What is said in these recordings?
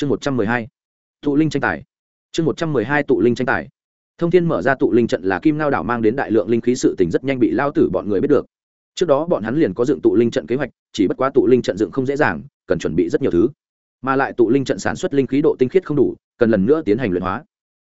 chương một trăm mười hai, tụ linh tranh tài. Chương một trăm mười hai, tụ linh tranh tài. Thông thiên mở ra tụ linh trận là kim ngao đảo mang đến đại lượng linh khí sự tình rất nhanh bị lao tử bọn người biết được. Trước đó bọn hắn liền có dựng tụ linh trận kế hoạch, chỉ bất quá tụ linh trận dựng không dễ dàng, cần chuẩn bị rất nhiều thứ. Mà lại tụ linh trận sản xuất linh khí độ tinh khiết không đủ, cần lần nữa tiến hành luyện hóa.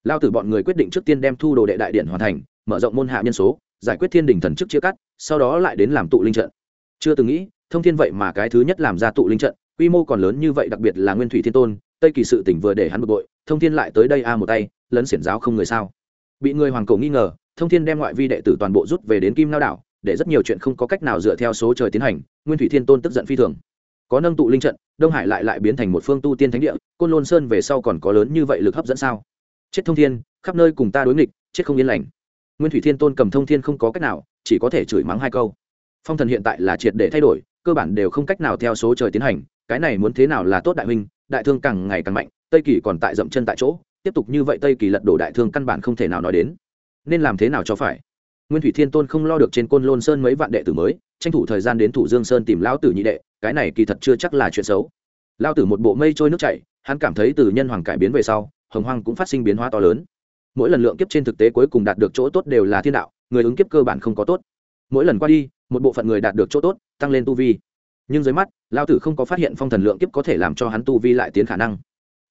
Lao tử bọn người quyết định trước tiên đem thu đồ đệ đại điện hoàn thành, mở rộng môn hạ nhân số, giải quyết thiên đình thần chức chia cắt, sau đó lại đến làm tụ linh trận. Chưa từng nghĩ, thông thiên vậy mà cái thứ nhất làm ra tụ linh trận quy mô còn lớn như vậy, đặc biệt là nguyên thủy thiên tôn, tây kỳ sự tỉnh vừa để hắn bực bội, thông thiên lại tới đây a một tay, lấn xiển giáo không người sao? Bị người hoàng cầu nghi ngờ, thông thiên đem ngoại vi đệ tử toàn bộ rút về đến kim lao đảo, để rất nhiều chuyện không có cách nào dựa theo số trời tiến hành, nguyên thủy thiên tôn tức giận phi thường. Có nâng tụ linh trận, đông hải lại lại biến thành một phương tu tiên thánh địa, côn lôn sơn về sau còn có lớn như vậy lực hấp dẫn sao? Chết thông thiên, khắp nơi cùng ta đối nghịch, chết không yên lành. Nguyên thủy thiên tôn cầm thông thiên không có cách nào, chỉ có thể chửi mắng hai câu. Phong thần hiện tại là triệt để thay đổi cơ bản đều không cách nào theo số trời tiến hành, cái này muốn thế nào là tốt đại huynh, đại thương càng ngày càng mạnh, tây kỳ còn tại dậm chân tại chỗ, tiếp tục như vậy tây kỳ lật đổ đại thương căn bản không thể nào nói đến. Nên làm thế nào cho phải? Nguyên thủy thiên tôn không lo được trên côn lôn sơn mấy vạn đệ tử mới, tranh thủ thời gian đến thủ dương sơn tìm lão tử nhị đệ, cái này kỳ thật chưa chắc là chuyện xấu. Lao tử một bộ mây trôi nước chảy, hắn cảm thấy từ nhân hoàng cải biến về sau, hồng hoang cũng phát sinh biến hóa to lớn. Mỗi lần lượng kiếp trên thực tế cuối cùng đạt được chỗ tốt đều là thiên đạo, người ứng kiếp cơ bản không có tốt. Mỗi lần qua đi, một bộ phận người đạt được chỗ tốt tăng lên tu vi. Nhưng dưới mắt lao tử không có phát hiện phong thần lượng kiếp có thể làm cho hắn tu vi lại tiến khả năng.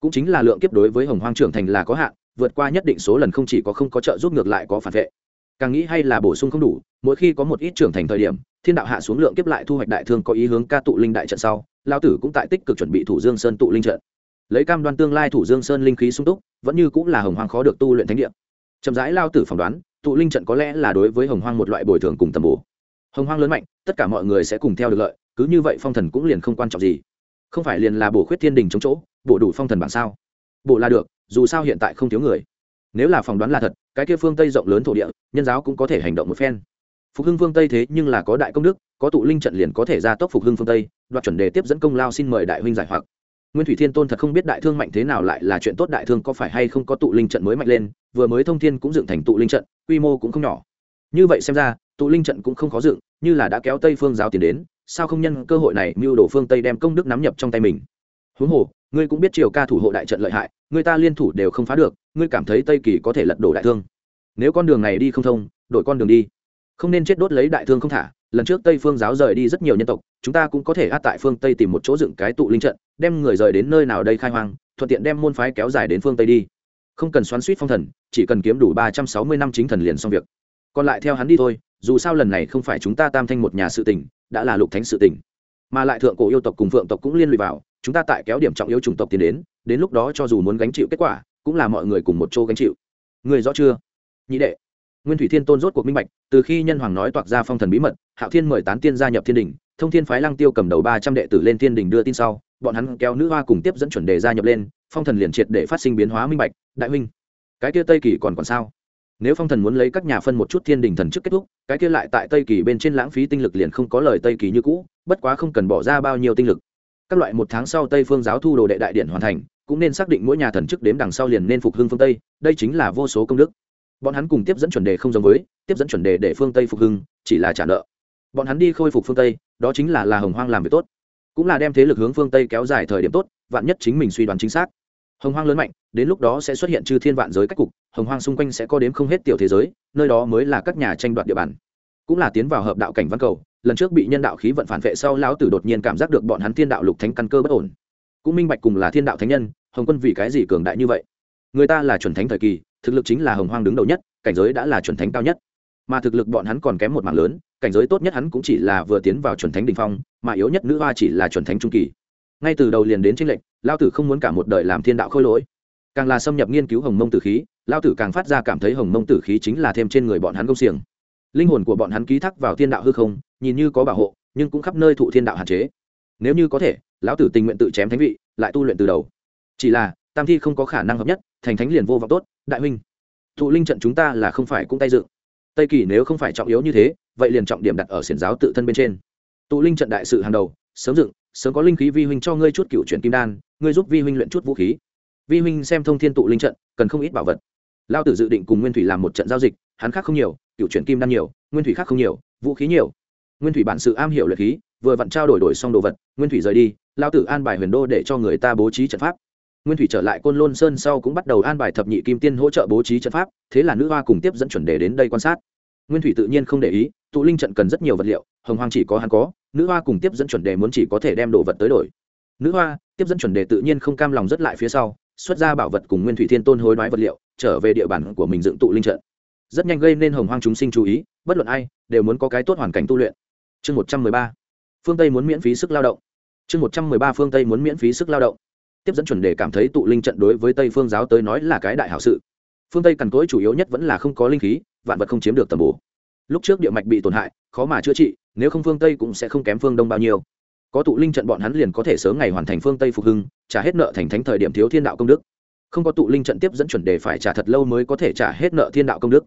Cũng chính là lượng kiếp đối với hồng hoang trưởng thành là có hạn, vượt qua nhất định số lần không chỉ có không có trợ giúp ngược lại có phản vệ. Càng nghĩ hay là bổ sung không đủ, mỗi khi có một ít trưởng thành thời điểm, thiên đạo hạ xuống lượng kiếp lại thu hoạch đại thương có ý hướng ca tụ linh đại trận sau lao tử cũng tại tích cực chuẩn bị thủ dương sơn tụ linh trận. Lấy cam đoan tương lai thủ dương sơn linh khí sung túc, vẫn như cũng là hồng hoang khó được tu luyện thánh địa. Chậm rãi lao tử phỏng đoán, tụ linh trận có lẽ là đối với hồng hoang một loại bồi thường cùng tầm bổ hồng hoang lớn mạnh, tất cả mọi người sẽ cùng theo được lợi, cứ như vậy phong thần cũng liền không quan trọng gì. Không phải liền là bổ khuyết thiên đình chống chỗ, bổ đủ phong thần bản sao? Bổ là được, dù sao hiện tại không thiếu người. Nếu là phỏng đoán là thật, cái kia phương tây rộng lớn thổ địa, nhân giáo cũng có thể hành động một phen. Phục hưng phương tây thế nhưng là có đại công đức, có tụ linh trận liền có thể ra tốc phục hưng phương tây, đoạt chuẩn đề tiếp dẫn công lao xin mời đại huynh giải hoặc. Nguyên thủy thiên tôn thật không biết đại thương mạnh thế nào lại là chuyện tốt đại thương có phải hay không có tụ linh trận mới mạnh lên, vừa mới thông thiên cũng dựng thành tụ linh trận, quy mô cũng không nhỏ. Như vậy xem ra tụ linh trận cũng không khó dựng, như là đã kéo tây phương giáo tiền đến, sao không nhân cơ hội này mưu đồ phương tây đem công đức nắm nhập trong tay mình? Huống hồ, ngươi cũng biết triều ca thủ hộ đại trận lợi hại, người ta liên thủ đều không phá được, ngươi cảm thấy tây kỳ có thể lật đổ đại thương? Nếu con đường này đi không thông, đổi con đường đi. Không nên chết đốt lấy đại thương không thả, lần trước tây phương giáo rời đi rất nhiều nhân tộc, chúng ta cũng có thể át tại phương tây tìm một chỗ dựng cái tụ linh trận, đem người rời đến nơi nào đây khai hoang, thuận tiện đem môn phái kéo dài đến phương tây đi. Không cần xoắn suýt phong thần, chỉ cần kiếm đủ ba trăm sáu mươi năm chính thần liền xong việc. Còn lại theo hắn đi thôi dù sao lần này không phải chúng ta tam thanh một nhà sự tình, đã là lục thánh sự tình. Mà lại thượng cổ yêu tộc cùng phượng tộc cũng liên lụy vào, chúng ta tại kéo điểm trọng yếu chủng tộc tiến đến đến lúc đó cho dù muốn gánh chịu kết quả, cũng là mọi người cùng một chỗ gánh chịu. Người rõ chưa? Nhị đệ. Nguyên thủy thiên tôn rốt cuộc minh bạch, từ khi nhân hoàng nói toạc ra phong thần bí mật, hạo thiên mời tán tiên gia nhập thiên đình, thông thiên phái lăng tiêu cầm đầu ba trăm đệ tử lên thiên đình đưa tin sau, bọn hắn kéo nữ hoa cùng tiếp dẫn chuẩn đề gia nhập lên, phong thần liền triệt để phát sinh biến hóa minh bạch. Đại huynh, cái kia tây kỳ còn còn sao? Nếu phong thần muốn lấy các nhà phân một chút thiên đình thần trước kết thúc, cái kia lại tại tây kỳ bên trên lãng phí tinh lực liền không có lời tây kỳ như cũ, bất quá không cần bỏ ra bao nhiêu tinh lực. Các loại một tháng sau tây phương giáo thu đồ đệ đại điện hoàn thành, cũng nên xác định mỗi nhà thần chức đếm đằng sau liền nên phục hưng phương tây, đây chính là vô số công đức. Bọn hắn cùng tiếp dẫn chuẩn đề không giống với, tiếp dẫn chuẩn đề để phương tây phục hưng, chỉ là trả nợ. Bọn hắn đi khôi phục phương tây, đó chính là là hồng hoang làm việc tốt. Cũng là đem thế lực hướng phương tây kéo dài thời điểm tốt, vạn nhất chính mình suy đoán chính xác hồng hoang lớn mạnh, đến lúc đó sẽ xuất hiện chư thiên vạn giới cách cục, hồng hoang xung quanh sẽ có đếm không hết tiểu thế giới, nơi đó mới là các nhà tranh đoạt địa bàn. Cũng là tiến vào hợp đạo cảnh văn cầu, lần trước bị nhân đạo khí vận phản vệ sau lão tử đột nhiên cảm giác được bọn hắn thiên đạo lục thánh căn cơ bất ổn. Cũng minh bạch cùng là thiên đạo thánh nhân, hồng quân vì cái gì cường đại như vậy? Người ta là chuẩn thánh thời kỳ, thực lực chính là hồng hoang đứng đầu nhất, cảnh giới đã là chuẩn thánh cao nhất. Mà thực lực bọn hắn còn kém một mảng lớn, cảnh giới tốt nhất hắn cũng chỉ là vừa tiến vào chuẩn thánh đình phong, mà yếu nhất nữ hoa chỉ là chuẩn thánh trung kỳ ngay từ đầu liền đến tranh lệnh lao tử không muốn cả một đời làm thiên đạo khôi lỗi. Càng là xâm nhập nghiên cứu hồng mông tử khí lao tử càng phát ra cảm thấy hồng mông tử khí chính là thêm trên người bọn hắn công xiềng. Linh hồn của bọn hắn ký thác vào thiên đạo hư không, nhìn như có bảo hộ, nhưng cũng khắp nơi thụ thiên đạo hạn chế. Nếu như có thể, lão tử tình nguyện tự chém thánh vị, lại tu luyện từ đầu. Chỉ là, tam thi không có khả năng hợp nhất, thành thánh liền vô vọng tốt, đại huynh. Thụ linh trận chúng ta là không phải cũng tay dựng. Tây kỳ nếu không phải trọng yếu như thế, vậy liền trọng điểm đặt ở xiển giáo tự thân bên trên. Tụ linh trận đại sự hàng đầu, sớm dựng sớm có linh khí vi huynh cho ngươi chút cựu chuyển kim đan, ngươi giúp vi huynh luyện chút vũ khí. Vi huynh xem thông thiên tụ linh trận, cần không ít bảo vật. Lao tử dự định cùng nguyên thủy làm một trận giao dịch, hắn khác không nhiều, cựu chuyển kim đan nhiều, nguyên thủy khác không nhiều, vũ khí nhiều. Nguyên thủy bản sự am hiểu luyện khí, vừa vặn trao đổi đổi xong đồ vật, nguyên thủy rời đi, lao tử an bài huyền đô để cho người ta bố trí trận pháp. Nguyên thủy trở lại côn lôn sơn sau cũng bắt đầu an bài thập nhị kim tiên hỗ trợ bố trí trận pháp, thế là nữ hoa cùng tiếp dẫn chuẩn đề đến đây quan sát. Nguyên thủy tự nhiên không để ý, tụ linh trận cần rất nhiều vật liệu, hồng hoang chỉ có hắn có nữ hoa cùng tiếp dẫn chuẩn đề muốn chỉ có thể đem đồ vật tới đổi. Nữ hoa, tiếp dẫn chuẩn đề tự nhiên không cam lòng rất lại phía sau, xuất ra bảo vật cùng nguyên thủy thiên tôn hối đoái vật liệu, trở về địa bàn của mình dựng tụ linh trận. Rất nhanh gây nên hồng hoang chúng sinh chú ý, bất luận ai, đều muốn có cái tốt hoàn cảnh tu luyện. Chương một trăm mười ba. Phương tây muốn miễn phí sức lao động. Chương một trăm mười ba phương tây muốn miễn phí sức lao động. Tiếp dẫn chuẩn đề cảm thấy tụ linh trận đối với tây phương giáo tới nói là cái đại hảo sự. Phương tây cằn cỗi chủ yếu nhất vẫn là không có linh khí, vạn vật không chiếm được tầm bổ. Lúc trước địa mạch bị tổn hại, khó mà chữa trị nếu không phương tây cũng sẽ không kém phương đông bao nhiêu có tụ linh trận bọn hắn liền có thể sớm ngày hoàn thành phương tây phục hưng trả hết nợ thành thánh thời điểm thiếu thiên đạo công đức không có tụ linh trận tiếp dẫn chuẩn đề phải trả thật lâu mới có thể trả hết nợ thiên đạo công đức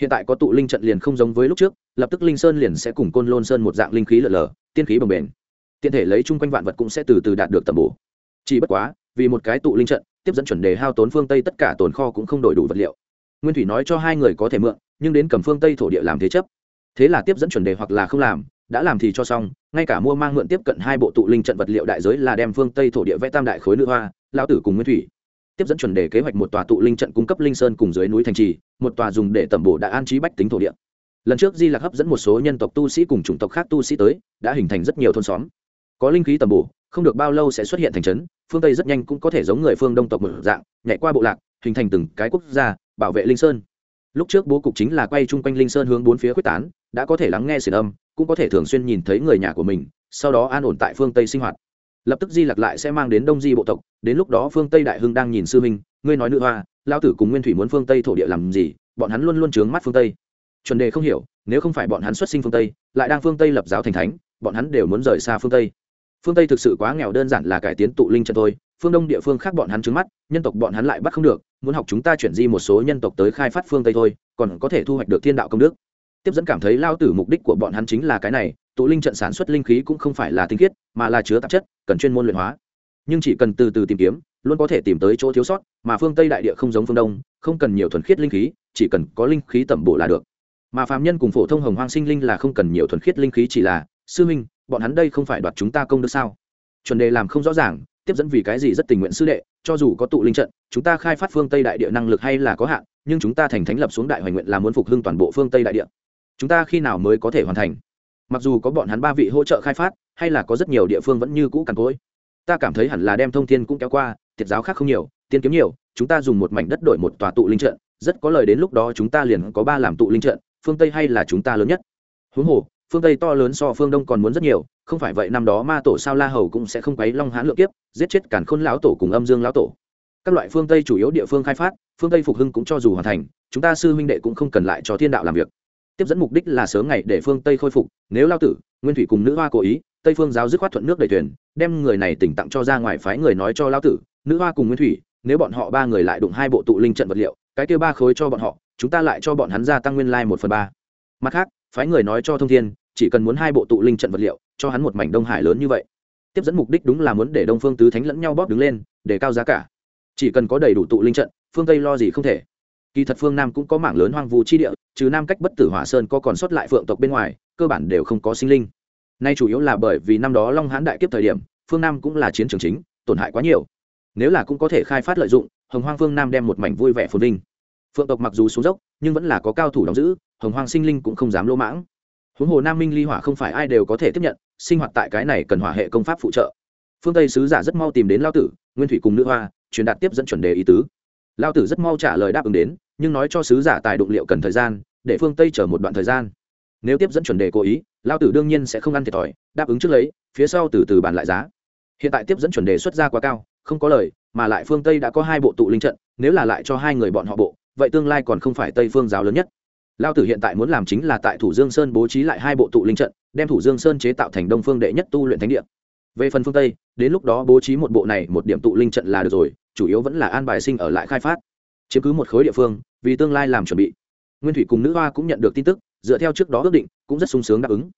hiện tại có tụ linh trận liền không giống với lúc trước lập tức linh sơn liền sẽ cùng côn lôn sơn một dạng linh khí lở lở, tiên khí bồng bềnh. Tiện thể lấy chung quanh vạn vật cũng sẽ từ từ đạt được tầm bổ. Chỉ bất quá, vì một cái tụ linh trận, tiếp dẫn chuẩn đề hao tốn phương tây tất cả tồn kho cũng không đổi đủ vật liệu. Nguyên thủy nói cho hai người có thể mượn, nhưng đến cầm phương tây thổ địa làm thế chấp thế là tiếp dẫn chuẩn đề hoặc là không làm, đã làm thì cho xong, ngay cả mua mang mượn tiếp cận hai bộ tụ linh trận vật liệu đại giới là đem phương tây thổ địa vẽ tam đại khối nữ hoa lao tử cùng nguyên thủy. Tiếp dẫn chuẩn đề kế hoạch một tòa tụ linh trận cung cấp linh sơn cùng dưới núi thành trì, một tòa dùng để tẩm bổ đã an trí bách tính thổ địa. Lần trước di lạc hấp dẫn một số nhân tộc tu sĩ cùng chủng tộc khác tu sĩ tới, đã hình thành rất nhiều thôn xóm. Có linh khí tẩm bổ, không được bao lâu sẽ xuất hiện thành trấn, phương tây rất nhanh cũng có thể giống người phương đông tộc một dạng, nhảy qua bộ lạc, hình thành từng cái quốc gia, bảo vệ linh sơn. Lúc trước bố cục chính là quay chung quanh linh sơn hướng bốn phía quyết tán đã có thể lắng nghe xiển âm, cũng có thể thường xuyên nhìn thấy người nhà của mình, sau đó an ổn tại phương tây sinh hoạt. Lập tức di lặc lại sẽ mang đến đông di bộ tộc, đến lúc đó phương tây đại hưng đang nhìn sư minh ngươi nói nữ hoa lao tử cùng nguyên thủy muốn phương tây thổ địa làm gì, bọn hắn luôn luôn trướng mắt phương tây. Chuẩn đề không hiểu, nếu không phải bọn hắn xuất sinh phương tây, lại đang phương tây lập giáo thành thánh, bọn hắn đều muốn rời xa phương tây. Phương tây thực sự quá nghèo đơn giản là cải tiến tụ linh trận thôi, phương đông địa phương khác bọn hắn trướng mắt, nhân tộc bọn hắn lại bắt không được, muốn học chúng ta chuyển di một số nhân tộc tới khai phát phương tây thôi, còn có thể thu hoạch được thiên đạo công đức tiếp dẫn cảm thấy lao tử mục đích của bọn hắn chính là cái này, tụ linh trận sản xuất linh khí cũng không phải là tinh khiết, mà là chứa tạp chất, cần chuyên môn luyện hóa. Nhưng chỉ cần từ từ tìm kiếm, luôn có thể tìm tới chỗ thiếu sót, mà phương tây đại địa không giống phương đông, không cần nhiều thuần khiết linh khí, chỉ cần có linh khí tẩm bổ là được. Mà phàm nhân cùng phổ thông hồng hoang sinh linh là không cần nhiều thuần khiết linh khí chỉ là, sư minh, bọn hắn đây không phải đoạt chúng ta công đức sao? Chuẩn đề làm không rõ ràng, tiếp dẫn vì cái gì rất tình nguyện sư đệ, cho dù có tụ linh trận, chúng ta khai phát phương tây đại địa năng lực hay là có hạn, nhưng chúng ta thành thánh lập xuống đại hoành nguyện là muốn phục hưng toàn bộ phương tây đại địa chúng ta khi nào mới có thể hoàn thành? Mặc dù có bọn hắn ba vị hỗ trợ khai phát, hay là có rất nhiều địa phương vẫn như cũ cằn cỗi, ta cảm thấy hẳn là đem thông thiên cũng kéo qua, thiệt giáo khác không nhiều, tiên kiếm nhiều, chúng ta dùng một mảnh đất đổi một tòa tụ linh trận, rất có lời đến lúc đó chúng ta liền có ba làm tụ linh trận, phương tây hay là chúng ta lớn nhất? Huống hồ, phương tây to lớn so phương đông còn muốn rất nhiều, không phải vậy năm đó ma tổ sao la hầu cũng sẽ không quấy long hán lượng kiếp, giết chết cản khôn lão tổ cùng âm dương lão tổ. Các loại phương tây chủ yếu địa phương khai phát, phương tây phục hưng cũng cho dù hoàn thành, chúng ta sư huynh đệ cũng không cần lại cho thiên đạo làm việc tiếp dẫn mục đích là sớm ngày để phương tây khôi phục nếu lao tử nguyên thủy cùng nữ hoa cố ý tây phương giáo dứt khoát thuận nước đầy thuyền đem người này tỉnh tặng cho ra ngoài phái người nói cho lao tử nữ hoa cùng nguyên thủy nếu bọn họ ba người lại đụng hai bộ tụ linh trận vật liệu cái kêu ba khối cho bọn họ chúng ta lại cho bọn hắn gia tăng nguyên lai một phần ba mặt khác phái người nói cho thông thiên chỉ cần muốn hai bộ tụ linh trận vật liệu cho hắn một mảnh đông hải lớn như vậy tiếp dẫn mục đích đúng là muốn để đông phương tứ thánh lẫn nhau bóp đứng lên để cao giá cả chỉ cần có đầy đủ tụ linh trận phương tây lo gì không thể kỳ thật phương nam cũng có mảng lớn hoang vu chi địa, trừ nam cách bất tử hỏa sơn có còn sót lại phượng tộc bên ngoài, cơ bản đều không có sinh linh. Nay chủ yếu là bởi vì năm đó long hán đại kiếp thời điểm, phương nam cũng là chiến trường chính, tổn hại quá nhiều. Nếu là cũng có thể khai phát lợi dụng, hồng hoang phương nam đem một mảnh vui vẻ phồn vinh. Phượng tộc mặc dù xuống dốc, nhưng vẫn là có cao thủ đóng giữ, hồng hoang sinh linh cũng không dám lỗ mãng. Huống hồ nam minh ly hỏa không phải ai đều có thể tiếp nhận, sinh hoạt tại cái này cần hỏa hệ công pháp phụ trợ. Phương tây sứ giả rất mau tìm đến lao tử, nguyên thủy cùng nữ hoa, truyền đạt tiếp dẫn chuẩn đề ý tứ lao tử rất mau trả lời đáp ứng đến, nhưng nói cho sứ giả tài đụng liệu cần thời gian, để phương tây chờ một đoạn thời gian. Nếu tiếp dẫn chuẩn đề cố ý, lao tử đương nhiên sẽ không ăn thiệt thòi, đáp ứng trước lấy, phía sau từ từ bàn lại giá. Hiện tại tiếp dẫn chuẩn đề xuất ra quá cao, không có lời, mà lại phương tây đã có hai bộ tụ linh trận, nếu là lại cho hai người bọn họ bộ, vậy tương lai còn không phải tây phương giáo lớn nhất. Lao tử hiện tại muốn làm chính là tại thủ dương sơn bố trí lại hai bộ tụ linh trận, đem thủ dương sơn chế tạo thành đông phương đệ nhất tu luyện thánh địa. Về phần phương tây, đến lúc đó bố trí một bộ này một điểm tụ linh trận là được rồi chủ yếu vẫn là an bài sinh ở lại khai phát, chiếm cứ một khối địa phương, vì tương lai làm chuẩn bị. Nguyên thủy cùng nữ hoa cũng nhận được tin tức, dựa theo trước đó ước định, cũng rất sung sướng đáp ứng.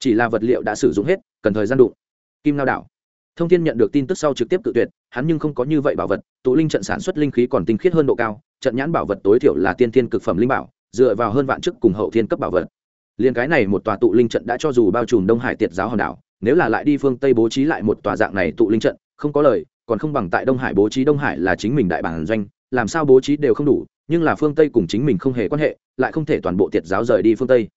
Chỉ là vật liệu đã sử dụng hết, cần thời gian đụng. Kim lao đảo. Thông tin nhận được tin tức sau trực tiếp tự tuyệt, hắn nhưng không có như vậy bảo vật, tụ linh trận sản xuất linh khí còn tinh khiết hơn độ cao, trận nhãn bảo vật tối thiểu là tiên thiên cực phẩm linh bảo, dựa vào hơn vạn chức cùng hậu thiên cấp bảo vật. Liền cái này một tòa tụ linh trận đã cho dù bao trùm đông hải tiệt giáo hòn đảo, nếu là lại đi phương tây bố trí lại một tòa dạng này tụ linh trận, không có lời còn không bằng tại đông hải bố trí đông hải là chính mình đại bản doanh, làm sao bố trí đều không đủ, nhưng là phương tây cùng chính mình không hề quan hệ, lại không thể toàn bộ tiệt giáo rời đi phương tây.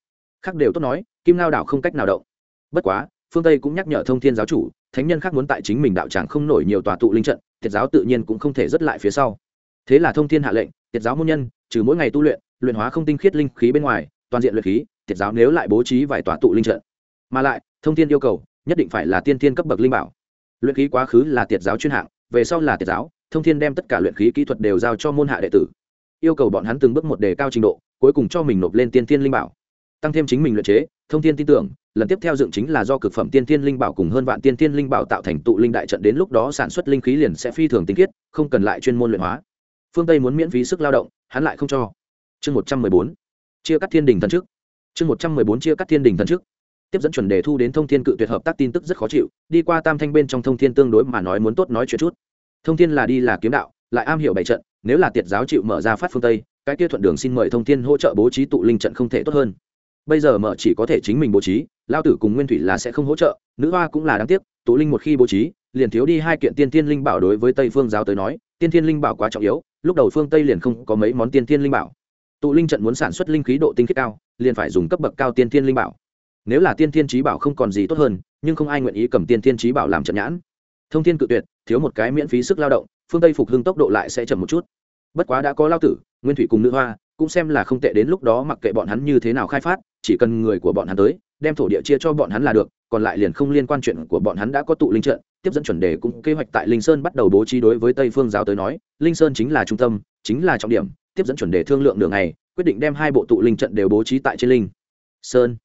Khác đều tốt nói, kim lao đảo không cách nào động. Bất quá, phương tây cũng nhắc nhở thông thiên giáo chủ, thánh nhân khác muốn tại chính mình đạo tràng không nổi nhiều tòa tụ linh trận, tiệt giáo tự nhiên cũng không thể dứt lại phía sau. Thế là thông thiên hạ lệnh, tiệt giáo môn nhân, trừ mỗi ngày tu luyện luyện hóa không tinh khiết linh khí bên ngoài, toàn diện luyện khí, tiệt giáo nếu lại bố trí vài tòa tụ linh trận. Mà lại, thông thiên yêu cầu, nhất định phải là tiên thiên cấp bậc linh bảo luyện khí quá khứ là tiệt giáo chuyên hạng, về sau là tiệt giáo, thông thiên đem tất cả luyện khí kỹ thuật đều giao cho môn hạ đệ tử. Yêu cầu bọn hắn từng bước một đề cao trình độ, cuối cùng cho mình nộp lên tiên thiên linh bảo. Tăng thêm chính mình luyện chế, thông thiên tin tưởng, lần tiếp theo dựng chính là do cực phẩm tiên thiên linh bảo cùng hơn vạn tiên thiên linh bảo tạo thành tụ linh đại trận đến lúc đó sản xuất linh khí liền sẽ phi thường tinh khiết, không cần lại chuyên môn luyện hóa. Phương tây muốn miễn phí sức lao động, hắn lại không cho. Chương một trăm mười bốn. Chia cắt thiên đình thần trước. Chương một trăm mười bốn chia cắt thiên đình thần trước tiếp dẫn chuẩn đề thu đến thông thiên cự tuyệt hợp tác tin tức rất khó chịu, đi qua tam thanh bên trong thông thiên tương đối mà nói muốn tốt nói chuyện chút. Thông thiên là đi là kiếm đạo, lại am hiểu bảy trận, nếu là tiệt giáo chịu mở ra phát phương tây, cái kia thuận đường xin mời thông thiên hỗ trợ bố trí tụ linh trận không thể tốt hơn. Bây giờ mở chỉ có thể chính mình bố trí, lao tử cùng nguyên thủy là sẽ không hỗ trợ, nữ hoa cũng là đáng tiếc, tụ linh một khi bố trí, liền thiếu đi hai kiện tiên thiên linh bảo đối với tây phương giáo tới nói, tiên thiên linh bảo quá trọng yếu, lúc đầu phương tây liền không có mấy món tiên thiên linh bảo. Tụ linh trận muốn sản xuất linh khí độ tinh khiết cao, liền phải dùng cấp bậc cao tiên thiên linh bảo nếu là tiên thiên trí bảo không còn gì tốt hơn, nhưng không ai nguyện ý cầm tiên thiên trí bảo làm trận nhãn. Thông thiên cự tuyệt, thiếu một cái miễn phí sức lao động, phương tây phục hưng tốc độ lại sẽ chậm một chút. Bất quá đã có lao tử, nguyên thủy cùng nữ hoa, cũng xem là không tệ đến lúc đó mặc kệ bọn hắn như thế nào khai phát, chỉ cần người của bọn hắn tới, đem thổ địa chia cho bọn hắn là được, còn lại liền không liên quan chuyện của bọn hắn đã có tụ linh trận, tiếp dẫn chuẩn đề cũng kế hoạch tại linh sơn bắt đầu bố trí đối với tây phương giáo tới nói, linh sơn chính là trung tâm, chính là trọng điểm, tiếp dẫn chuẩn đề thương lượng đường này quyết định đem hai bộ tụ linh trận đều bố trí tại trên linh. Sơn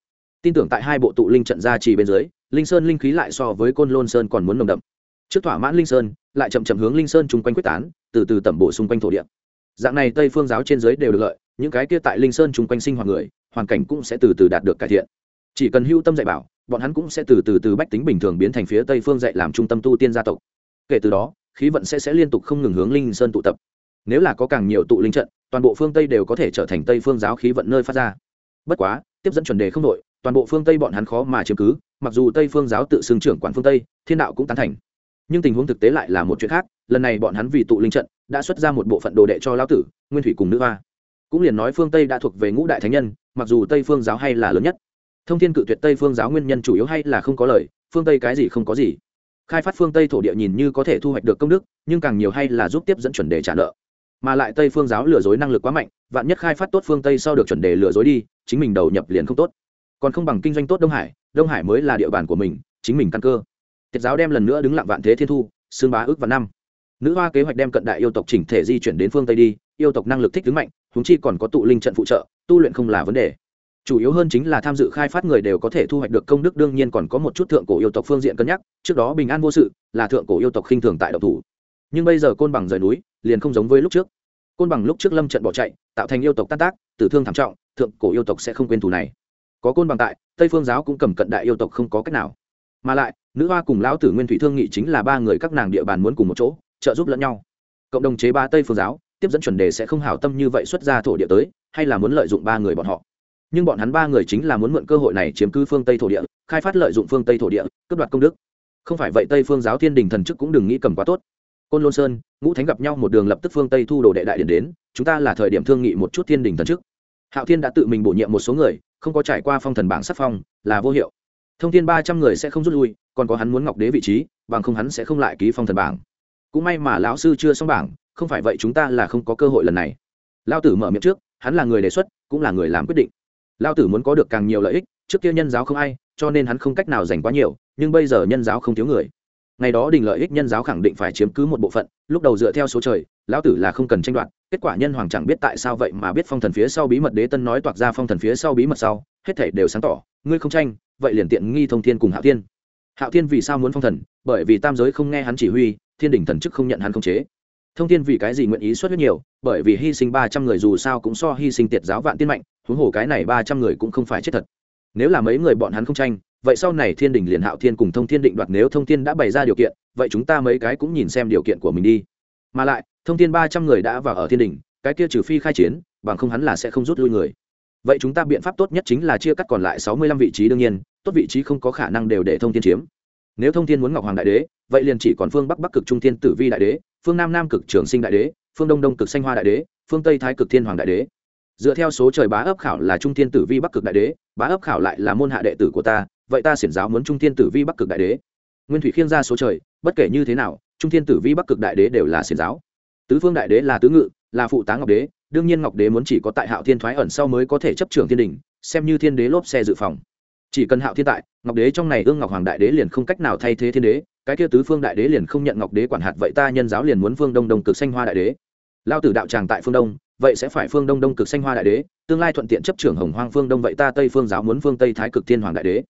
tin tưởng tại hai bộ tụ linh trận ra chỉ bên dưới, linh sơn linh khí lại so với côn lôn sơn còn muốn nồng đậm. Trước thỏa mãn linh sơn, lại chậm chậm hướng linh sơn chung quanh quyết tán, từ từ tẩm bổ xung quanh thổ địa. Dạng này tây phương giáo trên giới đều được lợi, những cái kia tại linh sơn chung quanh sinh hoạt người, hoàn cảnh cũng sẽ từ từ đạt được cải thiện. Chỉ cần hưu tâm dạy bảo, bọn hắn cũng sẽ từ từ từ bách tính bình thường biến thành phía tây phương dạy làm trung tâm tu tiên gia tộc. Kể từ đó, khí vận sẽ sẽ liên tục không ngừng hướng linh sơn tụ tập. Nếu là có càng nhiều tụ linh trận, toàn bộ phương tây đều có thể trở thành tây phương giáo khí vận nơi phát ra. Bất quá, tiếp dẫn chuẩn đề không đội toàn bộ phương tây bọn hắn khó mà chiếm cứ, mặc dù tây phương giáo tự xưng trưởng quản phương tây, thiên đạo cũng tán thành. Nhưng tình huống thực tế lại là một chuyện khác, lần này bọn hắn vì tụ linh trận, đã xuất ra một bộ phận đồ đệ cho lão tử, nguyên thủy cùng nữ hoa. Cũng liền nói phương tây đã thuộc về ngũ đại thánh nhân, mặc dù tây phương giáo hay là lớn nhất. Thông thiên cự tuyệt tây phương giáo nguyên nhân chủ yếu hay là không có lời, phương tây cái gì không có gì. Khai phát phương tây thổ địa nhìn như có thể thu hoạch được công đức, nhưng càng nhiều hay là giúp tiếp dẫn chuẩn đề trả nợ. Mà lại tây phương giáo lừa dối năng lực quá mạnh, vạn nhất khai phát tốt phương tây sau được chuẩn đề lừa dối đi, chính mình đầu nhập liền không tốt còn không bằng kinh doanh tốt đông hải đông hải mới là địa bàn của mình, chính mình căn cơ. Tiết giáo đem lần nữa đứng lặng vạn thế thiên thu, xương bá ước vào năm. Nữ hoa kế hoạch đem cận đại yêu tộc chỉnh thể di chuyển đến phương tây đi, yêu tộc năng lực thích ứng mạnh húng chi còn có tụ linh trận phụ trợ, tu luyện không là vấn đề. Chủ yếu hơn chính là tham dự khai phát người đều có thể thu hoạch được công đức, đương nhiên còn có một chút thượng cổ yêu tộc phương diện cân nhắc, trước đó bình an vô sự, là thượng cổ yêu tộc khinh thường tại độc thủ. Nhưng bây giờ côn bằng rời núi, liền không giống với lúc trước. Côn bằng lúc trước lâm trận bỏ chạy, tạo thành yêu tộc tan tác, tử thương thảm trọng, thượng cổ yêu tộc sẽ không quên thù này có côn bằng tại, tây phương giáo cũng cầm cận đại yêu tộc không có cách nào. Mà lại, nữ hoa cùng lão tử nguyên thủy thương nghị chính là ba người các nàng địa bàn muốn cùng một chỗ, trợ giúp lẫn nhau. Cộng đồng chế ba tây phương giáo, tiếp dẫn chuẩn đề sẽ không hảo tâm như vậy xuất ra thổ địa tới, hay là muốn lợi dụng ba người bọn họ. Nhưng bọn hắn ba người chính là muốn mượn cơ hội này chiếm cứ phương tây thổ địa, khai phát lợi dụng phương tây thổ địa, cướp đoạt công đức. Không phải vậy tây phương giáo thiên đình thần chức cũng đừng nghĩ cầm quá tốt. Côn lôn sơn, ngũ thánh gặp nhau một đường lập tức phương tây thu đồ đệ đại điển đến, chúng ta là thời điểm thương nghị một chút thiên đình thần chức. Hạo thiên đã tự mình bổ nhiệm một số người không có trải qua phong thần bảng sắc phong, là vô hiệu. Thông tin ba trăm người sẽ không rút lui, còn có hắn muốn ngọc đế vị trí, bằng không hắn sẽ không lại ký phong thần bảng. Cũng may mà lão sư chưa xong bảng, không phải vậy chúng ta là không có cơ hội lần này. Lao tử mở miệng trước, hắn là người đề xuất, cũng là người làm quyết định. Lao tử muốn có được càng nhiều lợi ích, trước kia nhân giáo không ai, cho nên hắn không cách nào dành quá nhiều, nhưng bây giờ nhân giáo không thiếu người ngày đó đình lợi ích nhân giáo khẳng định phải chiếm cứ một bộ phận, lúc đầu dựa theo số trời, lão tử là không cần tranh đoạt, kết quả nhân hoàng chẳng biết tại sao vậy mà biết phong thần phía sau bí mật đế tân nói toạc ra phong thần phía sau bí mật sau, hết thể đều sáng tỏ, ngươi không tranh, vậy liền tiện nghi thông thiên cùng hạo thiên. Hạo thiên vì sao muốn phong thần? Bởi vì tam giới không nghe hắn chỉ huy, thiên đình thần chức không nhận hắn không chế. Thông thiên vì cái gì nguyện ý xuất huyết nhiều? Bởi vì hy sinh ba trăm người dù sao cũng so hy sinh tiệt giáo vạn tiên mạnh, huống hồ cái này ba trăm người cũng không phải chết thật. Nếu là mấy người bọn hắn không tranh vậy sau này thiên đình liền hạo thiên cùng thông thiên định đoạt nếu thông thiên đã bày ra điều kiện, vậy chúng ta mấy cái cũng nhìn xem điều kiện của mình đi. Mà lại, thông thiên ba trăm người đã vào ở thiên đình, cái kia trừ phi khai chiến, bằng không hắn là sẽ không rút lui người. Vậy chúng ta biện pháp tốt nhất chính là chia cắt còn lại sáu mươi lăm vị trí đương nhiên, tốt vị trí không có khả năng đều để thông thiên chiếm. Nếu thông thiên muốn ngọc hoàng đại đế, vậy liền chỉ còn phương bắc bắc cực trung thiên tử vi đại đế, phương nam nam cực trường sinh đại đế, phương đông đông cực xanh hoa đại đế, phương tây thái cực thiên hoàng đại đế dựa theo số trời bá ấp khảo là trung thiên tử vi bắc cực đại đế, bá ấp khảo lại là môn hạ đệ tử của ta, vậy ta xiển giáo muốn trung thiên tử vi bắc cực đại đế. Nguyên thủy khiêng ra số trời, bất kể như thế nào, trung thiên tử vi bắc cực đại đế đều là xiển giáo. Tứ phương đại đế là tứ ngự, là phụ tá ngọc đế, đương nhiên ngọc đế muốn chỉ có tại hạo thiên thoái ẩn sau mới có thể chấp trưởng thiên đình, xem như thiên đế lốp xe dự phòng. Chỉ cần hạo thiên tại, ngọc đế trong này ương ngọc hoàng đại đế liền không cách nào thay thế thiên đế, cái kia tứ phương đại đế liền không nhận ngọc đế quản hạt, vậy ta nhân giáo liền muốn phương đông đông cực xanh hoa đại đế lao tử đạo tràng tại phương đông, vậy sẽ phải phương đông đông cực xanh hoa đại đế, tương lai thuận tiện chấp trưởng hồng hoang phương đông vậy ta tây phương giáo muốn phương tây thái cực thiên hoàng đại đế.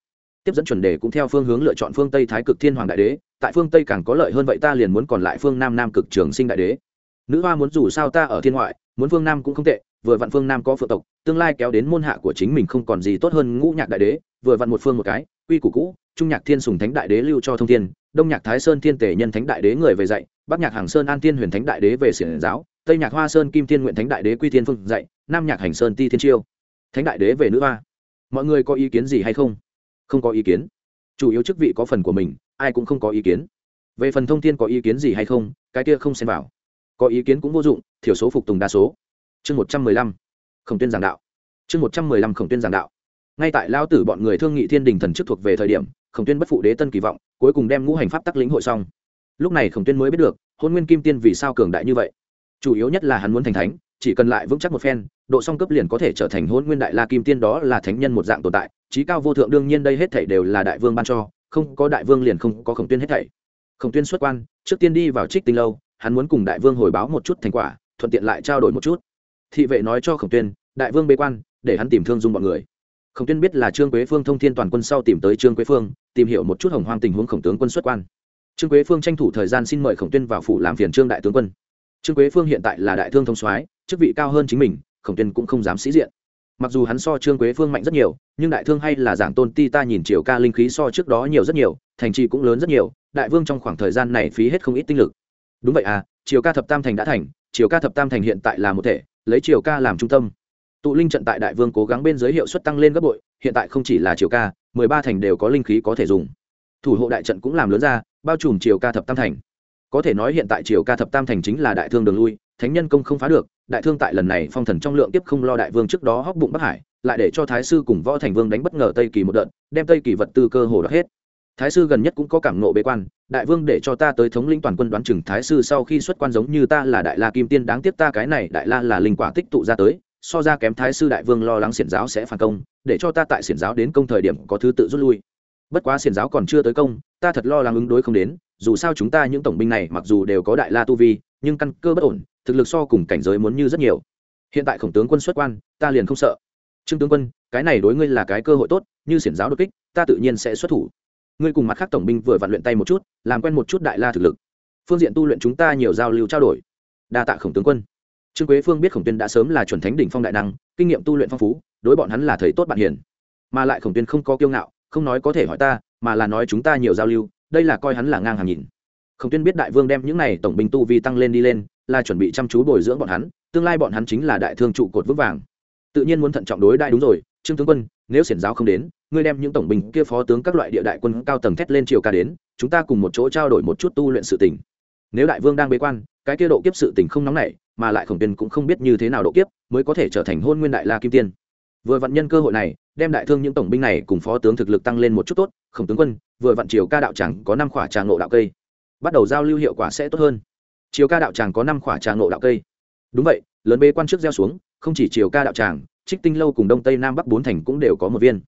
Tiếp dẫn chuẩn đề cũng theo phương hướng lựa chọn phương tây thái cực thiên hoàng đại đế, tại phương tây càng có lợi hơn vậy ta liền muốn còn lại phương nam nam cực trường sinh đại đế. Nữ hoa muốn dù sao ta ở thiên ngoại, muốn phương nam cũng không tệ, vừa vặn phương nam có phượng tộc, tương lai kéo đến môn hạ của chính mình không còn gì tốt hơn ngũ nhạc đại đế, vừa vặn một phương một cái, quy củ cũ, trung nhạc thiên sùng thánh đại đế lưu cho thông thiên, đông nhạc thái sơn thiên tể nhân thánh đại đế người về dạy, bắc nhạc hàng sơn an tiên huyền thánh đại đế về xiển giáo tây nhạc hoa sơn kim thiên nguyện thánh đại đế quy thiên phương dạy, nam nhạc hành sơn ti thiên chiêu. Thánh đại đế về nữ hoa. Mọi người có ý kiến gì hay không? Không có ý kiến. Chủ yếu chức vị có phần của mình, ai cũng không có ý kiến. Về phần thông thiên có ý kiến gì hay không, cái kia không xem vào. Có ý kiến cũng vô dụng, thiểu số phục tùng đa số. Chương một trăm mười lăm. Khổng tuyên giảng đạo. Chương một trăm mười lăm khổng tuyên giảng đạo. Ngay tại lao tử bọn người thương nghị thiên đình thần chức thuộc về thời điểm, khổng tuyên bất phụ đế tân kỳ vọng, cuối cùng đem ngũ hành pháp tắc lĩnh hội xong. Lúc này khổng tuyên mới biết được, hôn nguyên kim tiên vì sao cường đại như vậy? Chủ yếu nhất là hắn muốn thành thánh, chỉ cần lại vững chắc một phen, độ song cấp liền có thể trở thành hôn nguyên đại la kim tiên đó là thánh nhân một dạng tồn tại trí cao vô thượng đương nhiên đây hết thảy đều là đại vương ban cho, không có đại vương liền không có khổng tuyên hết thảy. Khổng tuyên xuất quan, trước tiên đi vào trích tinh lâu, hắn muốn cùng đại vương hồi báo một chút thành quả, thuận tiện lại trao đổi một chút. Thị vệ nói cho khổng tuyên, đại vương bế quan, để hắn tìm thương dung bọn người. Khổng tuyên biết là trương quế phương thông thiên toàn quân sau tìm tới trương quế phương, tìm hiểu một chút hồng hoang tình huống khổng tướng quân xuất quan. Trương quế phương tranh thủ thời gian xin mời khổng tuyên vào phủ làm phiền trương đại tướng quân trương quế phương hiện tại là đại thương thông soái, chức vị cao hơn chính mình, khổng tuyên cũng không dám sĩ diện. Mặc dù hắn so trương quế phương mạnh rất nhiều, nhưng đại thương hay là giảng tôn ti ta nhìn chiều ca linh khí so trước đó nhiều rất nhiều, thành trì cũng lớn rất nhiều, đại vương trong khoảng thời gian này phí hết không ít tinh lực. Đúng vậy à chiều ca thập tam thành đã thành chiều ca thập tam thành hiện tại là một thể, lấy chiều ca làm trung tâm. Tụ linh trận tại đại vương cố gắng bên giới hiệu suất tăng lên gấp bội, hiện tại không chỉ là chiều ca, mười ba thành đều có linh khí có thể dùng. Thủ hộ đại trận cũng làm lớn ra, bao trùm chiều ca thập tam thành có thể nói hiện tại triều ca thập tam thành chính là đại thương đường lui, thánh nhân công không phá được, đại thương tại lần này phong thần trong lượng tiếp không lo đại vương trước đó hóc bụng bắc hải, lại để cho thái sư cùng võ thành vương đánh bất ngờ tây kỳ một đợt, đem tây kỳ vật tư cơ hồ đ hết. Thái sư gần nhất cũng có cảm nộ bế quan, đại vương để cho ta tới thống lĩnh toàn quân đoán chừng thái sư sau khi xuất quan giống như ta là đại la kim tiên đáng tiếc ta cái này đại la là linh quả tích tụ ra tới, so ra kém thái sư đại vương lo lắng xiển giáo sẽ phản công, để cho ta tại xiển giáo đến công thời điểm có thứ tự rút lui. Bất quá xiển giáo còn chưa tới công, ta thật lo lắng ứng đối không đến dù sao chúng ta những tổng binh này mặc dù đều có đại la tu vi, nhưng căn cơ bất ổn, thực lực so cùng cảnh giới muốn như rất nhiều. Hiện tại khổng tướng quân xuất quan, ta liền không sợ. Trương tướng quân, cái này đối ngươi là cái cơ hội tốt, như xiển giáo đột kích, ta tự nhiên sẽ xuất thủ. Ngươi cùng mặt khác tổng binh vừa vặn luyện tay một chút, làm quen một chút đại la thực lực. Phương diện tu luyện chúng ta nhiều giao lưu trao đổi. Đa tạ khổng tướng quân. Trương quế phương biết khổng tuyên đã sớm là chuẩn thánh đỉnh phong đại năng, kinh nghiệm tu luyện phong phú, đối bọn hắn là thầy tốt bạn hiền. Mà lại khổng tuyên không có kiêu ngạo, không nói có thể hỏi ta, mà là nói chúng ta nhiều giao lưu đây là coi hắn là ngang hàng nhìn. Khổng tuyên biết đại vương đem những này tổng binh tu vi tăng lên đi lên, là chuẩn bị chăm chú bồi dưỡng bọn hắn, tương lai bọn hắn chính là đại thương trụ cột vững vàng. Tự nhiên muốn thận trọng đối đại đúng rồi, trương tướng quân, nếu xiển giáo không đến, ngươi đem những tổng binh kia phó tướng các loại địa đại quân cao tầng thét lên triều ca đến, chúng ta cùng một chỗ trao đổi một chút tu luyện sự tình. Nếu đại vương đang bế quan, cái kia độ kiếp sự tình không nóng nảy, mà lại khổng tuyên cũng không biết như thế nào độ kiếp, mới có thể trở thành hôn nguyên đại la kim tiên. Vừa vận nhân cơ hội này, đem đại thương những tổng binh này cùng phó tướng thực lực tăng lên một chút tốt, khổng tướng quân vừa vặn triều ca đạo tràng có năm khỏa trà ngộ đạo cây, bắt đầu giao lưu hiệu quả sẽ tốt hơn. Triều ca đạo tràng có năm khỏa trà ngộ đạo cây. Đúng vậy, lớn bế quan trước gieo xuống, không chỉ triều ca đạo tràng, trích tinh lâu cùng đông tây nam bắc bốn thành cũng đều có một viên.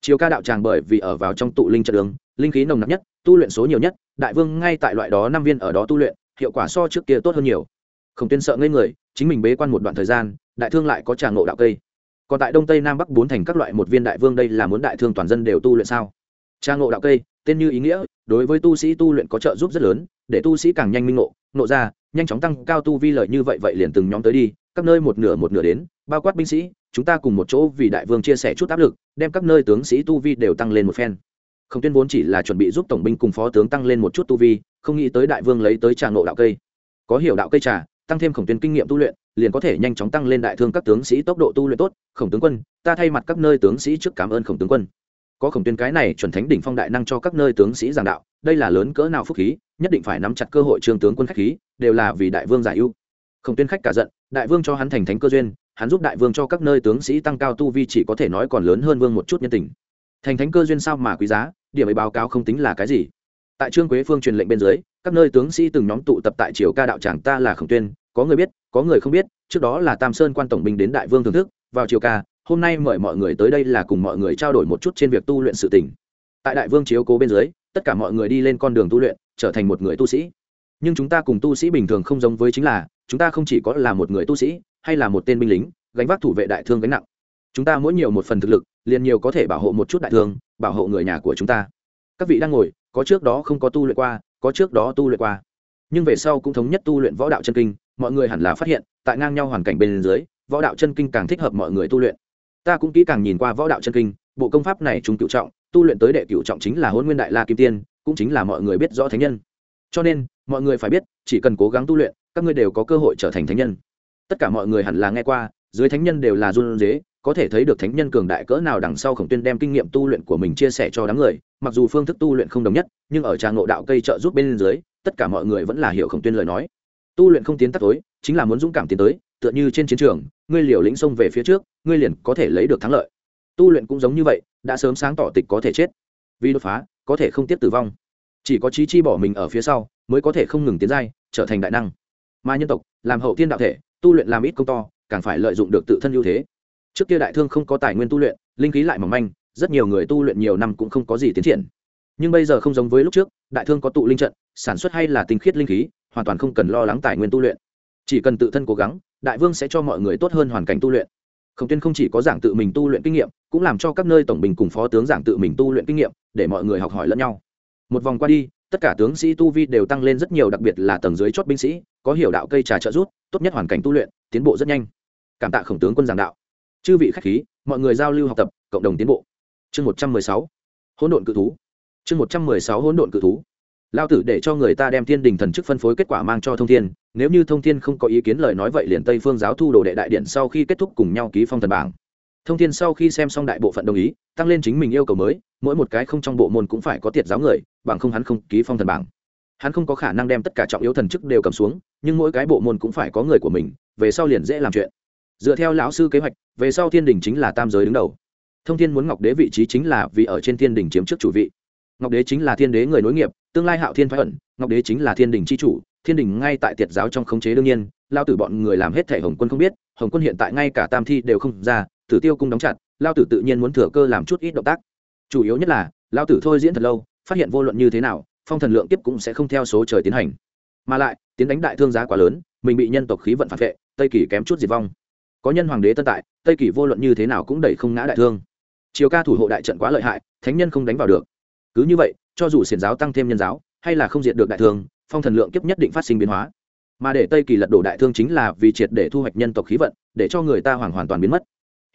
Chiều ca đạo tràng bởi vì ở vào trong tụ linh trận đường, linh khí nồng nặc nhất, tu luyện số nhiều nhất, đại vương ngay tại loại đó năm viên ở đó tu luyện, hiệu quả so trước kia tốt hơn nhiều. Không tuyên sợ ngây người, chính mình bế quan một đoạn thời gian, đại thương lại có tràng ngộ đạo cây. Còn tại đông tây nam bắc bốn thành các loại một viên đại vương đây là muốn đại thương toàn dân đều tu luyện sao? Tràng ngộ đạo cây tên như ý nghĩa, đối với tu sĩ tu luyện có trợ giúp rất lớn, để tu sĩ càng nhanh minh ngộ nộ ra, nhanh chóng tăng cao tu vi lợi như vậy vậy liền từng nhóm tới đi, các nơi một nửa một nửa đến, bao quát binh sĩ, chúng ta cùng một chỗ vì đại vương chia sẻ chút áp lực, đem các nơi tướng sĩ tu vi đều tăng lên một phen. Không tuyên vốn chỉ là chuẩn bị giúp tổng binh cùng phó tướng tăng lên một chút tu vi, không nghĩ tới đại vương lấy tới trà ngộ đạo cây. Có hiểu đạo cây trà, tăng thêm khổng tuyên kinh nghiệm tu luyện, liền có thể nhanh chóng tăng lên đại thương các tướng sĩ tốc độ tu luyện tốt. Khổng tướng quân, ta thay mặt các nơi tướng sĩ trước cảm ơn khổng tướng quân có khổng tuyên cái này chuẩn thánh đỉnh phong đại năng cho các nơi tướng sĩ giảng đạo, đây là lớn cỡ nào phúc khí, nhất định phải nắm chặt cơ hội trương tướng quân khách khí, đều là vì đại vương giải ưu. Khổng tuyên khách cả giận, đại vương cho hắn thành thánh cơ duyên, hắn giúp đại vương cho các nơi tướng sĩ tăng cao tu vi chỉ có thể nói còn lớn hơn vương một chút nhân tình. Thành thánh cơ duyên sao mà quý giá, điểm ấy báo cáo không tính là cái gì. Tại trương quế phương truyền lệnh bên dưới, các nơi tướng sĩ từng nhóm tụ tập tại triều ca đạo tràng ta là khổng tuyên, có người biết, có người không biết, trước đó là tam sơn quan tổng binh đến đại vương thưởng thức, vào triều ca hôm nay mời mọi người tới đây là cùng mọi người trao đổi một chút trên việc tu luyện sự tình. Tại đại vương chiếu cố bên dưới, tất cả mọi người đi lên con đường tu luyện, trở thành một người tu sĩ. Nhưng chúng ta cùng tu sĩ bình thường không giống với chính là, chúng ta không chỉ có là một người tu sĩ, hay là một tên binh lính, gánh vác thủ vệ đại thương gánh nặng. Chúng ta mỗi nhiều một phần thực lực, liền nhiều có thể bảo hộ một chút đại thương, bảo hộ người nhà của chúng ta. Các vị đang ngồi, có trước đó không có tu luyện qua, có trước đó tu luyện qua. Nhưng về sau cũng thống nhất tu luyện võ đạo chân kinh, mọi người hẳn là phát hiện, tại ngang nhau hoàn cảnh bên dưới, võ đạo chân kinh càng thích hợp mọi người tu luyện ta cũng kỹ càng nhìn qua võ đạo chân kinh, bộ công pháp này chúng cựu trọng, tu luyện tới đệ cựu trọng chính là hôn nguyên đại la kim tiên, cũng chính là mọi người biết rõ thánh nhân. Cho nên, mọi người phải biết, chỉ cần cố gắng tu luyện, các ngươi đều có cơ hội trở thành thánh nhân. Tất cả mọi người hẳn là nghe qua, dưới thánh nhân đều là run dế có thể thấy được thánh nhân cường đại cỡ nào đằng sau khổng tuyên đem kinh nghiệm tu luyện của mình chia sẻ cho đám người, mặc dù phương thức tu luyện không đồng nhất, nhưng ở trang ngộ đạo cây trợ giúp bên dưới, tất cả mọi người vẫn là hiểu khổng tuyên lời nói. Tu luyện không tiến tắt tối, chính là muốn dũng cảm tiến tới, tựa như trên chiến trường, ngươi liều lĩnh xông về phía trước ngươi liền có thể lấy được thắng lợi. Tu luyện cũng giống như vậy, đã sớm sáng tỏ tịch có thể chết. Vì đột phá, có thể không tiếp tử vong. Chỉ có trí chi bỏ mình ở phía sau, mới có thể không ngừng tiến giai, trở thành đại năng. Mà nhân tộc, làm hậu thiên đạo thể, tu luyện làm ít công to, càng phải lợi dụng được tự thân ưu thế. Trước kia đại thương không có tài nguyên tu luyện, linh khí lại mỏng manh, rất nhiều người tu luyện nhiều năm cũng không có gì tiến triển. Nhưng bây giờ không giống với lúc trước, đại thương có tụ linh trận, sản xuất hay là tinh khiết linh khí, hoàn toàn không cần lo lắng tài nguyên tu luyện. Chỉ cần tự thân cố gắng, đại vương sẽ cho mọi người tốt hơn hoàn cảnh tu luyện khổng tuyên không chỉ có giảng tự mình tu luyện kinh nghiệm, cũng làm cho các nơi tổng bình cùng phó tướng giảng tự mình tu luyện kinh nghiệm, để mọi người học hỏi lẫn nhau. Một vòng qua đi, tất cả tướng sĩ tu vi đều tăng lên rất nhiều, đặc biệt là tầng dưới chót binh sĩ, có hiểu đạo cây trà trợ rút tốt nhất hoàn cảnh tu luyện, tiến bộ rất nhanh. Cảm tạ khổng tướng quân giảng đạo. Chư vị khách khí, mọi người giao lưu học tập, cộng đồng tiến bộ. Chương một trăm mười sáu. Hỗn độn cự thú. Chương một trăm mười sáu hỗn độn cự thú. Lao tử để cho người ta đem thiên đình thần chức phân phối kết quả mang cho thông thiên nếu như thông thiên không có ý kiến lời nói vậy liền tây phương giáo thu đồ đệ đại điện sau khi kết thúc cùng nhau ký phong thần bảng. Thông thiên sau khi xem xong đại bộ phận đồng ý, tăng lên chính mình yêu cầu mới, mỗi một cái không trong bộ môn cũng phải có tiệt giáo người, bằng không hắn không ký phong thần bảng. Hắn không có khả năng đem tất cả trọng yếu thần chức đều cầm xuống, nhưng mỗi cái bộ môn cũng phải có người của mình, về sau liền dễ làm chuyện. Dựa theo lão sư kế hoạch, về sau thiên đình chính là tam giới đứng đầu. Thông thiên muốn ngọc đế vị trí chính là vì ở trên thiên đình chiếm trước chủ vị. Ngọc đế chính là thiên đế người nối nghiệp, tương lai hạo thiên phái ẩn, ngọc đế chính là thiên đình c h i chủ thiên đình ngay tại tiệt giáo trong khống chế đương nhiên, lao tử bọn người làm hết thẻ hồng quân không biết, hồng quân hiện tại ngay cả tam thi đều không ra, tử tiêu cung đóng chặt, lao tử tự nhiên muốn thừa cơ làm chút ít động tác. Chủ yếu nhất là, lao tử thôi diễn thật lâu, phát hiện vô luận như thế nào, phong thần lượng tiếp cũng sẽ không theo số trời tiến hành. Mà lại, tiến đánh đại thương giá quá lớn, mình bị nhân tộc khí vận phản vệ, tây kỳ kém chút diệt vong. Có nhân hoàng đế tân tại, tây kỳ vô luận như thế nào cũng đẩy không ngã đại thương. Chiều ca thủ hộ đại trận quá lợi hại, thánh nhân không đánh vào được. Cứ như vậy, cho dù xiển giáo tăng thêm nhân giáo, hay là không diệt được đại thương phong thần lượng kiếp nhất định phát sinh biến hóa. Mà để tây kỳ lật đổ đại thương chính là vì triệt để thu hoạch nhân tộc khí vận, để cho người ta hoàng hoàn toàn biến mất.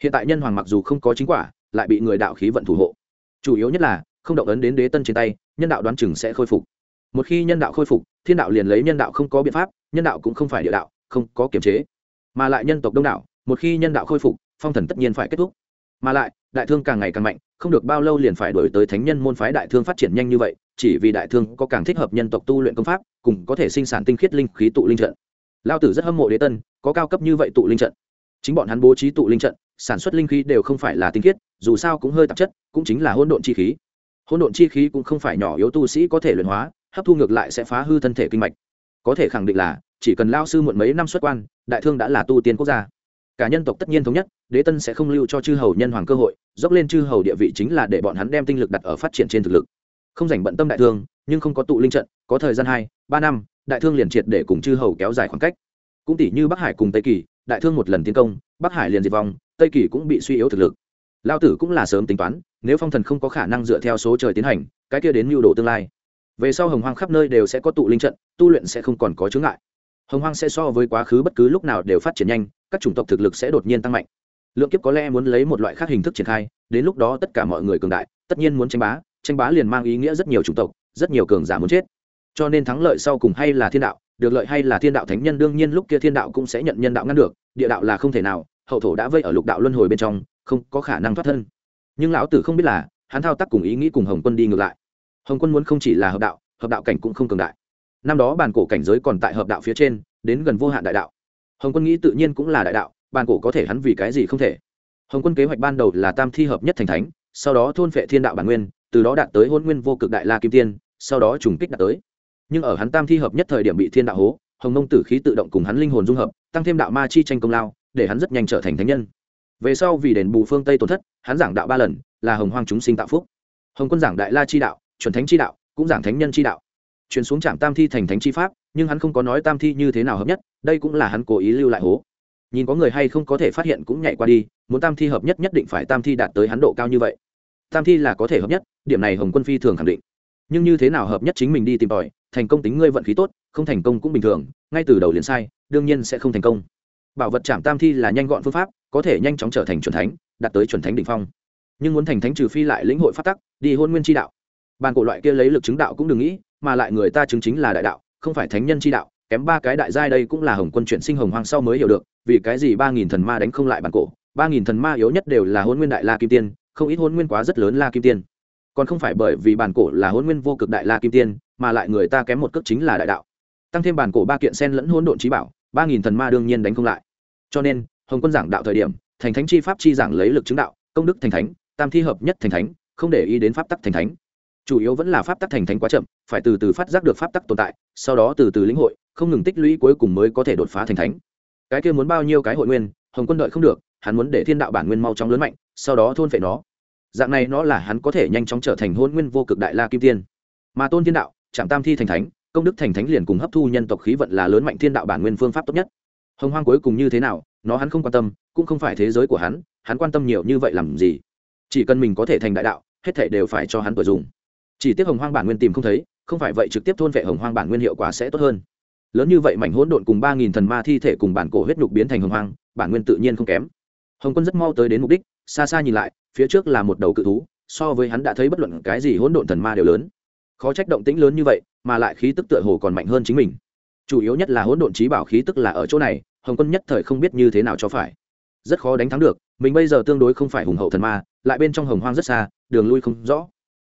Hiện tại nhân hoàng mặc dù không có chính quả, lại bị người đạo khí vận thủ hộ. Chủ yếu nhất là, không động ấn đến đế tân trên tay, nhân đạo đoán chừng sẽ khôi phục. Một khi nhân đạo khôi phục, thiên đạo liền lấy nhân đạo không có biện pháp, nhân đạo cũng không phải địa đạo, không có kiềm chế. Mà lại nhân tộc đông đạo một khi nhân đạo khôi phục, phong thần tất nhiên phải kết thúc. Mà lại, đại thương càng ngày càng mạnh, không được bao lâu liền phải đổi tới thánh nhân môn phái đại thương phát triển nhanh như vậy chỉ vì đại thương có càng thích hợp nhân tộc tu luyện công pháp, cùng có thể sinh sản tinh khiết linh khí tụ linh trận. Lao tử rất hâm mộ đế tân, có cao cấp như vậy tụ linh trận. Chính bọn hắn bố trí tụ linh trận, sản xuất linh khí đều không phải là tinh khiết, dù sao cũng hơi tạp chất, cũng chính là hỗn độn chi khí. Hỗn độn chi khí cũng không phải nhỏ yếu tu sĩ có thể luyện hóa, hấp thu ngược lại sẽ phá hư thân thể kinh mạch. Có thể khẳng định là, chỉ cần lao sư muộn mấy năm xuất quan, đại thương đã là tu tiên quốc gia. Cả nhân tộc tất nhiên thống nhất, đế tân sẽ không lưu cho chư hầu nhân hoàng cơ hội, dốc lên chư hầu địa vị chính là để bọn hắn đem tinh lực đặt ở phát triển trên thực lực không dành bận tâm đại thương, nhưng không có tụ linh trận, có thời gian hai, ba năm, đại thương liền triệt để cùng chư hầu kéo dài khoảng cách. Cũng tỷ như bắc hải cùng tây kỳ, đại thương một lần tiến công, bắc hải liền diệt vong, tây kỳ cũng bị suy yếu thực lực. Lao tử cũng là sớm tính toán, nếu phong thần không có khả năng dựa theo số trời tiến hành, cái kia đến mưu đồ tương lai. Về sau hồng hoang khắp nơi đều sẽ có tụ linh trận, tu luyện sẽ không còn có chướng ngại. Hồng hoang sẽ so với quá khứ bất cứ lúc nào đều phát triển nhanh, các chủng tộc thực lực sẽ đột nhiên tăng mạnh. Lượng kiếp có lẽ muốn lấy một loại khác hình thức triển khai, đến lúc đó tất cả mọi người cường đại, tất nhiên muốn tranh bá tranh bá liền mang ý nghĩa rất nhiều chủng tộc, rất nhiều cường giả muốn chết. Cho nên thắng lợi sau cùng hay là thiên đạo, được lợi hay là thiên đạo thánh nhân đương nhiên lúc kia thiên đạo cũng sẽ nhận nhân đạo ngăn được, địa đạo là không thể nào, hậu thổ đã vây ở lục đạo luân hồi bên trong, không có khả năng thoát thân. Nhưng lão tử không biết là, hắn thao tác cùng ý nghĩ cùng hồng quân đi ngược lại. Hồng quân muốn không chỉ là hợp đạo hợp đạo cảnh cũng không cường đại. Năm đó bàn cổ cảnh giới còn tại hợp đạo phía trên, đến gần vô hạn đại đạo. Hồng quân nghĩ tự nhiên cũng là đại đạo bàn cổ có thể hắn vì cái gì không thể. Hồng quân kế hoạch ban đầu là tam thi hợp nhất thành thánh, sau đó thôn phệ thiên đạo bản nguyên từ đó đạt tới hôn nguyên vô cực đại la kim tiên, sau đó trùng kích đạt tới. Nhưng ở hắn tam thi hợp nhất thời điểm bị thiên đạo hố, hồng nông tử khí tự động cùng hắn linh hồn dung hợp, tăng thêm đạo ma chi tranh công lao, để hắn rất nhanh trở thành thánh nhân. Về sau vì đền bù phương tây tổn thất, hắn giảng đạo ba lần, là hồng hoang chúng sinh tạo phúc. Hồng quân giảng đại la chi đạo, chuẩn thánh chi đạo, cũng giảng thánh nhân chi đạo. Truyền xuống trạm tam thi thành thánh chi pháp, nhưng hắn không có nói tam thi như thế nào hợp nhất, đây cũng là hắn cố ý lưu lại hố. Nhìn có người hay không có thể phát hiện cũng nhảy qua đi, muốn tam thi hợp nhất nhất định phải tam thi đạt tới hắn độ cao như vậy tam thi là có thể hợp nhất, điểm này hồng quân phi thường khẳng định. Nhưng như thế nào hợp nhất chính mình đi tìm tòi, thành công tính ngươi vận khí tốt, không thành công cũng bình thường, ngay từ đầu liền sai, đương nhiên sẽ không thành công. Bảo vật chạm tam thi là nhanh gọn phương pháp, có thể nhanh chóng trở thành chuẩn thánh, đạt tới chuẩn thánh đ ỉ n h phong. Nhưng muốn thành thánh trừ phi lại lĩnh hội phát tắc, đi hôn nguyên tri đạo. Bàn cổ loại kia lấy lực chứng đạo cũng đừng nghĩ, mà lại người ta chứng chính là đại đạo, không phải thánh nhân tri đạo, kém ba cái đại giai đây cũng là hồng quân chuyển sinh hồng hoang sau mới hiểu được, vì cái gì ba nghìn thần ma đánh không lại bàn cổ, ba nghìn thần ma yếu nhất đều là hôn nguyên đại la kim tiên không ít hôn nguyên quá rất lớn la kim tiên. Còn không phải bởi vì bản cổ là hôn nguyên vô cực đại la kim tiên, mà lại người ta kém một cước chính là đại đạo. Tăng thêm bản cổ ba kiện sen lẫn hôn độn trí bảo, ba nghìn thần ma đương nhiên đánh không lại. Cho nên, hồng quân giảng đạo thời điểm, thành thánh chi pháp chi giảng lấy lực chứng đạo, công đức thành thánh, tam thi hợp nhất thành thánh, không để ý đến pháp tắc thành thánh. Chủ yếu vẫn là pháp tắc thành thánh quá chậm, phải từ từ phát giác được pháp tắc tồn tại, sau đó từ từ lĩnh hội, không ngừng tích lũy cuối cùng mới có thể đột phá thành thánh. Cái kia muốn bao nhiêu cái hội nguyên, hồng quân đợi không được hắn muốn để thiên đạo bản nguyên mau chóng lớn mạnh, sau đó thôn phệ nó. Dạng này nó là hắn có thể nhanh chóng trở thành hôn nguyên vô cực đại la kim tiên. Mà tôn thiên đạo, trạm tam thi thành thánh, công đức thành thánh liền cùng hấp thu nhân tộc khí vận là lớn mạnh thiên đạo bản nguyên phương pháp tốt nhất. Hồng hoang cuối cùng như thế nào, nó hắn không quan tâm, cũng không phải thế giới của hắn hắn quan tâm nhiều như vậy làm gì? Chỉ cần mình có thể thành đại đạo, hết thể đều phải cho hắn tuổi dùng. Chỉ tiếc hồng hoang bản nguyên tìm không thấy, không phải vậy trực tiếp thôn vệ hồng hoang bản nguyên hiệu quả sẽ tốt hơn. Lớn như vậy mảnh hỗn độn cùng ba nghìn thần ma thi thể cùng bản cổ huyết nhục biến thành hồng hoang, bản nguyên tự nhiên không kém hồng quân rất mau tới đến mục đích, xa xa nhìn lại, phía trước là một đầu cự thú, so với hắn đã thấy bất luận cái gì hỗn độn thần ma đều lớn. Khó trách động tĩnh lớn như vậy, mà lại khí tức tựa hồ còn mạnh hơn chính mình. Chủ yếu nhất là hỗn độn trí bảo khí tức là ở chỗ này, hồng quân nhất thời không biết như thế nào cho phải. Rất khó đánh thắng được, mình bây giờ tương đối không phải hùng hậu thần ma, lại bên trong hồng hoang rất xa, đường lui không rõ.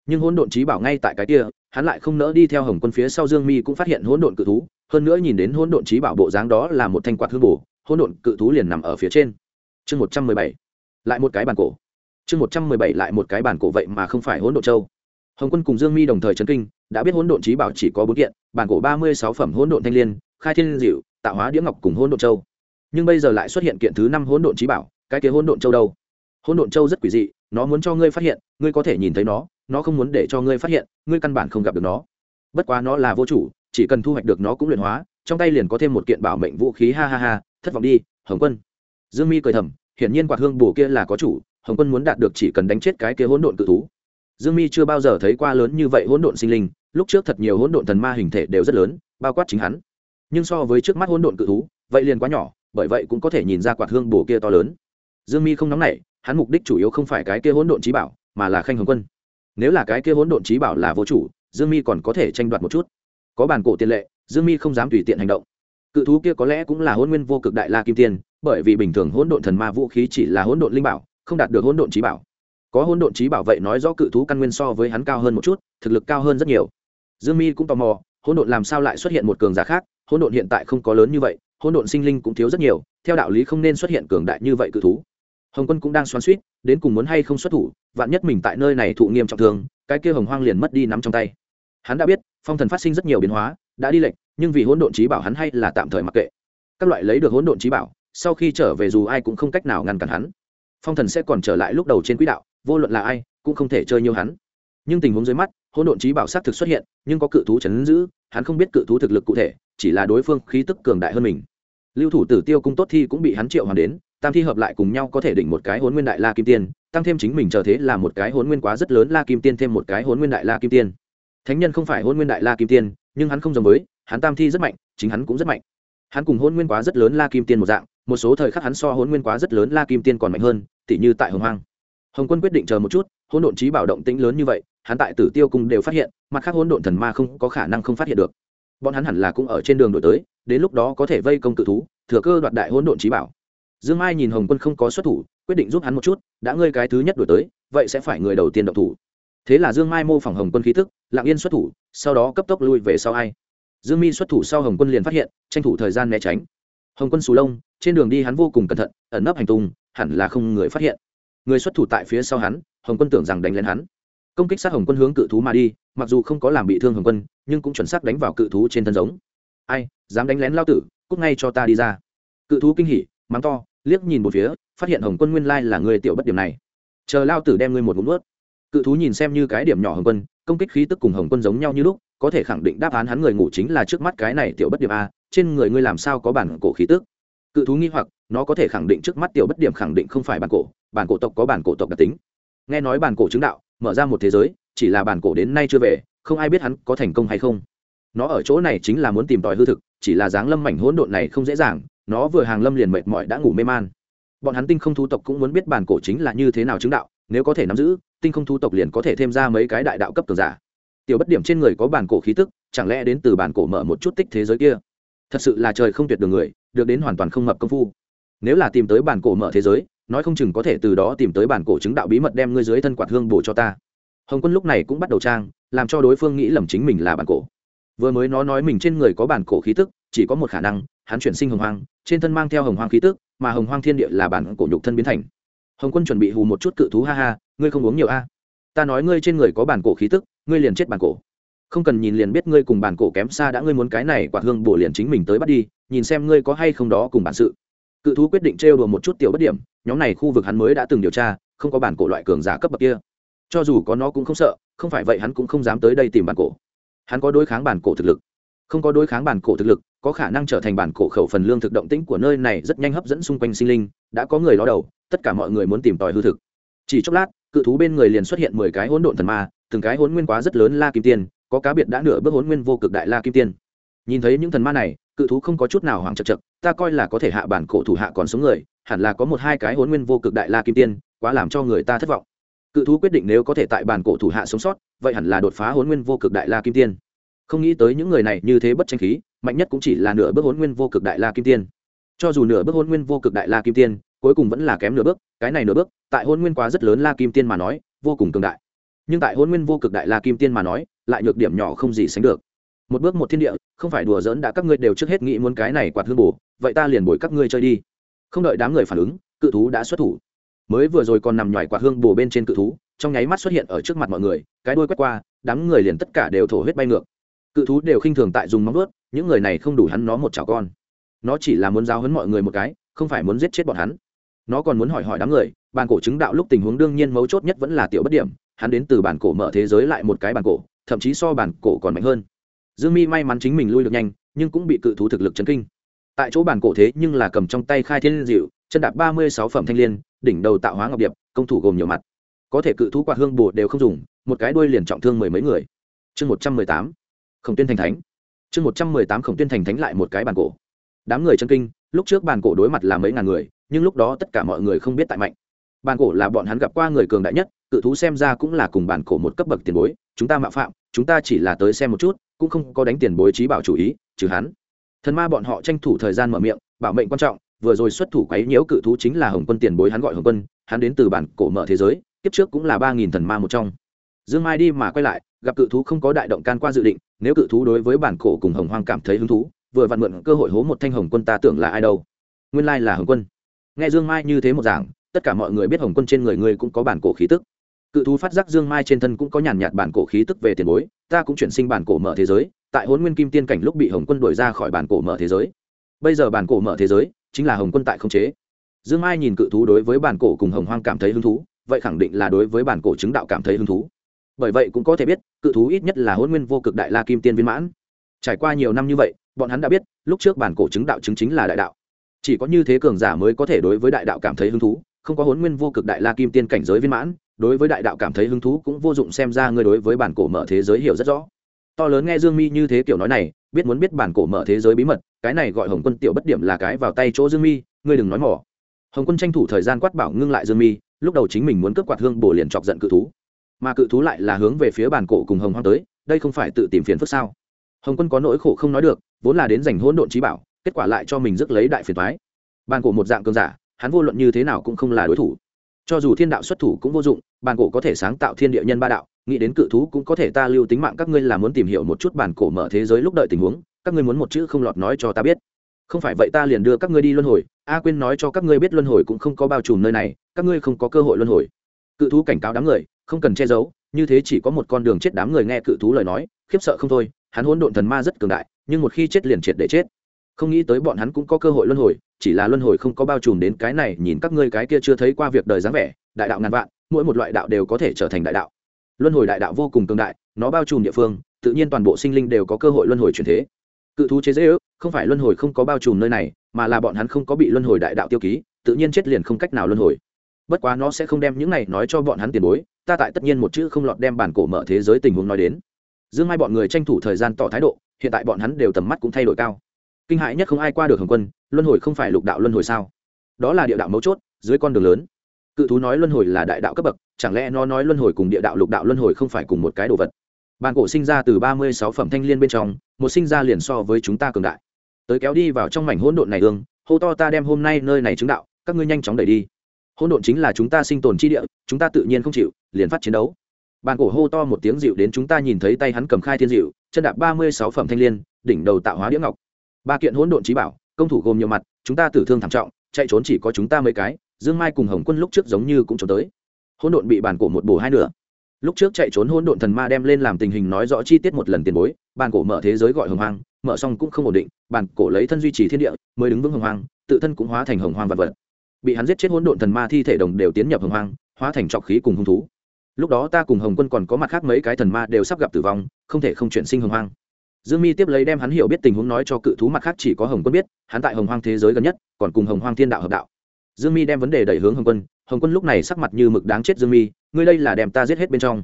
Nhưng hỗn độn trí bảo ngay tại cái kia, hắn lại không nỡ đi theo hồng quân phía sau dương mi cũng phát hiện hỗn độn cự thú, hơn nữa nhìn đến hỗn độn trí bảo bộ dáng đó là một thanh quạt hương bổ, hỗn độn cự thú liền nằm ở phía trên chương một trăm mười bảy, lại một cái bàn cổ. chương một trăm mười bảy lại một cái bàn cổ vậy mà không phải hỗn độn châu. Hồng quân cùng dương mi đồng thời chấn kinh, đã biết hỗn độn trí bảo chỉ có bốn kiện, bản cổ ba mươi sáu phẩm hỗn độn thanh l i ê n khai thiên diệu, tạo hóa đĩa ngọc cùng hỗn độn châu. Nhưng bây giờ lại xuất hiện kiện thứ năm hỗn độn trí bảo, cái kia hỗn độn châu đâu? Hỗn độn châu rất quỷ dị, nó muốn cho ngươi phát hiện, ngươi có thể nhìn thấy nó nó không muốn để cho ngươi phát hiện, ngươi căn bản không gặp được nó. Bất quá nó là vô chủ, chỉ cần thu hoạch được nó cũng luyện hóa, trong tay liền có thêm một kiện bảo mệnh vũ khí, ha ha ha, thất vọng đi, hồng quân dương mi cười thầm, hiển nhiên quạt hương bổ kia là có chủ, hồng quân muốn đạt được chỉ cần đánh chết cái kia hỗn độn cự thú. Dương mi chưa bao giờ thấy qua lớn như vậy hỗn độn sinh linh, lúc trước thật nhiều hỗn độn thần ma hình thể đều rất lớn, bao quát chính hắn. Nhưng so với trước mắt hỗn độn cự thú, vậy liền quá nhỏ, bởi vậy cũng có thể nhìn ra quạt hương bổ kia to lớn. Dương mi không nóng nảy, hắn mục đích chủ yếu không phải cái kia hỗn độn trí bảo, mà là khanh hồng quân. Nếu là cái kia hỗn độn trí bảo là vô chủ, dương mi còn có thể tranh đoạt một chút. Có bản cổ tiền lệ, dương mi không dám tùy tiện hành động. Cự thú kia có lẽ cũng là hỗn nguyên vô cực đại la kim tiên bởi vì bình thường hỗn độn thần ma vũ khí chỉ là hỗn độn linh bảo, không đạt được hỗn độn trí bảo. Có hỗn độn trí bảo vậy nói rõ cự thú căn nguyên so với hắn cao hơn một chút, thực lực cao hơn rất nhiều. Dương mi cũng tò mò, hỗn độn làm sao lại xuất hiện một cường giả khác? Hỗn độn hiện tại không có lớn như vậy, hỗn độn sinh linh cũng thiếu rất nhiều, theo đạo lý không nên xuất hiện cường đại như vậy cự thú. Hồng quân cũng đang xoắn suýt đến cùng muốn hay không xuất thủ, vạn nhất mình tại nơi này thụ nghiêm trọng thương, cái kia hồng hoang liền mất đi nắm trong tay. Hắn đã biết, phong thần phát sinh rất nhiều biến hóa, đã đi lệnh nhưng vì hỗn độn trí bảo hắn hay là tạm thời mặc kệ. Các loại lấy được hỗn độn trí bảo sau khi trở về dù ai cũng không cách nào ngăn cản hắn. Phong thần sẽ còn trở lại lúc đầu trên quỹ đạo, vô luận là ai, cũng không thể chơi nhiều hắn. Nhưng tình huống dưới mắt, hỗn độn trí bảo s á t thực xuất hiện, nhưng có cự thú chấn giữ, hắn không biết cự thú thực lực cụ thể, chỉ là đối phương khí tức cường đại hơn mình. Lưu thủ tử tiêu cung tốt thi cũng bị hắn triệu hoàn đến, tam thi hợp lại cùng nhau có thể đỉnh một cái hôn nguyên đại la kim tiên, tăng thêm chính mình chờ thế là một cái hôn nguyên quá rất lớn la kim tiên thêm một cái hôn nguyên đại la kim tiên. Thánh nhân không phải hôn nguyên đại la kim tiên, nhưng hắn không giống với, hắn tam thi rất mạnh, chính hắn cũng rất mạnh. Hắn cùng hôn nguyên quá rất lớn la kim tiên một dạng một số thời khắc hắn so hôn nguyên quá rất lớn, la kim tiên còn mạnh hơn, tỉ như tại hồng hoang. Hồng quân quyết định chờ một chút, hỗn độn trí bảo động tĩnh lớn như vậy, hắn tại tử tiêu cung đều phát hiện, mặt khác hỗn độn thần ma không có khả năng không phát hiện được. Bọn hắn hẳn là cũng ở trên đường đổi tới, đến lúc đó có thể vây công tự thú, thừa cơ đoạt đại hỗn độn trí bảo. Dương mai nhìn hồng quân không có xuất thủ, quyết định giúp hắn một chút, đã ngươi cái thứ nhất đổi tới, vậy sẽ phải người đầu tiên động thủ. Thế là dương mai mô phỏng hồng quân khí tức lạng yên xuất thủ, sau đó cấp tốc lui về sau ai. Dương mi xuất thủ sau hồng quân liền phát hiện, tranh thủ thời gian né tránh. Hồng quân sù lông trên đường đi hắn vô cùng cẩn thận, ẩn nấp hành tung, hẳn là không người phát hiện. Người xuất thủ tại phía sau hắn, hồng quân tưởng rằng đánh lên hắn. Công kích sát hồng quân hướng cự thú mà đi, mặc dù không có làm bị thương hồng quân, nhưng cũng chuẩn xác đánh vào cự thú trên thân giống. Ai, dám đánh lén lao tử, cút ngay cho ta đi ra. Cự thú kinh hỉ, mắng to, liếc nhìn một phía, phát hiện hồng quân nguyên lai là người tiểu bất điểm này. Chờ lao tử đem ngươi một ngụm nuốt. Cự thú nhìn xem như cái điểm nhỏ hồng quân, công kích khí tức cùng hồng quân giống nhau như lúc, có thể khẳng định đáp án hắn người ngủ chính là trước mắt cái này tiểu bất điểm a, trên người ngươi làm sao có bản cổ khí tức? Cự thú nghi hoặc, nó có thể khẳng định trước mắt tiểu bất điểm khẳng định không phải bản cổ bản cổ tộc có bản cổ tộc đặc tính. Nghe nói bản cổ chứng đạo, mở ra một thế giới, chỉ là bản cổ đến nay chưa về, không ai biết hắn có thành công hay không. Nó ở chỗ này chính là muốn tìm tòi hư thực, chỉ là dáng lâm mảnh hỗn độn này không dễ dàng, nó vừa hàng lâm liền mệt mỏi đã ngủ mê man. Bọn hắn tinh không thu tộc cũng muốn biết bản cổ chính là như thế nào chứng đạo, nếu có thể nắm giữ, tinh không thu tộc liền có thể thêm ra mấy cái đại đạo cấp cường giả. Tiểu bất điểm trên người có bản cổ khí tức, chẳng lẽ đến từ bản cổ mở một chút tích thế giới kia? Thật sự là trời không tuyệt đường người được đến hoàn toàn không mập công phu. Nếu là tìm tới bản cổ mở thế giới, nói không chừng có thể từ đó tìm tới bản cổ chứng đạo bí mật đem ngươi dưới thân quạt hương bổ cho ta. Hồng quân lúc này cũng bắt đầu trang, làm cho đối phương nghĩ lầm chính mình là bản cổ. Vừa mới nó nói mình trên người có bản cổ khí tức, chỉ có một khả năng, hắn chuyển sinh hồng hoang, trên thân mang theo hồng hoang khí tức, mà hồng hoang thiên địa là bản cổ nhục thân biến thành. Hồng quân chuẩn bị hù một chút cự thú, ha ha, ngươi không uống nhiều a. Ta nói ngươi trên người có bản cổ khí tức, ngươi liền chết bản cổ không cần nhìn liền biết ngươi cùng bản cổ kém xa đã ngươi muốn cái này quả hương bổ liền chính mình tới bắt đi, nhìn xem ngươi có hay không đó cùng bản sự. Cự thú quyết định trêu đùa một chút tiểu bất điểm, nhóm này khu vực hắn mới đã từng điều tra, không có bản cổ loại cường giả cấp bậc kia. Cho dù có nó cũng không sợ, không phải vậy hắn cũng không dám tới đây tìm bản cổ. Hắn có đối kháng bản cổ thực lực. Không có đối kháng bản cổ thực lực, có khả năng trở thành bản cổ khẩu phần lương thực động tĩnh của nơi này rất nhanh hấp dẫn xung quanh sinh linh, đã có người ló đầu, tất cả mọi người muốn tìm tòi hư thực. Chỉ chốc lát, cự thú bên người liền xuất hiện mười cái hỗn độn thần ma, từng cái hỗn nguyên quá rất lớn la kim tiên có cá biệt đã nửa bước hỗn nguyên vô cực đại la kim tiên. Nhìn thấy những thần ma này, cự thú không có chút nào hoảng chật chật, ta coi là có thể hạ bản cổ thủ hạ còn sống người, hẳn là có một hai cái hỗn nguyên vô cực đại la kim tiên, quá làm cho người ta thất vọng. Cự thú quyết định nếu có thể tại bản cổ thủ hạ sống sót, vậy hẳn là đột phá hỗn nguyên vô cực đại la kim tiên. Không nghĩ tới những người này như thế bất tranh khí, mạnh nhất cũng chỉ là nửa bước hỗn nguyên vô cực đại la kim tiên. Cho dù nửa bước hỗn nguyên vô cực đại la kim tiên, cuối cùng vẫn là kém nửa bước, cái này nửa bước, tại hỗn nguyên quá rất lớn la kim tiên mà nói, vô cùng cường đại. Nhưng tại hỗn nguyên vô cực đại la kim tiên mà nói lại nhược điểm nhỏ không gì sánh được. Một bước một thiên địa, không phải đùa giỡn đã các ngươi đều trước hết nghĩ muốn cái này quạt hương bổ, vậy ta liền bồi các ngươi chơi đi. Không đợi đám người phản ứng, cự thú đã xuất thủ. Mới vừa rồi còn nằm nhòi quạt hương bổ bên trên cự thú, trong nháy mắt xuất hiện ở trước mặt mọi người, cái đuôi quét qua, đám người liền tất cả đều thổ huyết bay ngược. Cự thú đều khinh thường tại dùng móng vuốt, những người này không đủ hắn nó một chảo con. Nó chỉ là muốn giáo hấn mọi người một cái, không phải muốn giết chết bọn hắn. Nó còn muốn hỏi hỏi đám người bàn cổ chứng đạo lúc tình huống đương nhiên mấu chốt nhất vẫn là tiểu bất điểm, hắn đến từ bản cổ mở thế giới lại một cái bản cổ thậm chí so bản cổ còn mạnh hơn. Dương mi may mắn chính mình lui được nhanh, nhưng cũng bị cự thú thực lực chấn kinh. Tại chỗ bản cổ thế nhưng là cầm trong tay khai thiên dịu chân đạp ba mươi sáu phẩm thanh l i ê n đỉnh đầu tạo hóa ngọc điệp, công thủ gồm nhiều mặt. Có thể cự thú quạt hương bồ đều không dùng, một cái đuôi liền trọng thương mười mấy người. Chương một trăm mười tám, khổng tuyên thành thánh. Chương một trăm mười tám, khổng tuyên thành thánh lại một cái bản cổ. Đám người chân kinh, lúc trước bản cổ đối mặt là mấy ngàn người, nhưng lúc đó tất cả mọi người không biết tại mạnh. Bản cổ là bọn hắn gặp qua người cường đại nhất cự thú xem ra cũng là cùng bản cổ một cấp bậc tiền bối, chúng ta mạo phạm, chúng ta chỉ là tới xem một chút, cũng không có đánh tiền bối trí bảo chủ ý, trừ hắn. Thần ma bọn họ tranh thủ thời gian mở miệng, bảo mệnh quan trọng, vừa rồi xuất thủ quấy nhiễu cự thú chính là hồng quân tiền bối hắn gọi hồng quân, hắn đến từ bản cổ mở thế giới, kiếp trước cũng là ba nghìn thần ma một trong. Dương mai đi mà quay lại, gặp cự thú không có đại động can qua dự định, nếu cự thú đối với bản cổ cùng hồng hoang cảm thấy hứng thú, vừa vặn mượn cơ hội hố một thanh hồng quân ta tưởng là ai đâu. Nguyên lai là hồng quân. Nghe dương mai như thế một giảng tất cả mọi người biết hồng quân trên người ngươi cũng có bản cổ khí tức cự thú phát giác dương mai trên thân cũng có nhàn nhạt bản cổ khí tức về tiền bối, ta cũng chuyển sinh bản cổ mở thế giới, tại hôn nguyên kim tiên cảnh lúc bị hồng quân đuổi ra khỏi bản cổ mở thế giới. Bây giờ bản cổ mở thế giới chính là hồng quân tại không chế. Dương mai nhìn cự thú đối với bản cổ cùng hồng hoang cảm thấy hứng thú, vậy khẳng định là đối với bản cổ chứng đạo cảm thấy hứng thú. Bởi vậy cũng có thể biết, cự thú ít nhất là hôn nguyên vô cực đại la kim tiên viên mãn. Trải qua nhiều năm như vậy, bọn hắn đã biết, lúc trước bản cổ chứng đạo chứng chính là đại đạo. Chỉ có như thế cường giả mới có thể đối với đại đạo cảm thấy hứng thú không có huấn nguyên vô cực đại la kim tiên cảnh giới viên mãn, đối với đại đạo cảm thấy hứng thú cũng vô dụng xem ra ngươi đối với bản cổ mở thế giới hiểu rất rõ. To lớn nghe dương mi như thế kiểu nói này, biết muốn biết bản cổ mở thế giới bí mật, cái này gọi hồng quân tiểu bất điểm là cái vào tay chỗ dương mi, ngươi đừng nói mỏ. Hồng quân tranh thủ thời gian quát bảo ngưng lại dương mi, lúc đầu chính mình muốn cướp quạt hương bổ liền chọc giận cự thú. Mà cự thú lại là hướng về phía bản cổ cùng hồng hoang tới, đây không phải tự tìm phiền phức sao? Hồng quân có nỗi khổ không nói được, vốn là đến giành hỗn độn trí bảo, kết quả lại cho mình rước lấy đại phiền thoái bản cổ một dạng cơn giả hắn vô luận như thế nào cũng không là đối thủ. Cho dù thiên đạo xuất thủ cũng vô dụng bàn cổ có thể sáng tạo thiên địa nhân ba đạo, nghĩ đến cự thú cũng có thể ta lưu tính mạng, các ngươi là muốn tìm hiểu một chút bản cổ mở thế giới lúc đợi tình huống, các ngươi muốn một chữ không lọt nói cho ta biết. Không phải vậy ta liền đưa các ngươi đi luân hồi, a quên nói cho các ngươi biết luân hồi cũng không có bao trùm nơi này, các ngươi không có cơ hội luân hồi. Cự thú cảnh cáo đám người, không cần che giấu, như thế chỉ có một con đường chết đám người nghe cự thú lời nói, khiếp sợ không thôi, hắn hỗn độn thần ma rất cường đại, nhưng một khi chết liền triệt để chết không nghĩ tới bọn hắn cũng có cơ hội luân hồi, chỉ là luân hồi không có bao trùm đến cái này, nhìn các ngươi cái kia chưa thấy qua việc đời dáng vẻ, đại đạo ngàn vạn, mỗi một loại đạo đều có thể trở thành đại đạo. Luân hồi đại đạo vô cùng cường đại, nó bao trùm địa phương, tự nhiên toàn bộ sinh linh đều có cơ hội luân hồi chuyển thế. Cự thú chế dễ ước, không phải luân hồi không có bao trùm nơi này, mà là bọn hắn không có bị luân hồi đại đạo tiêu ký, tự nhiên chết liền không cách nào luân hồi. Bất quá nó sẽ không đem những này nói cho bọn hắn tiền bối, ta tại tất nhiên một chữ không lọt đem bản cổ mở thế giới tình huống nói đến. Dương mai bọn người tranh thủ thời gian tỏ thái độ, hiện tại bọn hắn đều tầm mắt cũng thay đổi cao kinh hãi nhất không ai qua được hồng quân, luân hồi không phải lục đạo luân hồi sao? Đó là địa đạo mấu chốt, dưới con đường lớn. Cự thú nói luân hồi là đại đạo cấp bậc, chẳng lẽ nó nói luân hồi cùng địa đạo lục đạo luân hồi không phải cùng một cái đồ vật? Bàn cổ sinh ra từ ba mươi sáu phẩm thanh liên bên trong, một sinh ra liền so với chúng ta cường đại. Tới kéo đi vào trong mảnh hỗn độn này ương, hô to ta đem hôm nay nơi này chứng đạo, các ngươi nhanh chóng đẩy đi. Hỗn độn chính là chúng ta sinh tồn chi địa, chúng ta tự nhiên không chịu, liền phát chiến đấu. Bàn cổ hô to một tiếng dịu đến chúng ta nhìn thấy tay hắn cầm khai thiên dịu, chân đạp ba mươi sáu phẩm thanh liên, đỉnh đầu tạo hóa đĩa ngọc ba kiện hỗn độn trí bảo, công thủ gồm nhiều mặt, chúng ta tử thương thảm trọng, chạy trốn chỉ có chúng ta mấy cái, dương mai cùng hồng quân lúc trước giống như cũng trốn tới. Hỗn độn bị bàn cổ một bổ hai nửa. Lúc trước chạy trốn hỗn độn thần ma đem lên làm tình hình nói rõ chi tiết một lần tiền bối, bàn cổ mở thế giới gọi hồng hoang, mở xong cũng không ổn định, bàn cổ lấy thân duy trì thiên địa, mới đứng vững hồng hoang, tự thân cũng hóa thành hồng hoang vật vật. Bị hắn giết chết hỗn độn thần ma thi thể đồng đều tiến nhập hồng hoang, hóa thành trọc khí cùng hung thú. Lúc đó ta cùng hồng quân còn có mặt khác mấy cái thần ma đều sắp gặp tử vong, không thể không chuyển sinh hồng hoang dương mi tiếp lấy đem hắn hiểu biết tình huống nói cho cự thú mặt khác chỉ có hồng quân biết, hắn tại hồng hoang thế giới gần nhất, còn cùng hồng hoang thiên đạo hợp đạo. Dương mi đem vấn đề đẩy hướng hồng quân hồng quân lúc này sắc mặt như mực đáng chết dương mi, ngươi đây là đem ta giết hết bên trong.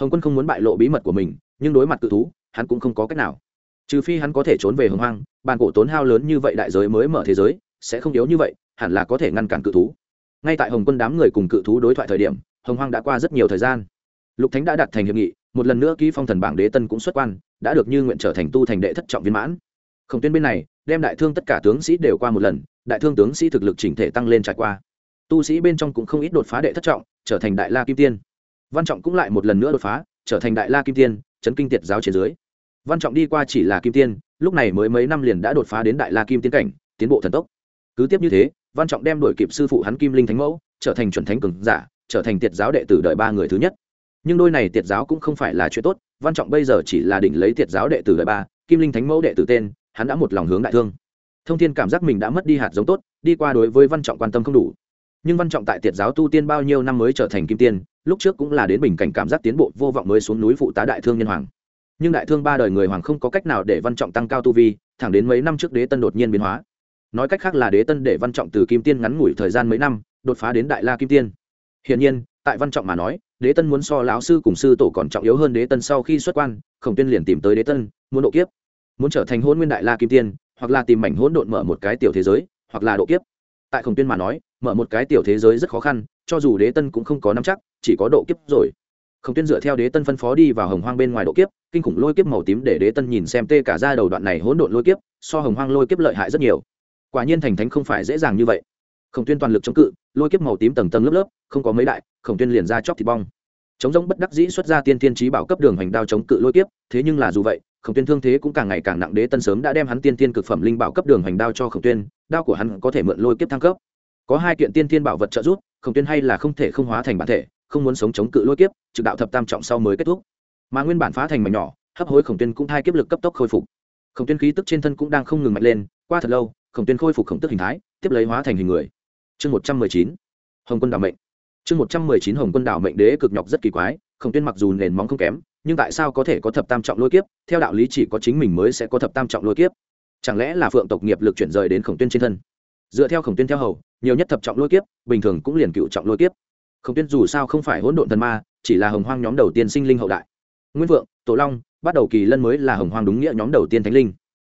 Hồng quân không muốn bại lộ bí mật của mình, nhưng đối mặt cự thú, hắn cũng không có cách nào. Trừ phi hắn có thể trốn về hồng hoang, bàn cổ tốn hao lớn như vậy đại giới mới mở thế giới, sẽ không yếu như vậy, hẳn là có thể ngăn cản cự thú. Ngay tại hồng quân đám người cùng cự thú đối thoại thời điểm, hồng hoang đã qua rất nhiều thời gian. Lục thánh đã đặt thành hiệp nghị một lần nữa ký phong thần bảng đế tân cũng xuất quan, đã được như nguyện trở thành tu thành đệ thất trọng viên mãn. Khổng tuyên bên này, đem đại thương tất cả tướng sĩ đều qua một lần, đại thương tướng sĩ thực lực chỉnh thể tăng lên trải qua. Tu sĩ bên trong cũng không ít đột phá đệ thất trọng, trở thành đại la kim tiên. Văn trọng cũng lại một lần nữa đột phá, trở thành đại la kim tiên, chấn kinh tiệt giáo trên dưới. Văn trọng đi qua chỉ là kim tiên, lúc này mới mấy năm liền đã đột phá đến đại la kim tiên cảnh, tiến bộ thần tốc. Cứ tiếp như thế, văn trọng đem đổi kịp sư phụ hắn kim linh thánh mẫu, trở thành chuẩn thánh cường giả, trở thành tiệt giáo đệ tử đợi ba người thứ nhất nhưng đôi này tiệt giáo cũng không phải là chuyện tốt, văn trọng bây giờ chỉ là đỉnh lấy tiệt giáo đệ tử đời ba, kim linh thánh mẫu đệ tử tên, hắn đã một lòng hướng đại thương. Thông thiên cảm giác mình đã mất đi hạt giống tốt, đi qua đối với văn trọng quan tâm không đủ. Nhưng văn trọng tại tiệt giáo tu tiên bao nhiêu năm mới trở thành kim tiên, lúc trước cũng là đến bình cảnh cảm giác tiến bộ vô vọng mới xuống núi phụ tá đại thương nhân hoàng. Nhưng đại thương ba đời người hoàng không có cách nào để văn trọng tăng cao tu vi, thẳng đến mấy năm trước đế tân đột nhiên biến hóa. Nói cách khác là đế tân để văn trọng từ kim tiên ngắn ngủi thời gian mấy năm, đột phá đến đại la kim tiên. Hiển nhiên, tại văn trọng mà nói đế tân muốn so lão sư cùng sư tổ còn trọng yếu hơn đế tân sau khi xuất quan, khổng tuyên liền tìm tới đế tân, muốn độ kiếp. Muốn trở thành hôn nguyên đại la kim tiên, hoặc là tìm mảnh hỗn độn mở một cái tiểu thế giới, hoặc là độ kiếp. Tại khổng tuyên mà nói, mở một cái tiểu thế giới rất khó khăn, cho dù đế tân cũng không có nắm chắc, chỉ có độ kiếp rồi. Khổng tuyên dựa theo đế tân phân phó đi vào hồng hoang bên ngoài độ kiếp, kinh khủng lôi kiếp màu tím để đế tân nhìn xem tê cả ra đầu đoạn này hỗn độn lôi kiếp, so hồng hoang lôi kiếp lợi hại rất nhiều. Quả nhiên thành thánh không phải dễ dàng như vậy. Khổng tuyên toàn lực chống cự, lôi kiếp màu tím tầng tầng lớp lớp, không có mấy đại khổng tuyên liền ra chóc thịt bong. Chống giống bất đắc dĩ xuất ra tiên tiên trí bảo cấp đường hành đao chống cự lôi kiếp, thế nhưng là dù vậy, khổng tuyên thương thế cũng càng ngày càng nặng đế tân sớm đã đem hắn tiên tiên cực phẩm linh bảo cấp đường hành đao cho khổng tuyên, đao của hắn có thể mượn lôi kiếp thăng cấp. Có hai kiện tiên tiên bảo vật trợ giúp, khổng tuyên hay là không thể không hóa thành bản thể, không muốn sống chống cự lôi kiếp, trực đạo thập tam trọng sau mới kết thúc. Mà nguyên bản phá thành mảnh nhỏ, hấp hối khổng tuyên cũng thai kiếp lực cấp tốc khôi phục. Khổng tuyên khí tức trên thân cũng đang không ngừng mạnh lên, qua thật lâu, khổng tuyên khôi phục khổng tức hình thái, tiếp lấy hóa thành hình người. Chương một trăm mười chín. Hồng quân đảo mệnh chương một trăm mười chín hồng quân đảo mệnh đế cực nhọc rất kỳ quái, khổng tuyên mặc dù nền móng không kém, nhưng tại sao có thể có thập tam trọng lôi kiếp? Theo đạo lý chỉ có chính mình mới sẽ có thập tam trọng lôi kiếp. Chẳng lẽ là phượng tộc nghiệp lực chuyển rời đến khổng tuyên trên thân? Dựa theo khổng tuyên theo hầu, nhiều nhất thập trọng lôi kiếp, bình thường cũng liền cựu trọng lôi kiếp. Khổng tuyên dù sao không phải hỗn độn thần ma, chỉ là hồng hoang nhóm đầu tiên sinh linh hậu đại. Nguyên vượng, tổ long, bắt đầu kỳ lân mới là hồng hoang đúng nghĩa nhóm đầu tiên thánh linh.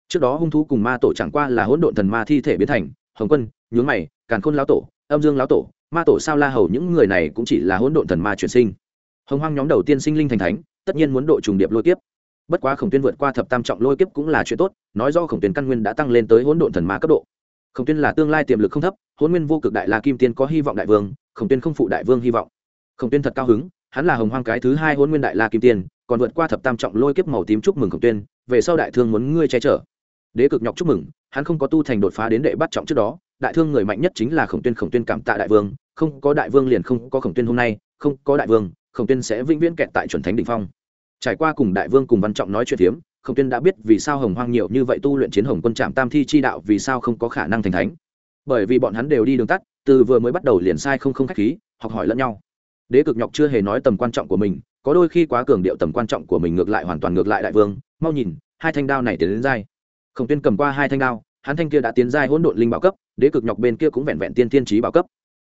Trước đó hung thú cùng ma tổ chẳng qua là hỗn độn thần ma thi thể biến thành, hồng quân, nhướng mày, càn khôn lão tổ, âm dương lão tổ ma tổ sao la hầu những người này cũng chỉ là hỗn độn thần ma chuyển sinh. Hồng hoang nhóm đầu tiên sinh linh thành thánh, tất nhiên muốn độ trùng điệp lôi kiếp. Bất quá khổng tuyên vượt qua thập tam trọng lôi kiếp cũng là chuyện tốt, nói do khổng tuyên căn nguyên đã tăng lên tới hỗn độn thần ma cấp độ. Khổng tuyên là tương lai tiềm lực không thấp, hỗn nguyên vô cực đại la kim tiên có hy vọng đại vương, khổng tuyên không phụ đại vương hy vọng. Khổng tuyên thật cao hứng, hắn là hồng hoang cái thứ hai hôn nguyên đại la kim tiên, còn vượt qua thập tam trọng lôi kiếp màu tím chúc mừng khổng tuyên, về sau đại thương muốn ngươi che chở. Đế cực nhọc chúc mừng, hắn không có tu thành đột phá đến đệ bắt trọng trước đó, đại thương người mạnh nhất chính là khổng tuyên khổng tuyên cảm tạ đại vương không có đại vương liền không có khổng tuyên hôm nay, không có đại vương, khổng tuyên sẽ vĩnh viễn kẹt tại chuẩn thánh đ ỉ n h phong. Trải qua cùng đại vương cùng văn trọng nói chuyện phiếm, khổng tuyên đã biết vì sao hồng hoang nhiều như vậy tu luyện chiến hồng quân trạm tam thi chi đạo vì sao không có khả năng thành thánh. Bởi vì bọn hắn đều đi đường tắt, từ vừa mới bắt đầu liền sai không không khách khí, học hỏi lẫn nhau. Đế cực nhọc chưa hề nói tầm quan trọng của mình, có đôi khi quá cường điệu tầm quan trọng của mình ngược lại hoàn toàn ngược lại đại vương, mau nhìn, hai thanh đao này tiến đến dai khổng tuyên cầm qua hai thanh đao, hắn thanh kia đã tiến giai hỗn độn linh bảo cấp, đế cực nhọc bên kia cũng vẹn vẹn tiên tiên trí bảo cấp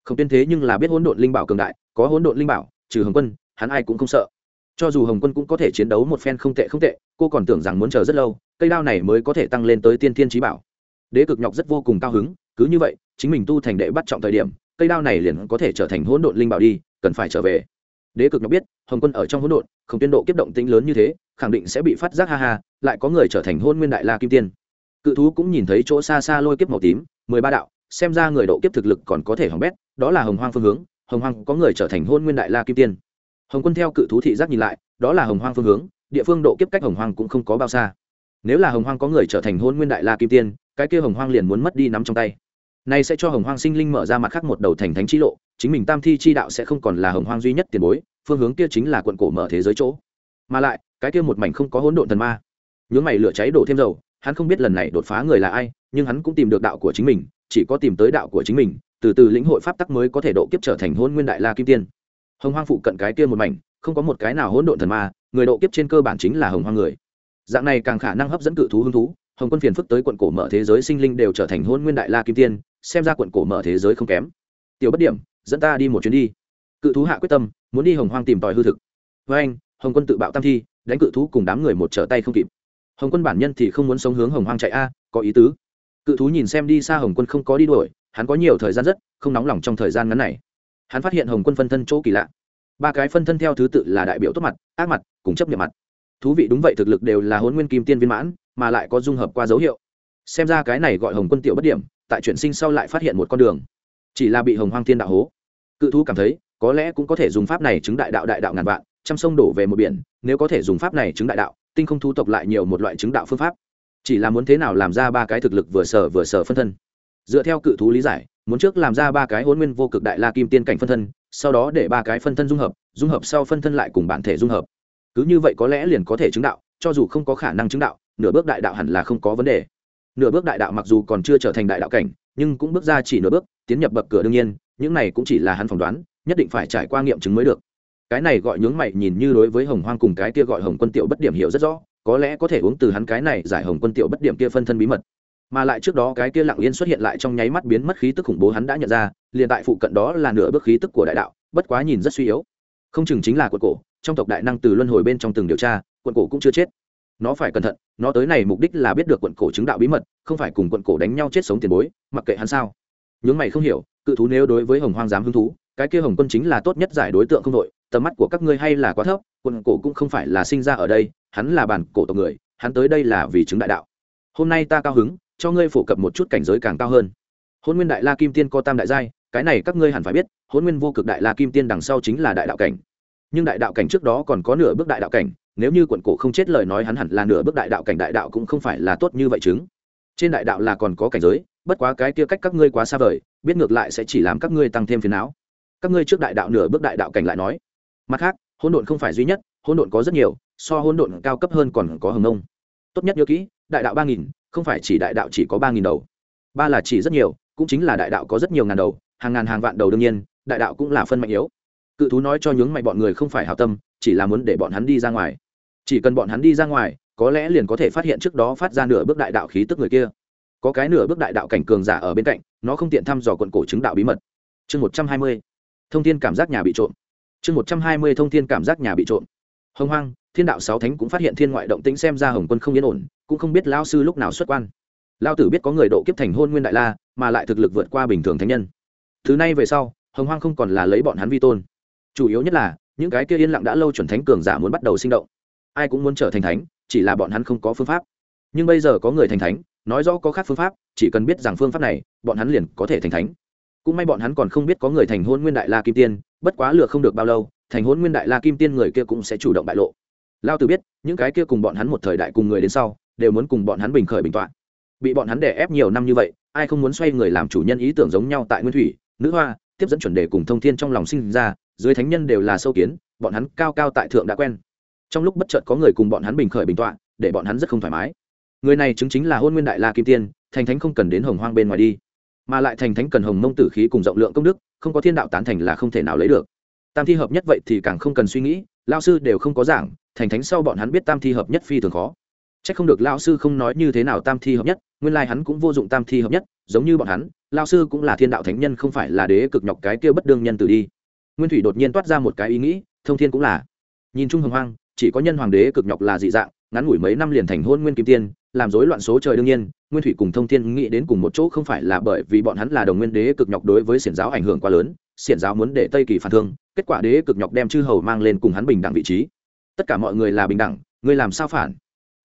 không tiên thế nhưng là biết hỗn độn linh bảo cường đại, có hỗn độn linh bảo, trừ hồng quân, hắn ai cũng không sợ. Cho dù hồng quân cũng có thể chiến đấu một phen không tệ không tệ, cô còn tưởng rằng muốn chờ rất lâu, cây đao này mới có thể tăng lên tới tiên thiên trí bảo. Đế cực nhọc rất vô cùng cao hứng, cứ như vậy, chính mình tu thành đệ bắt trọng thời điểm, cây đao này liền có thể trở thành hỗn độn linh bảo đi, cần phải trở về. Đế cực nhọc biết, hồng quân ở trong hỗn độn, không tiên độ kiếp động tính lớn như thế, khẳng định sẽ bị phát giác ha ha, lại có người trở thành hôn nguyên đại la kim tiên. Cự thú cũng nhìn thấy chỗ xa xa lôi kiếp màu tím, mười ba đạo, xem ra người độ kiếp thực lực còn có thể hỏng bét đó là hồng hoang phương hướng, hồng hoang có người trở thành hôn nguyên đại la kim tiên. Hồng quân theo cự thú thị giác nhìn lại, đó là hồng hoang phương hướng, địa phương độ kiếp cách hồng hoang cũng không có bao xa. Nếu là hồng hoang có người trở thành hôn nguyên đại la kim tiên, cái kia hồng hoang liền muốn mất đi nắm trong tay. Nay sẽ cho hồng hoang sinh linh mở ra mặt khác một đầu thành thánh chi lộ, chính mình tam thi chi đạo sẽ không còn là hồng hoang duy nhất tiền bối, phương hướng kia chính là quận cổ mở thế giới chỗ. Mà lại, cái kia một mảnh không có hỗn độn thần ma. Nhớ mày lửa cháy đổ thêm dầu, hắn không biết lần này đột phá người là ai, nhưng hắn cũng tìm được đạo của chính mình chỉ có tìm tới đạo của chính mình, từ từ lĩnh hội pháp tắc mới có thể độ kiếp trở thành hôn nguyên đại la kim tiên. Hồng hoang phụ cận cái kia một mảnh, không có một cái nào hỗn độn thần ma, người độ kiếp trên cơ bản chính là hồng hoang người. Dạng này càng khả năng hấp dẫn cự thú hứng thú, hồng quân phiền phức tới quận cổ mở thế giới sinh linh đều trở thành hôn nguyên đại la kim tiên, xem ra quận cổ mở thế giới không kém. Tiểu bất điểm, dẫn ta đi một chuyến đi. Cự thú hạ quyết tâm, muốn đi hồng hoang tìm tòi hư thực. Với anh, hồng quân tự bạo tam thi, đánh cự thú cùng đám người một trở tay không kịp. Hồng quân bản nhân thì không muốn sống hướng hồng hoang chạy a, có ý tứ cự thú nhìn xem đi xa hồng quân không có đi đuổi, hắn có nhiều thời gian rất, không nóng lòng trong thời gian ngắn này. Hắn phát hiện hồng quân phân thân chỗ kỳ lạ. Ba cái phân thân theo thứ tự là đại biểu tốt mặt, ác mặt, cùng chấp nhận mặt. Thú vị đúng vậy, thực lực đều là hôn nguyên kim tiên viên mãn, mà lại có dung hợp qua dấu hiệu. Xem ra cái này gọi hồng quân tiểu bất điểm, tại chuyển sinh sau lại phát hiện một con đường. Chỉ là bị hồng hoang thiên đạo hố. Cự thú cảm thấy, có lẽ cũng có thể dùng pháp này chứng đại đạo đại đạo ngàn vạn, trăm sông đổ về một biển, nếu có thể dùng pháp này chứng đại đạo, tinh không thu tộc lại nhiều một loại chứng đạo phương pháp chỉ là muốn thế nào làm ra ba cái thực lực vừa sở vừa sở phân thân. Dựa theo cự thú lý giải, muốn trước làm ra ba cái hôn nguyên vô cực đại la kim tiên cảnh phân thân, sau đó để ba cái phân thân dung hợp dung hợp sau phân thân lại cùng bản thể dung hợp. Cứ như vậy có lẽ liền có thể chứng đạo, cho dù không có khả năng chứng đạo, nửa bước đại đạo hẳn là không có vấn đề. Nửa bước đại đạo mặc dù còn chưa trở thành đại đạo cảnh, nhưng cũng bước ra chỉ nửa bước, tiến nhập bậc cửa đương nhiên, những này cũng chỉ là hắn phỏng đoán, nhất định phải trải qua nghiệm chứng mới được. Cái này gọi nhướng mày nhìn như đối với hồng hoang cùng cái kia gọi hồng quân tiểu bất điểm hiểu rất rõ có lẽ có thể uống từ hắn cái này giải hồng quân tiểu bất điểm kia phân thân bí mật. Mà lại trước đó cái kia lặng yên xuất hiện lại trong nháy mắt biến mất khí tức khủng bố hắn đã nhận ra, liền tại phụ cận đó là nửa bước khí tức của đại đạo, bất quá nhìn rất suy yếu. Không chừng chính là quận cổ, trong tộc đại năng từ luân hồi bên trong từng điều tra, quận cổ cũng chưa chết. Nó phải cẩn thận, nó tới này mục đích là biết được quận cổ chứng đạo bí mật, không phải cùng quận cổ đánh nhau chết sống tiền bối, mặc kệ hắn sao. Nhướng mày không hiểu, cự thú nếu đối với hồng hoang dám hứng thú cái kia hồng quân chính là tốt nhất giải đối tượng không đội, tầm mắt của các ngươi hay là quá thấp quận cổ cũng không phải là sinh ra ở đây, hắn là bản cổ tộc người, hắn tới đây là vì chứng đại đạo. Hôm nay ta cao hứng, cho ngươi phổ cập một chút cảnh giới càng cao hơn. Hôn nguyên đại la kim tiên có tam đại giai, cái này các ngươi hẳn phải biết, hôn nguyên vô cực đại la kim tiên đằng sau chính là đại đạo cảnh. Nhưng đại đạo cảnh trước đó còn có nửa bước đại đạo cảnh, nếu như quận cổ không chết lời nói hắn hẳn là nửa bước đại đạo cảnh đại đạo cũng không phải là tốt như vậy chứng. Trên đại đạo là còn có cảnh giới, bất quá cái kia cách các ngươi quá xa vời, biết ngược lại sẽ chỉ làm các ngươi tăng thêm phiền não các ngươi trước đại đạo nửa bước đại đạo cảnh lại nói. Mặt khác, hỗn độn không phải duy nhất, hỗn độn có rất nhiều, so hỗn độn cao cấp hơn còn có hồng nông tốt nhất nhớ kỹ, đại đạo ba nghìn, không phải chỉ đại đạo chỉ có ba nghìn đầu. Ba là chỉ rất nhiều, cũng chính là đại đạo có rất nhiều ngàn đầu, hàng ngàn hàng vạn đầu đương nhiên, đại đạo cũng là phân mạnh yếu. Cự thú nói cho nhướng mạnh bọn người không phải hào tâm, chỉ là muốn để bọn hắn đi ra ngoài. Chỉ cần bọn hắn đi ra ngoài, có lẽ liền có thể phát hiện trước đó phát ra nửa bước đại đạo khí tức người kia. Có cái nửa bước đại đạo cảnh cường giả ở bên cạnh, nó không tiện thăm dò quận cổ chứng đạo bí mật. Chương một trăm hai mươi thông tin cảm giác nhà bị trộm. Chương một trăm hai mươi thông tin cảm giác nhà bị trộm. Hồng hoang, thiên đạo sáu thánh cũng phát hiện thiên ngoại động tĩnh xem ra hồng quân không yên ổn, cũng không biết lao sư lúc nào xuất quan. Lao tử biết có người độ kiếp thành hôn nguyên đại la, mà lại thực lực vượt qua bình thường thánh nhân. Thứ này về sau, hồng hoang không còn là lấy bọn hắn vi tôn. Chủ yếu nhất là, những cái kia yên lặng đã lâu chuẩn thánh cường giả muốn bắt đầu sinh động. Ai cũng muốn trở thành thánh, chỉ là bọn hắn không có phương pháp. Nhưng bây giờ có người thành thánh, nói rõ có khác phương pháp, chỉ cần biết rằng phương pháp này, bọn hắn liền có thể thành thánh cũng may bọn hắn còn không biết có người thành hôn nguyên đại la kim tiên, bất quá lựa không được bao lâu, thành hôn nguyên đại la kim tiên người kia cũng sẽ chủ động bại lộ. Lao tử biết, những cái kia cùng bọn hắn một thời đại cùng người đến sau, đều muốn cùng bọn hắn bình khởi bình tọa. Bị bọn hắn đè ép nhiều năm như vậy, ai không muốn xoay người làm chủ nhân ý tưởng giống nhau tại nguyên thủy, nữ hoa, tiếp dẫn chuẩn đề cùng thông thiên trong lòng sinh ra, dưới thánh nhân đều là sâu kiến, bọn hắn cao cao tại thượng đã quen. Trong lúc bất chợt có người cùng bọn hắn bình khởi bình tọa, để bọn hắn rất không thoải mái. Người này chứng chính là hôn nguyên đại la kim tiên, thành thánh không cần đến hồng hoang bên ngoài đi mà lại thành thánh cần hồng mông tử khí cùng rộng lượng công đức, không có thiên đạo tán thành là không thể nào lấy được. Tam thi hợp nhất vậy thì càng không cần suy nghĩ lao sư đều không có giảng, thành thánh sau bọn hắn biết tam thi hợp nhất phi thường khó. C h ắ c không được lao sư không nói như thế nào tam thi hợp nhất, nguyên lai hắn cũng vô dụng tam thi hợp nhất, giống như bọn hắn lao sư cũng là thiên đạo thánh nhân không phải là đế cực nhọc cái kia bất đương nhân từ đi. Nguyên thủy đột nhiên toát ra một cái ý nghĩ, thông thiên cũng là. Nhìn chung hồng hoang, chỉ có nhân hoàng đế cực nhọc là dị dạng, ngắn ngủi mấy năm liền thành hôn nguyên kim tiên làm rối loạn số trời đương nhiên, nguyên thủy cùng thông thiên nghĩ đến cùng một chỗ không phải là bởi vì bọn hắn là đồng nguyên đế cực nhọc đối với xiển giáo ảnh hưởng quá lớn, xiển giáo muốn để tây kỳ phản thương, kết quả đế cực nhọc đem chư hầu mang lên cùng hắn bình đẳng vị trí. Tất cả mọi người là bình đẳng, ngươi làm sao phản?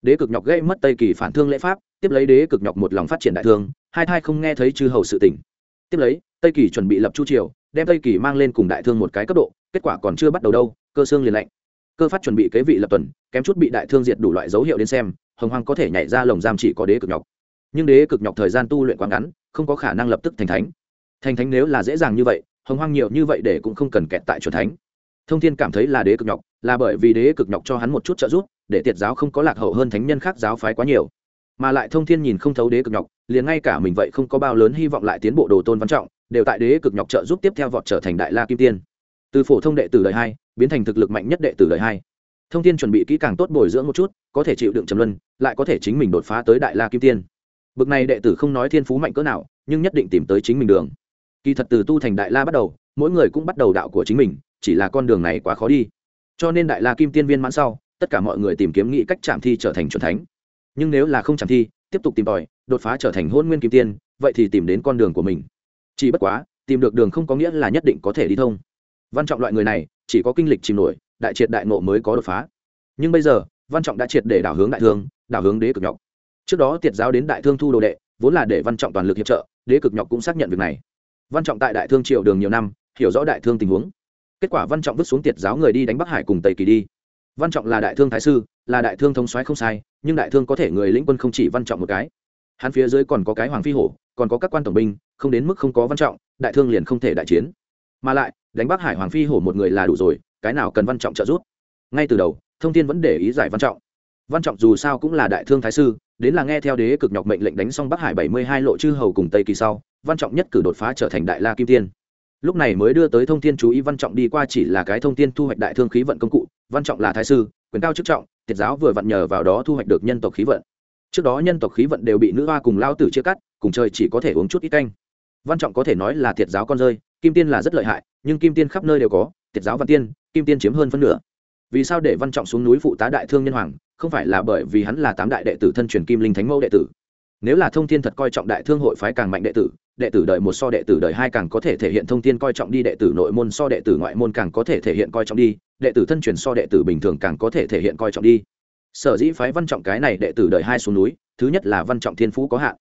Đế cực nhọc gây mất tây kỳ phản thương lễ pháp, tiếp lấy đế cực nhọc một lòng phát triển đại thương, hai thai không nghe thấy chư hầu sự tỉnh tiếp lấy, tây kỳ chuẩn bị lập chu triều, đem tây kỳ mang lên cùng đại thương một cái cấp độ, kết quả còn chưa bắt đầu đâu, cơ xương liền lạnh. Cơ phát chuẩn bị kế vị lập tuần, kém chút bị đại thương diệt đủ loại dấu hiệu đến xem hồng hoàng có thể nhảy ra lồng giam chỉ có đế cực nhọc. Nhưng đế cực nhọc thời gian tu luyện quá ngắn, không có khả năng lập tức thành thánh. Thành thánh nếu là dễ dàng như vậy, hồng hoang nhiều như vậy để cũng không cần kẹt tại c thánh. Thông thiên cảm thấy là đế cực nhọc, là bởi vì đế cực nhọc cho hắn một chút trợ giúp, để tiệt giáo không có lạc hậu hơn thánh nhân khác giáo phái quá nhiều. Mà lại thông thiên nhìn không thấu đế cực nhọc, liền ngay cả mình vậy không có bao lớn hy vọng lại tiến bộ đồ tôn văn trọng, đều tại đế cực nhọc trợ giúp tiếp theo vọt trở thành đại la kim tiên. Từ phổ thông đệ tử đời hai, biến thành thực lực mạnh nhất đệ tử đời hai thông tin chuẩn bị kỹ càng tốt bồi dưỡng một chút, có thể chịu đựng trầm luân, lại có thể chính mình đột phá tới đại la kim tiên. Bực này đệ tử không nói thiên phú mạnh cỡ nào, nhưng nhất định tìm tới chính mình đường. Kỳ thật từ tu thành đại la bắt đầu, mỗi người cũng bắt đầu đạo của chính mình, chỉ là con đường này quá khó đi. Cho nên đại la kim tiên viên mãn sau, tất cả mọi người tìm kiếm nghĩ cách chạm thi trở thành c thánh. Nhưng nếu là không chạm thi, tiếp tục tìm tòi, đột phá trở thành hôn nguyên kim tiên, vậy thì tìm đến con đường của mình. Chỉ bất quá, tìm được đường không có nghĩa là nhất định có thể đi thông. Văn trọng loại người này, chỉ có kinh lịch chìm nổi đại triệt đại nộ mới có đột phá. Nhưng bây giờ, văn trọng đã triệt để đảo hướng đại thương, đảo hướng đế cực nhọc. Trước đó tiệt giáo đến đại thương thu đồ đệ, vốn là để văn trọng toàn lực hiệp trợ, đế cực nhọc cũng xác nhận việc này. Văn trọng tại đại thương triều đường nhiều năm, hiểu rõ đại thương tình huống. Kết quả văn trọng vứt xuống tiệt giáo người đi đánh bắc hải cùng tây kỳ đi. Văn trọng là đại thương thái sư, là đại thương thống soái không sai, nhưng đại thương có thể người lĩnh quân không chỉ văn trọng một cái. Hắn phía dưới còn có cái hoàng phi hổ, còn có các quan tổng binh, không đến mức không có văn trọng, đại thương liền không thể đại chiến. Mà lại, đánh bắc hải hoàng phi hổ một người là đủ rồi cái nào cần văn trọng trợ giúp. Ngay từ đầu, thông tin vẫn để ý giải văn trọng. Văn trọng dù sao cũng là đại thương thái sư, đến là nghe theo đế cực nhọc mệnh lệnh đánh xong bắc hải bảy mươi hai lộ chư hầu cùng tây kỳ sau, văn trọng nhất cử đột phá trở thành đại la kim tiên. Lúc này mới đưa tới thông tin chú ý văn trọng đi qua chỉ là cái thông tin thu hoạch đại thương khí vận công cụ, văn trọng là thái sư, quyền cao chức trọng, tiệt giáo vừa vặn nhờ vào đó thu hoạch được nhân tộc khí vận. Trước đó nhân tộc khí vận đều bị nữ hoa cùng lao tử chia cắt, cùng trời chỉ có thể uống chút ít canh. Văn trọng có thể nói là tiệt giáo con rơi, kim tiên là rất lợi hại, nhưng kim tiên khắp nơi đều có, tiệt giáo văn tiên kim tiên chiếm hơn phân nửa. Vì sao để văn trọng xuống núi phụ tá đại thương nhân hoàng? Không phải là bởi vì hắn là tám đại đệ tử thân truyền kim linh thánh mẫu đệ tử. Nếu là thông thiên thật coi trọng đại thương hội phái càng mạnh đệ tử đệ tử đợi một so đệ tử đợi hai càng có thể thể hiện thông tin coi trọng đi, đệ tử nội môn so đệ tử ngoại môn càng có thể thể hiện coi trọng đi, đệ tử thân truyền so đệ tử bình thường càng có thể thể hiện coi trọng đi. Sở dĩ phái văn trọng cái này đệ tử đợi hai xuống núi, thứ nhất là văn trọng thiên phú có hạn.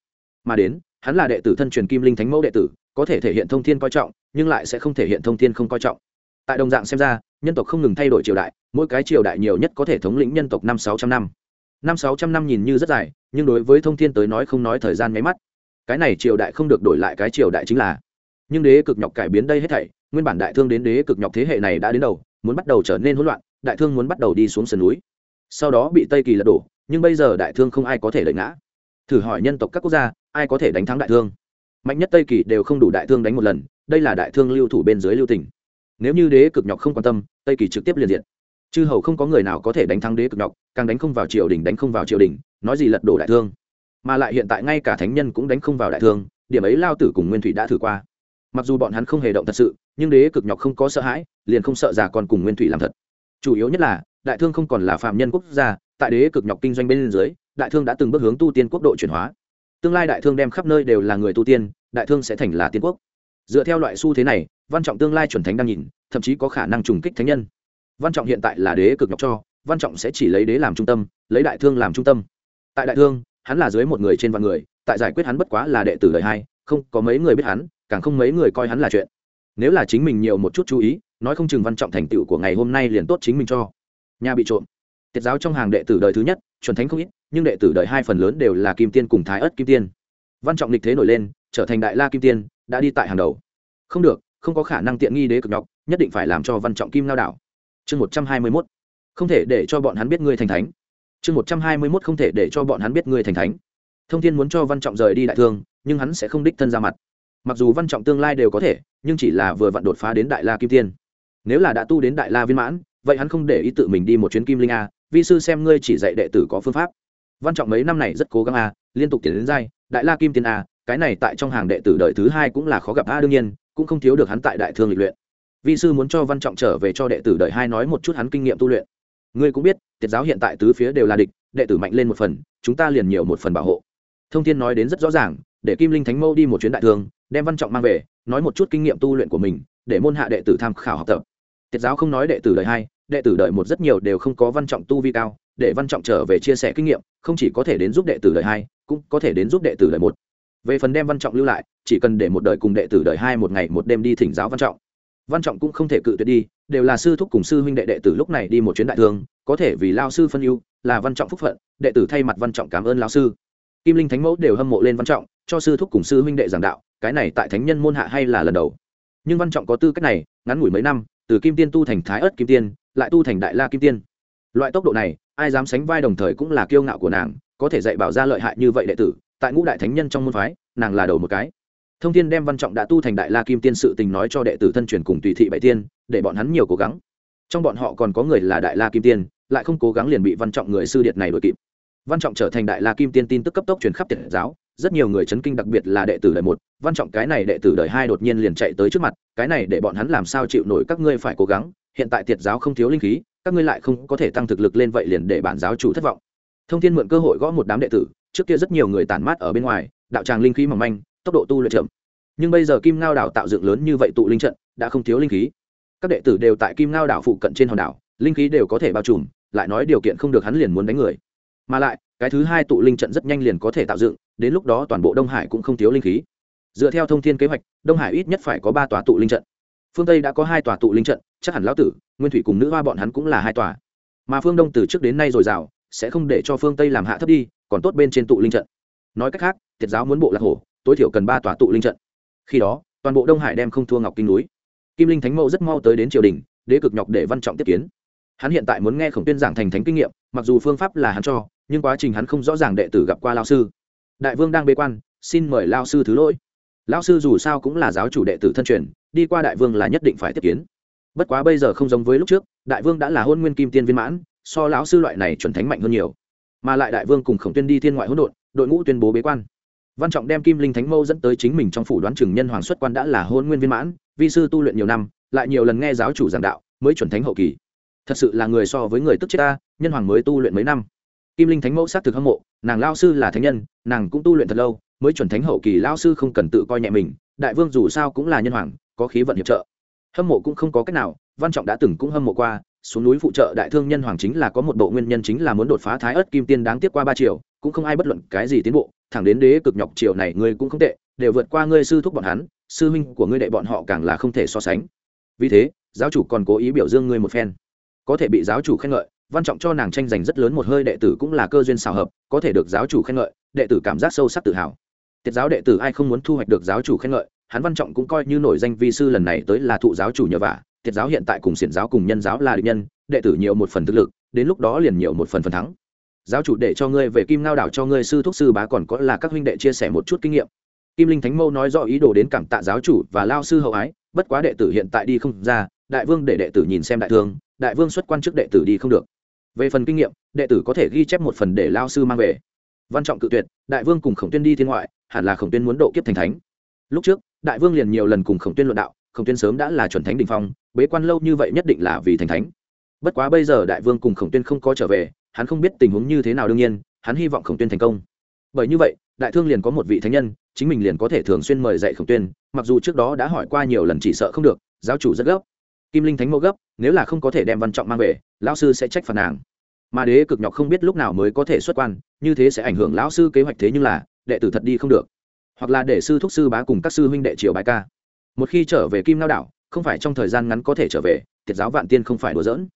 Mà đến, hắn là đệ tử thân truyền kim linh thánh mẫu đệ tử, có thể thể hiện thông thiên coi trọng, nhưng lại sẽ không thể hiện thông thiên không coi trọng. Tại đồng dạng xem ra nhân tộc không ngừng thay đổi triều đại, mỗi cái triều đại nhiều nhất có thể thống lĩnh nhân tộc năm sáu trăm năm. Năm sáu trăm năm nhìn như rất dài, nhưng đối với thông thiên tới nói không nói thời gian nháy mắt. Cái này triều đại không được đổi lại cái triều đại chính là. Nhưng đế cực nhọc cải biến đây hết thảy, nguyên bản đại thương đến đế cực nhọc thế hệ này đã đến đầu, muốn bắt đầu trở nên hỗn loạn, đại thương muốn bắt đầu đi xuống sườn núi. Sau đó bị tây kỳ lật đổ, nhưng bây giờ đại thương không ai có thể lợi ngã. Thử hỏi nhân tộc các quốc gia, ai có thể đánh thắng đại thương? Mạnh nhất tây kỳ đều không đủ đại thương đánh một lần, đây là đại thương lưu thủ bên dưới lưu tỉnh nếu như đế cực nhọc không quan tâm, tây kỳ trực tiếp liền diện chư hầu không có người nào có thể đánh thắng đế cực nhọc, càng đánh không vào triều đình đánh không vào triều đình, nói gì lật đổ đại thương. Mà lại hiện tại ngay cả thánh nhân cũng đánh không vào đại thương, điểm ấy lao tử cùng nguyên thủy đã thử qua. Mặc dù bọn hắn không hề động thật sự, nhưng đế cực nhọc không có sợ hãi, liền không sợ già còn cùng nguyên thủy làm thật. Chủ yếu nhất là, đại thương không còn là phạm nhân quốc gia, tại đế cực nhọc kinh doanh bên dưới, đại thương đã từng bước hướng tu tiên quốc độ chuyển hóa. Tương lai đại thương đem khắp nơi đều là người tu tiên, đại thương sẽ thành là tiên quốc dựa theo loại xu thế này, văn trọng tương lai chuẩn thánh đang nhìn, thậm chí có khả năng trùng kích thánh nhân. Văn trọng hiện tại là đế cực nhọc cho, văn trọng sẽ chỉ lấy đế làm trung tâm, lấy đại thương làm trung tâm. Tại đại thương, hắn là dưới một người trên vạn người, tại giải quyết hắn bất quá là đệ tử đời hai, không có mấy người biết hắn, càng không mấy người coi hắn là chuyện. Nếu là chính mình nhiều một chút chú ý, nói không chừng văn trọng thành tựu của ngày hôm nay liền tốt chính mình cho. Nhà bị trộm. Tiết giáo trong hàng đệ tử đời thứ nhất, chuẩn thánh không ít, nhưng đệ tử đời hai phần lớn đều là kim tiên cùng thái ất kim tiên. Văn trọng lịch thế nổi lên, trở thành đại la kim tiên đã đi tại hàng đầu. Không được, không có khả năng tiện nghi đế cực nhọc, nhất định phải làm cho văn trọng kim lao đảo. Chương một trăm hai mươi mốt. Không thể để cho bọn hắn biết ngươi thành thánh. Chương một trăm hai mươi mốt không thể để cho bọn hắn biết ngươi thành thánh. Thông thiên muốn cho văn trọng rời đi đại thương, nhưng hắn sẽ không đích thân ra mặt. Mặc dù văn trọng tương lai đều có thể, nhưng chỉ là vừa vặn đột phá đến đại la kim tiên. Nếu là đã tu đến đại la viên mãn, vậy hắn không để ý tự mình đi một chuyến kim linh a, vi sư xem ngươi chỉ dạy đệ tử có phương pháp. Văn trọng mấy năm này rất cố gắng a, liên tục tiến đến giai, đại la kim tiên a cái này tại trong hàng đệ tử đời thứ hai cũng là khó gặp. A đương nhiên, cũng không thiếu được hắn tại đại thương lịch luyện. Vi sư muốn cho văn trọng trở về cho đệ tử đời hai nói một chút hắn kinh nghiệm tu luyện. Ngươi cũng biết tiết giáo hiện tại tứ phía đều là địch, đệ tử mạnh lên một phần, chúng ta liền nhiều một phần bảo hộ. Thông thiên nói đến rất rõ ràng, để kim linh thánh mâu đi một chuyến đại thương, đem văn trọng mang về, nói một chút kinh nghiệm tu luyện của mình, để môn hạ đệ tử tham khảo học tập. Tiết giáo không nói đệ tử đời hai, đệ tử đời một rất nhiều đều không có văn trọng tu vi cao, để văn trọng trở về chia sẻ kinh nghiệm, không chỉ có thể đến giúp đệ tử đời hai, cũng có thể đến giúp đệ tử đời một về phần đem văn trọng lưu lại, chỉ cần để một đời cùng đệ tử đời hai một ngày một đêm đi thỉnh giáo văn trọng. Văn trọng cũng không thể cự tuyệt đi, đều là sư thúc cùng sư huynh đệ đệ tử lúc này đi một chuyến đại thương có thể vì lao sư phân ưu, là văn trọng phúc phận, đệ tử thay mặt văn trọng cảm ơn lao sư. Kim linh thánh mẫu đều hâm mộ lên văn trọng, cho sư thúc cùng sư huynh đệ giảng đạo, cái này tại thánh nhân môn hạ hay là lần đầu. Nhưng văn trọng có tư cách này, ngắn ngủi mấy năm, từ kim tiên tu thành thái ớt kim tiên, lại tu thành đại la kim tiên. Loại tốc độ này, ai dám sánh vai đồng thời cũng là kiêu ngạo của nàng, có thể dạy bảo ra lợi hại như vậy đệ tử tại ngũ đại thánh nhân trong môn phái, nàng là đầu một cái. Thông tin đem văn trọng đã tu thành đại la kim tiên sự tình nói cho đệ tử thân truyền cùng tùy thị bảy tiên, để bọn hắn nhiều cố gắng. Trong bọn họ còn có người là đại la kim tiên, lại không cố gắng liền bị văn trọng người sư điệt này đuổi kịp. Văn trọng trở thành đại la kim tiên tin tức cấp tốc truyền khắp tiện giáo, rất nhiều người chấn kinh đặc biệt là đệ tử đời một. Văn trọng cái này đệ tử đời hai đột nhiên liền chạy tới trước mặt, cái này để bọn hắn làm sao chịu nổi các ngươi phải cố gắng, hiện tại tiệt giáo không thiếu linh khí, các ngươi lại không có thể tăng thực lực lên vậy liền để bản giáo chủ thất vọng. Thông thiên mượn cơ hội gõ một đám đệ tử trước kia rất nhiều người tản mát ở bên ngoài, đạo tràng linh khí mỏng manh, tốc độ tu luyện chậm. Nhưng bây giờ kim ngao đảo tạo dựng lớn như vậy tụ linh trận, đã không thiếu linh khí. Các đệ tử đều tại kim ngao đảo phụ cận trên hòn đảo, linh khí đều có thể bao trùm, lại nói điều kiện không được hắn liền muốn đánh người. Mà lại, cái thứ hai tụ linh trận rất nhanh liền có thể tạo dựng, đến lúc đó toàn bộ đông hải cũng không thiếu linh khí. Dựa theo thông thiên kế hoạch, đông hải ít nhất phải có ba tòa tụ linh trận. Phương tây đã có hai tòa tụ linh trận, chắc hẳn lão tử, nguyên thủy cùng nữ hoa bọn hắn cũng là hai tòa. Mà phương đông từ trước đến nay dồi dào, sẽ không để cho phương tây làm hạ thấp đi còn tốt bên trên tụ linh trận. Nói cách khác thiệt giáo muốn bộ lạc hổ, tối thiểu cần ba tòa tụ linh trận. Khi đó, toàn bộ đông hải đem không thua ngọc kinh núi. Kim linh thánh mẫu rất mau tới đến triều đình, đế cực nhọc để văn trọng tiếp kiến. Hắn hiện tại muốn nghe khổng tuyên giảng thành thánh kinh nghiệm, mặc dù phương pháp là hắn cho, nhưng quá trình hắn không rõ ràng đệ tử gặp qua lao sư. Đại vương đang bế quan, xin mời lao sư thứ lỗi. Lao sư dù sao cũng là giáo chủ đệ tử thân truyền, đi qua đại vương là nhất định phải tiếp kiến. Bất quá bây giờ không giống với lúc trước, đại vương đã là hôn nguyên kim tiên viên mãn, so lão sư loại này chuẩn thánh mạnh hơn nhiều mà lại đại vương cùng khổng tuyên đi thiên ngoại hỗn độn, đội ngũ tuyên bố bế quan. Văn trọng đem kim linh thánh mâu dẫn tới chính mình trong phủ đoán chừng nhân hoàng xuất quan đã là hôn nguyên viên mãn, vi sư tu luyện nhiều năm, lại nhiều lần nghe giáo chủ giảng đạo, mới chuẩn thánh hậu kỳ. Thật sự là người so với người tức chết ta, nhân hoàng mới tu luyện mấy năm. Kim linh thánh mẫu xác thực hâm mộ, nàng lao sư là thánh nhân, nàng cũng tu luyện thật lâu, mới chuẩn thánh hậu kỳ lao sư không cần tự coi nhẹ mình, đại vương dù sao cũng là nhân hoàng, có khí vận hiệp trợ. Hâm mộ cũng không có cách nào, văn trọng đã từng cũng hâm mộ qua xuống núi phụ trợ đại thương nhân hoàng chính là có một bộ nguyên nhân chính là muốn đột phá thái ớt kim tiên đáng tiếc qua ba triệu cũng không ai bất luận cái gì tiến bộ, thẳng đến đế cực nhọc triệu này ngươi cũng không tệ, đều vượt qua ngươi sư thúc bọn hắn, sư huynh của ngươi đệ bọn họ càng là không thể so sánh. Vì thế, giáo chủ còn cố ý biểu dương ngươi một phen. Có thể bị giáo chủ khen ngợi, văn trọng cho nàng tranh giành rất lớn một hơi đệ tử cũng là cơ duyên xào hợp, có thể được giáo chủ khen ngợi, đệ tử cảm giác sâu sắc tự hào. Tiết giáo đệ tử ai không muốn thu hoạch được giáo chủ khen ngợi, hắn văn trọng cũng coi như nổi danh vi sư lần này tới là thụ giáo chủ nhờ vả tiết giáo hiện tại cùng xiển giáo cùng nhân giáo là địch nhân, đệ tử nhiều một phần thực lực, đến lúc đó liền nhiều một phần phần thắng. Giáo chủ để cho ngươi về kim ngao đảo cho ngươi sư thúc sư bá còn có là các huynh đệ chia sẻ một chút kinh nghiệm. Kim linh thánh mâu nói rõ ý đồ đến cảm tạ giáo chủ và lao sư hậu ái, bất quá đệ tử hiện tại đi không ra, đại vương để đệ tử nhìn xem đại thương, đại vương xuất quan trước đệ tử đi không được. Về phần kinh nghiệm, đệ tử có thể ghi chép một phần để lao sư mang về. Văn trọng cự tuyệt, đại vương cùng khổng tuyên đi thiên ngoại, hẳn là khổng tuyên muốn độ kiếp thành thánh. Lúc trước, đại vương liền nhiều lần cùng khổng tuyên luận đạo, khổng tuyên sớm đã là chuẩn thánh đình phong bế quan lâu như vậy nhất định là vì thành thánh. Bất quá bây giờ đại vương cùng khổng tuyên không có trở về, hắn không biết tình huống như thế nào đương nhiên, hắn hy vọng khổng tuyên thành công. Bởi như vậy, đại thương liền có một vị thánh nhân, chính mình liền có thể thường xuyên mời dạy khổng tuyên, mặc dù trước đó đã hỏi qua nhiều lần chỉ sợ không được, giáo chủ rất gấp. Kim linh thánh mẫu gấp, nếu là không có thể đem văn trọng mang về, lão sư sẽ trách phạt nàng. Mà đế cực nhọc không biết lúc nào mới có thể xuất quan, như thế sẽ ảnh hưởng lão sư kế hoạch thế nhưng là, đệ tử thật đi không được. Hoặc là để sư thúc sư bá cùng các sư huynh đệ triều bài ca. Một khi trở về kim lao đảo không phải trong thời gian ngắn có thể trở về tiệt giáo vạn tiên không phải đùa giỡn.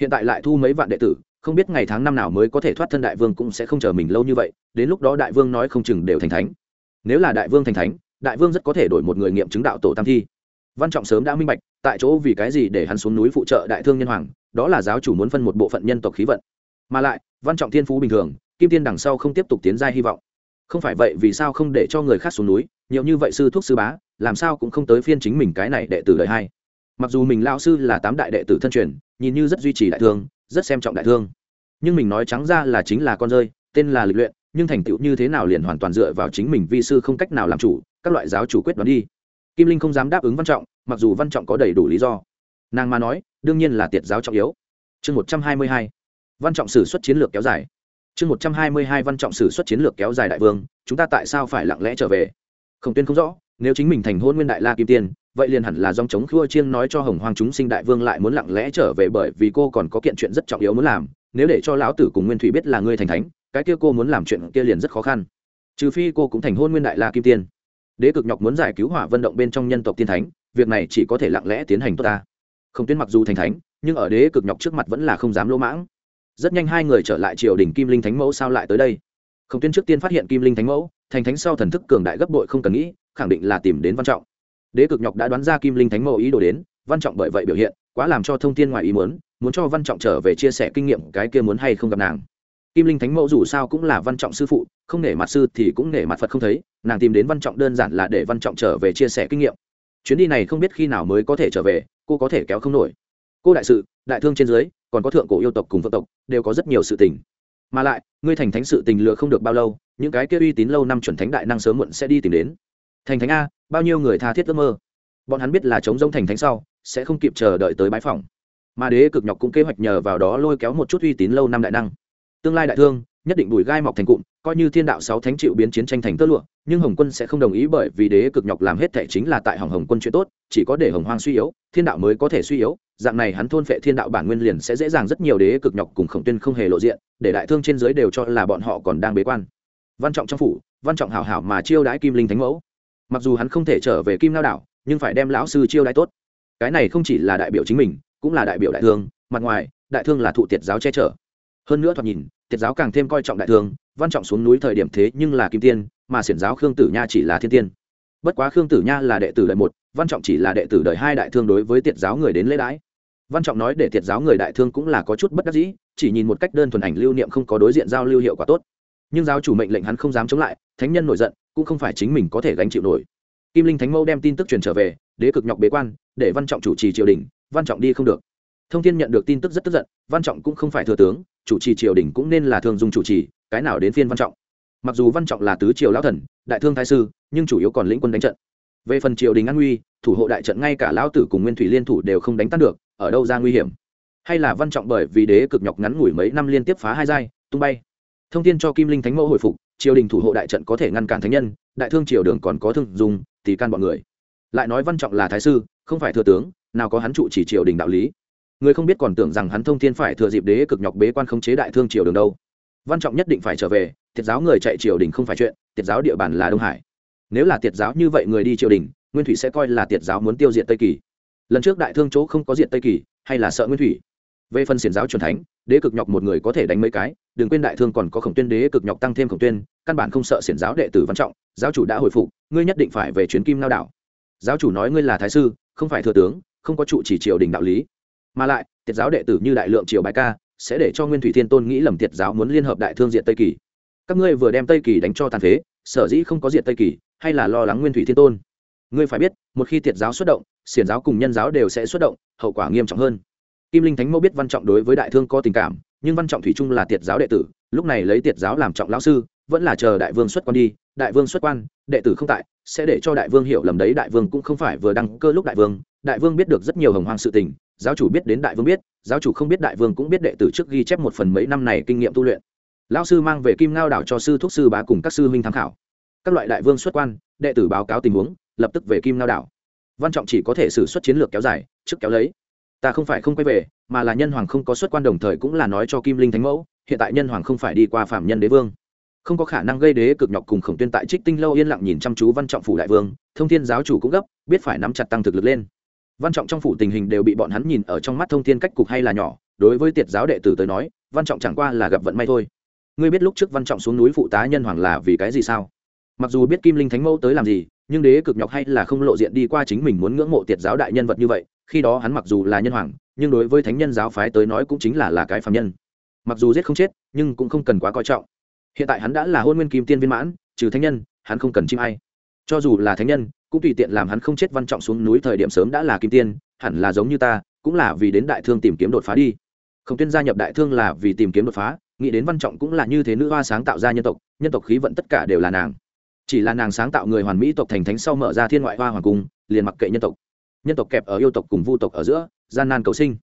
Hiện tại lại thu mấy vạn đệ tử, không biết ngày tháng năm nào mới có thể thoát thân đại vương cũng sẽ không chờ mình lâu như vậy, đến lúc đó đại vương nói không chừng đều thành thánh. Nếu là đại vương thành thánh, đại vương rất có thể đổi một người nghiệm chứng đạo tổ tam thi. Văn trọng sớm đã minh bạch, tại chỗ vì cái gì để hắn xuống núi phụ trợ đại thương nhân hoàng, đó là giáo chủ muốn phân một bộ phận nhân tộc khí vận. Mà lại, văn trọng thiên phú bình thường, kim tiên đằng sau không tiếp tục tiến giai hy vọng không phải vậy, vì sao không để cho người khác xuống núi? Nhiều như vậy sư thuốc sư bá, làm sao cũng không tới phiên chính mình cái này đệ tử đời hai. Mặc dù mình lao sư là tám đại đệ tử thân truyền, nhìn như rất duy trì đại thương, rất xem trọng đại thương. Nhưng mình nói trắng ra là chính là con rơi, tên là lịch luyện, nhưng thành tựu như thế nào liền hoàn toàn dựa vào chính mình vi sư không cách nào làm chủ, các loại giáo chủ quyết đoán đi. Kim linh không dám đáp ứng văn trọng, mặc dù văn trọng có đầy đủ lý do. Nàng mà nói, đương nhiên là tiệt giáo trọng yếu. Chương một trăm hai mươi hai. Văn trọng sử xuất chiến lược kéo dài chương một trăm hai mươi hai văn trọng sử xuất chiến lược kéo dài đại vương, chúng ta tại sao phải lặng lẽ trở về? Không tuyên không rõ, nếu chính mình thành hôn nguyên đại la kim tiên, vậy liền hẳn là dòng chống khua chiêng nói cho hồng hoàng chúng sinh đại vương lại muốn lặng lẽ trở về bởi vì cô còn có kiện chuyện rất trọng yếu muốn làm, nếu để cho lão tử cùng nguyên thủy biết là ngươi thành thánh, cái kia cô muốn làm chuyện kia liền rất khó khăn. Trừ phi cô cũng thành hôn nguyên đại la kim tiên. Đế cực nhọc muốn giải cứu hỏa vận động bên trong nhân tộc tiên thánh, việc này chỉ có thể lặng lẽ tiến hành tốt ta. Không tuyên mặc dù thành thánh, nhưng ở đế cực nhọc trước mặt vẫn là không dám lỗ mãng rất nhanh hai người trở lại triều đình kim linh thánh mẫu sao lại tới đây không tuyên trước tiên phát hiện kim linh thánh mẫu thành thánh sau thần thức cường đại gấp bội không cần nghĩ khẳng định là tìm đến văn trọng đế cực nhọc đã đoán ra kim linh thánh mẫu ý đồ đến văn trọng bởi vậy biểu hiện quá làm cho thông tin ngoài ý muốn muốn cho văn trọng trở về chia sẻ kinh nghiệm cái kia muốn hay không gặp nàng kim linh thánh mẫu dù sao cũng là văn trọng sư phụ không nể mặt sư thì cũng nể mặt phật không thấy nàng tìm đến văn trọng đơn giản là để văn trọng trở về chia sẻ kinh nghiệm chuyến đi này không biết khi nào mới có thể trở về cô có thể kéo không nổi cô đại sự, đại thương trên dưới, còn có thượng cổ yêu tộc cùng vợ tộc, đều có rất nhiều sự tình. Mà lại, ngươi thành thánh sự tình lừa không được bao lâu, những cái kia uy tín lâu năm chuẩn thánh đại năng sớm muộn sẽ đi tìm đến. Thành thánh a, bao nhiêu người tha thiết ước mơ? Bọn hắn biết là chống giống thành thánh sau, sẽ không kịp chờ đợi tới bãi phòng mà đế cực nhọc cũng kế hoạch nhờ vào đó lôi kéo một chút uy tín lâu năm đại năng. Tương lai đại thương nhất định bùi gai mọc thành cụm, coi như thiên đạo sáu thánh chịu biến chiến tranh thành tơ lụa, nhưng hồng quân sẽ không đồng ý bởi vì đế cực nhọc làm hết thể chính là tại hồng hồng quân chuyện tốt, chỉ có để hồng hoang suy yếu, thiên đạo mới có thể suy yếu, dạng này hắn thôn phệ thiên đạo bản nguyên liền sẽ dễ dàng rất nhiều đế cực nhọc cùng khổng tuyên không hề lộ diện, để đại thương trên giới đều cho là bọn họ còn đang bế quan. Văn trọng trong phủ, văn trọng hảo hảo mà chiêu đãi kim linh thánh mẫu. Mặc dù hắn không thể trở về kim lao đảo, nhưng phải đem lão sư chiêu đãi tốt. Cái này không chỉ là đại biểu chính mình, cũng là đại biểu đại thương, mặt ngoài, đại thương là thụ tiệt giáo che chở hơn nữa thoạt nhìn tiệt giáo càng thêm coi trọng đại thương văn trọng xuống núi thời điểm thế nhưng là kim tiên, mà xiển giáo khương tử nha chỉ là thiên tiên. Bất quá khương tử nha là đệ tử đời một, văn trọng chỉ là đệ tử đời hai đại thương đối với tiệt giáo người đến lễ đãi. Văn trọng nói để tiệt giáo người đại thương cũng là có chút bất đắc dĩ, chỉ nhìn một cách đơn thuần ảnh lưu niệm không có đối diện giao lưu hiệu quả tốt. Nhưng giáo chủ mệnh lệnh hắn không dám chống lại, thánh nhân nổi giận, cũng không phải chính mình có thể gánh chịu nổi. Kim linh thánh mẫu đem tin tức truyền trở về, đế cực nhọc bế quan, để văn trọng chủ trì triều đình, văn trọng đi không được. Thông thiên nhận được tin tức rất tức giận, văn trọng cũng không phải thừa tướng chủ trì triều đình cũng nên là thường dùng chủ trì, cái nào đến phiên văn trọng. Mặc dù văn trọng là tứ triều lão thần, đại thương thái sư, nhưng chủ yếu còn lĩnh quân đánh trận. Về phần triều đình an nguy, thủ hộ đại trận ngay cả lão tử cùng nguyên thủy liên thủ đều không đánh tan được, ở đâu ra nguy hiểm? Hay là văn trọng bởi vì đế cực nhọc ngắn ngủi mấy năm liên tiếp phá hai giai, tung bay. Thông tin cho kim linh thánh mẫu hồi phục, triều đình thủ hộ đại trận có thể ngăn cản thánh nhân, đại thương triều đường còn có thương dùng, thì can bọn người. Lại nói văn trọng là thái sư, không phải thừa tướng, nào có hắn trụ chỉ triều đình đạo lý người không biết còn tưởng rằng hắn thông thiên phải thừa dịp đế cực nhọc bế quan khống chế đại thương triều đường đâu. Văn trọng nhất định phải trở về, tiệt giáo người chạy triều đình không phải chuyện, tiệt giáo địa bàn là đông hải. Nếu là tiệt giáo như vậy người đi triều đình, nguyên thủy sẽ coi là tiệt giáo muốn tiêu diệt tây kỳ. Lần trước đại thương chỗ không có diệt tây kỳ, hay là sợ nguyên thủy? Về phần xiển giáo truyền thánh, đế cực nhọc một người có thể đánh mấy cái, đừng quên đại thương còn có khổng tuyên đế cực nhọc tăng thêm khổng tuyên, căn bản không sợ xiển giáo đệ tử văn trọng, giáo chủ đã hồi phục, ngươi nhất định phải về chuyến kim lao đảo. Giáo chủ nói ngươi là thái sư, không phải thừa tướng, không có trụ chỉ triều đình đạo lý mà lại, tiệt giáo đệ tử như đại lượng triều bài ca, sẽ để cho nguyên thủy thiên tôn nghĩ lầm tiệt giáo muốn liên hợp đại thương diện tây kỳ. Các ngươi vừa đem tây kỳ đánh cho tàn phế, sở dĩ không có diện tây kỳ, hay là lo lắng nguyên thủy thiên tôn? Ngươi phải biết, một khi tiệt giáo xuất động, xiển giáo cùng nhân giáo đều sẽ xuất động, hậu quả nghiêm trọng hơn. Kim linh thánh mẫu biết văn trọng đối với đại thương có tình cảm, nhưng văn trọng thủy trung là tiệt giáo đệ tử, lúc này lấy tiệt giáo làm trọng lão sư, vẫn là chờ đại vương xuất quan đi. Đại vương xuất quan, đệ tử không tại, sẽ để cho đại vương hiểu lầm đấy, đại vương cũng không phải vừa đăng cơ lúc đại vương. Đại vương biết được rất nhiều hồng hoang sự tình giáo chủ biết đến đại vương biết, giáo chủ không biết đại vương cũng biết đệ tử trước ghi chép một phần mấy năm này kinh nghiệm tu luyện. Lão sư mang về kim ngao đảo cho sư thuốc sư bá cùng các sư huynh tham khảo. Các loại đại vương xuất quan, đệ tử báo cáo tình huống, lập tức về kim ngao đảo. Văn trọng chỉ có thể xử xuất chiến lược kéo dài, trước kéo lấy. Ta không phải không quay về, mà là nhân hoàng không có xuất quan đồng thời cũng là nói cho kim linh thánh mẫu, hiện tại nhân hoàng không phải đi qua phạm nhân đế vương. Không có khả năng gây đế cực nhọc cùng khổng tuyên tại trích tinh lâu yên lặng nhìn chăm chú văn trọng phủ đại vương, thông thiên giáo chủ cũng gấp, biết phải nắm chặt tăng thực lực lên văn trọng trong phủ tình hình đều bị bọn hắn nhìn ở trong mắt thông thiên cách cục hay là nhỏ, đối với tiệt giáo đệ tử tới nói, văn trọng chẳng qua là gặp vận may thôi. Ngươi biết lúc trước văn trọng xuống núi phụ tá nhân hoàng là vì cái gì sao? Mặc dù biết kim linh thánh mẫu tới làm gì, nhưng đế cực nhọc hay là không lộ diện đi qua chính mình muốn ngưỡng mộ tiệt giáo đại nhân vật như vậy, khi đó hắn mặc dù là nhân hoàng, nhưng đối với thánh nhân giáo phái tới nói cũng chính là là cái phạm nhân. Mặc dù giết không chết, nhưng cũng không cần quá coi trọng. Hiện tại hắn đã là hôn nguyên kim tiên viên mãn, trừ thánh nhân, hắn không cần chim ai cho dù là thánh nhân, cũng tùy tiện làm hắn không chết văn trọng xuống núi thời điểm sớm đã là kim tiên, hẳn là giống như ta, cũng là vì đến đại thương tìm kiếm đột phá đi. Khổng tuyên gia nhập đại thương là vì tìm kiếm đột phá, nghĩ đến văn trọng cũng là như thế nữ hoa sáng tạo ra nhân tộc nhân tộc khí vận tất cả đều là nàng. Chỉ là nàng sáng tạo người hoàn mỹ tộc thành thánh sau mở ra thiên ngoại hoa hoàng cung, liền mặc kệ nhân tộc. Nhân tộc kẹp ở yêu tộc cùng vu tộc ở giữa, gian nan cầu sinh.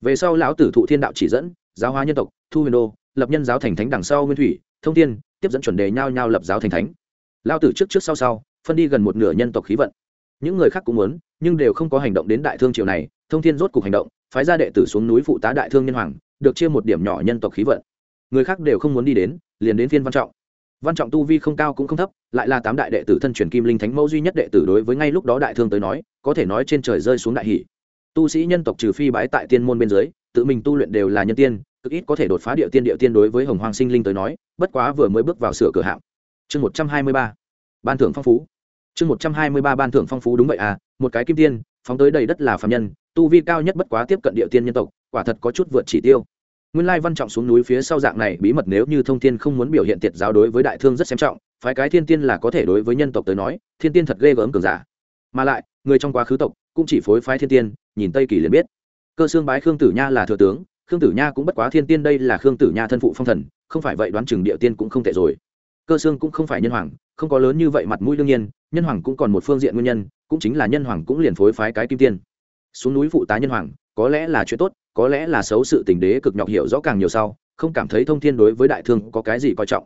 Về sau lão tử thụ thiên đạo chỉ dẫn, giáo hóa nhân tộc, thu huyền đô, lập nhân giáo thành thánh đằng sau nguyên thủy, thông thiên, tiếp dẫn chuẩn đề nhau nhau lập giáo thành thánh. Lao tử trước trước sau sau phân đi gần một nửa nhân tộc khí vận. Những người khác cũng muốn, nhưng đều không có hành động đến đại thương triều này, thông thiên rốt cuộc hành động, phái ra đệ tử xuống núi phụ tá đại thương nhân hoàng, được chia một điểm nhỏ nhân tộc khí vận. Người khác đều không muốn đi đến, liền đến phiên văn trọng. Văn trọng tu vi không cao cũng không thấp, lại là tám đại đệ tử thân truyền kim linh thánh mẫu duy nhất đệ tử đối với ngay lúc đó đại thương tới nói, có thể nói trên trời rơi xuống đại hỷ. Tu sĩ nhân tộc trừ phi bái tại tiên môn bên dưới, tự mình tu luyện đều là nhân tiên, cực ít có thể đột phá địa tiên địa tiên đối với hồng hoàng sinh linh tới nói, bất quá vừa mới bước vào sửa cửa hạng. Chương một trăm hai mươi ba, ban thưởng phong phú chương một trăm hai mươi ba ban thưởng phong phú đúng vậy à một cái kim tiên, phóng tới đầy đất là phạm nhân, tu vi cao nhất bất quá tiếp cận địa tiên nhân tộc, quả thật có chút vượt chỉ tiêu. Nguyên lai văn trọng xuống núi phía sau dạng này bí mật nếu như thông thiên không muốn biểu hiện tiệt giáo đối với đại thương rất xem trọng, phái cái thiên tiên là có thể đối với nhân tộc tới nói, thiên tiên thật ghê gớm cường giả. Mà lại, người trong quá khứ tộc cũng chỉ phối phái thiên tiên, nhìn tây kỳ liền biết. Cơ xương bái khương tử nha là thừa tướng, khương tử nha cũng bất quá thiên tiên đây là khương tử nha thân phụ phong thần, không phải vậy đoán chừng địa tiên cũng không tệ rồi. Cơ xương cũng không phải nhân hoàng không có lớn như vậy mặt mũi đương nhiên, nhân hoàng cũng còn một phương diện nguyên nhân, cũng chính là nhân hoàng cũng liền phối phái cái kim tiên. Xuống núi phụ tá nhân hoàng, có lẽ là chuyện tốt, có lẽ là xấu sự tình đế cực nhọc hiểu rõ càng nhiều sau, không cảm thấy thông thiên đối với đại thương có cái gì coi trọng.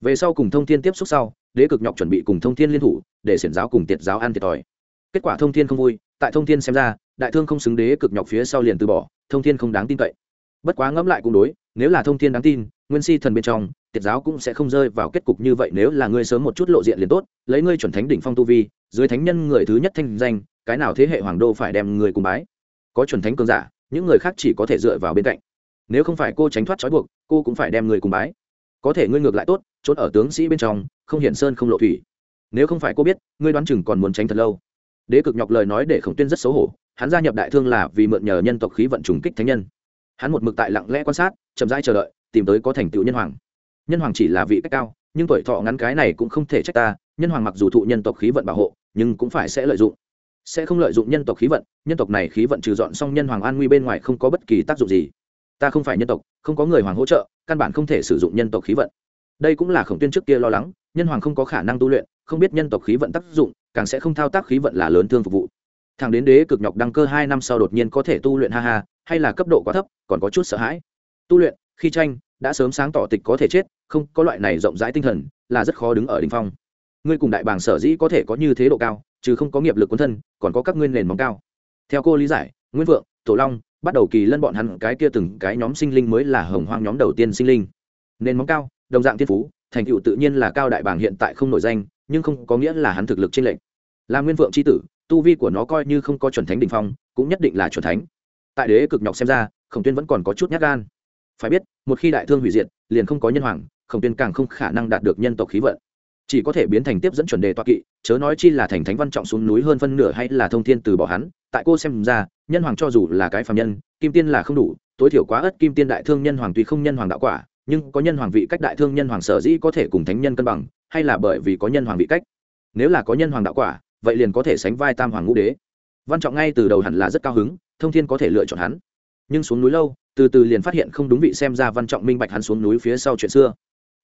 Về sau cùng thông thiên tiếp xúc sau, đế cực nhọc chuẩn bị cùng thông thiên liên thủ, để xiển giáo cùng tiệt giáo ăn thiệt thòi. Kết quả thông thiên không vui, tại thông thiên xem ra, đại thương không xứng đế cực nhọc phía sau liền từ bỏ, thông thiên không đáng tin cậy. Bất quá ngẫm lại cũng đối, nếu là thông thiên đáng tin nguyên si thần bên trong, tiệt giáo cũng sẽ không rơi vào kết cục như vậy nếu là ngươi sớm một chút lộ diện liền tốt, lấy ngươi chuẩn thánh đỉnh phong tu vi, dưới thánh nhân người thứ nhất thanh danh, cái nào thế hệ hoàng đô phải đem người cùng bái. Có chuẩn thánh cường giả, những người khác chỉ có thể dựa vào bên cạnh. Nếu không phải cô tránh thoát trói buộc, cô cũng phải đem người cùng bái. Có thể ngươi ngược lại tốt trốn ở tướng sĩ bên trong, không hiển sơn không lộ thủy. Nếu không phải cô biết, ngươi đoán chừng còn muốn tránh thật lâu. Đế cực nhọc lời nói để khổng tuyên rất xấu hổ, hắn gia nhập đại thương là vì mượn nhờ nhân tộc khí vận trùng kích thánh nhân. Hắn một mực tại lặng lẽ quan sát, chậm rãi chờ đợi tìm tới có thành tựu nhân hoàng. Nhân hoàng chỉ là vị cách cao, nhưng tuổi thọ ngắn cái này cũng không thể trách ta, nhân hoàng mặc dù thụ nhân tộc khí vận bảo hộ, nhưng cũng phải sẽ lợi dụng. Sẽ không lợi dụng nhân tộc khí vận, nhân tộc này khí vận trừ dọn xong nhân hoàng an nguy bên ngoài không có bất kỳ tác dụng gì. Ta không phải nhân tộc, không có người hoàng hỗ trợ, căn bản không thể sử dụng nhân tộc khí vận. Đây cũng là khổng tuyên trước kia lo lắng, nhân hoàng không có khả năng tu luyện, không biết nhân tộc khí vận tác dụng, càng sẽ không thao tác khí vận là lớn thương phục vụ. Thằng đến đế cực nhọc đăng cơ hai năm sau đột nhiên có thể tu luyện ha ha, hay là cấp độ quá thấp, còn có chút sợ hãi. Tu luyện khi tranh, đã sớm sáng tỏ tịch có thể chết, không, có loại này rộng rãi tinh thần, là rất khó đứng ở đỉnh phong. Ngươi cùng đại bàng sở dĩ có thể có như thế độ cao chứ không có nghiệp lực quân thân, còn có các nguyên nền móng cao. Theo cô lý giải, nguyên vượng tổ long, bắt đầu kỳ lân bọn hắn cái kia từng cái nhóm sinh linh mới là hồng hoang nhóm đầu tiên sinh linh. Nền móng cao, đồng dạng thiên phú, thành tựu tự nhiên là cao đại bàng hiện tại không nổi danh, nhưng không có nghĩa là hắn thực lực trên lệnh là nguyên vượng c h i tử, tu vi của nó coi như không có chuẩn thánh đình phong, cũng nhất định là chuẩn thánh. Tại đế cực nhọc xem ra, khổng tuyên vẫn còn có chút nhát gan phải biết, một khi đại thương hủy diệt, liền không có nhân hoàng, khổng tuyên càng không khả năng đạt được nhân tộc khí vận. Chỉ có thể biến thành tiếp dẫn chuẩn đề toa kỵ, chớ nói chi là thành thánh văn trọng xuống núi hơn phân nửa hay là thông thiên từ bỏ hắn, tại cô xem ra, nhân hoàng cho dù là cái phạm nhân, kim tiên là không đủ, tối thiểu quá ất kim tiên đại thương nhân hoàng tuy không nhân hoàng đạo quả, nhưng có nhân hoàng vị cách đại thương nhân hoàng sở dĩ có thể cùng thánh nhân cân bằng, hay là bởi vì có nhân hoàng vị cách. Nếu là có nhân hoàng đạo quả, vậy liền có thể sánh vai tam hoàng ngũ đế. Văn trọng ngay từ đầu hẳn là rất cao hứng, thông thiên có thể lựa chọn hắn nhưng xuống núi lâu, từ từ liền phát hiện không đúng vị xem ra văn trọng minh bạch hắn xuống núi phía sau chuyện xưa.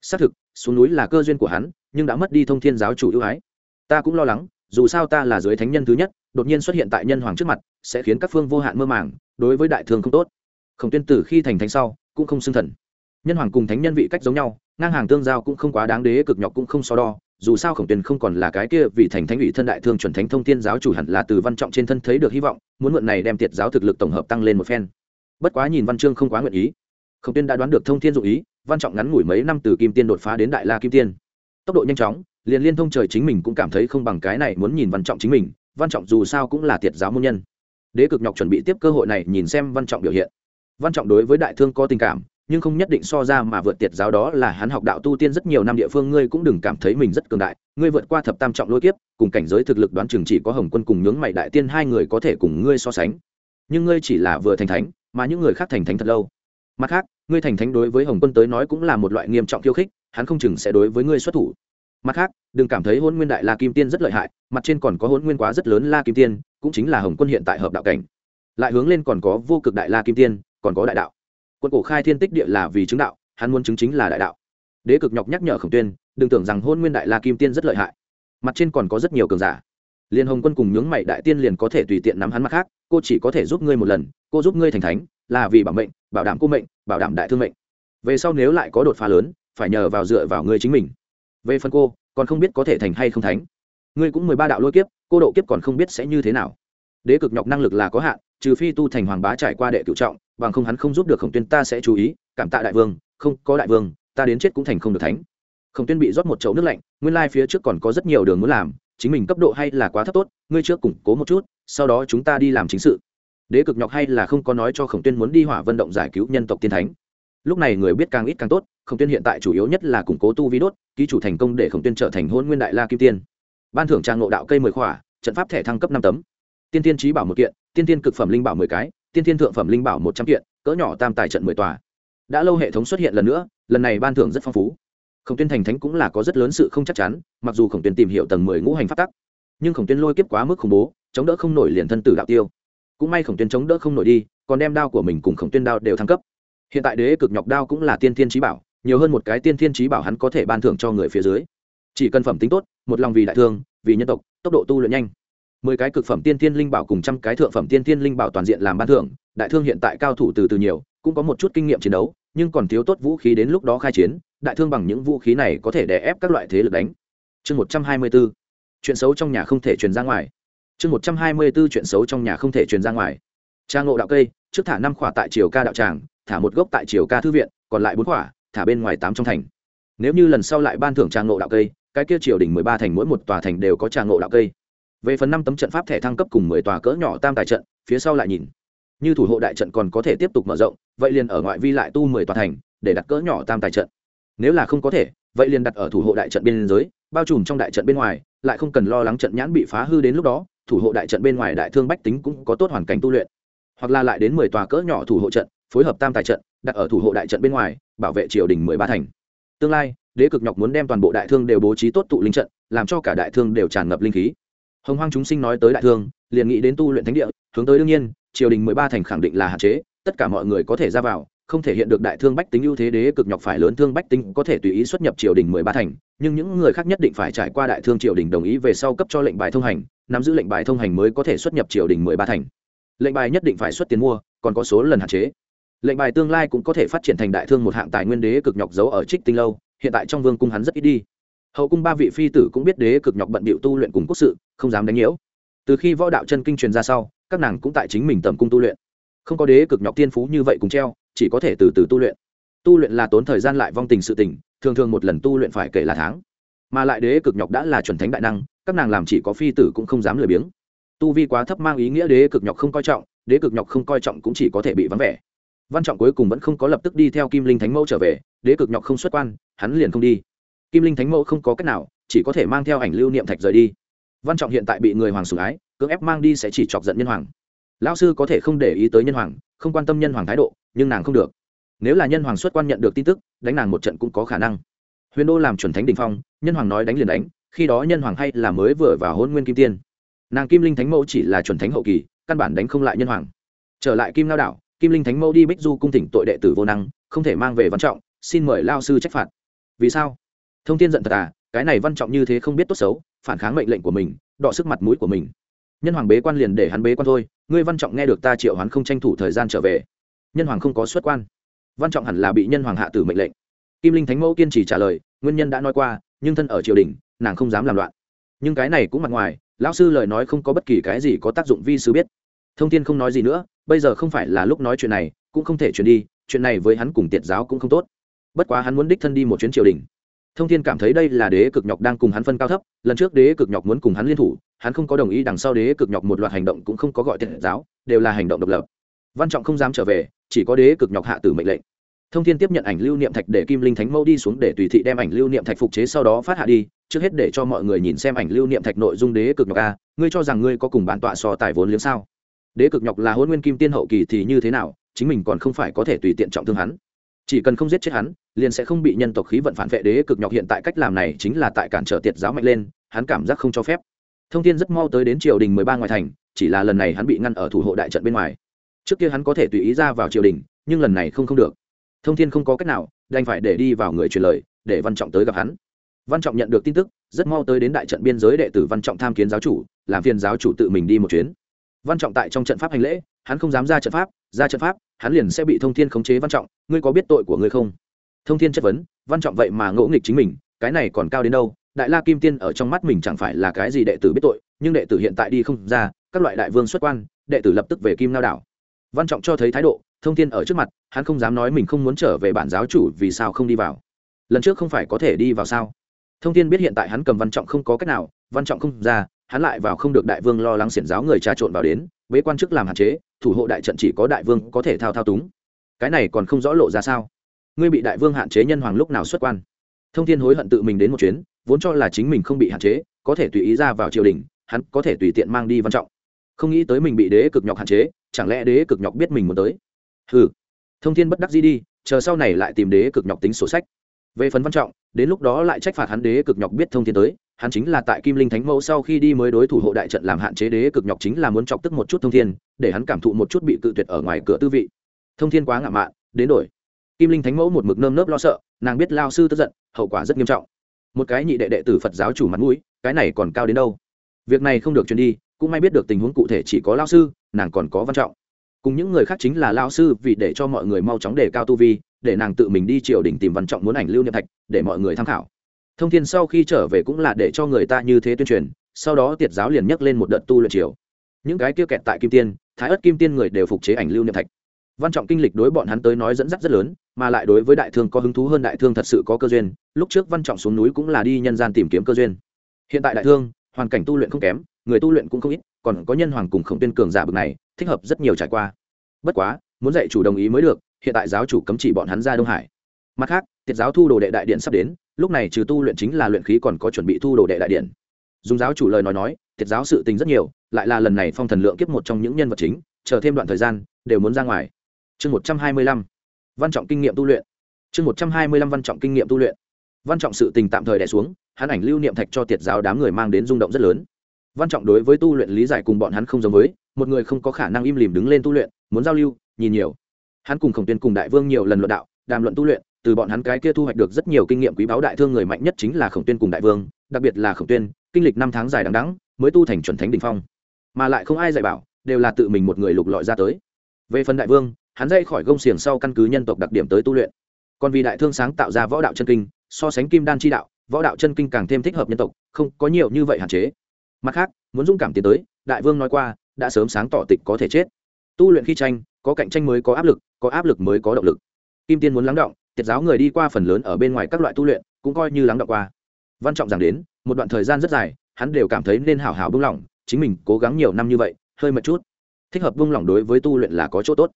Xác thực, xuống núi là cơ duyên của hắn, nhưng đã mất đi thông thiên giáo chủ ưu ái. Ta cũng lo lắng, dù sao ta là dưới thánh nhân thứ nhất, đột nhiên xuất hiện tại nhân hoàng trước mặt, sẽ khiến các phương vô hạn mơ màng, đối với đại thương không tốt. Khổng tuyên tử khi thành thánh sau, cũng không xưng thần. Nhân hoàng cùng thánh nhân vị cách giống nhau, ngang hàng tương giao cũng không quá đáng đế, cực nhọc cũng không so đo, dù sao khổng tuyên không còn là cái kia vì thành thánh ủy thân đại thương chuẩn thánh thông thiên giáo chủ hẳn là từ văn trọng trên thân thấy được hy vọng, muốn mượn này đem tiệt giáo thực lực tổng hợp tăng lên một phen bất quá nhìn văn chương không quá nguyện ý. Khổng tiên đã đoán được thông thiên dụ ý, văn trọng ngắn ngủi mấy năm từ kim tiên đột phá đến đại la kim tiên. Tốc độ nhanh chóng, liền liên thông trời chính mình cũng cảm thấy không bằng cái này muốn nhìn văn trọng chính mình, văn trọng dù sao cũng là tiệt giáo môn nhân. Đế cực nhọc chuẩn bị tiếp cơ hội này nhìn xem văn trọng biểu hiện. Văn trọng đối với đại thương có tình cảm, nhưng không nhất định so ra mà vượt tiệt giáo đó là hắn học đạo tu tiên rất nhiều năm địa phương ngươi cũng đừng cảm thấy mình rất cường đại, ngươi vượt qua thập tam trọng lôi kiếp, cùng cảnh giới thực lực đoán chừng chỉ có hồng quân cùng nhướng mày đại tiên hai người có thể cùng ngươi so sánh. Nhưng ngươi chỉ là vừa thành thánh mà những người khác thành thánh thật lâu. Mặt khác, ngươi thành thánh đối với hồng quân tới nói cũng là một loại nghiêm trọng khiêu khích, hắn không chừng sẽ đối với ngươi xuất thủ. Mặt khác, đừng cảm thấy hôn nguyên đại la kim tiên rất lợi hại, mặt trên còn có hôn nguyên quá rất lớn la kim tiên, cũng chính là hồng quân hiện tại hợp đạo cảnh. Lại hướng lên còn có vô cực đại la kim tiên, còn có đại đạo. Quân cổ khai thiên tích địa là vì chứng đạo, hắn muốn chứng chính là đại đạo. Đế cực nhọc nhắc nhở khổng tuyên, đừng tưởng rằng hôn nguyên đại la kim tiên rất lợi hại. Mặt trên còn có rất nhiều cường giả. Liền hồng quân cùng nhướng mày đại tiên liền có thể tùy tiện nắm hắn mặt khác, cô chỉ có thể giúp ngươi một lần cô giúp ngươi thành thánh, là vì bảo mệnh, bảo đảm cô mệnh, bảo đảm đại thương mệnh. Về sau nếu lại có đột phá lớn, phải nhờ vào dựa vào ngươi chính mình. Về phần cô, còn không biết có thể thành hay không thánh. Ngươi cũng mười ba đạo lôi kiếp, cô độ kiếp còn không biết sẽ như thế nào. Đế cực nhọc năng lực là có hạn, trừ phi tu thành hoàng bá trải qua đệ cựu trọng, bằng không hắn không giúp được khổng tuyên ta sẽ chú ý, cảm tạ đại vương, không, có đại vương, ta đến chết cũng thành không được thánh. Khổng tuyên bị rót một chậu nước lạnh, nguyên lai phía trước còn có rất nhiều đường muốn làm, chính mình cấp độ hay là quá thấp tốt, ngươi trước củng cố một chút, sau đó chúng ta đi làm chính sự đế cực nhọc hay là không có nói cho khổng tuyên muốn đi hỏa vận động giải cứu nhân tộc tiên thánh. Lúc này người biết càng ít càng tốt, khổng tuyên hiện tại chủ yếu nhất là củng cố tu vi đốt, ký chủ thành công để khổng tuyên trở thành hôn nguyên đại la kim tiên. Ban thưởng trang ngộ đạo cây mười khỏa, trận pháp thẻ thăng cấp năm tấm. Tiên tiên trí bảo một kiện, tiên tiên cực phẩm linh bảo mười cái, tiên tiên thượng phẩm linh bảo một trăm kiện, cỡ nhỏ tam tài trận mười tòa. Đã lâu hệ thống xuất hiện lần nữa, lần này ban thưởng rất phong phú. Khổng tuyên thành thánh cũng là có rất lớn sự không chắc chắn, mặc dù khổng tuyên tìm hiểu tầng mười ngũ hành phát tắc, nhưng khổng tuyên lôi kiếp quá mức khủng bố, chống đỡ không nổi liền thân tử đạo tiêu cũng may khổng tuyên chống đỡ không nổi đi còn đem đao của mình cùng khổng tuyên đao đều thăng cấp. Hiện tại đế cực nhọc đao cũng là tiên thiên trí bảo nhiều hơn một cái tiên thiên trí bảo hắn có thể ban thưởng cho người phía dưới. Chỉ cần phẩm tính tốt một lòng vì đại thương vì nhân tộc tốc độ tu luyện nhanh. Mười cái cực phẩm tiên thiên linh bảo cùng trăm cái thượng phẩm tiên thiên linh bảo toàn diện làm ban thưởng đại thương hiện tại cao thủ từ từ nhiều cũng có một chút kinh nghiệm chiến đấu nhưng còn thiếu tốt vũ khí đến lúc đó khai chiến đại thương bằng những vũ khí này có thể đè ép các loại thế lực đánh. Chương một trăm hai mươi bốn, chuyện xấu trong nhà không thể truyền ra ngoài chương một trăm hai mươi b ố chuyện xấu trong nhà không thể truyền ra ngoài. Cha ngộ đạo cây, trước thả năm khỏa tại triều ca đạo tràng, thả một gốc tại triều ca thư viện, còn lại bốn khỏa, thả bên ngoài tám trong thành. Nếu như lần sau lại ban thưởng trà ngộ đạo cây, cái kia triều đỉnh mười ba thành mỗi một tòa thành đều có trà ngộ đạo cây. Về phần năm tấm trận pháp thẻ thăng cấp cùng mười tòa cỡ nhỏ tam tài trận, phía sau lại nhìn. Như thủ hộ đại trận còn có thể tiếp tục mở rộng, vậy liền ở ngoại vi lại tu mười tòa thành, để đặt cỡ nhỏ tam tài trận. Nếu là không có thể, vậy liền đặt ở thủ hộ đại trận bên dưới bao trùm trong đại trận bên ngoài, lại không cần lo lắng trận nhãn bị phá hư đến lúc đó thủ hộ đại trận bên ngoài đại thương bách tính cũng có tốt hoàn cảnh tu luyện. Hoặc là lại đến mười tòa cỡ nhỏ thủ hộ trận, phối hợp tam tài trận, đặt ở thủ hộ đại trận bên ngoài, bảo vệ triều đình mười ba thành. Tương lai, đế cực nhọc muốn đem toàn bộ đại thương đều bố trí tốt tụ linh trận, làm cho cả đại thương đều tràn ngập linh khí. Hồng hoang chúng sinh nói tới đại thương, liền nghĩ đến tu luyện thánh địa, hướng tới đương nhiên, triều đình mười ba thành khẳng định là hạn chế, tất cả mọi người có thể ra vào, không thể hiện được đại thương bách tính ưu thế đế cực nhọc phải lớn thương bách tính có thể tùy ý xuất nhập triều đình mười ba thành, nhưng những người khác nhất định phải trải qua đại thương triều đình đồng ý về sau cấp cho lệnh bài thông hành nắm giữ lệnh bài thông hành mới có thể xuất nhập triều đình mười ba thành. Lệnh bài nhất định phải xuất tiền mua, còn có số lần hạn chế. Lệnh bài tương lai cũng có thể phát triển thành đại thương một hạng tài nguyên đế cực nhọc giấu ở trích tinh lâu, hiện tại trong vương cung hắn rất ít đi. Hậu cung ba vị phi tử cũng biết đế cực nhọc bận bịu tu luyện cùng quốc sự, không dám đánh nhiễu. Từ khi võ đạo chân kinh truyền ra sau, các nàng cũng tại chính mình tầm cung tu luyện. Không có đế cực nhọc tiên phú như vậy cùng treo, chỉ có thể từ từ tu luyện. Tu luyện là tốn thời gian lại vong tình sự tình, thường thường một lần tu luyện phải kể là tháng. Mà lại đế cực nhọc đã là chuẩn thánh đại năng các nàng làm chỉ có phi tử cũng không dám lười biếng. Tu vi quá thấp mang ý nghĩa đế cực nhọc không coi trọng, đế cực nhọc không coi trọng cũng chỉ có thể bị vắng vẻ. Văn trọng cuối cùng vẫn không có lập tức đi theo kim linh thánh mẫu trở về, đế cực nhọc không xuất quan, hắn liền không đi. Kim linh thánh mẫu không có cách nào, chỉ có thể mang theo ảnh lưu niệm thạch rời đi. Văn trọng hiện tại bị người hoàng sủng ái, cưỡng ép mang đi sẽ chỉ chọc giận nhân hoàng. Lão sư có thể không để ý tới nhân hoàng, không quan tâm nhân hoàng thái độ, nhưng nàng không được. Nếu là nhân hoàng xuất quan nhận được tin tức, đánh nàng một trận cũng có khả năng. Huyền đô làm chuẩn thánh đình phong, nhân hoàng nói đánh liền đánh khi đó nhân hoàng hay là mới vừa vào hôn nguyên kim tiên. Nàng kim linh thánh mẫu chỉ là chuẩn thánh hậu kỳ, căn bản đánh không lại nhân hoàng. Trở lại kim lao đảo, kim linh thánh mẫu đi bích du cung thỉnh tội đệ tử vô năng, không thể mang về văn trọng, xin mời lao sư trách phạt. Vì sao? Thông tin giận thật à cái này văn trọng như thế không biết tốt xấu, phản kháng mệnh lệnh của mình, đọ sức mặt mũi của mình. Nhân hoàng bế quan liền để hắn bế quan thôi, ngươi văn trọng nghe được ta triệu hắn không tranh thủ thời gian trở về. Nhân hoàng không có xuất quan. Văn trọng hẳn là bị nhân hoàng hạ tử mệnh lệnh. Kim linh thánh mẫu kiên trì trả lời, nguyên nhân đã nói qua, nhưng thân ở triều đình nàng không dám làm loạn. Nhưng cái này cũng mặt ngoài, lão sư lời nói không có bất kỳ cái gì có tác dụng vi sư biết. Thông tin không nói gì nữa, bây giờ không phải là lúc nói chuyện này, cũng không thể chuyển đi, chuyện này với hắn cùng tiệt giáo cũng không tốt. Bất quá hắn muốn đích thân đi một chuyến triều đình. Thông thiên cảm thấy đây là đế cực nhọc đang cùng hắn phân cao thấp, lần trước đế cực nhọc muốn cùng hắn liên thủ, hắn không có đồng ý đằng sau đế cực nhọc một loạt hành động cũng không có gọi tiện giáo, đều là hành động độc lập. Văn trọng không dám trở về, chỉ có đế cực nhọc hạ tử mệnh lệnh thông thiên tiếp nhận ảnh lưu niệm thạch để kim linh thánh mẫu đi xuống để tùy thị đem ảnh lưu niệm thạch phục chế sau đó phát hạ đi, trước hết để cho mọi người nhìn xem ảnh lưu niệm thạch nội dung đế cực nhọc a, ngươi cho rằng ngươi có cùng bản tọa so tài vốn liếng sao? Đế cực nhọc là hôn nguyên kim tiên hậu kỳ thì như thế nào, chính mình còn không phải có thể tùy tiện trọng thương hắn. Chỉ cần không giết chết hắn, liền sẽ không bị nhân tộc khí vận phản vệ. Đế cực nhọc hiện tại cách làm này chính là tại cản trở tiệt giáo mạnh lên, hắn cảm giác không cho phép. Thông tin rất mau tới đến triều đình mười ba ngoài thành, chỉ là lần này hắn bị ngăn ở thủ hộ đại trận bên ngoài. Trước kia hắn có thể tùy ý ra vào triều đình, nhưng lần này không không được thông thiên không có cách nào, đành phải để đi vào người truyền lời, để văn trọng tới gặp hắn. Văn trọng nhận được tin tức, rất mau tới đến đại trận biên giới đệ tử văn trọng tham kiến giáo chủ, làm phiền giáo chủ tự mình đi một chuyến. Văn trọng tại trong trận pháp hành lễ, hắn không dám ra trận pháp, ra trận pháp, hắn liền sẽ bị thông thiên khống chế. Văn trọng, ngươi có biết tội của ngươi không? Thông thiên chất vấn, văn trọng vậy mà ngỗ nghịch chính mình, cái này còn cao đến đâu? Đại la kim tiên ở trong mắt mình chẳng phải là cái gì đệ tử biết tội, nhưng đệ tử hiện tại đi không ra, các loại đại vương xuất quan, đệ tử lập tức về kim lao đảo văn trọng cho thấy thái độ, thông thiên ở trước mặt, hắn không dám nói mình không muốn trở về bản giáo chủ vì sao không đi vào. Lần trước không phải có thể đi vào sao? Thông thiên biết hiện tại hắn cầm văn trọng không có cách nào, văn trọng không ra, hắn lại vào không được đại vương lo lắng xiển giáo người trà trộn vào đến, bế quan chức làm hạn chế, thủ hộ đại trận chỉ có đại vương có thể thao thao túng. Cái này còn không rõ lộ ra sao? Ngươi bị đại vương hạn chế nhân hoàng lúc nào xuất quan? Thông thiên hối hận tự mình đến một chuyến, vốn cho là chính mình không bị hạn chế, có thể tùy ý ra vào triều đình, hắn có thể tùy tiện mang đi văn trọng. Không nghĩ tới mình bị đế cực nhọc hạn chế chẳng lẽ đế cực nhọc biết mình muốn tới? Hừ. Thông thiên bất đắc gì đi, chờ sau này lại tìm đế cực nhọc tính sổ sách. Về phần văn trọng, đến lúc đó lại trách phạt hắn đế cực nhọc biết thông thiên tới. Hắn chính là tại kim linh thánh mẫu sau khi đi mới đối thủ hộ đại trận làm hạn chế đế cực nhọc chính là muốn chọc tức một chút thông thiên, để hắn cảm thụ một chút bị cự tuyệt ở ngoài cửa tư vị. Thông thiên quá ngạo mạn, đến đổi. Kim linh thánh mẫu một mực nơm nớp lo sợ, nàng biết lao sư tức giận, hậu quả rất nghiêm trọng. Một cái nhị đệ đệ tử phật giáo chủ mặt mũi, cái này còn cao đến đâu? Việc này không được truyền đi cũng may biết được tình huống cụ thể chỉ có lao sư, nàng còn có văn trọng. Cùng những người khác chính là lao sư, vì để cho mọi người mau chóng đề cao tu vi, để nàng tự mình đi triều đình tìm văn trọng muốn ảnh lưu niệm thạch, để mọi người tham khảo. Thông thiên sau khi trở về cũng là để cho người ta như thế tuyên truyền, sau đó tiệt giáo liền nhắc lên một đợt tu luyện triều. Những cái kia kẹt tại kim tiên, thái ất kim tiên người đều phục chế ảnh lưu niệm thạch. Văn trọng kinh lịch đối bọn hắn tới nói dẫn dắt rất lớn, mà lại đối với đại thương có hứng thú hơn đại thương thật sự có cơ duyên, lúc trước văn trọng xuống núi cũng là đi nhân gian tìm kiếm cơ duyên. Hiện tại đại thương, hoàn cảnh tu luyện không kém người tu luyện cũng không ít, còn có nhân hoàng cùng khổng tiên cường giả bực này, thích hợp rất nhiều trải qua. Bất quá, muốn dạy chủ đồng ý mới được, hiện tại giáo chủ cấm chỉ bọn hắn ra đông hải. Mặt khác, tiết giáo thu đồ đệ đại điện sắp đến, lúc này trừ tu luyện chính là luyện khí còn có chuẩn bị thu đồ đệ đại điện. Dùng giáo chủ lời nói nói, tiết giáo sự tình rất nhiều, lại là lần này phong thần lượng kiếp một trong những nhân vật chính, chờ thêm đoạn thời gian, đều muốn ra ngoài. Chương một trăm hai mươi lăm, văn trọng kinh nghiệm tu luyện. Chương một trăm hai mươi lăm văn trọng kinh nghiệm tu luyện. Văn trọng sự tình tạm thời đẻ xuống, hắn ảnh lưu niệm thạch cho tiệt giáo đám người mang đến rung động rất lớn văn trọng đối với tu luyện lý giải cùng bọn hắn không giống với, một người không có khả năng im lìm đứng lên tu luyện, muốn giao lưu, nhìn nhiều. Hắn cùng khổng tuyên cùng đại vương nhiều lần luận đạo, đàm luận tu luyện, từ bọn hắn cái kia thu hoạch được rất nhiều kinh nghiệm quý báu đại thương người mạnh nhất chính là khổng tuyên cùng đại vương, đặc biệt là khổng tuyên, kinh lịch năm tháng dài đằng đẵng, mới tu thành chuẩn thánh đình phong. Mà lại không ai dạy bảo, đều là tự mình một người lục lọi ra tới. Về phần đại vương, hắn dậy khỏi gông xiềng sau căn cứ nhân tộc đặc điểm tới tu luyện. Còn vì đại thương sáng tạo ra võ đạo chân kinh, so sánh kim đan chi đạo, võ đạo chân kinh càng thêm thích hợp nhân tộc, không có nhiều như vậy hạn chế mặt khác, muốn dũng cảm tiến tới, đại vương nói qua, đã sớm sáng tỏ tịch có thể chết. Tu luyện khi tranh, có cạnh tranh mới có áp lực, có áp lực mới có động lực. Kim tiên muốn lắng động, tiết giáo người đi qua phần lớn ở bên ngoài các loại tu luyện, cũng coi như lắng động qua. Văn trọng giảng đến, một đoạn thời gian rất dài, hắn đều cảm thấy nên hảo hảo buông lỏng, chính mình cố gắng nhiều năm như vậy, hơi mệt chút. Thích hợp buông lỏng đối với tu luyện là có chỗ tốt.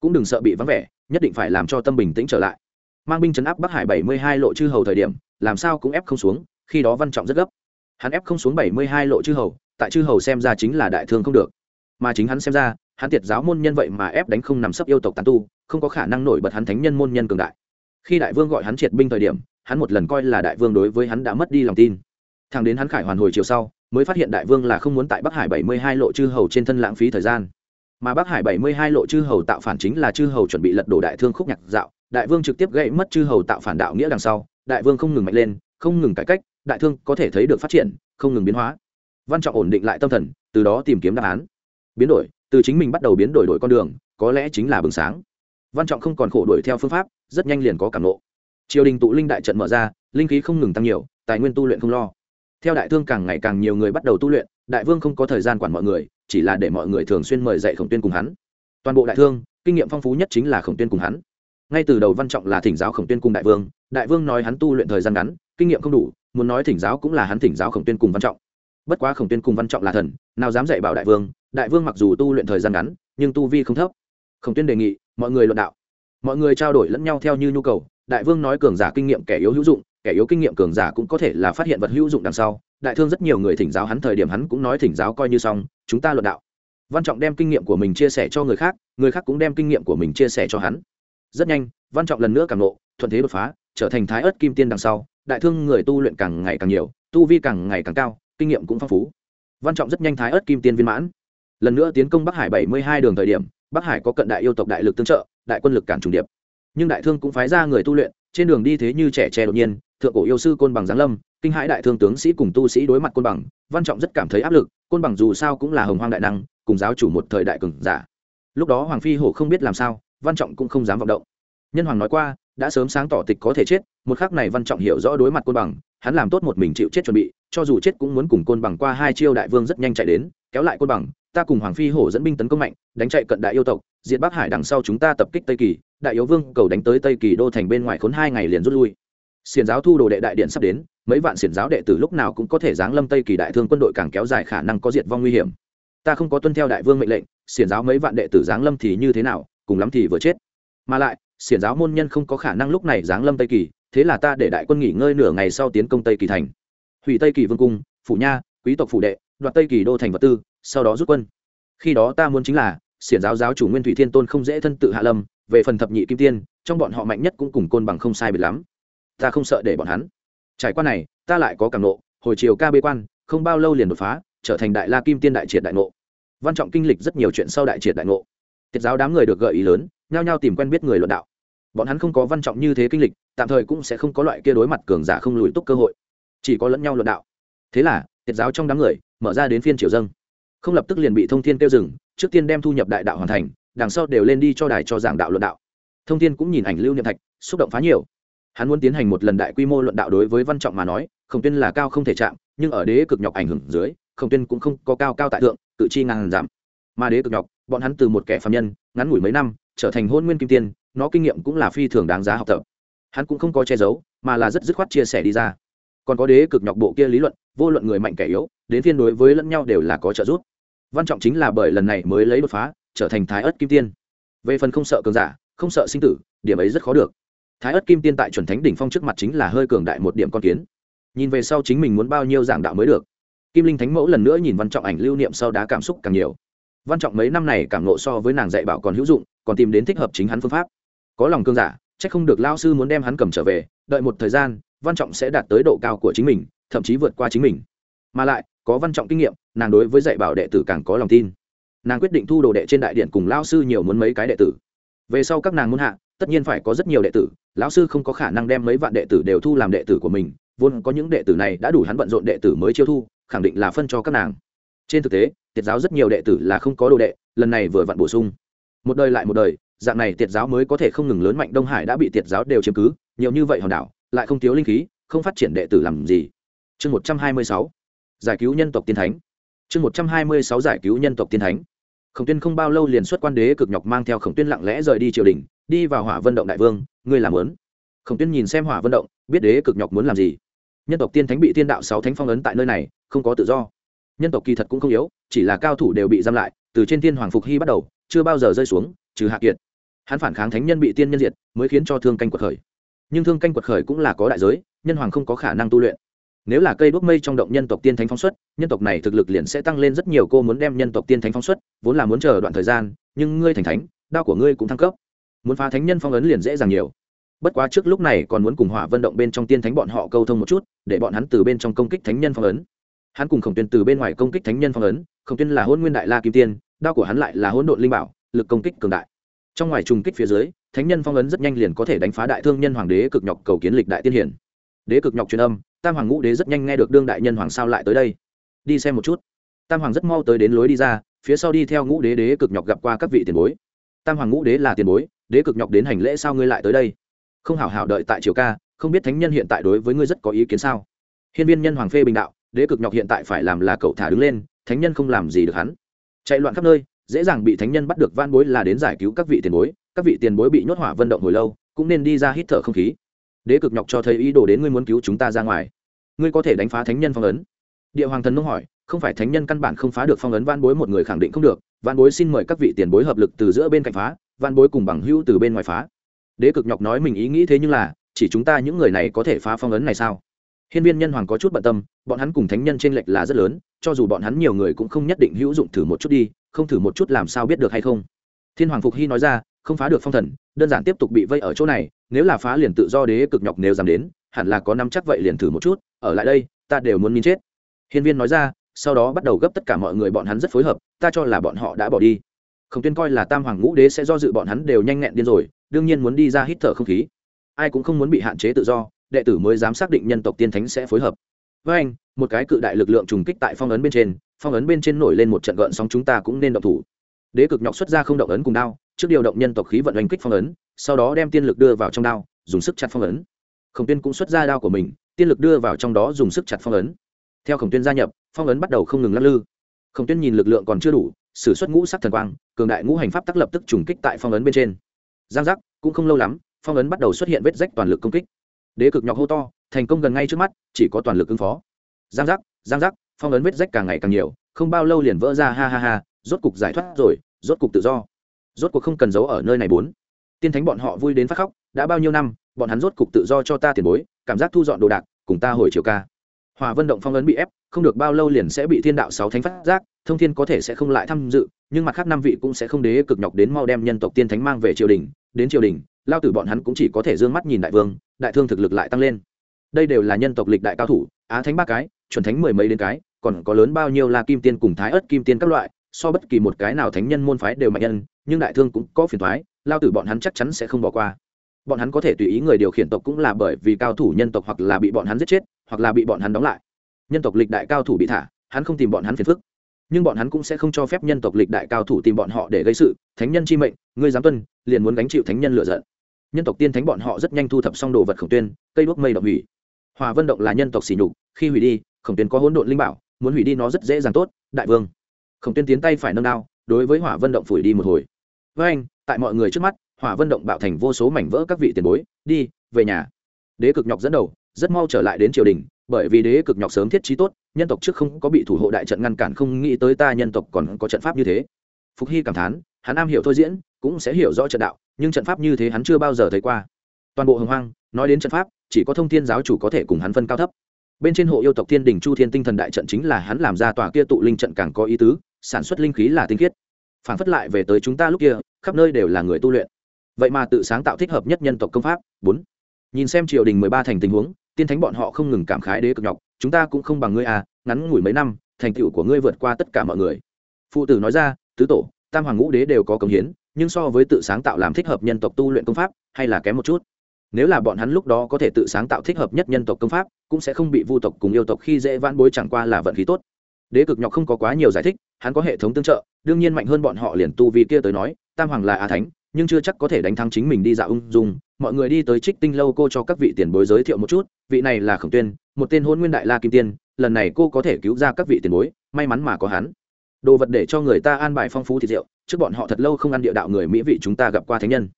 Cũng đừng sợ bị vắng vẻ, nhất định phải làm cho tâm bình tĩnh trở lại. Mang binh chấn áp bắc hải bảy mươi hai lộ chư hầu thời điểm, làm sao cũng ép không xuống, khi đó văn trọng rất gấp hắn ép không xuống bảy mươi hai lộ chư hầu, tại chư hầu xem ra chính là đại thương không được. Mà chính hắn xem ra, hắn tiệt giáo môn nhân vậy mà ép đánh không nằm sấp yêu tộc tàn tu, không có khả năng nổi bật hắn thánh nhân môn nhân cường đại. Khi đại vương gọi hắn triệt binh thời điểm, hắn một lần coi là đại vương đối với hắn đã mất đi lòng tin. Thằng đến hắn khải hoàn hồi chiều sau, mới phát hiện đại vương là không muốn tại bắc hải bảy mươi hai lộ chư hầu trên thân lãng phí thời gian. Mà bắc hải bảy mươi hai lộ chư hầu tạo phản chính là chư hầu chuẩn bị lật đổ đại thương khúc nhạc dạo. Đại vương trực tiếp gãy mất chư hầu tạo phản đạo nghĩa đằng sau, đại vương không ngừng mạnh lên, không ngừng cải cách đại thương có thể thấy được phát triển, không ngừng biến hóa. Văn trọng ổn định lại tâm thần, từ đó tìm kiếm đáp án. Biến đổi, từ chính mình bắt đầu biến đổi đổi con đường, có lẽ chính là bừng sáng. Văn trọng không còn khổ đuổi theo phương pháp, rất nhanh liền có cảm lộ triều đình tụ linh đại trận mở ra, linh khí không ngừng tăng nhiều, tài nguyên tu luyện không lo. Theo đại thương càng ngày càng nhiều người bắt đầu tu luyện, đại vương không có thời gian quản mọi người, chỉ là để mọi người thường xuyên mời dạy khổng tuyên cùng hắn. Toàn bộ đại thương, kinh nghiệm phong phú nhất chính là khổng tuyên cùng hắn. Ngay từ đầu văn trọng là thỉnh giáo khổng tuyên cùng đại vương đại vương nói hắn tu luyện thời gian ngắn, kinh nghiệm không đủ muốn nói thỉnh giáo cũng là hắn thỉnh giáo khổng tuyên cùng văn trọng. Bất quá khổng tuyên cùng văn trọng là thần, nào dám dạy bảo đại vương đại vương mặc dù tu luyện thời gian ngắn, nhưng tu vi không thấp. Khổng tuyên đề nghị, mọi người luận đạo. Mọi người trao đổi lẫn nhau theo như nhu cầu, đại vương nói cường giả kinh nghiệm kẻ yếu hữu dụng, kẻ yếu kinh nghiệm cường giả cũng có thể là phát hiện vật hữu dụng đằng sau. Đại thương rất nhiều người thỉnh giáo hắn thời điểm hắn cũng nói thỉnh giáo coi như xong, chúng ta luận đạo. Văn trọng đem kinh nghiệm của mình chia sẻ cho người khác người khác cũng đem kinh nghiệm của mình chia sẻ cho hắn. Rất nhanh, văn trọng lần nữa cảm nộ thuận thế đột phá, trở thành thái ớt kim tiên đằng sau đại thương người tu luyện càng ngày càng nhiều, tu vi càng ngày càng cao, kinh nghiệm cũng phong phú. Văn trọng rất nhanh thái ớt kim tiên viên mãn. Lần nữa tiến công bắc hải bảy mươi hai đường thời điểm, bắc hải có cận đại yêu tộc đại lực tương trợ, đại quân lực cản trùng điệp. Nhưng đại thương cũng phái ra người tu luyện, trên đường đi thế như trẻ tre đột nhiên, thượng cổ yêu sư côn bằng giáng lâm, kinh hãi đại thương tướng sĩ cùng tu sĩ đối mặt côn bằng, văn trọng rất cảm thấy áp lực, côn bằng dù sao cũng là hồng hoang đại năng, cùng giáo chủ một thời đại cường giả. Lúc đó hoàng phi hổ không biết làm sao, văn trọng cũng không dám vọng động. Nhân hoàng nói qua đã sớm sáng tỏ tịch có thể chết, một khắc này văn trọng hiểu rõ đối mặt côn bằng, hắn làm tốt một mình chịu chết chuẩn bị, cho dù chết cũng muốn cùng côn bằng qua hai chiêu đại vương rất nhanh chạy đến, kéo lại côn bằng, ta cùng hoàng phi hổ dẫn binh tấn công mạnh, đánh chạy cận đại yêu tộc, diệt bắc hải đằng sau chúng ta tập kích tây kỳ, đại yếu vương cầu đánh tới tây kỳ đô thành bên ngoài khốn hai ngày liền rút lui. Xiển giáo thu đồ đệ đại điện sắp đến, mấy vạn xiển giáo đệ tử lúc nào cũng có thể giáng lâm tây kỳ đại thương quân đội càng kéo dài khả năng có diệt vong nguy hiểm. Ta không có tuân theo đại vương mệnh lệnh, xiển giáo mấy vạn đệ tử giáng lâm thì như thế nào, cùng lắm thì vừa chết. Mà lại xiển giáo môn nhân không có khả năng lúc này giáng lâm tây kỳ, thế là ta để đại quân nghỉ ngơi nửa ngày sau tiến công tây kỳ thành. Hủy tây kỳ vương cung, phủ nha, quý tộc phủ đệ, đoạt tây kỳ đô thành vật tư, sau đó rút quân. Khi đó ta muốn chính là, xiển giáo giáo chủ nguyên thủy thiên tôn không dễ thân tự hạ lâm, về phần thập nhị kim tiên, trong bọn họ mạnh nhất cũng cùng côn bằng không sai biệt lắm. Ta không sợ để bọn hắn. Trải qua này, ta lại có cảm nộ, hồi chiều ca bê quan, không bao lâu liền đột phá, trở thành đại la kim tiên đại triệt đại ngộ. Văn trọng kinh lịch rất nhiều chuyện sau đại triệt đại ngộ. Tiết giáo đám người được gợi ý lớn nhao nhao tìm quen biết người luận đạo. Bọn hắn không có văn trọng như thế kinh lịch, tạm thời cũng sẽ không có loại kia đối mặt cường giả không lùi túc cơ hội. Chỉ có lẫn nhau luận đạo. Thế là tiệt giáo trong đám người, mở ra đến phiên triều dâng. Không lập tức liền bị thông thiên tiêu dừng, trước tiên đem thu nhập đại đạo hoàn thành, đằng sau đều lên đi cho đài cho giảng đạo luận đạo. Thông thiên cũng nhìn ảnh lưu niệm thạch, xúc động phá nhiều. Hắn muốn tiến hành một lần đại quy mô luận đạo đối với văn trọng mà nói, khổng tuyên là cao không thể chạm, nhưng ở đế cực nhọc ảnh hưởng dưới, khổng tuyên cũng không có cao cao tại thượng tự chi ngàn giảm. Mà đế cực nhọc, bọn hắn từ một kẻ phạm nhân, ngắn ngủi mấy năm trở thành hôn nguyên kim tiên, nó kinh nghiệm cũng là phi thường đáng giá học tập. Hắn cũng không có che giấu, mà là rất dứt khoát chia sẻ đi ra. Còn có đế cực nhọc bộ kia lý luận, vô luận người mạnh kẻ yếu, đến thiên đối với lẫn nhau đều là có trợ giúp. Văn trọng chính là bởi lần này mới lấy đột phá, trở thành thái ớt kim tiên. Về phần không sợ cường giả, không sợ sinh tử, điểm ấy rất khó được. Thái ớt kim tiên tại chuẩn thánh đỉnh phong trước mặt chính là hơi cường đại một điểm con kiến. Nhìn về sau chính mình muốn bao nhiêu giảng đạo mới được. Kim linh thánh mẫu lần nữa nhìn văn trọng ảnh lưu niệm sau đá cảm xúc càng nhiều. Văn trọng mấy năm này cảm nộ so với nàng dạy bảo còn hữu dụng còn tìm đến thích hợp chính hắn phương pháp. Có lòng cương giả trách không được lao sư muốn đem hắn cầm trở về, đợi một thời gian, văn trọng sẽ đạt tới độ cao của chính mình, thậm chí vượt qua chính mình. Mà lại, có văn trọng kinh nghiệm, nàng đối với dạy bảo đệ tử càng có lòng tin. Nàng quyết định thu đồ đệ trên đại điện cùng lao sư nhiều muốn mấy cái đệ tử. Về sau các nàng muốn hạ, tất nhiên phải có rất nhiều đệ tử, lão sư không có khả năng đem mấy vạn đệ tử đều thu làm đệ tử của mình, vốn có những đệ tử này đã đủ hắn bận rộn đệ tử mới chiêu thu, khẳng định là phân cho các nàng. Trên thực tế, tiết giáo rất nhiều đệ tử là không có đồ đệ, lần này vừa vặn bổ sung một đời lại một đời, dạng này tiệt giáo mới có thể không ngừng lớn mạnh, đông hải đã bị tiệt giáo đều chiếm cứ, nhiều như vậy hòn đảo, lại không thiếu linh khí, không phát triển đệ tử làm gì? Chương một trăm hai mươi sáu, giải cứu nhân tộc tiên thánh. Chương một trăm hai mươi sáu, giải cứu nhân tộc tiên thánh. Khổng tuyên không bao lâu liền xuất quan đế cực nhọc mang theo khổng tuyên lặng lẽ rời đi triều đình, đi vào hỏa vân động đại vương, ngươi làm lớn khổng tuyên nhìn xem hỏa vân động, biết đế cực nhọc muốn làm gì. Nhân tộc tiên thánh bị tiên đạo sáu thánh phong ấn tại nơi này, không có tự do. Nhân tộc kỳ thật cũng không yếu, chỉ là cao thủ đều bị giam lại, từ trên thiên hoàng phục hy bắt đầu chưa bao giờ rơi xuống, trừ hạ kiệt. Hắn phản kháng thánh nhân bị tiên nhân diệt, mới khiến cho thương canh quật khởi. Nhưng thương canh quật khởi cũng là có đại giới, nhân hoàng không có khả năng tu luyện. Nếu là cây đuốc mây trong động nhân tộc tiên thánh phóng xuất, nhân tộc này thực lực liền sẽ tăng lên rất nhiều, cô muốn đem nhân tộc tiên thánh phóng xuất, vốn là muốn chờ đoạn thời gian, nhưng ngươi thành thánh, đao của ngươi cũng thăng cấp. Muốn phá thánh nhân phong ấn liền dễ dàng nhiều. Bất quá trước lúc này còn muốn cùng hỏa vận động bên trong tiên thánh bọn họ câu thông một chút, để bọn hắn từ bên trong công kích thánh nhân phong ấn. Hắn cùng khổng tuyên từ bên ngoài công kích thánh nhân phong ấn, khổng tuyên là hôn nguyên đại la kim tiên đao của hắn lại là hôn độn linh bảo, lực công kích cường đại. Trong ngoài trùng kích phía dưới, thánh nhân phong ấn rất nhanh liền có thể đánh phá đại thương nhân hoàng đế cực nhọc cầu kiến lịch đại tiên hiển. Đế cực nhọc truyền âm, tam hoàng ngũ đế rất nhanh nghe được đương đại nhân hoàng sao lại tới đây. Đi xem một chút. Tam hoàng rất mau tới đến lối đi ra, phía sau đi theo ngũ đế đế cực nhọc gặp qua các vị tiền bối. Tam hoàng ngũ đế là tiền bối, đế cực nhọc đến hành lễ sao ngươi lại tới đây? Không hảo hảo đợi tại triều ca, không biết thánh nhân hiện tại đối với ngươi rất có ý kiến sao? Hiên viên nhân hoàng phê bình đạo, đế cực nhọc hiện tại phải làm là cậu thả đứng lên, thánh nhân không làm gì được hắn chạy loạn khắp nơi, dễ dàng bị thánh nhân bắt được van bối là đến giải cứu các vị tiền bối, các vị tiền bối bị nhốt hỏa vận động hồi lâu, cũng nên đi ra hít thở không khí. Đế cực nhọc cho thấy ý đồ đến ngươi muốn cứu chúng ta ra ngoài. Ngươi có thể đánh phá thánh nhân phong ấn. Địa hoàng thần nông hỏi, không phải thánh nhân căn bản không phá được phong ấn van bối một người khẳng định không được, van bối xin mời các vị tiền bối hợp lực từ giữa bên cạnh phá, van bối cùng bằng hữu từ bên ngoài phá. Đế cực nhọc nói mình ý nghĩ thế nhưng là, chỉ chúng ta những người này có thể phá phong ấn này sao? Hiên viên nhân hoàng có chút bận tâm, bọn hắn cùng thánh nhân t r ê n lệch là rất lớn cho dù bọn hắn nhiều người cũng không nhất định hữu dụng thử một chút đi, không thử một chút làm sao biết được hay không. Thiên hoàng phục hy nói ra, không phá được phong thần, đơn giản tiếp tục bị vây ở chỗ này, nếu là phá liền tự do đế cực nhọc nếu dám đến, hẳn là có năm chắc vậy liền thử một chút, ở lại đây, ta đều muốn min chết. Hiên viên nói ra, sau đó bắt đầu gấp tất cả mọi người bọn hắn rất phối hợp, ta cho là bọn họ đã bỏ đi. Không tuyên coi là tam hoàng ngũ đế sẽ do dự bọn hắn đều nhanh nhẹn điên rồi, đương nhiên muốn đi ra hít thở không khí. Ai cũng không muốn bị hạn chế tự do, đệ tử mới dám xác định nhân tộc tiên thánh sẽ phối hợp. Với anh một cái cự đại lực lượng trùng kích tại phong ấn bên trên, phong ấn bên trên nổi lên một trận gợn sóng chúng ta cũng nên động thủ. Đế cực nhọc xuất ra không động ấn cùng đao, trước điều động nhân tộc khí vận oanh kích phong ấn, sau đó đem tiên lực đưa vào trong đao, dùng sức chặt phong ấn. Khổng tiên cũng xuất ra đao của mình, tiên lực đưa vào trong đó dùng sức chặt phong ấn. Theo khổng tiên gia nhập, phong ấn bắt đầu không ngừng lắc lư. Khổng tiên nhìn lực lượng còn chưa đủ s ử suất ngũ sắc thần quang, cường đại ngũ hành pháp tắc lập tức trùng kích tại phong ấn bên trên. Giang giác, cũng không lâu lắm, phong ấn bắt đầu xuất hiện vết rách toàn lực công kích. Đế cực nhọc hô to, thành công gần ngay trước mắt, chỉ có toàn lực ứng phó giang giác giang giác, phong ấn vết rách càng ngày càng nhiều, không bao lâu liền vỡ ra, ha ha ha, rốt cục giải thoát rồi, rốt cục tự do. Rốt cuộc không cần giấu ở nơi này bốn. Tiên thánh bọn họ vui đến phát khóc, đã bao nhiêu năm, bọn hắn rốt cục tự do cho ta tiền bối, cảm giác thu dọn đồ đạc, cùng ta hồi chiều ca. Hòa vân động phong ấn bị ép, không được bao lâu liền sẽ bị thiên đạo sáu thánh phát giác, thông thiên có thể sẽ không lại tham dự, nhưng mặt khác năm vị cũng sẽ không đế cực nhọc đến mau đem nhân tộc tiên thánh mang về triều đình, đến triều đình, lao tử bọn hắn cũng chỉ có thể d ư ơ n g mắt nhìn đại vương, đại thương thực lực lại tăng lên. Đây đều là nhân tộc lịch đại cao thủ, á thánh ba cái chuẩn thánh mười mấy đến cái, còn có lớn bao nhiêu là kim tiên cùng thái ớt kim tiên các loại, so bất kỳ một cái nào thánh nhân môn phái đều mạnh nhân, nhưng đại thương cũng có phiền thoái lao tử bọn hắn chắc chắn sẽ không bỏ qua. Bọn hắn có thể tùy ý người điều khiển tộc cũng là bởi vì cao thủ nhân tộc hoặc là bị bọn hắn giết chết, hoặc là bị bọn hắn đóng lại. Nhân tộc lịch đại cao thủ bị thả, hắn không tìm bọn hắn phiền phức. Nhưng bọn hắn cũng sẽ không cho phép nhân tộc lịch đại cao thủ tìm bọn họ để gây sự, thánh nhân chi mệnh, ngươi dám tuân, liền muốn gánh chịu thánh nhân lựa giận. Nhân tộc tiên thánh bọn họ rất nhanh thu thập xong đồ vật khổng tuyên, cây đuốc mây động hủy. Hòa vân động là nhân tộc xỉ nhục, khi hủy đi khổng tuyên có hỗn độn linh bảo, muốn hủy đi nó rất dễ dàng tốt, đại vương. Khổng tuyên tiến tay phải nâng đao, đối với hỏa vân động phủi đi một hồi. Với anh, tại mọi người trước mắt, hỏa vân động bạo thành vô số mảnh vỡ các vị tiền bối, đi, về nhà. Đế cực nhọc dẫn đầu, rất mau trở lại đến triều đình, bởi vì đế cực nhọc sớm thiết trí tốt, nhân tộc trước không có bị thủ hộ đại trận ngăn cản không nghĩ tới ta nhân tộc còn có trận pháp như thế. Phục hy cảm thán, hắn am hiểu thôi diễn, cũng sẽ hiểu rõ trận đạo, nhưng trận pháp như thế hắn chưa bao giờ thấy qua. Toàn bộ hồng hoang, nói đến trận pháp, chỉ có thông thiên giáo chủ có thể cùng hắn phân cao thấp bên trên hộ yêu tộc thiên đình chu thiên tinh thần đại trận chính là hắn làm ra tòa kia tụ linh trận càng có ý tứ, sản xuất linh khí là tinh khiết. Phản phất lại về tới chúng ta lúc kia, khắp nơi đều là người tu luyện. Vậy mà tự sáng tạo thích hợp nhất nhân tộc công pháp. Bốn. Nhìn xem triều đình mười ba thành tình huống, tiên thánh bọn họ không ngừng cảm khái đế cực nhọc, chúng ta cũng không bằng ngươi à ngắn ngủi mấy năm, thành tựu của ngươi vượt qua tất cả mọi người. Phụ tử nói ra, tứ tổ, tam hoàng ngũ đế đều có công hiến, nhưng so với tự sáng tạo làm thích hợp nhân tộc tu luyện công pháp, hay là kém một chút nếu là bọn hắn lúc đó có thể tự sáng tạo thích hợp nhất nhân tộc công pháp, cũng sẽ không bị vu tộc cùng yêu tộc khi dễ vãn bối chẳng qua là vận khí tốt. Đế cực nhọc không có quá nhiều giải thích, hắn có hệ thống tương trợ, đương nhiên mạnh hơn bọn họ liền tu vì kia tới nói, tam hoàng là a thánh, nhưng chưa chắc có thể đánh thắng chính mình đi dạo ung dung. Mọi người đi tới trích tinh lâu cô cho các vị tiền bối giới thiệu một chút, vị này là khổng tuyên, một tên hôn nguyên đại la kim tiên, lần này cô có thể cứu ra các vị tiền bối, may mắn mà có hắn. Đồ vật để cho người ta an bài phong phú thịt rượu, trước bọn họ thật lâu không ăn địa đạo người mỹ vị chúng ta gặp qua thánh nhân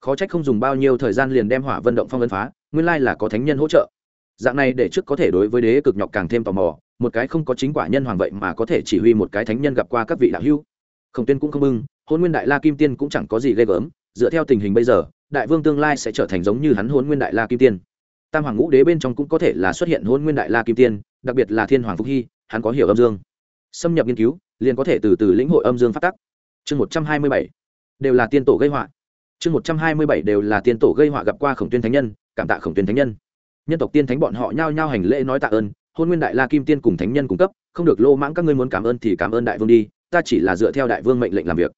khó trách không dùng bao nhiêu thời gian liền đem hỏa vận động phong ấn phá, nguyên lai là có thánh nhân hỗ trợ. Dạng này để trước có thể đối với đế cực nhọc càng thêm tò mò, một cái không có chính quả nhân hoàng vậy mà có thể chỉ huy một cái thánh nhân gặp qua các vị đạo hữu. Khổng tuyên cũng không bưng hôn nguyên đại la kim tiên cũng chẳng có gì ghê gớm, dựa theo tình hình bây giờ, đại vương tương lai sẽ trở thành giống như hắn hôn nguyên đại la kim tiên. Tam hoàng ngũ đế bên trong cũng có thể là xuất hiện hôn nguyên đại la kim tiên, đặc biệt là thiên hoàng phúc hy, hắn có hiểu âm dương. Xâm nhập nghiên cứu, liền có thể từ từ lĩnh hội âm dương phát tắc. Chương một trăm hai mươi bảy. Đều là tiên tổ gây họa chương một trăm hai mươi bảy đều là tiên tổ gây họa gặp qua khổng tuyên thánh nhân, cảm tạ khổng tuyên thánh nhân. Nhân tộc tiên thánh bọn họ nhao nhao hành lễ nói tạ ơn, hôn nguyên đại la kim tiên cùng thánh nhân cung cấp, không được lô mãng các ngươi muốn cảm ơn thì cảm ơn đại vương đi, ta chỉ là dựa theo đại vương mệnh lệnh làm việc.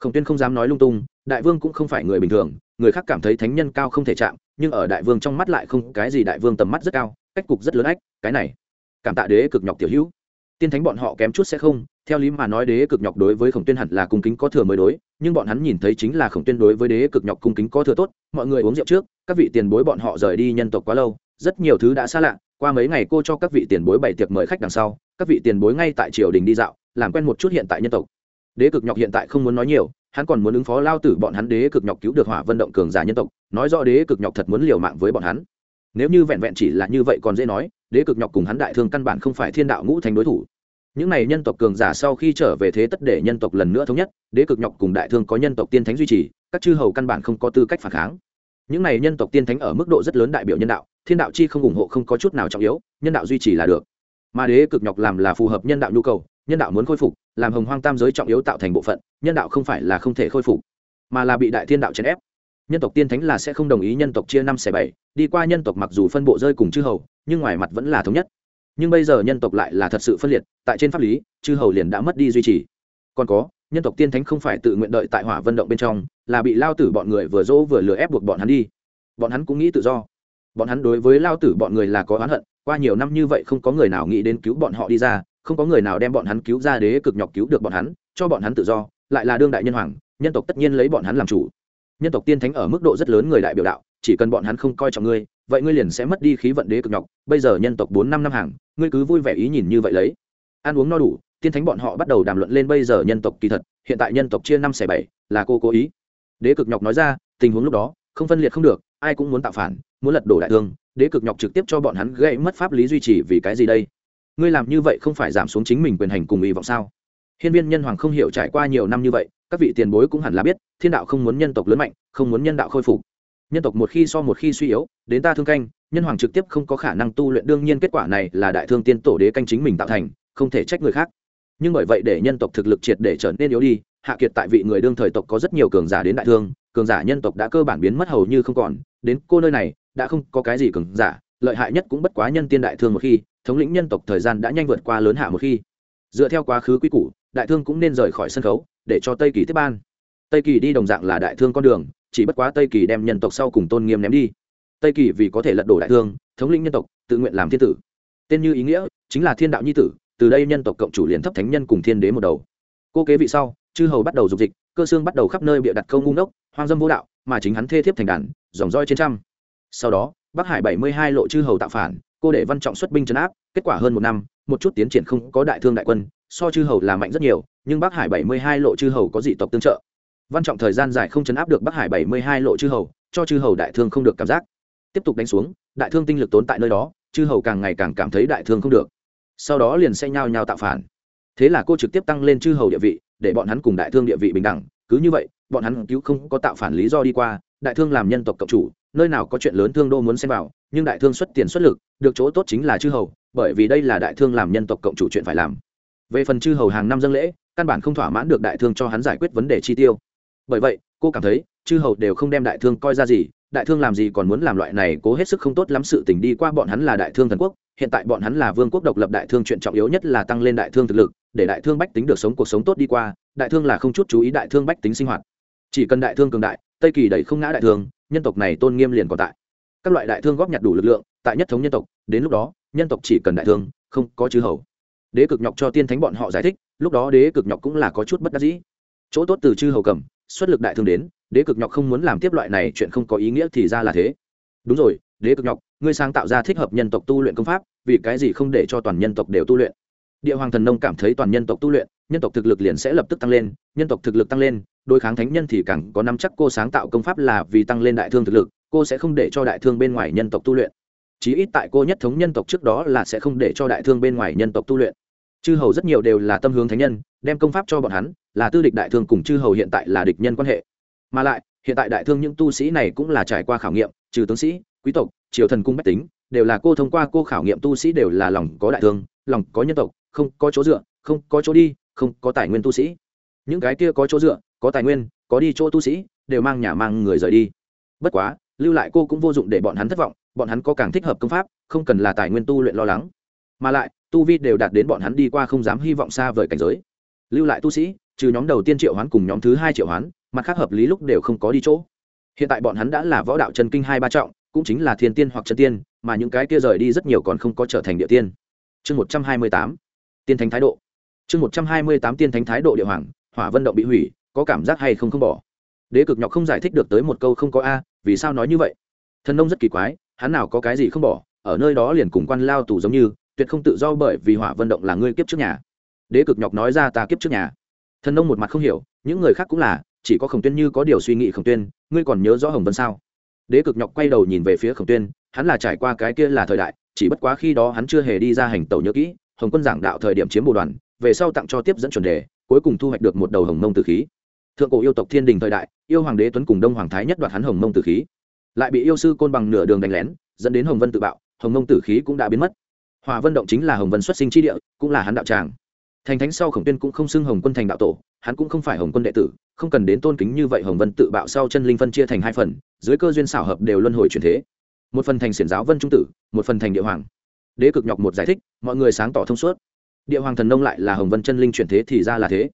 Khổng tuyên không dám nói lung tung, đại vương cũng không phải người bình thường, người khác cảm thấy thánh nhân cao không thể chạm, nhưng ở đại vương trong mắt lại không cái gì đại vương tầm mắt rất cao, cách cục rất lớn ách, cái này. Cảm tạ đế cực nhọc tiểu hữu. Tiên thánh bọn họ kém chút sẽ không theo lý mà nói đế cực nhọc đối với khổng tuyên hẳn là cung kính có thừa mới đối, nhưng bọn hắn nhìn thấy chính là khổng tuyên đối với đế cực nhọc cung kính có thừa tốt, mọi người uống rượu trước, các vị tiền bối bọn họ rời đi nhân tộc quá lâu, rất nhiều thứ đã xa lạ, qua mấy ngày cô cho các vị tiền bối bày tiệc mời khách đằng sau, các vị tiền bối ngay tại triều đình đi dạo, làm quen một chút hiện tại nhân tộc. Đế cực nhọc hiện tại không muốn nói nhiều, hắn còn muốn ứng phó lao tử bọn hắn đế cực nhọc cứu được hỏa vận động cường giả nhân tộc, nói rõ đế cực nhọc thật muốn liều mạng với bọn hắn. Nếu như vẹn vẹn chỉ là như vậy còn dễ nói, đế cực nhọc cùng hắn đại thương căn bản không phải thiên đạo ngũ thành đối thủ những này nhân tộc cường giả sau khi trở về thế tất để nhân tộc lần nữa thống nhất, đế cực nhọc cùng đại thương có nhân tộc tiên thánh duy trì, các chư hầu căn bản không có tư cách phản kháng. Những này nhân tộc tiên thánh ở mức độ rất lớn đại biểu nhân đạo, thiên đạo chi không ủng hộ không có chút nào trọng yếu, nhân đạo duy trì là được. Mà đế cực nhọc làm là phù hợp nhân đạo nhu cầu, nhân đạo muốn khôi phục, làm hồng hoang tam giới trọng yếu tạo thành bộ phận, nhân đạo không phải là không thể khôi phục, mà là bị đại thiên đạo chèn ép. Nhân tộc tiên thánh là sẽ không đồng ý nhân tộc chia năm xẻ bảy, đi qua nhân tộc mặc dù phân bộ rơi cùng chư hầu, nhưng ngoài mặt vẫn là thống nhất nhưng bây giờ nhân tộc lại là thật sự phân liệt, tại trên pháp lý, chư hầu liền đã mất đi duy trì. Còn có, nhân tộc tiên thánh không phải tự nguyện đợi tại hỏa vận động bên trong, là bị lao tử bọn người vừa dỗ vừa lừa ép buộc bọn hắn đi. Bọn hắn cũng nghĩ tự do. Bọn hắn đối với lao tử bọn người là có oán hận, qua nhiều năm như vậy không có người nào nghĩ đến cứu bọn họ đi ra, không có người nào đem bọn hắn cứu ra đế cực nhọc cứu được bọn hắn, cho bọn hắn tự do, lại là đương đại nhân hoàng, nhân tộc tất nhiên lấy bọn hắn làm chủ. Nhân tộc tiên thánh ở mức độ rất lớn người đại biểu đạo chỉ cần bọn hắn không coi trọng ngươi, vậy ngươi liền sẽ mất đi khí vận đế cực nhọc, bây giờ nhân tộc bốn năm năm hàng, ngươi cứ vui vẻ ý nhìn như vậy lấy. Ăn uống no đủ, tiên thánh bọn họ bắt đầu đàm luận lên bây giờ nhân tộc kỳ thật, hiện tại nhân tộc chia năm xẻ bảy, là cô cố ý. Đế cực nhọc nói ra, tình huống lúc đó, không phân liệt không được, ai cũng muốn tạo phản, muốn lật đổ đại thương, đế cực nhọc trực tiếp cho bọn hắn gây mất pháp lý duy trì vì cái gì đây? Ngươi làm như vậy không phải giảm xuống chính mình quyền hành cùng hy vọng sao? Hiên viên nhân hoàng không hiểu trải qua nhiều năm như vậy, các vị tiền bối cũng hẳn là biết, thiên đạo không muốn nhân tộc lớn mạnh, không muốn nhân đạo khôi phục nhân tộc một khi so một khi suy yếu, đến ta thương canh, nhân hoàng trực tiếp không có khả năng tu luyện. Đương nhiên kết quả này là đại thương tiên tổ đế canh chính mình tạo thành, không thể trách người khác. Nhưng bởi vậy để nhân tộc thực lực triệt để trở nên yếu đi, hạ kiệt tại vị người đương thời tộc có rất nhiều cường giả đến đại thương, cường giả nhân tộc đã cơ bản biến mất hầu như không còn. Đến cô nơi này, đã không có cái gì cường giả, lợi hại nhất cũng bất quá nhân tiên đại thương một khi, thống lĩnh nhân tộc thời gian đã nhanh vượt qua lớn hạ một khi. Dựa theo quá khứ quy củ, đại thương cũng nên rời khỏi sân khấu, để cho tây kỳ tiếp ban. Tây kỳ đi đồng dạng là đại thương con đường chỉ bất quá tây kỳ đem nhân tộc sau cùng tôn nghiêm ném đi. Tây kỳ vì có thể lật đổ đại thương, thống lĩnh nhân tộc, tự nguyện làm thiên tử. Tên như ý nghĩa chính là thiên đạo nhi tử, từ đây nhân tộc cộng chủ liền thấp thánh nhân cùng thiên đế một đầu. Cô kế vị sau, chư hầu bắt đầu dục dịch, cơ xương bắt đầu khắp nơi bịa đặt câu ngu ngốc, hoang dâm vô đạo, mà chính hắn thê thiếp thành đàn, dòng roi trên trăm. Sau đó, bắc hải bảy mươi hai lộ chư hầu tạo phản, cô để văn trọng xuất binh trấn áp, kết quả hơn một năm, một chút tiến triển không có đại thương đại quân, so chư hầu là mạnh rất nhiều, nhưng bắc hải bảy mươi hai lộ chư hầu có dị tộc tương trợ văn trọng thời gian dài không chấn áp được bắc hải bảy mươi hai lộ chư hầu, cho chư hầu đại thương không được cảm giác. Tiếp tục đánh xuống, đại thương tinh lực tốn tại nơi đó, chư hầu càng ngày càng cảm thấy đại thương không được. Sau đó liền sẽ nhao nhao tạo phản. Thế là cô trực tiếp tăng lên chư hầu địa vị, để bọn hắn cùng đại thương địa vị bình đẳng. Cứ như vậy, bọn hắn cứu không có tạo phản lý do đi qua, đại thương làm nhân tộc cộng chủ, nơi nào có chuyện lớn thương đô muốn xem vào, nhưng đại thương xuất tiền xuất lực, được chỗ tốt chính là chư hầu, bởi vì đây là đại thương làm nhân tộc cộng chủ chuyện phải làm. Về phần chư hầu hàng năm dân lễ, căn bản không thỏa mãn được đại thương cho hắn giải quyết vấn đề chi tiêu bởi vậy cô cảm thấy chư hầu đều không đem đại thương coi ra gì đại thương làm gì còn muốn làm loại này cố hết sức không tốt lắm sự tình đi qua bọn hắn là đại thương thần quốc hiện tại bọn hắn là vương quốc độc lập đại thương chuyện trọng yếu nhất là tăng lên đại thương thực lực để đại thương bách tính được sống cuộc sống tốt đi qua đại thương là không chút chú ý đại thương bách tính sinh hoạt chỉ cần đại thương cường đại tây kỳ đẩy không ngã đại thương nhân tộc này tôn nghiêm liền còn tại các loại đại thương góp nhặt đủ lực lượng tại nhất thống nhân tộc đến lúc đó nhân tộc chỉ cần đại thương không có chư hầu đế cực nhọc cho tiên thánh bọn họ giải thích lúc đó đế cực nhọc cũng là có chút bất đắc dĩ chỗ tốt từ chư hầu cầm xuất lực đại thương đến, đế cực nhọc không muốn làm tiếp loại này chuyện không có ý nghĩa thì ra là thế. Đúng rồi, đế cực nhọc, ngươi sáng tạo ra thích hợp nhân tộc tu luyện công pháp, vì cái gì không để cho toàn nhân tộc đều tu luyện? Địa hoàng thần nông cảm thấy toàn nhân tộc tu luyện, nhân tộc thực lực liền sẽ lập tức tăng lên, nhân tộc thực lực tăng lên, đối kháng thánh nhân thì càng có năm chắc cô sáng tạo công pháp là vì tăng lên đại thương thực lực, cô sẽ không để cho đại thương bên ngoài nhân tộc tu luyện. Chí ít tại cô nhất thống nhân tộc trước đó là sẽ không để cho đại thương bên ngoài nhân tộc tu luyện chư hầu rất nhiều đều là tâm hướng thánh nhân, đem công pháp cho bọn hắn, là tư địch đại thương cùng chư hầu hiện tại là địch nhân quan hệ. Mà lại, hiện tại đại thương những tu sĩ này cũng là trải qua khảo nghiệm, trừ tướng sĩ, quý tộc, triều thần cung bách tính, đều là cô thông qua cô khảo nghiệm tu sĩ đều là lòng có đại thương, lòng có nhân tộc, không có chỗ dựa, không có chỗ đi, không có tài nguyên tu sĩ. Những cái kia có chỗ dựa, có tài nguyên, có đi chỗ tu sĩ, đều mang nhà mang người rời đi. Bất quá, lưu lại cô cũng vô dụng để bọn hắn thất vọng, bọn hắn có càng thích hợp công pháp, không cần là tài nguyên tu luyện lo lắng. Mà lại tu vi đều đạt đến bọn hắn đi qua không dám hy vọng xa vời cảnh giới. Lưu lại tu sĩ, trừ nhóm đầu tiên triệu hoán cùng nhóm thứ hai triệu hoán, mặt khác hợp lý lúc đều không có đi chỗ. Hiện tại bọn hắn đã là võ đạo chân kinh hai ba trọng, cũng chính là thiên tiên hoặc chân tiên, mà những cái kia rời đi rất nhiều còn không có trở thành địa tiên. Chương một trăm hai mươi tám, tiên thánh thái độ. Chương một trăm hai mươi tám, tiên thánh thái độ địa hoàng, hỏa vân động bị hủy, có cảm giác hay không không bỏ. Đế cực nhọc không giải thích được tới một câu không có a, vì sao nói như vậy? Thần nông rất kỳ quái, hắn nào có cái gì không bỏ, ở nơi đó liền cùng quan lao tù giống như tuyệt không tự do bởi vì hỏa vận động là ngươi kiếp trước nhà. Đế cực nhọc nói ra ta kiếp trước nhà. Thần nông một mặt không hiểu, những người khác cũng là, chỉ có khổng tuyên như có điều suy nghĩ khổng tuyên, ngươi còn nhớ rõ hồng vân sao? Đế cực nhọc quay đầu nhìn về phía khổng tuyên, hắn là trải qua cái kia là thời đại, chỉ bất quá khi đó hắn chưa hề đi ra hành tẩu nhớ kỹ, hồng quân giảng đạo thời điểm chiếm bồ đoàn, về sau tặng cho tiếp dẫn chuẩn đề, cuối cùng thu hoạch được một đầu hồng mông tử khí. Thượng cổ yêu tộc thiên đình thời đại, yêu hoàng đế tuấn cùng đông hoàng thái nhất đoạt hắn hồng mông tử khí. Lại bị yêu sư côn bằng nửa đường đánh lén, dẫn đến hồng vân tự bạo, hồng mông tử khí cũng đã biến mất hòa vân động chính là hồng vân xuất sinh tri địa, cũng là hắn đạo tràng. Thành thánh sau khổng tuyên cũng không xưng hồng quân thành đạo tổ, hắn cũng không phải hồng quân đệ tử, không cần đến tôn kính như vậy hồng vân tự bạo sau chân linh phân chia thành hai phần, dưới cơ duyên xảo hợp đều luân hồi truyền thế. Một phần thành xiển giáo vân trung tử, một phần thành địa hoàng. Đế cực nhọc một giải thích, mọi người sáng tỏ thông suốt. Địa hoàng thần nông lại là hồng vân chân linh chuyển thế thì ra là thế.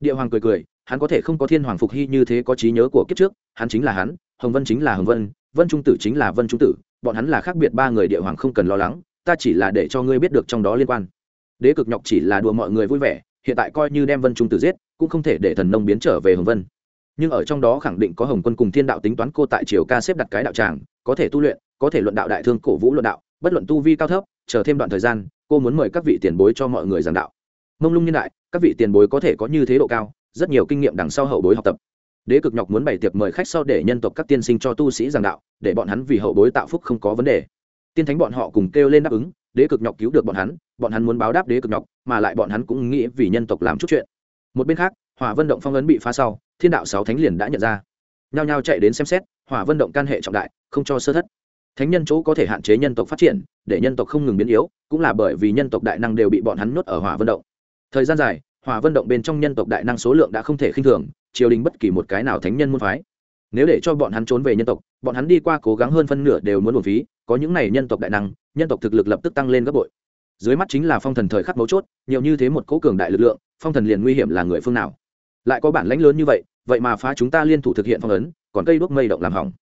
Địa hoàng cười cười, hắn có thể không có thiên hoàng phục hy như thế có trí nhớ của kiếp trước, hắn chính là hắn, hồng vân chính là hồng vân vân trung tử chính là vân trung tử, bọn hắn là khác biệt ba người địa hoàng không cần lo lắng ta chỉ là để cho ngươi biết được trong đó liên quan. Đế cực nhọc chỉ là đùa mọi người vui vẻ, hiện tại coi như đem vân trung tử giết, cũng không thể để thần nông biến trở về hồng vân. Nhưng ở trong đó khẳng định có hồng quân cùng thiên đạo tính toán cô tại triều ca xếp đặt cái đạo tràng, có thể tu luyện, có thể luận đạo đại thương cổ vũ luận đạo, bất luận tu vi cao thấp, chờ thêm đoạn thời gian, cô muốn mời các vị tiền bối cho mọi người giảng đạo. Mông lung nhân đại, các vị tiền bối có thể có như thế độ cao, rất nhiều kinh nghiệm đằng sau hậu bối học tập. Đế cực nhọc muốn bày tiệc mời khách sau để nhân tộc các tiên sinh cho tu sĩ giảng đạo, để bọn hắn vì hậu bối tạo phúc không có vấn đề tiên thánh bọn họ cùng kêu lên đáp ứng, đế cực nhọc cứu được bọn hắn bọn hắn muốn báo đáp đế cực nhọc, mà lại bọn hắn cũng nghĩ vì nhân tộc làm chút chuyện. Một bên khác, hỏa vân động phong ấn bị phá sau, thiên đạo sáu thánh liền đã nhận ra. Nhao nhao chạy đến xem xét, hỏa vân động can hệ trọng đại, không cho sơ thất. Thánh nhân chỗ có thể hạn chế nhân tộc phát triển, để nhân tộc không ngừng biến yếu, cũng là bởi vì nhân tộc đại năng đều bị bọn hắn nuốt ở hỏa vân động. Thời gian dài, hỏa vân động bên trong nhân tộc đại năng số lượng đã không thể khinh thường, triều đình bất kỳ một cái nào thánh nhân môn phái nếu để cho bọn hắn trốn về nhân tộc, bọn hắn đi qua cố gắng hơn phân nửa đều muốn một phí, có những này nhân tộc đại năng, nhân tộc thực lực lập tức tăng lên gấp bội. Dưới mắt chính là phong thần thời khắc mấu chốt, nhiều như thế một cố cường đại lực lượng, phong thần liền nguy hiểm là người phương nào? Lại có bản lãnh lớn như vậy vậy mà phá chúng ta liên thủ thực hiện phong ấn, còn cây đuốc mây động làm hỏng.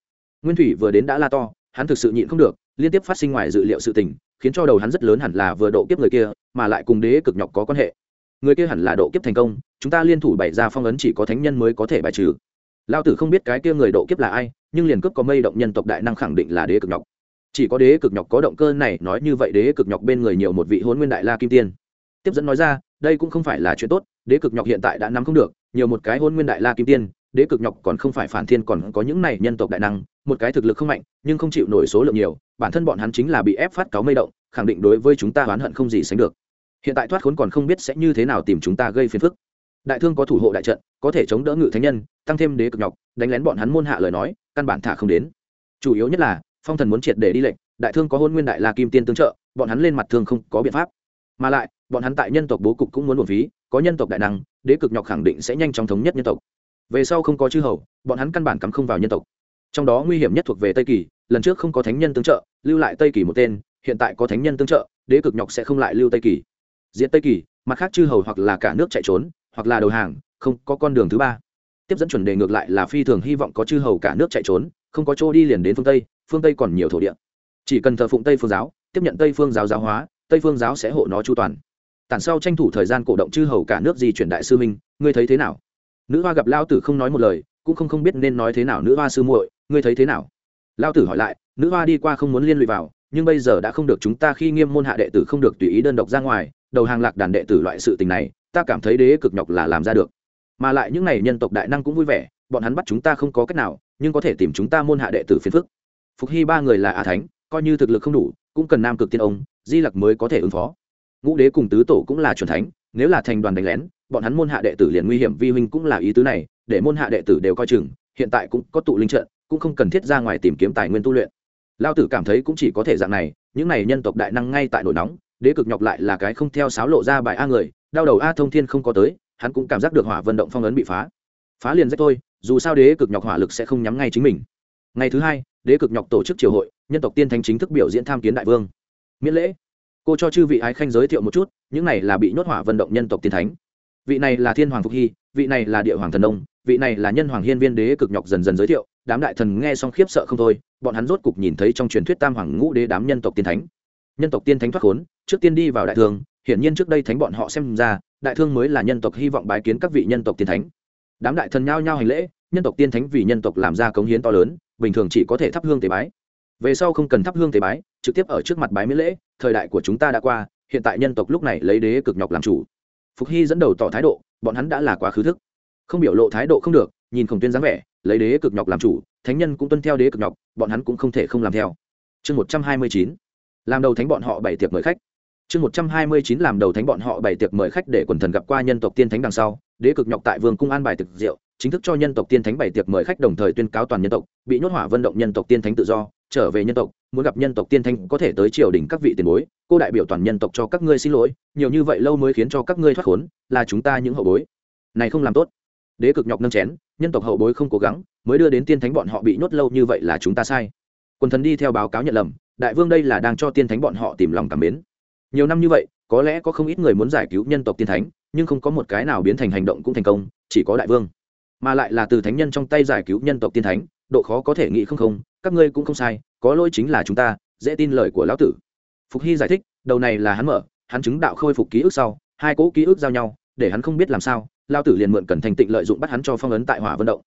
Nguyên thủy vừa đến đã la to, hắn thực sự nhịn không được, liên tiếp phát sinh ngoài dự liệu sự tình, khiến cho đầu hắn rất lớn hẳn là vừa độ kiếp người kia, mà lại cùng đế cực nhọc có quan hệ. Người kia hẳn là độ kiếp thành công, chúng ta liên thủ bày ra phong ấn chỉ có thánh nhân mới có thể bài trừ lao tử không biết cái kia người độ kiếp là ai, nhưng liền cướp có mây động nhân tộc đại năng khẳng định là đế cực nhọc. Chỉ có đế cực nhọc có động cơ này, nói như vậy đế cực nhọc bên người nhiều một vị hôn nguyên đại la kim tiên. Tiếp dẫn nói ra, đây cũng không phải là chuyện tốt, đế cực nhọc hiện tại đã nắm không được, nhiều một cái hôn nguyên đại la kim tiên, đế cực nhọc còn không phải phản thiên còn có những này nhân tộc đại năng, một cái thực lực không mạnh, nhưng không chịu nổi số lượng nhiều, bản thân bọn hắn chính là bị ép phát cáo mây động, khẳng định đối với chúng ta oán hận không gì sánh được. Hiện tại thoát khốn còn không biết sẽ như thế nào tìm chúng ta gây phiền phức đại thương có thủ hộ đại trận, có thể chống đỡ ngự thánh nhân, tăng thêm đế cực nhọc, đánh lén bọn hắn môn hạ lời nói, căn bản thả không đến. Chủ yếu nhất là, phong thần muốn triệt để đi lệnh, đại thương có hôn nguyên đại la kim tiên tương trợ, bọn hắn lên mặt thương không có biện pháp. Mà lại, bọn hắn tại nhân tộc bố cục cũng muốn một phí, có nhân tộc đại năng, đế cực nhọc khẳng định sẽ nhanh chóng thống nhất nhân tộc. Về sau không có chư hầu, bọn hắn căn bản cắm không vào nhân tộc. Trong đó nguy hiểm nhất thuộc về tây kỳ, lần trước không có thánh nhân tương trợ, lưu lại tây kỳ một tên, hiện tại có thánh nhân tương trợ, đế cực nhọc sẽ không lại lưu tây kỳ. Diện tây kỳ, mặt khác chư hầu hoặc là cả nước chạy trốn hoặc là đầu hàng, không có con đường thứ ba. Tiếp dẫn chuẩn đề ngược lại là phi thường hy vọng có chư hầu cả nước chạy trốn, không có chỗ đi liền đến phương tây phương tây còn nhiều thổ địa. Chỉ cần thờ phụng tây phương giáo, tiếp nhận tây phương giáo giáo hóa, tây phương giáo sẽ hộ nó chu toàn. Tản sau tranh thủ thời gian cổ động chư hầu cả nước di chuyển đại sư minh ngươi thấy thế nào? Nữ hoa gặp lao tử không nói một lời, cũng không không biết nên nói thế nào nữ hoa sư muội, ngươi thấy thế nào? Lao tử hỏi lại, nữ hoa đi qua không muốn liên lụy vào, nhưng bây giờ đã không được chúng ta khi nghiêm môn hạ đệ tử không được tùy ý đơn độc ra ngoài, đầu hàng lạc đàn đệ tử loại sự tình này ta cảm thấy đế cực nhọc là làm ra được. Mà lại những n à y nhân tộc đại năng cũng vui vẻ, bọn hắn bắt chúng ta không có cách nào, nhưng có thể tìm chúng ta môn hạ đệ tử phiền phức. Phục hy ba người là a thánh, coi như thực lực không đủ, cũng cần nam cực tiên ông, di lặc mới có thể ứng phó. Ngũ đế cùng tứ tổ cũng là c thánh, nếu là thành đoàn đánh lén, bọn hắn môn hạ đệ tử liền nguy hiểm vi huynh cũng là ý tứ này, để môn hạ đệ tử đều coi chừng, hiện tại cũng có tụ linh trận, cũng không cần thiết ra ngoài tìm kiếm tài nguyên tu luyện. Lao tử cảm thấy cũng chỉ có thể dạng này, những này nhân tộc đại năng ngay tại nổi nóng, đế cực nhọc lại là cái không theo sáo lộ ra bài a người đau đầu a thông thiên không có tới, hắn cũng cảm giác được hỏa vận động phong ấn bị phá. Phá liền rách thôi, dù sao đế cực nhọc hỏa lực sẽ không nhắm ngay chính mình. Ngày thứ hai, đế cực nhọc tổ chức triều hội, nhân tộc tiên thánh chính thức biểu diễn tham kiến đại vương. Miễn lễ. Cô cho chư vị ái khanh giới thiệu một chút, những này là bị nhốt hỏa vận động nhân tộc tiên thánh. Vị này là thiên hoàng phục hy, vị này là địa hoàng thần đông vị này là nhân hoàng hiên viên đế cực nhọc dần dần giới thiệu, đám đại thần nghe xong khiếp sợ không thôi, bọn hắn rốt cục nhìn thấy trong truyền thuyết tam hoàng ngũ đế đám nhân tộc tiên thánh. Nhân tộc tiên thánh thoát khốn, trước tiên đi vào đại thương hiển nhiên trước đây thánh bọn họ xem ra, đại thương mới là nhân tộc hy vọng bái kiến các vị nhân tộc tiên thánh. Đám đại thần nhao nhao hành lễ, nhân tộc tiên thánh vì nhân tộc làm ra cống hiến to lớn, bình thường chỉ có thể thắp hương tế bái. Về sau không cần thắp hương tế bái, trực tiếp ở trước mặt bái miễn lễ, thời đại của chúng ta đã qua, hiện tại nhân tộc lúc này lấy đế cực nhọc làm chủ. Phục hy dẫn đầu tỏ thái độ, bọn hắn đã là quá khứ thức. Không biểu lộ thái độ không được, nhìn khổng tuyên dáng vẻ, lấy đế cực nhọc làm chủ, thánh nhân cũng tuân theo đế cực nhọc, bọn hắn cũng không thể không làm theo. Chương một trăm hai mươi chín, làm đầu thánh bọn họ bảy tiệc mời khách chương một trăm hai mươi chín làm đầu thánh bọn họ bảy tiệc mời khách để quần thần gặp qua nhân tộc tiên thánh đằng sau đế cực nhọc tại vương cung an bài thực rượu, chính thức cho nhân tộc tiên thánh bảy tiệc mời khách đồng thời tuyên cáo toàn nhân tộc bị nhốt hỏa vận động nhân tộc tiên thánh tự do trở về nhân tộc muốn gặp nhân tộc tiên thánh có thể tới triều đình các vị tiền bối cô đại biểu toàn nhân tộc cho các ngươi xin lỗi nhiều như vậy lâu mới khiến cho các ngươi thoát khốn là chúng ta những hậu bối. Này không làm tốt. Đế cực nhọc nâng chén nhân tộc hậu bối không cố gắng mới đưa đến tiên thánh bọn họ bị nhốt lâu như vậy là chúng ta sai. Quần thần đi theo báo cáo nhận lầm đại vương đây là đang cho tiên thánh bọn họ tìm lòng cảm mến nhiều năm như vậy, có lẽ có không ít người muốn giải cứu nhân tộc tiên thánh, nhưng không có một cái nào biến thành hành động cũng thành công, chỉ có đại vương. Mà lại là từ thánh nhân trong tay giải cứu nhân tộc tiên thánh, độ khó có thể nghĩ không không, các ngươi cũng không sai, có lỗi chính là chúng ta, dễ tin lời của lão tử. Phục hy giải thích, đầu này là hắn mở, hắn chứng đạo khôi phục ký ức sau, hai cỗ ký ức giao nhau, để hắn không biết làm sao lao tử liền mượn cẩn thành tịnh lợi dụng bắt hắn cho phong ấn tại hỏa vận động.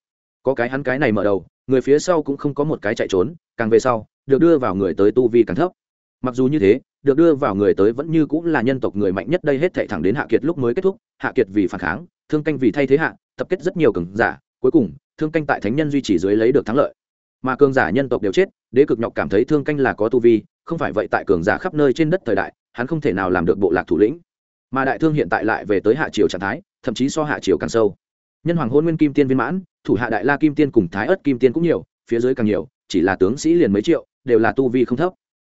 Có cái hắn cái này mở đầu, người phía sau cũng không có một cái chạy trốn, càng về sau, được đưa vào người tới tu vi càng thấp. Mặc dù như thế được đưa vào người tới vẫn như cũng là nhân tộc người mạnh nhất đây hết thệ thẳng đến hạ kiệt lúc mới kết thúc, hạ kiệt vì phản kháng, thương canh vì thay thế hạ, tập kết rất nhiều cường giả, cuối cùng, thương canh tại thánh nhân duy trì dưới lấy được thắng lợi. Mà cường giả nhân tộc đều chết, đế cực nhọc cảm thấy thương canh là có tu vi, không phải vậy tại cường giả khắp nơi trên đất thời đại, hắn không thể nào làm được bộ lạc thủ lĩnh. Mà đại thương hiện tại lại về tới hạ triều trạng thái, thậm chí so hạ triều càng sâu. Nhân hoàng hôn nguyên kim tiên viên mãn, thủ hạ đại la kim tiên cùng thái ất kim tiên cũng nhiều, phía dưới càng nhiều, chỉ là tướng sĩ liền mấy triệu, đều là tu vi không thấp.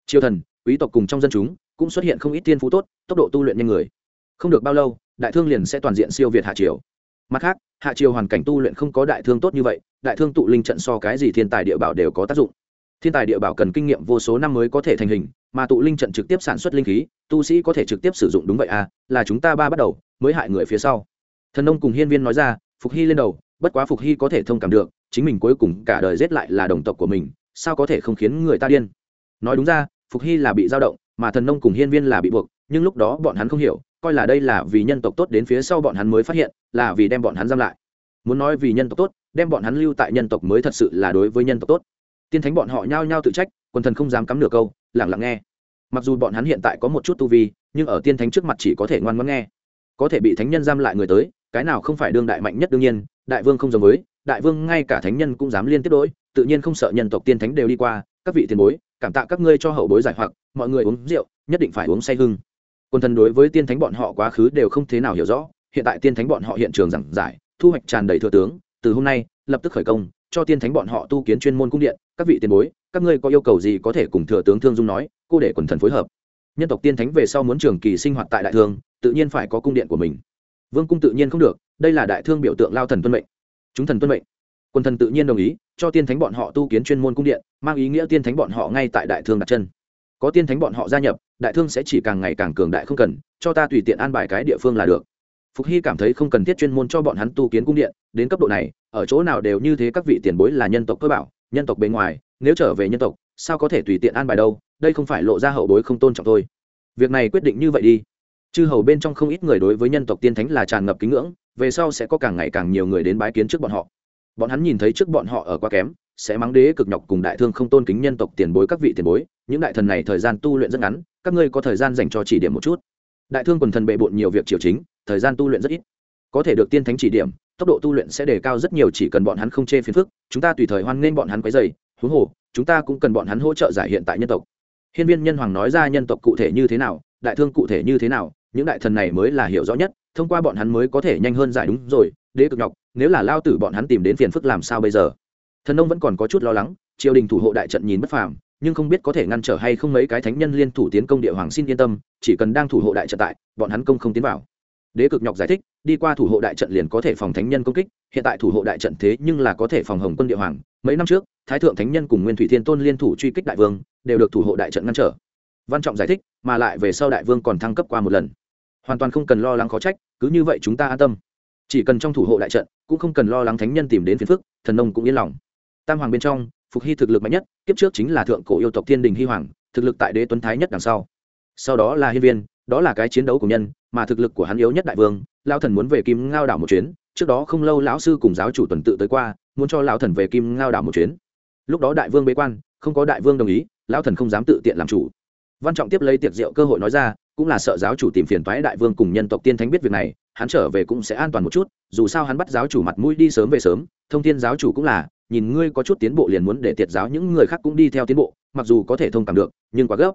Triều thần quý tộc cùng trong dân chúng cũng xuất hiện không ít tiên phú tốt, tốc độ tu luyện nhanh người. Không được bao lâu, đại thương liền sẽ toàn diện siêu việt hạ triều. Mặt khác, hạ triều hoàn cảnh tu luyện không có đại thương tốt như vậy, đại thương tụ linh trận so cái gì thiên tài địa bảo đều có tác dụng. Thiên tài địa bảo cần kinh nghiệm vô số năm mới có thể thành hình, mà tụ linh trận trực tiếp sản xuất linh khí, tu sĩ có thể trực tiếp sử dụng đúng vậy à là chúng ta ba bắt đầu, mới hại người phía sau. Thần nông cùng hiên viên nói ra, phục hy lên đầu, bất quá phục hy có thể thông cảm được, chính mình cuối cùng cả đời giết lại là đồng tộc của mình, sao có thể không khiến người ta điên? Nói đúng ra phục hy là bị dao động, mà thần nông cùng hiên viên là bị buộc, nhưng lúc đó bọn hắn không hiểu, coi là đây là vì nhân tộc tốt đến phía sau bọn hắn mới phát hiện, là vì đem bọn hắn giam lại. Muốn nói vì nhân tộc tốt, đem bọn hắn lưu tại nhân tộc mới thật sự là đối với nhân tộc tốt. Tiên thánh bọn họ nhao nhao tự trách, quần thần không dám cắm nửa câu, lẳng lặng nghe. Mặc dù bọn hắn hiện tại có một chút tu vi, nhưng ở tiên thánh trước mặt chỉ có thể ngoan ngoãn nghe. Có thể bị thánh nhân giam lại người tới, cái nào không phải đương đại mạnh nhất đương nhiên, đại vương không giống với, đại vương ngay cả thánh nhân cũng dám liên tiếp đỗi tự nhiên không sợ nhân tộc tiên thánh đều đi qua các vị tiền bối, cảm tạ các ngươi cho hậu bối giải hoặc, mọi người uống rượu, nhất định phải uống say hưng. Quân thần đối với tiên thánh bọn họ quá khứ đều không thế nào hiểu rõ, hiện tại tiên thánh bọn họ hiện trường giảng giải, thu hoạch tràn đầy thừa tướng, từ hôm nay, lập tức khởi công, cho tiên thánh bọn họ tu kiến chuyên môn cung điện, các vị tiền bối, các ngươi có yêu cầu gì có thể cùng thừa tướng thương dung nói, cô để quần thần phối hợp. Nhân tộc tiên thánh về sau muốn trường kỳ sinh hoạt tại đại thương, tự nhiên phải có cung điện của mình. Vương cung tự nhiên không được, đây là đại thương biểu tượng lao thần tuân mệnh. Chúng thần tuân mệnh. Quân thần tự nhiên đồng ý cho tiên thánh bọn họ tu kiến chuyên môn cung điện, mang ý nghĩa tiên thánh bọn họ ngay tại đại thương đặt chân. Có tiên thánh bọn họ gia nhập, đại thương sẽ chỉ càng ngày càng cường đại không cần, cho ta tùy tiện an bài cái địa phương là được. Phục hy cảm thấy không cần thiết chuyên môn cho bọn hắn tu kiến cung điện, đến cấp độ này, ở chỗ nào đều như thế các vị tiền bối là nhân tộc cơ bảo, nhân tộc bên ngoài, nếu trở về nhân tộc, sao có thể tùy tiện an bài đâu, đây không phải lộ ra hậu bối không tôn trọng thôi. Việc này quyết định như vậy đi. Chư hầu bên trong không ít người đối với nhân tộc tiên thánh là tràn ngập kính ngưỡng, về sau sẽ có càng ngày càng nhiều người đến bái kiến trước bọn họ bọn hắn nhìn thấy trước bọn họ ở quá kém, sẽ mắng đế cực nhọc cùng đại thương không tôn kính nhân tộc tiền bối các vị tiền bối, những đại thần này thời gian tu luyện rất ngắn, các ngươi có thời gian dành cho chỉ điểm một chút. Đại thương quần thần bệ bộn nhiều việc triều chính, thời gian tu luyện rất ít. Có thể được tiên thánh chỉ điểm, tốc độ tu luyện sẽ đề cao rất nhiều, chỉ cần bọn hắn không chê phiền phức, chúng ta tùy thời hoan nghênh bọn hắn quấy dày huống hồ, chúng ta cũng cần bọn hắn hỗ trợ giải hiện tại nhân tộc. Hiên viên nhân hoàng nói ra nhân tộc cụ thể như thế nào, đại thương cụ thể như thế nào, những đại thần này mới là hiểu rõ nhất, thông qua bọn hắn mới có thể nhanh hơn giải đúng rồi đế cực nhọc, nếu là lao tử bọn hắn tìm đến phiền phức làm sao bây giờ? Thần nông vẫn còn có chút lo lắng, triều đình thủ hộ đại trận nhìn bất phàm, nhưng không biết có thể ngăn trở hay không mấy cái thánh nhân liên thủ tiến công địa hoàng xin yên tâm, chỉ cần đang thủ hộ đại trận tại, bọn hắn công không tiến vào. Đế cực nhọc giải thích, đi qua thủ hộ đại trận liền có thể phòng thánh nhân công kích, hiện tại thủ hộ đại trận thế nhưng là có thể phòng hồng quân địa hoàng. Mấy năm trước, thái thượng thánh nhân cùng nguyên thủy thiên tôn liên thủ truy kích đại vương, đều được thủ hộ đại trận ngăn trở. Văn trọng giải thích, mà lại về sau đại vương còn thăng cấp qua một lần. Hoàn toàn không cần lo lắng khó trách, cứ như vậy chúng ta an tâm chỉ cần trong thủ hộ đại trận, cũng không cần lo lắng thánh nhân tìm đến phiền phức, thần nông cũng yên lòng. Tam hoàng bên trong, phục hy thực lực mạnh nhất, kiếp trước chính là thượng cổ yêu tộc thiên đình hy hoàng, thực lực tại đế tuấn thái nhất đằng sau. Sau đó là hiên viên, đó là cái chiến đấu của nhân, mà thực lực của hắn yếu nhất đại vương lao thần muốn về kim ngao đảo một chuyến, trước đó không lâu lão sư cùng giáo chủ tuần tự tới qua, muốn cho lão thần về kim ngao đảo một chuyến. Lúc đó đại vương bế quan, không có đại vương đồng ý, lão thần không dám tự tiện làm chủ. Văn trọng tiếp lấy tiệc rượu cơ hội nói ra cũng là sợ giáo chủ tìm phiền toái đại vương cùng nhân tộc tiên thánh biết việc này, hắn trở về cũng sẽ an toàn một chút, dù sao hắn bắt giáo chủ mặt mũi đi sớm về sớm, thông thiên giáo chủ cũng là, nhìn ngươi có chút tiến bộ liền muốn để tiệt giáo những người khác cũng đi theo tiến bộ, mặc dù có thể thông cảm được, nhưng quá gấp.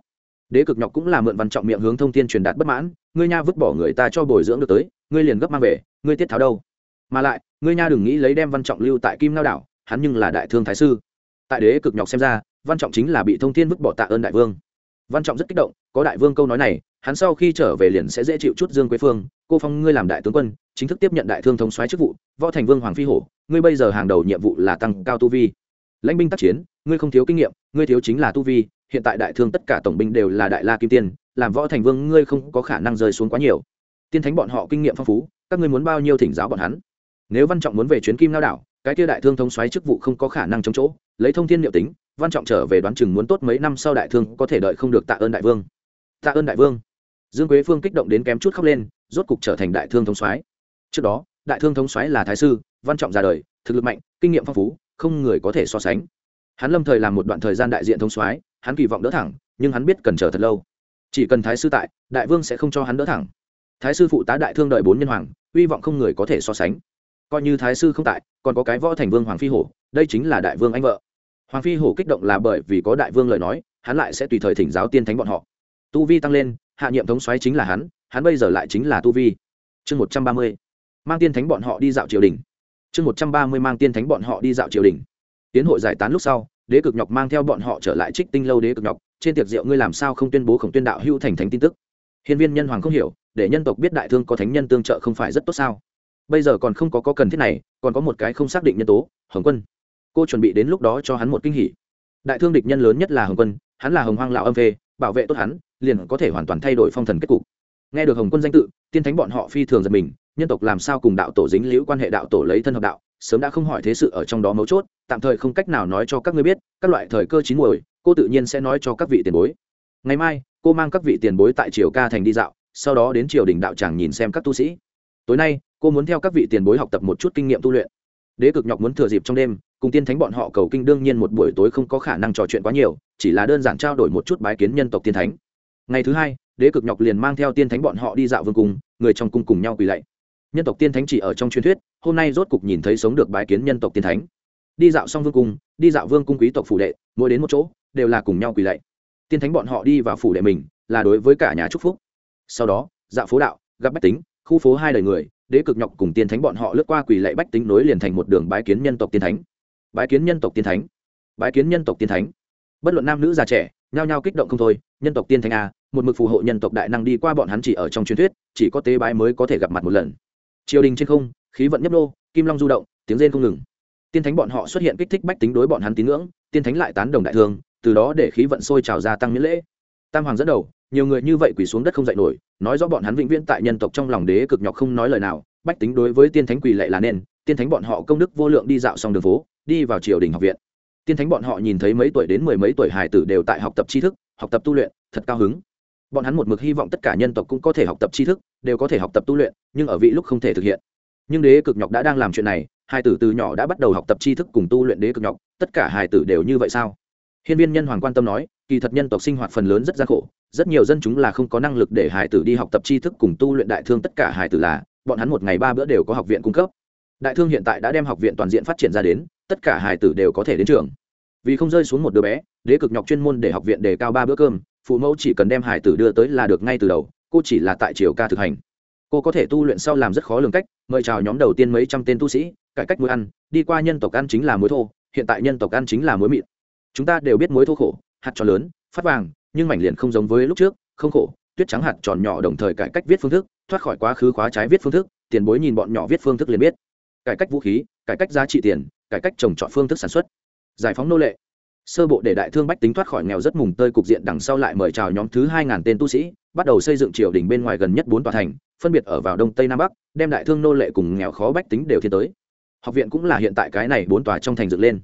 Đế cực nhọc cũng là mượn văn trọng miệng hướng thông tin truyền đạt bất mãn, ngươi nha vứt bỏ người ta cho bồi dưỡng được tới, ngươi liền gấp mang về, ngươi tiết tháo đâu? Mà lại, ngươi nha đừng nghĩ lấy đem văn trọng lưu tại kim lao đảo, hắn nhưng là đại thương thái sư. Tại đế cực nhọc xem ra, văn trọng chính là bị thông thiên vứt bỏ tạ ơn đại vương. Văn trọng rất kích động, có đại vương câu nói này hắn sau khi trở về liền sẽ dễ chịu chút dương quế phương, cô phong, ngươi làm đại tướng quân, chính thức tiếp nhận đại thương thống soái chức vụ, võ thành vương hoàng phi hổ, ngươi bây giờ hàng đầu nhiệm vụ là tăng cao tu vi. Lãnh binh tác chiến, ngươi không thiếu kinh nghiệm, ngươi thiếu chính là tu vi, hiện tại đại thương tất cả tổng binh đều là đại la kim tiên, làm võ thành vương ngươi không có khả năng rơi xuống quá nhiều. Tiên thánh bọn họ kinh nghiệm phong phú, các ngươi muốn bao nhiêu thỉnh giáo bọn hắn? Nếu văn trọng muốn về chuyến kim lao đảo, cái kia đại thương thống xoáy chức vụ không có khả năng chống chỗ, lấy thông thiên liệu tính, văn trọng trở về đoán chừng muốn tốt mấy năm sau đại thương có thể đợi không được tạ ơn đại vương. Tạ ơn đại vương dương quế phương kích động đến kém chút khóc lên, rốt cục trở thành đại thương thống soái. Trước đó, đại thương thống soái là thái sư, văn trọng ra đời, thực lực mạnh, kinh nghiệm phong phú, không người có thể so sánh. Hắn lâm thời làm một đoạn thời gian đại diện thống soái, hắn kỳ vọng đỡ thẳng, nhưng hắn biết cần chờ thật lâu. Chỉ cần thái sư tại, đại vương sẽ không cho hắn đỡ thẳng. Thái sư phụ tá đại thương đợi bốn nhân hoàng, hy vọng không người có thể so sánh. Coi như thái sư không tại, còn có cái võ thành vương hoàng phi hổ, đây chính là đại vương anh vợ. Hoàng phi hổ kích động là bởi vì có đại vương lời nói, hắn lại sẽ tùy thời thỉnh giáo tiên thánh bọn họ. Tu vi tăng lên hạ nhiệm thống xoáy chính là hắn hắn bây giờ lại chính là tu vi. Chương một trăm ba mươi mang tiên thánh bọn họ đi dạo triều đình. Chương một trăm ba mươi mang tiên thánh bọn họ đi dạo triều đình. Tiến hội giải tán lúc sau đế cực nhọc mang theo bọn họ trở lại trích tinh lâu đế cực nhọc trên tiệc rượu ngươi làm sao không tuyên bố khổng tuyên đạo hưu thành thánh tin tức? Hiên viên nhân hoàng không hiểu để nhân tộc biết đại thương có thánh nhân tương trợ không phải rất tốt sao? Bây giờ còn không có, có cần thiết này còn có một cái không xác định nhân tố hồng quân. Cô chuẩn bị đến lúc đó cho hắn một kinh hỉ. Đại thương địch nhân lớn nhất là hồng quân hắn là hồng hoang lão âm phê bảo vệ tốt hắn liền có thể hoàn toàn thay đổi phong thần kết cục. Nghe được hồng quân danh tự, tiên thánh bọn họ phi thường giật mình, nhân tộc làm sao cùng đạo tổ dính liễu quan hệ đạo tổ lấy thân hợp đạo, sớm đã không hỏi thế sự ở trong đó mấu chốt, tạm thời không cách nào nói cho các ngươi biết, các loại thời cơ chín muồi, cô tự nhiên sẽ nói cho các vị tiền bối. Ngày mai, cô mang các vị tiền bối tại triều ca thành đi dạo, sau đó đến triều đình đạo tràng nhìn xem các tu sĩ. Tối nay, cô muốn theo các vị tiền bối học tập một chút kinh nghiệm tu luyện. Đế cực nhọc muốn thừa dịp trong đêm, cùng tiên thánh bọn họ cầu kinh đương nhiên một buổi tối không có khả năng trò chuyện quá nhiều, chỉ là đơn giản trao đổi một chút bái kiến nhân tộc tiên thánh ngày thứ hai, đế cực nhọc liền mang theo tiên thánh bọn họ đi dạo vương cung, người trong cung cùng nhau quỳ lạy. Nhân tộc tiên thánh chỉ ở trong truyền thuyết, hôm nay rốt cục nhìn thấy sống được bái kiến nhân tộc tiên thánh. Đi dạo xong vương cung, đi dạo vương cung quý tộc phủ đệ, mỗi đến một chỗ, đều là cùng nhau quỳ lạy. Tiên thánh bọn họ đi vào phủ đệ mình, là đối với cả nhà chúc phúc. Sau đó, dạo phố đạo, gặp bách tính, khu phố hai đời người, đế cực nhọc cùng tiên thánh bọn họ lướt qua quỳ lạy bách tính nối liền thành một đường bái kiến nhân tộc tiên thánh. Bái kiến nhân tộc tiên thánh. Bái kiến nhân tộc tiên thánh. Bất luận nam nữ già trẻ nhao nhao kích động không thôi, nhân tộc tiên thánh a, một mực phù hộ nhân tộc đại năng đi qua bọn hắn chỉ ở trong truyền thuyết, chỉ có tế bái mới có thể gặp mặt một lần. Triều đình trên không, khí vận nhấp nô, kim long du động, tiếng rên không ngừng. Tiên thánh bọn họ xuất hiện kích thích bách tính đối bọn hắn tín ngưỡng, tiên thánh lại tán đồng đại thương từ đó để khí vận sôi trào ra tăng miễn lễ. Tam hoàng dẫn đầu, nhiều người như vậy quỳ xuống đất không dậy nổi, nói rõ bọn hắn vĩnh viễn tại nhân tộc trong lòng đế cực nhọc không nói lời nào, bách tính đối với tiên thánh quỳ lệ là nên tiên thánh bọn họ công đức vô lượng đi dạo xong đường phố, đi vào triều đình học viện tiên thánh bọn họ nhìn thấy mấy tuổi đến mười mấy tuổi hải tử đều tại học tập tri thức, học tập tu luyện, thật cao hứng. Bọn hắn một mực hy vọng tất cả nhân tộc cũng có thể học tập tri thức, đều có thể học tập tu luyện, nhưng ở vị lúc không thể thực hiện. Nhưng đế cực nhọc đã đang làm chuyện này, hai tử từ nhỏ đã bắt đầu học tập tri thức cùng tu luyện đế cực nhọc, tất cả hải tử đều như vậy sao? Hiên viên nhân hoàng quan tâm nói, kỳ thật nhân tộc sinh hoạt phần lớn rất gian khổ, rất nhiều dân chúng là không có năng lực để hải tử đi học tập tri thức cùng tu luyện đại thương tất cả hải tử là, bọn hắn một ngày ba bữa đều có học viện cung cấp. Đại thương hiện tại đã đem học viện toàn diện phát triển ra đến tất cả hài tử đều có thể đến trường. Vì không rơi xuống một đứa bé, đế cực nhọc chuyên môn để học viện đề cao ba bữa cơm, phụ mẫu chỉ cần đem hải tử đưa tới là được ngay từ đầu, cô chỉ là tại triều ca thực hành. Cô có thể tu luyện sau làm rất khó lường cách, mời chào nhóm đầu tiên mấy trăm tên tu sĩ, cải cách muối ăn, đi qua nhân tộc ăn chính là muối thô, hiện tại nhân tộc ăn chính là muối mịn. Chúng ta đều biết muối thô khổ, hạt tròn lớn, phát vàng, nhưng mảnh liền không giống với lúc trước, không khổ, tuyết trắng hạt tròn nhỏ đồng thời cải cách viết phương thức, thoát khỏi quá khứ khóa trái viết phương thức, tiền bối nhìn bọn nhỏ viết phương thức liền biết. Cải cách vũ khí, cải cách giá trị tiền cải cách trồng trọt phương thức sản xuất, giải phóng nô lệ. Sơ bộ để đại thương bách tính thoát khỏi nghèo rất mùng tơi cục diện đằng sau lại mời chào nhóm thứ hai ngàn tên tu sĩ, bắt đầu xây dựng triều đình bên ngoài gần nhất bốn tòa thành, phân biệt ở vào đông tây nam bắc, đem đại thương nô lệ cùng nghèo khó bách tính đều thiên tới. Học viện cũng là hiện tại cái này bốn tòa trong thành dựng lên.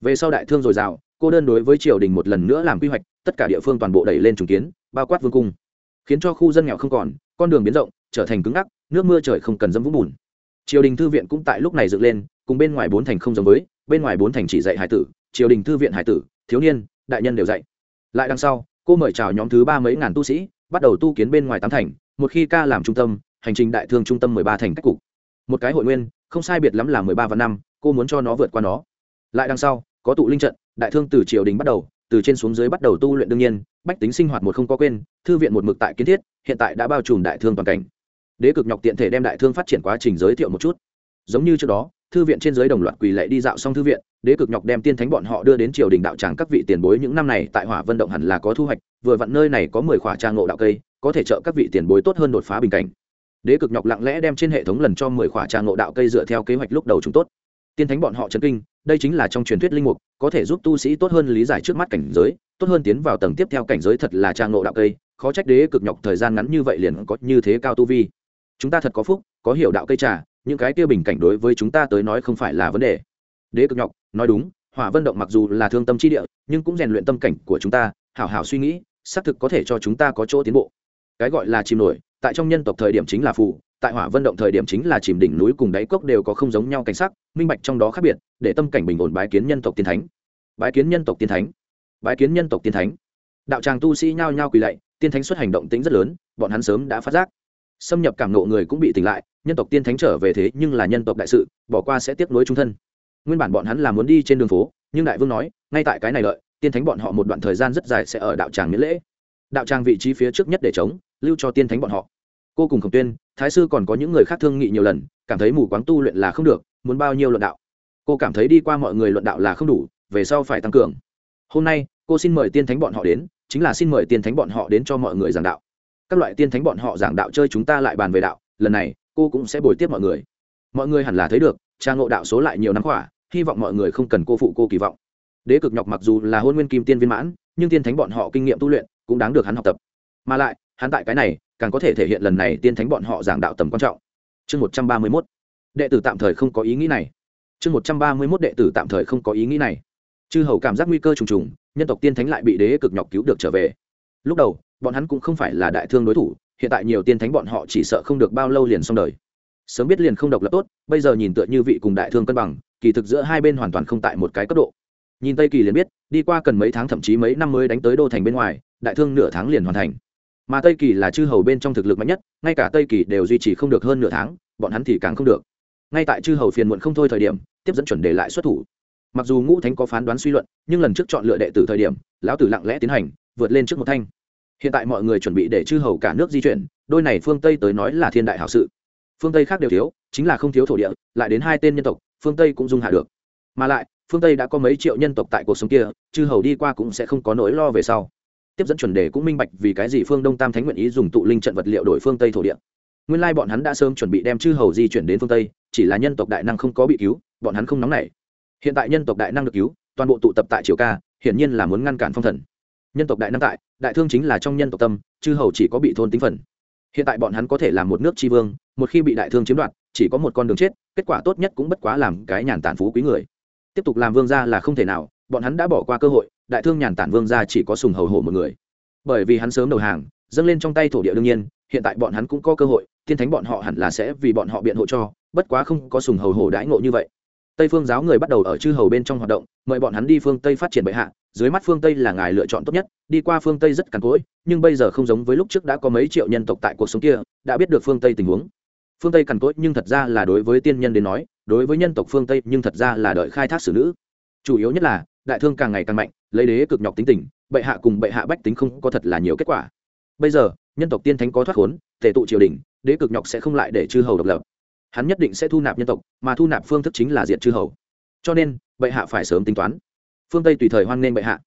Về sau đại thương dồi dào, cô đơn đối với triều đình một lần nữa làm quy hoạch, tất cả địa phương toàn bộ đẩy lên trùng kiến, bao quát vương cung. Khiến cho khu dân nghèo không còn, con đường biến rộng, trở thành cứng ngắc, nước mưa trời không cần dâm vũng bùn triều đình thư viện cũng tại lúc này dựng lên, cùng bên ngoài bốn thành không giống với, bên ngoài bốn thành chỉ dạy hải tử, triều đình thư viện hải tử, thiếu niên, đại nhân đều dạy. Lại đằng sau, cô mời chào nhóm thứ ba mấy ngàn tu sĩ, bắt đầu tu kiến bên ngoài tám thành, một khi ca làm trung tâm, hành trình đại thương trung tâm mười ba thành cách cục. Một cái hội nguyên, không sai biệt lắm là mười ba và năm, cô muốn cho nó vượt qua nó. Lại đằng sau, có tụ linh trận, đại thương từ triều đình bắt đầu, từ trên xuống dưới bắt đầu tu luyện đương nhiên, bách tính sinh hoạt một không có quên, thư viện một mực tại kiến thiết, hiện tại đã bao trùm đại thương toàn cảnh đế cực nhọc tiện thể đem đại thương phát triển quá trình giới thiệu một chút. Giống như trước đó, thư viện trên giới đồng loạt quỳ lệ đi dạo xong thư viện, đế cực nhọc đem tiên thánh bọn họ đưa đến triều đình đạo tràng các vị tiền bối những năm này tại hỏa vận động hẳn là có thu hoạch, vừa vặn nơi này có mười khỏa trang ngộ đạo cây, có thể trợ các vị tiền bối tốt hơn đột phá bình cảnh. Đế cực nhọc lặng lẽ đem trên hệ thống lần cho mười khỏa trang ngộ đạo cây dựa theo kế hoạch lúc đầu chúng tốt. Tiên thánh bọn họ chấn kinh, đây chính là trong truyền thuyết linh mục, có thể giúp tu sĩ tốt hơn lý giải trước mắt cảnh giới, tốt hơn tiến vào tầng tiếp theo cảnh giới thật là trang ngộ đạo cây, khó trách đế cực nhọc thời gian ngắn như vậy liền có như thế cao tu vi chúng ta thật có phúc, có hiểu đạo cây trà, những cái kia bình cảnh đối với chúng ta tới nói không phải là vấn đề. Đế cực nhọc, nói đúng, hỏa vân động mặc dù là thương tâm chi địa, nhưng cũng rèn luyện tâm cảnh của chúng ta, hảo hảo suy nghĩ, xác thực có thể cho chúng ta có chỗ tiến bộ. Cái gọi là chìm nổi, tại trong nhân tộc thời điểm chính là phù, tại hỏa vân động thời điểm chính là chìm đỉnh núi cùng đáy cốc đều có không giống nhau cảnh sắc, minh bạch trong đó khác biệt, để tâm cảnh bình ổn bái kiến nhân tộc tiên thánh. Bái kiến nhân tộc tiên thánh. Bái kiến nhân tộc tiên thánh. Đạo tràng tu sĩ nhao nhao quỳ lạy, tiên thánh xuất hành động tính rất lớn, bọn hắn sớm đã phát giác xâm nhập cảm nộ người cũng bị tỉnh lại, nhân tộc tiên thánh trở về thế nhưng là nhân tộc đại sự, bỏ qua sẽ tiếp nối trung thân. Nguyên bản bọn hắn là muốn đi trên đường phố, nhưng đại vương nói, ngay tại cái này lợi, tiên thánh bọn họ một đoạn thời gian rất dài sẽ ở đạo tràng miễn lễ. Đạo tràng vị trí phía trước nhất để chống lưu cho tiên thánh bọn họ. Cô cùng khổng tuyên, thái sư còn có những người khác thương nghị nhiều lần, cảm thấy mù quáng tu luyện là không được, muốn bao nhiêu luận đạo. Cô cảm thấy đi qua mọi người luận đạo là không đủ, về sau phải tăng cường. Hôm nay, cô xin mời tiên thánh bọn họ đến, chính là xin mời tiên thánh bọn họ đến cho mọi người giảng đạo các loại tiên thánh bọn họ giảng đạo chơi chúng ta lại bàn về đạo, lần này, cô cũng sẽ bồi tiếp mọi người. Mọi người hẳn là thấy được, trang ngộ đạo số lại nhiều năm khỏa, hy vọng mọi người không cần cô phụ cô kỳ vọng. Đế cực nhọc mặc dù là hôn nguyên kim tiên viên mãn, nhưng tiên thánh bọn họ kinh nghiệm tu luyện cũng đáng được hắn học tập. Mà lại, hắn tại cái này, càng có thể thể hiện lần này tiên thánh bọn họ giảng đạo tầm quan trọng. Chương một trăm ba mươi mốt. Đệ tử tạm thời không có ý nghĩ này. Chương một trăm ba mươi mốt đệ tử tạm thời không có ý nghĩ này. Chư hầu cảm giác nguy cơ trùng trùng, nhân tộc tiên thánh lại bị đế cực nhọc cứu được trở về. Lúc đầu bọn hắn cũng không phải là đại thương đối thủ, hiện tại nhiều tiên thánh bọn họ chỉ sợ không được bao lâu liền xong đời. Sớm biết liền không độc lập tốt, bây giờ nhìn tựa như vị cùng đại thương cân bằng, kỳ thực giữa hai bên hoàn toàn không tại một cái cấp độ. Nhìn tây kỳ liền biết, đi qua cần mấy tháng thậm chí mấy năm mới đánh tới đô thành bên ngoài, đại thương nửa tháng liền hoàn thành. Mà tây kỳ là chư hầu bên trong thực lực mạnh nhất, ngay cả tây kỳ đều duy trì không được hơn nửa tháng, bọn hắn thì càng không được. Ngay tại chư hầu phiền muộn không thôi thời điểm, tiếp dẫn chuẩn đề lại xuất thủ. Mặc dù ngũ thánh có phán đoán suy luận, nhưng lần trước chọn lựa đệ tử thời điểm, lão tử lặng lẽ tiến hành, vượt lên trước một thanh hiện tại mọi người chuẩn bị để chư hầu cả nước di chuyển, đôi này phương tây tới nói là thiên đại hảo sự. Phương tây khác đều thiếu, chính là không thiếu thổ địa, lại đến hai tên nhân tộc, phương tây cũng dung hạ được. Mà lại, phương tây đã có mấy triệu nhân tộc tại cuộc sống kia, chư hầu đi qua cũng sẽ không có nỗi lo về sau. Tiếp dẫn chuẩn đề cũng minh bạch vì cái gì phương đông tam thánh nguyện ý dùng tụ linh trận vật liệu đổi phương tây thổ địa. Nguyên lai bọn hắn đã sớm chuẩn bị đem chư hầu di chuyển đến phương tây, chỉ là nhân tộc đại năng không có bị cứu, bọn hắn không nóng nảy. Hiện tại nhân tộc đại năng được cứu, toàn bộ tụ tập tại triều ca, hiển nhiên là muốn ngăn cản phong thần nhân tộc đại năng tại, đại thương chính là trong nhân tộc tâm, chư hầu chỉ có bị thôn tính phần. Hiện tại bọn hắn có thể làm một nước tri vương, một khi bị đại thương chiếm đoạt, chỉ có một con đường chết, kết quả tốt nhất cũng bất quá làm cái nhàn tản phú quý người. Tiếp tục làm vương gia là không thể nào, bọn hắn đã bỏ qua cơ hội, đại thương nhàn tản vương gia chỉ có sùng hầu hổ một người. Bởi vì hắn sớm đầu hàng, dâng lên trong tay thổ địa đương nhiên, hiện tại bọn hắn cũng có cơ hội, thiên thánh bọn họ hẳn là sẽ vì bọn họ biện hộ cho, bất quá không có sùng hầu hổ đãi ngộ như vậy tây phương giáo người bắt đầu ở chư hầu bên trong hoạt động, mời bọn hắn đi phương tây phát triển bệ hạ, dưới mắt phương tây là ngài lựa chọn tốt nhất, đi qua phương tây rất cằn cỗi, nhưng bây giờ không giống với lúc trước đã có mấy triệu nhân tộc tại cuộc sống kia, đã biết được phương tây tình huống. Phương tây cằn cỗi nhưng thật ra là đối với tiên nhân đến nói, đối với nhân tộc phương tây nhưng thật ra là đợi khai thác xử nữ. Chủ yếu nhất là, đại thương càng ngày càng mạnh, lấy đế cực nhọc tính tình, bệ hạ cùng bệ hạ bách tính không có thật là nhiều kết quả. Bây giờ, nhân tộc tiên thánh có thoát khốn tể tụ triều đình, đế cực nhọc sẽ không lại để chư hầu độc lập hắn nhất định sẽ thu nạp nhân tộc, mà thu nạp phương thức chính là diện chư hầu. Cho nên, bệ hạ phải sớm tính toán. Phương tây tùy thời hoan nghênh bệ hạ.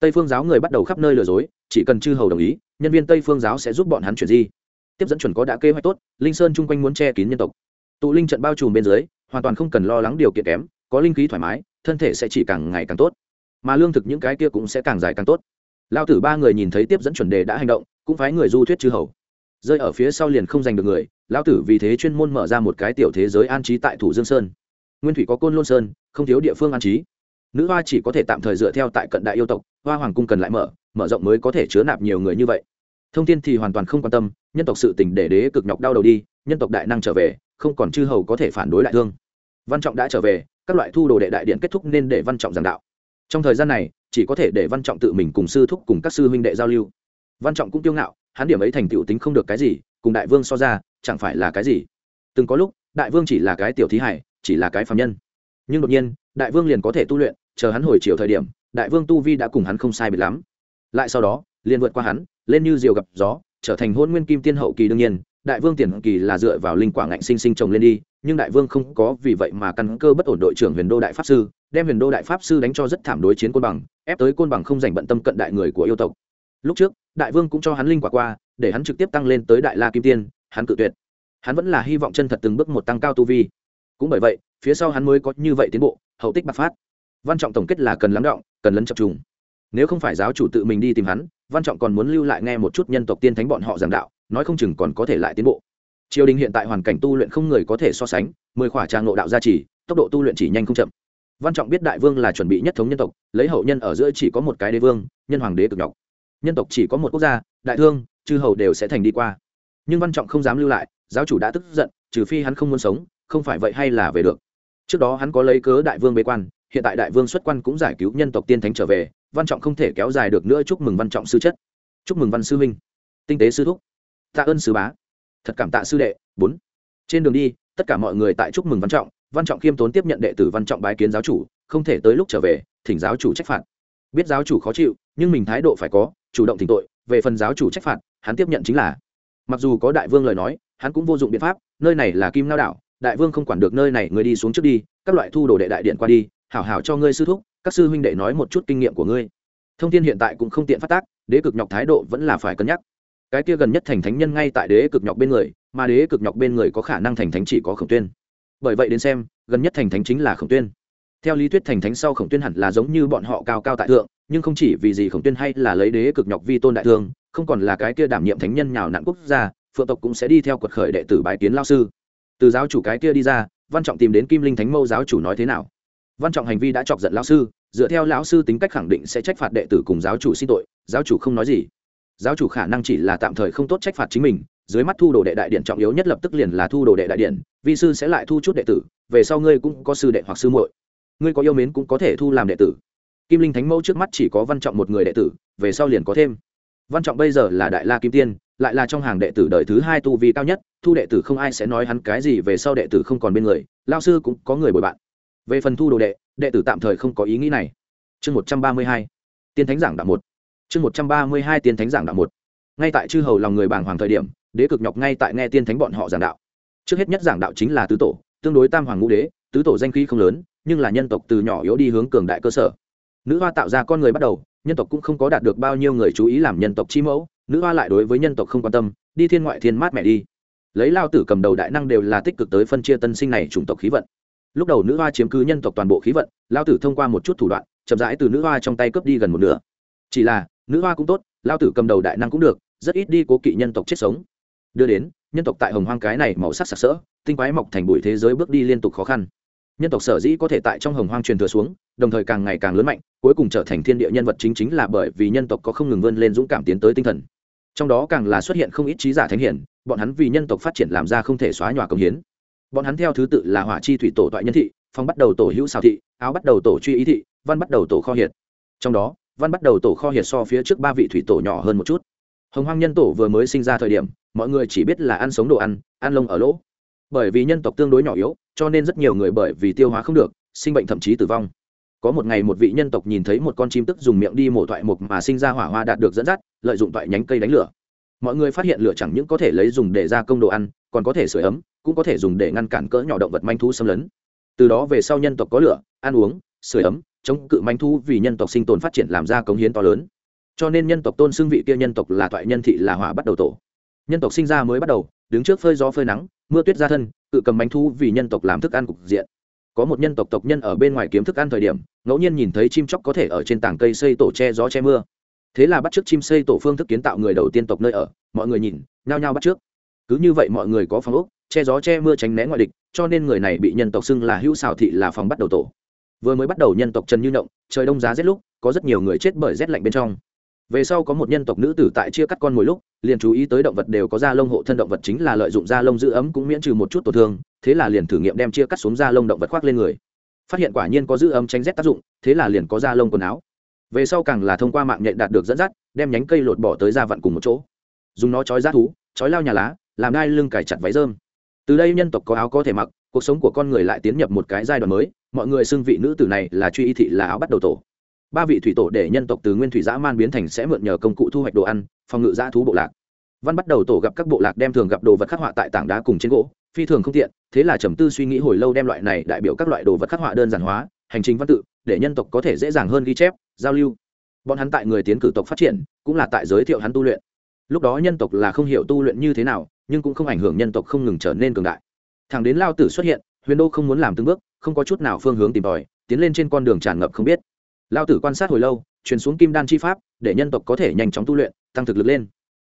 Tây phương giáo người bắt đầu khắp nơi lừa dối, chỉ cần chư hầu đồng ý, nhân viên tây phương giáo sẽ giúp bọn hắn chuyển di. Tiếp dẫn chuẩn có đã kế hoạch tốt, linh sơn chung quanh muốn che kín nhân tộc. Tụ linh trận bao trùm bên dưới, hoàn toàn không cần lo lắng điều kiện kém, có linh khí thoải mái, thân thể sẽ chỉ càng ngày càng tốt. Mà lương thực những cái kia cũng sẽ càng dài càng tốt. Lao tử ba người nhìn thấy tiếp dẫn chuẩn đề đã hành động, cũng phái người du thuyết chư hầu rơi ở phía sau liền không giành được người, lão tử vì thế chuyên môn mở ra một cái tiểu thế giới an trí tại thủ dương sơn. Nguyên thủy có côn lôn sơn, không thiếu địa phương an trí. Nữ hoa chỉ có thể tạm thời dựa theo tại cận đại yêu tộc, hoa hoàng cung cần lại mở mở rộng mới có thể chứa nạp nhiều người như vậy. Thông tin thì hoàn toàn không quan tâm, nhân tộc sự tình để đế cực nhọc đau đầu đi, nhân tộc đại năng trở về, không còn chư hầu có thể phản đối đại thương. Văn trọng đã trở về, các loại thu đồ đệ đại điện kết thúc nên để văn trọng giảng đạo. Trong thời gian này, chỉ có thể để văn trọng tự mình cùng sư thúc cùng các sư huynh đệ giao lưu. Văn trọng cũng kiêu ngạo hắn điểm ấy thành tựu tính không được cái gì, cùng đại vương so ra, chẳng phải là cái gì. Từng có lúc, đại vương chỉ là cái tiểu thí hải, chỉ là cái phạm nhân. Nhưng đột nhiên, đại vương liền có thể tu luyện, chờ hắn hồi chiều thời điểm, đại vương tu vi đã cùng hắn không sai biệt lắm. Lại sau đó, liền vượt qua hắn, lên như diều gặp gió, trở thành hôn nguyên kim tiên hậu kỳ đương nhiên, đại vương tiền kỳ là dựa vào linh quả ngạnh sinh sinh trồng lên đi, nhưng đại vương không có vì vậy mà căn cơ bất ổn đội trưởng huyền đô đại pháp sư, đem huyền đô đại pháp sư đánh cho rất thảm đối chiến côn bằng, ép tới côn bằng không dành bận tâm cận đại người của yêu tộc. Lúc trước đại vương cũng cho hắn linh quả qua, để hắn trực tiếp tăng lên tới đại la kim tiên, hắn cự tuyệt. Hắn vẫn là hy vọng chân thật từng bước một tăng cao tu vi. Cũng bởi vậy, phía sau hắn mới có như vậy tiến bộ, hậu tích bạc phát. Văn trọng tổng kết là cần lắng động, cần lấn chập trùng. Nếu không phải giáo chủ tự mình đi tìm hắn, văn trọng còn muốn lưu lại nghe một chút nhân tộc tiên thánh bọn họ giảng đạo, nói không chừng còn có thể lại tiến bộ. Triều đình hiện tại hoàn cảnh tu luyện không người có thể so sánh, mười khỏa trang ngộ đạo gia trì, tốc độ tu luyện chỉ nhanh không chậm. Văn trọng biết đại vương là chuẩn bị nhất thống nhân tộc, lấy hậu nhân ở giữa chỉ có một cái đế vương, nhân hoàng đế cực nhọc nhân tộc chỉ có một quốc gia, đại thương, chư hầu đều sẽ thành đi qua. Nhưng văn trọng không dám lưu lại, giáo chủ đã tức giận, trừ phi hắn không muốn sống, không phải vậy hay là về được. Trước đó hắn có lấy cớ đại vương bế quan, hiện tại đại vương xuất quan cũng giải cứu nhân tộc tiên thánh trở về, văn trọng không thể kéo dài được nữa chúc mừng văn trọng sư chất. Chúc mừng văn sư huynh. Tinh tế sư thúc. Tạ ơn sư bá. Thật cảm tạ sư đệ. Bốn. Trên đường đi, tất cả mọi người tại chúc mừng văn trọng văn trọng khiêm tốn tiếp nhận đệ tử văn trọng bái kiến giáo chủ, không thể tới lúc trở về, thỉnh giáo chủ trách phạt. Biết giáo chủ khó chịu, nhưng mình thái độ phải có chủ động thỉnh tội, về phần giáo chủ trách phạt, hắn tiếp nhận chính là. Mặc dù có đại vương lời nói, hắn cũng vô dụng biện pháp, nơi này là kim lao đảo, đại vương không quản được nơi này, người đi xuống trước đi, các loại thu đồ đệ đại điện qua đi, hảo hảo cho ngươi sư thúc, các sư huynh đệ nói một chút kinh nghiệm của ngươi. Thông tin hiện tại cũng không tiện phát tác, đế cực nhọc thái độ vẫn là phải cân nhắc. Cái kia gần nhất thành thánh nhân ngay tại đế cực nhọc bên người, mà đế cực nhọc bên người có khả năng thành thánh chỉ có khổng tuyên. Bởi vậy đến xem, gần nhất thành thánh chính là khổng tuyên. Theo lý thuyết thành thánh sau khổng tuyên hẳn là giống như bọn họ cao cao tại thượng nhưng không chỉ vì gì khổng tuyên hay là lấy đế cực nhọc vi tôn đại thương, không còn là cái kia đảm nhiệm thánh nhân nhào nặn quốc gia, phượng tộc cũng sẽ đi theo quật khởi đệ tử bái kiến lao sư. Từ giáo chủ cái kia đi ra, văn trọng tìm đến kim linh thánh mâu giáo chủ nói thế nào? Văn trọng hành vi đã chọc giận lão sư, dựa theo lão sư tính cách khẳng định sẽ trách phạt đệ tử cùng giáo chủ xin tội, giáo chủ không nói gì. Giáo chủ khả năng chỉ là tạm thời không tốt trách phạt chính mình, dưới mắt thu đồ đệ đại điện trọng yếu nhất lập tức liền là thu đồ đệ đại điện, vi sư sẽ lại thu chút đệ tử, về sau ngươi cũng có sư đệ hoặc sư muội. Ngươi có yêu mến cũng có thể thu làm đệ tử kim linh thánh mẫu trước mắt chỉ có văn trọng một người đệ tử, về sau liền có thêm. Văn trọng bây giờ là đại la kim tiên, lại là trong hàng đệ tử đời thứ hai tu vi cao nhất, thu đệ tử không ai sẽ nói hắn cái gì về sau đệ tử không còn bên người, lao sư cũng có người bồi bạn. Về phần thu đồ đệ đệ tử tạm thời không có ý nghĩ này. Chương một trăm ba mươi hai, tiên thánh giảng đạo một. Chương một trăm ba mươi hai, tiên thánh giảng đạo một. Ngay tại chư hầu lòng người bàng hoàng thời điểm, đế cực nhọc ngay tại nghe tiên thánh bọn họ giảng đạo. Trước hết nhất giảng đạo chính là tứ tổ, tương đối tam hoàng ngũ đế, tứ tổ danh khí không lớn, nhưng là nhân tộc từ nhỏ yếu đi hướng cường đại cơ sở nữ hoa tạo ra con người bắt đầu, nhân tộc cũng không có đạt được bao nhiêu người chú ý làm nhân tộc chi mẫu, nữ hoa lại đối với nhân tộc không quan tâm, đi thiên ngoại thiên mát mẹ đi. Lấy lao tử cầm đầu đại năng đều là tích cực tới phân chia tân sinh này chủng tộc khí vận. Lúc đầu nữ hoa chiếm cứ nhân tộc toàn bộ khí vận, lao tử thông qua một chút thủ đoạn, chậm rãi từ nữ hoa trong tay cướp đi gần một nửa. Chỉ là, nữ hoa cũng tốt, lao tử cầm đầu đại năng cũng được, rất ít đi cố kỵ nhân tộc chết sống. Đưa đến, nhân tộc tại hồng hoang cái này màu sắc sặc sỡ, tinh quái mọc thành bụi thế giới bước đi liên tục khó khăn nhân tộc sở dĩ có thể tại trong hồng hoang truyền thừa xuống, đồng thời càng ngày càng lớn mạnh, cuối cùng trở thành thiên địa nhân vật chính chính là bởi vì nhân tộc có không ngừng vươn lên dũng cảm tiến tới tinh thần. Trong đó càng là xuất hiện không ít trí giả thánh hiển, bọn hắn vì nhân tộc phát triển làm ra không thể xóa nhòa công hiến. Bọn hắn theo thứ tự là hỏa chi thủy tổ toại nhân thị, phong bắt đầu tổ hữu xào thị, áo bắt đầu tổ truy ý thị, văn bắt đầu tổ kho hiệt. Trong đó, văn bắt đầu tổ kho hiệt so phía trước ba vị thủy tổ nhỏ hơn một chút. Hồng hoang nhân tổ vừa mới sinh ra thời điểm, mọi người chỉ biết là ăn sống đồ ăn ăn lông ở lỗ bởi vì nhân tộc tương đối nhỏ yếu, cho nên rất nhiều người bởi vì tiêu hóa không được, sinh bệnh thậm chí tử vong. Có một ngày một vị nhân tộc nhìn thấy một con chim tức dùng miệng đi mổ thoại mục mà sinh ra hỏa hoa đạt được dẫn dắt, lợi dụng thoại nhánh cây đánh lửa. Mọi người phát hiện lửa chẳng những có thể lấy dùng để gia công đồ ăn, còn có thể sửa ấm, cũng có thể dùng để ngăn cản cỡ nhỏ động vật manh thu xâm lấn. Từ đó về sau nhân tộc có lửa, ăn uống, sửa ấm, chống cự manh thu vì nhân tộc sinh tồn phát triển làm ra cống hiến to lớn. Cho nên nhân tộc tôn xưng vị kia nhân tộc là thoại nhân thị là hỏa bắt đầu tổ. Nhân tộc sinh ra mới bắt đầu, đứng trước phơi gió phơi nắng mưa tuyết ra thân cự cầm bánh thu vì nhân tộc làm thức ăn cục diện. Có một nhân tộc tộc nhân ở bên ngoài kiếm thức ăn thời điểm ngẫu nhiên nhìn thấy chim chóc có thể ở trên tảng cây xây tổ che gió che mưa. Thế là bắt t r ư ớ c chim xây tổ phương thức kiến tạo người đầu tiên tộc nơi ở mọi người nhìn nhao nhao bắt trước cứ như vậy mọi người có phòng ốc, che gió che mưa tránh né ngoại địch cho nên người này bị nhân tộc xưng là hữu xào thị là phòng bắt đầu tổ. Vừa mới bắt đầu nhân tộc trần như động trời đông giá rét lúc có rất nhiều người chết bởi rét lạnh bên trong về sau có một nhân tộc nữ tử tại chia cắt con mồi lúc, liền chú ý tới động vật đều có da lông hộ thân động vật chính là lợi dụng da lông giữ ấm cũng miễn trừ một chút tổn thương, thế là liền thử nghiệm đem chia cắt xuống da lông động vật khoác lên người. Phát hiện quả nhiên có giữ ấm tránh rét tác dụng, thế là liền có da lông quần áo. Về sau càng là thông qua mạng nhện đạt được dẫn dắt, đem nhánh cây lột bỏ tới da vặn cùng một chỗ. Dùng nó trói rát thú trói lao nhà lá, làm đai lưng cải chặt váy rơm. Từ đây nhân tộc có áo có thể mặc, cuộc sống của con người lại tiến nhập một cái giai đoạn mới, mọi người xưng vị nữ tử này là truy y thị là áo bắt đầu tổ ba vị thủy tổ để nhân tộc từ nguyên thủy dã man biến thành sẽ mượn nhờ công cụ thu hoạch đồ ăn, phòng ngự dã thú bộ lạc. Văn bắt đầu tổ gặp các bộ lạc đem thường gặp đồ vật khắc họa tại tảng đá cùng trên gỗ, phi thường không tiện, thế là trầm tư suy nghĩ hồi lâu đem loại này đại biểu các loại đồ vật khắc họa đơn giản hóa, hành trình văn tự, để nhân tộc có thể dễ dàng hơn ghi chép, giao lưu. Bọn hắn tại người tiến cử tộc phát triển, cũng là tại giới thiệu hắn tu luyện. Lúc đó nhân tộc là không hiểu tu luyện như thế nào, nhưng cũng không ảnh hưởng nhân tộc không ngừng trở nên cường đại. Thằng đến lao tử xuất hiện, huyền đô không muốn làm từng bước, không có chút nào phương hướng tìm tòi, tiến lên trên con đường tràn ngập không biết lao tử quan sát hồi lâu, truyền xuống kim đan chi pháp, để nhân tộc có thể nhanh chóng tu luyện, tăng thực lực lên.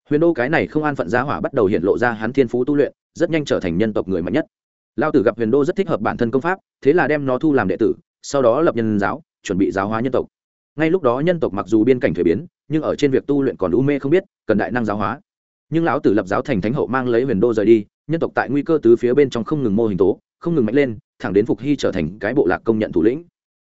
Huyền đô cái này không an phận giá hỏa bắt đầu hiện lộ ra hắn thiên phú tu luyện, rất nhanh trở thành nhân tộc người mạnh nhất. Lao tử gặp huyền đô rất thích hợp bản thân công pháp, thế là đem nó thu làm đệ tử, sau đó lập nhân giáo, chuẩn bị giáo hóa nhân tộc. Ngay lúc đó nhân tộc mặc dù biên cảnh thuế biến, nhưng ở trên việc tu luyện còn u mê không biết, cần đại năng giáo hóa. Nhưng lão tử lập giáo thành thánh hậu mang lấy huyền đô rời đi, nhân tộc tại nguy cơ tứ phía bên trong không ngừng mô hình tố, không ngừng mạnh lên, thẳng đến phục hy trở thành cái bộ lạc công nhận thủ lĩnh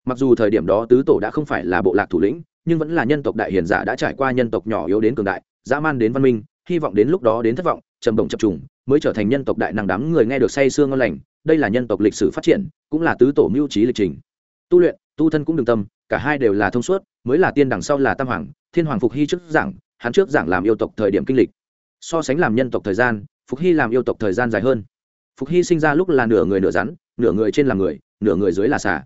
mặc dù thời điểm đó tứ tổ đã không phải là bộ lạc thủ lĩnh, nhưng vẫn là nhân tộc đại hiền giả đã trải qua nhân tộc nhỏ yếu đến cường đại, dã man đến văn minh, hy vọng đến lúc đó đến thất vọng, trầm động chập trùng, mới trở thành nhân tộc đại năng đám người nghe được say sương ngon lành. Đây là nhân tộc lịch sử phát triển, cũng là tứ tổ mưu trí lịch trình. Tu luyện, tu thân cũng đừng tâm, cả hai đều là thông suốt, mới là tiên đằng sau là tam hoàng, thiên hoàng phục hy trước giảng, hắn trước giảng làm yêu tộc thời điểm kinh lịch. So sánh làm nhân tộc thời gian, phục hy làm yêu tộc thời gian dài hơn. Phục hy sinh ra lúc là nửa người nửa rắn, nửa người trên là người, nửa người dưới là xà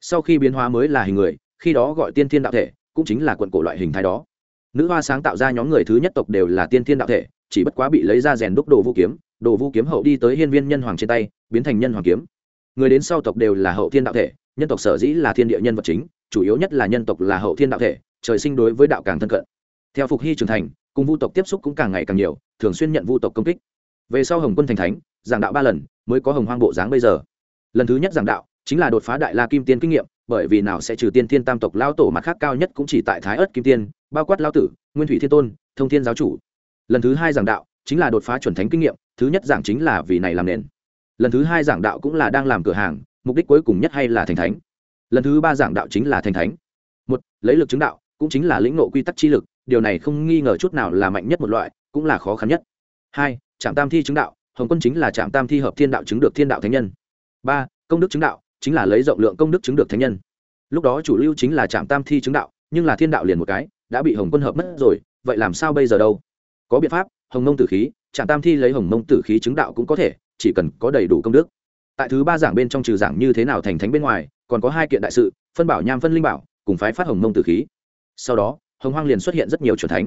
sau khi biến hóa mới là hình người, khi đó gọi tiên thiên đạo thể, cũng chính là quận cổ loại hình thái đó. Nữ hoa sáng tạo ra nhóm người thứ nhất tộc đều là tiên thiên đạo thể, chỉ bất quá bị lấy ra rèn đúc đồ vũ kiếm, đồ vũ kiếm hậu đi tới hiên viên nhân hoàng trên tay, biến thành nhân hoàng kiếm. Người đến sau tộc đều là hậu thiên đạo thể, nhân tộc sở dĩ là thiên địa nhân vật chính, chủ yếu nhất là nhân tộc là hậu thiên đạo thể, trời sinh đối với đạo càng thân cận. Theo phục hy trưởng thành, cùng vu tộc tiếp xúc cũng càng ngày càng nhiều, thường xuyên nhận vu tộc công kích. Về sau hồng quân thành thánh, giảng đạo ba lần, mới có hồng hoang bộ dáng bây giờ. Lần thứ nhất giảng đạo chính là đột phá đại la kim tiên kinh nghiệm, bởi vì nào sẽ trừ tiên thiên tam tộc lao tổ mặt khác cao nhất cũng chỉ tại thái ớt kim tiên, bao quát lao tử, nguyên thủy thiên tôn, thông thiên giáo chủ. Lần thứ hai giảng đạo chính là đột phá chuẩn thánh kinh nghiệm, thứ nhất giảng chính là vì này làm nền. Lần thứ hai giảng đạo cũng là đang làm cửa hàng, mục đích cuối cùng nhất hay là thành thánh. Lần thứ ba giảng đạo chính là thành thánh. Một, lấy lực chứng đạo cũng chính là lĩnh nộ quy tắc chi lực, điều này không nghi ngờ chút nào là mạnh nhất một loại, cũng là khó khăn nhất. Hai, trạm tam thi chứng đạo, hồng quân chính là trạm tam thi hợp thiên đạo chứng được thiên đạo thánh nhân. Ba, công đức chứng đạo chính là lấy rộng lượng công đức chứng được thánh nhân. Lúc đó chủ lưu chính là trạm tam thi chứng đạo, nhưng là thiên đạo liền một cái, đã bị hồng quân hợp mất rồi, vậy làm sao bây giờ đâu? Có biện pháp, hồng mông tử khí, trạm tam thi lấy hồng mông tử khí chứng đạo cũng có thể, chỉ cần có đầy đủ công đức. Tại thứ ba giảng bên trong trừ giảng như thế nào thành thánh bên ngoài, còn có hai kiện đại sự, phân bảo nham phân linh bảo, cùng phái phát hồng mông tử khí. Sau đó, hồng hoang liền xuất hiện rất nhiều c thánh.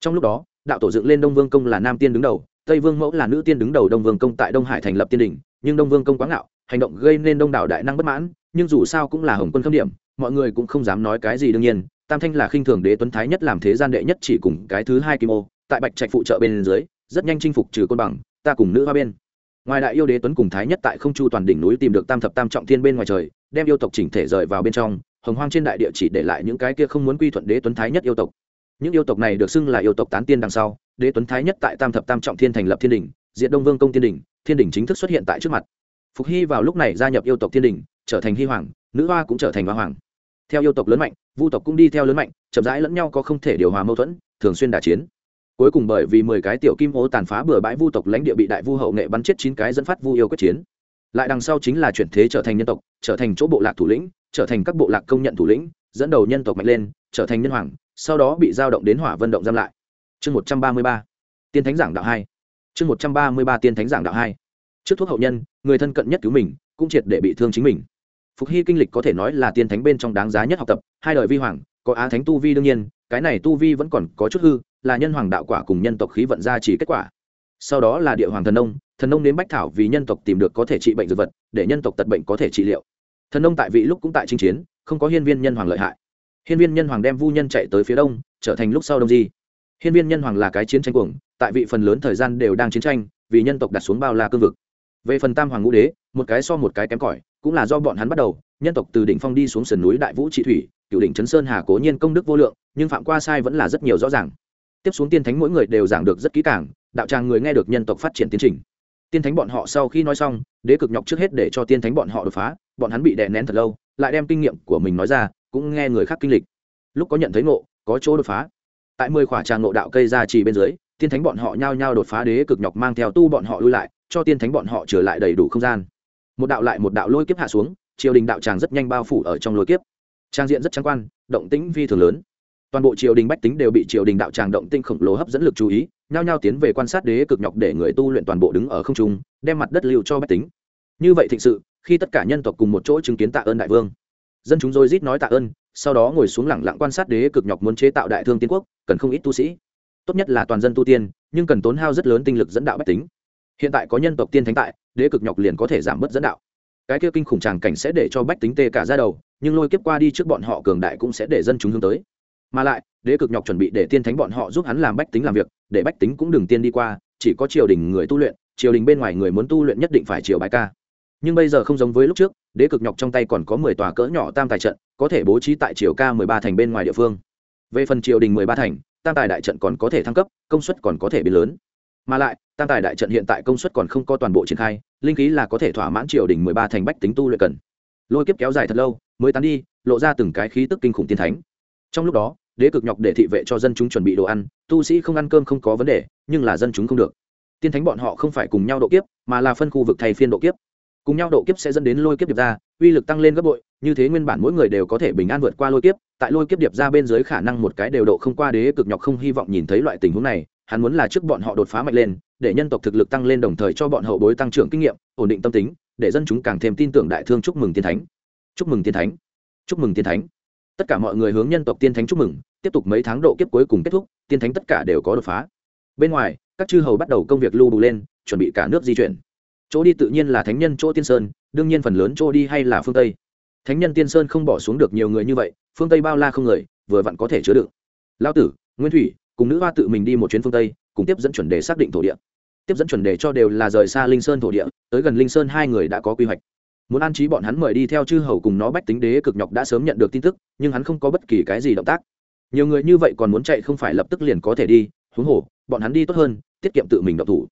Trong lúc đó, đạo tổ dựng lên đông vương công là nam tiên đứng đầu, tây vương mẫu là nữ tiên đứng đầu đông vương công tại đông hải thành lập tiên đình, nhưng đông vương công quá ngạo hành động gây nên đông đảo đại năng bất mãn, nhưng dù sao cũng là hồng quân khâm điểm, mọi người cũng không dám nói cái gì đương nhiên. Tam thanh là khinh thường đế tuấn thái nhất làm thế gian đệ nhất chỉ cùng cái thứ hai kim ô, tại bạch trạch phụ trợ bên dưới, rất nhanh chinh phục trừ côn bằng, ta cùng nữ hoa bên. Ngoài đại yêu đế tuấn cùng thái nhất tại không chu toàn đỉnh núi tìm được tam thập tam trọng thiên bên ngoài trời, đem yêu tộc chỉnh thể rời vào bên trong, hồng hoang trên đại địa chỉ để lại những cái kia không muốn quy thuận đế tuấn thái nhất yêu tộc. Những yêu tộc này được xưng là yêu tộc tán tiên đằng sau, đế tuấn thái nhất tại tam thập tam trọng thiên thành lập thiên đình diện đông vương công thiên đình thiên đình chính thức xuất hiện tại trước mặt phục hy vào lúc này gia nhập yêu tộc thiên đình, trở thành hy hoàng, nữ hoa cũng trở thành hoa hoàng. Theo yêu tộc lớn mạnh, vu tộc cũng đi theo lớn mạnh, chậm rãi lẫn nhau có không thể điều hòa mâu thuẫn, thường xuyên đả chiến. Cuối cùng bởi vì mười cái tiểu kim ô tàn phá bừa bãi vu tộc lãnh địa bị đại vu hậu nghệ bắn chết chín cái dẫn phát vu yêu quyết chiến. Lại đằng sau chính là chuyển thế trở thành nhân tộc, trở thành chỗ bộ lạc thủ lĩnh, trở thành các bộ lạc công nhận thủ lĩnh, dẫn đầu nhân tộc mạnh lên, trở thành nhân hoàng, sau đó bị giao động đến hỏa vận động giam lại. Chương một trăm ba mươi ba, tiên thánh giảng đạo hai. Chương một trăm ba mươi ba, tiên thánh giảng đạo hai trước thuốc hậu nhân, người thân cận nhất cứu mình, cũng triệt để bị thương chính mình. Phục hy kinh lịch có thể nói là tiên thánh bên trong đáng giá nhất học tập, hai đời vi hoàng, có á thánh tu vi đương nhiên, cái này tu vi vẫn còn có chút hư, là nhân hoàng đạo quả cùng nhân tộc khí vận ra chỉ kết quả. Sau đó là địa hoàng thần nông thần nông đến bách thảo vì nhân tộc tìm được có thể trị bệnh dược vật, để nhân tộc tật bệnh có thể trị liệu. Thần nông tại vị lúc cũng tại chinh chiến, không có hiên viên nhân hoàng lợi hại. Hiên viên nhân hoàng đem vu nhân chạy tới phía đông, trở thành lúc sau đông di. Hiên viên nhân hoàng là cái chiến tranh cuồng, tại vị phần lớn thời gian đều đang chiến tranh, vì nhân tộc đặt xuống bao la cương vực về phần tam hoàng ngũ đế, một cái so một cái kém cỏi, cũng là do bọn hắn bắt đầu. Nhân tộc từ đỉnh phong đi xuống sườn núi đại vũ trị thủy cựu đỉnh trấn sơn hà cố nhiên công đức vô lượng, nhưng phạm qua sai vẫn là rất nhiều rõ ràng. Tiếp xuống tiên thánh mỗi người đều giảng được rất kỹ càng, đạo tràng người nghe được nhân tộc phát triển tiến trình. Tiên thánh bọn họ sau khi nói xong, đế cực nhọc trước hết để cho tiên thánh bọn họ đột phá, bọn hắn bị đè nén thật lâu, lại đem kinh nghiệm của mình nói ra, cũng nghe người khác kinh lịch. Lúc có nhận thấy ngộ, có chỗ đột phá. Tại mười khỏa tràng ngộ đạo cây ra trì bên dưới, tiên thánh bọn họ nhao nhao đột phá đế cực nhọc mang theo tu bọn họ lui lại cho tiên thánh bọn họ trở lại đầy đủ không gian. Một đạo lại một đạo lôi kiếp hạ xuống, triều đình đạo tràng rất nhanh bao phủ ở trong lôi kiếp. Trang diện rất trắng quan, động tĩnh phi thường lớn. Toàn bộ triều đình bách tính đều bị triều đình đạo tràng động tinh khổng lồ hấp dẫn lực chú ý, nhao nhao tiến về quan sát đế cực nhọc để người tu luyện toàn bộ đứng ở không trung, đem mặt đất lưu cho bách tính. Như vậy thịnh sự, khi tất cả nhân tộc cùng một chỗ chứng kiến tạ ơn đại vương, dân chúng rồi rít nói tạ ơn, sau đó ngồi xuống lẳng lặng quan sát đế cực nhọc muốn chế tạo đại thương tiên quốc, cần không ít tu sĩ. Tốt nhất là toàn dân tu tiên, nhưng cần tốn hao rất lớn tinh lực dẫn đạo bách tính hiện tại có nhân tộc tiên thánh tại, đế cực nhọc liền có thể giảm bớt dẫn đạo. Cái kia kinh khủng tràng cảnh sẽ để cho bách tính tê cả ra đầu, nhưng lôi kiếp qua đi trước bọn họ cường đại cũng sẽ để dân chúng hướng tới. Mà lại, đế cực nhọc chuẩn bị để tiên thánh bọn họ giúp hắn làm bách tính làm việc, để bách tính cũng đừng tiên đi qua, chỉ có triều đình người tu luyện, triều đình bên ngoài người muốn tu luyện nhất định phải triều bài ca. Nhưng bây giờ không giống với lúc trước, đế cực nhọc trong tay còn có mười tòa cỡ nhỏ tam tài trận, có thể bố trí tại triều ca mười ba thành bên ngoài địa phương. Về phần triều đình mười ba thành, tam tài đại trận còn có thể thăng cấp, công suất còn có thể biến lớn mà lại, tam tài đại trận hiện tại công suất còn không có toàn bộ triển khai, linh khí là có thể thỏa mãn triều đình mười ba thành bách tính tu luyện cần. Lôi kiếp kéo dài thật lâu, mới tán đi, lộ ra từng cái khí tức kinh khủng tiên thánh. Trong lúc đó, đế cực nhọc để thị vệ cho dân chúng chuẩn bị đồ ăn, tu sĩ không ăn cơm không có vấn đề, nhưng là dân chúng không được. Tiên thánh bọn họ không phải cùng nhau độ kiếp, mà là phân khu vực thay phiên độ kiếp. Cùng nhau độ kiếp sẽ dẫn đến lôi kiếp điệp ra, uy lực tăng lên gấp bội, như thế nguyên bản mỗi người đều có thể bình an vượt qua lôi kiếp, tại lôi kiếp điệp ra bên dưới khả năng một cái đều độ không qua đế cực nhọc không hy vọng nhìn thấy loại tình huống này hắn muốn là trước bọn họ đột phá mạnh lên, để nhân tộc thực lực tăng lên đồng thời cho bọn hậu bối tăng trưởng kinh nghiệm, ổn định tâm tính, để dân chúng càng thêm tin tưởng đại thương chúc mừng tiên thánh. Chúc mừng tiên thánh. Chúc mừng tiên thánh. Tất cả mọi người hướng nhân tộc tiên thánh chúc mừng, tiếp tục mấy tháng độ kiếp cuối cùng kết thúc, tiên thánh tất cả đều có đột phá. Bên ngoài, các chư hầu bắt đầu công việc lưu bù lên, chuẩn bị cả nước di chuyển. Chỗ đi tự nhiên là thánh nhân chỗ tiên sơn, đương nhiên phần lớn chỗ đi hay là phương tây. Thánh nhân tiên sơn không bỏ xuống được nhiều người như vậy, phương tây bao la không người, vừa vặn có thể chứa đựng. Lao tử, nguyên thủy cùng nữ hoa tự mình đi một chuyến phương tây, cùng tiếp dẫn chuẩn đề xác định thổ địa. Tiếp dẫn chuẩn đề cho đều là rời xa linh sơn thổ địa, tới gần linh sơn hai người đã có quy hoạch. Muốn an trí bọn hắn mời đi theo chư hầu cùng nó bách tính đế cực nhọc đã sớm nhận được tin tức, nhưng hắn không có bất kỳ cái gì động tác. Nhiều người như vậy còn muốn chạy không phải lập tức liền có thể đi, huống hồ, bọn hắn đi tốt hơn, tiết kiệm tự mình độc thủ.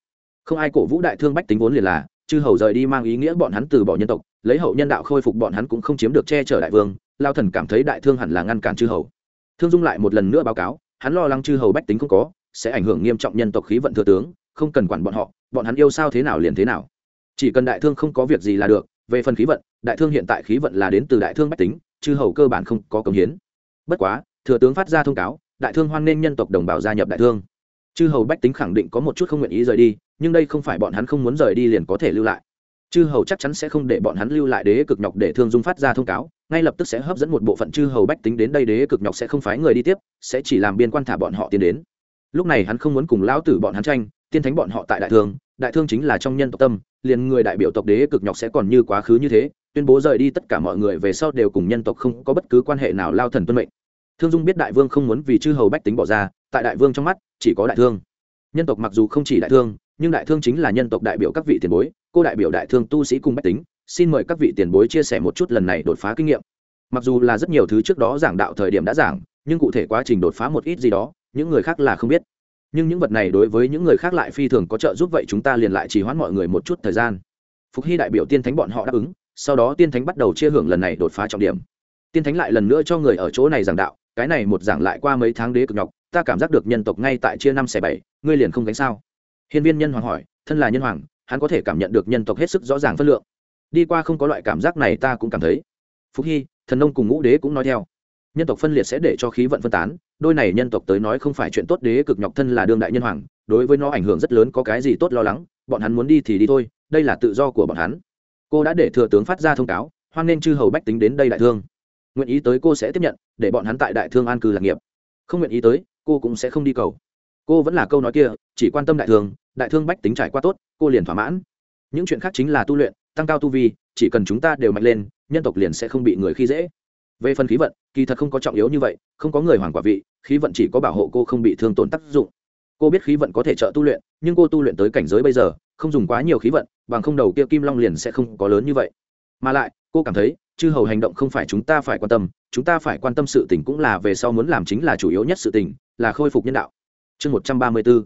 Không ai cổ vũ đại thương bách tính vốn liền là, chư hầu rời đi mang ý nghĩa bọn hắn từ bỏ nhân tộc, lấy hậu nhân đạo khôi phục bọn hắn cũng không chiếm được che chở đại vương, lao thần cảm thấy đại thương hẳn là ngăn cản chư hầu. Thương dung lại một lần nữa báo cáo hắn lo lắng chư hầu bách tính không có, sẽ ảnh hưởng nghiêm trọng nhân tộc khí vận thừa tướng, không cần quản bọn họ, bọn hắn yêu sao thế nào liền thế nào. Chỉ cần đại thương không có việc gì là được, về phần khí vận, đại thương hiện tại khí vận là đến từ đại thương bách tính, chư hầu cơ bản không có cống hiến. Bất quá, thừa tướng phát ra thông cáo, đại thương hoan nghênh nhân tộc đồng bào gia nhập đại thương. Chư hầu bách tính khẳng định có một chút không nguyện ý rời đi, nhưng đây không phải bọn hắn không muốn rời đi liền có thể lưu lại chư hầu chắc chắn sẽ không để bọn hắn lưu lại đế cực nhọc để thương dung phát ra thông cáo, ngay lập tức sẽ hấp dẫn một bộ phận chư hầu bách tính đến đây đế cực nhọc sẽ không phái người đi tiếp, sẽ chỉ làm biên quan thả bọn họ tiến đến. Lúc này hắn không muốn cùng lão tử bọn hắn tranh, tiên thánh bọn họ tại đại thương đại thương chính là trong nhân tộc tâm, liền người đại biểu tộc đế cực nhọc sẽ còn như quá khứ như thế, tuyên bố rời đi tất cả mọi người về sau đều cùng nhân tộc không có bất cứ quan hệ nào lao thần tuân mệnh. Thương dung biết đại vương không muốn vì chư hầu bách tính bỏ ra, tại đại vương trong mắt, chỉ có đại thương. Nhân tộc mặc dù không chỉ đại thương nhưng đại thương chính là nhân tộc đại biểu các vị tiền bối, cô đại biểu đại thương tu sĩ cùng bách tính, xin mời các vị tiền bối chia sẻ một chút lần này đột phá kinh nghiệm. Mặc dù là rất nhiều thứ trước đó giảng đạo thời điểm đã giảng, nhưng cụ thể quá trình đột phá một ít gì đó, những người khác là không biết. Nhưng những vật này đối với những người khác lại phi thường có trợ giúp vậy chúng ta liền lại chỉ hoãn mọi người một chút thời gian. Phục hy đại biểu tiên thánh bọn họ đáp ứng, sau đó tiên thánh bắt đầu chia hưởng lần này đột phá trọng điểm. Tiên thánh lại lần nữa cho người ở chỗ này giảng đạo, cái này một giảng lại qua mấy tháng đế cực nhọc, ta cảm giác được nhân tộc ngay tại chia năm xẻ bảy, ngươi liền không gánh sao? Hiên viên nhân hoàng hỏi, thân là nhân hoàng, hắn có thể cảm nhận được nhân tộc hết sức rõ ràng phân lượng. Đi qua không có loại cảm giác này ta cũng cảm thấy. Phúc hy, thần nông cùng ngũ đế cũng nói theo. Nhân tộc phân liệt sẽ để cho khí vận phân tán, đôi này nhân tộc tới nói không phải chuyện tốt đế cực nhọc thân là đương đại nhân hoàng, đối với nó ảnh hưởng rất lớn, có cái gì tốt lo lắng, bọn hắn muốn đi thì đi thôi, đây là tự do của bọn hắn. Cô đã để thừa tướng phát ra thông cáo, hoan nên chư hầu bách tính đến đây đại thương. Nguyện ý tới cô sẽ tiếp nhận, để bọn hắn tại đại thương an cư lạc nghiệp. Không nguyện ý tới, cô cũng sẽ không đi cầu cô vẫn là câu nói kia, chỉ quan tâm đại thương đại thương bách tính trải qua tốt, cô liền thỏa mãn. Những chuyện khác chính là tu luyện, tăng cao tu vi, chỉ cần chúng ta đều mạnh lên, nhân tộc liền sẽ không bị người khi dễ. Về phần khí vận, kỳ thật không có trọng yếu như vậy, không có người hoàng quả vị, khí vận chỉ có bảo hộ cô không bị thương tổn tác dụng. Cô biết khí vận có thể trợ tu luyện, nhưng cô tu luyện tới cảnh giới bây giờ, không dùng quá nhiều khí vận, bằng không đầu kia kim long liền sẽ không có lớn như vậy. Mà lại, cô cảm thấy, chư hầu hành động không phải chúng ta phải quan tâm, chúng ta phải quan tâm sự tình cũng là về sau muốn làm chính là chủ yếu nhất sự tình, là khôi phục nhân đạo chương một trăm ba mươi b ố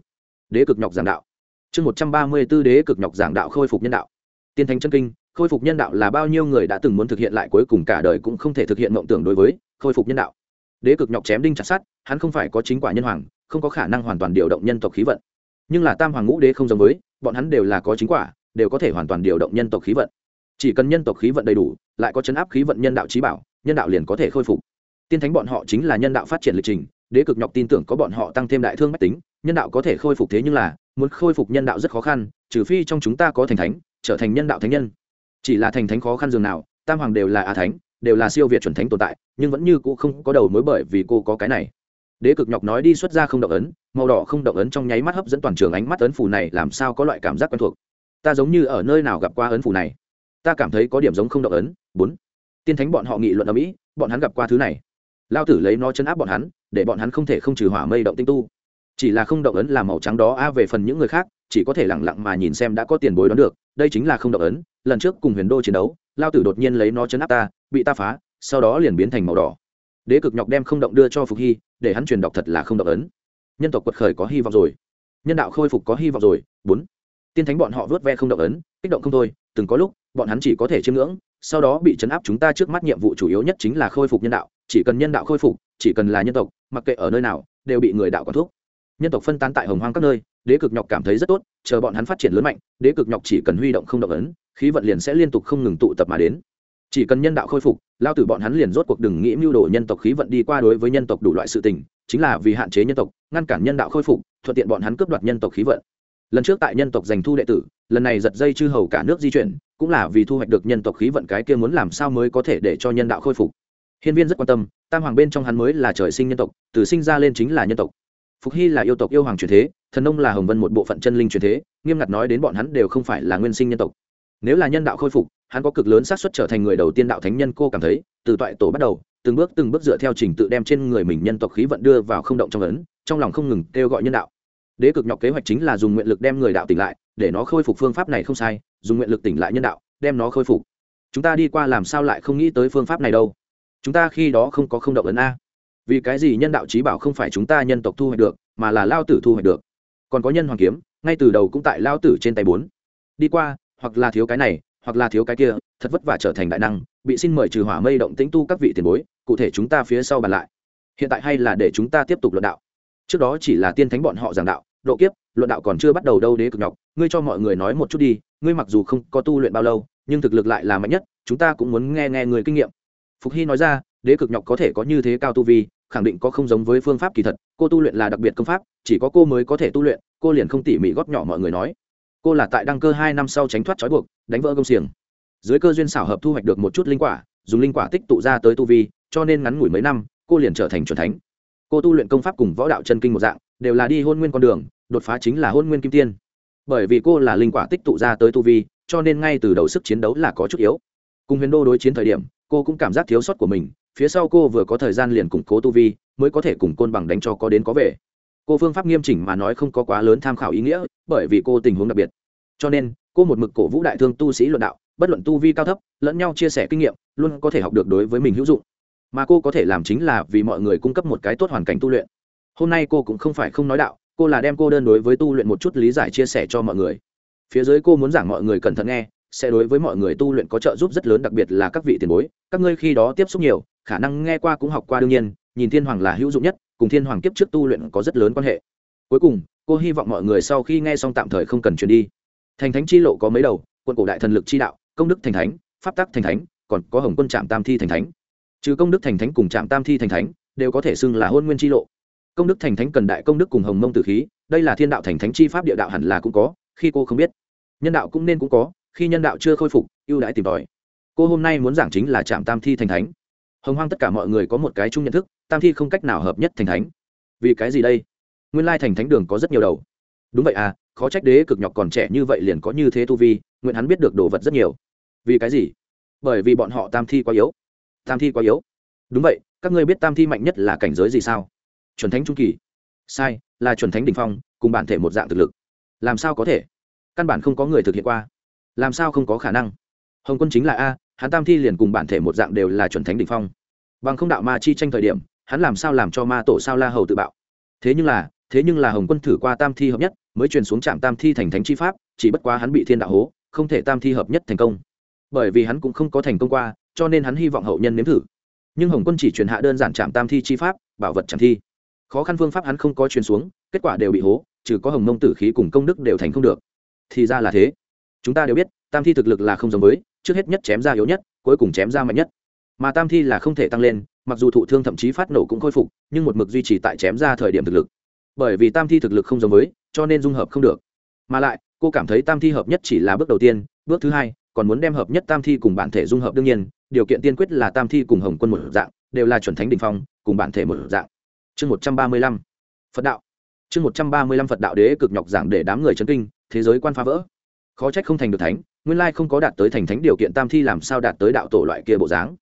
đế cực nhọc giảng đạo. Chương một trăm ba mươi b ố đế cực nhọc giảng đạo khôi phục nhân đạo. Tiên thánh chân kinh, khôi phục nhân đạo là bao nhiêu người đã từng muốn thực hiện lại cuối cùng cả đời cũng không thể thực hiện mộng tưởng đối với, khôi phục nhân đạo. Đế cực nhọc chém đinh chặt sát hắn không phải có chính quả nhân hoàng, không có khả năng hoàn toàn điều động nhân tộc khí vận. Nhưng là tam hoàng ngũ đế không giống với, bọn hắn đều là có chính quả, đều có thể hoàn toàn điều động nhân tộc khí vận. Chỉ cần nhân tộc khí vận đầy đủ, lại có chấn áp khí vận nhân đạo trí bảo, nhân đạo liền có thể khôi phục. Tiên thánh bọn họ chính là nhân đạo phát triển lịch trình đế cực nhọc tin tưởng có bọn họ tăng thêm đại thương mách tính, nhân đạo có thể khôi phục thế nhưng là, muốn khôi phục nhân đạo rất khó khăn, trừ phi trong chúng ta có thành thánh, trở thành nhân đạo thánh nhân. Chỉ là thành thánh khó khăn dường nào, tam hoàng đều là a thánh, đều là siêu việt chuẩn thánh tồn tại, nhưng vẫn như cũ không có đầu mối bởi vì cô có cái này. Đế cực nhọc nói đi xuất ra không động ấn, màu đỏ không động ấn trong nháy mắt hấp dẫn toàn trường ánh mắt ấn phủ này, làm sao có loại cảm giác quen thuộc? Ta giống như ở nơi nào gặp qua ấn phủ này. Ta cảm thấy có điểm giống không động ấn. Bốn. Tiên thánh bọn họ nghị luận ở mỹ, bọn hắn gặp qua thứ này. Lao tử lấy nó chấn áp bọn hắn để bọn hắn không thể không trừ hỏa mây động tinh tu. Chỉ là không động ấn là màu trắng đó, a, về phần những người khác, chỉ có thể lẳng lặng mà nhìn xem đã có tiền bối đoán được, đây chính là không động ấn, lần trước cùng huyền đô chiến đấu, lao tử đột nhiên lấy nó chấn áp ta, bị ta phá, sau đó liền biến thành màu đỏ. Đế cực nhọc đem không động đưa cho phục hy, để hắn truyền đọc thật là không động ấn. Nhân tộc quật khởi có hy vọng rồi. Nhân đạo khôi phục có hy vọng rồi. Bốn. Tiên thánh bọn họ vớt ve không động ấn, kích động không thôi, từng có lúc, bọn hắn chỉ có thể chiêm ngưỡng, sau đó bị chấn áp chúng ta trước mắt nhiệm vụ chủ yếu nhất chính là khôi phục nhân đạo, chỉ cần nhân đạo khôi phục chỉ cần là nhân tộc, mặc kệ ở nơi nào, đều bị người đạo quản thuốc nhân tộc phân tán tại hồng hoang các nơi, đế cực nhọc cảm thấy rất tốt, chờ bọn hắn phát triển lớn mạnh, đế cực nhọc chỉ cần huy động không động ấn, khí vận liền sẽ liên tục không ngừng tụ tập mà đến. Chỉ cần nhân đạo khôi phục, lao tử bọn hắn liền rốt cuộc đừng nghĩ mưu đồ nhân tộc khí vận đi qua đối với nhân tộc đủ loại sự tình, chính là vì hạn chế nhân tộc, ngăn cản nhân đạo khôi phục, thuận tiện bọn hắn cướp đoạt nhân tộc khí vận. Lần trước tại nhân tộc giành thu đệ tử, lần này giật dây chư hầu cả nước di chuyển, cũng là vì thu hoạch được nhân tộc khí vận cái kia muốn làm sao mới có thể để cho nhân đạo khôi phục hiên viên rất quan tâm, tam hoàng bên trong hắn mới là trời sinh nhân tộc, từ sinh ra lên chính là nhân tộc. Phục hy là yêu tộc yêu hoàng truyền thế, thần nông là hồng vân một bộ phận chân linh truyền thế, nghiêm ngặt nói đến bọn hắn đều không phải là nguyên sinh nhân tộc. Nếu là nhân đạo khôi phục, hắn có cực lớn xác suất trở thành người đầu tiên đạo thánh nhân cô cảm thấy, từ toại tổ bắt đầu, từng bước từng bước dựa theo trình tự đem trên người mình nhân tộc khí vận đưa vào không động trong ấn, trong lòng không ngừng kêu gọi nhân đạo. Đế cực nhọc kế hoạch chính là dùng nguyện lực đem người đạo tỉnh lại, để nó khôi phục phương pháp này không sai, dùng nguyện lực tỉnh lại nhân đạo, đem nó khôi phục. Chúng ta đi qua làm sao lại không nghĩ tới phương pháp này đâu? Chúng ta khi đó không có không động ấn a. Vì cái gì nhân đạo trí bảo không phải chúng ta nhân tộc thu hoạch được, mà là lao tử thu hoạch được. Còn có nhân hoàng kiếm, ngay từ đầu cũng tại lao tử trên tay bốn. Đi qua, hoặc là thiếu cái này, hoặc là thiếu cái kia, thật vất vả trở thành đại năng, bị xin mời trừ hỏa mây động tĩnh tu các vị tiền bối, cụ thể chúng ta phía sau bàn lại. Hiện tại hay là để chúng ta tiếp tục luận đạo. Trước đó chỉ là tiên thánh bọn họ giảng đạo, độ kiếp, luận đạo còn chưa bắt đầu đâu đế cực nhọc, ngươi cho mọi người nói một chút đi, ngươi mặc dù không có tu luyện bao lâu, nhưng thực lực lại là mạnh nhất, chúng ta cũng muốn nghe nghe người kinh nghiệm phục hy nói ra, đế cực nhọc có thể có như thế cao tu vi, khẳng định có không giống với phương pháp kỳ thật, cô tu luyện là đặc biệt công pháp, chỉ có cô mới có thể tu luyện, cô liền không tỉ mỉ góp nhỏ mọi người nói. Cô là tại đăng cơ hai năm sau tránh thoát trói buộc, đánh vỡ công xiềng. Dưới cơ duyên xảo hợp thu hoạch được một chút linh quả, dùng linh quả tích tụ ra tới tu vi, cho nên ngắn ngủi mấy năm, cô liền trở thành c thánh. Cô tu luyện công pháp cùng võ đạo chân kinh một dạng, đều là đi hôn nguyên con đường, đột phá chính là hôn nguyên kim tiên. Bởi vì cô là linh quả tích tụ ra tới tu vi, cho nên ngay từ đầu sức chiến đấu là có chút yếu. Cùng huyền đô đối chiến thời điểm cô cũng cảm giác thiếu sót của mình, phía sau cô vừa có thời gian liền củng cố tu vi, mới có thể cùng côn bằng đánh cho có đến có về. Cô phương pháp nghiêm chỉnh mà nói không có quá lớn tham khảo ý nghĩa, bởi vì cô tình huống đặc biệt. Cho nên, cô một mực cổ vũ đại thương tu sĩ luận đạo, bất luận tu vi cao thấp, lẫn nhau chia sẻ kinh nghiệm, luôn có thể học được đối với mình hữu dụng. Mà cô có thể làm chính là vì mọi người cung cấp một cái tốt hoàn cảnh tu luyện. Hôm nay cô cũng không phải không nói đạo, cô là đem cô đơn đối với tu luyện một chút lý giải chia sẻ cho mọi người. Phía dưới cô muốn giảng mọi người cẩn thận nghe sẽ đối với mọi người tu luyện có trợ giúp rất lớn, đặc biệt là các vị tiền bối. Các ngươi khi đó tiếp xúc nhiều, khả năng nghe qua cũng học qua đương nhiên, nhìn thiên hoàng là hữu dụng nhất, cùng thiên hoàng kiếp trước tu luyện có rất lớn quan hệ. Cuối cùng, cô hy vọng mọi người sau khi nghe xong tạm thời không cần chuyển đi. Thành thánh chi lộ có mấy đầu quân cổ đại thần lực chi đạo, công đức thành thánh, pháp tắc thành thánh, còn có hồng quân trạm tam thi thành thánh. Trừ công đức thành thánh cùng trạm tam thi thành thánh, đều có thể xưng là hôn nguyên chi lộ. Công đức thành thánh cần đại công đức cùng hồng mông tử khí, đây là thiên đạo thành thánh chi pháp địa đạo hẳn là cũng có, khi cô không biết. Nhân đạo cũng nên cũng có khi nhân đạo chưa khôi phục, ưu đãi tìm tòi. Cô hôm nay muốn giảng chính là trạm tam thi thành thánh. Hồng hoang tất cả mọi người có một cái chung nhận thức, tam thi không cách nào hợp nhất thành thánh. Vì cái gì đây? Nguyên lai thành thánh đường có rất nhiều đầu. Đúng vậy à khó trách đế cực nhọc còn trẻ như vậy liền có như thế tu vi, nguyện hắn biết được đồ vật rất nhiều. Vì cái gì? Bởi vì bọn họ tam thi quá yếu. Tam thi quá yếu. Đúng vậy, các ngươi biết tam thi mạnh nhất là cảnh giới gì sao? Chuẩn thánh trung kỳ. Sai, là chuẩn thánh đ ỉ n h phong, cùng bản thể một dạng thực lực. Làm sao có thể? Căn bản không có người thực hiện qua làm sao không có khả năng? Hồng quân chính là a, hắn tam thi liền cùng bản thể một dạng đều là chuẩn thánh đ ỉ n h phong. Bằng không đạo ma chi tranh thời điểm, hắn làm sao làm cho ma tổ sao la hầu tự bạo? Thế nhưng là, thế nhưng là hồng quân thử qua tam thi hợp nhất, mới truyền xuống trạm tam thi thành thánh chi pháp, chỉ bất quá hắn bị thiên đạo hố, không thể tam thi hợp nhất thành công. Bởi vì hắn cũng không có thành công qua, cho nên hắn hy vọng hậu nhân nếm thử. Nhưng hồng quân chỉ truyền hạ đơn giản trạm tam thi chi pháp, bảo vật trạm thi. Khó khăn phương pháp hắn không có truyền xuống, kết quả đều bị hố, trừ có hồng mông tử khí cùng công đức đều thành không được. Thì ra là thế chúng ta đều biết, tam thi thực lực là không giống với, trước hết nhất chém ra yếu nhất, cuối cùng chém ra mạnh nhất. Mà tam thi là không thể tăng lên, mặc dù thụ thương thậm chí phát nổ cũng khôi phục, nhưng một mực duy trì tại chém ra thời điểm thực lực. Bởi vì tam thi thực lực không giống với, cho nên dung hợp không được. Mà lại, cô cảm thấy tam thi hợp nhất chỉ là bước đầu tiên, bước thứ hai, còn muốn đem hợp nhất tam thi cùng bản thể dung hợp đương nhiên, điều kiện tiên quyết là tam thi cùng hồng quân một dạng, đều là chuẩn thánh đình phong, cùng bản thể một dạng. Chương một trăm ba mươi lăm. Phật đạo. Chương một trăm ba mươi lăm phật đạo đế cực nhọc giảng để đám người chấn kinh, thế giới quan phá vỡ khó trách không thành được thánh, nguyên lai không có đạt tới thành thánh điều kiện tam thi làm sao đạt tới đạo tổ loại kia bộ dáng.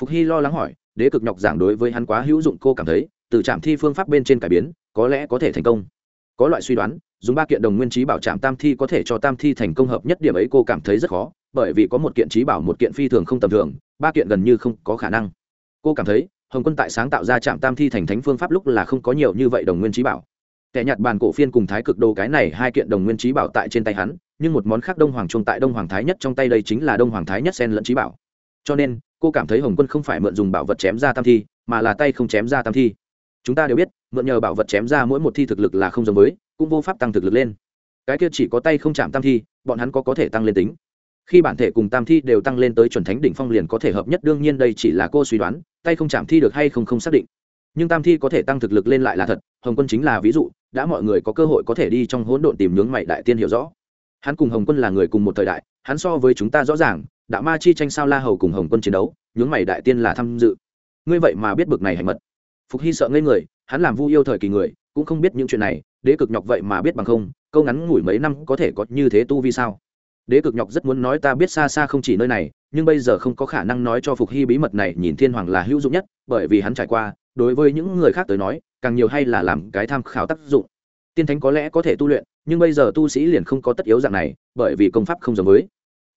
Phục hy lo lắng hỏi, đế cực nhọc giảng đối với hắn quá hữu dụng, cô cảm thấy, từ trạm thi phương pháp bên trên cải biến, có lẽ có thể thành công. Có loại suy đoán, dùng ba kiện đồng nguyên trí bảo trạm tam thi có thể cho tam thi thành công hợp nhất điểm ấy cô cảm thấy rất khó, bởi vì có một kiện trí bảo một kiện phi thường không tầm thường, ba kiện gần như không có khả năng. Cô cảm thấy, hồng quân tại sáng tạo ra trạm tam thi thành thánh phương pháp lúc là không có nhiều như vậy đồng nguyên trí bảo. Kẻ nhặt bàn cổ phiên cùng thái cực đồ cái này hai kiện đồng nguyên trí bảo tại trên tay hắn nhưng một món khác đông hoàng trung tại đông hoàng thái nhất trong tay đây chính là đông hoàng thái nhất sen lẫn trí bảo. Cho nên, cô cảm thấy hồng quân không phải mượn dùng bảo vật chém ra tam thi, mà là tay không chém ra tam thi. Chúng ta đều biết, mượn nhờ bảo vật chém ra mỗi một thi thực lực là không giống với, cũng vô pháp tăng thực lực lên. Cái kia chỉ có tay không chạm tam thi, bọn hắn có có thể tăng lên tính. Khi bản thể cùng tam thi đều tăng lên tới chuẩn thánh đỉnh phong liền có thể hợp nhất, đương nhiên đây chỉ là cô suy đoán, tay không chạm thi được hay không không xác định. Nhưng tam thi có thể tăng thực lực lên lại là thật, hồng quân chính là ví dụ, đã mọi người có cơ hội có thể đi trong hỗn độn tìm nướng mày đại tiên hiểu rõ hắn cùng hồng quân là người cùng một thời đại, hắn so với chúng ta rõ ràng, đạo ma chi tranh sao la hầu cùng hồng quân chiến đấu, nhướng mày đại tiên là tham dự. Ngươi vậy mà biết bực này hành mật. Phục hy sợ ngây người, hắn làm vu yêu thời kỳ người, cũng không biết những chuyện này, đế cực nhọc vậy mà biết bằng không, câu ngắn ngủi mấy năm có thể có như thế tu vi sao? Đế cực nhọc rất muốn nói ta biết xa xa không chỉ nơi này, nhưng bây giờ không có khả năng nói cho phục hy bí mật này, nhìn thiên hoàng là hữu dụng nhất, bởi vì hắn trải qua, đối với những người khác tới nói, càng nhiều hay là làm cái tham khảo tác dụng. Tiên thánh có lẽ có thể tu luyện nhưng bây giờ tu sĩ liền không có tất yếu dạng này, bởi vì công pháp không giống với.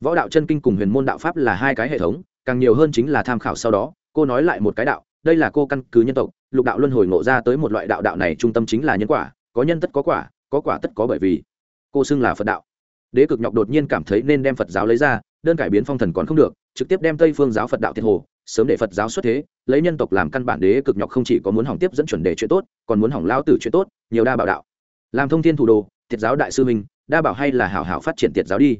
Võ đạo chân kinh cùng huyền môn đạo pháp là hai cái hệ thống, càng nhiều hơn chính là tham khảo sau đó, cô nói lại một cái đạo, đây là cô căn cứ nhân tộc, lục đạo luân hồi ngộ ra tới một loại đạo đạo này trung tâm chính là nhân quả, có nhân tất có quả có quả tất có bởi vì. Cô xưng là phật đạo. Đế cực nhọc đột nhiên cảm thấy nên đem phật giáo lấy ra, đơn cải biến phong thần còn không được, trực tiếp đem tây phương giáo phật đạo thiệt hồ, sớm để phật giáo xuất thế, lấy nhân tộc làm căn bản đế cực nhọc không chỉ có muốn hỏng tiếp dẫn chuẩn đề chuyện tốt, còn muốn hỏng lao tử chuyện tốt, nhiều đa bảo đạo. Làm thông thiên thủ đồ Tiệt giáo đại sư minh đa bảo hay là hảo hảo phát triển tiệt giáo đi.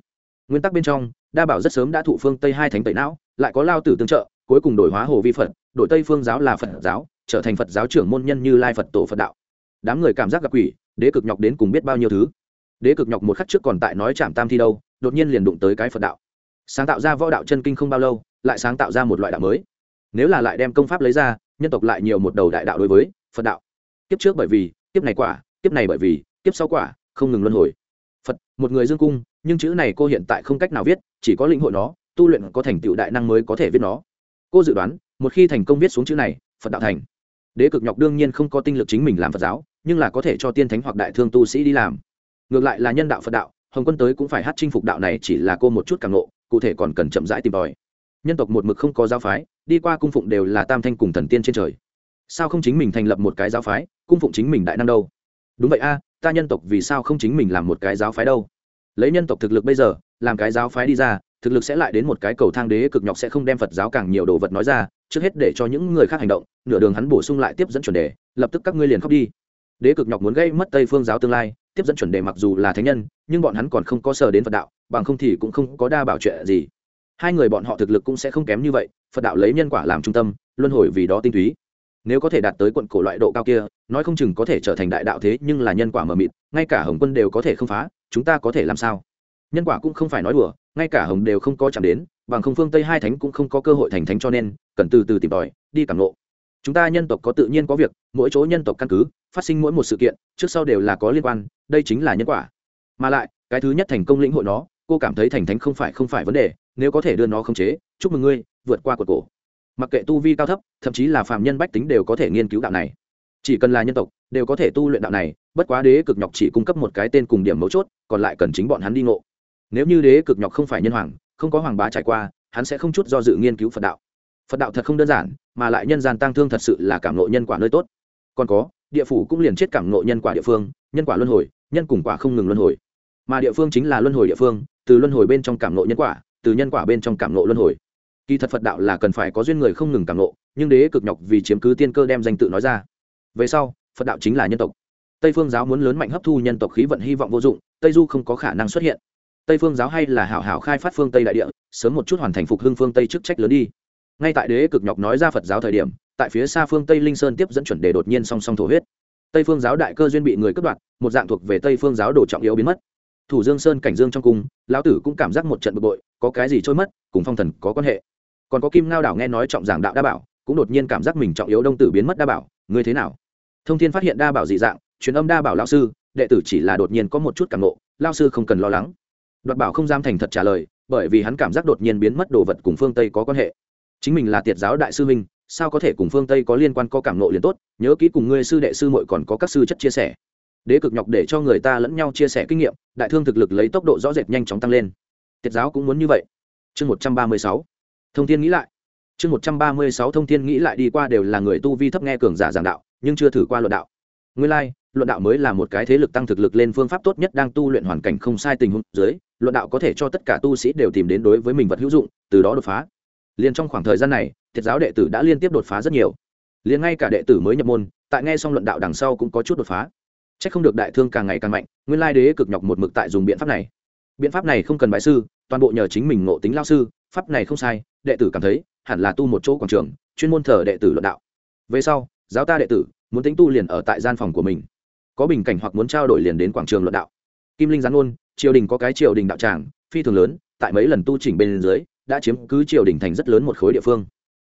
Nguyên tắc bên trong, đa bảo rất sớm đã thụ phương tây hai thánh tẩy não, lại có lao tử tương trợ, cuối cùng đổi hóa hồ vi phật, đổi tây phương giáo là phật giáo, trở thành phật giáo trưởng môn nhân như lai phật tổ phật đạo. Đám người cảm giác gặp quỷ, đế cực nhọc đến cùng biết bao nhiêu thứ. Đế cực nhọc một khắc trước còn tại nói chạm tam thi đâu, đột nhiên liền đụng tới cái phật đạo. Sáng tạo ra võ đạo chân kinh không bao lâu, lại sáng tạo ra một loại đạo mới. Nếu là lại đem công pháp lấy ra, nhân tộc lại nhiều một đầu đại đạo đối với phật đạo. Kiếp trước bởi vì, kiếp này quả, kiếp này bởi vì, kiếp sau quả không ngừng luân hồi. Phật, một người dương cung, nhưng chữ này cô hiện tại không cách nào viết, chỉ có lĩnh hội nó, tu luyện có thành tựu đại năng mới có thể viết nó. Cô dự đoán, một khi thành công viết xuống chữ này, phật đạo thành. Đế cực nhọc đương nhiên không có tinh lực chính mình làm phật giáo, nhưng là có thể cho tiên thánh hoặc đại thương tu sĩ đi làm. Ngược lại là nhân đạo phật đạo, hồng quân tới cũng phải hát chinh phục đạo này chỉ là cô một chút càng ngộ, cụ thể còn cần chậm rãi tìm tòi. Nhân tộc một mực không có giáo phái, đi qua cung phụng đều là tam thanh cùng thần tiên trên trời. Sao không chính mình thành lập một cái giáo phái, cung phụng chính mình đại năng đâu? Đúng vậy a ta nhân tộc vì sao không chính mình làm một cái giáo phái đâu? Lấy nhân tộc thực lực bây giờ, làm cái giáo phái đi ra, thực lực sẽ lại đến một cái cầu thang đế cực nhọc sẽ không đem phật giáo càng nhiều đồ vật nói ra, trước hết để cho những người khác hành động, nửa đường hắn bổ sung lại tiếp dẫn chuẩn đề, lập tức các ngươi liền khóc đi. Đế cực nhọc muốn gây mất tây phương giáo tương lai, tiếp dẫn chuẩn đề mặc dù là thánh nhân, nhưng bọn hắn còn không có sờ đến phật đạo, bằng không thì cũng không có đa bảo chuyện gì. Hai người bọn họ thực lực cũng sẽ không kém như vậy, phật đạo lấy nhân quả làm trung tâm, luân hồi vì đó tinh túy. Nếu có thể đạt tới quận cổ loại độ cao kia nói không chừng có thể trở thành đại đạo thế nhưng là nhân quả mờ mịt, ngay cả hồng quân đều có thể không phá, chúng ta có thể làm sao? Nhân quả cũng không phải nói đùa, ngay cả hồng đều không có chạm đến, bằng không phương tây hai thánh cũng không có cơ hội thành thánh cho nên, cần từ từ tìm tòi, đi cảm lộ chúng ta nhân tộc có tự nhiên có việc, mỗi chỗ nhân tộc căn cứ, phát sinh mỗi một sự kiện, trước sau đều là có liên quan, đây chính là nhân quả. Mà lại, cái thứ nhất thành công lĩnh hội nó, cô cảm thấy thành thánh không phải không phải vấn đề, nếu có thể đưa nó khống chế, chúc mừng ngươi, vượt qua cột cổ. Mặc kệ tu vi cao thấp, thậm chí là phạm nhân bách tính đều có thể nghiên cứu đạo này chỉ cần là nhân tộc, đều có thể tu luyện đạo này, bất quá đế cực nhọc chỉ cung cấp một cái tên cùng điểm mấu chốt, còn lại cần chính bọn hắn đi ngộ. Nếu như đế cực nhọc không phải nhân hoàng, không có hoàng bá trải qua, hắn sẽ không chút do dự nghiên cứu phật đạo. Phật đạo thật không đơn giản, mà lại nhân gian tăng thương thật sự là cảm nộ nhân quả nơi tốt. Còn có, địa phủ cũng liền chết cảm nộ nhân quả địa phương, nhân quả luân hồi, nhân cùng quả không ngừng luân hồi. Mà địa phương chính là luân hồi địa phương, từ luân hồi bên trong cảm nộ nhân quả, từ nhân quả bên trong cảm nộ luân hồi. Kỳ thật phật đạo là cần phải có duyên người không ngừng cảm nộ nhưng đế cực nhọc vì chiếm cứ tiên cơ đem danh tự nói ra về sau, phật đạo chính là nhân tộc. Tây phương giáo muốn lớn mạnh hấp thu nhân tộc khí vận hy vọng vô dụng, tây du không có khả năng xuất hiện. Tây phương giáo hay là hảo hảo khai phát phương tây đại địa, sớm một chút hoàn thành phục hưng phương tây chức trách lớn đi. Ngay tại đế cực nhọc nói ra phật giáo thời điểm, tại phía xa phương tây linh sơn tiếp dẫn chuẩn đề đột nhiên song song thổ huyết. Tây phương giáo đại cơ duyên bị người cướp đoạt, một dạng thuộc về tây phương giáo đồ trọng yếu biến mất. Thủ dương sơn cảnh dương trong cung, lão tử cũng cảm giác một trận bực bội, có cái gì trôi mất, cùng phong thần có quan hệ. Còn có kim ngao đảo nghe nói trọng giảng đạo đa bảo, cũng đột nhiên cảm giác mình trọng yếu đông tử biến mất đa bảo, ngươi thế nào? Thông thiên phát hiện đa bảo dị dạng, truyền âm đa bảo lao sư, đệ tử chỉ là đột nhiên có một chút cảm nộ lao sư không cần lo lắng. Đoạt bảo không dám thành thật trả lời, bởi vì hắn cảm giác đột nhiên biến mất đồ vật cùng phương tây có quan hệ. Chính mình là tiệt giáo đại sư minh sao có thể cùng phương tây có liên quan có cảm nộ liền tốt, nhớ kỹ cùng ngươi sư đệ sư muội còn có các sư chất chia sẻ. Đế cực nhọc để cho người ta lẫn nhau chia sẻ kinh nghiệm, đại thương thực lực lấy tốc độ rõ rệt nhanh chóng tăng lên. Tiết giáo cũng muốn như vậy. Chương một trăm ba mươi sáu. Thông thiên nghĩ lại chương một trăm ba mươi sáu thông thiên nghĩ lại đi qua đều là người tu vi thấp nghe cường giả giảng đạo nhưng chưa thử qua luận đạo. Nguyên lai、like, luận đạo mới là một cái thế lực tăng thực lực lên phương pháp tốt nhất đang tu luyện hoàn cảnh không sai tình huống dưới luận đạo có thể cho tất cả tu sĩ đều tìm đến đối với mình vật hữu dụng từ đó đột phá. Liền trong khoảng thời gian này thiệt giáo đệ tử đã liên tiếp đột phá rất nhiều. Liền ngay cả đệ tử mới nhập môn tại nghe xong luận đạo đằng sau cũng có chút đột phá. C h ắ c không được đại thương càng ngày càng mạnh nguyên lai đế cực nhọc một mực tại dùng biện pháp này. Biện pháp này không cần bại sư toàn bộ nhờ chính mình ngộ tính lao sư pháp này không sai đệ tử cảm thấy hẳn là tu một chỗ quảng trường, chuyên môn thờ đệ tử luận đạo. Về sau, giáo ta đệ tử, muốn tính tu liền ở tại gian phòng của mình. Có bình cảnh hoặc muốn trao đổi liền đến quảng trường luận đạo. Kim linh gián ôn triều đình có cái triều đình đạo tràng, phi thường lớn, tại mấy lần tu chỉnh bên dưới, đã chiếm cứ triều đình thành rất lớn một khối địa phương.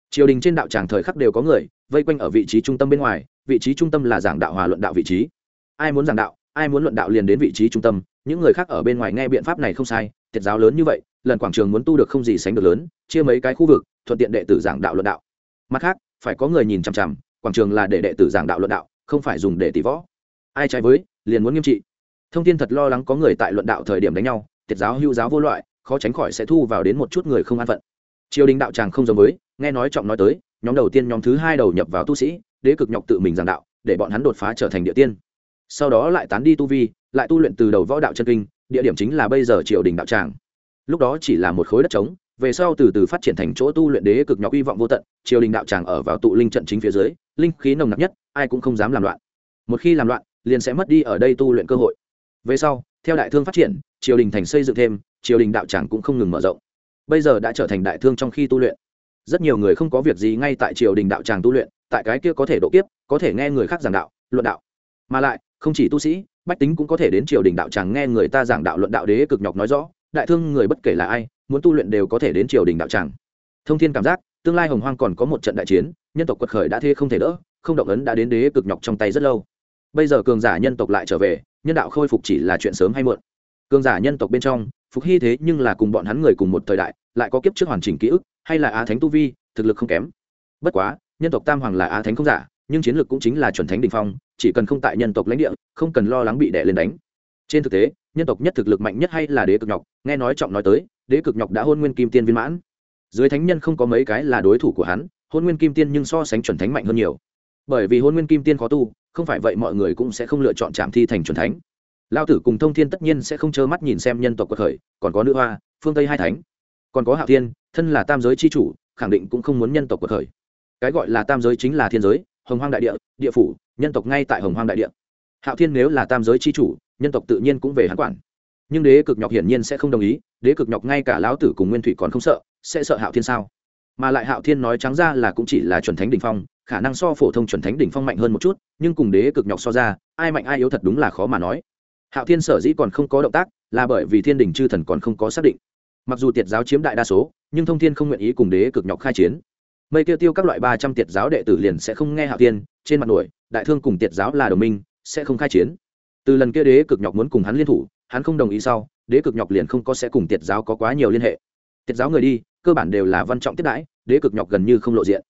Triều đình trên đạo tràng thời khắc đều có người, vây quanh ở vị trí trung tâm bên ngoài, vị trí trung tâm là giảng đạo hòa luận đạo vị trí. Ai muốn giảng đạo, ai muốn luận đạo liền đến vị trí trung tâm, những người khác ở bên ngoài nghe biện pháp này không sai, thiệt giáo lớn như vậy lần quảng trường muốn tu được không gì sánh được lớn, chia mấy cái khu vực, thuận tiện đệ tử giảng đạo luận đạo. Mặt khác, phải có người nhìn chằm chằm, quảng trường là để đệ tử giảng đạo luận đạo, không phải dùng để tỷ võ. Ai trái với, liền muốn nghiêm trị. Thông tin thật lo lắng có người tại luận đạo thời điểm đánh nhau thiệt giáo, hưu giáo vô loại, khó tránh khỏi sẽ thu vào đến một chút người không an phận. Triều đình đạo tràng không giống với, nghe nói trọng nói tới, nhóm đầu tiên nhóm thứ hai đầu nhập vào tu sĩ, đế cực nhọc tự mình giảng đạo, để bọn hắn đột phá trở thành địa tiên. Sau đó lại tán đi tu vi, lại tu luyện từ đầu võ đạo chân kinh, địa điểm chính là bây giờ triều đình đạo tràng lúc đó chỉ là một khối đất trống, về sau từ từ phát triển thành chỗ tu luyện đế cực nhọc hy vọng vô tận, triều đình đạo tràng ở vào tụ linh trận chính phía dưới, linh khí nồng nặc nhất, ai cũng không dám làm loạn. Một khi làm loạn, liền sẽ mất đi ở đây tu luyện cơ hội. Về sau, theo đại thương phát triển, triều đình thành xây dựng thêm, triều đình đạo tràng cũng không ngừng mở rộng. Bây giờ đã trở thành đại thương trong khi tu luyện. Rất nhiều người không có việc gì ngay tại triều đình đạo tràng tu luyện, tại cái kia có thể độ kiếp, có thể nghe người khác giảng đạo, luận đạo. Mà lại, không chỉ tu sĩ, bách tính cũng có thể đến triều đình đạo tràng nghe người ta giảng đạo luận đạo đế cực nhọc nói rõ đại thương người bất kể là ai, muốn tu luyện đều có thể đến triều đình đạo tràng. Thông thiên cảm giác, tương lai hồng hoang còn có một trận đại chiến, nhân tộc quật khởi đã thê không thể đỡ, không động ấn đã đến đế cực nhọc trong tay rất lâu. Bây giờ cường giả nhân tộc lại trở về, nhân đạo khôi phục chỉ là chuyện sớm hay muộn. Cường giả nhân tộc bên trong, phục hy thế nhưng là cùng bọn hắn người cùng một thời đại, lại có kiếp trước hoàn chỉnh ký ức, hay là á thánh tu vi, thực lực không kém. Bất quá, nhân tộc tam hoàng là á thánh không giả, nhưng chiến lược cũng chính là chuẩn thánh đình phong, chỉ cần không tại nhân tộc lãnh địa, không cần lo lắng bị đẻ lên đánh. Trên thực tế nhân tộc nhất thực lực mạnh nhất hay là đế cực nhọc, nghe nói trọng nói tới, đế cực nhọc đã hôn nguyên kim tiên viên mãn. Dưới thánh nhân không có mấy cái là đối thủ của hắn, hôn nguyên kim tiên nhưng so sánh chuẩn thánh mạnh hơn nhiều. Bởi vì hôn nguyên kim tiên khó tu, không phải vậy mọi người cũng sẽ không lựa chọn trạm thi thành chuẩn thánh. Lao tử cùng thông thiên tất nhiên sẽ không trơ mắt nhìn xem nhân tộc cuộc khởi, còn có nữ hoa, phương tây hai thánh, còn có hạo thiên, thân là tam giới c h i chủ, khẳng định cũng không muốn nhân tộc cuộc khởi. Cái gọi là tam giới chính là thiên giới, hồng hoang đại địa địa phủ, nhân tộc ngay tại hồng hoang đại địa. Hạo thiên nếu là tam giới c h i chủ nhân tộc tự nhiên cũng về hắn quản. Nhưng đế cực nhọc hiển nhiên sẽ không đồng ý, đế cực nhọc ngay cả lão tử cùng nguyên thủy còn không sợ, sẽ sợ hạo thiên sao? Mà lại hạo thiên nói trắng ra là cũng chỉ là chuẩn thánh đ ỉ n h phong, khả năng so phổ thông chuẩn thánh đỉnh phong mạnh hơn một chút, nhưng cùng đế cực nhọc so ra, ai mạnh ai yếu thật đúng là khó mà nói. Hạo thiên sở dĩ còn không có động tác, là bởi vì thiên đình chư thần còn không có xác định. Mặc dù tiệt giáo chiếm đại đa số, nhưng thông thiên không nguyện ý cùng đế cực nhọc khai chiến. Mây tiêu tiêu các loại ba trăm tiệt giáo đệ tử liền sẽ không nghe hạo thiên, trên mặt nổi, đại thương cùng tiệt giáo là đồng minh, sẽ không khai chiến từ lần kia đế cực nhọc muốn cùng hắn liên thủ, hắn không đồng ý sau, đế cực nhọc liền không có sẽ cùng tiệt giáo có quá nhiều liên hệ. Tiệt giáo người đi, cơ bản đều là văn trọng tiết đãi, đế cực nhọc gần như không lộ diện.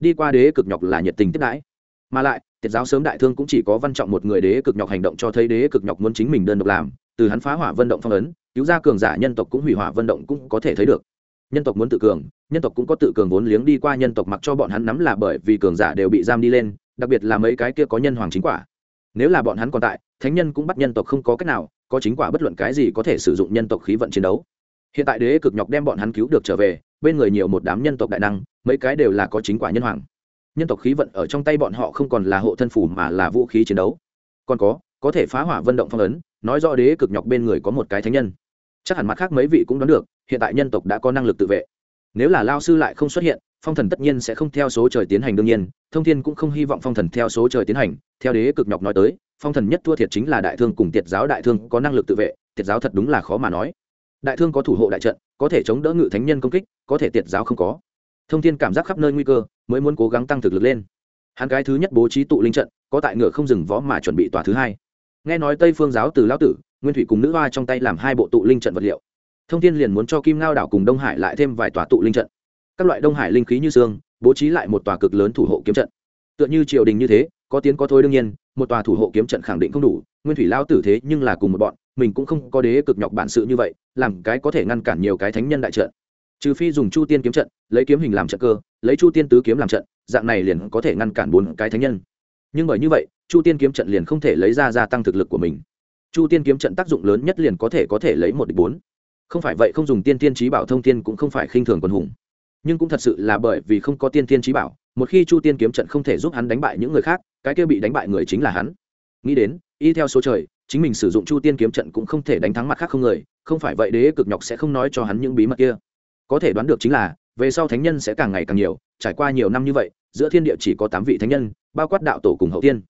Đi qua đế cực nhọc là nhiệt tình tiếp đãi. Mà lại, tiệt giáo sớm đại thương cũng chỉ có văn trọng một người đế cực nhọc hành động cho thấy đế cực nhọc muốn chính mình đơn độc làm, từ hắn phá hỏa vận động phong ấn, cứu ra cường giả nhân tộc cũng hủy hỏa vận động cũng có thể thấy được. Nhân tộc muốn tự cường, nhân tộc cũng có tự cường vốn liếng đi qua nhân tộc mặc cho bọn hắn nắm là bởi vì cường giả đều bị giam đi lên, đặc biệt là mấy cái kia có nhân hoàng chính quả. Nếu là bọn hắn còn tại thánh nhân cũng bắt nhân tộc không có cách nào, có chính quả bất luận cái gì có thể sử dụng nhân tộc khí vận chiến đấu. Hiện tại đế cực nhọc đem bọn hắn cứu được trở về, bên người nhiều một đám nhân tộc đại năng, mấy cái đều là có chính quả nhân hoàng. Nhân tộc khí vận ở trong tay bọn họ không còn là hộ thân phủ mà là vũ khí chiến đấu. Còn có có thể phá hỏa vận động phong ấn, nói rõ đế cực nhọc bên người có một cái thánh nhân. Chắc hẳn mặt khác mấy vị cũng đoán được, hiện tại nhân tộc đã có năng lực tự vệ. Nếu là lao sư lại không xuất hiện, phong thần tất nhiên sẽ không theo số trời tiến hành đương nhiên, thông thiên cũng không hy vọng phong thần theo số trời tiến hành, theo đế cực nhọc nói tới phong thần nhất thua thiệt chính là đại thương cùng tiệt giáo đại thương có năng lực tự vệ, tiệt giáo thật đúng là khó mà nói. Đại thương có thủ hộ đại trận, có thể chống đỡ ngự thánh nhân công kích, có thể tiệt giáo không có. Thông thiên cảm giác khắp nơi nguy cơ, mới muốn cố gắng tăng thực lực lên. Hắn cái thứ nhất bố trí tụ linh trận, có tại ngựa không dừng võ mà chuẩn bị tòa thứ hai. Nghe nói tây phương giáo từ lão tử, nguyên thủy cùng nữ hoa trong tay làm hai bộ tụ linh trận vật liệu. Thông thiên liền muốn cho kim ngao đảo cùng đông hải lại thêm vài tòa tụ linh trận. Các loại đông hải linh khí như xương, bố trí lại một tòa cực lớn thủ hộ kiếm trận. Tựa như triều đình như thế có tiến có thôi đương nhiên, một tòa thủ hộ kiếm trận khẳng định không đủ, nguyên thủy lao tử thế nhưng là cùng một bọn, mình cũng không có đế cực nhọc bản sự như vậy, làm cái có thể ngăn cản nhiều cái thánh nhân đại trận. Trừ phi dùng chu tiên kiếm trận, lấy kiếm hình làm trận cơ, lấy chu tiên tứ kiếm làm trận, dạng này liền có thể ngăn cản bốn cái thánh nhân. Nhưng bởi như vậy, chu tiên kiếm trận liền không thể lấy ra gia tăng thực lực của mình. Chu tiên kiếm trận tác dụng lớn nhất liền có thể có thể lấy một địch bốn. Không phải vậy không dùng tiên tiên trí bảo thông tiên cũng không phải khinh thường quân hùng nhưng cũng thật sự là bởi vì không có tiên tiên trí bảo, một khi chu tiên kiếm trận không thể giúp hắn đánh bại những người khác, cái kia bị đánh bại người chính là hắn. Nghĩ đến, y theo số trời, chính mình sử dụng chu tiên kiếm trận cũng không thể đánh thắng mặt khác không người, không phải vậy đế cực nhọc sẽ không nói cho hắn những bí mật kia. Có thể đoán được chính là, về sau thánh nhân sẽ càng ngày càng nhiều, trải qua nhiều năm như vậy, giữa thiên địa chỉ có tám vị thánh nhân, bao quát đạo tổ cùng hậu tiên.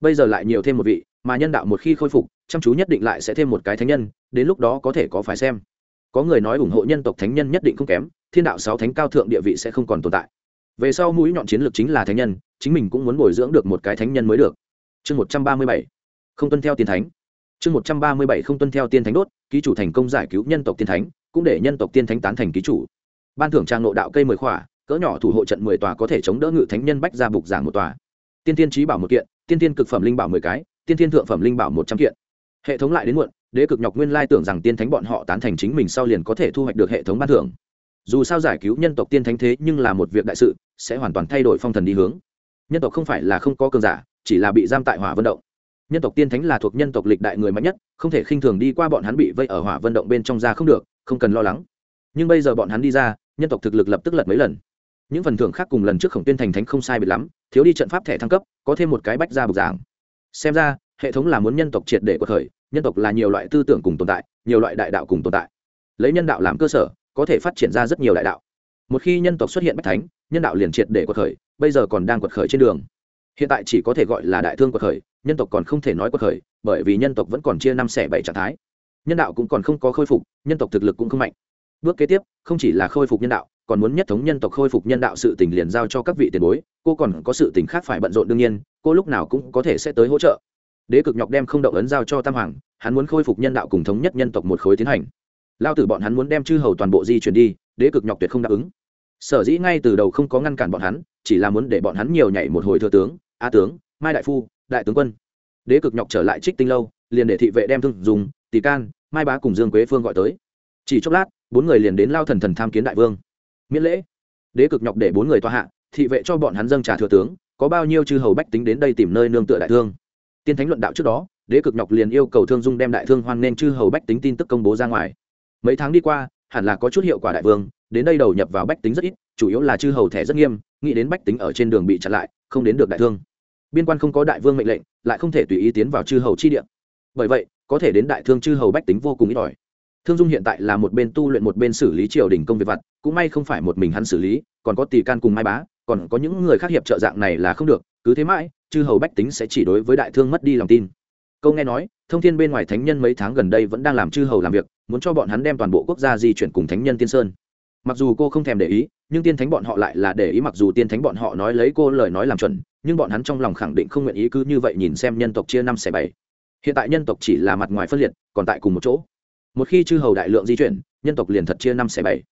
Bây giờ lại nhiều thêm một vị, mà nhân đạo một khi khôi phục, chăm chú nhất định lại sẽ thêm một cái thánh nhân, đến lúc đó có thể có phải xem. Có người nói ủng hộ nhân tộc thánh nhân nhất định không kém thiên đạo sáu thánh cao thượng địa vị sẽ không còn tồn tại. Về sau mũi nhọn chiến lược chính là thánh nhân, chính mình cũng muốn bồi dưỡng được một cái thánh nhân mới được. Chương một trăm ba mươi bảy, không tuân theo tiên thánh. Chương một trăm ba mươi bảy, không tuân theo tiên thánh đốt, ký chủ thành công giải cứu nhân tộc tiên thánh, cũng để nhân tộc tiên thánh tán thành ký chủ. Ban thưởng trang nộ đạo cây mười khỏa, cỡ nhỏ thủ hộ trận mười tòa có thể chống đỡ ngự thánh nhân bách ra bục giảng một tòa. Tiên tiên trí bảo một kiện, tiên tiên cực phẩm linh bảo mười cái, tiên tiên thượng phẩm linh bảo một trăm kiện. Hệ thống lại đến muộn, đế cực nhọc nguyên lai tưởng rằng tiên thánh bọn họ tán thành chính mình sau liền có thể thu hoạch được hệ thống ban thưởng dù sao giải cứu nhân tộc tiên thánh thế nhưng là một việc đại sự, sẽ hoàn toàn thay đổi phong thần đi hướng. Nhân tộc không phải là không có cường giả, chỉ là bị giam tại hỏa vận động. Nhân tộc tiên thánh là thuộc nhân tộc lịch đại người mạnh nhất, không thể khinh thường đi qua bọn hắn bị vây ở hỏa vận động bên trong ra không được, không cần lo lắng. Nhưng bây giờ bọn hắn đi ra, nhân tộc thực lực lập tức lật mấy lần. Những phần thưởng khác cùng lần trước khổng tuyên thành thánh không sai biệt lắm, thiếu đi trận pháp thẻ thăng cấp, có thêm một cái bách ra bục giảng. Xem ra, hệ thống là muốn nhân tộc triệt để cuộc khởi, nhân tộc là nhiều loại tư tưởng cùng tồn tại, nhiều loại đại đạo cùng tồn tại. Lấy nhân đạo làm cơ sở có thể phát triển ra rất nhiều đại đạo. Một khi nhân tộc xuất hiện bách thánh, nhân đạo liền triệt để quật khởi, bây giờ còn đang quật khởi trên đường. Hiện tại chỉ có thể gọi là đại thương quật khởi, nhân tộc còn không thể nói quật khởi, bởi vì nhân tộc vẫn còn chia năm xẻ bảy trạng thái. Nhân đạo cũng còn không có khôi phục, nhân tộc thực lực cũng không mạnh. Bước kế tiếp, không chỉ là khôi phục nhân đạo, còn muốn nhất thống nhân tộc khôi phục nhân đạo sự tình liền giao cho các vị tiền bối, cô còn có sự tình khác phải bận rộn đương nhiên, cô lúc nào cũng có thể sẽ tới hỗ trợ. Đế cực nhọc đem không động ấn giao cho tam hoàng, hắn muốn khôi phục nhân đạo cùng thống nhất nhân tộc một khối tiến hành lao tử bọn hắn muốn đem chư hầu toàn bộ di chuyển đi, đế cực nhọc tuyệt không đáp ứng. Sở dĩ ngay từ đầu không có ngăn cản bọn hắn, chỉ là muốn để bọn hắn nhiều nhảy một hồi thừa tướng a tướng, mai đại phu, đại tướng quân. Đế cực nhọc trở lại trích tinh lâu, liền để thị vệ đem thương dùng tỷ can, mai bá cùng dương quế phương gọi tới. Chỉ chốc lát, bốn người liền đến lao thần thần tham kiến đại vương. Miễn lễ. Đế cực nhọc để bốn người toa hạ, thị vệ cho bọn hắn dâng trà thừa tướng, có bao nhiêu chư hầu bách tính đến đây tìm nơi nương tựa đại thương. Tiên thánh luận đạo trước đó, đế cực nhọc liền yêu cầu thương dung đem đại thương hoan nên chư hầu bách tính tin tức công bố ra ngoài mấy tháng đi qua, hẳn là có chút hiệu quả đại vương, đến đây đầu nhập vào bách tính rất ít, chủ yếu là chư hầu thẻ rất nghiêm, nghĩ đến bách tính ở trên đường bị chặn lại, không đến được đại thương. Biên quan không có đại vương mệnh lệnh, lại không thể tùy ý tiến vào chư hầu chi địa. Bởi vậy, có thể đến đại thương chư hầu bách tính vô cùng ít ỏi. Thương dung hiện tại là một bên tu luyện một bên xử lý triều đình công việc vặt, cũng may không phải một mình hắn xử lý, còn có tỷ can cùng mai bá, còn có những người khác hiệp trợ dạng này là không được, cứ thế mãi, chư hầu bách tính sẽ chỉ đối với đại thương mất đi lòng tin. Câu nghe nói, thông thiên bên ngoài thánh nhân mấy tháng gần đây vẫn đang làm chư hầu làm việc muốn cho bọn hắn đem toàn bộ quốc gia di chuyển cùng thánh nhân tiên sơn. Mặc dù cô không thèm để ý, nhưng tiên thánh bọn họ lại là để ý mặc dù tiên thánh bọn họ nói lấy cô lời nói làm chuẩn, nhưng bọn hắn trong lòng khẳng định không nguyện ý cứ như vậy nhìn xem nhân tộc chia năm xẻ bảy. Hiện tại nhân tộc chỉ là mặt ngoài phân liệt, còn tại cùng một chỗ. Một khi chư hầu đại lượng di chuyển, nhân tộc liền thật chia năm xẻ bảy.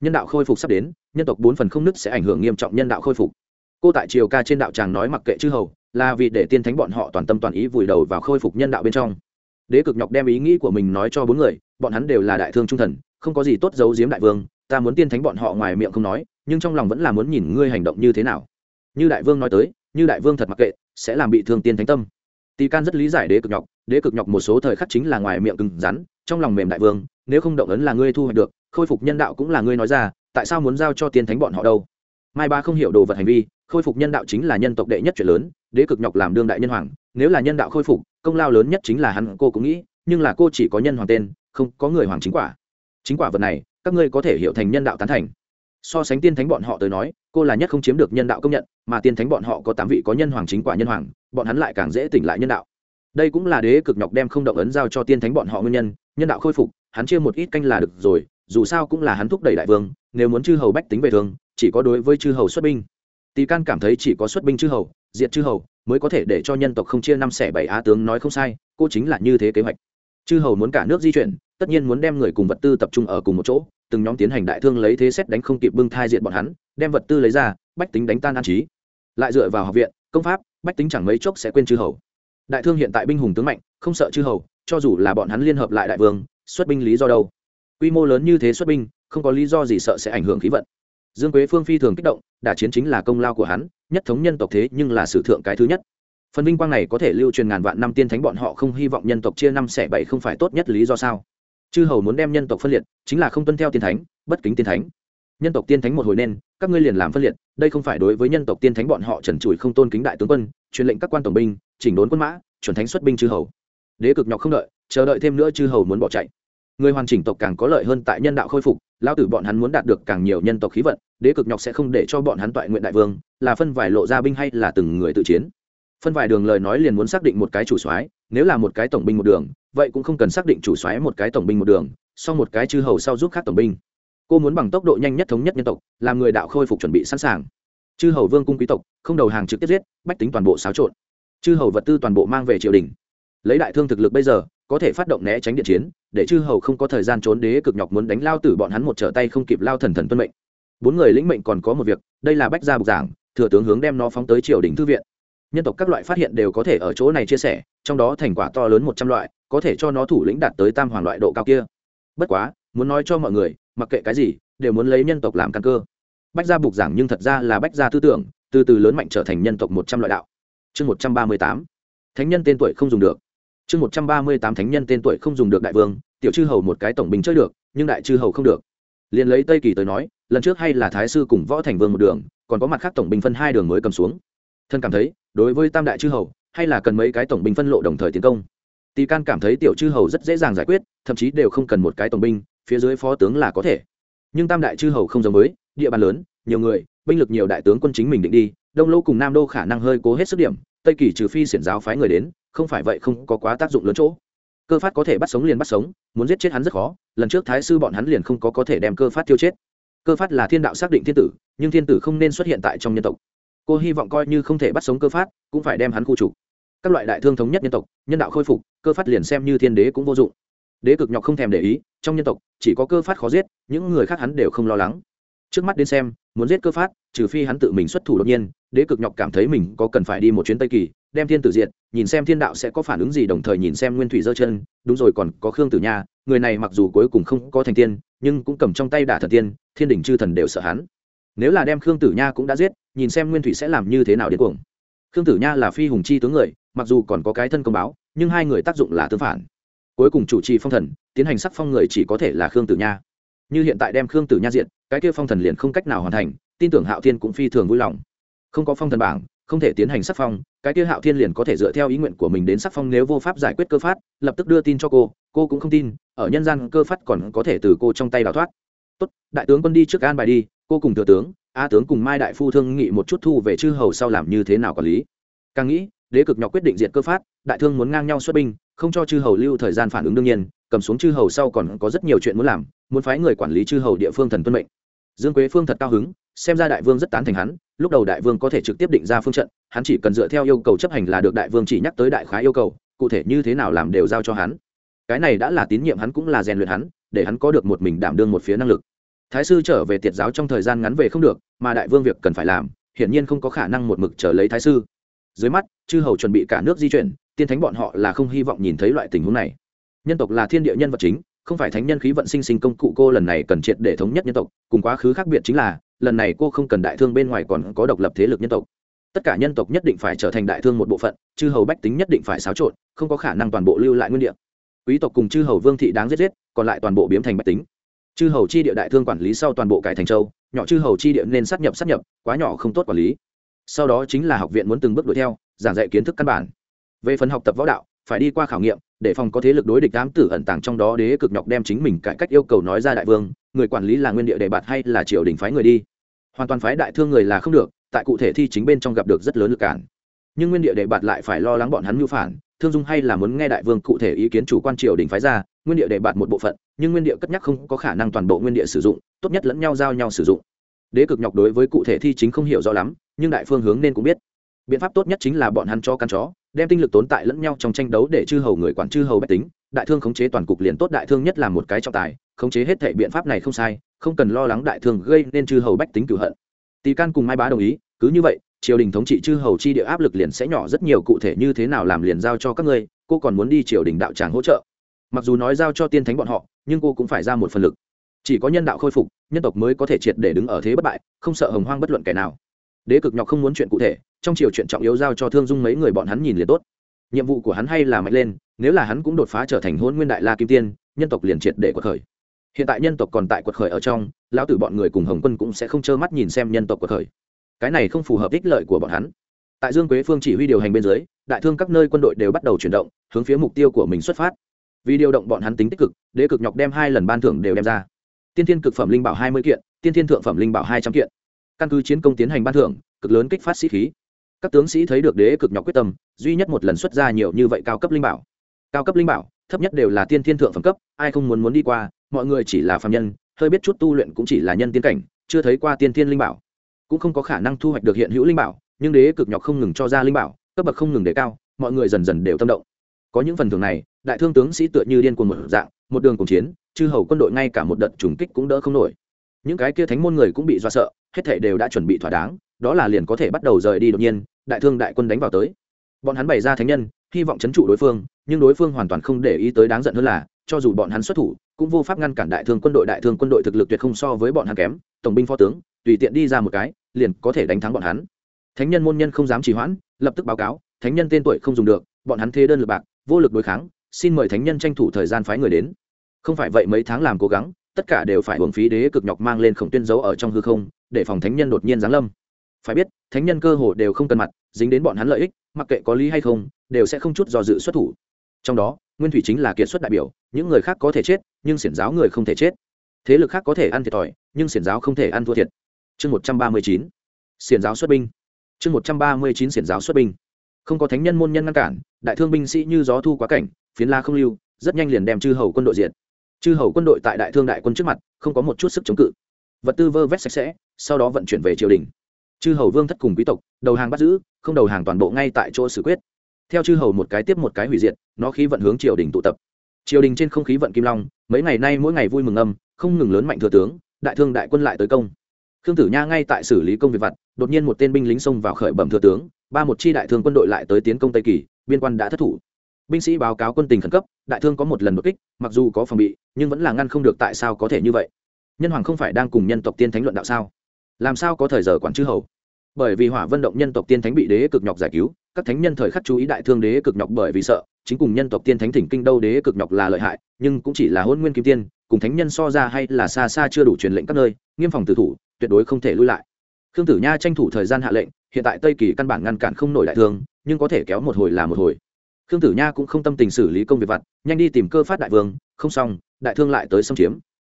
Nhân đạo khôi phục sắp đến, nhân tộc bốn phần không nứt sẽ ảnh hưởng nghiêm trọng nhân đạo khôi phục. Cô tại triều ca trên đạo tràng nói mặc kệ chư hầu, là vì để tiên thánh bọn họ toàn tâm toàn ý vùi đầu vào khôi phục nhân đạo bên trong. Đế cực nhọc đem ý nghĩ của mình nói cho bốn người bọn hắn đều là đại thương trung thần, không có gì tốt giấu giếm đại vương, ta muốn tiên thánh bọn họ ngoài miệng không nói, nhưng trong lòng vẫn là muốn nhìn ngươi hành động như thế nào. Như đại vương nói tới, như đại vương thật mặc kệ, sẽ làm bị thương tiên thánh tâm. Tỳ can rất lý giải đế cực nhọc, đế cực nhọc một số thời khắc chính là ngoài miệng cứng rắn, trong lòng mềm đại vương, nếu không động ấn là ngươi thu hoạch được, khôi phục nhân đạo cũng là ngươi nói ra, tại sao muốn giao cho tiên thánh bọn họ đâu? Mai ba không hiểu đồ vật hành vi, khôi phục nhân đạo chính là nhân tộc đệ nhất chuyện lớn, đế cực nhọc làm đương đại nhân hoàng, nếu là nhân đạo khôi phục, công lao lớn nhất chính là hắn, cô cũng nghĩ, nhưng là cô chỉ có nhân hoàng tên không có người hoàng chính quả. Chính quả vật này, các ngươi có thể hiểu thành nhân đạo tán thành. So sánh tiên thánh bọn họ tới nói, cô là nhất không chiếm được nhân đạo công nhận, mà tiên thánh bọn họ có tám vị có nhân hoàng chính quả nhân hoàng, bọn hắn lại càng dễ tỉnh lại nhân đạo. Đây cũng là đế cực nhọc đem không động ấn giao cho tiên thánh bọn họ nguyên nhân nhân đạo khôi phục, hắn chia một ít canh là được rồi, dù sao cũng là hắn thúc đẩy đại vương, nếu muốn chư hầu bách tính về thường, chỉ có đối với chư hầu xuất binh. Tỳ can cảm thấy chỉ có xuất binh chư hầu, diệt chư hầu, mới có thể để cho nhân tộc không chia năm xẻ bảy á tướng nói không sai, cô chính là như thế kế hoạch. Chư hầu muốn cả nước di chuyển tất nhiên muốn đem người cùng vật tư tập trung ở cùng một chỗ, từng nhóm tiến hành đại thương lấy thế xét đánh không kịp bưng thai diện bọn hắn, đem vật tư lấy ra, bách tính đánh tan an trí. Lại dựa vào học viện, công pháp, bách tính chẳng mấy chốc sẽ quên chư hầu. Đại thương hiện tại binh hùng tướng mạnh, không sợ chư hầu, cho dù là bọn hắn liên hợp lại đại vương, xuất binh lý do đâu? Quy mô lớn như thế xuất binh, không có lý do gì sợ sẽ ảnh hưởng khí vận. Dương quế phương phi thường kích động, đả chiến chính là công lao của hắn, nhất thống nhân tộc thế nhưng là sử thượng cái thứ nhất. Phần vinh quang này có thể lưu truyền ngàn vạn năm tiên thánh bọn họ không hy vọng nhân tộc chia năm xẻ bảy không phải tốt nhất lý do sao? Chư hầu muốn đem nhân tộc phân liệt, chính là không tuân theo tiên thánh, bất kính tiên thánh. Nhân tộc tiên thánh một hồi nên, các ngươi liền làm phân liệt, đây không phải đối với nhân tộc tiên thánh bọn họ trần trụi không tôn kính đại tướng quân, truyền lệnh các quan tổng binh, chỉnh đốn quân mã, chuẩn thánh xuất binh chư hầu. Đế cực nhọc không đợi, chờ đợi thêm nữa chư hầu muốn bỏ chạy. Người hoàn chỉnh tộc càng có lợi hơn tại nhân đạo khôi phục lao tử bọn hắn muốn đạt được càng nhiều nhân tộc khí vận, đế cực nhọc sẽ không để cho bọn hắn toại nguyện đại vương, là phân vải lộ ra binh hay là từng người tự chiến. Phân vải đường lời nói liền muốn xác định một cái chủ soái, nếu là một cái tổng binh một đường vậy cũng không cần xác định chủ xoáy một cái tổng binh một đường, sau một cái chư hầu sau giúp khác tổng binh. Cô muốn bằng tốc độ nhanh nhất thống nhất nhân tộc, làm người đạo khôi phục chuẩn bị sẵn sàng. Chư hầu vương cung quý tộc, không đầu hàng trực tiếp giết, bách tính toàn bộ xáo trộn. Chư hầu vật tư toàn bộ mang về triều đình. Lấy đại thương thực lực bây giờ, có thể phát động né tránh điện chiến, để chư hầu không có thời gian trốn đế cực nhọc muốn đánh lao tử bọn hắn một trở tay không kịp lao thần thần tuân mệnh. Bốn người lĩnh mệnh còn có một việc, đây là bách gia bục giảng, thừa tướng hướng đem nó phóng tới triều đình thư viện. Nhân tộc các loại phát hiện đều có thể ở chỗ này chia sẻ, trong đó thành quả to lớn một trăm loại có thể cho nó thủ lĩnh đạt tới tam hoàng loại độ cao kia. Bất quá, muốn nói cho mọi người, mặc kệ cái gì, đều muốn lấy nhân tộc làm căn cơ. Bách gia bục giảng nhưng thật ra là bách gia tư tưởng, từ từ lớn mạnh trở thành nhân tộc một trăm loại đạo. Chương một trăm ba mươi tám. Thánh nhân tên tuổi không dùng được. Chương một trăm ba mươi tám thánh nhân tên tuổi không dùng được đại vương, tiểu chư hầu một cái tổng bình chơi được, nhưng đại chư hầu không được. Liền lấy tây kỳ tới nói, lần trước hay là thái sư cùng võ thành vương một đường, còn có mặt khác tổng binh phân hai đường mới cầm xuống. Thân cảm thấy, đối với tam đại chư hầu, hay là cần mấy cái tổng binh phân lộ đồng thời tiến công tỳ can cảm thấy tiểu chư hầu rất dễ dàng giải quyết, thậm chí đều không cần một cái tổng binh, phía dưới phó tướng là có thể. Nhưng tam đại chư hầu không giống với, địa bàn lớn, nhiều người, binh lực nhiều đại tướng quân chính mình định đi, đông lô cùng nam đô khả năng hơi cố hết sức điểm, tây kỳ trừ phi xiển giáo phái người đến, không phải vậy không có quá tác dụng lớn chỗ. Cơ phát có thể bắt sống liền bắt sống, muốn giết chết hắn rất khó, lần trước thái sư bọn hắn liền không có có thể đem cơ phát tiêu chết. Cơ phát là thiên đạo xác định thiên tử, nhưng thiên tử không nên xuất hiện tại trong nhân tộc. Cô hy vọng coi như không thể bắt sống cơ phát, cũng phải đem hắn khu trục các loại đại thương thống nhất nhân tộc, nhân đạo khôi phục, cơ phát liền xem như thiên đế cũng vô dụng. Đế cực nhọc không thèm để ý, trong nhân tộc, chỉ có cơ phát khó giết, những người khác hắn đều không lo lắng. Trước mắt đến xem, muốn giết cơ phát, trừ phi hắn tự mình xuất thủ đột nhiên, đế cực nhọc cảm thấy mình có cần phải đi một chuyến tây kỳ, đem thiên tử diện nhìn xem thiên đạo sẽ có phản ứng gì đồng thời nhìn xem nguyên thủy dơ chân, đúng rồi còn có khương tử nha, người này mặc dù cuối cùng không có thành tiên, nhưng cũng cầm trong tay đả thần tiên, thiên đình chư thần đều sợ hắn. Nếu là đem khương tử nha cũng đã giết, nhìn xem nguyên thủy sẽ làm như thế nào đến cuồng. Khương tử nha là phi hùng chi tướng người mặc dù còn có cái thân công báo, nhưng hai người tác dụng là tương phản. Cuối cùng chủ trì phong thần, tiến hành sắc phong người chỉ có thể là khương tử nha. Như hiện tại đem khương tử nha diện, cái kia phong thần liền không cách nào hoàn thành, tin tưởng hạo thiên cũng phi thường vui lòng. Không có phong thần bảng, không thể tiến hành sắc phong, cái kia hạo thiên liền có thể dựa theo ý nguyện của mình đến sắc phong nếu vô pháp giải quyết cơ phát, lập tức đưa tin cho cô cô cũng không tin, ở nhân gian cơ phát còn có thể từ cô trong tay đào thoát. Tốt, đại tướng quân đi trước an bài đi, cô cùng thừa tướng a tướng cùng mai đại phu thương nghị một chút thu về chư hầu sau làm như thế nào quản lý. Càng nghĩ đế cực nhọc quyết định diện cơ phát, đại thương muốn ngang nhau xuất binh, không cho chư hầu lưu thời gian phản ứng đương nhiên, cầm xuống chư hầu sau còn có rất nhiều chuyện muốn làm, muốn phái người quản lý chư hầu địa phương thần tuân mệnh. Dương quế phương thật cao hứng, xem ra đại vương rất tán thành hắn, lúc đầu đại vương có thể trực tiếp định ra phương trận, hắn chỉ cần dựa theo yêu cầu chấp hành là được đại vương chỉ nhắc tới đại khái yêu cầu, cụ thể như thế nào làm đều giao cho hắn. Cái này đã là tín nhiệm hắn cũng là rèn luyện hắn, để hắn có được một mình đảm đương một phía năng lực. Thái sư trở về tiệt giáo trong thời gian ngắn về không được, mà đại vương việc cần phải làm, hiển nhiên không có khả năng một mực trở lấy thái sư dưới mắt, chư hầu chuẩn bị cả nước di chuyển, tiên thánh bọn họ là không hy vọng nhìn thấy loại tình huống này. Nhân tộc là thiên địa nhân vật chính, không phải thánh nhân khí vận sinh sinh công cụ cô lần này cần triệt để thống nhất nhân tộc, cùng quá khứ khác biệt chính là, lần này cô không cần đại thương bên ngoài còn có độc lập thế lực nhân tộc. Tất cả nhân tộc nhất định phải trở thành đại thương một bộ phận, chư hầu bách tính nhất định phải xáo trộn, không có khả năng toàn bộ lưu lại nguyên địa. Quý tộc cùng chư hầu vương thị đáng giết giết, còn lại toàn bộ biếm thành bách tính. Chư hầu chi địa đại thương quản lý sau toàn bộ cải thành châu, nhỏ chư hầu chi địa nên sát nhập sát nhập, quá nhỏ không tốt quản lý sau đó chính là học viện muốn từng bước đuổi theo, giảng dạy kiến thức căn bản. Về phần học tập võ đạo, phải đi qua khảo nghiệm, để phòng có thế lực đối địch đám tử ẩn tàng trong đó đế cực nhọc đem chính mình cải cách yêu cầu nói ra đại vương, người quản lý là nguyên địa đề bạt hay là triều đình phái người đi? Hoàn toàn phái đại thương người là không được, tại cụ thể thi chính bên trong gặp được rất lớn lực cản. Nhưng nguyên địa đề bạt lại phải lo lắng bọn hắn mưu phản, thương dung hay là muốn nghe đại vương cụ thể ý kiến chủ quan triều đình phái ra, nguyên địa đề bạt một bộ phận, nhưng nguyên địa cất nhắc không có khả năng toàn bộ nguyên địa sử dụng, tốt nhất lẫn nhau giao nhau sử dụng đế cực nhọc đối với cụ thể thi chính không hiểu rõ lắm, nhưng đại phương hướng nên cũng biết. Biện pháp tốt nhất chính là bọn hắn cho căn chó, đem tinh lực tồn tại lẫn nhau trong tranh đấu để chư hầu người quản chư hầu bách tính, đại thương khống chế toàn cục liền tốt đại thương nhất là một cái trọng tài, khống chế hết thể biện pháp này không sai, không cần lo lắng đại thương gây nên chư hầu bách tính cửu hận. Tỳ can cùng mai bá đồng ý, cứ như vậy, triều đình thống trị chư hầu chi địa áp lực liền sẽ nhỏ rất nhiều, cụ thể như thế nào làm liền giao cho các ngươi, cô còn muốn đi triều đình đạo tràng hỗ trợ. Mặc dù nói giao cho tiên thánh bọn họ, nhưng cô cũng phải ra một phần lực chỉ có nhân đạo khôi phục, nhân tộc mới có thể triệt để đứng ở thế bất bại, không sợ hồng hoang bất luận kẻ nào. Đế cực nhọc không muốn chuyện cụ thể, trong chiều chuyện trọng yếu giao cho thương dung mấy người bọn hắn nhìn liền tốt. Nhiệm vụ của hắn hay là mạnh lên, nếu là hắn cũng đột phá trở thành hôn nguyên đại la kim tiên, nhân tộc liền triệt để quật khởi. Hiện tại nhân tộc còn tại quật khởi ở trong, lão tử bọn người cùng hồng quân cũng sẽ không trơ mắt nhìn xem nhân tộc quật khởi. Cái này không phù hợp ích lợi của bọn hắn. Tại dương quế phương chỉ huy điều hành bên dưới, đại thương các nơi quân đội đều bắt đầu chuyển động, hướng phía mục tiêu của mình xuất phát. Vì điều động bọn hắn tính tích cực, đế cực nhọc đem hai lần ban thưởng đều đem ra tiên thiên cực phẩm linh bảo hai mươi kiện, tiên thiên thượng phẩm linh bảo hai trăm kiện. Căn cứ chiến công tiến hành ban thưởng, cực lớn kích phát sĩ khí. Các tướng sĩ thấy được đế cực nhọc quyết tâm, duy nhất một lần xuất ra nhiều như vậy cao cấp linh bảo. Cao cấp linh bảo, thấp nhất đều là tiên thiên thượng phẩm cấp, ai không muốn muốn đi qua, mọi người chỉ là phạm nhân, hơi biết chút tu luyện cũng chỉ là nhân tiên cảnh, chưa thấy qua tiên thiên linh bảo. Cũng không có khả năng thu hoạch được hiện hữu linh bảo, nhưng đế cực nhọc không ngừng cho ra linh bảo, cấp bậc không ngừng đề cao, mọi người dần dần đều tâm động. Có những phần thưởng này, đại thương tướng sĩ tựa như điên cuồng một dạng một đường cùng chiến, chư hầu quân đội ngay cả một đợt trùng kích cũng đỡ không nổi. Những cái kia thánh môn người cũng bị do sợ, hết thể đều đã chuẩn bị thỏa đáng, đó là liền có thể bắt đầu rời đi đột nhiên, đại thương đại quân đánh vào tới. Bọn hắn bày ra thánh nhân, hy vọng chấn trụ đối phương, nhưng đối phương hoàn toàn không để ý tới đáng giận hơn là, cho dù bọn hắn xuất thủ, cũng vô pháp ngăn cản đại thương quân đội, đại thương quân đội thực lực tuyệt không so với bọn hắn kém, tổng binh phó tướng, tùy tiện đi ra một cái, liền có thể đánh thắng bọn hắn. Thánh nhân môn nhân không dám trì hoãn, lập tức báo cáo, thánh nhân tên tuổi không dùng được, bọn hắn thế đơn lực bạc, vô lực đối kháng xin mời thánh nhân tranh thủ thời gian phái người đến. Không phải vậy mấy tháng làm cố gắng, tất cả đều phải hưởng phí đế cực nhọc mang lên khổng tuyên dấu ở trong hư không, để phòng thánh nhân đột nhiên giáng lâm. Phải biết, thánh nhân cơ hồ đều không cần mặt, dính đến bọn hắn lợi ích, mặc kệ có lý hay không, đều sẽ không chút do dự xuất thủ. Trong đó, nguyên thủy chính là kiệt xuất đại biểu, những người khác có thể chết, nhưng xiển giáo người không thể chết. Thế lực khác có thể ăn thiệt thòi, nhưng xiển giáo không thể ăn thua thiệt. Chương một trăm ba mươi chín, xiển giáo xuất binh. Chương một trăm ba mươi chín, xiển giáo xuất binh. Không có thánh nhân môn nhân ngăn cản, đại thương binh sĩ như gió thu quá cảnh phiến la không lưu, rất nhanh liền đem chư hầu quân đội diện chư hầu quân đội tại đại thương đại quân trước mặt, không có một chút sức chống cự. Vật tư vơ vét sạch sẽ, sau đó vận chuyển về triều đình. Chư hầu vương thất cùng quý tộc, đầu hàng bắt giữ, không đầu hàng toàn bộ ngay tại chỗ xử quyết. Theo chư hầu một cái tiếp một cái hủy diệt, nó khí vận hướng triều đình tụ tập. Triều đình trên không khí vận kim long, mấy ngày nay mỗi ngày vui mừng âm, không ngừng lớn mạnh thừa tướng, đại thương đại quân lại tới công. Khương tử nha ngay tại xử lý công việc vặt, đột nhiên một tên binh lính xông vào khởi bẩm thừa tướng, ba một chi đại thương quân đội lại tới tiến công tây kỳ, biên quan đã thất thủ binh sĩ báo cáo quân tình khẩn cấp, đại thương có một lần đột kích, mặc dù có phòng bị, nhưng vẫn là ngăn không được tại sao có thể như vậy? Nhân hoàng không phải đang cùng nhân tộc tiên thánh luận đạo sao? Làm sao có thời giờ quản chư hầu? Bởi vì hỏa vận động nhân tộc tiên thánh bị đế cực nhọc giải cứu, các thánh nhân thời khắc chú ý đại thương đế cực nhọc bởi vì sợ, chính cùng nhân tộc tiên thánh thỉnh kinh đâu đế cực nhọc là lợi hại, nhưng cũng chỉ là hôn nguyên kim tiên, cùng thánh nhân so ra hay là xa xa chưa đủ truyền lệnh các nơi, nghiêm phòng tử thủ, tuyệt đối không thể lui lại. Khương tử nha tranh thủ thời gian hạ lệnh, hiện tại tây kỳ căn bản ngăn cản không nổi đại thương, nhưng có thể kéo một hồi là một hồi khương tử nha cũng không tâm tình xử lý công việc vặt, nhanh đi tìm cơ phát đại vương, không xong, đại thương lại tới xâm chiếm.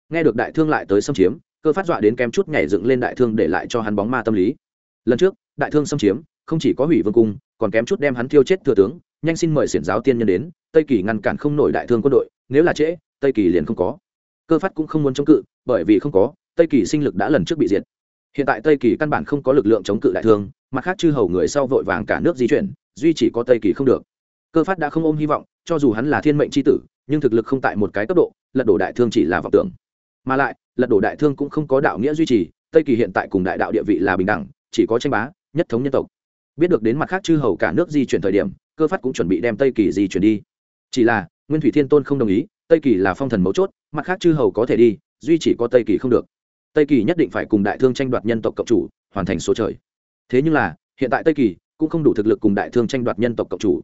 Nghe được đại thương lại tới xâm chiếm, cơ phát dọa đến kém chút nhảy dựng lên đại thương để lại cho hắn bóng ma tâm lý. Lần trước, đại thương xâm chiếm, không chỉ có hủy vương cung, còn kém chút đem hắn thiêu chết thừa tướng, nhanh xin mời xiển giáo tiên nhân đến, tây kỳ ngăn cản không nổi đại thương quân đội, nếu là trễ, tây kỳ liền không có. Cơ phát cũng không muốn chống cự, bởi vì không có, tây kỳ sinh lực đã lần trước bị diệt. Hiện tại tây kỳ căn bản không có lực lượng chống cự đại thương, mặt khác chư hầu người sau vội vàng cả nước di chuyển, duy chỉ có tây kỳ không được cơ phát đã không ôm hy vọng, cho dù hắn là thiên mệnh c h i tử, nhưng thực lực không tại một cái cấp độ, lật đổ đại thương chỉ là vọng tưởng. Mà lại, lật đổ đại thương cũng không có đạo nghĩa duy trì, tây kỳ hiện tại cùng đại đạo địa vị là bình đẳng, chỉ có tranh bá, nhất thống nhân tộc. Biết được đến mặt khác chư hầu cả nước di chuyển thời điểm, cơ phát cũng chuẩn bị đem tây kỳ di chuyển đi. Chỉ là, nguyên thủy thiên tôn không đồng ý, tây kỳ là phong thần mấu chốt, mặt khác chư hầu có thể đi, duy chỉ có tây kỳ không được. Tây kỳ nhất định phải cùng đại thương tranh đoạt nhân tộc cộng chủ, hoàn thành số trời. Thế nhưng là, hiện tại tây kỳ cũng không đủ thực lực cùng đại thương tranh đoạt nhân tộc cộng chủ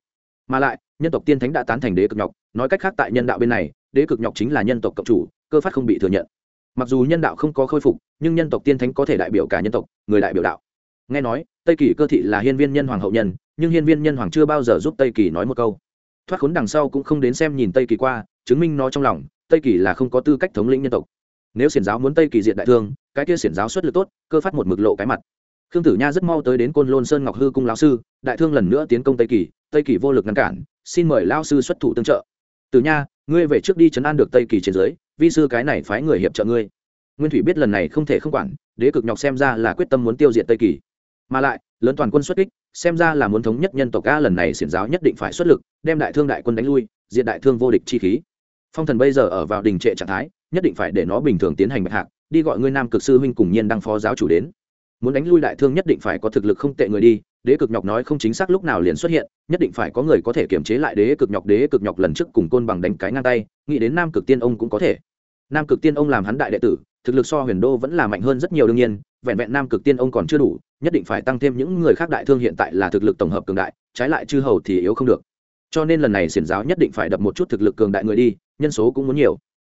mà lại, nhân tộc tiên thánh đã tán thành đế cực nhọc, nói cách khác tại nhân đạo bên này, đế cực nhọc chính là nhân tộc cộng chủ, cơ phát không bị thừa nhận. Mặc dù nhân đạo không có khôi phục, nhưng nhân tộc tiên thánh có thể đại biểu cả nhân tộc, người đại biểu đạo. Nghe nói, tây kỳ cơ thị là hiên viên nhân hoàng hậu nhân, nhưng hiên viên nhân hoàng chưa bao giờ giúp tây kỳ nói một câu. Thoát khốn đằng sau cũng không đến xem nhìn tây kỳ qua, chứng minh nó trong lòng, tây kỳ là không có tư cách thống lĩnh nhân tộc. Nếu xiển giáo muốn tây kỳ diện đại thương, cái kia xiển giáo xuất lực tốt, cơ phát một mực lộ cái mặt. Khương tử nha rất mau tới đến côn lôn sơn ngọc hư cung lão sư, đại thương lần nữa tiến công tây kỳ tây kỳ vô lực ngăn cản, xin mời lao sư xuất thủ tương trợ. Từ nha, ngươi về trước đi chấn an được tây kỳ trên dưới, vi sư cái này phái người hiệp trợ ngươi. Nguyên thủy biết lần này không thể không quản, đế cực nhọc xem ra là quyết tâm muốn tiêu diệt tây kỳ. Mà lại, lớn toàn quân xuất kích, xem ra là muốn thống nhất nhân tộc a lần này xiển giáo nhất định phải xuất lực, đem đại thương đại quân đánh lui diện đại thương vô địch chi khí. Phong thần bây giờ ở vào đình trệ trạng thái, nhất định phải để nó bình thường tiến hành bạch hạc, đi gọi ngươi nam cực sư huynh cùng nhiên đăng phó giáo chủ đến muốn đánh lui đại thương nhất định phải có thực lực không tệ người đi, đế cực nhọc nói không chính xác lúc nào liền xuất hiện, nhất định phải có người có thể kiểm chế lại đế cực nhọc, đế cực nhọc lần trước cùng côn bằng đánh cái ngang tay, nghĩ đến nam cực tiên ông cũng có thể. Nam cực tiên ông làm hắn đại đệ tử, thực lực so huyền đô vẫn là mạnh hơn rất nhiều đương nhiên, vẹn vẹn nam cực tiên ông còn chưa đủ, nhất định phải tăng thêm những người khác đại thương hiện tại là thực lực tổng hợp cường đại, trái lại chư hầu thì yếu không được. Cho nên lần này xiển giáo nhất định phải đập một chút thực lực cường đại người đi, nhân số cũng muốn nhiều.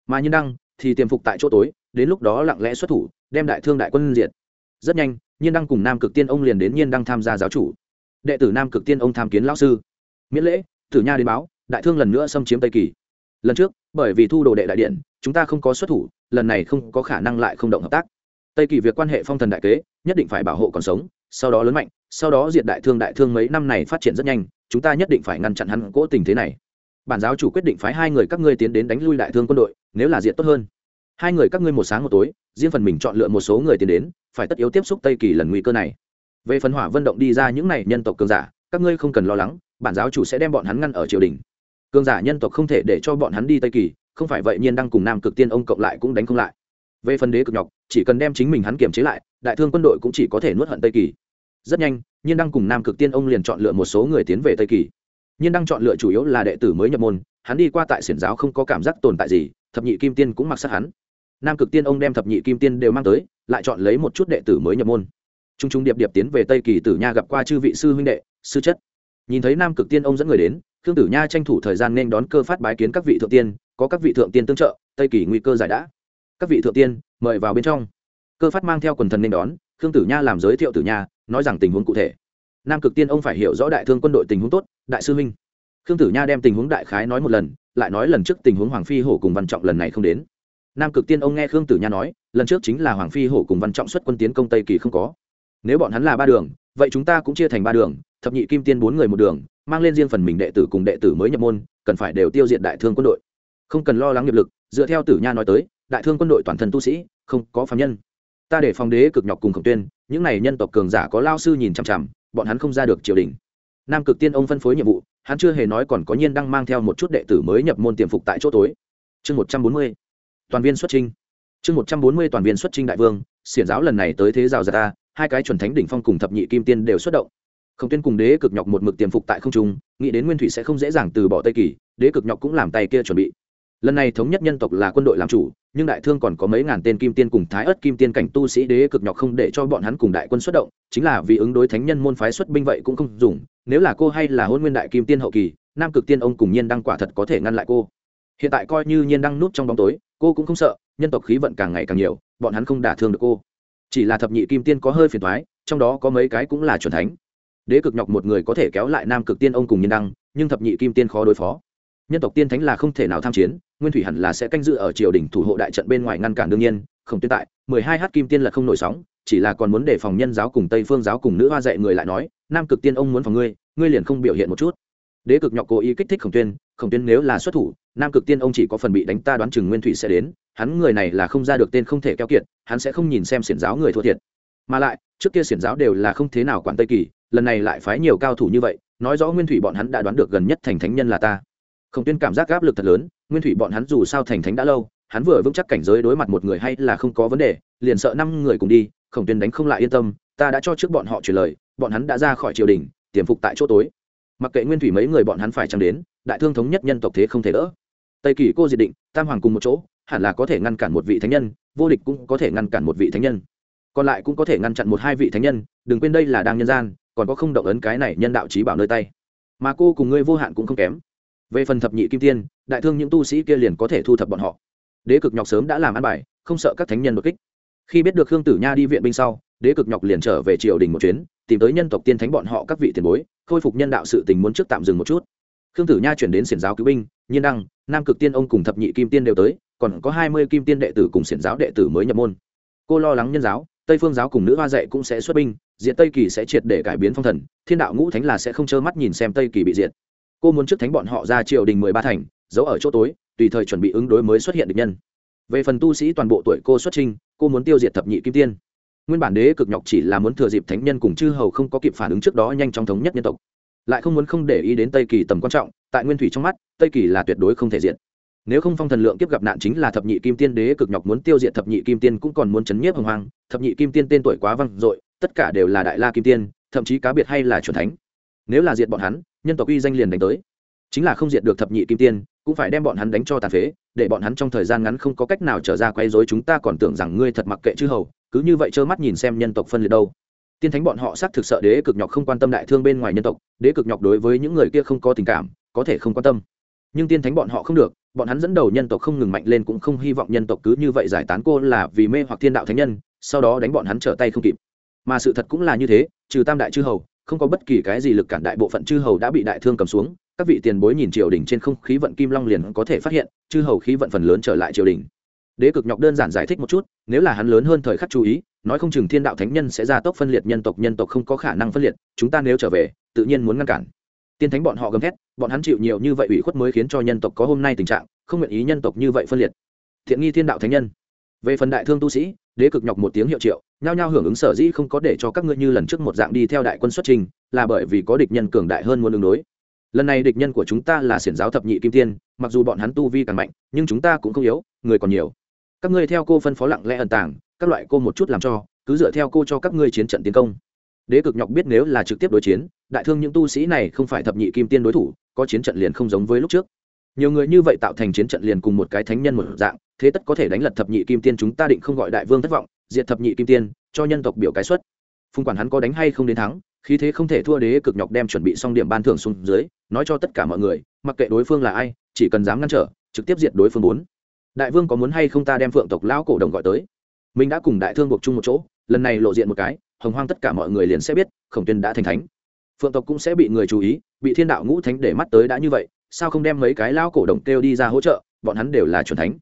Mà nhân đăng thì tiềm phục tại chỗ tối, đến lúc đó lặng lẽ xuất thủ, đem đại thương đại quân diệt rất nhanh, nhiên đăng cùng nam cực tiên ông liền đến nhiên đăng tham gia giáo chủ. Đệ tử nam cực tiên ông tham kiến lão sư. Miễn lễ, tử nha đến báo, đại thương lần nữa xâm chiếm tây kỳ. Lần trước, bởi vì thu đồ đệ đại điện, chúng ta không có xuất thủ, lần này không có khả năng lại không động hợp tác. Tây kỳ việc quan hệ phong thần đại kế, nhất định phải bảo hộ còn sống, sau đó lớn mạnh, sau đó diệt đại thương đại thương mấy năm này phát triển rất nhanh, chúng ta nhất định phải ngăn chặn hắn cố tình thế này. Bản giáo chủ quyết định phái hai người các ngươi tiến đến đánh lui đại thương quân đội, nếu là diệt tốt hơn hai người các ngươi một sáng một tối, riêng phần mình chọn lựa một số người tiến đến, phải tất yếu tiếp xúc tây kỳ lần nguy cơ này. Về phần hỏa vận động đi ra những này nhân tộc cường giả, các ngươi không cần lo lắng, bản giáo chủ sẽ đem bọn hắn ngăn ở triều đình. Cường giả nhân tộc không thể để cho bọn hắn đi tây kỳ, không phải vậy nhiên đang cùng nam cực tiên ông cộng lại cũng đánh không lại. Về phần đế cực nhọc, chỉ cần đem chính mình hắn kiềm chế lại, đại thương quân đội cũng chỉ có thể nuốt hận tây kỳ. Rất nhanh, nhiên đăng cùng nam cực tiên ông liền chọn lựa một số người tiến về tây kỳ. Nhiên đăng chọn lựa chủ yếu là đệ tử mới nhập môn, hắn đi qua tại xiển giáo không có cảm giác tồn tại gì, thập nhị kim tiên cũng mặc sát hắn nam cực tiên ông đem thập nhị kim tiên đều mang tới, lại chọn lấy một chút đệ tử mới nhập môn. T r u n g t r u n g điệp điệp tiến về tây kỳ tử nha gặp qua chư vị sư huynh đệ, sư chất. Nhìn thấy nam cực tiên ông dẫn người đến, khương tử nha tranh thủ thời gian nên đón cơ phát bái kiến các vị thượng tiên, có các vị thượng tiên tương trợ, tây kỳ nguy cơ giải đã. Các vị thượng tiên, mời vào bên trong. Cơ phát mang theo quần thần nên đón, khương tử nha làm giới thiệu tử nha, nói rằng tình huống cụ thể. Nam cực tiên ông phải hiểu rõ đại thương quân đội tình huống tốt, đại sư huynh. Khương tử nha đem tình huống đại khái nói một lần, lại nói lần trước tình huống hoàng phi hổ cùng văn trọng lần này không đến nam cực tiên ông nghe khương tử nha nói, lần trước chính là hoàng phi hổ cùng văn trọng xuất quân tiến công tây kỳ không có. Nếu bọn hắn là ba đường, vậy chúng ta cũng chia thành ba đường, thập nhị kim tiên bốn người một đường, mang lên riêng phần mình đệ tử cùng đệ tử mới nhập môn, cần phải đều tiêu diệt đại thương quân đội. Không cần lo lắng nghiệp lực, dựa theo tử nha nói tới, đại thương quân đội toàn thân tu sĩ, không có phạm nhân. Ta để phòng đế cực nhọc cùng khổng tuyên, những này nhân tộc cường giả có lao sư nhìn chằm chằm, bọn hắn không ra được triều đình. Nam cực tiên ông phân phối nhiệm vụ, hắn chưa hề nói còn có nhiên đang mang theo một chút đệ tử mới nhập môn tiềm phục tại chỗ tối. Chương một trăm bốn mươi toàn viên xuất trinh chương một trăm bốn mươi toàn viên xuất trinh đại vương, xiển giáo lần này tới thế rào già ta hai cái chuẩn thánh đỉnh phong cùng thập nhị kim tiên đều xuất động. Không tiên cùng đế cực nhọc một mực tiềm phục tại không trung, nghĩ đến nguyên thủy sẽ không dễ dàng từ bỏ tây kỳ, đế cực nhọc cũng làm tay kia chuẩn bị. Lần này thống nhất nhân tộc là quân đội làm chủ, nhưng đại thương còn có mấy ngàn tên kim tiên cùng thái ất kim tiên cảnh tu sĩ đế cực nhọc không để cho bọn hắn cùng đại quân xuất động, chính là vì ứng đối thánh nhân môn phái xuất binh vậy cũng không dùng, nếu là cô hay là hôn nguyên đại kim tiên hậu kỳ, nam cực tiên ông cùng nhiên đăng quả thật có thể ngăn lại cô. Hiện tại coi như nhiên đăng núp trong bóng tối cô cũng không sợ, nhân tộc khí vận càng ngày càng nhiều, bọn hắn không đả thương được cô. Chỉ là thập nhị kim tiên có hơi phiền thoái trong đó có mấy cái cũng là c thánh. Đế cực nhọc một người có thể kéo lại nam cực tiên ông cùng nhân đăng, nhưng thập nhị kim tiên khó đối phó. Nhân tộc tiên thánh là không thể nào tham chiến, nguyên thủy hẳn là sẽ canh dự ở triều đình thủ hộ đại trận bên ngoài ngăn cản đương nhiên, không tuyên tại, mười hai h kim tiên là không nổi sóng, chỉ là còn muốn đề phòng nhân giáo cùng tây phương giáo cùng nữ hoa dạy người lại nói, nam cực tiên ông muốn phòng ngươi ngươi liền không biểu hiện một chút đế cực nhọc cố ý kích thích khổng tuyên khổng tuyên nếu là xuất thủ, nam cực tiên ông chỉ có phần bị đánh ta đoán chừng nguyên thủy sẽ đến, hắn người này là không ra được tên không thể keo kiệt, hắn sẽ không nhìn xem xiển giáo người thua thiệt. Mà lại, trước kia xiển giáo đều là không thế nào quản tây kỳ, lần này lại phái nhiều cao thủ như vậy, nói rõ nguyên thủy bọn hắn đã đoán được gần nhất thành thánh nhân là ta. Khổng tuyên cảm giác áp lực thật lớn, nguyên thủy bọn hắn dù sao thành thánh đã lâu, hắn vừa vững chắc cảnh giới đối mặt một người hay là không có vấn đề, liền sợ năm người cùng đi, khổng tuyên đánh không lại yên tâm, ta đã cho trước bọn họ truyền lời, bọn hắn đã ra khỏi triều đình, tiềm phục tại chỗ tối mặc kệ nguyên thủy mấy người bọn hắn phải chẳng đến, đại thương thống nhất nhân tộc thế không thể đỡ. Tây kỳ cô diệt định, tam hoàng cùng một chỗ, hẳn là có thể ngăn cản một vị thánh nhân, vô địch cũng có thể ngăn cản một vị thánh nhân. Còn lại cũng có thể ngăn chặn một hai vị thánh nhân, đừng quên đây là đang nhân gian, còn có không động ấn cái này nhân đạo trí bảo nơi tay. Mà cô cùng ngươi vô hạn cũng không kém. Về phần thập nhị kim tiên, đại thương những tu sĩ kia liền có thể thu thập bọn họ. Đế cực nhọc sớm đã làm ăn bài, không sợ các thánh nhân đột kích. Khi biết được khương tử nha đi viện binh sau đế cực nhọc liền trở về triều đình một chuyến, tìm tới nhân tộc tiên thánh bọn họ các vị tiền bối, khôi phục nhân đạo sự tình muốn trước tạm dừng một chút. Khương tử nha chuyển đến xiển giáo cứu binh, nhiên đăng, nam cực tiên ông cùng thập nhị kim tiên đều tới, còn có hai mươi kim tiên đệ tử cùng xiển giáo đệ tử mới nhập môn. Cô lo lắng nhân giáo, tây phương giáo cùng nữ hoa dạy cũng sẽ xuất binh diện tây kỳ sẽ triệt để cải biến phong thần, thiên đạo ngũ thánh là sẽ không trơ mắt nhìn xem tây kỳ bị diệt. Cô muốn trước thánh bọn họ ra triều đình mười ba thành, giấu ở chỗ tối, tùy thời chuẩn bị ứng đối mới xuất hiện được nhân. Về phần tu sĩ toàn bộ tuổi cô xuất trinh cô muốn tiêu diệt thập nhị kim tiên nguyên bản đế cực nhọc chỉ là muốn thừa dịp thánh nhân cùng chư hầu không có kịp phản ứng trước đó nhanh chóng thống nhất nhân tộc, lại không muốn không để ý đến tây kỳ tầm quan trọng, tại nguyên thủy trong mắt, tây kỳ là tuyệt đối không thể diện. nếu không phong thần lượng kiếp gặp nạn chính là thập nhị kim tiên đế cực nhọc muốn tiêu diệt thập nhị kim tiên cũng còn muốn chấn nhiếp hồng hoàng thập nhị kim tiên tên tuổi quá văng dội, tất cả đều là đại la kim tiên, thậm chí cá biệt hay là truyền thánh nếu là diệt bọn hắn, nhân tộc uy danh liền đánh tới chính là không diệt được thập nhị kim tiên, cũng phải đem bọn hắn đánh cho tàn phế, để bọn hắn trong thời gian ngắn không có cách nào trở ra quay dối chúng ta còn tưởng rằng ngươi thật mặc kệ chư hầu cứ như vậy trơ mắt nhìn xem nhân tộc phân liệt đâu. Tiên thánh bọn họ xác thực sợ đế cực nhọc không quan tâm đại thương bên ngoài nhân tộc, đế cực nhọc đối với những người kia không có tình cảm, có thể không quan tâm. Nhưng tiên thánh bọn họ không được, bọn hắn dẫn đầu nhân tộc không ngừng mạnh lên cũng không hy vọng nhân tộc cứ như vậy giải tán cô là vì mê hoặc thiên đạo thánh nhân, sau đó đánh bọn hắn trở tay không kịp. Mà sự thật cũng là như thế, trừ tam đại chư hầu, không có bất kỳ cái gì lực cản đại bộ phận chư hầu đã bị đại thương cầm xuống, các vị tiền bối nhìn triều đình trên không khí vận kim long liền có thể phát hiện, chư hầu khí vận phần lớn trở lại triều đình đế cực nhọc đơn giản giải thích một chút, nếu là hắn lớn hơn thời khắc chú ý, nói không chừng thiên đạo thánh nhân sẽ ra tốc phân liệt nhân tộc nhân tộc không có khả năng phân liệt, chúng ta nếu trở về, tự nhiên muốn ngăn cản. Tiên thánh bọn họ gầm thét, bọn hắn chịu nhiều như vậy ủy khuất mới khiến cho nhân tộc có hôm nay tình trạng, không nguyện ý nhân tộc như vậy phân liệt. Thiện nghi thiên đạo thánh nhân. Về phần đại thương tu sĩ, đế cực nhọc một tiếng hiệu triệu, nhao nhao hưởng ứng sở dĩ không có để cho các ngươi như lần trước một dạng đi theo đại quân xuất trình, là bởi vì có địch nhân cường đại hơn muốn đường đối. Lần này địch nhân của chúng ta là xiển giáo thập nhị kim tiên, mặc dù bọn hắn tu vi càng mạnh, nhưng chúng ta cũng không yếu, người còn nhiều các ngươi theo cô phân phó lặng lẽ ẩn tàng, các loại cô một chút làm cho, cứ dựa theo cô cho các ngươi chiến trận tiến công. Đế cực nhọc biết nếu là trực tiếp đối chiến, đại thương những tu sĩ này không phải thập nhị kim tiên đối thủ, có chiến trận liền không giống với lúc trước. Nhiều người như vậy tạo thành chiến trận liền cùng một cái thánh nhân một dạng, thế tất có thể đánh lật thập nhị kim tiên chúng ta định không gọi đại vương thất vọng, diệt thập nhị kim tiên, cho nhân tộc biểu cái xuất. Phùng quản hắn có đánh hay không đến thắng khi thế không thể thua đế cực nhọc đem chuẩn bị xong điểm ban thưởng xuống dưới, nói cho tất cả mọi người, mặc kệ đối phương là ai, chỉ cần dám ngăn trở, trực tiếp diệt đối phương bốn đại vương có muốn hay không ta đem phượng tộc lão cổ đồng gọi tới? Mình đã cùng đại thương buộc chung một chỗ, lần này lộ diện một cái, hồng hoang tất cả mọi người liền sẽ biết, khổng tuyên đã thành thánh. Phượng tộc cũng sẽ bị người chú ý, bị thiên đạo ngũ thánh để mắt tới đã như vậy, sao không đem mấy cái lão cổ đồng kêu đi ra hỗ trợ, bọn hắn đều là chuẩn thánh.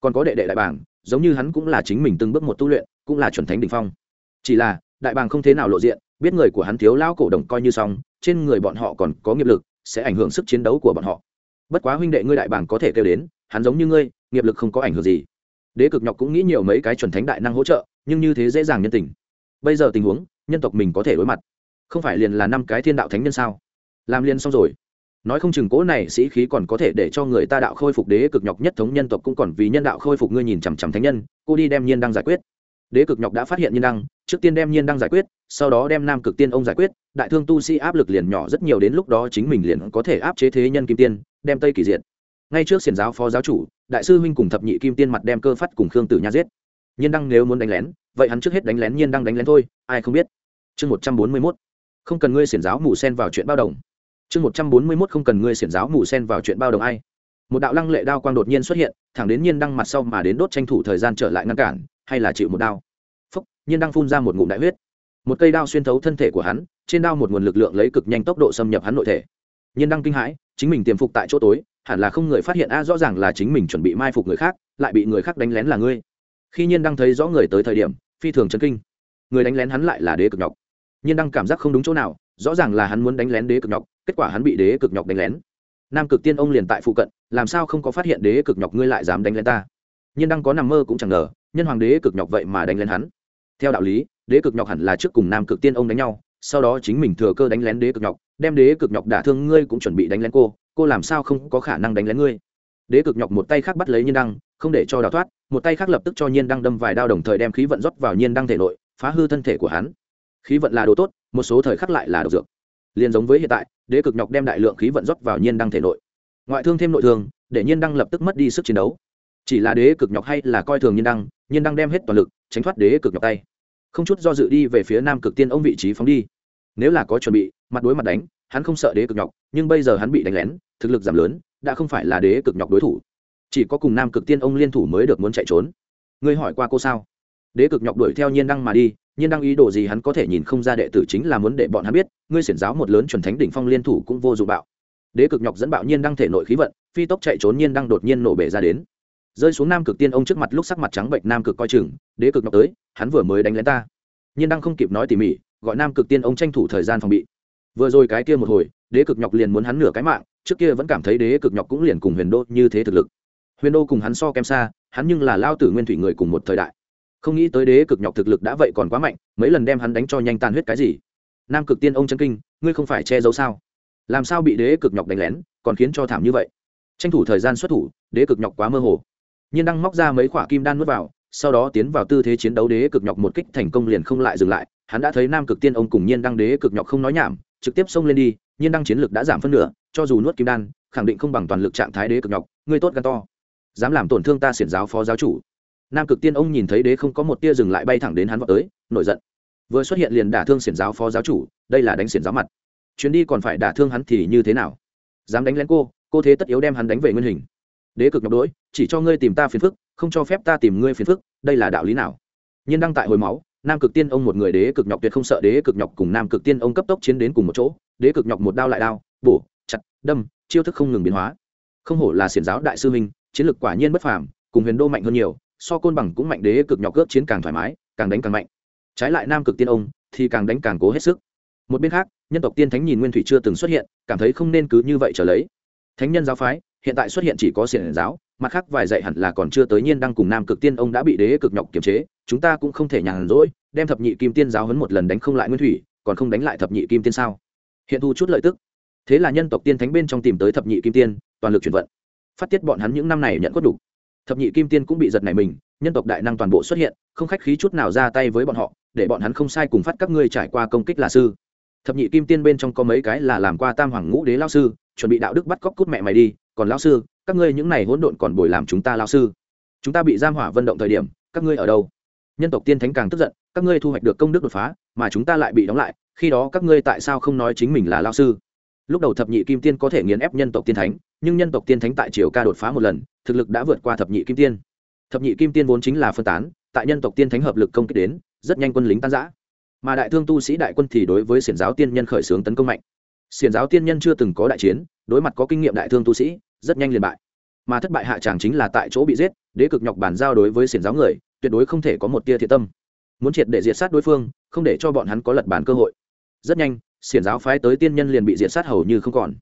Còn có đệ đệ đại bảng giống như hắn cũng là chính mình từng bước một tu luyện, cũng là chuẩn thánh đ ỉ n h phong. Chỉ là, đại bàng không thế nào lộ diện, biết người của hắn thiếu lão cổ đồng coi như xong, trên người bọn họ còn có nghiệp lực, sẽ ảnh hưởng sức chiến đấu của bọn họ. Bất quá huynh đệ ngươi đại bàng có thể kêu đến hắn giống như ngươi, nghiệp lực không có ảnh hưởng gì. Đế cực nhọc cũng nghĩ nhiều mấy cái chuẩn thánh đại năng hỗ trợ, nhưng như thế dễ dàng nhân tình. Bây giờ tình huống, nhân tộc mình có thể đối mặt. Không phải liền là năm cái thiên đạo thánh nhân sao? Làm liền xong rồi. Nói không chừng cố này sĩ khí còn có thể để cho người ta đạo khôi phục đế cực nhọc nhất thống nhân tộc cũng còn vì nhân đạo khôi phục ngươi nhìn chằm chằm thánh nhân, cô đi đem nhiên đăng giải quyết. Đế cực nhọc đã phát hiện nhiên đăng, trước tiên đem nhiên đăng giải quyết, sau đó đem nam cực tiên ông giải quyết, đại thương tu sĩ áp lực liền nhỏ rất nhiều đến lúc đó chính mình liền có thể áp chế thế nhân kim tiên, đem tây kỳ diệt ngay trước xiển giáo phó giáo chủ, đại sư huynh cùng thập nhị kim tiên mặt đem cơ phát cùng khương tử nha giết. Nhiên đăng nếu muốn đánh lén, vậy hắn trước hết đánh lén nhiên đăng đánh lén thôi, ai không biết. Chương một trăm bốn mươi mốt. Không cần ngươi xiển giáo mù sen vào chuyện bao đồng. Chương một trăm bốn mươi mốt không cần ngươi xiển giáo mù sen vào chuyện bao đồng ai. Một đạo lăng lệ đao quang đột nhiên xuất hiện, thẳng đến nhiên đăng mặt sau mà đến đốt tranh thủ thời gian trở lại ngăn cản, hay là chịu một đao. Phúc, nhiên đăng phun ra một ngụm đại huyết. Một cây đao xuyên thấu thân thể của hắn, trên đao một nguồn lực lượng lấy cực nhanh tốc độ xâm nhập hắn nội thể nhiên đăng kinh hãi, chính mình tiềm phục tại chỗ tối, hẳn là không người phát hiện a, rõ ràng là chính mình chuẩn bị mai phục người khác, lại bị người khác đánh lén là ngươi. Khi nhiên đăng thấy rõ người tới thời điểm, phi thường chấn kinh. Người đánh lén hắn lại là đế cực nhọc. Nhiên đăng cảm giác không đúng chỗ nào, rõ ràng là hắn muốn đánh lén đế cực nhọc, kết quả hắn bị đế cực nhọc đánh lén. Nam cực tiên ông liền tại phụ cận, làm sao không có phát hiện đế cực nhọc ngươi lại dám đánh lén ta? Nhiên đang có nằm mơ cũng chẳng ngờ, nhân hoàng đế cực nhọc vậy mà đánh lén hắn. Theo đạo lý, đế cực nhọc hẳn là trước cùng nam cực tiên ông đánh nhau sau đó chính mình thừa cơ đánh lén đế cực nhọc, đem đế cực nhọc đả thương ngươi cũng chuẩn bị đánh lén cô cô làm sao không có khả năng đánh lén ngươi? Đế cực nhọc một tay khác bắt lấy nhiên đăng, không để cho đào thoát, một tay khác lập tức cho nhiên đăng đâm vài đao đồng thời đem khí vận rót vào nhiên đăng thể nội, phá hư thân thể của hắn. Khí vận là đồ tốt, một số thời khắc lại là độc dược. Liền giống với hiện tại, đế cực nhọc đem đại lượng khí vận rót vào nhiên đăng thể nội. Ngoại thương thêm nội thương, để nhiên đăng lập tức mất đi sức chiến đấu. Chỉ là đế cực nhọc hay là coi thường nhiên đăng nhiên đăng đem hết toàn lực, tránh thoát đế cực nhọc tay. Không chút do dự đi về phía nam cực tiên ông vị trí phóng đi nếu là có chuẩn bị, mặt đối mặt đánh, hắn không sợ đế cực nhọc, nhưng bây giờ hắn bị đánh lén, thực lực giảm lớn, đã không phải là đế cực nhọc đối thủ. Chỉ có cùng nam cực tiên ông liên thủ mới được muốn chạy trốn. Ngươi hỏi qua cô sao? Đế cực nhọc đuổi theo nhiên đăng mà đi, nhiên đăng ý đồ gì hắn có thể nhìn không ra đệ tử chính là muốn để bọn hắn biết, ngươi xiển giáo một lớn chuẩn thánh đỉnh phong liên thủ cũng vô dụng bạo. Đế cực nhọc dẫn bạo nhiên đăng thể nội khí vận, phi tốc chạy trốn nhiên đăng đột nhiên nổ bể ra đến. Rơi xuống nam cực tiên ông trước mặt lúc sắc mặt trắng bệnh, nam cực coi chừng, đế cực nhọc tới, hắn vừa mới đánh lén ta. Nhiên đăng không kịp nói tỉ mỉ gọi nam cực tiên ông tranh thủ thời gian phòng bị. Vừa rồi cái kia một hồi, đế cực nhọc liền muốn hắn nửa cái mạng, trước kia vẫn cảm thấy đế cực nhọc cũng liền cùng huyền đô như thế thực lực. Huyền đô cùng hắn so kém xa, hắn nhưng là lao tử nguyên thủy người cùng một thời đại. Không nghĩ tới đế cực nhọc thực lực đã vậy còn quá mạnh, mấy lần đem hắn đánh cho nhanh tàn huyết cái gì. Nam cực tiên ông chân kinh, ngươi không phải che giấu sao? Làm sao bị đế cực nhọc đánh lén, còn khiến cho thảm như vậy? Tranh thủ thời gian xuất thủ, đế cực nhọc quá mơ hồ. Nhiên đang móc ra mấy khoả kim đan nuốt vào, sau đó tiến vào tư thế chiến đấu đế cực nhọc một kích thành công liền không lại dừng lại hắn đã thấy nam cực tiên ông cùng nhiên đăng đế cực nhọc không nói nhảm, trực tiếp xông lên đi, nhiên đăng chiến lực đã giảm phân nửa, cho dù nuốt kim đan, khẳng định không bằng toàn lực trạng thái đế cực nhọc, ngươi tốt gan to. Dám làm tổn thương ta xiển giáo phó giáo chủ. Nam cực tiên ông nhìn thấy đế không có một tia dừng lại bay thẳng đến hắn vào tới, nổi giận. Vừa xuất hiện liền đả thương xiển giáo phó giáo chủ, đây là đánh xiển giáo mặt. Chuyến đi còn phải đả thương hắn thì như thế nào? Dám đánh lén cô cô thế tất yếu đem hắn đánh về nguyên hình. Đế cực nhọc đỗi, chỉ cho ngươi tìm ta phiền phức, không cho phép ta tìm ngươi phiền phức, đây là đạo lý nào? Nhiên đăng tại hồi máu nam cực tiên ông một người đế cực nhọc tuyệt không sợ đế cực nhọc cùng nam cực tiên ông cấp tốc chiến đến cùng một chỗ, đế cực nhọc một đao lại đao, bổ, chặt, đâm, chiêu thức không ngừng biến hóa. Không hổ là xiển giáo đại sư minh chiến lược quả nhiên bất phàm, cùng huyền đô mạnh hơn nhiều, so côn bằng cũng mạnh đế cực nhọc cướp chiến càng thoải mái, càng đánh càng mạnh. Trái lại nam cực tiên ông thì càng đánh càng cố hết sức. Một bên khác, nhân tộc tiên thánh nhìn nguyên thủy chưa từng xuất hiện, cảm thấy không nên cứ như vậy trở lấy. Thánh nhân giáo phái, hiện tại xuất hiện chỉ có xiển giáo mặt khác vài dạy hẳn là còn chưa tới nhiên đang cùng nam cực tiên ông đã bị đế cực nhọc kiềm chế, chúng ta cũng không thể nhàn rỗi, đem thập nhị kim tiên giáo hấn một lần đánh không lại nguyên thủy, còn không đánh lại thập nhị kim tiên sao? Hiện thu chút lợi tức. Thế là nhân tộc tiên thánh bên trong tìm tới thập nhị kim tiên, toàn lực chuyển vận. Phát tiết bọn hắn những năm này nhận quất đủ. Thập nhị kim tiên cũng bị giật này mình, nhân tộc đại năng toàn bộ xuất hiện, không khách khí chút nào ra tay với bọn họ, để bọn hắn không sai cùng phát các ngươi trải qua công kích là sư. Thập nhị kim tiên bên trong có mấy cái là làm qua tam hoàng ngũ đế lao sư, chuẩn bị đạo đức bắt cóc cút mẹ mày đi, còn lao sư các ngươi những này hỗn độn còn bồi làm chúng ta lao sư. Chúng ta bị giam hỏa vận động thời điểm, các ngươi ở đâu? Nhân tộc tiên thánh càng tức giận, các ngươi thu hoạch được công đức đột phá, mà chúng ta lại bị đóng lại, khi đó các ngươi tại sao không nói chính mình là lao sư? Lúc đầu thập nhị kim tiên có thể nghiền ép nhân tộc tiên thánh, nhưng nhân tộc tiên thánh tại triều ca đột phá một lần, thực lực đã vượt qua thập nhị kim tiên. Thập nhị kim tiên vốn chính là phân tán, tại nhân tộc tiên thánh hợp lực công kích đến, rất nhanh quân lính tan giã mà đại thương tu sĩ đại quân thì đối với xiển giáo tiên nhân khởi xướng tấn công mạnh. Xiển giáo tiên nhân chưa từng có đại chiến, đối mặt có kinh nghiệm đại thương tu sĩ rất nhanh liền bại. Mà thất bại hạ tràng chính là tại chỗ bị giết, đế cực nhọc bàn giao đối với xiển giáo người, tuyệt đối không thể có một tia thiện tâm. Muốn triệt để diệt sát đối phương, không để cho bọn hắn có lật bàn cơ hội. Rất nhanh, xiển giáo phái tới tiên nhân liền bị diệt sát hầu như không còn.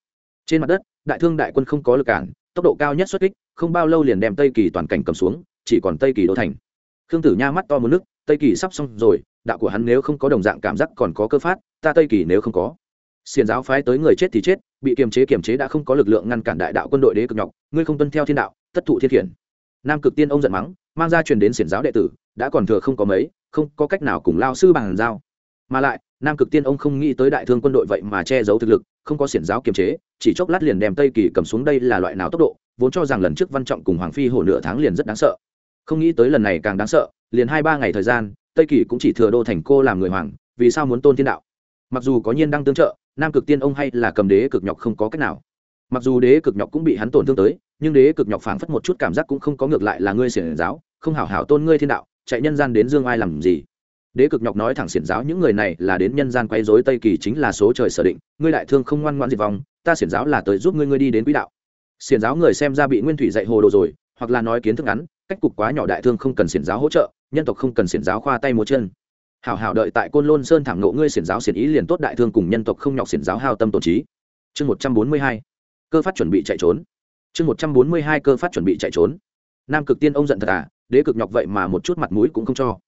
Trên mặt đất, đại thương đại quân không có lực cản, tốc độ cao nhất xuất kích, không bao lâu liền đem tây kỳ toàn cảnh cầm xuống, chỉ còn tây kỳ đô thành. Khương tử nha mắt to một nước, tây kỳ sắp xong rồi, đạo của hắn nếu không có đồng dạng cảm giác còn có cơ phát, ta tây kỳ nếu không có xiền giáo phái tới người chết thì chết, bị kiềm chế kiềm chế đã không có lực lượng ngăn cản đại đạo quân đội đế cực nhọc, ngươi không tuân theo thiên đạo tất thụ thiên khiển. Nam cực tiên ông giận mắng, mang ra truyền đến xiển giáo đệ tử, đã còn thừa không có mấy, không có cách nào cùng lao sư bằng giao. Mà lại, nam cực tiên ông không nghĩ tới đại thương quân đội vậy mà che giấu thực lực, không có xiển giáo kiềm chế, chỉ chốc lát liền đem tây kỳ cầm xuống đây là loại nào tốc độ, vốn cho rằng lần trước văn trọng cùng hoàng phi hổ nửa tháng liền rất đáng sợ. Không nghĩ tới lần này càng đáng sợ, liền hai ba ngày thời gian, tây kỳ cũng chỉ thừa đô thành cô làm người hoàng, vì sao muốn tôn thiên đạo? Mặc dù có nhiên đang tương trợ nam cực tiên ông hay là cầm đế cực nhọc không có cách nào. Mặc dù đế cực nhọc cũng bị hắn tổn thương tới, nhưng đế cực nhọc phảng phất một chút cảm giác cũng không có ngược lại là ngươi xiển giáo, không hảo hảo tôn ngươi thiên đạo, chạy nhân gian đến dương ai làm gì? Đế cực nhọc nói thẳng xiển giáo những người này là đến nhân gian quay dối tây kỳ chính là số trời sở định, ngươi đại thương không ngoan ngoãn diệt vong, ta xiển giáo là tới giúp ngươi ngươi đi đến quỹ đạo. Xiển giáo người xem ra bị nguyên thủy dạy hồ đồ rồi, hoặc là nói kiến thức ngắn, cách cục quá nhỏ đại thương không cần xiển giáo hỗ trợ, nhân tộc không cần xiển giáo khoa tay múa chân hảo hảo đợi tại côn lôn sơn thảm nộ ngươi xiển giáo xiển ý liền tốt đại thương cùng nhân tộc không nhọc xiển giáo hao tâm tổn trí. Chương một trăm bốn mươi hai, cơ phát chuẩn bị chạy trốn. Chương một trăm bốn mươi hai, cơ phát chuẩn bị chạy trốn. Nam cực tiên ông giận thật à đế cực nhọc vậy mà một chút mặt mũi cũng không cho.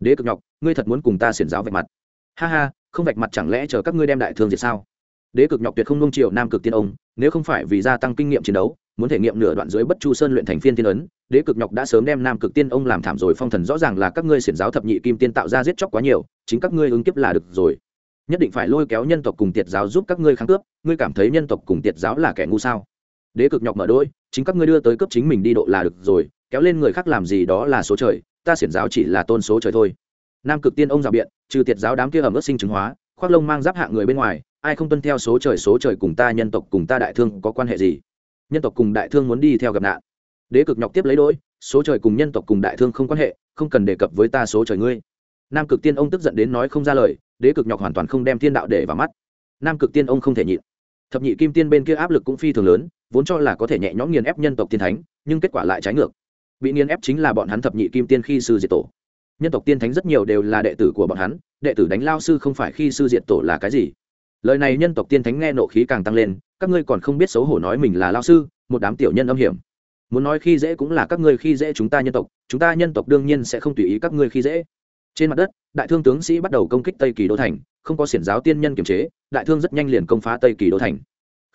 Đế cực nhọc, ngươi thật muốn cùng ta xiển giáo vạch mặt. Ha ha, không vạch mặt chẳng lẽ chờ các ngươi đem đại thương diệt sao? Đế cực nhọc tuyệt không nung triệu nam cực tiên ông, nếu không phải vì gia tăng kinh nghiệm chiến đấu muốn thể nghiệm nửa đoạn dưới bất chu sơn luyện thành phiên tiên ấn, đế cực nhọc đã sớm đem nam cực tiên ông làm thảm rồi, phong thần rõ ràng là các ngươi xiển giáo thập nhị kim tiên tạo ra giết chóc quá nhiều, chính các ngươi ứng kiếp là được rồi. Nhất định phải lôi kéo nhân tộc cùng tiệt giáo giúp các ngươi kháng cướp, ngươi cảm thấy nhân tộc cùng tiệt giáo là kẻ ngu sao? Đế cực nhọc mở đôi, chính các ngươi đưa tới cướp chính mình đi độ là được rồi, kéo lên người khác làm gì đó là số trời, ta xiển giáo chỉ là tôn số trời thôi. Nam cực tiên ông rào biện, trừ tiệt giáo đám kia ẩm ướt sinh chứng hóa, khoác lông mang giáp hạ người bên ngoài, ai không tuân theo số trời số trời cùng ta nhân tộc cùng ta đại thương có quan hệ gì? Nhân tộc cùng đại thương muốn đi theo gặp nạn. Đế cực nhọc tiếp lấy đôi số trời cùng nhân tộc cùng đại thương không quan hệ, không cần đề cập với ta số trời ngươi. Nam cực tiên ông tức giận đến nói không ra lời, đế cực nhọc hoàn toàn không đem thiên đạo để vào mắt. Nam cực tiên ông không thể nhịn. Thập nhị kim tiên bên kia áp lực cũng phi thường lớn, vốn cho là có thể nhẹ nhõm nghiền ép nhân tộc tiên thánh, nhưng kết quả lại trái ngược. Bị nghiền ép chính là bọn hắn thập nhị kim tiên khi sư diệt tổ. Nhân tộc tiên thánh rất nhiều đều là đệ tử của bọn hắn, đệ tử đánh lao sư không phải khi sư diệt tổ là cái gì lời này nhân tộc tiên thánh nghe nộ khí càng tăng lên, các ngươi còn không biết xấu hổ nói mình là lao sư, một đám tiểu nhân âm hiểm. Muốn nói khi dễ cũng là các ngươi khi dễ chúng ta nhân tộc, chúng ta nhân tộc đương nhiên sẽ không tùy ý các ngươi khi dễ. Trên mặt đất, đại thương tướng sĩ bắt đầu công kích tây kỳ đô thành, không có xiển giáo tiên nhân kiềm chế, đại thương rất nhanh liền công phá tây kỳ đô thành.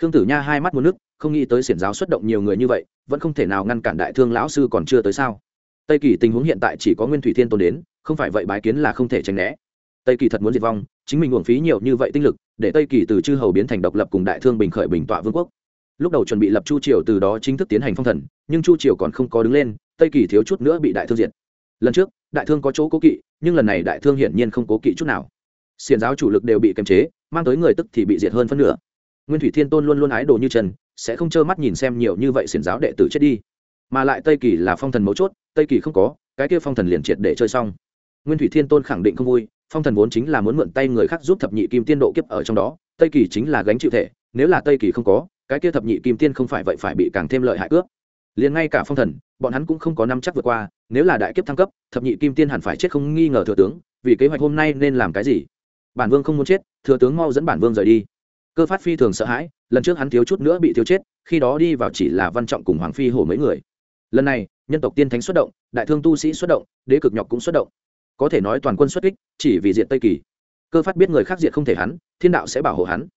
Khương tử nha hai mắt một nước, không nghĩ tới xiển giáo xuất động nhiều người như vậy, vẫn không thể nào ngăn cản đại thương lão sư còn chưa tới sao. Tây kỳ tình huống hiện tại chỉ có nguyên thủy thiên tôn đến, không phải vậy bái kiến là không thể tránh né tây kỳ thật muốn diệt vong, chính mình uổng phí nhiều như vậy tinh lực, để tây kỳ từ chư hầu biến thành độc lập cùng đại thương bình khởi bình tọa vương quốc. Lúc đầu chuẩn bị lập chu triều từ đó chính thức tiến hành phong thần, nhưng chu triều còn không có đứng lên, tây kỳ thiếu chút nữa bị đại thương diệt. Lần trước, đại thương có chỗ cố kỵ, nhưng lần này đại thương hiển nhiên không cố kỵ chút nào. Xiền giáo chủ lực đều bị kiềm chế, mang tới người tức thì bị diệt hơn phân nửa. Nguyên thủy thiên tôn luôn luôn ái đồ như trần, sẽ không trơ mắt nhìn xem nhiều như vậy xiền giáo đệ tử chết đi. Mà lại tây kỳ là phong thần mấu chốt, tây kỳ không có, cái kia phong thần liền triệt để chơi xong. Nguyên thủy thiên tôn khẳng định không vui phong thần vốn chính là muốn mượn tay người khác giúp thập nhị kim tiên độ kiếp ở trong đó, tây kỳ chính là gánh chịu thể, nếu là tây kỳ không có, cái kia thập nhị kim tiên không phải vậy phải bị càng thêm lợi hại cướp liền ngay cả phong thần, bọn hắn cũng không có năm chắc vượt qua, nếu là đại kiếp thăng cấp, thập nhị kim tiên hẳn phải chết không nghi ngờ thừa tướng, vì kế hoạch hôm nay nên làm cái gì? Bản vương không muốn chết, thừa tướng mau dẫn bản vương rời đi. Cơ phát phi thường sợ hãi, lần trước hắn thiếu chút nữa bị thiếu chết, khi đó đi vào chỉ là văn trọng cùng hoàng phi hổ mấy người. Lần này, nhân tộc tiên thánh xuất động, đại thương tu sĩ xuất động, đế cực nhọc cũng xuất động có thể nói toàn quân xuất kích, chỉ vì diện tây kỳ. Cơ phát biết người khác diện không thể hắn, thiên đạo sẽ bảo hộ hắn.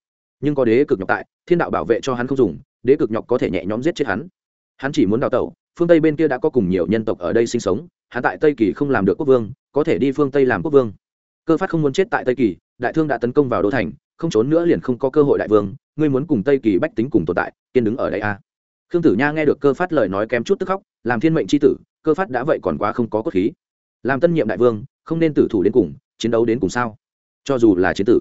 Nhưng có đế cực nhọc tại, thiên đạo bảo vệ cho hắn không dùng, đế cực nhọc có thể nhẹ nhõm giết chết hắn. Hắn chỉ muốn đào tẩu, phương tây bên kia đã có cùng nhiều nhân tộc ở đây sinh sống, hắn tại tây kỳ không làm được quốc vương, có thể đi phương tây làm quốc vương. Cơ phát không muốn chết tại tây kỳ, đại thương đã tấn công vào đô thành, không trốn nữa liền không có cơ hội đại vương, ngươi muốn cùng tây kỳ bách tính cùng tồn tại, kiên đứng ở đây a à. khương tử nha nghe được cơ phát lời nói kém chút tức khóc, làm thiên mệnh c h i tử, cơ phát đã vậy còn quá không có cốt khí. Làm tân nhiệm đại vương không nên tử thủ đến cùng, chiến đấu đến cùng sao? Cho dù là chiến tử,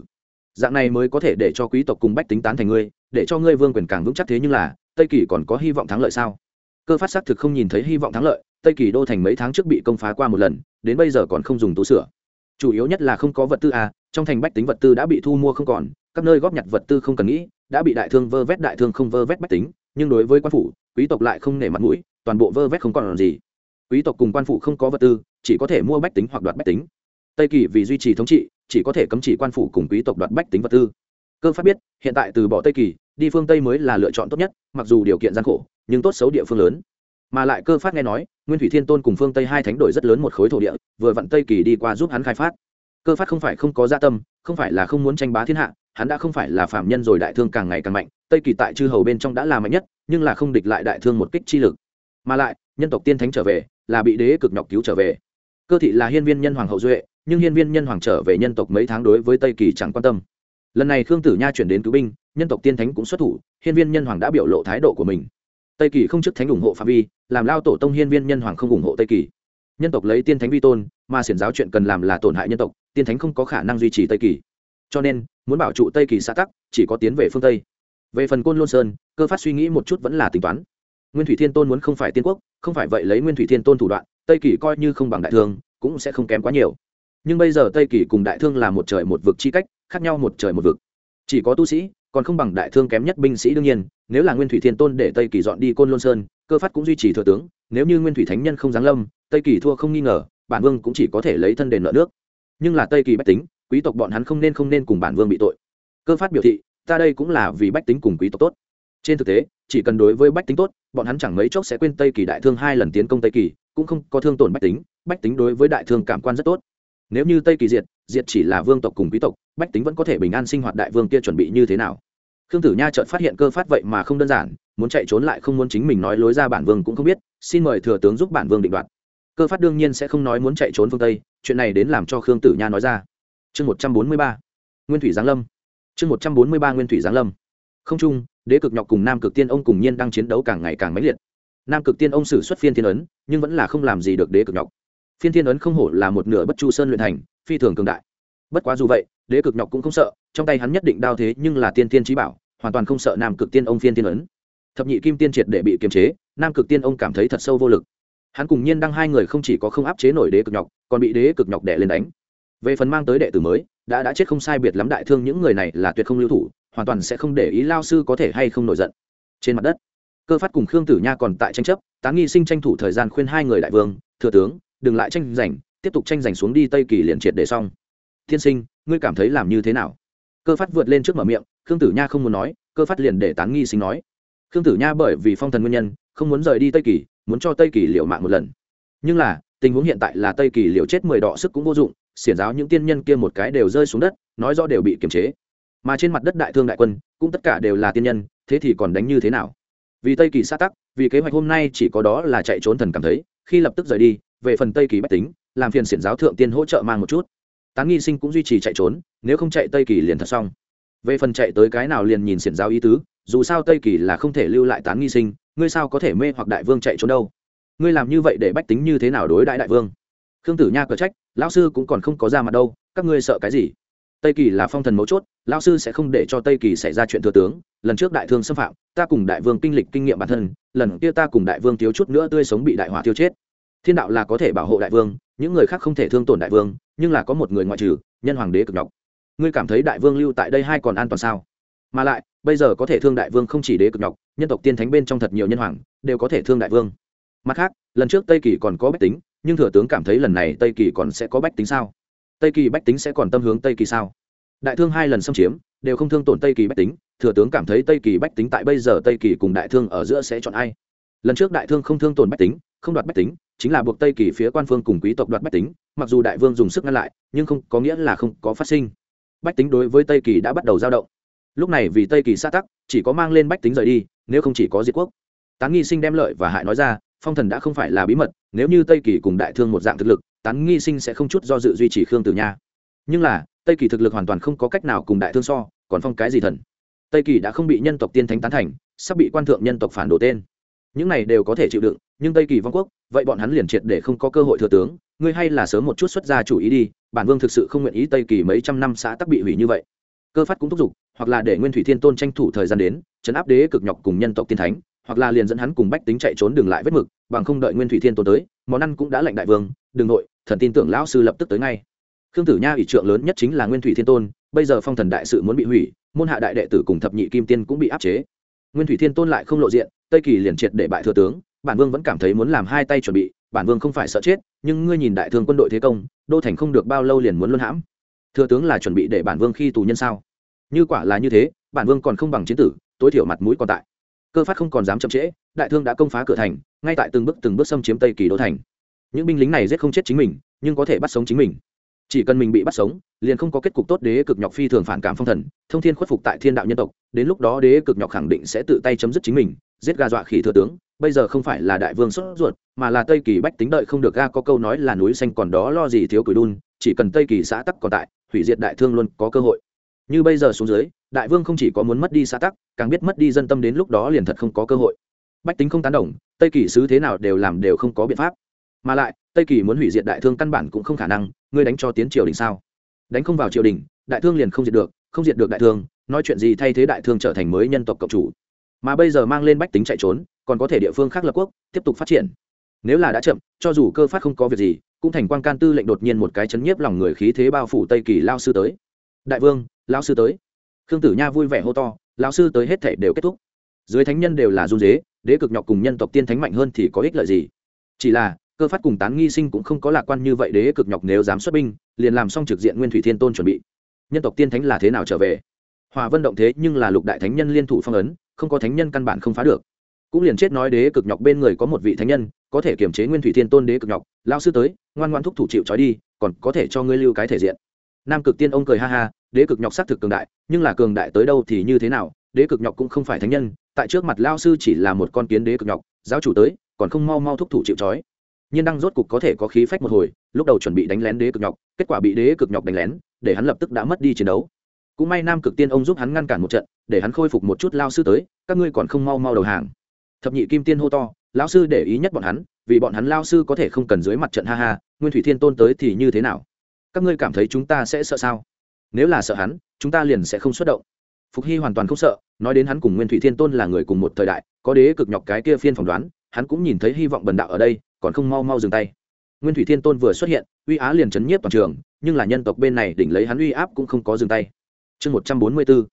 dạng này mới có thể để cho quý tộc cùng bách tính tán thành ngươi, để cho ngươi vương quyền càng vững chắc thế nhưng là, tây kỳ còn có hy vọng thắng lợi sao? Cơ phát xác thực không nhìn thấy hy vọng thắng lợi, tây kỳ đô thành mấy tháng trước bị công phá qua một lần, đến bây giờ còn không dùng tu sửa. Chủ yếu nhất là không có vật tư à trong thành bách tính vật tư đã bị thu mua không còn, các nơi góp nhặt vật tư không cần nghĩ, đã bị đại thương vơ vét, đại thương không vơ vét bách tính, nhưng đối với quan phủ, quý tộc lại không nể mặt mũi, toàn bộ vơ vét không còn làm gì. Quý tộc cùng quan phủ không có vật tư chỉ có thể mua bách tính hoặc đoạt bách tính. Tây kỳ vì duy trì thống trị, chỉ có thể cấm chỉ quan phủ cùng quý tộc đoạt bách tính vật tư. Cơ phát biết, hiện tại từ bỏ tây kỳ, đi phương tây mới là lựa chọn tốt nhất, mặc dù điều kiện gian khổ, nhưng tốt xấu địa phương lớn. Mà lại cơ phát nghe nói, nguyên thủy thiên tôn cùng phương tây hai thánh đổi rất lớn một khối thổ địa, vừa vặn tây kỳ đi qua giúp hắn khai phát. Cơ phát không phải không có gia tâm, không phải là không muốn tranh bá thiên hạ, hắn đã không phải là phạm nhân rồi đại thương càng ngày càng mạnh, tây kỳ tại chư hầu bên trong đã là mạnh nhất, nhưng là không địch lại đại thương một kích chi lực. Mà lại, nhân tộc tiên thánh trở về, là bị đế cực nhọc cứu trở về cơ thị là hiên viên nhân hoàng hậu duệ, nhưng hiên viên nhân hoàng trở về nhân tộc mấy tháng đối với tây kỳ chẳng quan tâm. Lần này khương tử nha chuyển đến cứu binh, nhân tộc tiên thánh cũng xuất thủ, hiên viên nhân hoàng đã biểu lộ thái độ của mình. Tây kỳ không chức thánh ủng hộ phạm vi, làm lao tổ tông hiên viên nhân hoàng không ủng hộ tây kỳ. Nhân tộc lấy tiên thánh vi tôn, mà xiển giáo chuyện cần làm là tổn hại nhân tộc, tiên thánh không có khả năng duy trì tây kỳ. Cho nên, muốn bảo trụ tây kỳ xã tắc, chỉ có tiến về phương tây. Về phần côn lôn sơn, cơ phát suy nghĩ một chút vẫn là tính toán. Nguyên thủy thiên tôn muốn không phải tiên quốc, không phải vậy lấy nguyên thủy thiên tôn thủ đoạn tây kỳ coi như không bằng đại thương, cũng sẽ không kém quá nhiều. Nhưng bây giờ tây kỳ cùng đại thương là một trời một vực chi cách, khác nhau một trời một vực. Chỉ có tu sĩ, còn không bằng đại thương kém nhất binh sĩ đương nhiên, nếu là nguyên thủy thiên tôn để tây kỳ dọn đi côn lôn sơn, cơ phát cũng duy trì thừa tướng, nếu như nguyên thủy thánh nhân không giáng lâm, tây kỳ thua không nghi ngờ, bản vương cũng chỉ có thể lấy thân đền nợ nước. Nhưng là tây kỳ bách tính, quý tộc bọn hắn không nên không nên cùng bản vương bị tội. Cơ phát biểu thị, ta đây cũng là vì bách tính cùng quý tộc tốt. Trên thực tế chỉ cần đối với bách tính tốt, bọn hắn chẳng mấy chốc sẽ quên tây kỳ đại thương hai lần tiến công tây kỳ, cũng không có thương tổn bách tính bách tính đối với đại thương cảm quan rất tốt. Nếu như tây kỳ diệt diệt chỉ là vương tộc cùng quý tộc, bách tính vẫn có thể bình an sinh hoạt đại vương kia chuẩn bị như thế nào? Khương tử nha chợt phát hiện cơ phát vậy mà không đơn giản, muốn chạy trốn lại không muốn chính mình nói lối ra bản vương cũng không biết, xin mời thừa tướng giúp bản vương định đoạt. Cơ phát đương nhiên sẽ không nói muốn chạy trốn phương tây, chuyện này đến làm cho khương tử nha nói ra. Chương một trăm bốn mươi ba, nguyên thủy giáng lâm. Chương một trăm bốn mươi ba, nguyên thủy giáng lâm. Không trung đế cực nhọc cùng nam cực tiên ông cùng nhiên đang chiến đấu càng ngày càng mãnh liệt. Nam cực tiên ông xử xuất phiên thiên ấn, nhưng vẫn là không làm gì được đế cực nhọc. Phiên thiên ấn không hổ là một nửa bất chu sơn luyện thành, phi thường cường đại. Bất quá dù vậy, đế cực nhọc cũng không sợ, trong tay hắn nhất định đao thế nhưng là tiên tiên trí bảo, hoàn toàn không sợ nam cực tiên ông phiên tiên ấn. Thập nhị kim tiên triệt để bị kiềm chế, nam cực tiên ông cảm thấy thật sâu vô lực. Hắn cùng nhiên đăng hai người không chỉ có không áp chế nổi đế cực nhọc, còn bị đế cực nhọc đẻ lên đánh. Về phần mang tới đệ tử mới, đã đã chết không sai biệt lắm đại thương, những người này là tuyệt không lưu thủ hoàn toàn sẽ không để ý lao sư có thể hay không nổi giận. Trên mặt đất, cơ phát cùng khương tử nha còn tại tranh chấp, tá nghi sinh tranh thủ thời gian khuyên hai người đại vương, thừa tướng, đừng lại tranh giành, tiếp tục tranh giành xuống đi tây kỳ liền triệt để xong. Tiên sinh, ngươi cảm thấy làm như thế nào? Cơ phát vượt lên trước mở miệng, khương tử nha không muốn nói, cơ phát liền để tán nghi sinh nói. Khương tử nha bởi vì phong thần nguyên nhân, không muốn rời đi tây kỳ, muốn cho tây kỳ liệu mạng một lần. Nhưng là, tình huống hiện tại là tây kỳ liệu chết mười đọ sức cũng vô dụng, xiển giáo những tiên nhân kia một cái đều rơi xuống đất, nói rõ đều bị kiềm chế mà trên mặt đất đại thương đại quân, cũng tất cả đều là tiên nhân, thế thì còn đánh như thế nào? Vì tây kỳ xã tắc, vì kế hoạch hôm nay chỉ có đó là chạy trốn thần cảm thấy, khi lập tức rời đi, về phần tây kỳ bách tính, làm phiền xiển giáo thượng tiên hỗ trợ mang một chút. Tán nghi sinh cũng duy trì chạy trốn, nếu không chạy tây kỳ liền thật xong. Về phần chạy tới cái nào liền nhìn xiển giáo ý tứ, dù sao tây kỳ là không thể lưu lại tán nghi sinh, ngươi sao có thể mê hoặc đại vương chạy trốn đâu? Ngươi làm như vậy để bách tính như thế nào đối đại đại vương? Khương tử nha cờ trách, lão sư cũng còn không có ra mặt đâu, các ngươi sợ cái gì? Tây kỳ là phong thần mấu chốt, lão sư sẽ không để cho tây kỳ xảy ra chuyện thừa tướng. Lần trước đại thương xâm phạm, ta cùng đại vương kinh lịch kinh nghiệm bản thân, lần kia ta cùng đại vương thiếu chút nữa tươi sống bị đại hỏa tiêu chết. Thiên đạo là có thể bảo hộ đại vương, những người khác không thể thương tổn đại vương, nhưng là có một người ngoại trừ, nhân hoàng đế cực nhọc. Ngươi cảm thấy đại vương lưu tại đây hay còn an toàn sao? Mà lại, bây giờ có thể thương đại vương không chỉ đế cực nhọc, nhân tộc tiên thánh bên trong thật nhiều nhân hoàng, đều có thể thương đại vương. Mặt khác, lần trước tây kỳ còn có bách tính, nhưng thừa tướng cảm thấy lần này tây kỳ còn sẽ có bách tính sao? Tây kỳ bách tính sẽ còn tâm hướng tây kỳ sao? Đại thương hai lần xâm chiếm, đều không thương tổn tây kỳ bách tính, thừa tướng cảm thấy tây kỳ bách tính tại bây giờ tây kỳ cùng đại thương ở giữa sẽ chọn ai? Lần trước đại thương không thương tổn bách tính, không đoạt bách tính, chính là buộc tây kỳ phía quan phương cùng quý tộc đoạt bách tính, mặc dù đại vương dùng sức ngăn lại, nhưng không có nghĩa là không có phát sinh. Bách tính đối với tây kỳ đã bắt đầu dao động. Lúc này vì tây kỳ xa tắc, chỉ có mang lên bách tính rời đi, nếu không chỉ có diệt quốc. Tán nghi sinh đem lợi và hại nói ra, phong thần đã không phải là bí mật, nếu như tây kỳ cùng đại thương một dạng thực lực tán nghi sinh sẽ không chút do dự duy trì khương tử nha. Nhưng là, tây kỳ thực lực hoàn toàn không có cách nào cùng đại thương so, còn phong cái gì thần? Tây kỳ đã không bị nhân tộc tiên thánh tán thành, sắp bị quan thượng nhân tộc phản đổ tên. Những này đều có thể chịu đựng, nhưng tây kỳ vong quốc, vậy bọn hắn liền triệt để không có cơ hội thừa tướng. Ngươi hay là sớm một chút xuất ra chủ ý đi, bản vương thực sự không nguyện ý tây kỳ mấy trăm năm xã tắc bị hủy như vậy. Cơ phát cũng thúc giục, hoặc là để nguyên thủy thiên tôn tranh thủ thời gian đến chấn áp đế cực nhọc cùng nhân tộc tiên thánh, hoặc là liền dẫn hắn cùng bách tính chạy trốn đường lại vết mực, bằng không đợi nguyên thủy thiên tôn tới, món ăn cũng đã lệnh đại vương, đừng nội thần tin tưởng lão sư lập tức tới ngay. Khương tử nha ủy trượng lớn nhất chính là nguyên thủy thiên tôn, bây giờ phong thần đại sự muốn bị hủy, môn hạ đại đệ tử cùng thập nhị kim tiên cũng bị áp chế. Nguyên thủy thiên tôn lại không lộ diện, tây kỳ liền triệt để bại thừa tướng, bản vương vẫn cảm thấy muốn làm hai tay chuẩn bị, bản vương không phải sợ chết, nhưng ngươi nhìn đại thương quân đội thế công, đô thành không được bao lâu liền muốn luân hãm. Thừa tướng là chuẩn bị để bản vương khi tù nhân sao? Như quả là như thế, bản vương còn không bằng chiến tử, tối thiểu mặt mũi còn tại. Cơ phát không còn dám chậm trễ, đại thương đã công phá cửa thành, ngay tại từng bước từng bước xâm chiếm tây kỳ đô thành những binh lính này giết không chết chính mình, nhưng có thể bắt sống chính mình. Chỉ cần mình bị bắt sống, liền không có kết cục tốt đế cực nhọc phi thường phản cảm phong thần, thông thiên khuất phục tại thiên đạo nhân tộc, đến lúc đó đế cực nhọc khẳng định sẽ tự tay chấm dứt chính mình, giết ga dọa khỉ thừa tướng. Bây giờ không phải là đại vương sốt ruột, mà là tây kỳ bách tính đợi không được ga có câu nói là núi xanh còn đó lo gì thiếu cửi đun, chỉ cần tây kỳ xã tắc còn tại, hủy diệt đại thương luôn có cơ hội. Như bây giờ xuống dưới, đại vương không chỉ có muốn mất đi xã tắc, càng biết mất đi dân tâm đến lúc đó liền thật không có cơ hội. Bách tính không tán đồng, tây kỳ sứ thế nào đều làm đều không có biện pháp mà lại, tây kỳ muốn hủy diệt đại thương căn bản cũng không khả năng, ngươi đánh cho tiến triều đình sao? Đánh không vào triều đình, đại thương liền không diệt được, không diệt được đại thương, nói chuyện gì thay thế đại thương trở thành mới nhân tộc cộng chủ? Mà bây giờ mang lên bách tính chạy trốn, còn có thể địa phương khác lập quốc, tiếp tục phát triển. Nếu là đã chậm, cho dù cơ phát không có việc gì, cũng thành quan can tư lệnh đột nhiên một cái chấn nhiếp lòng người khí thế bao phủ tây kỳ lao sư tới. Đại vương, lao sư tới. Khương tử nha vui vẻ hô to, lao sư tới hết thể đều kết thúc. Dưới thánh nhân đều là run dế đế cực nhọc cùng nhân tộc tiên thánh mạnh hơn thì có ích lợi gì? Chỉ là cơ phát cùng tán nghi sinh cũng không có lạc quan như vậy đế cực nhọc nếu dám xuất binh, liền làm xong trực diện nguyên thủy thiên tôn chuẩn bị. Nhân tộc tiên thánh là thế nào trở về? Hòa vân động thế nhưng là lục đại thánh nhân liên thủ phong ấn, không có thánh nhân căn bản không phá được. Cũng liền chết nói đế cực nhọc bên người có một vị thánh nhân, có thể kiềm chế nguyên thủy thiên tôn đế cực nhọc, lao sư tới, ngoan ngoan thúc thủ chịu trói đi, còn có thể cho ngươi lưu cái thể diện. Nam cực tiên ông cười ha ha, đế cực nhọc xác thực cường đại, nhưng là cường đại tới đâu thì như thế nào, đế cực nhọc cũng không phải thánh nhân, tại trước mặt lao sư chỉ là một con kiến đế cực nhọc, giáo chủ tới, còn không mau mau thúc thủ chịu trói nhiên đăng rốt cục có thể có khí phách một hồi, lúc đầu chuẩn bị đánh lén đế cực nhọc, kết quả bị đế cực nhọc đánh lén, để hắn lập tức đã mất đi chiến đấu. Cũng may nam cực tiên ông giúp hắn ngăn cản một trận, để hắn khôi phục một chút lao sư tới, các ngươi còn không mau mau đầu hàng. Thập nhị kim tiên hô to, lão sư để ý nhất bọn hắn, vì bọn hắn lao sư có thể không cần dưới mặt trận ha ha, nguyên thủy thiên tôn tới thì như thế nào? Các ngươi cảm thấy chúng ta sẽ sợ sao? Nếu là sợ hắn, chúng ta liền sẽ không xuất động. Phục hy hoàn toàn không sợ, nói đến hắn cùng nguyên thủy thiên tôn là người cùng một thời đại, có đế cực nhọc cái kia phiên phỏng đoán, hắn cũng nhìn thấy hy vọng bần đạo ở đây còn không mau mau dừng tay. Nguyên thủy thiên tôn vừa xuất hiện, uy á liền chấn nhiếp toàn trường, nhưng là nhân tộc bên này đỉnh lấy hắn uy áp cũng không có dừng tay. Chương một trăm bốn mươi b ố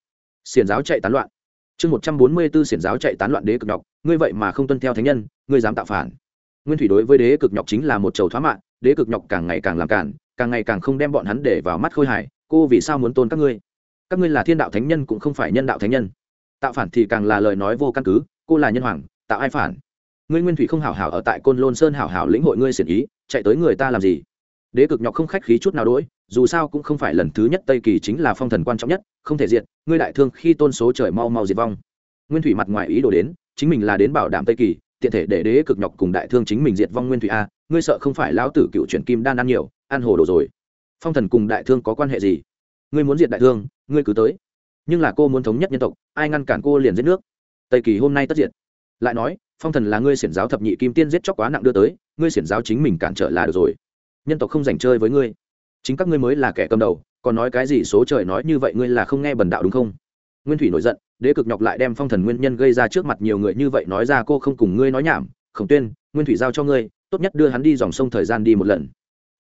xiển giáo chạy tán loạn. Chương một trăm bốn mươi b ố xiển giáo chạy tán loạn đế cực nhọc, ngươi vậy mà không tuân theo thánh nhân, ngươi dám tạo phản. Nguyên thủy đối với đế cực nhọc chính là một chầu thoá mạng, đế cực nhọc càng ngày càng làm cản, càng ngày càng không đem bọn hắn để vào mắt khôi hài, cô vì sao muốn tôn các ngươi? Các ngươi là thiên đạo thánh nhân cũng không phải nhân đạo thánh nhân. Tạo phản thì càng là lời nói vô căn cứ, cô là nhân hoàng, tạo ai phản? Ngươi nguyên thủy không hảo hảo ở tại côn lôn sơn hảo hảo lĩnh hội ngươi xiển ý, chạy tới người ta làm gì? Đế cực nhọc không khách khí chút nào đỗi, dù sao cũng không phải lần thứ nhất tây kỳ chính là phong thần quan trọng nhất, không thể diệt, ngươi đại thương khi tôn số trời mau mau diệt vong. Nguyên thủy mặt ngoài ý đồ đến, chính mình là đến bảo đảm tây kỳ, tiện thể để đế cực nhọc cùng đại thương chính mình diệt vong nguyên thủy a, ngươi sợ không phải lão tử cựu chuyển kim đan ăn nhiều, ăn hồ đồ rồi. Phong thần cùng đại thương có quan hệ gì? Ngươi muốn diệt đại thương, ngươi cứ tới. Nhưng là cô muốn thống nhất nhân tộc, ai ngăn cản cô liền giết nước? Tây kỳ hôm nay tất diệt lại nói, phong thần là ngươi xiển giáo thập nhị kim tiên giết chóc quá nặng đưa tới, ngươi xiển giáo chính mình cản trở là được rồi. Nhân tộc không dành chơi với ngươi. Chính các ngươi mới là kẻ cầm đầu, còn nói cái gì số trời nói như vậy ngươi là không nghe bần đạo đúng không? Nguyên thủy nổi giận, đế cực nhọc lại đem phong thần nguyên nhân gây ra trước mặt nhiều người như vậy nói ra cô không cùng ngươi nói nhảm, khổng tuyên, nguyên thủy giao cho ngươi, tốt nhất đưa hắn đi dòng sông thời gian đi một lần.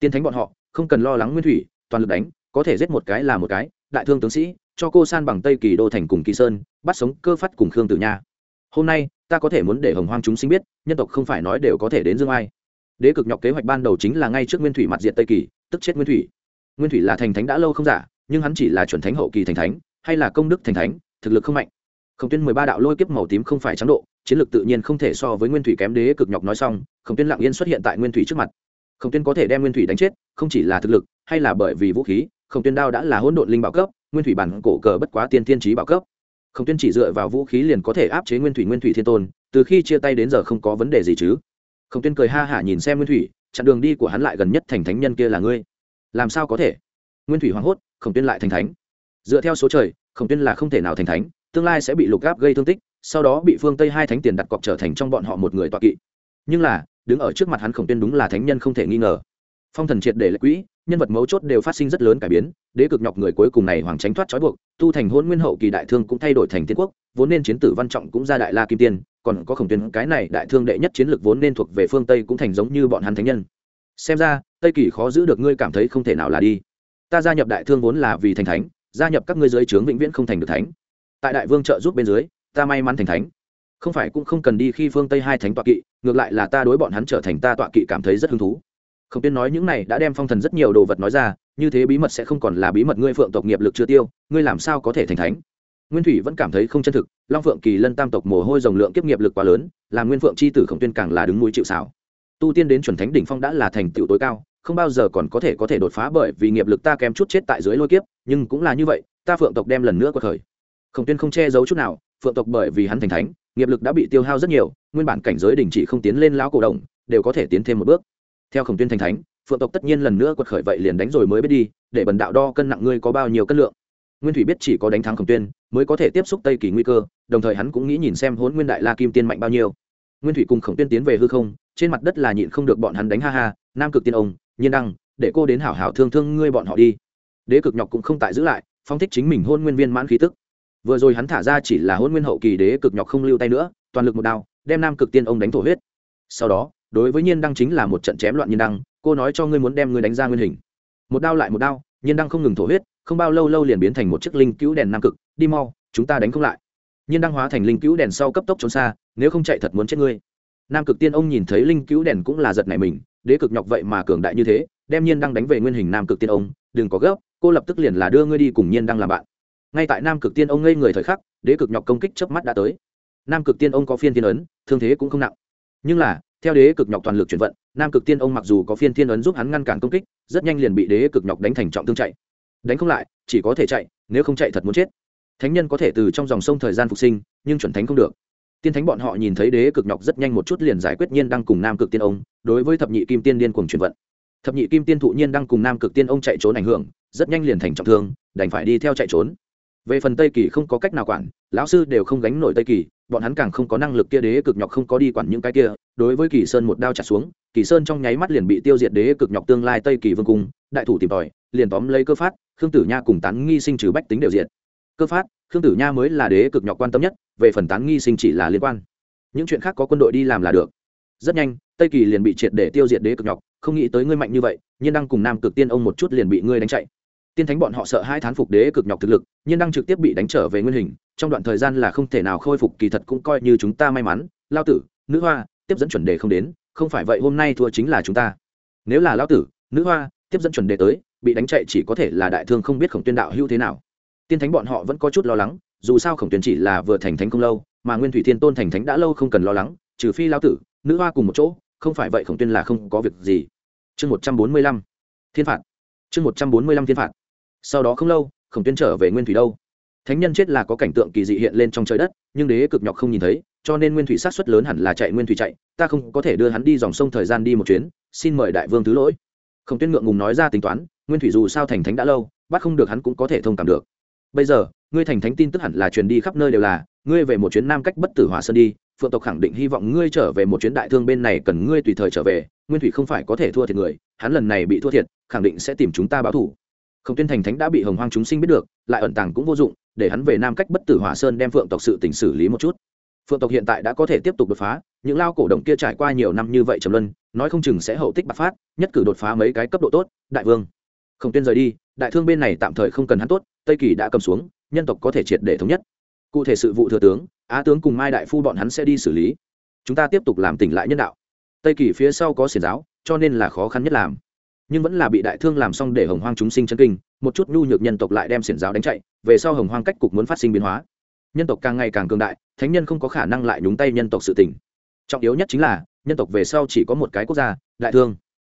Tiên thánh bọn họ, không cần lo lắng nguyên thủy, toàn lực đánh, có thể giết một cái là một cái, đại thương tướng sĩ, cho cô san bằng tây kỳ đô thành cùng kỳ sơn, bắt sống cơ phát cùng khương tử nha. Hôm nay ta có thể muốn để hồng hoang chúng sinh biết, nhân tộc không phải nói đều có thể đến dương ai. Đế cực nhọc kế hoạch ban đầu chính là ngay trước nguyên thủy mặt diện tây kỳ, tức chết nguyên thủy. Nguyên thủy là thành thánh đã lâu không giả, nhưng hắn chỉ là chuẩn thánh hậu kỳ thành thánh, hay là công đức thành thánh, thực lực không mạnh. Khổng tuyên mười ba đạo lôi kiếp màu tím không phải trắng độ, chiến lược tự nhiên không thể so với nguyên thủy kém đế cực nhọc nói xong, khổng tuyên lặng yên xuất hiện tại nguyên thủy trước mặt. Khổng tuyên có thể đem nguyên thủy đánh chết, không chỉ là thực lực, hay là bởi vì vũ khí, khổng tuyên đao đã là hỗn độn linh bảo cấp, nguyên thủy bản cổ cờ bất quá tiên tiên trí bảo cấp khổng tuyên chỉ dựa vào vũ khí liền có thể áp chế nguyên thủy nguyên thủy thiên tôn, từ khi chia tay đến giờ không có vấn đề gì chứ. Khổng tuyên cười ha hả nhìn xem nguyên thủy, chặn đường đi của hắn lại gần nhất thành thánh nhân kia là ngươi. Làm sao có thể? Nguyên thủy hoảng hốt, khổng tuyên lại thành thánh. Dựa theo số trời, khổng tuyên là không thể nào thành thánh, tương lai sẽ bị lục gáp gây thương tích, sau đó bị phương tây hai thánh tiền đặt cọc trở thành trong bọn họ một người tọa kỵ. Nhưng là, đứng ở trước mặt hắn khổng tuyên đúng là thánh nhân không thể nghi ngờ phong thần triệt để lệ quỹ, nhân vật mấu chốt đều phát sinh rất lớn cải biến, đế cực nhọc người cuối cùng này hoàng tránh thoát trói buộc, tu thành hôn nguyên hậu kỳ đại thương cũng thay đổi thành tiên quốc, vốn nên chiến tử văn trọng cũng ra đại la kim tiên, còn có khổng tuyên cái này đại thương đệ nhất chiến lược vốn nên thuộc về phương tây cũng thành giống như bọn hắn thánh nhân. Xem ra, tây kỳ khó giữ được ngươi cảm thấy không thể nào là đi. Ta gia nhập đại thương vốn là vì thành thánh, gia nhập các ngươi dưới trướng vĩnh viễn không thành được thánh. Tại đại vương trợ giúp bên dưới, ta may mắn thành thánh. Không phải cũng không cần đi khi phương tây hai thánh tọa kỵ, ngược lại là ta đối bọn hắn trở thành ta tọa kỵ cảm thấy rất hứng thú không tiên nói những này đã đem phong thần rất nhiều đồ vật nói ra, như thế bí mật sẽ không còn là bí mật ngươi phượng tộc nghiệp lực chưa tiêu, ngươi làm sao có thể thành thánh? Nguyên thủy vẫn cảm thấy không chân thực, long phượng kỳ lân tam tộc mồ hôi rồng lượng kiếp nghiệp lực quá lớn, làm nguyên phượng c h i tử khổng tuyên càng là đứng mũi chịu xảo tu tiên đến chuẩn thánh đỉnh phong đã là thành tựu tối cao, không bao giờ còn có thể có thể đột phá bởi vì nghiệp lực ta kém chút chết tại dưới lôi kiếp, nhưng cũng là như vậy, ta phượng tộc đem lần nữa qua khởi. Khổng tuyên không che giấu chút nào, phượng tộc bởi vì hắn thành thánh, nghiệp lực đã bị tiêu hao rất nhiều, nguyên bản cảnh giới đình chỉ không tiến lên lão cổ đồng đều có thể tiến thêm một bước theo khổng tuyên thành thánh, phượng tộc tất nhiên lần nữa quật khởi vậy liền đánh rồi mới biết đi, để bần đạo đo cân nặng ngươi có bao nhiêu cân lượng. Nguyên thủy biết chỉ có đánh thắng khổng tuyên, mới có thể tiếp xúc tây kỳ nguy cơ, đồng thời hắn cũng nghĩ nhìn xem hốn nguyên đại la kim tiên mạnh bao nhiêu. Nguyên thủy cùng khổng tuyên tiến về hư không, trên mặt đất là nhịn không được bọn hắn đánh ha ha, nam cực tiên ông, nhiên đăng, để cô đến hảo hảo thương thương ngươi bọn họ đi. Đế cực nhọc cũng không tại giữ lại, phong thích chính mình hôn nguyên viên mãn khí tức. Vừa rồi hắn thả ra chỉ là hôn nguyên hậu kỳ đế cực nhọc không lưu tay nữa, toàn lực một đao, đem nam cực tiên ông đánh thổ huyết. Sau đó đối với nhiên đăng chính là một trận chém loạn nhiên đăng, cô nói cho ngươi muốn đem ngươi đánh ra nguyên hình. Một đao lại một đao, nhiên đăng không ngừng thổ huyết, không bao lâu lâu liền biến thành một chiếc linh cứu đèn nam cực, đi mau, chúng ta đánh không lại. Nhiên đăng hóa thành linh cứu đèn sau cấp tốc trốn xa, nếu không chạy thật muốn chết ngươi. Nam cực tiên ông nhìn thấy linh cứu đèn cũng là giật này mình, đế cực nhọc vậy mà cường đại như thế, đem nhiên đăng đánh về nguyên hình nam cực tiên ông, đừng có gấp, cô lập tức liền là đưa ngươi đi cùng nhiên đăng làm bạn. Ngay tại nam cực tiên ông ngây người thời khắc, đế cực nhọc công kích chớp mắt đã tới. Nam cực tiên ông có phiên thiên ấn, thương thế cũng không nặng. Nhưng là theo đế cực nhọc toàn lực chuyển vận, nam cực tiên ông mặc dù có phiên thiên ấn giúp hắn ngăn cản công kích, rất nhanh liền bị đế cực nhọc đánh thành trọng thương chạy. Đánh không lại, chỉ có thể chạy, nếu không chạy thật muốn chết. Thánh nhân có thể từ trong dòng sông thời gian phục sinh, nhưng chuẩn thánh không được. Tiên thánh bọn họ nhìn thấy đế cực nhọc rất nhanh một chút liền giải quyết nhiên đang cùng nam cực tiên ông, đối với thập nhị kim tiên điên cùng chuyển vận. Thập nhị kim tiên thụ nhiên đang cùng nam cực tiên ông chạy trốn ảnh hưởng, rất nhanh liền thành trọng thương, đành phải đi theo chạy trốn. Về phần tây kỳ không có cách nào quản, lão sư đều không gánh nổi tây kỳ bọn hắn càng không có năng lực kia đế cực nhọc không có đi quản những cái kia, đối với kỳ sơn một đao trả xuống, kỳ sơn trong nháy mắt liền bị tiêu diệt đế cực nhọc tương lai tây kỳ vương cung, đại thủ tìm tòi, liền tóm lấy cơ phát, khương tử nha cùng tán nghi sinh trừ bách tính đều diện cơ phát, khương tử nha mới là đế cực nhọc quan tâm nhất, về phần tán nghi sinh chỉ là liên quan. Những chuyện khác có quân đội đi làm là được. Rất nhanh, tây kỳ liền bị triệt để tiêu diệt đế cực nhọc, không nghĩ tới ngươi mạnh như vậy nhưng đang cùng nam cực tiên ông một chút liền bị ngươi đánh chạy tiên thánh bọn họ sợ hai thán phục đế cực nhọc thực lực, nhưng đang trực tiếp bị đánh trở về nguyên hình, trong đoạn thời gian là không thể nào khôi phục, kỳ thật cũng coi như chúng ta may mắn. Lao tử, nữ hoa, tiếp dẫn chuẩn đề không đến, không phải vậy hôm nay thua chính là chúng ta. Nếu là lao tử, nữ hoa, tiếp dẫn chuẩn đề tới, bị đánh chạy chỉ có thể là đại thương không biết khổng tuyên đạo hữu thế nào. Tiên thánh bọn họ vẫn có chút lo lắng, dù sao khổng tuyên chỉ là vừa thành thánh không lâu, mà nguyên thủy thiên tôn thành thánh đã lâu không cần lo lắng, trừ phi lao tử, nữ hoa cùng một chỗ, không phải vậy khổng tuyên là không có việc gì. Chương một trăm bốn mươi lăm, thiên phạt chương một trăm bốn mươi lăm thiên phạt. Sau đó không lâu, khổng tuyên trở về nguyên thủy đâu. Thánh nhân chết là có cảnh tượng kỳ dị hiện lên trong trời đất, nhưng đế cực nhọc không nhìn thấy, cho nên nguyên thủy sát xuất lớn hẳn là chạy nguyên thủy chạy, ta không có thể đưa hắn đi dòng sông thời gian đi một chuyến, xin mời đại vương thứ lỗi. Khổng tuyên ngượng ngùng nói ra tính toán, nguyên thủy dù sao thành thánh đã lâu, bắt không được hắn cũng có thể thông cảm được. Bây giờ, ngươi thành thánh tin tức hẳn là truyền đi khắp nơi đều là, ngươi về một chuyến nam cách bất tử hỏa sơn đi phượng tộc khẳng định hy vọng ngươi trở về một chuyến đại thương bên này cần ngươi tùy thời trở về, nguyên thủy không phải có thể thua thiệt người, hắn lần này bị thua thiệt, khẳng định sẽ tìm chúng ta báo thủ. Không tuyên thành thánh đã bị hồng hoang chúng sinh biết được, lại ẩn tàng cũng vô dụng, để hắn về nam cách bất tử hỏa sơn đem phượng tộc sự tỉnh xử lý một chút. Phượng tộc hiện tại đã có thể tiếp tục đột phá, những lao cổ động kia trải qua nhiều năm như vậy trầm luân, nói không chừng sẽ hậu tích bạc phát, nhất cử đột phá mấy cái cấp độ tốt, đại vương. Không tuyên rời đi, đại thương bên này tạm thời không cần hắn tốt, tây kỳ đã cầm xuống, nhân tộc có thể triệt để thống nhất cụ thể sự vụ thừa tướng, á tướng cùng mai đại phu bọn hắn sẽ đi xử lý. Chúng ta tiếp tục làm tỉnh lại nhân đạo. Tây kỳ phía sau có xiển giáo, cho nên là khó khăn nhất làm. Nhưng vẫn là bị đại thương làm xong để hồng hoang chúng sinh chân kinh, một chút nhu nhược nhân tộc lại đem xiển giáo đánh chạy, về sau hồng hoang cách cục muốn phát sinh biến hóa. Nhân tộc càng ngày càng cường đại, thánh nhân không có khả năng lại nhúng tay nhân tộc sự tỉnh trọng yếu nhất chính là, nhân tộc về sau chỉ có một cái quốc gia, đại thương.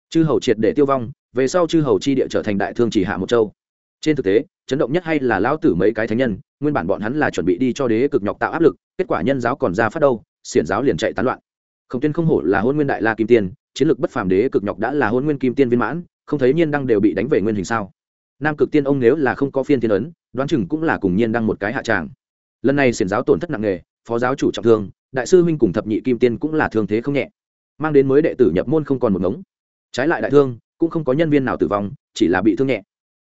Chư hầu triệt để tiêu vong, về sau chư hầu chi địa trở thành đại thương chỉ hạ một châu trên thực tế, chấn động nhất hay là lão tử mấy cái thánh nhân, nguyên bản bọn hắn là chuẩn bị đi cho đế cực nhọc tạo áp lực, kết quả nhân giáo còn ra phát đâu, xiển giáo liền chạy tán loạn. Không tiên không hổ là hôn nguyên đại la kim tiên, chiến lược bất phàm đế cực nhọc đã là hôn nguyên kim tiên viên mãn, không thấy nhiên đăng đều bị đánh về nguyên hình sao. Nam cực tiên ông nếu là không có phiên thiên ấn, đoán chừng cũng là cùng nhiên đăng một cái hạ tràng. Lần này xiển giáo tổn thất nặng nề, phó giáo chủ trọng thương, đại sư huynh cùng thập nhị kim tiên cũng là thương thế không nhẹ. Mang đến mới đệ tử nhập môn không còn một ngống. Trái lại đại thương, cũng không có nhân viên nào tử vong, chỉ là bị thương nhẹ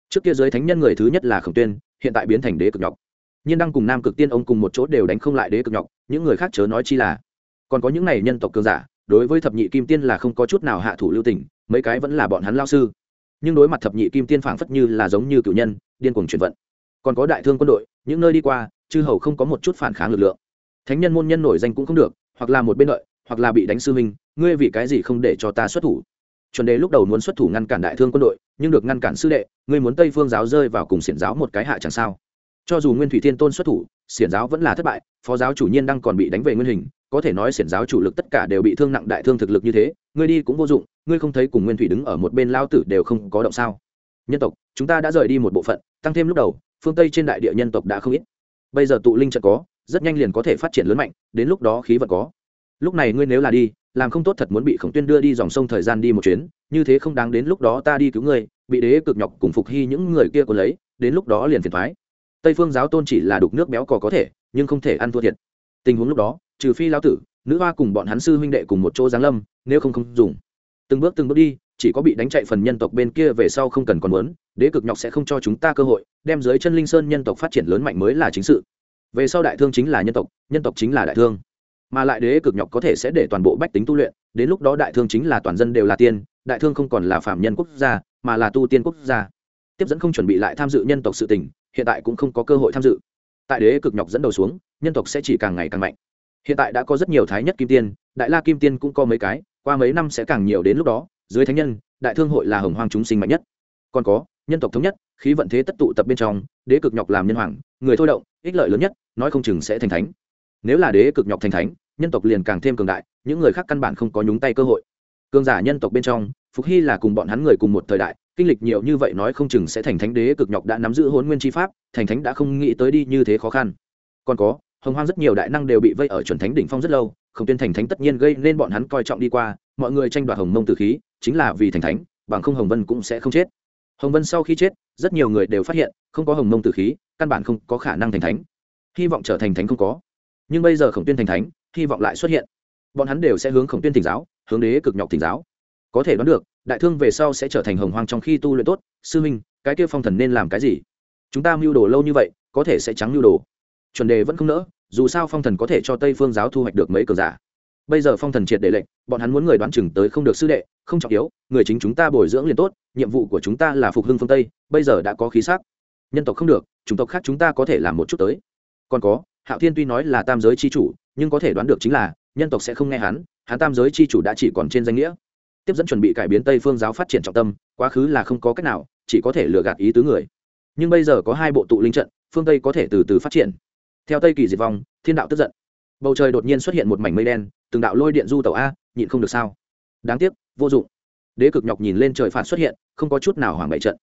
trước kia giới thánh nhân người thứ nhất là khổng tuyên, hiện tại biến thành đế cực nhọc. Nhiên đăng cùng nam cực tiên ông cùng một chỗ đều đánh không lại đế cực nhọc, những người khác chớ nói chi là. Còn có những này nhân tộc cường giả, đối với thập nhị kim tiên là không có chút nào hạ thủ lưu tình, mấy cái vẫn là bọn hắn lao sư. Nhưng đối mặt thập nhị kim tiên phảng phất như là giống như cựu nhân, điên cuồng chuyển vận. Còn có đại thương quân đội, những nơi đi qua, chư hầu không có một chút phản kháng lực lượng. Thánh nhân môn nhân nổi danh cũng không được, hoặc là một bên lợi hoặc là bị đánh sư minh ngươi vì cái gì không để cho ta xuất thủ? Chuẩn đề lúc đầu muốn xuất thủ ngăn cản đại thương quân đội, nhưng được ngăn cản sư đệ, ngươi muốn tây phương giáo rơi vào cùng xiển giáo một cái hạ chẳng sao? Cho dù nguyên thủy thiên tôn xuất thủ, xiển giáo vẫn là thất bại, phó giáo chủ nhiên đang còn bị đánh về nguyên hình, có thể nói xiển giáo chủ lực tất cả đều bị thương nặng đại thương thực lực như thế, ngươi đi cũng vô dụng, ngươi không thấy cùng nguyên thủy đứng ở một bên lao tử đều không có động sao? Nhân tộc, chúng ta đã rời đi một bộ phận, tăng thêm lúc đầu, phương tây trên đại địa nhân tộc đã không ít. Bây giờ tụ linh trận có, rất nhanh liền có thể phát triển lớn mạnh, đến lúc đó khí vật có. Lúc này ngươi nếu là đi làm không tốt thật muốn bị khổng tuyên đưa đi dòng sông thời gian đi một chuyến, như thế không đáng đến lúc đó ta đi cứu ngươi, bị đế cực nhọc cùng phục hy những người kia có lấy, đến lúc đó liền phiền thoái tây phương giáo tôn chỉ là đục nước béo cò có thể, nhưng không thể ăn thua thiệt. Tình huống lúc đó, trừ phi lao tử, nữ hoa cùng bọn hắn sư huynh đệ cùng một chỗ giáng lâm, nếu không không dùng. Từng bước từng bước đi, chỉ có bị đánh chạy phần nhân tộc bên kia về sau không cần còn muốn, đế cực nhọc sẽ không cho chúng ta cơ hội, đem dưới chân linh sơn nhân tộc phát triển lớn mạnh mới là chính sự. Về sau đại thương chính là nhân tộc nhân tộc chính là đại thương mà lại đế cực nhọc có thể sẽ để toàn bộ bách tính tu luyện, đến lúc đó đại thương chính là toàn dân đều là tiên, đại thương không còn là phạm nhân quốc gia, mà là tu tiên quốc gia. Tiếp dẫn không chuẩn bị lại tham dự nhân tộc sự tình, hiện tại cũng không có cơ hội tham dự. Tại đế cực nhọc dẫn đầu xuống, nhân tộc sẽ chỉ càng ngày càng mạnh. Hiện tại đã có rất nhiều thái nhất kim tiên, đại la kim tiên cũng có mấy cái, qua mấy năm sẽ càng nhiều đến lúc đó, dưới thánh nhân, đại thương hội là hồng hoang chúng sinh mạnh nhất. Còn có, nhân tộc thống nhất, khí vận thế tất tụ tập bên trong, đế cực nhọc làm nhân hoàng, người thôi động, ích lợi lớn nhất, nói không chừng sẽ thành thánh nếu là đế cực nhọc thành thánh, nhân tộc liền càng thêm cường đại, những người khác căn bản không có nhúng tay cơ hội. Cường giả nhân tộc bên trong, phục hy là cùng bọn hắn người cùng một thời đại, kinh lịch nhiều như vậy nói không chừng sẽ thành thánh đế cực nhọc đã nắm giữ hôn nguyên tri pháp, thành thánh đã không nghĩ tới đi như thế khó khăn. Còn có, hồng hoang rất nhiều đại năng đều bị vây ở chuẩn thánh đỉnh phong rất lâu, không tuyên thành thánh tất nhiên gây nên bọn hắn coi trọng đi qua, mọi người tranh đoạt hồng mông từ khí, chính là vì thành thánh, bằng không hồng vân cũng sẽ không chết. Hồng vân sau khi chết, rất nhiều người đều phát hiện, không có hồng mông từ khí, căn bản không có khả năng thành thánh. Hy vọng trở thành thánh không có nhưng bây giờ khổng tuyên thành thánh, hy vọng lại xuất hiện. Bọn hắn đều sẽ hướng khổng tuyên thỉnh giáo, hướng đế cực nhọc thỉnh giáo. Có thể đoán được, đại thương về sau sẽ trở thành hồng hoang trong khi tu luyện tốt. Sư minh, cái kia phong thần nên làm cái gì? Chúng ta mưu đồ lâu như vậy, có thể sẽ trắng mưu đồ. Chuẩn đề vẫn không nỡ, dù sao phong thần có thể cho tây phương giáo thu hoạch được mấy cờ giả. Bây giờ phong thần triệt để lệnh, bọn hắn muốn người đoán chừng tới không được sư đệ, không trọng yếu, người chính chúng ta bồi dưỡng liền tốt, nhiệm vụ của chúng ta là phục hưng phương tây, bây giờ đã có khí sắc. Nhân tộc không được, chủng tộc khác chúng ta có thể làm một chút tới. Còn có hạo thiên tuy nói là tam giới c h i chủ, nhưng có thể đoán được chính là, nhân tộc sẽ không nghe hắn hắn tam giới c h i chủ đã chỉ còn trên danh nghĩa. Tiếp dẫn chuẩn bị cải biến tây phương giáo phát triển trọng tâm, quá khứ là không có cách nào, chỉ có thể lừa gạt ý tứ người. Nhưng bây giờ có hai bộ tụ linh trận, phương tây có thể từ từ phát triển. Theo tây kỳ diệt vong, thiên đạo tức giận. Bầu trời đột nhiên xuất hiện một mảnh mây đen, từng đạo lôi điện du tàu a, nhịn không được sao? Đáng tiếc, vô dụng. Đế cực nhọc nhìn lên trời phản xuất hiện, không có chút nào hoảng bại trận.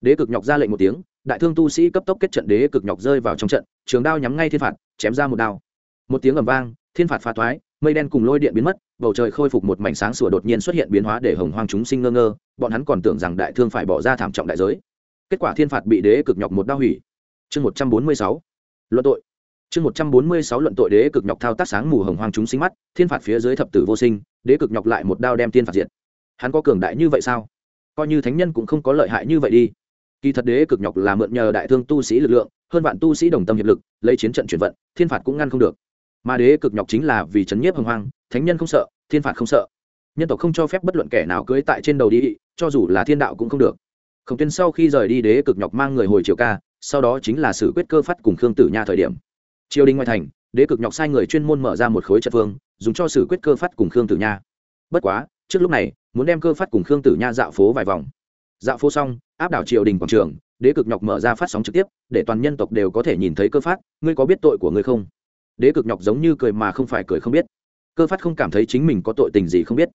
Đế cực nhọc ra lệnh một tiếng, đại thương tu sĩ cấp tốc kết trận đế cực nhọc rơi vào trong trận, trường đao nhắm ngay thiên phạt chém ra một đao. Một tiếng ầm vang, thiên phạt phá thoái, mây đen cùng lôi điện biến mất, bầu trời khôi phục một mảnh sáng sủa đột nhiên xuất hiện biến hóa để hồng hoang chúng sinh ngơ ngơ, bọn hắn còn tưởng rằng đại thương phải bỏ ra thảm trọng đại giới. Kết quả thiên phạt bị đế cực nhọc một đao hủy. Chương một trăm bốn mươi sáu, luận tội. Chương một trăm bốn mươi sáu luận tội đế cực nhọc thao tác sáng mù hồng hoang chúng sinh mắt, thiên phạt phía dưới thập tử vô sinh, đế cực nhọc lại một đao đem thiên phạt diệt. Hắn có cường đại như vậy sao? Coi như thánh nhân cũng không có lợi hại như vậy đi. Kỳ thật đế cực nhọc là mượn nhờ đại thương tu sĩ lực lượng hơn vạn tu sĩ đồng tâm hiệp lực, lấy chiến trận chuyển vận, thiên phạt cũng ngăn không được. Mà đế cực nhọc chính là vì chấn nhiếp hồng hoang, thánh nhân không sợ, thiên phạt không sợ. Nhân tộc không cho phép bất luận kẻ nào cưới tại trên đầu đi cho dù là thiên đạo cũng không được. Khổng tuyên sau khi rời đi đế cực nhọc mang người hồi triều ca, sau đó chính là xử quyết cơ phát cùng khương tử nha thời điểm. Triều đình ngoại thành, đế cực nhọc sai người chuyên môn mở ra một khối trận phương dùng cho xử quyết cơ phát cùng khương tử nha. Bất quá, trước lúc này, muốn đem cơ phát cùng khương tử nha dạo phố vài vòng. Dạo phố xong, áp đảo triều đình quảng trường đế cực nhọc mở ra phát sóng trực tiếp, để toàn nhân tộc đều có thể nhìn thấy cơ phát, ngươi có biết tội của ngươi không? Đế cực nhọc giống như cười mà không phải cười không biết. Cơ phát không cảm thấy chính mình có tội tình gì không biết.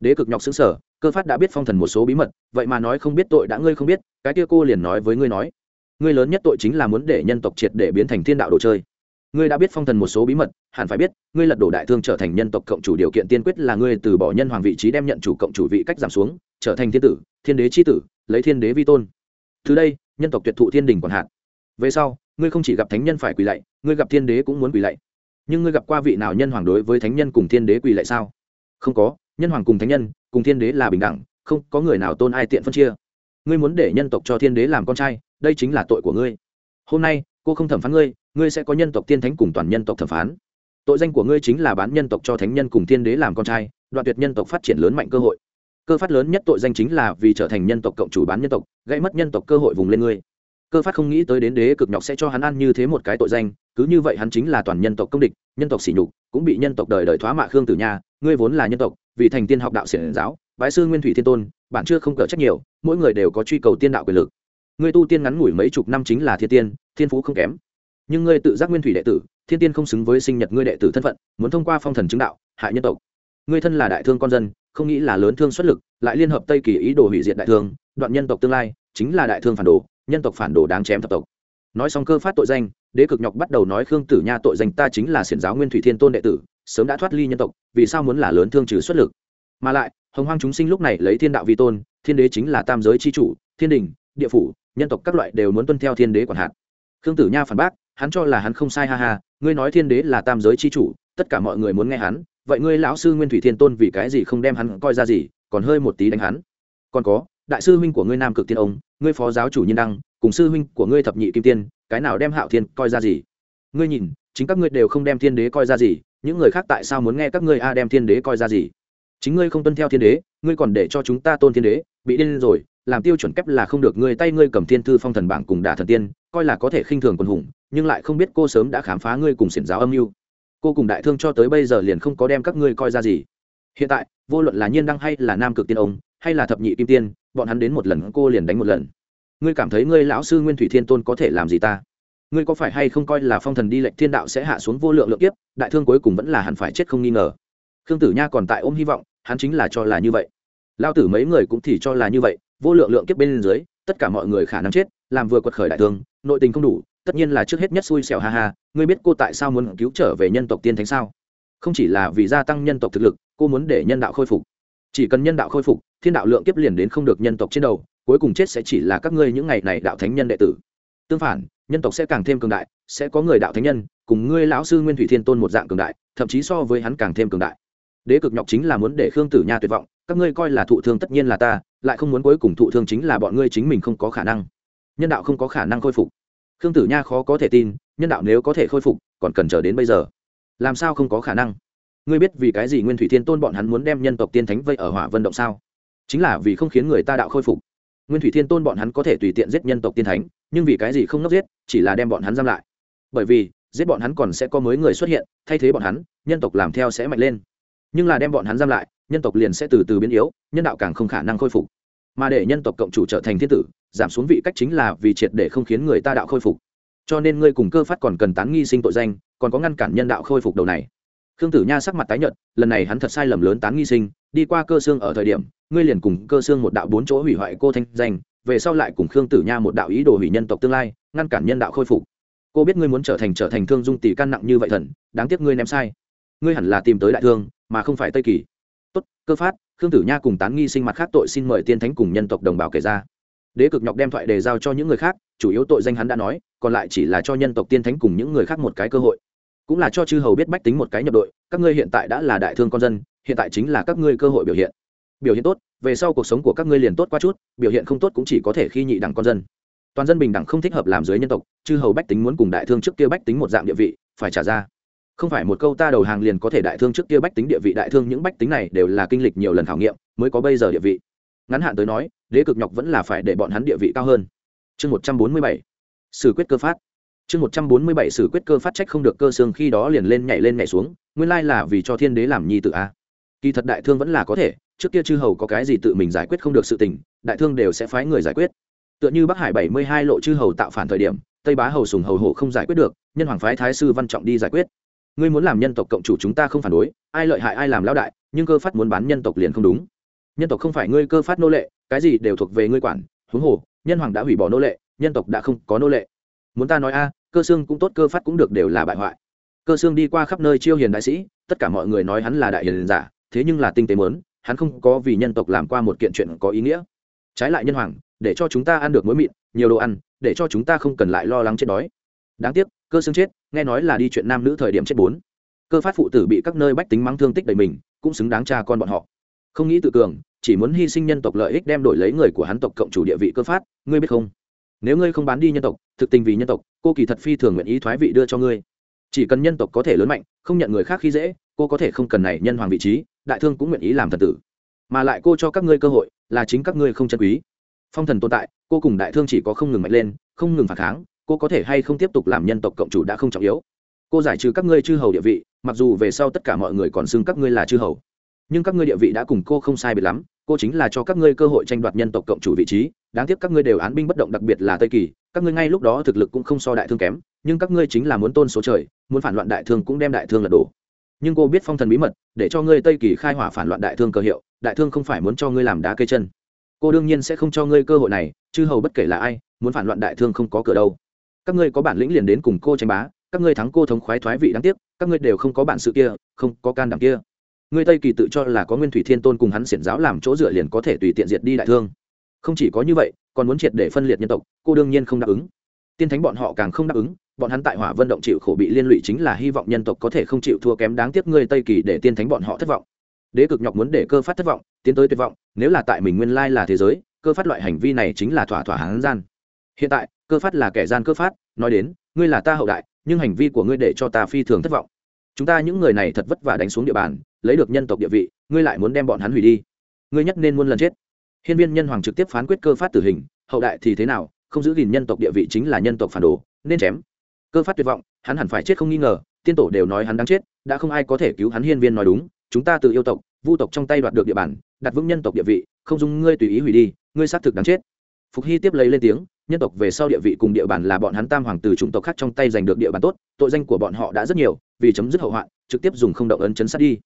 Đế cực nhọc xứng sở cơ phát đã biết phong thần một số bí mật, vậy mà nói không biết tội đã ngươi không biết, cái kia cô liền nói với ngươi nói. Ngươi lớn nhất tội chính là muốn để nhân tộc triệt để biến thành thiên đạo đồ chơi. Ngươi đã biết phong thần một số bí mật, hẳn phải biết, ngươi lật đổ đại thương trở thành nhân tộc cộng chủ điều kiện tiên quyết là ngươi từ bỏ nhân hoàng vị trí đem nhận chủ cộng chủ vị cách giảm xuống, trở thành thiên tử, thiên đế c h i tử, lấy thiên đế vi tôn. Từ đây nhân tộc tuyệt thụ thiên đình còn hạn. Về sau, ngươi không chỉ gặp thánh nhân phải quỳ lạy, ngươi gặp thiên đế cũng muốn quỳ lạy. Nhưng ngươi gặp qua vị nào nhân hoàng đối với thánh nhân cùng thiên đế quỳ lạy sao? Không có, nhân hoàng cùng thánh nhân, cùng thiên đế là bình đẳng, không có người nào tôn ai tiện phân chia. Ngươi muốn để nhân tộc cho thiên đế làm con trai, đây chính là tội của ngươi. Hôm nay, cô không thẩm phán ngươi ngươi sẽ có nhân tộc tiên thánh cùng toàn nhân tộc thẩm phán. Tội danh của ngươi chính là bán nhân tộc cho thánh nhân cùng thiên đế làm con trai, đoạn tuyệt nhân tộc phát triển lớn mạnh cơ hội cơ phát lớn nhất tội danh chính là vì trở thành nhân tộc cộng chủ bán nhân tộc, gây mất nhân tộc cơ hội vùng lên ngươi. Cơ phát không nghĩ tới đến đế cực nhọc sẽ cho hắn ăn như thế một cái tội danh, cứ như vậy hắn chính là toàn nhân tộc công địch, nhân tộc sỉ nhục, cũng bị nhân tộc đời đời thoá mạ khương tử nha, ngươi vốn là nhân tộc, vì thành tiên học đạo xiển giáo, bái sư nguyên thủy thiên tôn bản chưa không cỡ trách nhiều, mỗi người đều có truy cầu tiên đạo quyền lực. Ngươi tu tiên ngắn ngủi mấy chục năm chính là thiên tiên, thiên phú không kém. Nhưng ngươi tự giác nguyên thủy đệ tử, thiên tiên không xứng với sinh nhật ngươi đệ tử thân phận, muốn thông qua phong thần chứng đạo, hại nhân tộc. Ngươi thân là đại thương con dân không nghĩ là lớn thương xuất lực, lại liên hợp tây kỳ ý đồ hủy diệt đại thương, đoạn nhân tộc tương lai chính là đại thương phản đồ, nhân tộc phản đồ đáng chém thập tộc. Nói xong cơ phát tội danh, đế cực nhọc bắt đầu nói khương tử nha tội danh ta chính là xiển giáo nguyên thủy thiên tôn đệ tử, sớm đã thoát ly nhân tộc, vì sao muốn là lớn thương trừ xuất lực? Mà lại, hồng hoang chúng sinh lúc này lấy thiên đạo vi tôn, thiên đế chính là tam giới c h i chủ, thiên đình, địa phủ, nhân tộc các loại đều muốn tuân theo thiên đế quản hạt. Khương tử nha phản bác, hắn cho là hắn không sai ha ha, ngươi nói thiên đế là tam giới c h i chủ, tất cả mọi người muốn nghe hắn vậy ngươi lão sư nguyên thủy thiên tôn vì cái gì không đem hắn coi ra gì, còn hơi một tí đánh hắn? Còn có, đại sư huynh của ngươi nam cực tiên ông, ngươi phó giáo chủ nhân đăng, cùng sư huynh của ngươi thập nhị kim tiên, cái nào đem hạo thiên coi ra gì? Ngươi nhìn, chính các ngươi đều không đem thiên đế coi ra gì, những người khác tại sao muốn nghe các ngươi a đem thiên đế coi ra gì? Chính ngươi không tuân theo thiên đế, ngươi còn để cho chúng ta tôn thiên đế bị điên rồi, làm tiêu chuẩn kép là không được, ngươi tay ngươi cầm thiên thư phong thần bảng cùng đả thần tiên, coi là có thể khinh thường quân hùng, nhưng lại không biết cô sớm đã khám phá ngươi cùng xiển giáo âm mưu cô cùng đại thương cho tới bây giờ liền không có đem các ngươi coi ra gì. Hiện tại, vô luận là nhiên đăng hay là nam cực tiên ông, hay là thập nhị kim tiên, bọn hắn đến một lần cô liền đánh một lần. Ngươi cảm thấy ngươi lão sư nguyên thủy thiên tôn có thể làm gì ta? Ngươi có phải hay không coi là phong thần đi lệnh thiên đạo sẽ hạ xuống vô lượng lượng kiếp, đại thương cuối cùng vẫn là hẳn phải chết không nghi ngờ. Khương tử nha còn tại ôm hy vọng, hắn chính là cho là như vậy. Lao tử mấy người cũng thì cho là như vậy, vô lượng lượng kiếp bên dưới, tất cả mọi người khả năng chết, làm vừa quật khởi đại thương, nội tình không đủ tất nhiên là trước hết nhất xui xẻo ha ha, ngươi biết cô tại sao muốn cứu trở về nhân tộc tiên thánh sao? Không chỉ là vì gia tăng nhân tộc thực lực, cô muốn để nhân đạo khôi phục. Chỉ cần nhân đạo khôi phục, thiên đạo lượng kiếp liền đến không được nhân tộc trên đầu, cuối cùng chết sẽ chỉ là các ngươi những ngày này đạo thánh nhân đệ tử. Tương phản, nhân tộc sẽ càng thêm cường đại, sẽ có người đạo thánh nhân, cùng ngươi lão sư nguyên thủy thiên tôn một dạng cường đại, thậm chí so với hắn càng thêm cường đại. Đế cực nhọc chính là muốn để khương tử nha tuyệt vọng, các ngươi coi là thụ thương tất nhiên là ta, lại không muốn cuối cùng thụ thương chính là bọn ngươi chính mình không có khả năng. Nhân đạo không có khả năng khôi phục khương tử nha khó có thể tin, nhân đạo nếu có thể khôi phục, còn cần chờ đến bây giờ. Làm sao không có khả năng? Ngươi biết vì cái gì nguyên thủy thiên tôn bọn hắn muốn đem nhân tộc tiên thánh vây ở hỏa vân động sao? Chính là vì không khiến người ta đạo khôi phục. Nguyên thủy thiên tôn bọn hắn có thể tùy tiện giết nhân tộc tiên thánh, nhưng vì cái gì không nốc giết, chỉ là đem bọn hắn giam lại. Bởi vì, giết bọn hắn còn sẽ có mới người xuất hiện, thay thế bọn hắn, nhân tộc làm theo sẽ mạnh lên. Nhưng là đem bọn hắn giam lại, nhân tộc liền sẽ từ từ biến yếu, nhân đạo càng không khả năng khôi phục. Mà để nhân tộc cộng chủ trở thành thiên tử giảm xuống vị cách chính là vì triệt để không khiến người ta đạo khôi phục. Cho nên ngươi cùng cơ phát còn cần tán nghi sinh tội danh, còn có ngăn cản nhân đạo khôi phục đầu này. Khương tử nha sắc mặt tái nhợt, lần này hắn thật sai lầm lớn tán nghi sinh, đi qua cơ xương ở thời điểm, ngươi liền cùng cơ xương một đạo bốn chỗ hủy hoại cô thanh danh, về sau lại cùng khương tử nha một đạo ý đồ hủy nhân tộc tương lai, ngăn cản nhân đạo khôi phục. Cô biết ngươi muốn trở thành trở thành thương dung tỷ căn nặng như vậy thần, đáng tiếc ngươi ném sai. Ngươi hẳn là tìm tới đại thương, mà không phải tây kỳ. Tốt, cơ phát, khương tử nha cùng tán nghi sinh mặt khác tội xin mời tiên thánh cùng nhân tộc đồng bào kể ra đế cực nhọc đem thoại đề giao cho những người khác, chủ yếu tội danh hắn đã nói, còn lại chỉ là cho nhân tộc tiên thánh cùng những người khác một cái cơ hội. Cũng là cho chư hầu biết bách tính một cái nhập đội, các ngươi hiện tại đã là đại thương con dân, hiện tại chính là các ngươi cơ hội biểu hiện. Biểu hiện tốt, về sau cuộc sống của các ngươi liền tốt qua chút, biểu hiện không tốt cũng chỉ có thể khi nhị đẳng con dân. Toàn dân bình đẳng không thích hợp làm dưới nhân tộc, chư hầu bách tính muốn cùng đại thương trước kia bách tính một dạng địa vị, phải trả ra. Không phải một câu ta đầu hàng liền có thể đại thương trước kia bách tính địa vị, đại thương những bách tính này đều là kinh lịch nhiều lần khảo nghiệm, mới có bây giờ địa vị ngắn hạn tới nói, đế cực nhọc vẫn là phải để bọn hắn địa vị cao hơn. Chương một trăm bốn mươi bảy, xử quyết cơ phát. Chương một trăm bốn mươi bảy, xử quyết cơ phát trách không được cơ xương khi đó liền lên nhảy lên nhảy xuống, nguyên lai là vì cho thiên đế làm nhi tự a. Kỳ thật đại thương vẫn là có thể, trước kia chư hầu có cái gì tự mình giải quyết không được sự tình, đại thương đều sẽ phái người giải quyết. Tựa như bắc hải bảy mươi hai lộ chư hầu tạo phản thời điểm, tây bá hầu sùng hầu hộ không giải quyết được, nhân hoàng phái thái sư văn trọng đi giải quyết. Ngươi muốn làm nhân tộc cộng chủ chúng ta không phản đối, ai lợi hại ai làm lão đại, nhưng cơ phát muốn bán nhân tộc liền không đúng nhân tộc không phải ngươi cơ phát nô lệ, cái gì đều thuộc về ngươi quản, huống hồ, nhân hoàng đã hủy bỏ nô lệ, nhân tộc đã không có nô lệ. Muốn ta nói a, cơ xương cũng tốt, cơ phát cũng được đều là bại hoại. Cơ xương đi qua khắp nơi chiêu hiền đại sĩ, tất cả mọi người nói hắn là đại hiền giả, thế nhưng là tinh tế mớn hắn không có vì nhân tộc làm qua một kiện chuyện có ý nghĩa. Trái lại nhân hoàng, để cho chúng ta ăn được muối mịn, nhiều đồ ăn, để cho chúng ta không cần lại lo lắng chết đói. Đáng tiếc, cơ xương chết, nghe nói là đi chuyện nam nữ thời điểm chết bốn. Cơ phát phụ tử bị các nơi bách tính mắng thương tích đầy mình, cũng xứng đáng cha con bọn họ không nghĩ tự cường, chỉ muốn hy sinh nhân tộc lợi ích đem đổi lấy người của hắn tộc cộng chủ địa vị cơ phát, ngươi biết không? Nếu ngươi không bán đi nhân tộc, thực tình vì nhân tộc, cô kỳ thật phi thường nguyện ý thoái vị đưa cho ngươi. Chỉ cần nhân tộc có thể lớn mạnh, không nhận người khác khi dễ, cô có thể không cần này nhân hoàng vị trí, đại thương cũng nguyện ý làm thần tử. Mà lại cô cho các ngươi cơ hội, là chính các ngươi không chân quý. Phong thần tồn tại, cô cùng đại thương chỉ có không ngừng mạnh lên, không ngừng phản kháng, cô có thể hay không tiếp tục làm nhân tộc cộng chủ đã không trọng yếu. Cô giải trừ các ngươi chư hầu địa vị, mặc dù về sau tất cả mọi người còn xưng các ngươi là chư hầu nhưng các ngươi địa vị đã cùng cô không sai biệt lắm, cô chính là cho các ngươi cơ hội tranh đoạt nhân tộc cộng chủ vị trí, đáng tiếc các ngươi đều án binh bất động đặc biệt là tây kỳ, các ngươi ngay lúc đó thực lực cũng không so đại thương kém, nhưng các ngươi chính là muốn tôn số trời, muốn phản loạn đại thương cũng đem đại thương lật đổ. Nhưng cô biết phong thần bí mật, để cho ngươi tây kỳ khai hỏa phản loạn đại thương cơ hiệu, đại thương không phải muốn cho ngươi làm đá cây chân. Cô đương nhiên sẽ không cho ngươi cơ hội này, chứ hầu bất kể là ai, muốn phản loạn đại thương không có cửa đâu. Các ngươi có bản lĩnh liền đến cùng cô tranh bá, các ngươi thắng cô thống khoái thoái vị đáng tiếc, các ngươi đều không có bản sự kia, không có can đảm kia ngươi tây kỳ tự cho là có nguyên thủy thiên tôn cùng hắn xiển giáo làm chỗ dựa liền có thể tùy tiện diệt đi đại thương. Không chỉ có như vậy, còn muốn triệt để phân liệt nhân tộc, cô đương nhiên không đáp ứng. Tiên thánh bọn họ càng không đáp ứng, bọn hắn tại hỏa vân động chịu khổ bị liên lụy chính là hy vọng nhân tộc có thể không chịu thua kém đáng tiếc ngươi tây kỳ để tiên thánh bọn họ thất vọng. Đế cực nhọc muốn để cơ phát thất vọng, tiến tới tuyệt vọng, nếu là tại mình nguyên lai là thế giới, cơ phát loại hành vi này chính là thỏa thỏa hán gian. Hiện tại, cơ phát là kẻ gian cơ phát, nói đến, ngươi là ta hậu đại, nhưng hành vi của ngươi để cho ta phi thường thất vọng chúng ta những người này thật vất vả đánh xuống địa bàn, lấy được nhân tộc địa vị, ngươi lại muốn đem bọn hắn hủy đi. Ngươi nhất nên muôn lần chết. Hiên viên nhân hoàng trực tiếp phán quyết cơ phát tử hình, hậu đại thì thế nào, không giữ gìn nhân tộc địa vị chính là nhân tộc phản đồ, nên chém. Cơ phát tuyệt vọng, hắn hẳn phải chết không nghi ngờ, tiên tổ đều nói hắn đáng chết, đã không ai có thể cứu hắn hiên viên nói đúng, chúng ta tự yêu tộc, vu tộc trong tay đoạt được địa bàn, đặt vững nhân tộc địa vị, không dùng ngươi tùy ý hủy đi, ngươi xác thực đáng chết. Phục hy tiếp lấy lên tiếng nhân tộc về sau địa vị cùng địa bàn là bọn hắn tam hoàng từ chủng tộc khác trong tay giành được địa bàn tốt, tội danh của bọn họ đã rất nhiều, vì chấm dứt hậu hoạn, trực tiếp dùng không động ấn chấn sát đi.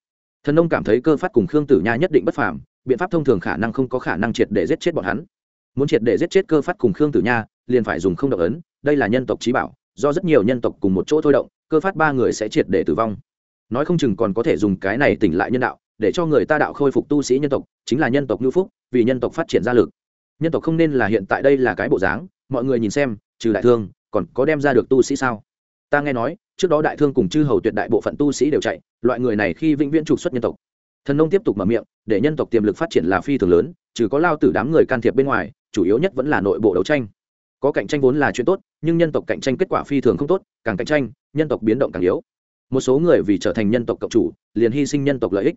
Thần nông cảm thấy cơ phát cùng khương tử nha nhất định bất phàm, biện pháp thông thường khả năng không có khả năng triệt để giết chết bọn hắn. Muốn triệt để giết chết cơ phát cùng khương tử nha, liền phải dùng không động ấn, đây là nhân tộc trí bảo, do rất nhiều nhân tộc cùng một chỗ thôi động, cơ phát ba người sẽ triệt để tử vong. Nói không chừng còn có thể dùng cái này tỉnh lại nhân đạo, để cho người ta đạo khôi phục tu sĩ nhân tộc, chính là nhân tộc nhu phúc, vì nhân tộc phát triển ra lực nhân tộc không nên là hiện tại đây là cái bộ dáng, mọi người nhìn xem, trừ đại thương, còn có đem ra được tu sĩ sao? Ta nghe nói, trước đó đại thương cùng chư hầu tuyệt đại bộ phận tu sĩ đều chạy, loại người này khi vĩnh viễn trục xuất nhân tộc. Thần nông tiếp tục mở miệng, để nhân tộc tiềm lực phát triển là phi thường lớn, trừ có lao tử đám người can thiệp bên ngoài, chủ yếu nhất vẫn là nội bộ đấu tranh. Có cạnh tranh vốn là chuyện tốt, nhưng nhân tộc cạnh tranh kết quả phi thường không tốt, càng cạnh tranh, nhân tộc biến động càng yếu. Một số người vì trở thành nhân tộc cộng chủ, liền hy sinh nhân tộc lợi ích.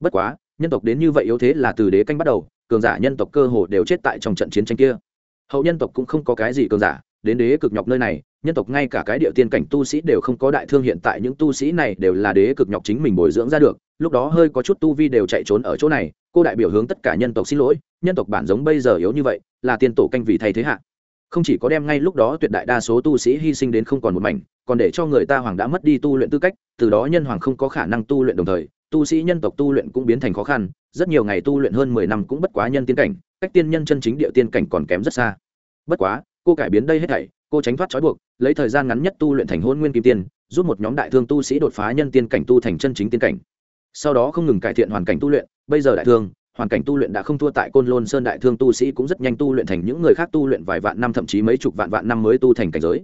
Bất quá, nhân tộc đến như vậy yếu thế là từ đế canh bắt đầu cường giả nhân tộc cơ hồ đều chết tại trong trận chiến tranh kia. Hậu nhân tộc cũng không có cái gì cường giả, đến đế cực nhọc nơi này, nhân tộc ngay cả cái địa tiên cảnh tu sĩ đều không có đại thương hiện tại, những tu sĩ này đều là đế cực nhọc chính mình bồi dưỡng ra được, lúc đó hơi có chút tu vi đều chạy trốn ở chỗ này, cô đại biểu hướng tất cả nhân tộc xin lỗi, nhân tộc bản giống bây giờ yếu như vậy, là tiên tổ canh vì thay thế hạ. Không chỉ có đem ngay lúc đó tuyệt đại đa số tu sĩ hy sinh đến không còn một mảnh, còn để cho người ta hoàng đã mất đi tu luyện tư cách, từ đó nhân hoàng không có khả năng tu luyện đồng thời tu sĩ nhân tộc tu luyện cũng biến thành khó khăn, rất nhiều ngày tu luyện hơn mười năm cũng bất quá nhân tiên cảnh, cách tiên nhân chân chính địa tiên cảnh còn kém rất xa. Bất quá, cô cải biến đây hết thảy, cô tránh thoát trói buộc, lấy thời gian ngắn nhất tu luyện thành hôn nguyên kim tiên, giúp một nhóm đại thương tu sĩ đột phá nhân tiên cảnh tu thành chân chính tiên cảnh. Sau đó không ngừng cải thiện hoàn cảnh tu luyện, bây giờ đại thương, hoàn cảnh tu luyện đã không thua tại côn lôn sơn đại thương tu sĩ cũng rất nhanh tu luyện thành những người khác tu luyện vài vạn năm, thậm chí mấy chục vạn vạn năm mới tu thành cảnh giới.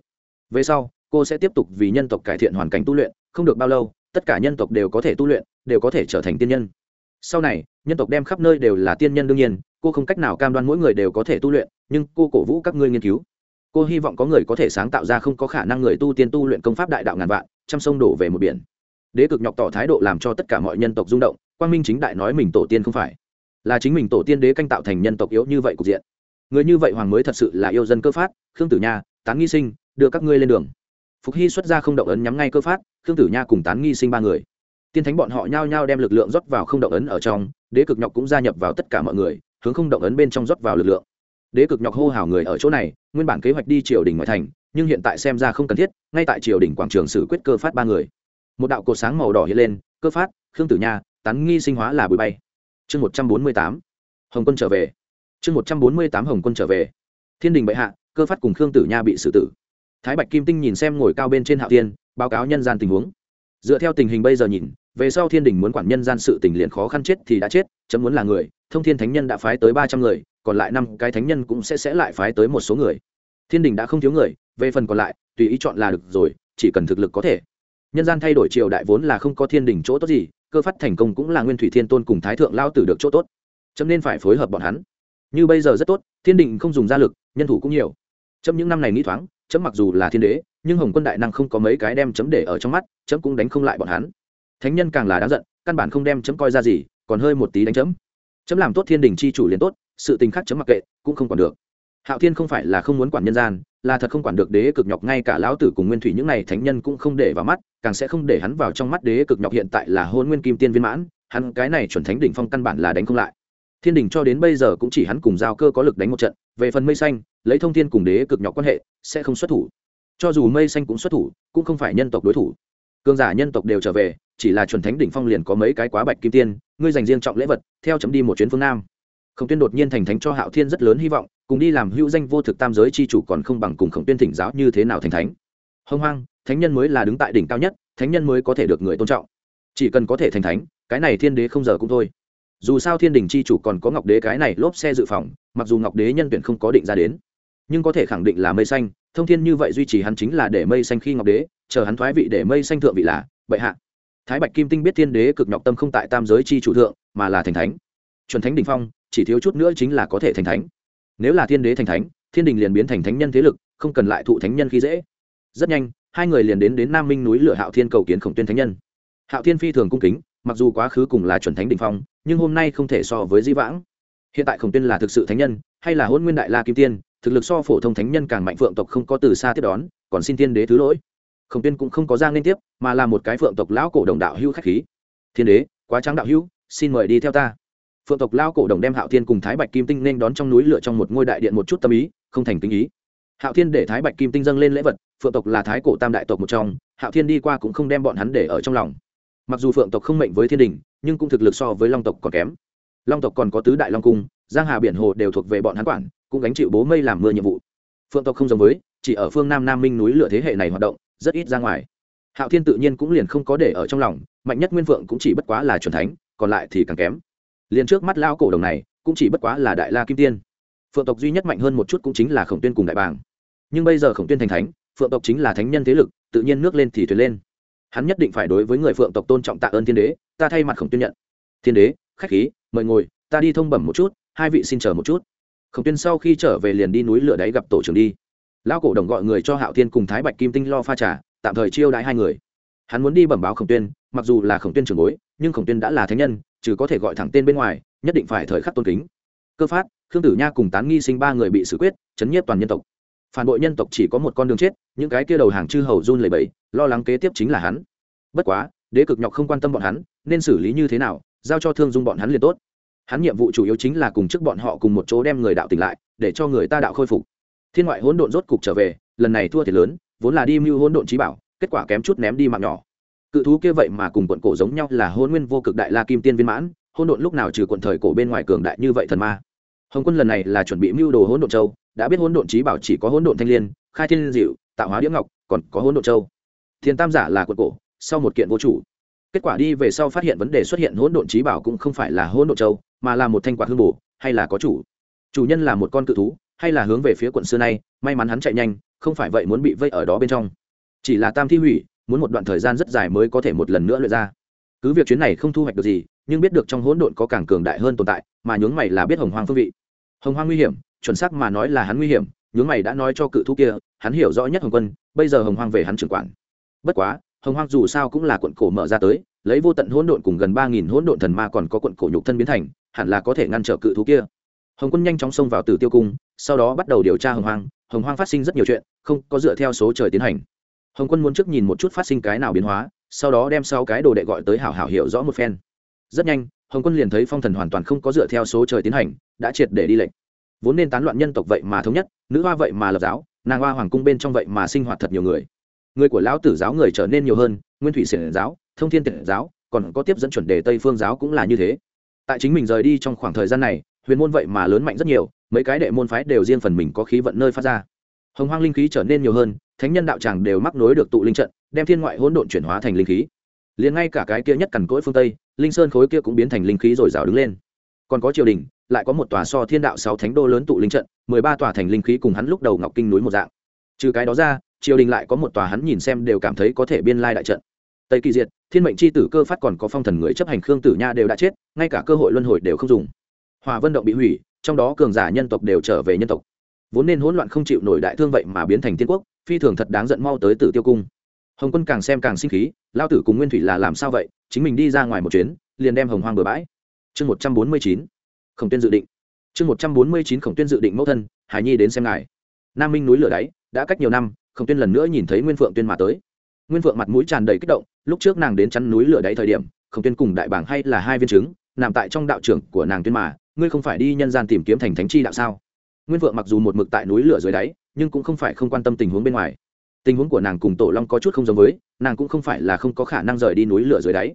Về sau, cô sẽ tiếp tục vì nhân tộc cải thiện hoàn cảnh tu luyện, không được bao lâu tất cả nhân tộc đều có thể tu luyện, đều có thể trở thành tiên nhân. Sau này, nhân tộc đem khắp nơi đều là tiên nhân đương nhiên, cô không cách nào cam đoan mỗi người đều có thể tu luyện, nhưng cô cổ vũ các ngươi nghiên cứu. Cô hy vọng có người có thể sáng tạo ra không có khả năng người tu tiên tu luyện công pháp đại đạo ngàn vạn, trăm sông đổ về một biển. Đế cực nhọc tỏ thái độ làm cho tất cả mọi nhân tộc rung động, quang minh chính đại nói mình tổ tiên không phải, là chính mình tổ tiên đế canh tạo thành nhân tộc yếu như vậy cục diện. Người như vậy hoàng mới thật sự là yêu dân cơ phát, khương tử nha, tán nghi sinh, đưa các ngươi lên đường phục hy xuất ra không động ấn nhắm ngay cơ phát, khương tử nha cùng tán nghi sinh ba người. Tiên thánh bọn họ nhao nhao đem lực lượng rót vào không động ấn ở trong, đế cực nhọc cũng gia nhập vào tất cả mọi người, hướng không động ấn bên trong rót vào lực lượng. Đế cực nhọc hô hào người ở chỗ này, nguyên bản kế hoạch đi triều đình ngoại thành, nhưng hiện tại xem ra không cần thiết, ngay tại triều đình quảng trường xử quyết cơ phát ba người. Một đạo cột sáng màu đỏ hiện lên, cơ phát, khương tử nha, tán nghi sinh hóa là bụi bay. Chương một trăm bốn mươi tám, hồng quân trở về. Chương một trăm bốn mươi tám, hồng quân trở về. Thiên đình bệ hạ, cơ phát cùng khương tử nha bị xử tử thái bạch kim tinh nhìn xem ngồi cao bên trên hạo tiên báo cáo nhân gian tình huống. Dựa theo tình hình bây giờ nhìn, về sau thiên đình muốn quản nhân gian sự tình liền khó khăn chết thì đã chết, chấm muốn là người, thông thiên thánh nhân đã phái tới ba trăm người, còn lại năm cái thánh nhân cũng sẽ sẽ lại phái tới một số người. Thiên đình đã không thiếu người, về phần còn lại, tùy ý chọn là được rồi, chỉ cần thực lực có thể. Nhân gian thay đổi triều đại vốn là không có thiên đình chỗ tốt gì, cơ phát thành công cũng là nguyên thủy thiên tôn cùng thái thượng lao tử được chỗ tốt. Chấm nên phải phối hợp bọn hắn. Như bây giờ rất tốt, thiên đình không dùng gia lực, nhân thủ cũng nhiều. Chấm những năm này nghĩ thoáng chấm mặc dù là thiên đế, nhưng hồng quân đại năng không có mấy cái đem chấm để ở trong mắt, chấm cũng đánh không lại bọn hắn. Thánh nhân càng là đáng giận, căn bản không đem chấm coi ra gì, còn hơi một tí đánh chấm. Chấm làm tốt thiên đình chi chủ liền tốt, sự tình khác chấm mặc kệ, cũng không còn được. Hạo thiên không phải là không muốn quản nhân gian, là thật không quản được đế cực nhọc, ngay cả lão tử cùng nguyên thủy những n à y thánh nhân cũng không để vào mắt, càng sẽ không để hắn vào trong mắt đế cực nhọc hiện tại là hôn nguyên kim tiên viên mãn, hắn cái này chuẩn thánh đỉnh phong căn bản là đánh không lại thiên đình cho đến bây giờ cũng chỉ hắn cùng giao cơ có lực đánh một trận, về phần mây xanh, lấy thông thiên cùng đế cực nhọc quan hệ, sẽ không xuất thủ. Cho dù mây xanh cũng xuất thủ, cũng không phải nhân tộc đối thủ. Cương giả nhân tộc đều trở về, chỉ là chuẩn thánh đỉnh phong liền có mấy cái quá bạch kim tiên, ngươi dành riêng trọng lễ vật, theo chấm đi một chuyến phương nam. Khổng tuyên đột nhiên thành thánh cho hạo thiên rất lớn hy vọng, cùng đi làm hữu danh vô thực tam giới c h i chủ còn không bằng cùng khổng tuyên thỉnh giáo như thế nào thành thánh. Hông hoang, thánh nhân mới là đứng tại đỉnh cao nhất, thánh nhân mới có thể được người tôn trọng. Chỉ cần có thể thành thánh, cái này thiên đế không giờ cũng thôi dù sao thiên đình c h i chủ còn có ngọc đế cái này lốp xe dự phòng, mặc dù ngọc đế nhân tuyển không có định ra đến, nhưng có thể khẳng định là mây xanh, thông thiên như vậy duy trì hắn chính là để mây xanh khi ngọc đế, chờ hắn thoái vị để mây xanh thượng vị là, bệ hạ. Thái bạch kim tinh biết thiên đế cực nhọc tâm không tại tam giới c h i chủ thượng, mà là thành thánh. Chuẩn thánh đình phong, chỉ thiếu chút nữa chính là có thể thành thánh. Nếu là thiên đế thành thánh, thiên đình liền biến thành thánh nhân thế lực, không cần lại thụ thánh nhân khi dễ. Rất nhanh, hai người liền đến đến nam minh núi lửa hạo thiên cầu kiến khổng tuyên thánh nhân. Hạo thiên phi thường cung kính, mặc dù quá khứ cùng là chuẩn thánh đình phong nhưng hôm nay không thể so với di vãng. Hiện tại khổng tuyên là thực sự thánh nhân, hay là hôn nguyên đại la kim tiên, thực lực so phổ thông thánh nhân càng mạnh, phượng tộc không có từ xa tiếp đón, còn xin thiên đế thứ lỗi. Khổng tuyên cũng không có giang liên tiếp, mà là một cái phượng tộc lão cổ đồng đạo hữu khách khí. Thiên đế, quá trắng đạo hữu, xin mời đi theo ta. Phượng tộc lao cổ đồng đem hạo thiên cùng thái bạch kim tinh nên đón trong núi lửa trong một ngôi đại điện một chút tâm ý, không thành kinh ý. Hạo thiên để thái bạch kim tinh dâng lên lễ vật, phượng tộc là thái cổ tam đại tộc một trong, hạo thiên đi qua cũng không đem bọn hắn để ở trong lòng. Mặc dù phượng tộc không mệnh với thiên đình nhưng cũng thực lực so với long tộc còn kém. Long tộc còn có tứ đại long cung, giang hà biển hồ đều thuộc về bọn hắn quản, cũng gánh chịu bố mây làm mưa nhiệm vụ. Phượng tộc không giống với, chỉ ở phương nam nam minh núi lửa thế hệ này hoạt động, rất ít ra ngoài. Hạo thiên tự nhiên cũng liền không có để ở trong lòng, mạnh nhất nguyên phượng cũng chỉ bất quá là c thánh, còn lại thì càng kém. Liền trước mắt lao cổ đồng này, cũng chỉ bất quá là đại la kim tiên. Phượng tộc duy nhất mạnh hơn một chút cũng chính là khổng tuyên cùng đại bàng. Nhưng bây giờ khổng tuyên thành thánh, phượng tộc chính là thánh nhân thế lực, tự nhiên nước lên thì thuyền lên hắn nhất định phải đối với người phượng tộc tôn trọng tạ ơn thiên đế, ta thay mặt khổng tuyên nhận. Thiên đế, khách khí, mời ngồi, ta đi thông bẩm một chút, hai vị xin chờ một chút. Khổng tuyên sau khi trở về liền đi núi lửa đáy gặp tổ trưởng đi. Lao cổ đồng gọi người cho hạo thiên cùng thái bạch kim tinh lo pha trà, tạm thời chiêu đãi hai người. Hắn muốn đi bẩm báo khổng tuyên, mặc dù là khổng tuyên trưởng bối, nhưng khổng tuyên đã là thánh nhân chứ có thể gọi thẳng tên bên ngoài, nhất định phải thời khắc tôn kính. Cơ phát, khương tử nha cùng tán nghi sinh ba người bị xử quyết, chấn nhiếp toàn nhân tộc. Phản bội nhân tộc chỉ có một con đường chết, những cái kia đầu hàng chư hầu run lầy bẫy lo lắng kế tiếp chính là hắn. Bất quá, đế cực nhọc không quan tâm bọn hắn, nên xử lý như thế nào, giao cho thương dung bọn hắn liền tốt. Hắn nhiệm vụ chủ yếu chính là cùng trước bọn họ cùng một chỗ đem người đạo tỉnh lại, để cho người ta đạo khôi phục. Thiên ngoại hỗn độn rốt cục trở về, lần này thua thì lớn, vốn là đi mưu hỗn độn trí bảo, kết quả kém chút ném đi mạng nhỏ. Cự thú kia vậy mà cùng quận cổ giống nhau là hôn nguyên vô cực đại la kim tiên viên mãn, hỗn độn lúc nào trừ quận thời cổ bên ngoài cường đại như vậy thần ma. Hồng quân lần này là chuẩn bị mưu đồ hỗn độn châu, đã biết hỗn độn trí bảo chỉ có hỗn độn thanh liên, khai thiên diệu, tạo hóa đĩa ngọc, còn có hỗn độn châu thiên tam giả là quật cổ, sau một kiện vô chủ. Kết quả đi về sau phát hiện vấn đề xuất hiện hỗn độn trí bảo cũng không phải là hỗn độn châu, mà là một thanh quạt hương bổ, hay là có chủ. Chủ nhân là một con cự thú, hay là hướng về phía quận xưa nay, may mắn hắn chạy nhanh, không phải vậy muốn bị vây ở đó bên trong. Chỉ là tam thi hủy, muốn một đoạn thời gian rất dài mới có thể một lần nữa luyện ra. Cứ việc chuyến này không thu hoạch được gì, nhưng biết được trong hỗn độn có càng cường đại hơn tồn tại, mà nhướng mày là biết hồng hoang phương vị. Hồng hoang nguy hiểm, chuẩn xác mà nói là hắn nguy hiểm, nhướng mày đã nói cho cự thú kia, hắn hiểu rõ nhất hồng quân, bây giờ hồng hoang về hắn trưởng quản bất quá, hồng hoang dù sao cũng là quận cổ mở ra tới, lấy vô tận hỗn độn cùng gần ba nghìn hỗn độn thần ma còn có quận cổ nhục thân biến thành, hẳn là có thể ngăn trở cự thú kia. Hồng quân nhanh chóng xông vào tử tiêu cung, sau đó bắt đầu điều tra hồng hoang hồng hoang phát sinh rất nhiều chuyện, không có dựa theo số trời tiến hành. Hồng quân muốn trước nhìn một chút phát sinh cái nào biến hóa, sau đó đem sau cái đồ đệ gọi tới hảo hảo hiểu rõ một phen. Rất nhanh, hồng quân liền thấy phong thần hoàn toàn không có dựa theo số trời tiến hành, đã triệt để đi lệnh. Vốn nên tán loạn nhân tộc vậy mà thống nhất, nữ hoa vậy mà lập giáo, nàng hoa hoàng cung bên trong vậy mà sinh hoạt thật nhiều người người của lão tử giáo người trở nên nhiều hơn, nguyên thủy xiển giáo, thông thiên tiện giáo, còn có tiếp dẫn chuẩn đề tây phương giáo cũng là như thế. Tại chính mình rời đi trong khoảng thời gian này, huyền môn vậy mà lớn mạnh rất nhiều, mấy cái đệ môn phái đều riêng phần mình có khí vận nơi phát ra. Hồng hoang linh khí trở nên nhiều hơn, thánh nhân đạo tràng đều mắc nối được tụ linh trận, đem thiên ngoại hỗn độn chuyển hóa thành linh khí. Liền ngay cả cái kia nhất cằn cỗi phương tây, linh sơn khối kia cũng biến thành linh khí rồi rào đứng lên. Còn có triều đình, lại có một tòa so thiên đạo sáu thánh đô lớn tụ linh trận, mười ba tòa thành linh khí cùng hắn lúc đầu ngọc kinh núi một dạng. Trừ cái đó ra triều đình lại có một tòa hắn nhìn xem đều cảm thấy có thể biên lai đại trận. Tây kỳ diệt, thiên mệnh c h i tử cơ phát còn có phong thần người chấp hành khương tử nha đều đã chết, ngay cả cơ hội luân hồi đều không dùng. Hòa vân động bị hủy, trong đó cường giả nhân tộc đều trở về nhân tộc. Vốn nên hỗn loạn không chịu nổi đại thương vậy mà biến thành tiên quốc, phi thường thật đáng giận mau tới tử tiêu cung. Hồng quân càng xem càng sinh khí lao tử cùng nguyên thủy là làm sao vậy, chính mình đi ra ngoài một chuyến, liền đem hồng hoang bừa bãi. Chương một trăm bốn mươi chín, khổng tuyên dự định. Chương một trăm bốn mươi chín, khổng tuyên dự định mẫu thân, hải nhi đến xem ngài. Nam minh núi lửa đáy, đã cách nhiều năm khổng tuyên lần nữa nhìn thấy nguyên phượng tuyên mà tới. Nguyên phượng mặt mũi tràn đầy kích động, lúc trước nàng đến chắn núi lửa đáy thời điểm, khổng tuyên cùng đại bảng hay là hai viên trứng, nằm tại trong đạo trưởng của nàng tuyên mà, ngươi không phải đi nhân gian tìm kiếm thành thánh chi đạo sao? Nguyên phượng mặc dù một mực tại núi lửa dưới đáy, nhưng cũng không phải không quan tâm tình huống bên ngoài. Tình huống của nàng cùng tổ long có chút không giống với, nàng cũng không phải là không có khả năng rời đi núi lửa dưới đáy.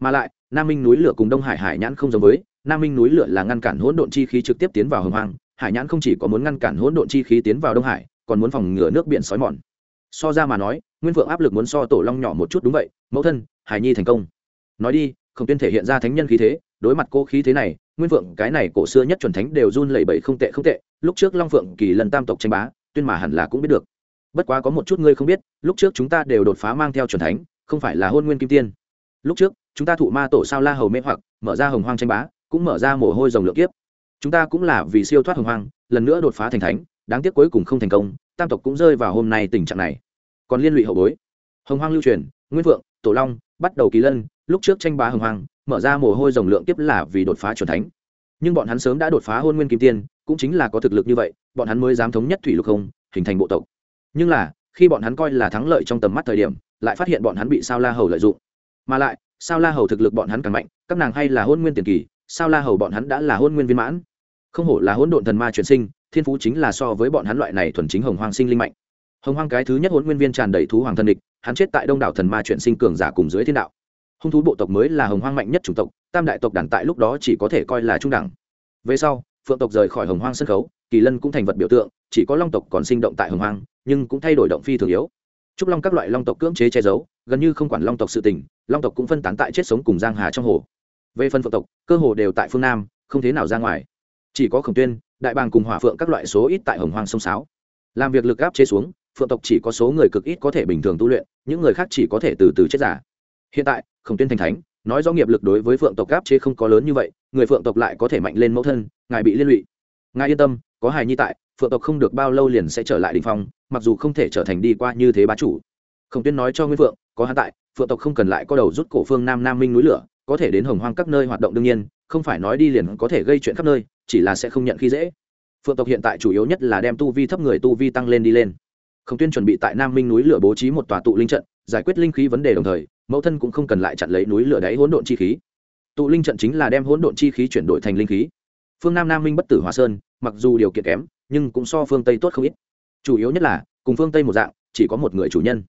Mà lại, nam minh núi lửa cùng đông hải hải nhãn không giống với, nam minh núi lửa là ngăn cản hỗn độn chi khí trực tiếp tiến vào hồng hoang, hải nhãn không chỉ có muốn ngăn cản hỗn độn chi khí tiến vào đông hải còn muốn phòng ngừa nước biển sói mòn. So ra mà nói, nguyên vượng áp lực muốn so tổ long nhỏ một chút đúng vậy, mẫu thân hải nhi thành công. Nói đi không tuyên thể hiện ra thánh nhân khí thế, đối mặt cô khí thế này, nguyên vượng cái này cổ xưa nhất chuẩn thánh đều run lẩy bẩy không tệ không tệ, lúc trước long phượng kỳ lần tam tộc tranh bá, tuyên mà hẳn là cũng biết được. Bất quá có một chút ngươi không biết, lúc trước chúng ta đều đột phá mang theo chuẩn thánh, không phải là hôn nguyên kim tiên. Lúc trước, chúng ta thụ ma tổ sao la hầu mê hoặc, mở ra hồng hoang tranh bá, cũng mở ra mồ hôi rồng lượng kiếp. Chúng ta cũng là vì siêu thoát hồng hoang, lần nữa đột phá thành thánh đáng tiếc cuối cùng không thành công, tam tộc cũng rơi vào hôm nay tình trạng này. Còn liên lụy hậu bối. Hồng hoang lưu truyền, nguyên vượng tổ long, bắt đầu kỳ lân, lúc trước tranh bá hồng hoang, mở ra mồ hôi rồng lượng kiếp là vì đột phá chuẩn thánh. Nhưng bọn hắn sớm đã đột phá hôn nguyên kim tiên, cũng chính là có thực lực như vậy, bọn hắn mới dám thống nhất thủy lục không, hình thành bộ tộc. Nhưng là, khi bọn hắn coi là thắng lợi trong tầm mắt thời điểm, lại phát hiện bọn hắn bị sao la hầu lợi dụng. Mà lại, sao la hầu thực lực bọn hắn càng mạnh, các nàng hay là hôn nguyên tiền kỳ, sao la hầu bọn hắn đã là hôn nguyên viên mãn. Không hổ là hôn độn thần ma chuyển sinh thiên phú chính là so với bọn hắn loại này thuần chính hồng hoang sinh linh mạnh. Hồng hoang cái thứ nhất huấn nguyên viên tràn đầy thú hoàng thân địch, hắn chết tại đông đảo thần ma chuyển sinh cường giả cùng dưới thiên đạo. Hung thú bộ tộc mới là hồng hoang mạnh nhất chủng tộc, tam đại tộc đàn tại lúc đó chỉ có thể coi là trung đẳng. Về sau, phượng tộc rời khỏi hồng hoang sân khấu, kỳ lân cũng thành vật biểu tượng, chỉ có long tộc còn sinh động tại hồng hoang, nhưng cũng thay đổi động phi thường yếu. Trúc long các loại long tộc cưỡng chế che giấu, gần như không quản long tộc sự tình, long tộc cũng phân tán tại chết sống cùng giang hà trong hồ. Về phần phượng tộc, cơ hồ đều tại phương nam, không thế nào ra ngoài chỉ có khổng tuyên, đại bàng cùng hỏa phượng các loại số ít tại hồng hoang sông sáo. Làm việc lực áp chế xuống, phượng tộc chỉ có số người cực ít có thể bình thường tu luyện, những người khác chỉ có thể từ từ chết giả. Hiện tại, khổng tuyên thành thánh, nói do nghiệp lực đối với phượng tộc áp chế không có lớn như vậy, người phượng tộc lại có thể mạnh lên mẫu thân, ngài bị liên lụy. Ngài yên tâm, có hài nhi tại, phượng tộc không được bao lâu liền sẽ trở lại đình phong, mặc dù không thể trở thành đi qua như thế bá chủ. Khổng tuyên nói cho nguyên phượng, có hắn tại, phượng tộc không cần lại có đầu rút cổ phương nam nam minh núi lửa, có thể đến hồng hoang các nơi hoạt động đương nhiên, không phải nói đi liền có thể gây chuyện khắp nơi chỉ là sẽ không nhận khi dễ. Phượng tộc hiện tại chủ yếu nhất là đem tu vi thấp người tu vi tăng lên đi lên. Khổng tuyên chuẩn bị tại nam minh núi lửa bố trí một tòa tụ linh trận, giải quyết linh khí vấn đề đồng thời, mẫu thân cũng không cần lại chặn lấy núi lửa đáy hỗn độn chi khí. Tụ linh trận chính là đem hỗn độn chi khí chuyển đổi thành linh khí. Phương nam nam minh bất tử hòa sơn, mặc dù điều kiện kém, nhưng cũng so phương tây tốt không ít. Chủ yếu nhất là, cùng phương tây một dạng, chỉ có một người chủ nhân.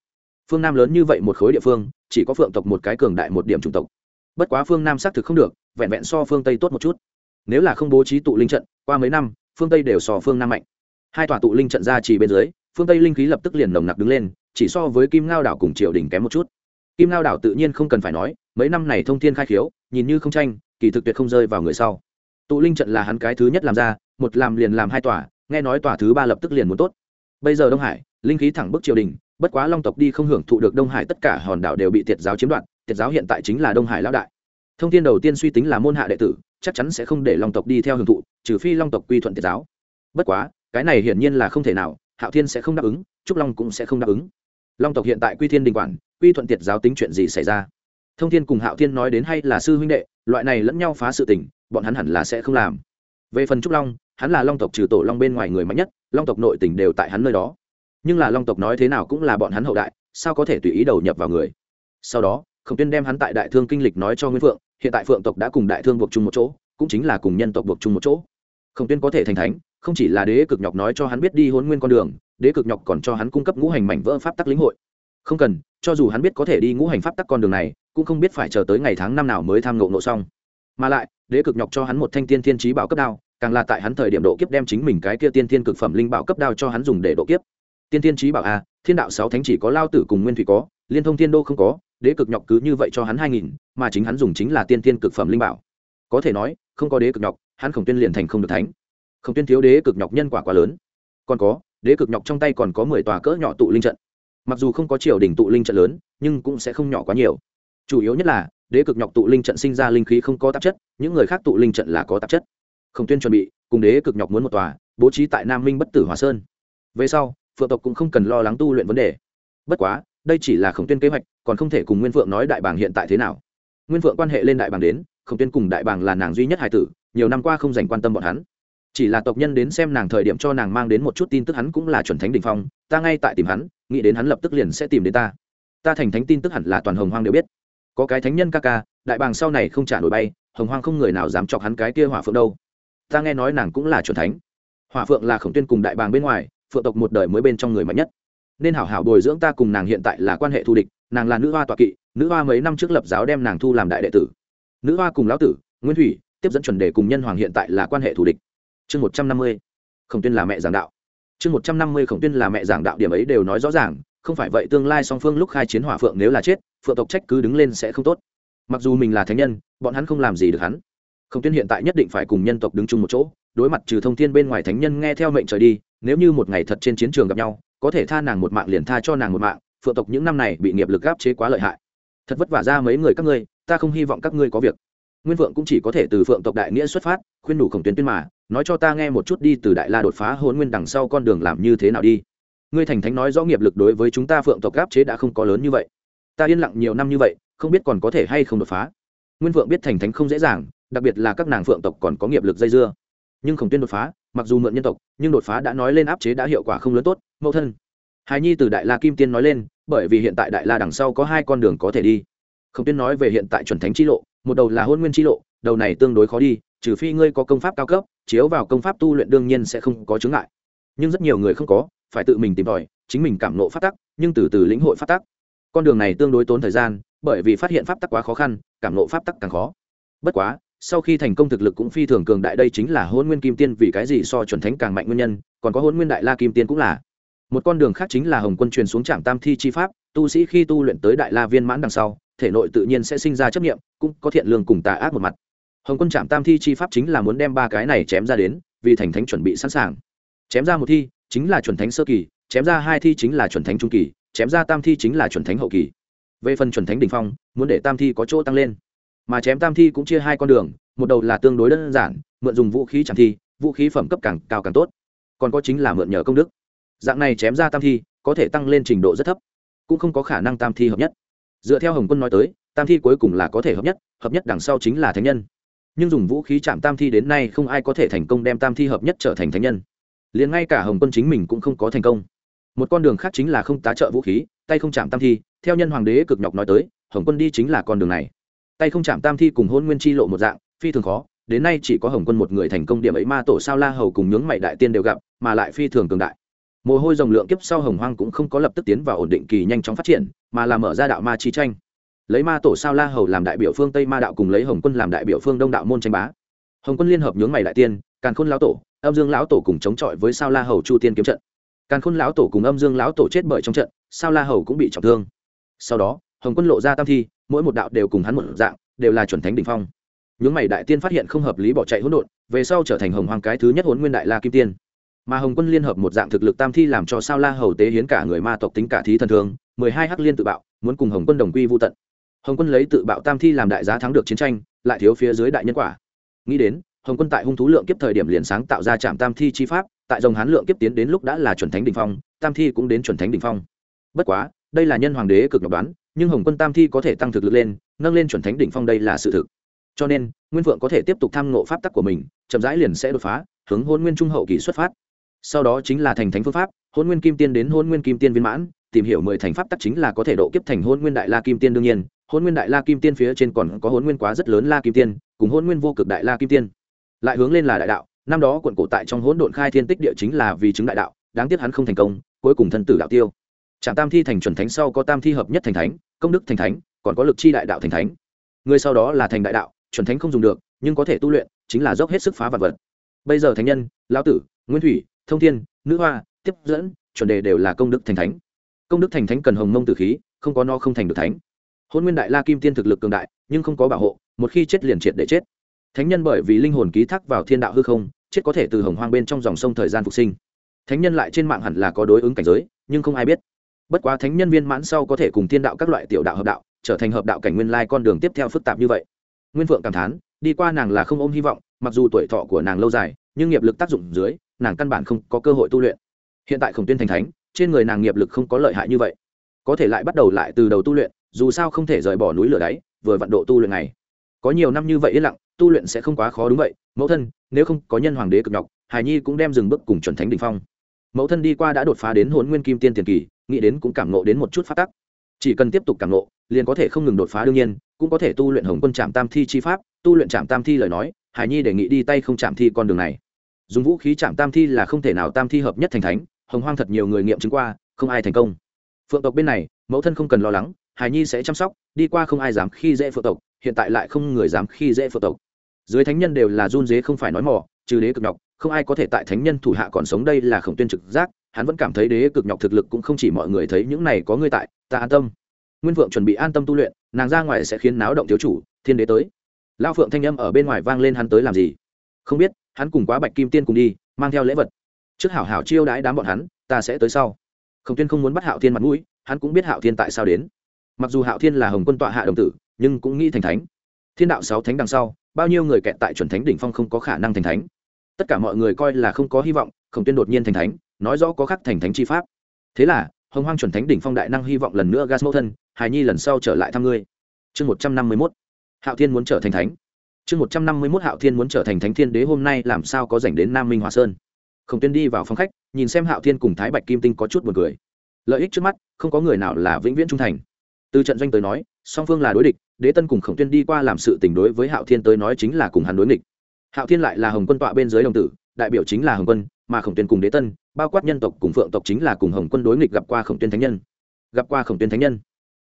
Phương nam lớn như vậy một khối địa phương, chỉ có phượng tộc một cái cường đại một điểm chủng tộc. Bất quá phương nam xác thực không được, vẹn vẹn so phương tây tốt một chút nếu là không bố trí tụ linh trận, qua mấy năm, phương tây đều sò phương nam mạnh. Hai tòa tụ linh trận ra chỉ bên dưới, phương tây linh khí lập tức liền nồng nặc đứng lên, chỉ so với kim ngao đảo cùng triều đình kém một chút. Kim ngao đảo tự nhiên không cần phải nói, mấy năm này thông thiên khai khiếu, nhìn như không tranh, kỳ thực tuyệt không rơi vào người sau. Tụ linh trận là hắn cái thứ nhất làm ra, một làm liền làm hai tòa, nghe nói tòa thứ ba lập tức liền muốn tốt. Bây giờ đông hải, linh khí thẳng bức triều đình, bất quá long tộc đi không hưởng thụ được đông hải tất cả hòn đảo đều bị tiệt giáo chiếm đoạt, tiệt giáo hiện tại chính là đông hải lão đại. Thông tin đầu tiên suy tính là môn hạ đệ tử chắc chắn sẽ không để long tộc đi theo hưởng thụ, trừ phi long tộc quy thuận tiết giáo. Bất quá, cái này hiển nhiên là không thể nào, hạo thiên sẽ không đáp ứng, trúc long cũng sẽ không đáp ứng. Long tộc hiện tại quy thiên đình quản, quy thuận tiệt giáo tính chuyện gì xảy ra? Thông thiên cùng hạo thiên nói đến hay là sư huynh đệ, loại này lẫn nhau phá sự tình, bọn hắn hẳn là sẽ không làm. Về phần trúc long, hắn là long tộc trừ tổ long bên ngoài người mạnh nhất, long tộc nội tình đều tại hắn nơi đó. Nhưng là long tộc nói thế nào cũng là bọn hắn hậu đại, sao có thể tùy ý đầu nhập vào người? Sau đó, khổng tuyên đem hắn tại đại thương kinh lịch nói cho nguyên phượng hiện tại phượng tộc đã cùng đại thương buộc chung một chỗ, cũng chính là cùng nhân tộc buộc chung một chỗ. Khổng tuyên có thể thành thánh, không chỉ là đế cực nhọc nói cho hắn biết đi hôn nguyên con đường, đế cực nhọc còn cho hắn cung cấp ngũ hành mảnh vỡ pháp tắc lĩnh hội. Không cần, cho dù hắn biết có thể đi ngũ hành pháp tắc con đường này, cũng không biết phải chờ tới ngày tháng năm nào mới tham ngộ nộ xong. Mà lại, đế cực nhọc cho hắn một thanh tiên thiên trí bảo cấp đao, càng là tại hắn thời điểm độ kiếp đem chính mình cái kia tiên thiên cực phẩm linh bảo cấp đao cho hắn dùng để độ kiếp. Tiên thiên trí bảo a, thiên đạo sáu thánh chỉ có lao tử cùng nguyên thủy có, liên thông thiên đô không có đế cực nhọc cứ như vậy cho hắn hai nghìn, mà chính hắn dùng chính là tiên thiên cực phẩm linh bảo. Có thể nói, không có đế cực nhọc, hắn khổng tuyên liền thành không được thánh. Khổng tuyên thiếu đế cực nhọc nhân quả quá lớn. Còn có, đế cực nhọc trong tay còn có mười tòa cỡ nhỏ tụ linh trận. Mặc dù không có triều đình tụ linh trận lớn, nhưng cũng sẽ không nhỏ quá nhiều. Chủ yếu nhất là, đế cực nhọc tụ linh trận sinh ra linh khí không có tạp chất, những người khác tụ linh trận là có tạp chất. Khổng tuyên chuẩn bị, cùng đế cực nhọc muốn một tòa, bố trí tại nam minh bất tử hòa sơn. Về sau, phượng tộc cũng không cần lo lắng tu luyện vấn đề. Bất quá, đây chỉ là khổng tuyên kế hoạch còn không thể cùng nguyên phượng nói đại bàng hiện tại thế nào. Nguyên phượng quan hệ lên đại bàng đến, khổng tuyên cùng đại bàng là nàng duy nhất hải tử, nhiều năm qua không dành quan tâm bọn hắn. Chỉ là tộc nhân đến xem nàng thời điểm cho nàng mang đến một chút tin tức hắn cũng là chuẩn thánh đình phong, ta ngay tại tìm hắn, nghĩ đến hắn lập tức liền sẽ tìm đến ta. Ta thành thánh tin tức hẳn là toàn hồng hoang đều biết. Có cái thánh nhân ca ca, đại bàng sau này không trả nổi bay, hồng hoang không người nào dám chọc hắn cái kia hỏa phượng đâu. Ta nghe nói nàng cũng là chuẩn thánh. Hỏa phượng là khổng tuyên cùng đại bàng bên ngoài, phượng tộc một đời mới bên trong người mạnh nhất. Nên hảo hảo bồi dưỡng ta cùng nàng hiện tại là quan hệ thù địch nàng là nữ hoa tọa kỵ, nữ hoa mấy năm trước lập giáo đem nàng thu làm đại đệ tử. Nữ hoa cùng lão tử, nguyên thủy, tiếp dẫn chuẩn đề cùng nhân hoàng hiện tại là quan hệ thù địch. Chương một trăm năm mươi, khổng tuyên là mẹ giảng đạo. Chương một trăm năm mươi, khổng tuyên là mẹ giảng đạo điểm ấy đều nói rõ ràng, không phải vậy tương lai song phương lúc khai chiến hỏa phượng nếu là chết, phượng tộc trách cứ đứng lên sẽ không tốt. Mặc dù mình là thánh nhân, bọn hắn không làm gì được hắn. Khổng tuyên hiện tại nhất định phải cùng nhân tộc đứng chung một chỗ, đối mặt trừ thông thiên bên ngoài thánh nhân nghe theo mệnh trời đi, nếu như một ngày thật trên chiến trường gặp nhau, có thể tha nàng một mạng liền tha cho nàng một mạng phượng tộc những năm này bị nghiệp lực gáp chế quá lợi hại. Thật vất vả ra mấy người các ngươi, ta không hy vọng các ngươi có việc. Nguyên phượng cũng chỉ có thể từ phượng tộc đại nghĩa xuất phát, khuyên đủ khổng tuyến tuyên mà, nói cho ta nghe một chút đi, từ đại la đột phá hôn nguyên đằng sau con đường làm như thế nào đi. Ngươi thành thánh nói rõ nghiệp lực đối với chúng ta phượng tộc gáp chế đã không có lớn như vậy. Ta yên lặng nhiều năm như vậy, không biết còn có thể hay không đột phá. Nguyên phượng biết thành thánh không dễ dàng, đặc biệt là các nàng phượng tộc còn có nghiệp lực dây dưa. Nhưng khổng tuyên đột phá, mặc dù mượn nhân tộc, nhưng đột phá đã nói lên áp chế đã hiệu quả không lớn tốt. Mẫu thân hài nhi từ đại la kim tiên nói lên bởi vì hiện tại đại la đằng sau có hai con đường có thể đi. Khổng tuyên nói về hiện tại chuẩn thánh chi lộ, một đầu là hôn nguyên chi lộ, đầu này tương đối khó đi, trừ phi ngươi có công pháp cao cấp, chiếu vào công pháp tu luyện đương nhiên sẽ không có chướng ngại. Nhưng rất nhiều người không có, phải tự mình tìm tòi, chính mình cảm nộ phát tắc, nhưng từ từ lĩnh hội phát tắc. Con đường này tương đối tốn thời gian, bởi vì phát hiện pháp tắc quá khó khăn, cảm nộ pháp tắc càng khó. Bất quá, sau khi thành công thực lực cũng phi thường cường đại, đây chính là hôn nguyên kim tiên, vì cái gì so chuẩn thánh càng mạnh nguyên nhân, còn có hôn nguyên đại la kim tiên cũng là một con đường khác chính là hồng quân truyền xuống trạm tam thi chi pháp, tu sĩ khi tu luyện tới đại la viên mãn đằng sau, thể nội tự nhiên sẽ sinh ra chấp nghiệm cũng có thiện lương cùng tà ác một mặt. Hồng quân trạm tam thi chi pháp chính là muốn đem ba cái này chém ra đến, vì thành thánh chuẩn bị sẵn sàng. Chém ra một thi, chính là chuẩn thánh sơ kỳ, chém ra hai thi chính là chuẩn thánh trung kỳ, chém ra tam thi chính là chuẩn thánh hậu kỳ. Về phần chuẩn thánh đ ỉ n h phong, muốn để tam thi có chỗ tăng lên. Mà chém tam thi cũng chia hai con đường, một đầu là tương đối đơn giản, mượn dùng vũ khí chẳng thi, vũ khí phẩm cấp càng cao càng tốt. Còn có chính là mượn nhờ công đức dạng này chém ra tam thi, có thể tăng lên trình độ rất thấp, cũng không có khả năng tam thi hợp nhất. Dựa theo hồng quân nói tới, tam thi cuối cùng là có thể hợp nhất hợp nhất đằng sau chính là thánh nhân. Nhưng dùng vũ khí chạm tam thi đến nay không ai có thể thành công đem tam thi hợp nhất trở thành thánh nhân. Liền ngay cả hồng quân chính mình cũng không có thành công. Một con đường khác chính là không tá trợ vũ khí, tay không chạm tam thi, theo nhân hoàng đế cực nhọc nói tới, hồng quân đi chính là con đường này. Tay không chạm tam thi cùng hôn nguyên chi lộ một dạng, phi thường khó, đến nay chỉ có hồng quân một người thành công điểm ấy ma tổ sao la hầu cùng nhướng mày đại tiên đều gặp, mà lại phi thường cường đại mồ hôi rồng lượng kiếp sau hồng hoang cũng không có lập tức tiến vào ổn định kỳ nhanh chóng phát triển, mà là mở ra đạo ma chi tranh. Lấy ma tổ sao la hầu làm đại biểu phương tây ma đạo cùng lấy hồng quân làm đại biểu phương đông đạo môn tranh bá. Hồng quân liên hợp nhướng mày đại tiên, càn khôn lão tổ, âm dương lão tổ cùng chống chọi với sao la hầu chu tiên kiếm trận. Càn khôn lão tổ cùng âm dương lão tổ chết bởi trong trận, sao la hầu cũng bị trọng thương. Sau đó, hồng quân lộ ra tam thi, mỗi một đạo đều cùng hắn một dạng, đều là chuẩn thánh đ ỉ n h phong. Nhướng mày đại tiên phát hiện không hợp lý bỏ chạy hỗn độn, về sau trở thành hồng hoàng cái thứ nhất hôn nguyên đại la kim tiên mà hồng quân liên hợp một dạng thực lực tam thi làm cho sao la hầu tế hiến cả người ma tộc tính cả thí thần thương, mười hai hắc liên tự bạo, muốn cùng hồng quân đồng quy vô tận. Hồng quân lấy tự bạo tam thi làm đại giá thắng được chiến tranh, lại thiếu phía dưới đại nhân quả. Nghĩ đến, hồng quân tại hung thú lượng kiếp thời điểm liền sáng tạo ra trạm tam thi chi pháp, tại dòng hán lượng kiếp tiến đến lúc đã là chuẩn thánh đ ỉ n h phong, tam thi cũng đến chuẩn thánh đ ỉ n h phong. Bất quá, đây là nhân hoàng đế cực nhọc đoán, nhưng hồng quân tam thi có thể tăng thực lực lên, nâng lên chuẩn thánh đ ỉ n h phong đây là sự thực. Cho nên, nguyên vượng có thể tiếp tục tham ngộ pháp tắc của mình, chậm rãi liền sẽ đột phá, hướng hôn nguyên trung hậu kỳ xuất phát sau đó chính là thành thánh phương pháp, hôn nguyên kim tiên đến hôn nguyên kim tiên viên mãn, tìm hiểu mười thành pháp tắc chính là có thể độ kiếp thành hôn nguyên đại la kim tiên đương nhiên. Hôn nguyên đại la kim tiên phía trên còn có hôn nguyên quá rất lớn la kim tiên, cùng hôn nguyên vô cực đại la kim tiên. Lại hướng lên là đại đạo, năm đó quận cổ tại trong hỗn độn khai thiên tích địa chính là vì chứng đại đạo, đáng tiếc hắn không thành công, cuối cùng thân tử đạo tiêu. Trạm tam thi thành chuẩn thánh sau có tam thi hợp nhất thành thánh, công đức thành thánh, còn có lực chi đại đạo thành thánh. Người sau đó là thành đại đạo, chuẩn thánh không dùng được, nhưng có thể tu luyện, chính là dốc hết sức phá vật vật. Bây giờ thánh nhân, lão tử, nguyên thủy thông thiên, nữ hoa, tiếp dẫn, chuẩn đề đều là công đức thành thánh. Công đức thành thánh cần hồng mông tử khí, không có no không thành được thánh. Hôn nguyên đại la kim tiên thực lực cường đại, nhưng không có bảo hộ, một khi chết liền triệt để chết. Thánh nhân bởi vì linh hồn ký thác vào thiên đạo hư không, chết có thể từ hồng hoang bên trong dòng sông thời gian phục sinh. Thánh nhân lại trên mạng hẳn là có đối ứng cảnh giới, nhưng không ai biết. Bất quá thánh nhân viên mãn sau có thể cùng thiên đạo các loại tiểu đạo hợp đạo, trở thành hợp đạo cảnh nguyên lai con đường tiếp theo phức tạp như vậy. Nguyên phượng cảm thán, đi qua nàng là không ôm hy vọng, mặc dù tuổi thọ của nàng lâu dài, nhưng nghiệp lực tác dụng dưới nàng căn bản không có cơ hội tu luyện. Hiện tại khổng tuyên thành thánh, trên người nàng nghiệp lực không có lợi hại như vậy. Có thể lại bắt đầu lại từ đầu tu luyện, dù sao không thể rời bỏ núi lửa đáy, vừa vận độ tu luyện này có nhiều năm như vậy yên lặng, tu luyện sẽ không quá khó đúng vậy. Mẫu thân, nếu không có nhân hoàng đế cực nhọc, hải nhi cũng đem dừng bước cùng chuẩn thánh đình phong. Mẫu thân đi qua đã đột phá đến hôn nguyên kim tiên tiền kỳ, nghĩ đến cũng cảm nộ đến một chút phát tắc. Chỉ cần tiếp tục cảm nộ liền có thể không ngừng đột phá đương nhiên, cũng có thể tu luyện hồng quân trạm tam thi chi pháp. Tu luyện trạm tam thi lời nói, hải nhi đề nghị đi tay không chạm thi con đường này dùng vũ khí chạm tam thi là không thể nào tam thi hợp nhất thành thánh, hồng hoang thật nhiều người nghiệm chứng qua, không ai thành công. Phượng tộc bên này, mẫu thân không cần lo lắng hải nhi sẽ chăm sóc, đi qua không ai dám khi dễ phượng tộc, hiện tại lại không người dám khi dễ phượng tộc. Dưới thánh nhân đều là run dế không phải nói mỏ trừ đế cực nhọc, không ai có thể tại thánh nhân thủ hạ còn sống đây là khổng tuyên trực giác, hắn vẫn cảm thấy đế cực nhọc thực lực cũng không chỉ mọi người thấy những này có người tại, ta an tâm. Nguyên vượng chuẩn bị an tâm tu luyện, nàng ra ngoài sẽ khiến náo động thiếu chủ, thiên đế tới. Lao phượng thanh âm ở bên ngoài vang lên hắn tới làm gì? Không biết hắn cùng quá bạch kim tiên cùng đi, mang theo lễ vật. Trước hảo hảo chiêu đãi đám bọn hắn, ta sẽ tới sau. Khổng tuyên không muốn bắt hạo thiên mặt mũi, hắn cũng biết hạo thiên tại sao đến. Mặc dù hạo thiên là hồng quân tọa hạ đồng tử, nhưng cũng nghĩ thành thánh. Thiên đạo sáu thánh đằng sau, bao nhiêu người kẹt tại chuẩn thánh đỉnh phong không có khả năng thành thánh. Tất cả mọi người coi là không có hy vọng, khổng tuyên đột nhiên thành thánh, nói rõ có khắc thành thánh chi pháp. Thế là, hồng hoang chuẩn thánh đỉnh phong đại năng hy vọng lần nữa gas mẫu thân, hài nhi lần sau trở lại thăm ngươi. Chương một trăm năm mươi mốt. Hạo thiên muốn trở thành thánh chương một trăm năm mươi mốt hạo thiên muốn trở thành thánh thiên đế hôm nay làm sao có dành đến nam minh hòa sơn? Khổng tuyên đi vào phòng khách, nhìn xem hạo thiên cùng thái bạch kim tinh có chút b u ồ n cười. Lợi ích trước mắt, không có người nào là vĩnh viễn trung thành. Từ trận doanh tới nói, song phương là đối địch, đế tân cùng khổng tuyên đi qua làm sự tình đối với hạo thiên tới nói chính là cùng hắn đối nghịch. Hạo thiên lại là hồng quân tọa bên dưới đồng tử, đại biểu chính là hồng quân, mà khổng tuyên cùng đế tân, bao quát nhân tộc cùng phượng tộc chính là cùng hồng quân đối nghịch gặp qua khổng tuyên thánh nhân. Gặp qua khổng tuyên thánh nhân.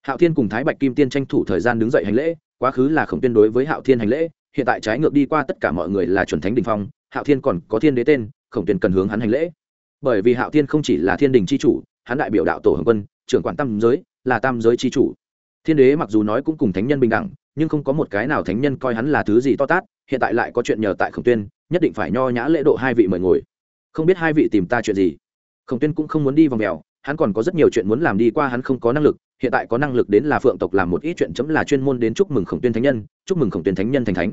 Hạo thiên cùng thái bạch kim tiên tranh thủ thời gian đứng dậy hành lễ, quá khứ là khổng tuyên đối với hạo thiên hành lễ hiện tại trái ngược đi qua tất cả mọi người là chuẩn thánh đình phong, hạo thiên còn có thiên đế tên, khổng tuyền cần hướng hắn hành lễ. Bởi vì hạo thiên không chỉ là thiên đình c h i chủ, hắn đại biểu đạo tổ hồng quân, trưởng quản tam giới, là tam giới c h i chủ. Thiên đế mặc dù nói cũng cùng thánh nhân bình đẳng, nhưng không có một cái nào thánh nhân coi hắn là thứ gì to tát, hiện tại lại có chuyện nhờ tại khổng tuyên, nhất định phải nho nhã lễ độ hai vị mời ngồi. Không biết hai vị tìm ta chuyện gì? Khổng tuyên cũng không muốn đi vòng mèo hắn còn có rất nhiều chuyện muốn làm đi qua hắn không có năng lực, hiện tại có năng lực đến là phượng tộc làm một ít chuyện chấm là chuyên môn đến chúc mừng khổng tuyên thánh nhân, chúc mừng khổng tuyên thánh nhân thành thánh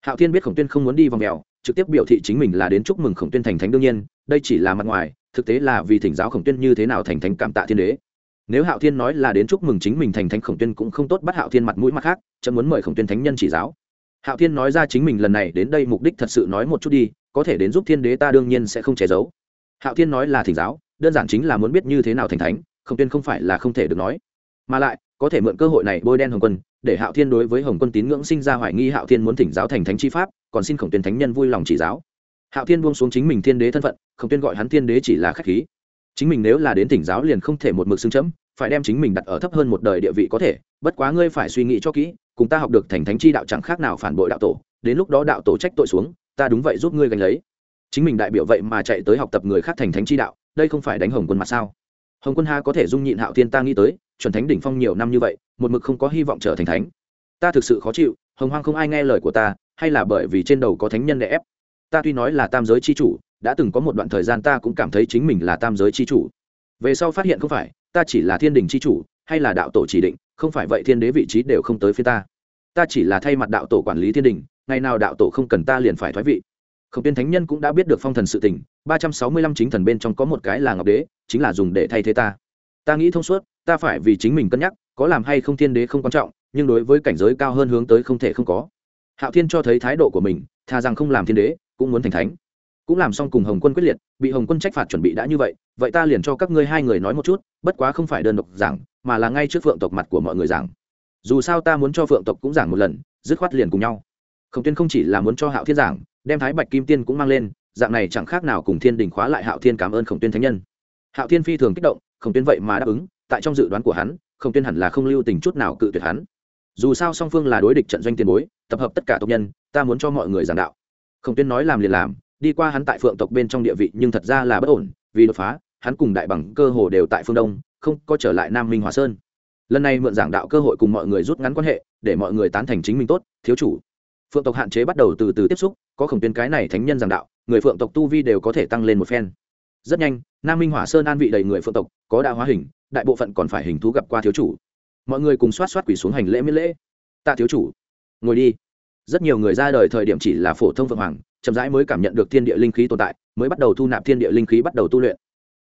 hạo thiên biết khổng tuyên không muốn đi vòng mèo, trực tiếp biểu thị chính mình là đến chúc mừng khổng tuyên thành thánh đương nhiên, đây chỉ là mặt ngoài, thực tế là vì thỉnh giáo khổng tuyên như thế nào thành thánh cảm tạ thiên đế. Nếu hạo thiên nói là đến chúc mừng chính mình thành thánh, khổng tuyên cũng không tốt bắt hạo thiên mặt mũi mặt khác chẳng muốn mời khổng tuyên thánh nhân chỉ giáo. Hạo thiên nói ra chính mình lần này đến đây mục đích thật sự nói một chút đi, có thể đến giúp thiên đế ta đương nhiên sẽ không che giấu. Hạo thiên nói là thỉnh giáo, đơn giản chính là muốn biết như thế nào thành thánh, khổng tuyên không phải là không thể được nói. Mà lại, có thể mượn cơ hội này bôi đen hồng quân để hạo thiên đối với hồng quân tín ngưỡng sinh ra hoài nghi, hạo thiên muốn thỉnh giáo thành thánh chi pháp, còn xin khổng tuyên thánh nhân vui lòng chỉ giáo. Hạo thiên buông xuống chính mình thiên đế thân phận, khổng tuyên gọi hắn thiên đế chỉ là khách khí. Chính mình nếu là đến thỉnh giáo liền không thể một mực xưng chấm, phải đem chính mình đặt ở thấp hơn một đời địa vị có thể, bất quá ngươi phải suy nghĩ cho kỹ, cùng ta học được thành thánh chi đạo chẳng khác nào phản bội đạo tổ, đến lúc đó đạo tổ trách tội xuống, ta đúng vậy giúp ngươi gánh lấy. Chính mình đại biểu vậy mà chạy tới học tập người khác thành thánh chi đạo, đây không phải đánh hồng quân mặt sao? Hồng quân ha có thể dung nhịn hạo thiên ta nghĩ tới, chuẩn thánh đỉnh phong nhiều năm như vậy, một mực không có hy vọng trở thành thánh. Ta thực sự khó chịu, hồng hoang không ai nghe lời của ta, hay là bởi vì trên đầu có thánh nhân đè ép. Ta tuy nói là tam giới chi chủ, đã từng có một đoạn thời gian ta cũng cảm thấy chính mình là tam giới chi chủ. Về sau phát hiện không phải, ta chỉ là thiên đình chi chủ, hay là đạo tổ chỉ định, không phải vậy thiên đế vị trí đều không tới phía ta. Ta chỉ là thay mặt đạo tổ quản lý thiên đình ngày nào đạo tổ không cần ta liền phải thoái vị. Khổng tiên thánh nhân cũng đã biết được phong thần sự tình ba trăm sáu mươi lăm chính thần bên trong có một cái là ngọc đế, chính là dùng để thay thế ta. Ta nghĩ thông suốt, ta phải vì chính mình cân nhắc, có làm hay không thiên đế không quan trọng, nhưng đối với cảnh giới cao hơn hướng tới không thể không có. Hạo thiên cho thấy thái độ của mình thà rằng không làm thiên đế, cũng muốn thành thánh. Cũng làm xong cùng hồng quân quyết liệt, bị hồng quân trách phạt chuẩn bị đã như vậy vậy ta liền cho các ngươi hai người nói một chút, bất quá không phải đơn độc giảng, mà là ngay trước phượng tộc mặt của mọi người giảng. Dù sao ta muốn cho phượng tộc cũng giảng một lần, dứt khoát liền cùng nhau. Khổng tuyên không chỉ là muốn cho hạo thiên giảng, đem thái bạch kim tiên cũng mang lên dạng này chẳng khác nào cùng thiên đình khóa lại hạo thiên cảm ơn khổng tuyên thánh nhân. Hạo thiên phi thường kích động, khổng tuyên vậy mà đáp ứng, tại trong dự đoán của hắn, khổng tuyên hẳn là không lưu tình chút nào cự tuyệt hắn. Dù sao song phương là đối địch trận doanh tiền bối, tập hợp tất cả tộc nhân, ta muốn cho mọi người giảng đạo. Khổng tuyên nói làm liền làm, đi qua hắn tại phượng tộc bên trong địa vị nhưng thật ra là bất ổn, vì đột phá, hắn cùng đại bằng cơ hồ đều tại phương đông, không có trở lại nam minh hòa sơn. Lần này mượn giảng đạo cơ hội cùng mọi người rút ngắn quan hệ, để mọi người tán thành chính mình tốt, thiếu chủ phượng tộc hạn chế bắt đầu từ từ tiếp xúc, có khổng tuyên cái này thánh nhân giảng đạo, người phượng tộc tu vi đều có thể tăng lên một phen. Rất nhanh, nam minh hỏa sơn an vị đầy người phượng tộc, có đạo hóa hình, đại bộ phận còn phải hình thú gặp qua thiếu chủ. Mọi người cùng xoát xoát quỷ xuống hành lễ miễn lễ. Tạ thiếu chủ, ngồi đi. Rất nhiều người ra đời thời điểm chỉ là phổ thông phượng hoàng, chậm rãi mới cảm nhận được thiên địa linh khí tồn tại, mới bắt đầu thu nạp thiên địa linh khí bắt đầu tu luyện.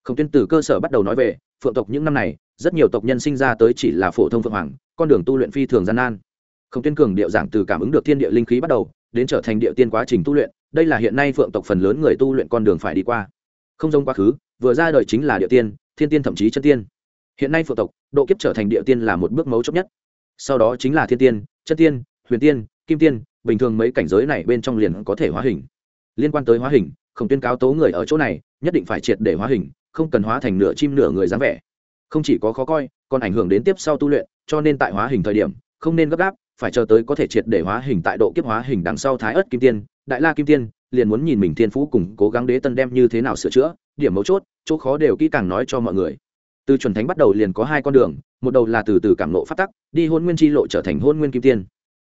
Khổng tuyên từ cơ sở bắt đầu nói về, phượng tộc những năm này, rất nhiều tộc nhân sinh ra tới chỉ là phổ thông phượng hoàng, con đường tu luyện phi thường gian nan không tuyên cường điệu giảng từ cảm ứng được thiên địa linh khí bắt đầu, đến trở thành địa tiên quá trình tu luyện, đây là hiện nay phượng tộc phần lớn người tu luyện con đường phải đi qua. Không giống quá khứ, vừa ra đời chính là địa tiên, thiên tiên thậm chí chân tiên. Hiện nay phượng tộc, độ kiếp trở thành địa tiên là một bước mấu chốt nhất. Sau đó chính là thiên tiên, chân tiên, huyền tiên, kim tiên, bình thường mấy cảnh giới này bên trong liền có thể hóa hình. Liên quan tới hóa hình, không tuyên cáo tố người ở chỗ này, nhất định phải triệt để hóa hình, không cần hóa thành nửa chim nửa người dáng vẻ. Không chỉ có khó coi, còn ảnh hưởng đến tiếp sau tu luyện, cho nên tại hóa hình thời điểm, không nên gấp gáp phải chờ tới có thể triệt để hóa hình tại độ kiếp hóa hình đằng sau thái ớt kim tiên, đại la kim tiên, liền muốn nhìn mình thiên phú cùng cố gắng đế tân đem như thế nào sửa chữa, điểm mấu chốt, chỗ khó đều kỹ càng nói cho mọi người. Từ chuẩn thánh bắt đầu liền có hai con đường, một đầu là từ từ cảm nộ phát tắc, đi hôn nguyên chi lộ trở thành hôn nguyên kim tiên.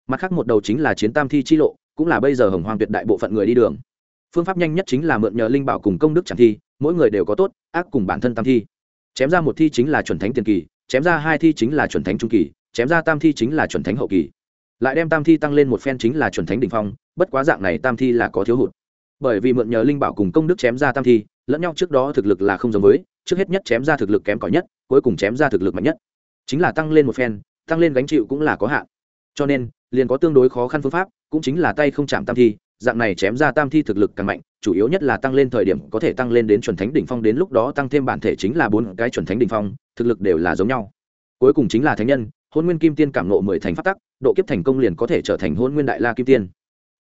Mặt khác một đầu chính là chiến tam thi chi lộ, cũng là bây giờ hồng hoàng tuyệt đại bộ phận người đi đường. Phương pháp nhanh nhất chính là mượn nhờ linh bảo cùng công đức chẳng thi, mỗi người đều có tốt, ác cùng bản thân tam thi. Chém ra một thi chính là chuẩn thánh tiền kỳ, chém ra hai thi chính là chuẩn thánh trung kỳ, chém ra tam thi chính là chuẩn thánh hậu kỳ lại đem tam thi tăng lên một phen chính là chuẩn thánh đ ỉ n h phong, bất quá dạng này tam thi là có thiếu hụt. Bởi vì mượn nhờ linh bảo cùng công đức chém ra tam thi, lẫn nhau trước đó thực lực là không giống với, trước hết nhất chém ra thực lực kém cỏi nhất, cuối cùng chém ra thực lực mạnh nhất. Chính là tăng lên một phen, tăng lên gánh chịu cũng là có hạn. Cho nên, liền có tương đối khó khăn phương pháp, cũng chính là tay không chạm tam thi, dạng này chém ra tam thi thực lực càng mạnh, chủ yếu nhất là tăng lên thời điểm có thể tăng lên đến chuẩn thánh đỉnh phong, đến lúc đó tăng thêm bản thể chính là bốn cái chuẩn thánh đỉnh phong, thực lực đều là giống nhau. Cuối cùng chính là thánh nhân hôn nguyên kim tiên cảm nộ mười thành phát tắc, độ kiếp thành công liền có thể trở thành hôn nguyên đại la kim tiên.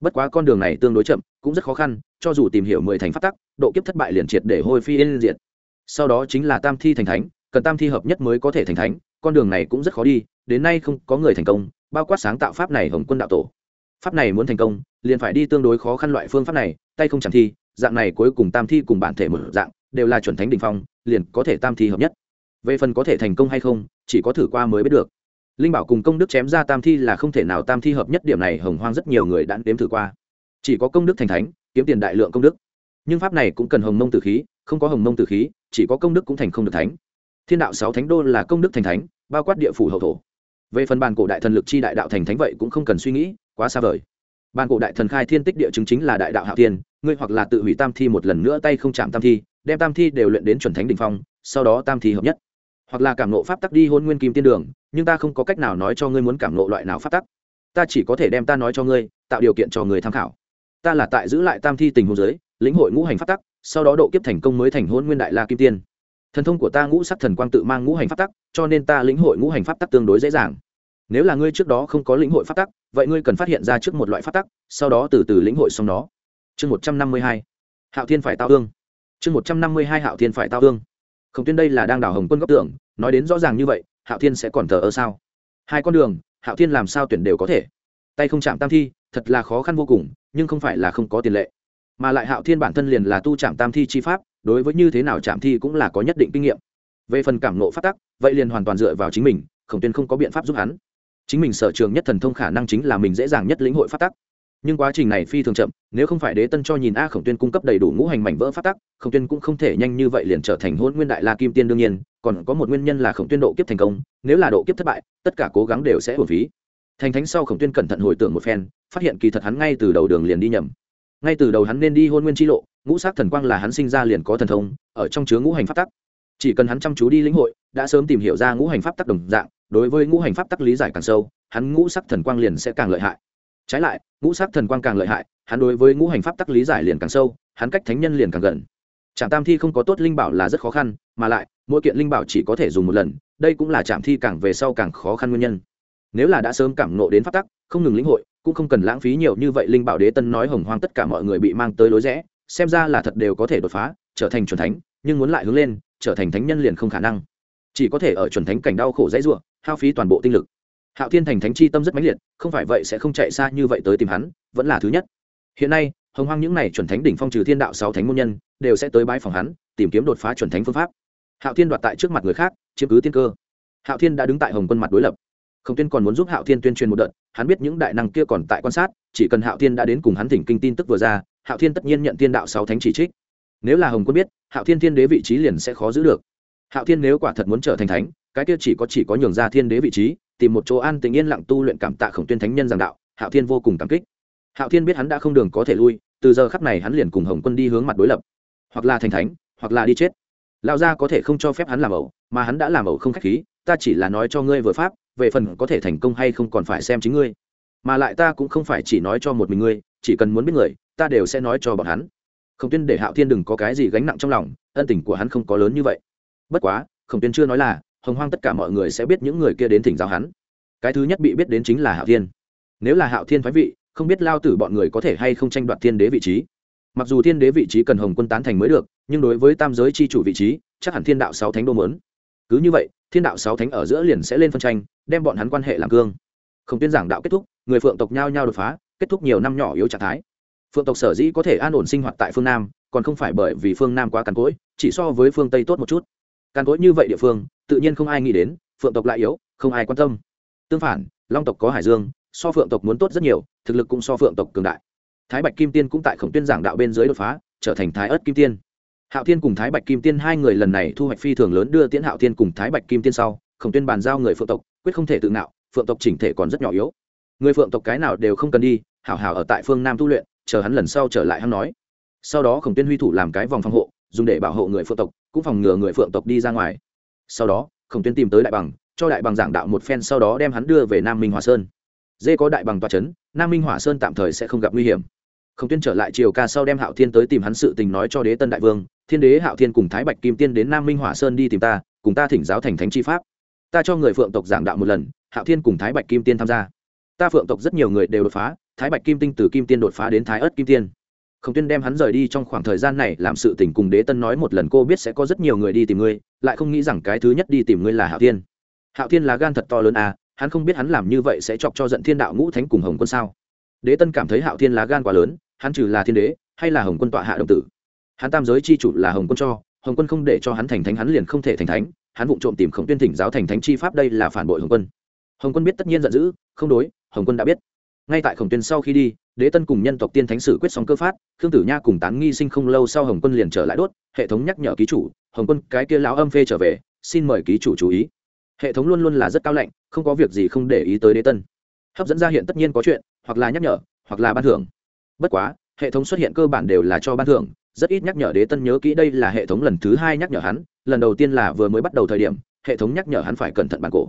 Bất quá con đường này tương đối chậm, cũng rất khó khăn, cho dù tìm hiểu mười thành phát tắc, độ kiếp thất bại liền triệt để hôi phi yên diện sau đó chính là tam thi thành thánh, cần tam thi hợp nhất mới có thể thành thánh, con đường này cũng rất khó đi, đến nay không có người thành công, bao quát sáng tạo pháp này hồng quân đạo tổ. Pháp này muốn thành công, liền phải đi tương đối khó khăn loại phương pháp này, tay không chẳng thi, dạng này cuối cùng tam thi cùng bản thể một dạng, đều là chuẩn thánh đình phong, liền có thể tam thi hợp nhất. Về phần có thể thành công hay không, chỉ có thử qua mới biết được linh bảo cùng công đức chém ra tam thi là không thể nào tam thi hợp nhất điểm này, hồng hoang rất nhiều người đã đếm thử qua. Chỉ có công đức thành thánh, kiếm tiền đại lượng công đức. Nhưng pháp này cũng cần hồng mông tử khí, không có hồng mông tử khí, chỉ có công đức cũng thành không được thánh. Thiên đạo sáu thánh đô là công đức thành thánh, bao quát địa phủ hậu thổ. Về phần bàn cổ đại thần lực chi đại đạo thành thánh vậy cũng không cần suy nghĩ, quá xa vời. Bàn cổ đại thần khai thiên tích địa chứng chính là đại đạo hạo tiên ngươi hoặc là tự hủy tam thi một lần nữa tay không chạm tam thi, đem tam thi đều luyện đến chuẩn thánh đình phong, sau đó tam thi hợp nhất. Hoặc là cảm nộ pháp tắc đi hôn nguyên kim tiên đường nhưng ta không có cách nào nói cho ngươi muốn cảm nộ loại nào phát tắc. Ta chỉ có thể đem ta nói cho ngươi, tạo điều kiện cho người tham khảo. Ta là tại giữ lại tam thi tình hồ giới, lĩnh hội ngũ hành phát tắc, sau đó độ kiếp thành công mới thành hôn nguyên đại la kim tiên. Thần thông của ta ngũ sắc thần quang tự mang ngũ hành pháp tắc, cho nên ta lĩnh hội ngũ hành pháp tắc tương đối dễ dàng. Nếu là ngươi trước đó không có lĩnh hội pháp tắc, vậy ngươi cần phát hiện ra trước một loại pháp tắc, sau đó từ từ lĩnh hội xong nó. Chương một trăm năm mươi hai. Hạo thiên phải tao hương chương một trăm năm mươi hai hạo thiên phải tao hương không tuyên đây là đang đảo hồng quân góc tưởng, nói đến rõ ràng như vậy hạo thiên sẽ còn thờ ơ sao? Hai con đường, hạo thiên làm sao tuyển đều có thể. Tay không chạm tam thi, thật là khó khăn vô cùng, nhưng không phải là không có tiền lệ. Mà lại hạo thiên bản thân liền là tu chạm tam thi chi pháp, đối với như thế nào chạm thi cũng là có nhất định kinh nghiệm. Về phần cảm nộ phát tắc, vậy liền hoàn toàn dựa vào chính mình, khổng tuyên không có biện pháp giúp hắn. Chính mình sở trường nhất thần thông khả năng chính là mình dễ dàng nhất lĩnh hội phát tắc nhưng quá trình này phi thường chậm, nếu không phải đế tân cho nhìn a khổng tuyên cung cấp đầy đủ ngũ hành mảnh vỡ phát tắc, khổng tuyên cũng không thể nhanh như vậy liền trở thành hôn nguyên đại la kim tiên đương nhiên, còn có một nguyên nhân là khổng tuyên độ kiếp thành công, nếu là độ kiếp thất bại, tất cả cố gắng đều sẽ hồn phí. Thành thánh sau khổng tuyên cẩn thận hồi tưởng một phen, phát hiện kỳ thật hắn ngay từ đầu đường liền đi nhầm. Ngay từ đầu hắn nên đi hôn nguyên tri lộ, ngũ sắc thần quang là hắn sinh ra liền có thần thông, ở trong chứa ngũ hành pháp tắc. Chỉ cần hắn chăm chú đi lĩnh hội, đã sớm tìm hiểu ra ngũ hành pháp tắc đồng dạng, đối với ngũ hành pháp tắc lý giải càng sâu, hắn ngũ sắc thần quang liền sẽ càng lợi hại trái lại, ngũ sắc thần quang càng lợi hại, hắn đối với ngũ hành pháp tắc lý giải liền càng sâu, hắn cách thánh nhân liền càng gần. Trạm tam thi không có tốt linh bảo là rất khó khăn, mà lại, mỗi kiện linh bảo chỉ có thể dùng một lần, đây cũng là trạm thi càng về sau càng khó khăn nguyên nhân. Nếu là đã sớm cảm nộ đến pháp tắc, không ngừng lĩnh hội, cũng không cần lãng phí nhiều như vậy linh bảo đế tân nói hồng hoang tất cả mọi người bị mang tới lối rẽ, xem ra là thật đều có thể đột phá, trở thành chuẩn thánh, nhưng muốn lại hướng lên, trở thành thánh nhân liền không khả năng. Chỉ có thể ở chuẩn thánh cảnh đau khổ dãy ruộng hao phí toàn bộ tinh lực hạo thiên thành thánh chi tâm rất mãnh liệt, không phải vậy sẽ không chạy xa như vậy tới tìm hắn, vẫn là thứ nhất. Hiện nay, hồng hoang những n à y chuẩn thánh đỉnh phong trừ thiên đạo sáu thánh môn nhân, đều sẽ tới bãi phòng hắn, tìm kiếm đột phá chuẩn thánh phương pháp. Hạo thiên đoạt tại trước mặt người khác, chiếm cứ tiên cơ. Hạo thiên đã đứng tại hồng quân mặt đối lập. Không tuyên còn muốn giúp hạo thiên tuyên truyền một đợt, hắn biết những đại năng kia còn tại quan sát, chỉ cần hạo thiên đã đến cùng hắn thỉnh kinh tin tức vừa ra, hạo thiên tất nhiên nhận thiên đạo sáu thánh chỉ trích. Nếu là hồng quân biết, hạo thiên thiên đế vị trí liền sẽ khó giữ được. Hạo thiên nếu quả thật muốn trở thành thánh, cái kia chỉ có chỉ có nhường ra thiên đế vị trí tìm một chỗ an tình yên lặng tu luyện cảm tạ khổng tuyên thánh nhân giảng đạo, hạo thiên vô cùng cảm kích. Hạo thiên biết hắn đã không đường có thể lui, từ giờ khắp này hắn liền cùng hồng quân đi hướng mặt đối lập. Hoặc là thành thánh, hoặc là đi chết. Lão gia có thể không cho phép hắn làm ẩu, mà hắn đã làm ẩu không khách khí, ta chỉ là nói cho ngươi vừa pháp, về phần có thể thành công hay không còn phải xem chính ngươi. Mà lại ta cũng không phải chỉ nói cho một mình ngươi, chỉ cần muốn biết người, ta đều sẽ nói cho bọn hắn. Khổng tuyên để hạo thiên đừng có cái gì gánh nặng trong lòng, ân tình của hắn không có lớn như vậy. Bất quá, khổng tuyên chưa nói là hồng hoang tất cả mọi người sẽ biết những người kia đến thỉnh giáo hắn. Cái thứ nhất bị biết đến chính là hạo thiên. Nếu là hạo thiên phái vị, không biết lao tử bọn người có thể hay không tranh đoạt thiên đế vị trí. Mặc dù thiên đế vị trí cần hồng quân tán thành mới được, nhưng đối với tam giới c h i chủ vị trí, chắc hẳn thiên đạo sáu thánh đô mớn cứ như vậy, thiên đạo sáu thánh ở giữa liền sẽ lên phân tranh, đem bọn hắn quan hệ làm cương không tuyên giảng đạo kết thúc, người phượng tộc nhao nhao đột phá, kết thúc nhiều năm nhỏ yếu trạng thái. Phượng tộc sở dĩ có thể an ổn sinh hoạt tại phương nam, còn không phải bởi vì phương nam quá càn cỗi, chỉ so với phương tây tốt một chút. Càn cỗi như vậy địa phương tự nhiên không ai nghĩ đến, phượng tộc lại yếu, không ai quan tâm. Tương phản, long tộc có hải dương, so phượng tộc muốn tốt rất nhiều, thực lực cũng so phượng tộc cường đại. Thái bạch kim tiên cũng tại khổng tuyên giảng đạo bên dưới đột phá, trở thành thái ớt kim tiên. Hạo thiên cùng thái bạch kim tiên hai người lần này thu hoạch phi thường lớn đưa tiễn hạo thiên cùng thái bạch kim tiên sau, khổng tuyên bàn giao người phượng tộc, quyết không thể tự ngạo, phượng tộc chỉnh thể còn rất nhỏ yếu. Người phượng tộc cái nào đều không cần đi, hảo hảo ở tại phương nam tu luyện, chờ hắn lần sau trở lại hắn nói. Sau đó khổng tuyên huy thủ làm cái vòng phòng hộ, dùng để bảo hộ người phượng tộc, cũng phòng ngừa người phượng tộc đi ra ngoài sau đó, khổng tuyên tìm tới đại bằng, cho đại bằng giảng đạo một phen, sau đó đem hắn đưa về nam minh hòa sơn. Dê có đại bằng toa c h ấ n nam minh hỏa sơn tạm thời sẽ không gặp nguy hiểm. Khổng tuyên trở lại triều ca sau đem hạo thiên tới tìm hắn sự tình nói cho đế tân đại vương, thiên đế hạo thiên cùng thái bạch kim tiên đến nam minh hỏa sơn đi tìm ta, cùng ta thỉnh giáo thành thánh chi pháp. Ta cho người phượng tộc giảng đạo một lần, hạo thiên cùng thái bạch kim tiên tham gia. Ta phượng tộc rất nhiều người đều đột phá, thái bạch kim tinh từ kim tiên đột phá đến thái ớt kim tiên khổng tuyên đem hắn rời đi trong khoảng thời gian này làm sự tình cùng đế tân nói một lần, cô biết sẽ có rất nhiều người đi tìm ngươi, lại không nghĩ rằng cái thứ nhất đi tìm ngươi là hạo thiên. Hạo thiên là gan thật to lớn à hắn không biết hắn làm như vậy sẽ chọc cho giận thiên đạo ngũ thánh cùng hồng quân sao? Đế tân cảm thấy hạo thiên lá gan quá lớn, hắn trừ là thiên đế hay là hồng quân tọa hạ đồng tử. Hắn tam giới c h i chủ là hồng quân cho, hồng quân không để cho hắn thành thánh, hắn liền không thể thành thánh, hắn vụng trộm tìm khổng tuyên thỉnh giáo thành thánh chi pháp, đây là phản bội hồng quân. Hồng quân biết tất nhiên giận dữ, không đối, hồng quân đã biết ngay tại khổng tuyên sau khi đi, đế tân cùng nhân tộc tiên thánh sử quyết xong cơ phát, khương tử nha cùng tán nghi sinh không lâu sau hồng quân liền trở lại đốt, hệ thống nhắc nhở ký chủ, hồng quân, cái kia lão âm phê trở về, xin mời ký chủ chú ý. Hệ thống luôn luôn là rất cao lạnh, không có việc gì không để ý tới đế tân. Hấp dẫn ra hiện tất nhiên có chuyện, hoặc là nhắc nhở, hoặc là ban thưởng. Bất quá, hệ thống xuất hiện cơ bản đều là cho ban thưởng, rất ít nhắc nhở đế tân nhớ kỹ đây là hệ thống lần thứ hai nhắc nhở hắn, lần đầu tiên là vừa mới bắt đầu thời điểm, hệ thống nhắc nhở hắn phải cẩn thận bản cổ.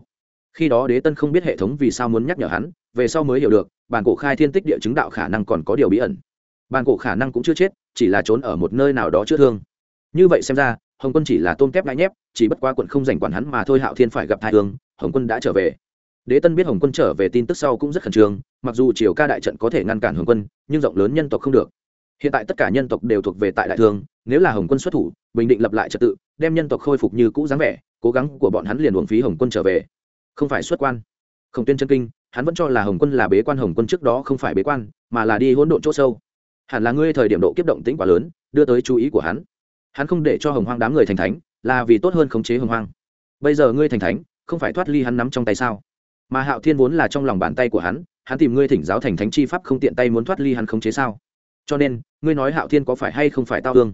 Khi đó đế tân không biết hệ thống vì sao muốn nhắc nhở hắn về sau mới hiểu được, bản cổ khai thiên tích địa chứng đạo khả năng còn có điều bí ẩn. Bản cổ khả năng cũng chưa chết, chỉ là trốn ở một nơi nào đó chưa thương. Như vậy xem ra, hồng quân chỉ là tôm kép ngại nhép, chỉ bất quá quận không giành quản hắn mà thôi hạo thiên phải gặp thai thương hồng quân đã trở về. Đế tân biết hồng quân trở về tin tức sau cũng rất khẩn trương, mặc dù triều ca đại trận có thể ngăn cản hồng quân, nhưng rộng lớn nhân tộc không được. Hiện tại tất cả nhân tộc đều thuộc về tại đại thương, nếu là hồng quân xuất thủ, bình định lập lại trật tự, đem nhân tộc khôi phục như cũ dáng vẻ, cố gắng của bọn hắn liền uổng phí hồng quân trở về. Không phải xuất quan. Khổng tuyên chân kinh hắn vẫn cho là hồng quân là bế quan, hồng quân trước đó không phải bế quan, mà là đi hỗn độn chỗ sâu. Hẳn là ngươi thời điểm độ kiếp động tĩnh quá lớn, đưa tới chú ý của hắn. Hắn không để cho hồng hoang đám người thành thánh, là vì tốt hơn khống chế hồng hoang. Bây giờ ngươi thành thánh, không phải thoát ly hắn nắm trong tay sao? Mà hạo thiên vốn là trong lòng bàn tay của hắn hắn tìm ngươi thỉnh giáo thành thánh chi pháp không tiện tay muốn thoát ly hắn khống chế sao? Cho nên, ngươi nói hạo thiên có phải hay không phải tao thương?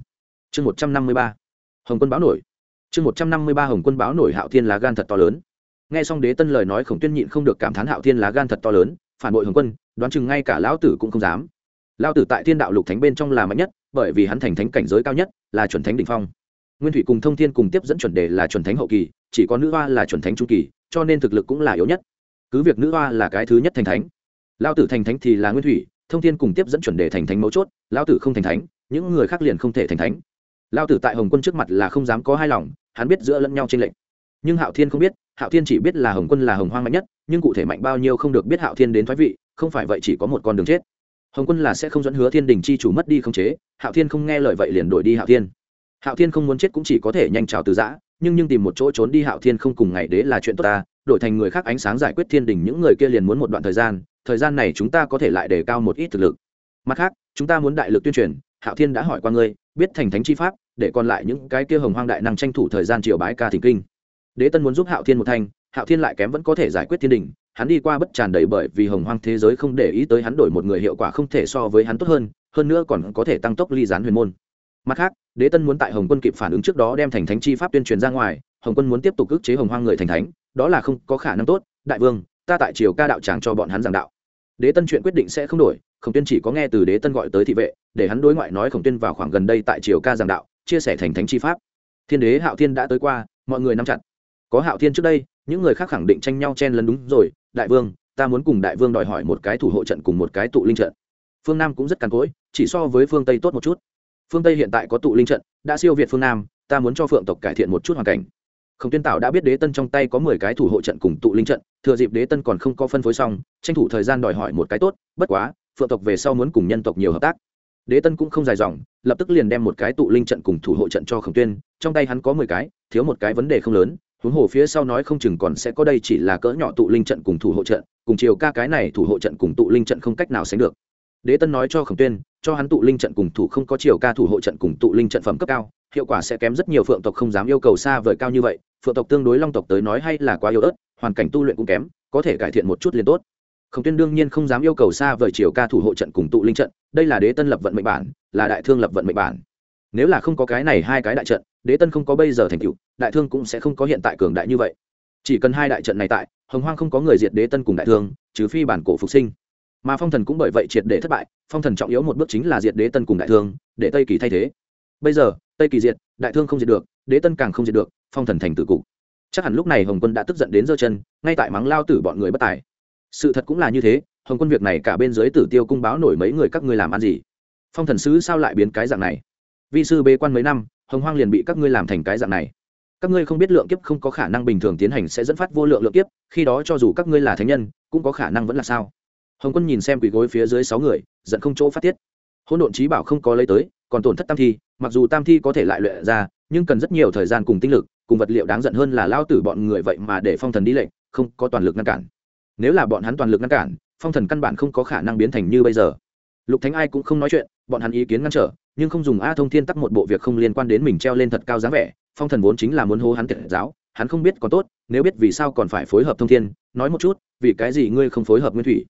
Chương một trăm năm mươi ba. Hồng quân báo nổi. Chương một trăm năm mươi ba hồng quân báo nổi hạo thiên là gan thật to lớn nghe xong đế tân lời nói khổng tuyên nhịn không được cảm thán hạo thiên lá gan thật to lớn, phản bội hồng quân, đoán chừng ngay cả lão tử cũng không dám. Lao tử tại thiên đạo lục thánh bên trong là mạnh nhất, bởi vì hắn thành thánh cảnh giới cao nhất, là chuẩn thánh đ ỉ n h phong. Nguyên thủy cùng thông thiên cùng tiếp dẫn chuẩn đề là chuẩn thánh hậu kỳ, chỉ có nữ hoa là chuẩn thánh trung kỳ, cho nên thực lực cũng là yếu nhất. Cứ việc nữ hoa là cái thứ nhất thành thánh lao tử thành thánh thì là nguyên thủy, thông thiên cùng tiếp dẫn chuẩn đề thành thánh mấu chốt lao tử không thành thánh, những người khác liền không thể thành thánh. Lao tử tại hồng quân trước mặt là không dám có hai lòng, hắn biết giữa lẫn nhau trên lệnh nhưng hạo thiên không biết, hạo thiên chỉ biết là hồng quân là hồng hoang mạnh nhất, nhưng cụ thể mạnh bao nhiêu không được biết hạo thiên đến thoái vị, không phải vậy chỉ có một con đường chết. Hồng quân là sẽ không dẫn hứa thiên đình chi chủ mất đi không chế, hạo thiên không nghe lời vậy liền đổi đi hạo thiên. Hạo thiên không muốn chết cũng chỉ có thể nhanh trào từ giã, nhưng nhưng tìm một chỗ trốn đi hạo thiên không cùng ngày đế là chuyện tốt ta, đổi thành người khác ánh sáng giải quyết thiên đình những người kia liền muốn một đoạn thời gian thời gian này chúng ta có thể lại đề cao một ít thực lực. Mặt khác, chúng ta muốn đại lực tuyên truyền, hạo thiên đã hỏi qua ngươi, biết thành thánh chi pháp, để còn lại những cái kia hồng hoang đại năng tranh thủ thời gian triều bái ca thỉnh kinh đế tân muốn giúp hạo thiên một thanh, hạo thiên lại kém vẫn có thể giải quyết thiên đình. Hắn đi qua bất tràn đầy bởi vì hồng hoang thế giới không để ý tới hắn đổi một người hiệu quả không thể so với hắn tốt hơn hơn nữa còn có thể tăng tốc ly gián huyền môn. Mặt khác, đế tân muốn tại hồng quân kịp phản ứng trước đó đem thành thánh chi pháp tuyên truyền ra ngoài, hồng quân muốn tiếp tục ức chế hồng hoang người thành thánh, đó là không có khả năng tốt. Đại vương, ta tại triều ca đạo tràng cho bọn hắn giảng đạo. Đế tân chuyện quyết định sẽ không đổi, khổng tuyên chỉ có nghe từ đế tân gọi tới thị vệ, để hắn đối ngoại nói khổng tuyên vào khoảng gần đây tại triều ca giảng đạo, chia sẻ thành thánh chi pháp. Thiên đế hạo thiên đã tới qua, mọi người nắm chặt có hạo thiên trước đây, những người khác khẳng định tranh nhau chen lấn đúng rồi, đại vương, ta muốn cùng đại vương đòi hỏi một cái thủ hộ trận cùng một cái tụ linh trận. Phương nam cũng rất càn cỗi, chỉ so với phương tây tốt một chút. Phương tây hiện tại có tụ linh trận, đã siêu việt phương nam, ta muốn cho phượng tộc cải thiện một chút hoàn cảnh. Khổng tuyên tạo đã biết đế tân trong tay có mười cái thủ hộ trận cùng tụ linh trận, thừa dịp đế tân còn không có phân phối xong, tranh thủ thời gian đòi hỏi một cái tốt, bất quá, phượng tộc về sau muốn cùng nhân tộc nhiều hợp tác. Đế tân cũng không dài dòng, lập tức liền đem một cái tụ linh trận cùng thủ hộ trận cho khổng tuyên, trong tay hắn có mười cái, thiếu một cái vấn đề không lớn huống hồ phía sau nói không chừng còn sẽ có đây chỉ là cỡ nhỏ tụ linh trận cùng thủ hộ trận, cùng chiều ca cái này thủ hộ trận cùng tụ linh trận không cách nào sánh được. Đế tân nói cho khổng tuyên, cho hắn tụ linh trận cùng thủ không có chiều ca thủ hộ trận cùng tụ linh trận phẩm cấp cao, hiệu quả sẽ kém rất nhiều, phượng tộc không dám yêu cầu xa vời cao như vậy, phượng tộc tương đối long tộc tới nói hay là quá yếu ớt, hoàn cảnh tu luyện cũng kém, có thể cải thiện một chút liền tốt. Khổng tuyên đương nhiên không dám yêu cầu xa vời chiều ca thủ hộ trận cùng tụ linh trận, đây là đế tân lập vận mệnh bản, là đại thương lập vận mệnh bản nếu là không có cái này hai cái đại trận, đế tân không có bây giờ thành cựu đại thương cũng sẽ không có hiện tại cường đại như vậy. Chỉ cần hai đại trận này tại, hồng hoang không có người diệt đế tân cùng đại thương, trừ phi bản cổ phục sinh. Mà phong thần cũng bởi vậy triệt để thất bại, phong thần trọng yếu một bước chính là diệt đế tân cùng đại thương, để tây kỳ thay thế. Bây giờ, tây kỳ diệt, đại thương không diệt được, đế tân càng không diệt được, phong thần thành tử cục. Chắc hẳn lúc này hồng quân đã tức giận đến giơ chân, ngay tại mắng lao tử bọn người bất tài. Sự thật cũng là như thế, hồng quân việc này cả bên dưới tử tiêu cung báo nổi mấy người các ngươi làm ăn gì? Phong thần sứ sao lại biến cái dạng này? Vi sư bế quan mấy năm, hồng hoang liền bị các ngươi làm thành cái dạng này. Các ngươi không biết lượng kiếp không có khả năng bình thường tiến hành sẽ dẫn phát vô lượng lượng kiếp, khi đó cho dù các ngươi là thánh nhân, cũng có khả năng vẫn là sao? Hồng quân nhìn xem quỳ gối phía dưới sáu người, giận không chỗ phát tiết. Hỗn độn trí bảo không có lấy tới, còn tổn thất tam thi, mặc dù tam thi có thể lại luyện ra, nhưng cần rất nhiều thời gian cùng tinh lực, cùng vật liệu đáng giận hơn là lao tử bọn người vậy mà để phong thần đi lệnh, không có toàn lực ngăn cản. Nếu là bọn hắn toàn lực ngăn cản, phong thần căn bản không có khả năng biến thành như bây giờ. Lục thánh ai cũng không nói chuyện, bọn hắn ý kiến ngăn trở nhưng không dùng a thông thiên tắc một bộ việc không liên quan đến mình treo lên thật cao dáng vẻ, phong thần vốn chính là muốn hô hắn tiệt giáo, hắn không biết còn tốt, nếu biết vì sao còn phải phối hợp thông thiên, nói một chút, vì cái gì ngươi không phối hợp nguyên thủy?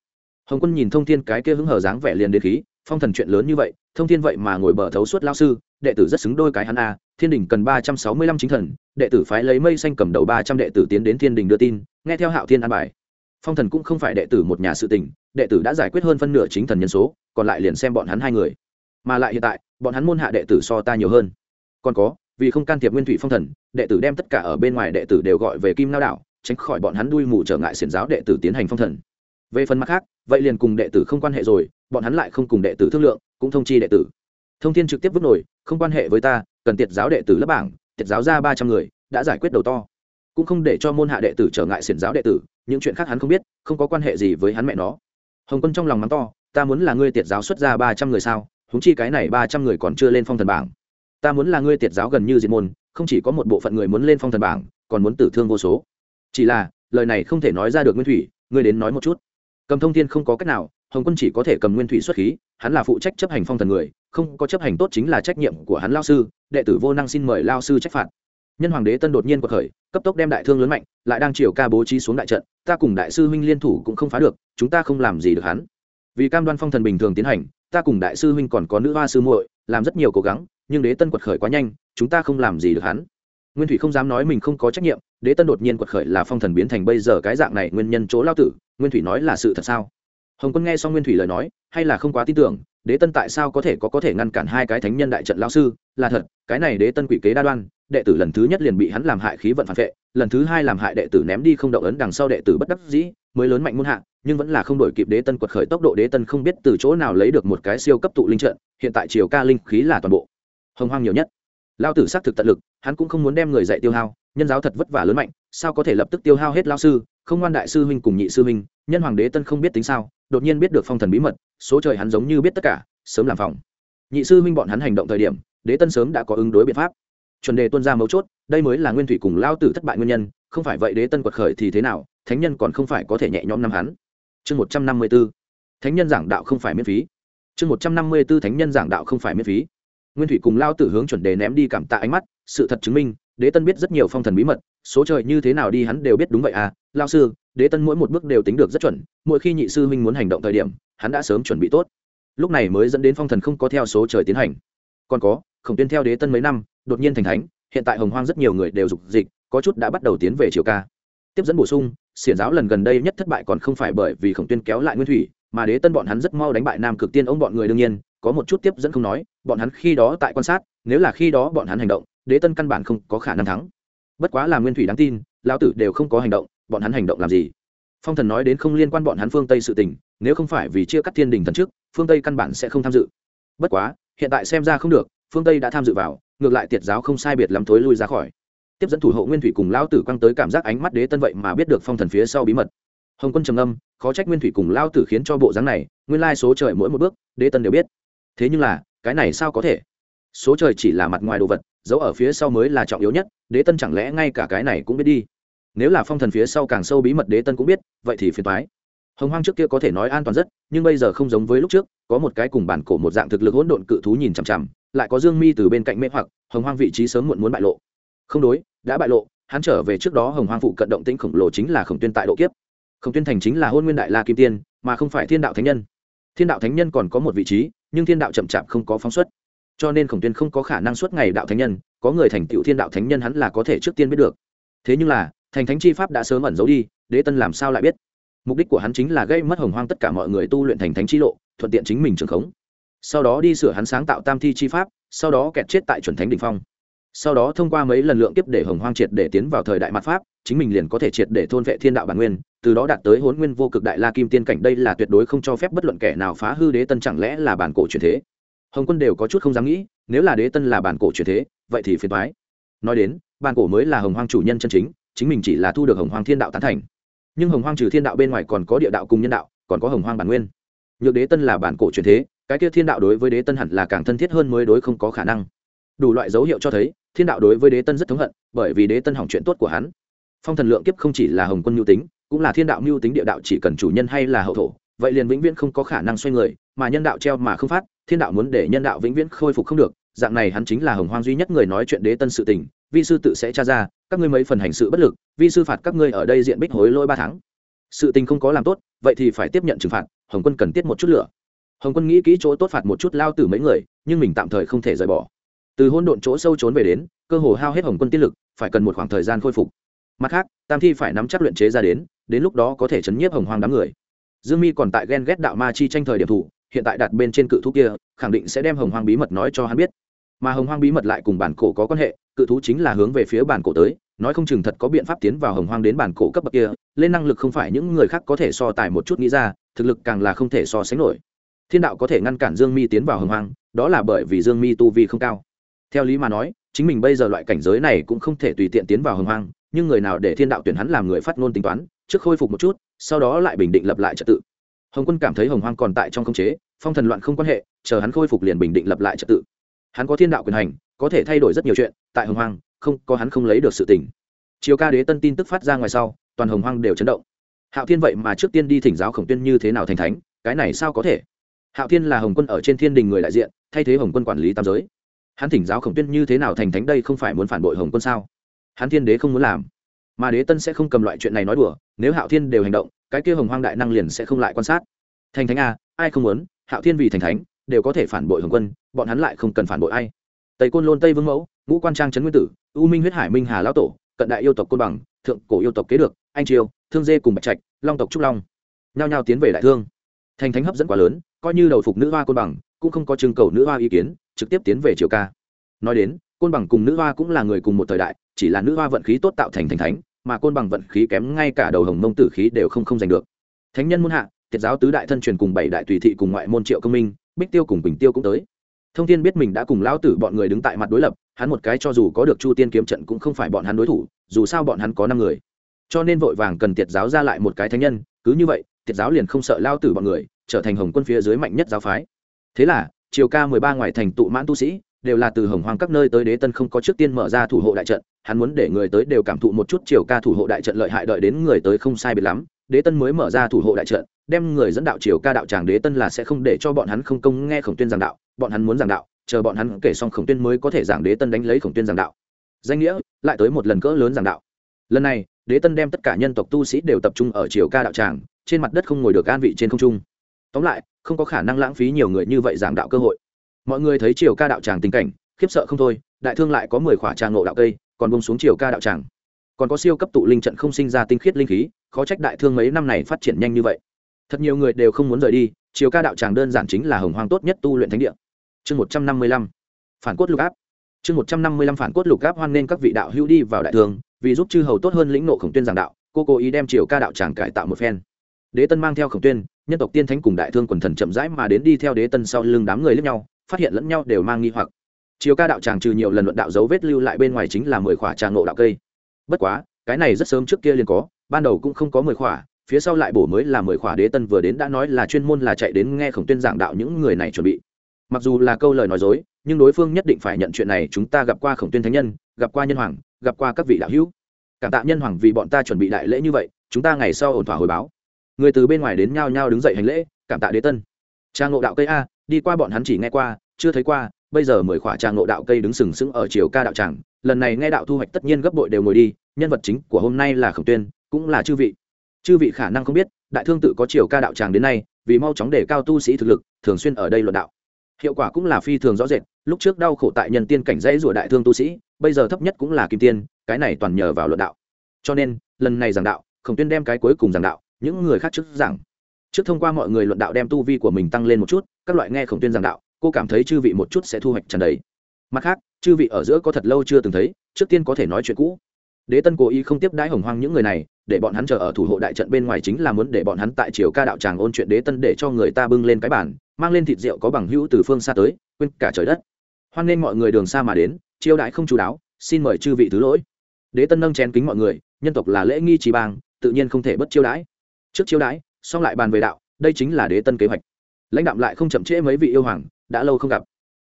Hồng quân nhìn thông thiên cái kia hứng hở dáng vẻ liền đến khí, phong thần chuyện lớn như vậy, thông thiên vậy mà ngồi bờ thấu suốt lao sư, đệ tử rất xứng đôi cái hắn a, thiên đình cần ba trăm sáu mươi lăm chính thần, đệ tử phái lấy mây xanh cầm đầu ba trăm đệ tử tiến đến thiên đình đưa tin, nghe theo hạo thiên an bài. Phong thần cũng không phải đệ tử một nhà sự tình, đệ tử đã giải quyết hơn phân nửa chính thần nhân số, còn lại liền xem bọn hắn hai người. Mà lại hiện tại bọn hắn môn hạ đệ tử so ta nhiều hơn. Còn có, vì không can thiệp nguyên thủy phong thần, đệ tử đem tất cả ở bên ngoài đệ tử đều gọi về kim lao đảo, tránh khỏi bọn hắn đuôi mù trở ngại xiển giáo đệ tử tiến hành phong thần. Về phần mặt khác, vậy liền cùng đệ tử không quan hệ rồi, bọn hắn lại không cùng đệ tử thương lượng, cũng thông chi đệ tử. Thông thiên trực tiếp vứt nổi, không quan hệ với ta, cần tiệt giáo đệ tử lớp bảng, tiệt giáo ra ba trăm người, đã giải quyết đầu to. Cũng không để cho môn hạ đệ tử trở ngại xiển giáo đệ tử, những chuyện khác hắn không biết, không có quan hệ gì với hắn mẹ nó. Hồng quân trong lòng mắng to, ta muốn là ngươi tiệt giáo xuất ra ba trăm người sao? Huống chi cái này ba trăm người còn chưa lên phong thần bảng. Ta muốn là ngươi tiệt giáo gần như diệt môn, không chỉ có một bộ phận người muốn lên phong thần bảng, còn muốn tử thương vô số. Chỉ là, lời này không thể nói ra được nguyên thủy, ngươi đến nói một chút. Cầm thông thiên không có cách nào, hồng quân chỉ có thể cầm nguyên thủy xuất khí, hắn là phụ trách chấp hành phong thần người, không có chấp hành tốt chính là trách nhiệm của hắn lao sư, đệ tử vô năng xin mời lao sư trách phạt. Nhân hoàng đế tân đột nhiên cuộc khởi, cấp tốc đem đại thương lớn mạnh, lại đang chiều ca bố trí xuống đại trận, ta cùng đại sư huynh liên thủ cũng không phá được, chúng ta không làm gì được hắn. Vì cam đoan phong thần bình thường tiến hành ta cùng đại sư huynh còn có nữ hoa sư muội, làm rất nhiều cố gắng, nhưng đế tân quật khởi quá nhanh, chúng ta không làm gì được hắn. Nguyên thủy không dám nói mình không có trách nhiệm, đế tân đột nhiên quật khởi là phong thần biến thành bây giờ cái dạng này nguyên nhân chỗ lao tử, nguyên thủy nói là sự thật sao? Hồng quân nghe xong nguyên thủy lời nói, hay là không quá tin tưởng, đế tân tại sao có thể có có thể ngăn cản hai cái thánh nhân đại trận lao sư? Là thật, cái này đế tân quỷ kế đa đoan, đệ tử lần thứ nhất liền bị hắn làm hại khí vận phản vệ, lần thứ hai làm hại đệ tử ném đi không động ấn đằng sau đệ tử bất đắc dĩ, mới lớn mạnh muôn hạ nhưng vẫn là không đổi kịp đế tân quật khởi tốc độ, đế tân không biết từ chỗ nào lấy được một cái siêu cấp tụ linh trận, hiện tại chiều ca linh khí là toàn bộ. Hồng hoang nhiều nhất. Lao tử xác thực tận lực, hắn cũng không muốn đem người dạy tiêu hao, nhân giáo thật vất vả lớn mạnh, sao có thể lập tức tiêu hao hết lao sư, không ngoan đại sư huynh cùng nhị sư huynh, nhân hoàng đế tân không biết tính sao, đột nhiên biết được phong thần bí mật, số trời hắn giống như biết tất cả, sớm làm phòng. Nhị sư huynh bọn hắn hành động thời điểm, đế tân sớm đã có ứng đối biện pháp. Chuẩn đề tuân ra mấu chốt, đây mới là nguyên thủy cùng lao tử thất bại nguyên nhân, không phải vậy đế tân quật khởi thì thế nào, thánh nhân còn không phải có thể nhẹ nhõm năm hắn chương một trăm năm mươi b ố thánh nhân giảng đạo không phải miễn phí. Chương một trăm năm mươi b ố thánh nhân giảng đạo không phải miễn phí. Nguyên thủy cùng lao tử hướng chuẩn đề ném đi cảm tạ ánh mắt, sự thật chứng minh, đế tân biết rất nhiều phong thần bí mật, số trời như thế nào đi hắn đều biết đúng vậy à lao sư, đế tân mỗi một bước đều tính được rất chuẩn, mỗi khi nhị sư huynh muốn hành động thời điểm, hắn đã sớm chuẩn bị tốt. Lúc này mới dẫn đến phong thần không có theo số trời tiến hành. Còn có, khổng tuyên theo đế tân mấy năm, đột nhiên thành thánh, hiện tại hồng hoang rất nhiều người đều dục dịch, có chút đã bắt đầu tiến về triều ca. Tiếp dẫn bổ sung xiển giáo lần gần đây nhất thất bại còn không phải bởi vì khổng tuyên kéo lại nguyên thủy, mà đế tân bọn hắn rất mau đánh bại nam cực tiên ông bọn người đương nhiên, có một chút tiếp dẫn không nói, bọn hắn khi đó tại quan sát, nếu là khi đó bọn hắn hành động, đế tân căn bản không có khả năng thắng. Bất quá là nguyên thủy đáng tin, lão tử đều không có hành động, bọn hắn hành động làm gì? Phong thần nói đến không liên quan bọn hắn phương tây sự tình, nếu không phải vì chia cắt thiên đình thần trước, phương tây căn bản sẽ không tham dự. Bất quá, hiện tại xem ra không được, phương tây đã tham dự vào, ngược lại tiệt giáo không sai biệt lắm thối lui ra khỏi tiếp dẫn thủ hộ nguyên thủy cùng lao tử quăng tới cảm giác ánh mắt đế tân vậy mà biết được phong thần phía sau bí mật. Hồng quân trầm âm khó trách nguyên thủy cùng lao tử khiến cho bộ dáng này, nguyên lai số trời mỗi một bước, đế tân đều biết. Thế nhưng là, cái này sao có thể? Số trời chỉ là mặt ngoài đồ vật giấu ở phía sau mới là trọng yếu nhất, đế tân chẳng lẽ ngay cả cái này cũng biết đi? Nếu là phong thần phía sau càng sâu bí mật đế tân cũng biết, vậy thì phiền thoái hồng hoang trước kia có thể nói an toàn rất, nhưng bây giờ không giống với lúc trước, có một cái cùng bản cổ một dạng thực lực hỗn độn cự thú nhìn chằm chằm, lại có dương mi từ bên cạnh mê hoặc, hồng hoang vị trí sớm muộn muốn bại lộ không đối, đã bại lộ, hắn trở về trước đó hồng hoang phụ cận động tĩnh khổng lồ chính là khổng tuyên tại độ kiếp. Khổng tuyên thành chính là hôn nguyên đại la kim tiên, mà không phải thiên đạo thánh nhân. Thiên đạo thánh nhân còn có một vị trí, nhưng thiên đạo chậm chạp không có phóng xuất. Cho nên khổng tuyên không có khả năng suốt ngày đạo thánh nhân, có người thành tựu thiên đạo thánh nhân hắn là có thể trước tiên biết được. Thế nhưng là, thành thánh chi pháp đã sớm ẩn giấu đi, đế tân làm sao lại biết? Mục đích của hắn chính là gây mất hồng hoang tất cả mọi người tu luyện thành thánh chi lộ, thuận tiện chính mình trường khống. Sau đó đi sửa hắn sáng tạo tam thi chi pháp, sau đó kẹt chết tại chuẩn thánh đ phong sau đó thông qua mấy lần lượng kiếp để hồng hoang triệt để tiến vào thời đại mặt pháp, chính mình liền có thể triệt để thôn vệ thiên đạo bản nguyên, từ đó đạt tới hốn nguyên vô cực đại la kim tiên cảnh. Đây là tuyệt đối không cho phép bất luận kẻ nào phá hư đế tân, chẳng lẽ là bản cổ truyền thế? Hồng quân đều có chút không dám nghĩ, nếu là đế tân là bản cổ truyền thế, vậy thì phiền thoái nói đến, bản cổ mới là hồng hoang chủ nhân chân chính chính mình chỉ là thu được hồng hoang thiên đạo tán thành. Nhưng hồng hoang trừ thiên đạo bên ngoài còn có địa đạo cùng nhân đạo, còn có hồng hoang bản nguyên. Nhược đế tân là bản cổ truyền thế, cái kia thiên đạo đối với đế tân hẳn là càng thân thiết hơn mới đối không có khả năng. Đủ loại dấu hiệu cho thấy thiên đạo đối với đế tân rất thống hận, bởi vì đế tân hỏng chuyện tốt của hắn. Phong thần lượng kiếp không chỉ là hồng quân mưu tính, cũng là thiên đạo mưu tính địa đạo chỉ cần chủ nhân hay là hậu thổ, vậy liền vĩnh viễn không có khả năng xoay người, mà nhân đạo treo mà không phát, thiên đạo muốn để nhân đạo vĩnh viễn khôi phục không được, dạng này hắn chính là hồng hoang duy nhất người nói chuyện đế tân sự tình, vi sư tự sẽ tra ra, các ngươi mấy phần hành sự bất lực, vi sư phạt các ngươi ở đây diện bích hối lỗi ba tháng. Sự tình không có làm tốt, vậy thì phải tiếp nhận trừng phạt, hồng quân cần tiết một chút lửa. Hồng quân nghĩ kỹ chỗ tốt phạt một chút lao từ mấy người, nhưng mình tạm thời không thể rời bỏ từ hôn độn chỗ sâu trốn về đến, cơ hồ hao hết hồng quân tiết lực, phải cần một khoảng thời gian khôi phục. Mặt khác, tam thi phải nắm chắc luyện chế ra đến đến lúc đó có thể chấn nhiếp hồng hoang đám người. Dương mi còn tại ghen ghét đạo ma chi tranh thời điểm thủ, hiện tại đặt bên trên cự thú kia, khẳng định sẽ đem hồng hoang bí mật nói cho hắn biết. Mà hồng hoang bí mật lại cùng bản cổ có quan hệ, cự thú chính là hướng về phía bản cổ tới, nói không chừng thật có biện pháp tiến vào hồng hoang đến bản cổ cấp bậc kia, lên năng lực không phải những người khác có thể so tài một chút nghĩ ra, thực lực càng là không thể so sánh nổi. Thiên đạo có thể ngăn cản dương mi tiến vào hồng hoang, đó là bởi vì dương mi tu vi không cao theo lý mà nói, chính mình bây giờ loại cảnh giới này cũng không thể tùy tiện tiến vào hồng hoang, nhưng người nào để thiên đạo tuyển hắn làm người phát ngôn tính toán, trước khôi phục một chút, sau đó lại bình định lập lại trật tự. Hồng quân cảm thấy hồng hoang còn tại trong khống chế, phong thần loạn không quan hệ, chờ hắn khôi phục liền bình định lập lại trật tự. Hắn có thiên đạo quyền hành, có thể thay đổi rất nhiều chuyện, tại hồng hoang, không, có hắn không lấy được sự tỉnh chiều ca đế tân tin tức phát ra ngoài sau, toàn hồng hoang đều chấn động. Hạo thiên vậy mà trước tiên đi thỉnh giáo khổng tuyên như thế nào thành thánh, cái này sao có thể? Hạo thiên là hồng quân ở trên thiên đình người đại diện, thay thế hồng quân quản lý tam giới hắn thỉnh giáo khổng tuyên như thế nào thành thánh đây không phải muốn phản bội hồng quân sao? Hắn thiên đế không muốn làm. Mà đế tân sẽ không cầm loại chuyện này nói đùa, nếu hạo thiên đều hành động, cái kia hồng hoang đại năng liền sẽ không lại quan sát. Thành thánh a ai không muốn? Hạo thiên vì thành thánh, đều có thể phản bội hồng quân, bọn hắn lại không cần phản bội ai. Tây côn lôn tây vương mẫu, ngũ quan trang trấn nguyên tử, u minh huyết hải minh hà lão tổ, cận đại yêu tộc côn bằng, thượng cổ yêu tộc kế được, anh triều, thương dê cùng bạch trạch, long tộc trúc long. Nhao nhao tiến về đại thương. Thành thánh hấp dẫn quá lớn, coi như đầu phục nữ hoa côn bằng, cũng không có trưng cầu nữ hoa ý kiến trực tiếp tiến về triều ca. Nói đến, côn bằng cùng nữ hoa cũng là người cùng một thời đại, chỉ là nữ hoa vận khí tốt tạo thành thành thánh, mà côn bằng vận khí kém ngay cả đầu hồng mông tử khí đều không không giành được. Thánh nhân muôn hạ thiệt giáo tứ đại thân truyền cùng bảy đại tùy thị cùng ngoại môn triệu công minh, bích tiêu cùng bình tiêu cũng tới. Thông thiên biết mình đã cùng lão tử bọn người đứng tại mặt đối lập, hắn một cái cho dù có được chu tiên kiếm trận cũng không phải bọn hắn đối thủ, dù sao bọn hắn có năm người. Cho nên vội vàng cần tiệt giáo ra lại một cái thánh nhân, cứ như vậy, tiệt giáo liền không sợ lao tử bọn người, trở thành hồng quân phía dưới mạnh nhất giáo phái. Thế là chiều ca mười ba ngoài thành tụ mãn tu sĩ, đều là từ hồng hoang các nơi tới đế tân không có trước tiên mở ra thủ hộ đại trận, hắn muốn để người tới đều cảm thụ một chút chiều ca thủ hộ đại trận lợi hại đợi đến người tới không sai biệt lắm, đế tân mới mở ra thủ hộ đại trận, đem người dẫn đạo chiều ca đạo tràng đế tân là sẽ không để cho bọn hắn không công nghe khổng tuyên giảng đạo, bọn hắn muốn giảng đạo, chờ bọn hắn kể xong khổng tuyên mới có thể giảng đế tân đánh lấy khổng tuyên giảng đạo. Danh nghĩa, lại tới một lần cỡ lớn giảng đạo. Lần này, đế tân đem tất cả nhân tộc tu sĩ đều tập trung ở chiều ca đạo tràng, trên mặt đất không ngồi được an vị trên không trung tóm lại, không có khả năng lãng phí nhiều người như vậy giảng đạo cơ hội. Mọi người thấy chiều ca đạo tràng tình cảnh, khiếp sợ không thôi, đại thương lại có mười khỏa tràng nộ đạo cây, còn bông xuống chiều ca đạo tràng. Còn có siêu cấp tụ linh trận không sinh ra tinh khiết linh khí, khó trách đại thương mấy năm này phát triển nhanh như vậy. Thật nhiều người đều không muốn rời đi chiều ca đạo tràng đơn giản chính là hồng hoang tốt nhất tu luyện thánh địa. Chương một trăm năm mươi lăm. Phản cốt lục áp. Chương một trăm năm mươi lăm phản cốt lục áp hoan nên các vị đạo hữu đi vào đại thương, vì giúp chư hầu tốt hơn lĩnh nộ khổng tuyên giảng đạo, cô cố ý đem chiều ca đạo tràng cải tạo một phen. Đế tân mang theo khổng tuyên nhân tộc tiên thánh cùng đại thương quần thần chậm rãi mà đến đi theo đế tân sau lưng đám người lẫn nhau, phát hiện lẫn nhau đều mang nghi hoặc. Chiều ca đạo tràng trừ nhiều lần luận đạo dấu vết lưu lại bên ngoài chính là mười khỏa tràng nộ đạo cây. Bất quá, cái này rất sớm trước kia liền có, ban đầu cũng không có mười khỏa, phía sau lại bổ mới là mười khỏa đế tân vừa đến đã nói là chuyên môn là chạy đến nghe khổng tuyên giảng đạo những người này chuẩn bị. Mặc dù là câu lời nói dối, nhưng đối phương nhất định phải nhận chuyện này, chúng ta gặp qua khổng tuyên thánh nhân, gặp qua nhân hoàng, gặp qua các vị đạo hữu. Cảm tạ nhân hoàng vì bọn ta chuẩn bị đại lễ như vậy, chúng ta ngày sau ổn thỏa hồi báo người từ bên ngoài đến nhao nhao đứng dậy hành lễ, cảm tạ đế tân. Trang ngộ đạo cây a, đi qua bọn hắn chỉ nghe qua, chưa thấy qua, bây giờ mười khỏa trang ngộ đạo cây đứng sừng sững ở chiều ca đạo tràng, lần này nghe đạo thu hoạch tất nhiên gấp bội đều ngồi đi, nhân vật chính của hôm nay là khổng tuyên, cũng là chư vị. Chư vị khả năng không biết, đại thương tự có chiều ca đạo tràng đến nay, vì mau chóng để cao tu sĩ thực lực, thường xuyên ở đây luận đạo. Hiệu quả cũng là phi thường rõ rệt, lúc trước đau khổ tại nhân tiên cảnh dãy rủa đại thương tu sĩ, bây giờ thấp nhất cũng là kim tiên, cái này toàn nhờ vào luận đạo. Cho nên, lần này giảng đạo, khổng tuyên đem cái cuối cùng giảng đạo những người khác trước giảng trước thông qua mọi người luận đạo đem tu vi của mình tăng lên một chút, các loại nghe khổng tuyên giảng đạo, cô cảm thấy chư vị một chút sẽ thu hoạch trần đấy mặt khác, chư vị ở giữa có thật lâu chưa từng thấy, trước tiên có thể nói chuyện cũ. Đế tân cố ý không tiếp đãi hồng hoang những người này, để bọn hắn chờ ở thủ hộ đại trận bên ngoài chính là muốn để bọn hắn tại triều ca đạo tràng ôn chuyện đế tân để cho người ta bưng lên cái bản mang lên thịt rượu có bằng hữu từ phương xa tới, quên cả trời đất. Hoan nên mọi người đường xa mà đến chiêu đại không chú đáo, xin mời chư vị thứ lỗi. Đế tân nâng chén kính mọi người, nhân tộc là lễ nghi trí bang, tự nhiên không thể bất chiêu đãi trước chiêu đãi, xong lại bàn về đạo, đây chính là đế tân kế hoạch. Lãnh đạo lại không chậm trễ mấy vị yêu hoàng, đã lâu không gặp.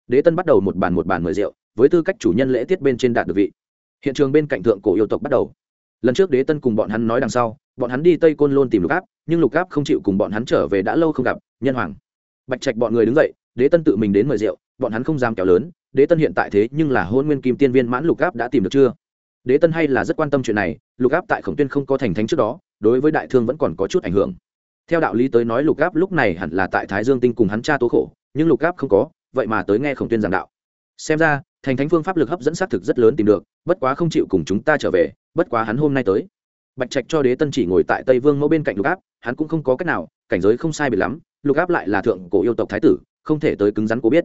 Đế tân bắt đầu một bàn một bàn mời rượu, với tư cách chủ nhân lễ tiết bên trên đạt được vị. Hiện trường bên cạnh thượng cổ yêu tộc bắt đầu. Lần trước đế tân cùng bọn hắn nói đằng sau, bọn hắn đi tây côn lôn tìm lục áp nhưng lục áp không chịu cùng bọn hắn trở về đã lâu không gặp, nhân hoàng. Bạch trạch bọn người đứng dậy, đế tân tự mình đến mời rượu, bọn hắn không dám kéo lớn, đế tân hiện tại thế nhưng là hôn nguyên kim tiên viên mãn lục áp đã tìm được chưa? Đế tân hay là rất quan tâm chuyện này, lục áp tại khổng tuyên không có thành thánh trước đó đối với đại thương vẫn còn có chút ảnh hưởng. Theo đạo lý tới nói lục áp lúc này hẳn là tại thái dương tinh cùng hắn cha tố khổ, nhưng lục áp không có, vậy mà tới nghe khổng tuyên giảng đạo. Xem ra, thành thánh phương pháp lực hấp dẫn xác thực rất lớn tìm được, bất quá không chịu cùng chúng ta trở về, bất quá hắn hôm nay tới. Bạch trạch cho đế tân chỉ ngồi tại tây vương mẫu bên cạnh lục áp hắn cũng không có cách nào, cảnh giới không sai biệt lắm, lục áp lại là thượng cổ yêu tộc thái tử, không thể tới cứng rắn cố biết.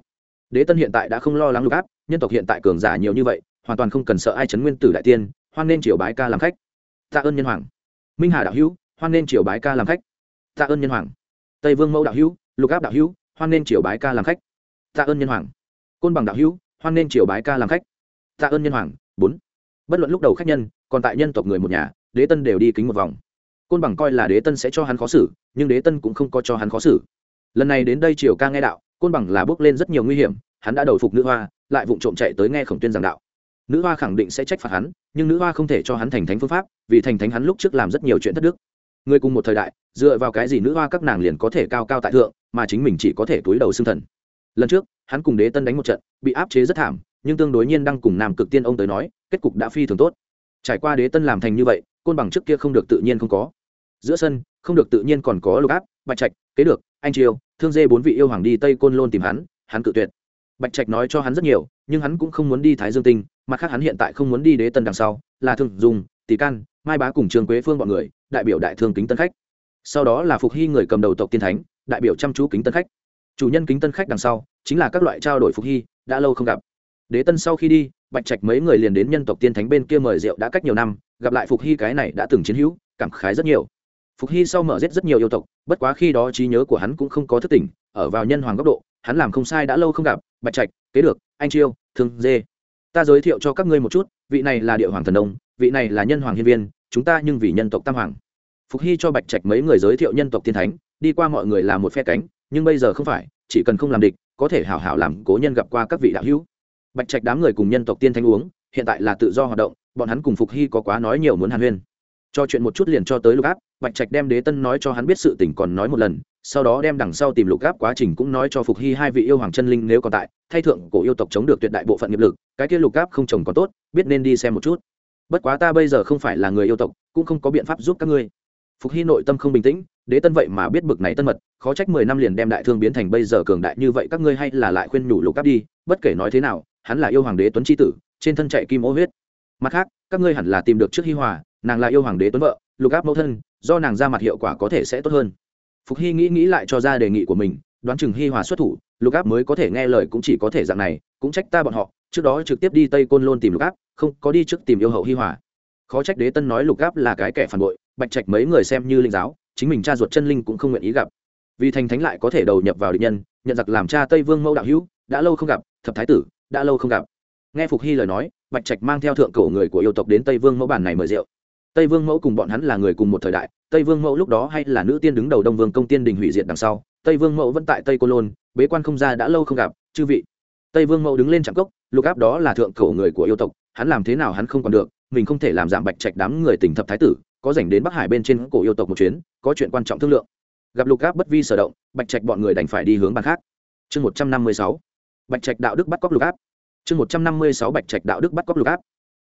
Đế tân hiện tại đã không lo lắng lục áp nhân tộc hiện tại cường giả nhiều như vậy, hoàn toàn không cần sợ ai chấn nguyên tử đại tiên, hoan nên triều bái ca làm khách. Tạ ơn nhân hoàng minh hà đạo hữu, hoan nên triều bái ca làm khách. Tạ ơn nhân hoàng. Tây vương mẫu đạo hữu, lục áp đạo hữu, hoan nên triều bái ca làm khách. Tạ ơn nhân hoàng. Côn bằng đạo hữu, hoan nên triều bái ca làm khách. Tạ ơn nhân hoàng. Bốn. Bất luận lúc đầu khách nhân, còn tại nhân tộc người một nhà, đế tân đều đi kính một vòng. Côn bằng coi là đế tân sẽ cho hắn khó xử, nhưng đế tân cũng không có cho hắn khó xử. Lần này đến đây triều ca nghe đạo, côn bằng là bước lên rất nhiều nguy hiểm, hắn đã đầu phục nữ hoa, lại vụng trộm chạy tới nghe khổng tuyên giảng đạo nữ hoa khẳng định sẽ trách phạt hắn, nhưng nữ hoa không thể cho hắn thành thánh phương pháp, vì thành thánh hắn lúc trước làm rất nhiều chuyện thất đức. Người cùng một thời đại, dựa vào cái gì nữ hoa các nàng liền có thể cao cao tại thượng, mà chính mình chỉ có thể túi đầu xương thần. Lần trước, hắn cùng đế tân đánh một trận, bị áp chế rất thảm, nhưng tương đối nhiên đang cùng nam cực tiên ông tới nói, kết cục đã phi thường tốt. Trải qua đế tân làm thành như vậy, côn bằng trước kia không được tự nhiên không có. Giữa sân, không được tự nhiên còn có lục áp, bạch trạch, kế được, anh triều, thương dê bốn vị yêu hoàng đi tây côn lôn tìm hắn hắn cự tuyệt bạch trạch nói cho hắn rất nhiều, nhưng hắn cũng không muốn đi thái dương tinh, mặt khác hắn hiện tại không muốn đi đế tân đằng sau, là thương dùng tỷ can, mai bá cùng trương quế phương bọn người, đại biểu đại thương kính tân khách. Sau đó là phục hy người cầm đầu tộc tiên thánh, đại biểu chăm chú kính tân khách. Chủ nhân kính tân khách đằng sau, chính là các loại trao đổi phục hy, đã lâu không gặp. Đế tân sau khi đi, bạch trạch mấy người liền đến nhân tộc tiên thánh bên kia mời rượu đã cách nhiều năm, gặp lại phục hy cái này đã từng chiến hữu, cảm khái rất nhiều. Phục hy sau mở giết rất nhiều yêu tộc, bất quá khi đó trí nhớ của hắn cũng không có thất tỉnh, ở vào nhân hoàng góc độ hắn làm không sai đã lâu không gặp, bạch trạch, kế được, anh chiêu, thương dê. Ta giới thiệu cho các ngươi một chút, vị này là địa hoàng thần đông vị này là nhân hoàng hiên viên, chúng ta nhưng vì nhân tộc tam hoàng. Phục hy cho bạch trạch mấy người giới thiệu nhân tộc tiên thánh, đi qua mọi người là một phe cánh, nhưng bây giờ không phải, chỉ cần không làm địch, có thể hảo hảo làm cố nhân gặp qua các vị đạo hữu. Bạch trạch đám người cùng nhân tộc tiên thánh uống, hiện tại là tự do hoạt động, bọn hắn cùng phục hy có quá nói nhiều muốn hàn huyên. Cho chuyện một chút liền cho tới lục áp, bạch trạch đem đế tân nói cho hắn biết sự tình còn nói một lần sau đó đem đằng sau tìm lục áp quá trình cũng nói cho phục hy hai vị yêu hoàng chân linh nếu còn tại, thay thượng cổ yêu tộc chống được tuyệt đại bộ phận nghiệp lực, cái kia lục áp không trồng còn tốt, biết nên đi xem một chút. Bất quá ta bây giờ không phải là người yêu tộc, cũng không có biện pháp giúp các ngươi. Phục hy nội tâm không bình tĩnh, đế tân vậy mà biết bực này tân mật, khó trách mười năm liền đem đại thương biến thành bây giờ cường đại như vậy, các ngươi hay là lại khuyên nhủ lục áp đi, bất kể nói thế nào, hắn là yêu hoàng đế tuấn tri tử, trên thân chạy kim ô huyết. Mặt khác, các ngươi hẳn là tìm được trước hi hòa, nàng là yêu hoàng đế tuấn vợ, lục áp mẫu thân, do nàng ra mặt hiệu quả có thể sẽ tốt hơn phục hy nghĩ nghĩ lại cho ra đề nghị của mình, đoán chừng hi hòa xuất thủ, lục áp mới có thể nghe lời cũng chỉ có thể dạng này, cũng trách ta bọn họ, trước đó trực tiếp đi tây côn lôn tìm lục áp, không có đi trước tìm yêu hậu hi hòa. Khó trách đế tân nói lục áp là cái kẻ phản bội, bạch trạch mấy người xem như linh giáo, chính mình cha ruột chân linh cũng không nguyện ý gặp. Vì thành thánh lại có thể đầu nhập vào định nhân, nhận giặc làm cha tây vương mẫu đạo hữu, đã lâu không gặp, thập thái tử, đã lâu không gặp. Nghe phục hy lời nói, bạch trạch mang theo thượng cổ người của yêu tộc đến tây vương mẫu bản này mời rượu tây vương mẫu cùng bọn hắn là người cùng một thời đại, tây vương mẫu lúc đó hay là nữ tiên đứng đầu đông vương công tiên đình hủy diệt đằng sau, tây vương mẫu vẫn tại tây cô lôn, bế quan không ra đã lâu không gặp, chư vị. Tây vương mẫu đứng lên trạm cốc, lục áp đó là thượng cổ người của yêu tộc, hắn làm thế nào hắn không còn được, mình không thể làm giảm bạch trạch đám người tỉnh thập thái tử, có dành đến bắc hải bên trên cổ yêu tộc một chuyến, có chuyện quan trọng thương lượng. Gặp lục áp bất vi sở động, bạch trạch bọn người đành phải đi hướng bàn khác. Chương một trăm năm mươi sáu, bạch trạch đạo đức bắt cóc lục áp. Chương một trăm năm mươi sáu, bạch trạch đạo đức bắt cóc lục áp.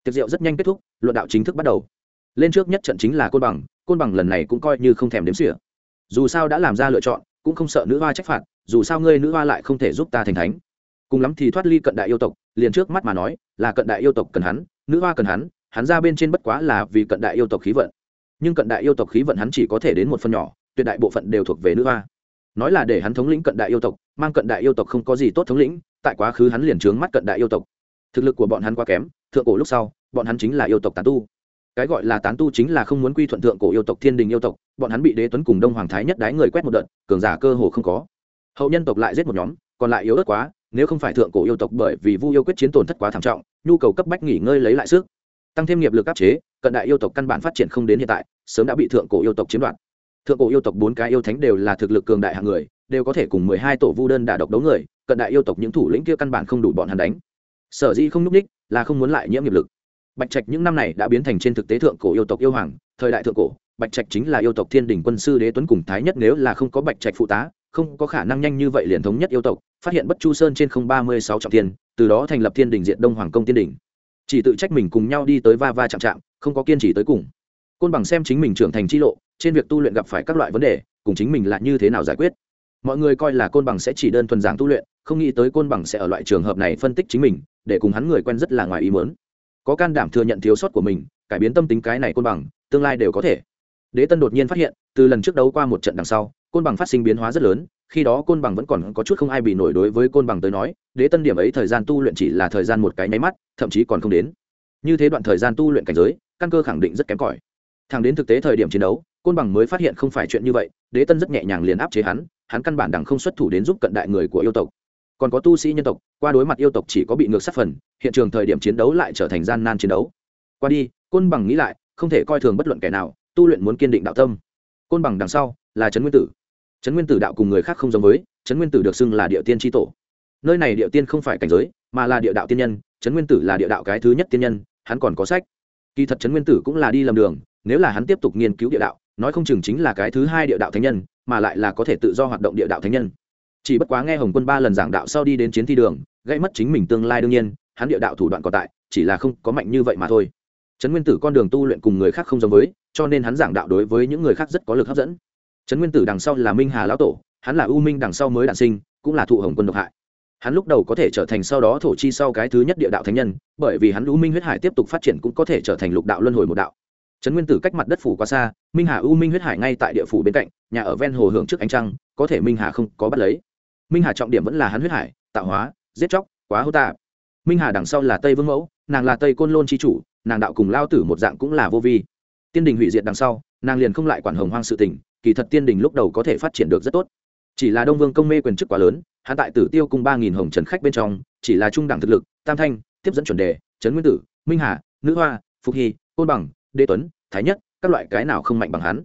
Tiệc rượu rất nhanh kết thúc, luận đạo chính thức bắt đầu lên trước nhất trận chính là côn bằng côn bằng lần này cũng coi như không thèm đếm xỉa. Dù sao đã làm ra lựa chọn, cũng không sợ nữ hoa trách phạt, dù sao ngươi nữ hoa lại không thể giúp ta thành thánh. Cùng lắm thì thoát ly cận đại yêu tộc, liền trước mắt mà nói, là cận đại yêu tộc cần hắn, nữ hoa cần hắn hắn ra bên trên bất quá là vì cận đại yêu tộc khí vận. Nhưng cận đại yêu tộc khí vận hắn chỉ có thể đến một phần nhỏ, tuyệt đại bộ phận đều thuộc về nữ hoa. Nói là để hắn thống lĩnh cận đại yêu tộc, mang cận đại yêu tộc không có gì tốt thống lĩnh, tại quá khứ hắn liền trướng mắt cận đại yêu tộc. Thực lực của bọn hắn quá kém, thượng cổ lúc sau, bọn hắn chính là yêu tộc tàn tu cái gọi là tán tu chính là không muốn quy thuận thượng cổ yêu tộc, thiên đình yêu tộc, bọn hắn bị đế tuấn cùng đông hoàng thái nhất đái người quét một đợt, cường giả cơ hồ không có. Hậu nhân tộc lại giết một nhóm, còn lại yếu ớt quá, nếu không phải thượng cổ yêu tộc bởi vì vu yêu quyết chiến tổn thất quá thảm trọng, nhu cầu cấp bách nghỉ ngơi lấy lại sức, tăng thêm nghiệp lực áp chế, cận đại yêu tộc căn bản phát triển không đến hiện tại, sớm đã bị thượng cổ yêu tộc chiếm đoạt. Thượng cổ yêu tộc bốn cái yêu thánh đều là thực lực cường đại hạng người, đều có thể cùng mười hai tổ vu đơn đả độc đấu người, cận đại yêu tộc những thủ lĩnh kia căn bản không đủ bọn hắn đánh. Sở dĩ không n ú c ních là không muốn lại nhiễm nghiệp lực bạch trạch những năm này đã biến thành trên thực tế thượng cổ yêu tộc yêu hoàng, thời đại thượng cổ, bạch trạch chính là yêu tộc thiên đình quân sư đế tuấn cùng thái nhất nếu là không có bạch trạch phụ tá, không có khả năng nhanh như vậy liền thống nhất yêu tộc, phát hiện bất chu sơn trên không ba mươi sáu trọng thiên, từ đó thành lập thiên đình diện đông hoàng công tiên đình. Chỉ tự trách mình cùng nhau đi tới va va chạm chạm, không có kiên trì tới cùng. Côn bằng xem chính mình trưởng thành chi lộ, trên việc tu luyện gặp phải các loại vấn đề, cùng chính mình là như thế nào giải quyết. Mọi người coi là côn bằng sẽ chỉ đơn thuần giảng tu luyện, không nghĩ tới côn bằng sẽ ở loại trường hợp này phân tích chính mình, để cùng hắn người quen rất là ngoài ý mớn có can đảm thừa nhận thiếu sót của mình, cải biến tâm tính cái này côn bằng, tương lai đều có thể. Đế tân đột nhiên phát hiện, từ lần trước đấu qua một trận đằng sau, côn bằng phát sinh biến hóa rất lớn, khi đó côn bằng vẫn còn có chút không ai bị nổi đối với côn bằng tới nói, đế tân điểm ấy thời gian tu luyện chỉ là thời gian một cái nháy mắt, thậm chí còn không đến. Như thế đoạn thời gian tu luyện cảnh giới, căn cơ khẳng định rất kém cỏi. Thẳng đến thực tế thời điểm chiến đấu, côn bằng mới phát hiện không phải chuyện như vậy, đế tân rất nhẹ nhàng liền áp chế hắn hắn căn bản đằng không xuất thủ đến giúp cận đại người của yêu tộc còn có tu sĩ nhân tộc, qua đối mặt yêu tộc chỉ có bị ngược sát phần, hiện trường thời điểm chiến đấu lại trở thành gian nan chiến đấu. Qua đi, côn bằng nghĩ lại, không thể coi thường bất luận kẻ nào, tu luyện muốn kiên định đạo tâm. Côn bằng đằng sau, là trấn nguyên tử. Trấn nguyên tử đạo cùng người khác không giống với, trấn nguyên tử được xưng là địa tiên tri tổ. Nơi này địa tiên không phải cảnh giới, mà là địa đạo tiên nhân, trấn nguyên tử là địa đạo cái thứ nhất tiên nhân, hắn còn có sách. Kỳ thật trấn nguyên tử cũng là đi lầm đường, nếu là hắn tiếp tục nghiên cứu địa đạo, nói không chừng chính là cái thứ hai địa đạo thánh nhân, mà lại là có thể tự do hoạt động địa đạo thánh nhân chỉ bất quá nghe hồng quân ba lần giảng đạo sau đi đến chiến thi đường gây mất chính mình tương lai đương nhiên, hắn địa đạo thủ đoạn còn tại, chỉ là không có mạnh như vậy mà thôi. Trấn nguyên tử con đường tu luyện cùng người khác không giống với, cho nên hắn giảng đạo đối với những người khác rất có lực hấp dẫn. Trấn nguyên tử đằng sau là minh hà lão tổ, hắn là u minh đằng sau mới đản sinh, cũng là thụ hồng quân độc hại. Hắn lúc đầu có thể trở thành sau đó thổ chi sau cái thứ nhất địa đạo thánh nhân, bởi vì hắn u minh huyết hải tiếp tục phát triển cũng có thể trở thành lục đạo luân hồi một đạo. Trấn nguyên tử cách mặt đất phủ quá xa, minh hà u minh huyết hải ngay tại địa phủ bên cạnh, nhà ở ven hồ hưởng trước ánh trăng, có thể minh hà không có bắt lấy minh hà trọng điểm vẫn là hắn huyết hải, tạo hóa, giết chóc, quá hô tạ minh hà đằng sau là tây vương mẫu, nàng là tây côn lôn c h i chủ, nàng đạo cùng lao tử một dạng cũng là vô vi. Tiên đình hủy diệt đằng sau, nàng liền không lại quản hồng hoang sự tình, kỳ thật tiên đình lúc đầu có thể phát triển được rất tốt. Chỉ là đông vương công mê quyền chức quá lớn hạ tại tử tiêu cùng ba nghìn hồng trần khách bên trong, chỉ là trung đẳng thực lực, tam thanh, tiếp dẫn chuẩn đề, trấn nguyên tử, minh hà, nữ hoa, phục hy, côn bằng đê tuấn, thái nhất, các loại cái nào không mạnh bằng hắn.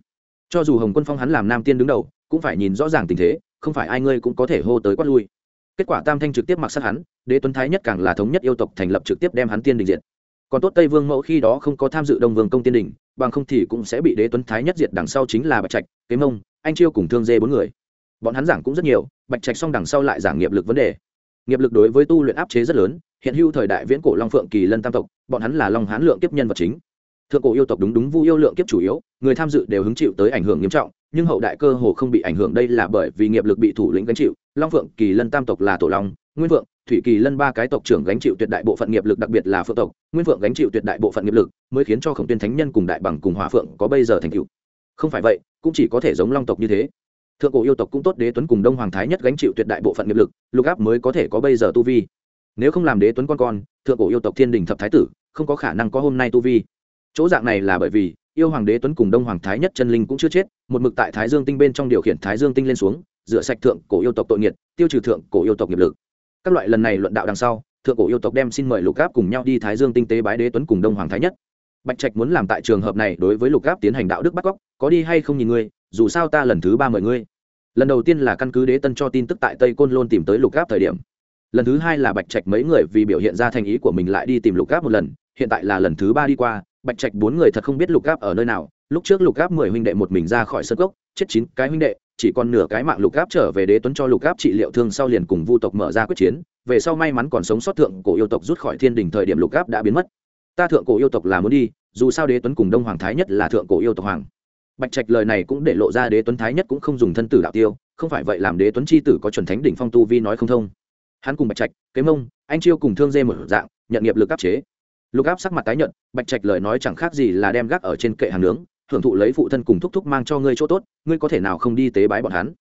Cho dù hồng quân phong hắn làm nam tiên đứng đầu, cũng phải nhìn rõ ràng tình thế không phải ai ngươi cũng có thể hô tới quát lui. Kết quả tam thanh trực tiếp mặc sát hắn, đế tuấn thái nhất càng là thống nhất yêu tộc thành lập trực tiếp đem hắn tiên đình diệt. Còn tốt tây vương mẫu khi đó không có tham dự đông vương công tiên đình, bằng không thì cũng sẽ bị đế tuấn thái nhất diệt đằng sau chính là bạch trạch, kế mông, anh chiêu cùng thương dê bốn người. Bọn hắn giảng cũng rất nhiều, bạch trạch xong đằng sau lại giảng nghiệp lực vấn đề. Nghiệp lực đối với tu luyện áp chế rất lớn, hiện hữu thời đại viễn cổ long phượng kỳ lân tam tộc, bọn hắn là long hán lượng kiếp nhân vật chính thượng cổ yêu tộc đúng đúng vu yêu lượng kiếp chủ yếu, người tham dự đều hứng chịu tới ảnh hưởng nghiêm trọng, nhưng hậu đại cơ hồ không bị ảnh hưởng đây là bởi vì nghiệp lực bị thủ lĩnh gánh chịu. Long phượng, kỳ lân tam tộc là tổ long, nguyên vượng thủy kỳ lân ba cái tộc trưởng gánh chịu tuyệt đại bộ phận nghiệp lực đặc biệt là phượng tộc, nguyên phượng gánh chịu tuyệt đại bộ phận nghiệp lực, mới khiến cho khổng tuyên thánh nhân cùng đại bằng cùng hòa phượng có bây giờ thành cựu không phải vậy, cũng chỉ có thể giống long tộc như thế. Thượng cổ yêu tộc cũng tốt đế tuấn cùng đông hoàng thái nhất gánh chịu tuyệt đại bộ phận nghiệp lực, lục áp mới có thể có bây giờ tu vi. Nếu không làm đế tuấn con con, thượng cổ yêu tộc thiên đình thập thái tử, không có khả năng có hôm nay tu vi chỗ dạng này là bởi vì, yêu hoàng đế tuấn cùng đông hoàng thái nhất chân linh cũng chưa chết, một mực tại thái dương tinh bên trong điều khiển thái dương tinh lên xuống, rửa sạch thượng cổ yêu tộc tội nghiệt, tiêu trừ thượng cổ yêu tộc nghiệp lực. Các loại lần này luận đạo đằng sau, thượng cổ yêu tộc đem xin mời lục gáp cùng nhau đi thái dương tinh tế bái đế tuấn cùng đông hoàng thái nhất. Bạch trạch muốn làm tại trường hợp này đối với lục gáp tiến hành đạo đức bắt cóc, có đi hay không nhìn ngươi, dù sao ta lần thứ ba mời ngươi. Lần đầu tiên là căn cứ đế tân cho tin tức tại tây côn lôn tìm tới lục gáp thời điểm. Lần thứ hai là bạch trạch mấy người vì biểu hiện ra thành ý của mình lại đi tìm lục gáp một lần, hiện tại là lần thứ ba đi qua bạch trạch bốn người thật không biết lục gáp ở nơi nào. Lúc trước lục gáp mười huynh đệ một mình ra khỏi sân gốc chết chín cái huynh đệ, chỉ còn nửa cái mạng lục gáp trở về đế tuấn cho lục gáp trị liệu thương sau liền cùng vu tộc mở ra quyết chiến. Về sau may mắn còn sống sót thượng cổ yêu tộc rút khỏi thiên đình thời điểm lục gáp đã biến mất. Ta thượng cổ yêu tộc là muốn đi, dù sao đế tuấn cùng đông hoàng thái nhất là thượng cổ yêu tộc hoàng. Bạch trạch lời này cũng để lộ ra đế tuấn thái nhất cũng không dùng thân tử đạo tiêu, không phải vậy làm đế tuấn c h i tử có chuẩn thánh đỉnh phong tu vi nói không thông. Hắn cùng bạch trạch, kế mông, anh chiêu cùng thương dê một dạng, nhận nghiệp lực áp chế lục áp sắc mặt tái nhợt, bạch trạch lời nói chẳng khác gì là đem gác ở trên kệ hàng nướng hưởng thụ lấy phụ thân cùng thúc thúc mang cho ngươi chỗ tốt ngươi có thể nào không đi tế bái bọn hắn?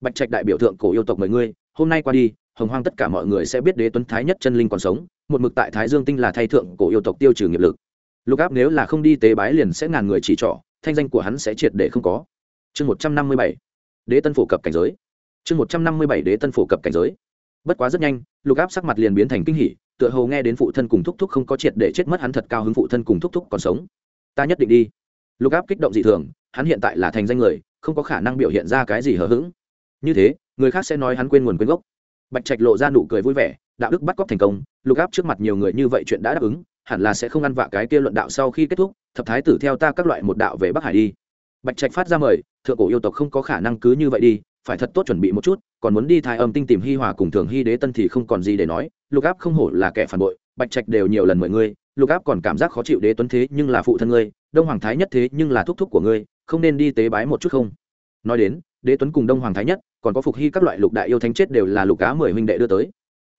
Bạch trạch đại biểu thượng cổ yêu tộc mời ngươi hôm nay qua đi hồng hoang tất cả mọi người sẽ biết đế tuấn thái nhất chân linh còn sống một mực tại thái dương tinh là thay thượng cổ yêu tộc tiêu trừ nghiệp lực. Lục áp nếu là không đi tế bái liền sẽ ngàn người chỉ trỏ thanh danh của hắn sẽ triệt để không có. Chương một trăm năm mươi bảy đế tân phổ cập cảnh giới. Chương một trăm năm mươi bảy đế tân phổ cập cảnh giới. Bất quá rất nhanh lục áp sắc mặt liền biến thành kinh hỉ tựa hồ nghe đến phụ thân cùng thúc thúc không có triệt để chết mất, hắn thật cao hứng phụ thân cùng thúc thúc còn sống. Ta nhất định đi. Lục áp kích động dị thường, hắn hiện tại là thành danh người, không có khả năng biểu hiện ra cái gì hờ hững. Như thế, người khác sẽ nói hắn quên nguồn quên gốc. Bạch trạch lộ ra nụ cười vui vẻ, đạo đức bắt cóc thành công, lục áp trước mặt nhiều người như vậy chuyện đã đáp ứng, hẳn là sẽ không ăn vạ cái kia luận đạo sau khi kết thúc, thập thái tử theo ta các loại một đạo về bắc hải đi. Bạch trạch phát ra mời, thượng cổ yêu tộc không có khả năng cứ như vậy đi phải thật tốt chuẩn bị một chút, còn muốn đi thái âm tinh tìm hi hòa cùng thường hi đế tân thì không còn gì để nói, lục áp không hổ là kẻ phản bội, bạch trạch đều nhiều lần mời ngươi, lục áp còn cảm giác khó chịu đế tuấn thế nhưng là phụ thân ngươi, đông hoàng thái nhất thế nhưng là thúc thúc của ngươi, không nên đi tế bái một chút không? Nói đến, đế tuấn cùng đông hoàng thái nhất, còn có phục hy các loại lục đại yêu thánh chết đều là lục cá mười huynh đệ đưa tới.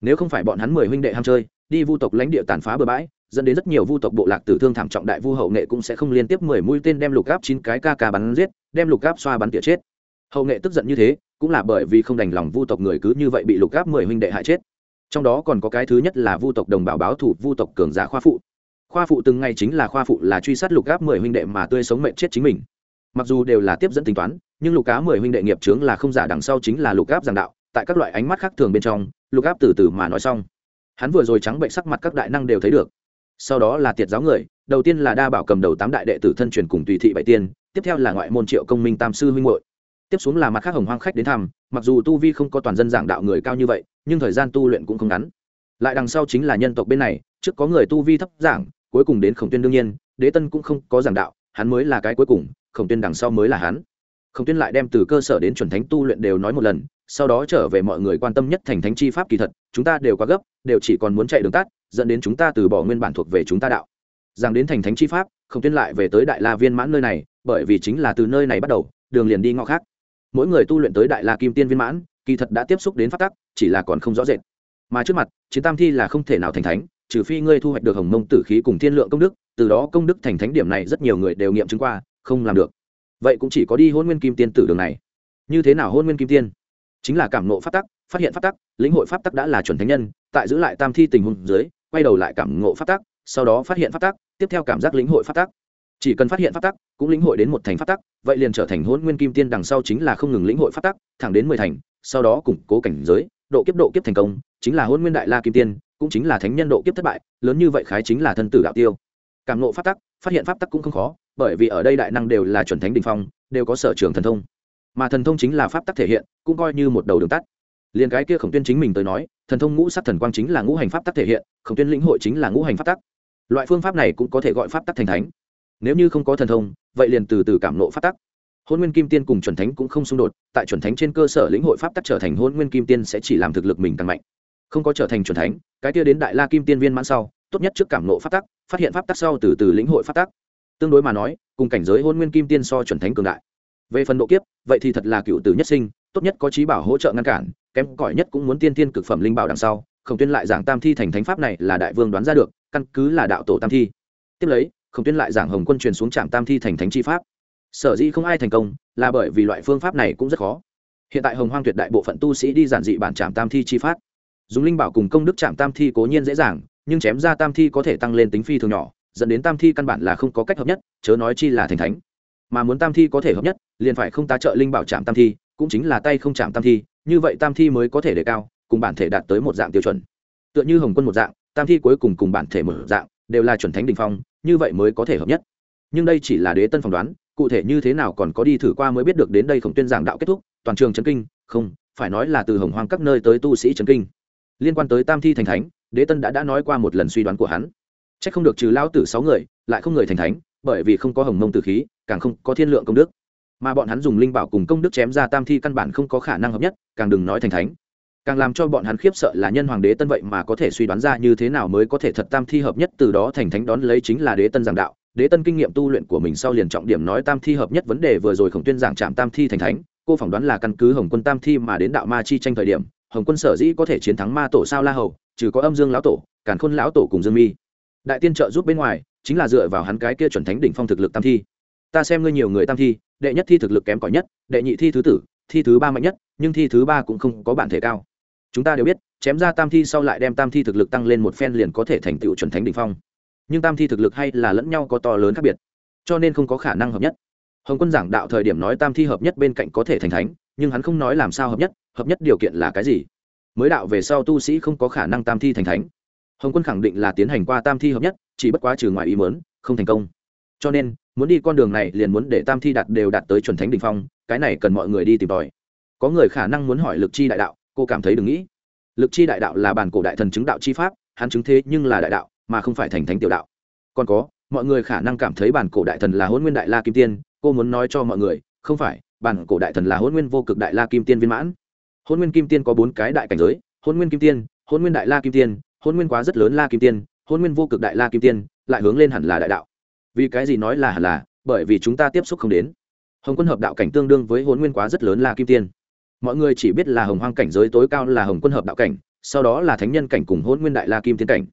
Nếu không phải bọn hắn mười huynh đệ ham chơi, đi vu tộc lãnh địa tàn phá bừa bãi, dẫn đến rất nhiều vu tộc bộ lạc tử thương thảm trọng đại vu hậu nghệ cũng sẽ không liên tiếp mười mũi tên đem lục áp chín cái ca ca bắn giết, đem lục áp xoa bắn tỉa chết hậu nghệ tức giận như thế, cũng là bởi vì không đành lòng vu tộc người cứ như vậy bị lục gáp mười huynh đệ hại chết. Trong đó còn có cái thứ nhất là vu tộc đồng bào báo thủ vu tộc cường giả khoa phụ. Khoa phụ từng ngày chính là khoa phụ là truy sát lục gáp mười huynh đệ mà tươi sống mệnh chết chính mình. Mặc dù đều là tiếp dẫn tính toán, nhưng lục cá mười huynh đệ nghiệp trướng là không giả đằng sau chính là lục gáp giảng đạo, tại các loại ánh mắt khác thường bên trong, lục áp từ từ mà nói xong. Hắn vừa rồi trắng bệnh sắc mặt các đại năng đều thấy được. Sau đó là tiệt giáo người, đầu tiên là đa bảo cầm đầu tám đại đệ tử thân truyền cùng tùy thị bảy tiên, tiếp theo là ngoại môn triệu công minh tam sư huynh hội tiếp xuống là mặt khác hồng hoang khách đến thăm, mặc dù tu vi không có toàn dân giảng đạo người cao như vậy, nhưng thời gian tu luyện cũng không ngắn. Lại đằng sau chính là nhân tộc bên này, trước có người tu vi thấp giảng, cuối cùng đến khổng tuyên đương nhiên, đế tân cũng không có giảng đạo, hắn mới là cái cuối cùng, khổng tuyên đằng sau mới là hắn. Khổng tuyên lại đem từ cơ sở đến chuẩn thánh tu luyện đều nói một lần, sau đó trở về mọi người quan tâm nhất thành thánh chi pháp kỳ thật, chúng ta đều quá gấp, đều chỉ còn muốn chạy đường tắt, dẫn đến chúng ta từ bỏ nguyên bản thuộc về chúng ta đạo. Rằng đến thành thánh chi pháp không tuyên lại về tới đại la viên mãn nơi này, bởi vì chính là từ nơi này bắt đầu, đường liền đi ngõ khác mỗi người tu luyện tới đại la kim tiên viên mãn, kỳ thật đã tiếp xúc đến phát tắc, chỉ là còn không rõ rệt. Mà trước mặt, chiến tam thi là không thể nào thành thánh, trừ phi ngươi thu hoạch được hồng mông tử khí cùng thiên lượng công đức, từ đó công đức thành thánh điểm này rất nhiều người đều nghiệm chứng qua, không làm được. Vậy cũng chỉ có đi hôn nguyên kim tiên tử đường này. Như thế nào hôn nguyên kim tiên? Chính là cảm nộ pháp tắc, phát hiện pháp tắc, lĩnh hội pháp tắc đã là chuẩn thánh nhân, tại giữ lại tam thi tình huống dưới, quay đầu lại cảm ngộ pháp tắc, sau đó phát hiện pháp tắc, tiếp theo cảm giác lĩnh hội pháp tắc chỉ cần phát hiện pháp tắc, cũng lĩnh hội đến một thành pháp tắc, vậy liền trở thành hôn nguyên kim tiên đằng sau chính là không ngừng lĩnh hội pháp tắc, thẳng đến mười thành, sau đó củng cố cảnh giới, độ kiếp độ kiếp thành công, chính là hôn nguyên đại la kim tiên, cũng chính là thánh nhân độ kiếp thất bại, lớn như vậy khái chính là thân tử đạo tiêu. Cảm ngộ pháp tắc, phát hiện pháp tắc cũng không khó, bởi vì ở đây đại năng đều là chuẩn thánh đình phong, đều có sở trường thần thông. Mà thần thông chính là pháp tắc thể hiện, cũng coi như một đầu đường tắt. Liền cái kia khổng tuyên chính mình tới nói, thần thông ngũ sắc thần quang chính là ngũ hành pháp tắc thể hiện, khổng tuyên lĩnh hội chính là ngũ hành pháp tắc. Loại phương pháp này cũng có thể gọi pháp tắc thành thánh nếu như không có thần thông, vậy liền từ từ cảm nộ pháp tắc. Hôn nguyên kim tiên cùng chuẩn thánh cũng không xung đột, tại chuẩn thánh trên cơ sở lĩnh hội pháp tắc trở thành hôn nguyên kim tiên sẽ chỉ làm thực lực mình tăng mạnh. Không có trở thành chuẩn thánh, cái kia đến đại la kim tiên viên mãn sau, tốt nhất trước cảm nộ pháp tắc, phát hiện pháp tắc sau từ từ lĩnh hội pháp tắc. Tương đối mà nói, cùng cảnh giới hôn nguyên kim tiên so chuẩn thánh cường đại. Về phần độ kiếp, vậy thì thật là cựu tử nhất sinh, tốt nhất có trí bảo hỗ trợ ngăn cản, kém cỏi nhất cũng muốn tiên tiên cực phẩm linh bảo đằng sau khổng tuyên lại giảng tam thi thành thánh pháp này là đại vương đoán ra được, căn cứ là đạo tổ tam thi. Tiếp lấy khổng tuyên lại giảng hồng quân truyền xuống trạm tam thi thành thánh chi pháp. Sở dĩ không ai thành công, là bởi vì loại phương pháp này cũng rất khó. Hiện tại hồng hoang tuyệt đại bộ phận tu sĩ đi giản dị bản trạm tam thi chi pháp. Dùng linh bảo cùng công đức trạm tam thi cố nhiên dễ dàng, nhưng chém ra tam thi có thể tăng lên tính phi thường nhỏ, dẫn đến tam thi căn bản là không có cách hợp nhất, chớ nói chi là thành thánh. Mà muốn tam thi có thể hợp nhất, liền phải không tá trợ linh bảo Trạm tam thi, cũng chính là tay không chạm tam thi, như vậy tam thi mới có thể đề cao, cùng bản thể đạt tới một dạng tiêu chuẩn. Tựa như hồng quân một dạng, tam thi cuối cùng cùng bản thể một dạng, đều là chuẩn thánh đình phong như vậy mới có thể hợp nhất. Nhưng đây chỉ là đế tân phỏng đoán, cụ thể như thế nào còn có đi thử qua mới biết được đến đây khổng tuyên giảng đạo kết thúc, toàn trường trấn kinh, không, phải nói là từ hồng hoang các nơi tới tu sĩ trấn kinh. Liên quan tới tam thi thành thánh, đế tân đã đã nói qua một lần suy đoán của hắn. C h ắ c không được trừ lao tử sáu người, lại không người thành thánh, bởi vì không có hồng mông tử khí, càng không có thiên lượng công đức. Mà bọn hắn dùng linh bảo cùng công đức chém ra tam thi căn bản không có khả năng hợp nhất, càng đừng nói thành thánh càng làm cho bọn hắn khiếp sợ là nhân hoàng đế tân vậy mà có thể suy đoán ra như thế nào mới có thể thật tam thi hợp nhất từ đó thành thánh đón lấy chính là đế tân giảng đạo. Đế tân kinh nghiệm tu luyện của mình sau liền trọng điểm nói tam thi hợp nhất vấn đề vừa rồi khổng tuyên giảng trạm tam thi thành thánh, cô phỏng đoán là căn cứ hồng quân tam thi mà đến đạo ma chi tranh thời điểm, hồng quân sở dĩ có thể chiến thắng ma tổ sao la hầu, trừ có âm dương lão tổ, càn khôn lão tổ cùng dương mi. Đại tiên trợ giúp bên ngoài, chính là dựa vào hắn cái kia chuẩn thánh đỉnh phong thực lực tam thi. Ta xem ngươi nhiều người tam thi, đệ nhất thi thực lực kém cỏi nhất, đệ nhị thi thứ tử, thi thứ ba mạnh nhất, nhưng thi thứ ba cũng không có bản thể cao chúng ta đều biết, chém ra tam thi sau lại đem tam thi thực lực tăng lên một phen liền có thể thành tựu chuẩn thánh đỉnh phong. Nhưng tam thi thực lực hay là lẫn nhau có to lớn khác biệt, cho nên không có khả năng hợp nhất. Hồng quân giảng đạo thời điểm nói tam thi hợp nhất bên cạnh có thể thành thánh, nhưng hắn không nói làm sao hợp nhất hợp nhất điều kiện là cái gì? Mới đạo về sau tu sĩ không có khả năng tam thi thành thánh. Hồng quân khẳng định là tiến hành qua tam thi hợp nhất, chỉ bất quá trừ ngoài ý mớn không thành công. Cho nên, muốn đi con đường này liền muốn để tam thi đạt đều đạt tới chuẩn thánh đ ỉ n h phong, cái này cần mọi người đi tìm tòi. Có người khả năng muốn hỏi lực chi đại đạo cô cảm thấy đừng nghĩ. Lực chi đại đạo là bản cổ đại thần chứng đạo chi pháp, hắn chứng thế nhưng là đại đạo, mà không phải thành thánh tiểu đạo. Còn có, mọi người khả năng cảm thấy bản cổ đại thần là hôn nguyên đại la kim tiên, cô muốn nói cho mọi người, không phải, bản cổ đại thần là hôn nguyên vô cực đại la kim tiên viên mãn. Hôn nguyên kim tiên có bốn cái đại cảnh giới hôn nguyên kim tiên hôn nguyên đại la kim tiên hôn nguyên quá rất lớn la kim tiên hôn nguyên vô cực đại la kim tiên, lại hướng lên hẳn là đại đạo. Vì cái gì nói là hẳn là, bởi vì chúng ta tiếp xúc không đến. Hồng quân hợp đạo cảnh tương đương với hôn nguyên quá rất lớn la kim tiên mọi người chỉ biết là hồng hoang cảnh giới tối cao là hồng quân hợp đạo cảnh, sau đó là thánh nhân cảnh cùng hôn nguyên đại la kim thiên cảnh.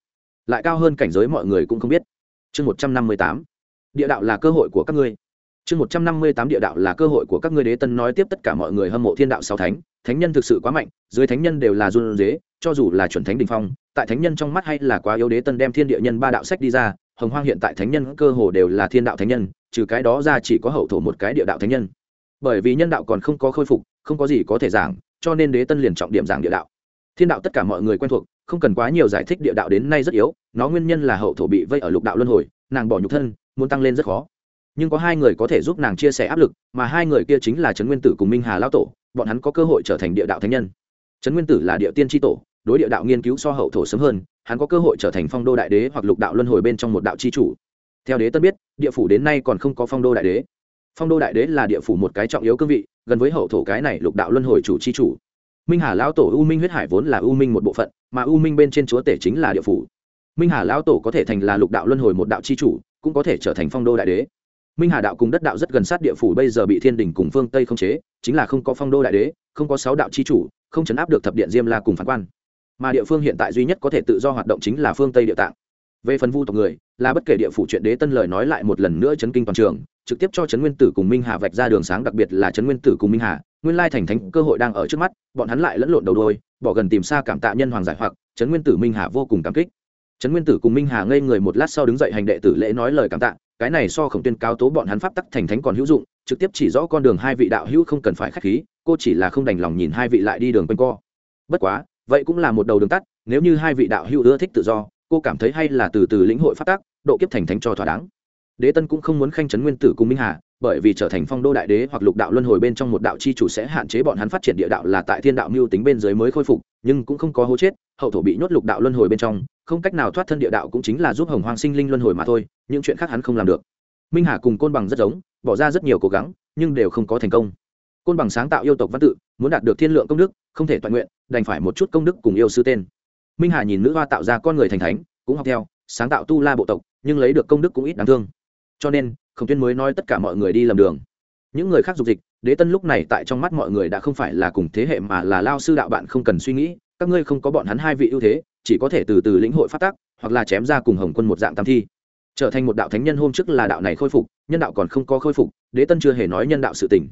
Lại cao hơn cảnh giới mọi người cũng không biết. Chương một trăm năm mươi tám. Địa đạo là cơ hội của các ngươi. Chương một trăm năm mươi tám địa đạo là cơ hội của các ngươi. Đế tân nói tiếp tất cả mọi người hâm mộ thiên đạo sáu thánh. Thánh nhân thực sự quá mạnh, dưới thánh nhân đều là run dế cho dù là chuẩn thánh đình phong, tại thánh nhân trong mắt hay là quá yếu, đế tân đem thiên địa nhân ba đạo sách đi ra. Hồng hoang hiện tại thánh nhân cơ hồ đều là thiên đạo thánh nhân, trừ cái đó ra chỉ có hậu thổ một cái địa đạo thánh nhân. Bởi vì nhân đạo còn không có khôi phục không có gì có thể giảng, cho nên đế tân liền trọng điểm giảng địa đạo. Thiên đạo tất cả mọi người quen thuộc, không cần quá nhiều giải thích địa đạo đến nay rất yếu, nó nguyên nhân là hậu thổ bị vây ở lục đạo luân hồi, nàng bỏ nhục thân, muốn tăng lên rất khó. Nhưng có hai người có thể giúp nàng chia sẻ áp lực, mà hai người kia chính là trấn nguyên tử cùng minh hà lao tổ, bọn hắn có cơ hội trở thành địa đạo thánh nhân. Trấn nguyên tử là địa tiên tri tổ, đối địa đạo nghiên cứu so hậu thổ sớm hơn, hắn có cơ hội trở thành phong đô đại đế hoặc lục đạo luân hồi bên trong một đạo c h i chủ. Theo đế tân biết, địa phủ đến nay còn không có phong đô đại đế phong đô đại đế là địa phủ một cái trọng yếu cương vị, gần với hậu thổ cái này lục đạo luân hồi chủ c h i chủ. Minh hà lão tổ u minh huyết hải vốn là u minh một bộ phận, mà u minh bên trên chúa tể chính là địa phủ. Minh hà lão tổ có thể thành là lục đạo luân hồi một đạo c h i chủ, cũng có thể trở thành phong đô đại đế. Minh hà đạo cùng đất đạo rất gần sát địa phủ bây giờ bị thiên đình cùng phương tây không chế, chính là không có phong đô đại đế, không có sáu đạo c h i chủ, không chấn áp được thập điện diêm la cùng phán quan. Mà địa phương hiện tại duy nhất có thể tự do hoạt động chính là phương tây địa tạng. Về phần vu tộc người là bất kể địa phủ chuyện đế tân lời nói lại một lần nữa chấn kinh toàn trường, trực tiếp cho trấn nguyên tử cùng minh hà vạch ra đường sáng, đặc biệt là trấn nguyên tử cùng minh hà, nguyên lai thành thánh cơ hội đang ở trước mắt, bọn hắn lại lẫn lộn đầu đôi, bỏ gần tìm xa cảm tạ nhân hoàng giải hoặc, trấn nguyên tử minh hà vô cùng cảm kích. Trấn nguyên tử cùng minh hà ngây người một lát sau đứng dậy hành đệ tử lễ nói lời cảm tạ, cái này so khổng tuyên cao tố bọn hắn pháp tắc thành thánh còn hữu dụng, trực tiếp chỉ rõ con đường hai vị đạo hữu không cần phải khách khí, cô chỉ là không đành lòng nhìn hai vị lại đi đường quanh co. Bất quá, vậy cũng là một đầu đường tắt, nếu như hai vị đạo hữu ưa thích tự do, cô cảm thấy hay là từ từ lĩnh hội pháp tắc độ kiếp thành thánh cho thỏa đáng. Đế tân cũng không muốn khanh trấn nguyên tử cùng minh hà, bởi vì trở thành phong đô đại đế hoặc lục đạo luân hồi bên trong một đạo chi chủ sẽ hạn chế bọn hắn phát triển địa đạo là tại thiên đạo mưu tính bên dưới mới khôi phục, nhưng cũng không có hố chết, hậu thổ bị nhốt lục đạo luân hồi bên trong, không cách nào thoát thân địa đạo cũng chính là giúp hồng hoàng sinh linh luân hồi mà thôi, những chuyện khác hắn không làm được. Minh hà cùng côn bằng rất giống, bỏ ra rất nhiều cố gắng, nhưng đều không có thành công. Côn bằng sáng tạo yêu tộc văn tự, muốn đạt được thiên lượng công đức, không thể toàn nguyện, đành phải một chút công đức cùng yêu sư tên. Minh hà nhìn nữ hoa tạo ra con người thành thánh, cũng học theo sáng tạo tu la bộ tộc, nhưng lấy được công đức cũng ít đáng thương. Cho nên, khổng tuyên mới nói tất cả mọi người đi lầm đường. Những người khác dục dịch, đế tân lúc này tại trong mắt mọi người đã không phải là cùng thế hệ mà là lao sư đạo bạn không cần suy nghĩ, các ngươi không có bọn hắn hai vị ưu thế, chỉ có thể từ từ lĩnh hội phát tác hoặc là chém ra cùng hồng quân một dạng tam thi. Trở thành một đạo thánh nhân hôm trước là đạo này khôi phục, nhân đạo còn không có khôi phục, đế tân chưa hề nói nhân đạo sự tỉnh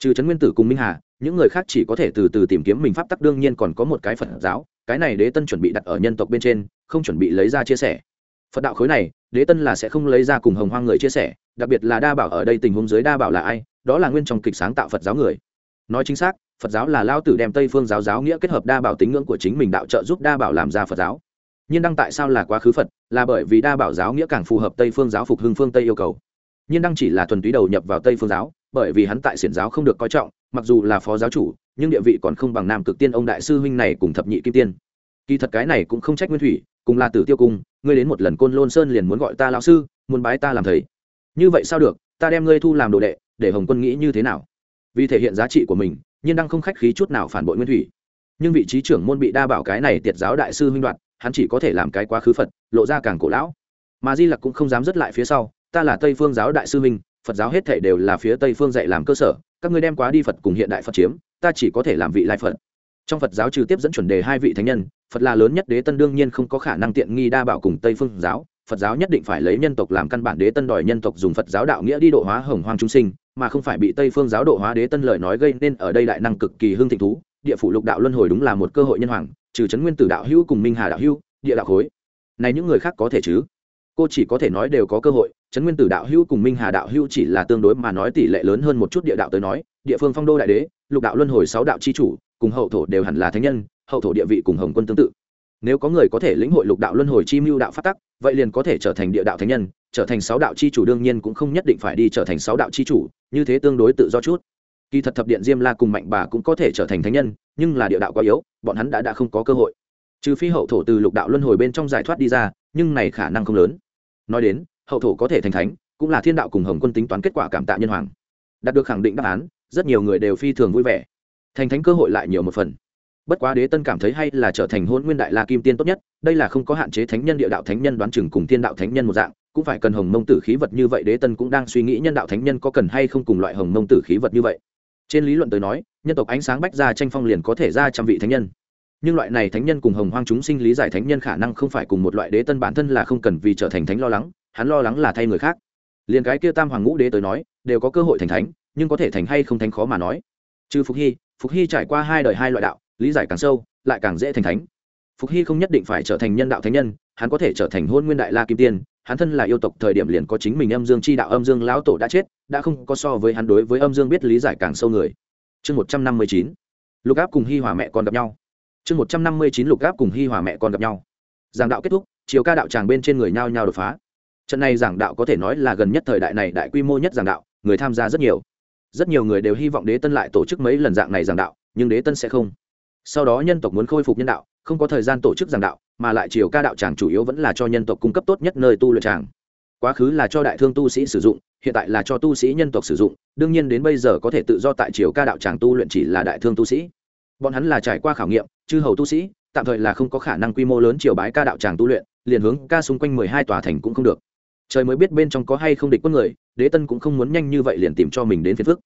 trừ trấn nguyên tử cùng minh hà, những người khác chỉ có thể từ từ tìm kiếm mình pháp tắc, đương nhiên còn có một cái phật giáo, cái này đế tân chuẩn bị đặt ở nhân tộc bên trên, không chuẩn bị lấy ra chia sẻ phật đạo khối này, đế tân là sẽ không lấy ra cùng hồng hoang người chia sẻ, đặc biệt là đa bảo ở đây tình huống dưới đa bảo là ai, đó là nguyên trong kịch sáng tạo phật giáo người. Nói chính xác, phật giáo là lao tử đem tây phương giáo giáo nghĩa kết hợp đa bảo tín ngưỡng của chính mình đạo trợ giúp đa bảo làm ra phật giáo. Nhưng đăng tại sao là quá khứ phật, là bởi vì đa bảo giáo nghĩa càng phù hợp tây phương giáo phục hưng phương tây yêu cầu. Nhưng đăng chỉ là thuần túy đầu nhập vào tây phương giáo, bởi vì hắn tại xiển giáo không được coi trọng, mặc dù là phó giáo chủ, nhưng địa vị còn không bằng nam cực tiên ông đại sư huynh này cùng thập nhị kim tiên. Kỳ thật cái này cũng không trách nguyên thủy cùng là tử tiêu cung ngươi đến một lần côn lôn sơn liền muốn gọi ta lão sư, muốn bái ta làm thầy. Như vậy sao được, ta đem ngươi thu làm đồ đệ, để hồng quân nghĩ như thế nào? Vì thể hiện giá trị của mình, nhiên đang không khách khí chút nào phản bội nguyên thủy. Nhưng vị trí trưởng môn bị đa bảo cái này tiệt giáo đại sư huynh đoạt, hắn chỉ có thể làm cái quá khứ phật, lộ ra càng cổ lão. Mà di lặc cũng không dám dứt lại phía sau, ta là tây phương giáo đại sư huynh, phật giáo hết thể đều là phía tây phương dạy làm cơ sở, các ngươi đem quá đi phật cùng hiện đại phật chiếm, ta chỉ có thể làm vị lai phật trong phật giáo trừ tiếp dẫn chuẩn đề hai vị thánh nhân, phật là lớn nhất đế tân đương nhiên không có khả năng tiện nghi đa bảo cùng tây phương giáo. Phật giáo nhất định phải lấy nhân tộc làm căn bản đế tân đòi nhân tộc dùng phật giáo đạo nghĩa đi độ hóa hồng hoang chúng sinh, mà không phải bị tây phương giáo độ hóa đế tân lời nói gây nên ở đây đại năng cực kỳ hương thịnh thú. Địa phủ lục đạo luân hồi đúng là một cơ hội nhân hoàng, trừ trấn nguyên tử đạo hữu cùng minh hà đạo hữu, địa đạo khối. Này những người khác có thể chứ? Cô chỉ có thể nói đều có cơ hội trấn nguyên tử đạo hữu cùng minh hà đạo hữu chỉ là tương đối mà nói tỷ lệ lớn hơn một chút địa đạo tới nói, địa phương phong đô đại đế, lục đạo luân hồi sáu đạo c h i chủ cùng hậu thổ đều hẳn là thánh nhân, hậu thổ địa vị cùng hồng quân tương tự. Nếu có người có thể lĩnh hội lục đạo luân hồi chi mưu đạo phát tắc, vậy liền có thể trở thành địa đạo thánh nhân, trở thành sáu đạo chi chủ đương nhiên cũng không nhất định phải đi trở thành sáu đạo chi chủ, như thế tương đối tự do chút. Kỳ thật thập điện diêm la cùng mạnh bà cũng có thể trở thành thánh nhân, nhưng là địa đạo quá yếu, bọn hắn đã đã không có cơ hội. Trừ phi hậu thổ từ lục đạo luân hồi bên trong giải thoát đi ra, nhưng này khả năng không lớn. Nói đến, hậu thổ có thể thành thánh, cũng là thiên đạo cùng hồng quân tính toán kết quả cảm tạ nhân hoàng. Đạt được khẳng định đáp án, rất nhiều người đều phi thường vui vẻ thành thánh cơ hội lại nhiều một phần. Bất quá đế tân cảm thấy hay là trở thành hôn nguyên đại la kim tiên tốt nhất, đây là không có hạn chế thánh nhân địa đạo thánh nhân đoán chừng cùng thiên đạo thánh nhân một dạng, cũng phải cần hồng mông tử khí vật như vậy, đế tân cũng đang suy nghĩ nhân đạo thánh nhân có cần hay không cùng loại hồng mông tử khí vật như vậy. Trên lý luận tới nói, nhân tộc ánh sáng bách ra tranh phong liền có thể ra trăm vị thánh nhân. Nhưng loại này thánh nhân cùng hồng hoang chúng sinh lý giải thánh nhân khả năng không phải cùng một loại đế tân bản thân là không cần vì trở thành thánh lo lắng, hắn lo lắng là thay người khác. Liền cái kia tam hoàng ngũ đế tới nói, đều có cơ hội thành thánh, nhưng có thể thành hay không thánh khó mà nói. Trừ phục hy phục hy trải qua hai đời hai loại đạo, lý giải càng sâu, lại càng dễ thành thánh. Phục hy không nhất định phải trở thành nhân đạo thánh nhân, hắn có thể trở thành hôn nguyên đại la kim tiên, hắn thân là yêu tộc thời điểm liền có chính mình âm dương chi đạo, âm dương lão tổ đã chết, đã không có so với hắn đối với âm dương biết lý giải càng sâu người. Chương một trăm năm mươi chín, lục áp cùng hi hòa mẹ con gặp nhau. Chương một trăm năm mươi chín, lục áp cùng hi hòa mẹ con gặp nhau. Giảng đạo kết thúc chiều ca đạo tràng bên trên người nhao nhao đột phá. Trận này giảng đạo có thể nói là gần nhất thời đại này đại quy mô nhất giảng đạo, người tham gia rất nhiều rất nhiều người đều hy vọng đế tân lại tổ chức mấy lần dạng này giảng đạo, nhưng đế tân sẽ không. Sau đó nhân tộc muốn khôi phục nhân đạo, không có thời gian tổ chức giảng đạo, mà lại chiều ca đạo tràng chủ yếu vẫn là cho nhân tộc cung cấp tốt nhất nơi tu luyện tràng. Quá khứ là cho đại thương tu sĩ sử dụng, hiện tại là cho tu sĩ nhân tộc sử dụng, đương nhiên đến bây giờ có thể tự do tại chiều ca đạo tràng tu luyện chỉ là đại thương tu sĩ. Bọn hắn là trải qua khảo nghiệm, chư hầu tu sĩ, tạm thời là không có khả năng quy mô lớn triều bái ca đạo tràng tu luyện, liền hướng ca xung quanh mười hai tòa thành cũng không được trời mới biết bên trong có hay không địch quân người, đế tân cũng không muốn nhanh như vậy liền tìm cho mình đến phiền phức.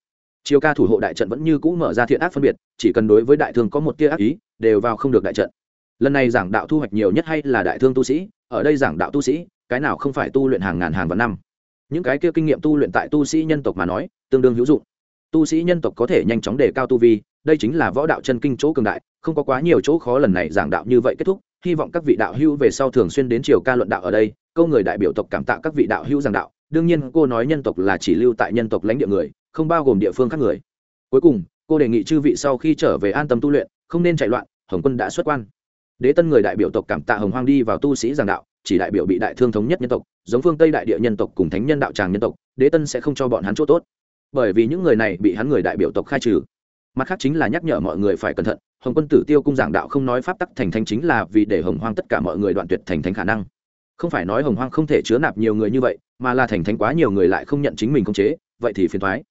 Chiều ca thủ hộ đại trận vẫn như cũ mở ra thiện ác phân biệt, chỉ cần đối với đại thương có một tia ác ý, đều vào không được đại trận. Lần này giảng đạo thu hoạch nhiều nhất hay là đại thương tu sĩ, ở đây giảng đạo tu sĩ, cái nào không phải tu luyện hàng ngàn hàng vạn năm. Những cái kia kinh nghiệm tu luyện tại tu sĩ nhân tộc mà nói, tương đương hữu dụng. Tu sĩ nhân tộc có thể nhanh chóng đề cao tu vi, đây chính là võ đạo chân kinh chỗ cường đại, không có quá nhiều chỗ khó lần này giảng đạo như vậy kết thúc, hy vọng các vị đạo hữu về sau thường xuyên đến triều ca luận đạo ở đây câu người đại biểu tộc cảm tạ các vị đạo hữu giảng đạo, đương nhiên cô nói nhân tộc là chỉ lưu tại nhân tộc lãnh địa người, không bao gồm địa phương các người. Cuối cùng, cô đề nghị chư vị sau khi trở về an tâm tu luyện, không nên chạy loạn, hồng quân đã xuất quan. Đế tân người đại biểu tộc cảm tạ hồng hoang đi vào tu sĩ giảng đạo, chỉ đại biểu bị đại thương thống nhất nhân tộc, giống phương tây đại địa nhân tộc cùng thánh nhân đạo tràng nhân tộc, đế tân sẽ không cho bọn hắn chỗ tốt. Bởi vì những người này bị hắn người đại biểu tộc khai trừ. Mặt khác chính là nhắc nhở mọi người phải cẩn thận, hồng quân tử tiêu cung giảng đạo không nói pháp tắc thành thánh chính là vì để hồng hoang tất cả mọi người đoạn tuyệt thành thánh khả năng không phải nói hồng hoang không thể chứa nạp nhiều người như vậy, mà là thành thánh quá nhiều người lại không nhận chính mình công chế, vậy thì phiền thoái.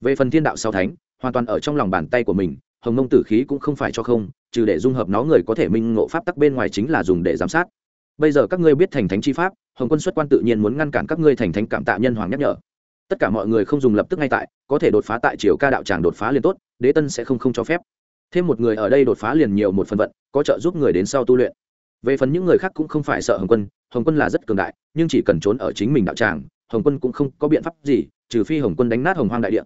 Về phần thiên đạo sau thánh, hoàn toàn ở trong lòng bàn tay của mình, hồng mông tử khí cũng không phải cho không, trừ để dung hợp nó người có thể minh ngộ pháp tắc bên ngoài chính là dùng để giám sát. Bây giờ các ngươi biết thành thánh chi pháp, hồng quân xuất quan tự nhiên muốn ngăn cản các ngươi thành thánh cảm tạ nhân hoàng nhắc nhở. Tất cả mọi người không dùng lập tức ngay tại, có thể đột phá tại triều ca đạo tràng đột phá liền tốt, đế tân sẽ không không cho phép. Thêm một người ở đây đột phá liền nhiều một phần vận, có trợ giúp người đến sau tu luyện. Về phần những người khác cũng không phải sợ hồng quân hồng quân là rất cường đại, nhưng chỉ cần trốn ở chính mình đạo tràng, hồng quân cũng không có biện pháp gì, trừ phi hồng quân đánh nát hồng hoang đại địa.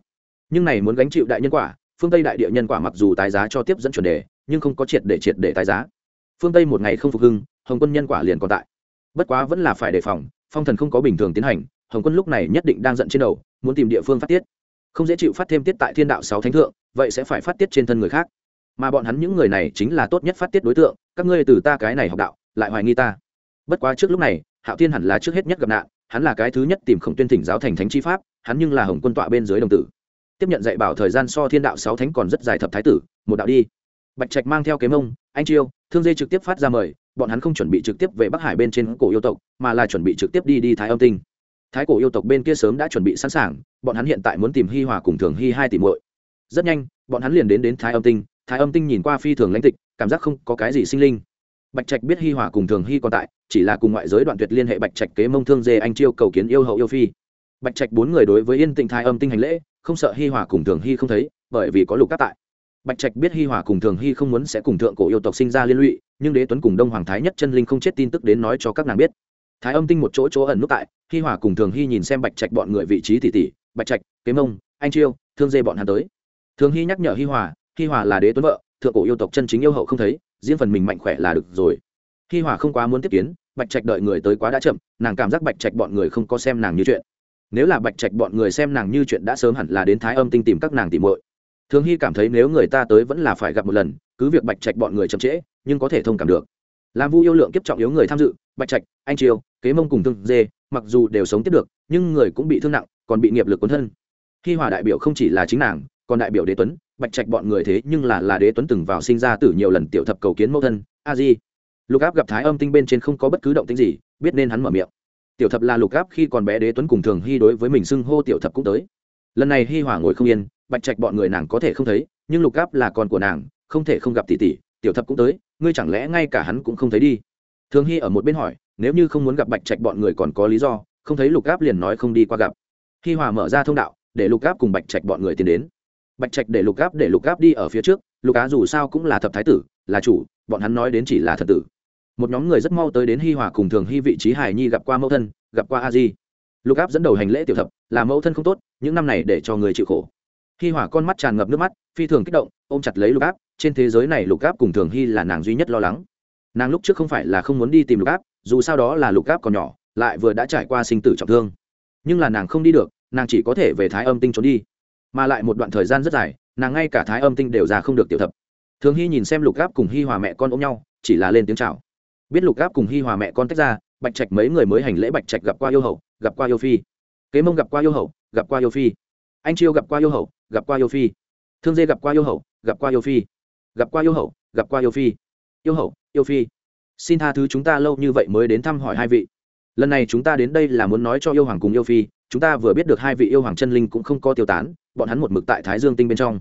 Nhưng này muốn gánh chịu đại nhân quả, phương tây đại địa nhân quả mặc dù tái giá cho tiếp dẫn chuẩn đề, nhưng không có triệt để triệt để tái giá. Phương tây một ngày không phục hưng, hồng quân nhân quả liền còn tại. Bất quá vẫn là phải đề phòng, phong thần không có bình thường tiến hành, hồng quân lúc này nhất định đang giận trên đầu, muốn tìm địa phương phát tiết. Không dễ chịu phát thêm tiết tại thiên đạo sáu thánh thượng, vậy sẽ phải phát tiết trên thân người khác. Mà bọn hắn những người này chính là tốt nhất phát tiết đối tượng, các ngươi từ ta cái này học đạo, lại hoài nghi ta bất quá trước lúc này, hạo thiên hẳn là trước hết nhất gặp nạn, hắn là cái thứ nhất tìm khổng tuyên thỉnh giáo thành thánh chi pháp, hắn nhưng là hồng quân tọa bên dưới đồng tử. Tiếp nhận dạy bảo thời gian so thiên đạo sáu thánh còn rất dài thập thái tử, một đạo đi. Bạch trạch mang theo kế mông anh chiêu, thương dây trực tiếp phát ra mời, bọn hắn không chuẩn bị trực tiếp về bắc hải bên trên cổ yêu tộc, mà là chuẩn bị trực tiếp đi đi thái âm tinh. Thái cổ yêu tộc bên kia sớm đã chuẩn bị sẵn sàng, bọn hắn hiện tại muốn tìm hi hòa cùng thường hi hai tỷ muội. Rất nhanh, bọn hắn liền đến đến thái âm tinh, thái âm tinh nhìn qua phi thường lãnh tịch, cảm giác không có cái gì sinh linh bạch trạch biết hi hòa cùng thường hi còn tại, chỉ là cùng ngoại giới đoạn tuyệt liên hệ bạch trạch kế mông thương dê anh chiêu cầu kiến yêu hậu yêu phi. Bạch trạch bốn người đối với yên tĩnh thái âm tinh hành lễ, không sợ hi hòa cùng thường hi không thấy, bởi vì có lục các tại. Bạch trạch biết hi hòa cùng thường hi không muốn sẽ cùng thượng cổ yêu tộc sinh ra liên lụy, nhưng đế tuấn cùng đông hoàng thái nhất chân linh không chết tin tức đến nói cho các nàng biết. Thái âm tinh một chỗ chỗ ẩn nút tại, hi hòa cùng thường hi nhìn xem bạch trạch bọn người vị trí tỉ tỉ, bạch trạch, kế mông, anh chiêu, thương dê bọn hắn tới. Thường hi nhắc nhở hi hòa hi hòa là đế tuấn vợ, thượng cổ yêu tộc chân chính yêu hậu không thấy riêng phần mình mạnh khỏe là được rồi. Hi hòa không quá muốn tiếp kiến, bạch trạch đợi người tới quá đã chậm, nàng cảm giác bạch trạch bọn người không có xem nàng như chuyện. Nếu là bạch trạch bọn người xem nàng như chuyện đã sớm hẳn là đến thái âm tinh tìm các nàng tìm muội. Thường hy cảm thấy nếu người ta tới vẫn là phải gặp một lần, cứ việc bạch trạch bọn người chậm trễ, nhưng có thể thông cảm được. Làm vu yêu lượng kiếp trọng yếu người tham dự, bạch trạch, anh triều, kế mông cùng thương dê, mặc dù đều sống tiếp được, nhưng người cũng bị thương nặng, còn bị nghiệp lực cuốn thân. Khi hòa đại biểu không chỉ là chính nàng, còn đại biểu đế tuấn bạch trạch bọn người thế nhưng là là đế tuấn từng vào sinh ra từ nhiều lần tiểu thập cầu kiến mẫu thân, a di. Lục áp gặp thái âm tinh bên trên không có bất cứ động tính gì, biết nên hắn mở miệng. Tiểu thập là lục áp khi còn bé đế tuấn cùng thường hy đối với mình xưng hô tiểu thập cũng tới. Lần này hi hòa ngồi không yên, bạch trạch bọn người nàng có thể không thấy, nhưng lục áp là con của nàng, không thể không gặp tỷ tỷ, tiểu thập cũng tới, ngươi chẳng lẽ ngay cả hắn cũng không thấy đi? Thường hy ở một bên hỏi, nếu như không muốn gặp bạch trạch bọn người còn có lý do, không thấy lục áp liền nói không đi qua gặp. Hi hòa mở ra thông đạo, để lục áp cùng bạch trạch bọn người tiến đến bạch trạch để lục áp để lục áp đi ở phía trước, lục á dù sao cũng là thập thái tử, là chủ, bọn hắn nói đến chỉ là thật tử. Một nhóm người rất mau tới đến hi hòa cùng thường hy vị trí hải nhi gặp qua mẫu thân, gặp qua a di. Lục áp dẫn đầu hành lễ tiểu thập, là mẫu thân không tốt, những năm này để cho người chịu khổ. Hi Hòa con mắt tràn ngập nước mắt, phi thường kích động, ôm chặt lấy lục áp trên thế giới này lục áp cùng thường hy là nàng duy nhất lo lắng. Nàng lúc trước không phải là không muốn đi tìm lục áp dù sao đó là lục áp còn nhỏ, lại vừa đã trải qua sinh tử trọng thương. Nhưng là nàng không đi được, nàng chỉ có thể về thái âm tinh trốn đi mà lại một đoạn thời gian rất dài nàng ngay cả thái âm tinh đều ra không được tiểu thập thường hy nhìn xem lục gáp cùng hi hòa mẹ con ôm nhau chỉ là lên tiếng chào biết lục gáp cùng hi hòa mẹ con tách ra bạch trạch mấy người mới hành lễ bạch trạch gặp qua yêu hậu gặp qua yêu phi kế mông gặp qua yêu hậu gặp qua yêu phi anh chiêu gặp qua yêu hậu gặp qua yêu phi thương dê gặp qua yêu hậu gặp qua yêu phi gặp qua yêu hậu gặp qua yêu phi yêu hậu yêu phi xin tha thứ chúng ta lâu như vậy mới đến thăm hỏi hai vị lần này chúng ta đến đây là muốn nói cho yêu hoàng cùng yêu phi chúng ta vừa biết được hai vị yêu hoàng chân linh cũng không có tiêu tán, bọn hắn một mực tại thái dương tinh bên trong.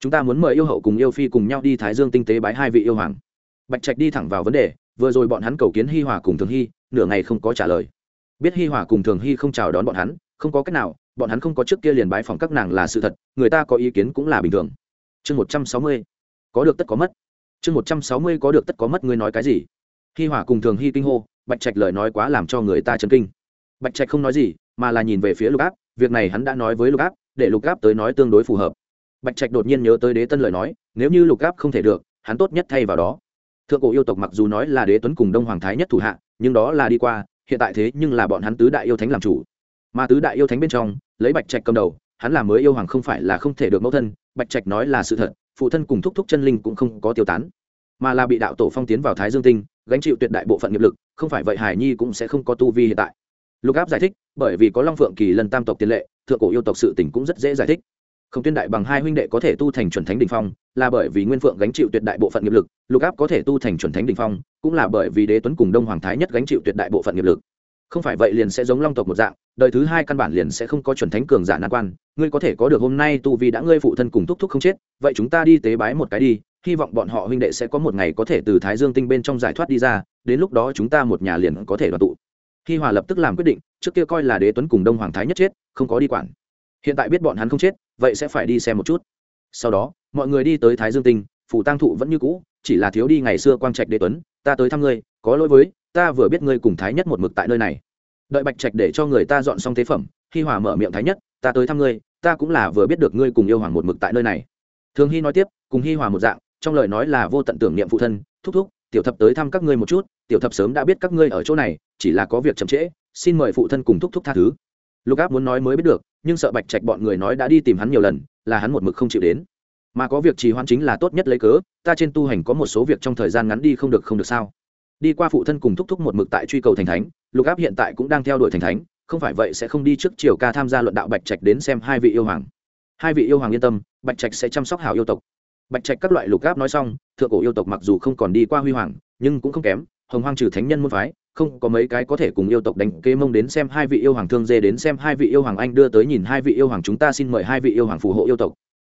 Chúng ta muốn mời yêu hậu cùng yêu phi cùng nhau đi thái dương tinh tế bái hai vị yêu hoàng. Bạch trạch đi thẳng vào vấn đề, vừa rồi bọn hắn cầu kiến hi hòa cùng thường hy, nửa ngày không có trả lời. Biết hi hòa cùng thường hy không chào đón bọn hắn, không có cách nào, bọn hắn không có trước kia liền bái phòng các nàng là sự thật, người ta có ý kiến cũng là bình thường. Chương một trăm sáu mươi, có được tất có mất. Chương một trăm sáu mươi, có được tất có mất, ngươi nói cái gì? Hi hòa cùng thường hy kinh hô, bạch trạch lời nói quá làm cho người ta chấn kinh. Bạch trạch không nói gì mà là nhìn về phía lục áp, việc này hắn đã nói với lục áp, để lục áp tới nói tương đối phù hợp. Bạch trạch đột nhiên nhớ tới đế tân lời nói, nếu như lục áp không thể được, hắn tốt nhất thay vào đó. Thượng cổ yêu tộc mặc dù nói là đế tuấn cùng đông hoàng thái nhất thủ hạ, nhưng đó là đi qua, hiện tại thế nhưng là bọn hắn tứ đại yêu thánh làm chủ. Mà tứ đại yêu thánh bên trong, lấy bạch trạch cầm đầu, hắn là mới yêu hoàng không phải là không thể được mẫu thân, bạch trạch nói là sự thật, phụ thân cùng thúc thúc chân linh cũng không có tiêu tán. Mà là bị đạo tổ phong tiến vào thái dương tinh, gánh chịu tuyệt đại bộ phận nghiệp lực, không phải vậy hải nhi cũng sẽ không có tu vi hiện tại lục áp giải thích, bởi vì có long phượng kỳ lần tam tộc tiền lệ, thượng cổ yêu tộc sự tình cũng rất dễ giải thích. Không tuyên đại bằng hai huynh đệ có thể tu thành chuẩn thánh đình phong, là bởi vì nguyên phượng gánh chịu tuyệt đại bộ phận nghiệp lực, lục áp có thể tu thành chuẩn thánh đình phong, cũng là bởi vì đế tuấn cùng đông hoàng thái nhất gánh chịu tuyệt đại bộ phận nghiệp lực. Không phải vậy liền sẽ giống long tộc một dạng, đời thứ hai căn bản liền sẽ không có chuẩn thánh cường giả nan quan, ngươi có thể có được hôm nay tu vì đã ngươi phụ thân cùng thúc thúc không chết, vậy chúng ta đi tế bái một cái đi, hy vọng bọn họ huynh đệ sẽ có một ngày có thể từ thái dương tinh bên trong giải thoát đi ra, đến lúc đó chúng ta một nhà liền có thể đoàn tụ hi hòa lập tức làm quyết định, trước kia coi là đế tuấn cùng đông hoàng thái nhất chết, không có đi quản. Hiện tại biết bọn hắn không chết, vậy sẽ phải đi xem một chút. Sau đó, mọi người đi tới thái dương tinh, phủ tăng thụ vẫn như cũ, chỉ là thiếu đi ngày xưa quang trạch đế tuấn, ta tới thăm ngươi, có lỗi với, ta vừa biết ngươi cùng thái nhất một mực tại nơi này. Đợi bạch trạch để cho người ta dọn xong tế phẩm, hi hòa mở miệng thái nhất, ta tới thăm ngươi, ta cũng là vừa biết được ngươi cùng yêu hoàng một mực tại nơi này. Thường hy nói tiếp, cùng hi hòa một dạng, trong lời nói là vô tận tưởng niệm phụ thân, thúc thúc, tiểu thập tới thăm các ngươi một chút tiểu thập sớm đã biết các ngươi ở chỗ này, chỉ là có việc chậm trễ, xin mời phụ thân cùng thúc thúc tha thứ. Lục áp muốn nói mới biết được, nhưng sợ bạch trạch bọn người nói đã đi tìm hắn nhiều lần, là hắn một mực không chịu đến. Mà có việc trì hoãn chính là tốt nhất lấy cớ, ta trên tu hành có một số việc trong thời gian ngắn đi không được không được sao? Đi qua phụ thân cùng thúc thúc một mực tại truy cầu thành thánh, lục áp hiện tại cũng đang theo đuổi thành thánh, không phải vậy sẽ không đi trước chiều ca tham gia luận đạo bạch trạch đến xem hai vị yêu hoàng. Hai vị yêu hoàng yên tâm, bạch trạch sẽ chăm sóc hảo yêu tộc. Bạch trạch các loại lục áp nói xong, thượng cổ yêu tộc mặc dù không còn đi qua huy hoàng, nhưng cũng không kém hồng hoang trừ thánh nhân môn phái, không có mấy cái có thể cùng yêu tộc đánh kê mông đến xem hai vị yêu hoàng thương dê đến xem hai vị yêu hoàng anh đưa tới nhìn hai vị yêu hoàng chúng ta xin mời hai vị yêu hoàng phù hộ yêu tộc.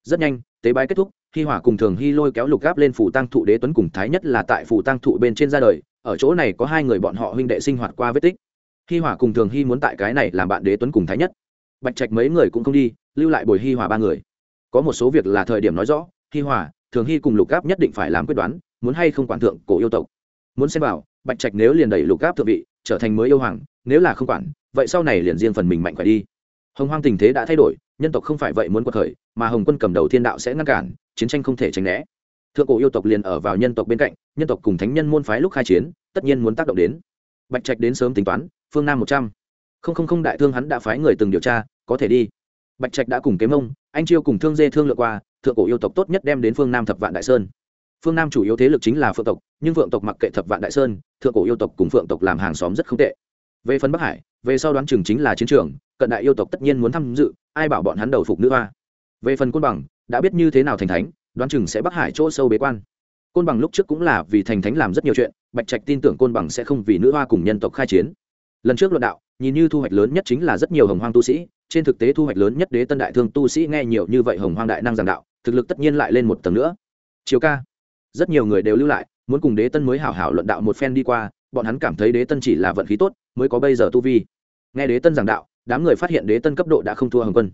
Rất nhanh, tế bái kết thúc, hi hỏa cùng thường hy lôi kéo lục gáp lên phủ tăng thụ đế tuấn cùng thái nhất là tại phủ tăng thụ bên trên ra đời, ở chỗ này có hai người bọn họ huynh đệ sinh hoạt qua vết tích. Hi hỏa cùng thường hy muốn tại cái này làm bạn đế tuấn cùng thái nhất. Bạch trạch mấy người cũng không đi, lưu lại bồi hi hỏa ba người. Có một số việc là thời điểm nói rõ, hi hỏa thường hy cùng lục gáp nhất định phải làm quyết đoán, muốn hay không quản thượng cổ yêu tộc muốn xem vào, bạch trạch nếu liền đẩy lục gáp thượng vị, trở thành mới yêu hoàng, nếu là không quản, vậy sau này liền riêng phần mình mạnh khỏe đi. Hồng hoang tình thế đã thay đổi, nhân tộc không phải vậy muốn quật khởi, mà hồng quân cầm đầu thiên đạo sẽ ngăn cản, chiến tranh không thể tránh né. Thượng cổ yêu tộc liền ở vào nhân tộc bên cạnh, nhân tộc cùng thánh nhân môn phái lúc khai chiến, tất nhiên muốn tác động đến. Bạch trạch đến sớm tính toán, phương nam một trăm. Không không không đại thương hắn đã phái người từng điều tra, có thể đi. Bạch trạch đã cùng kế mông, anh chiêu cùng thương dê thương lượng qua, thượng cổ yêu tộc tốt nhất đem đến phương nam thập vạn đại sơn phương nam chủ yếu thế lực chính là phượng tộc, nhưng phượng tộc mặc kệ thập vạn đại sơn, thượng cổ yêu tộc cùng phượng tộc làm hàng xóm rất không tệ. Về phần bắc hải, về sau đoán chừng chính là chiến trường, cận đại yêu tộc tất nhiên muốn tham dự, ai bảo bọn hắn đầu phục nữ hoa. Về phần côn bằng, đã biết như thế nào thành thánh, đoán chừng sẽ bắc hải chỗ sâu bế quan. Côn bằng lúc trước cũng là vì thành thánh làm rất nhiều chuyện, bạch trạch tin tưởng côn bằng sẽ không vì nữ hoa cùng nhân tộc khai chiến. Lần trước luận đạo, nhìn như thu hoạch lớn nhất chính là rất nhiều hồng hoang tu sĩ, trên thực tế thu hoạch lớn nhất đế tân đại thương tu sĩ nghe nhiều như vậy hồng hoang đại năng giảng đạo, thực lực tất nhiên lại lên một tầng nữa. Chiều ca rất nhiều người đều lưu lại, muốn cùng đế tân mới hảo hảo luận đạo một phen đi qua, bọn hắn cảm thấy đế tân chỉ là vận khí tốt, mới có bây giờ tu vi. Nghe đế tân giảng đạo, đám người phát hiện đế tân cấp độ đã không thua hồng quân.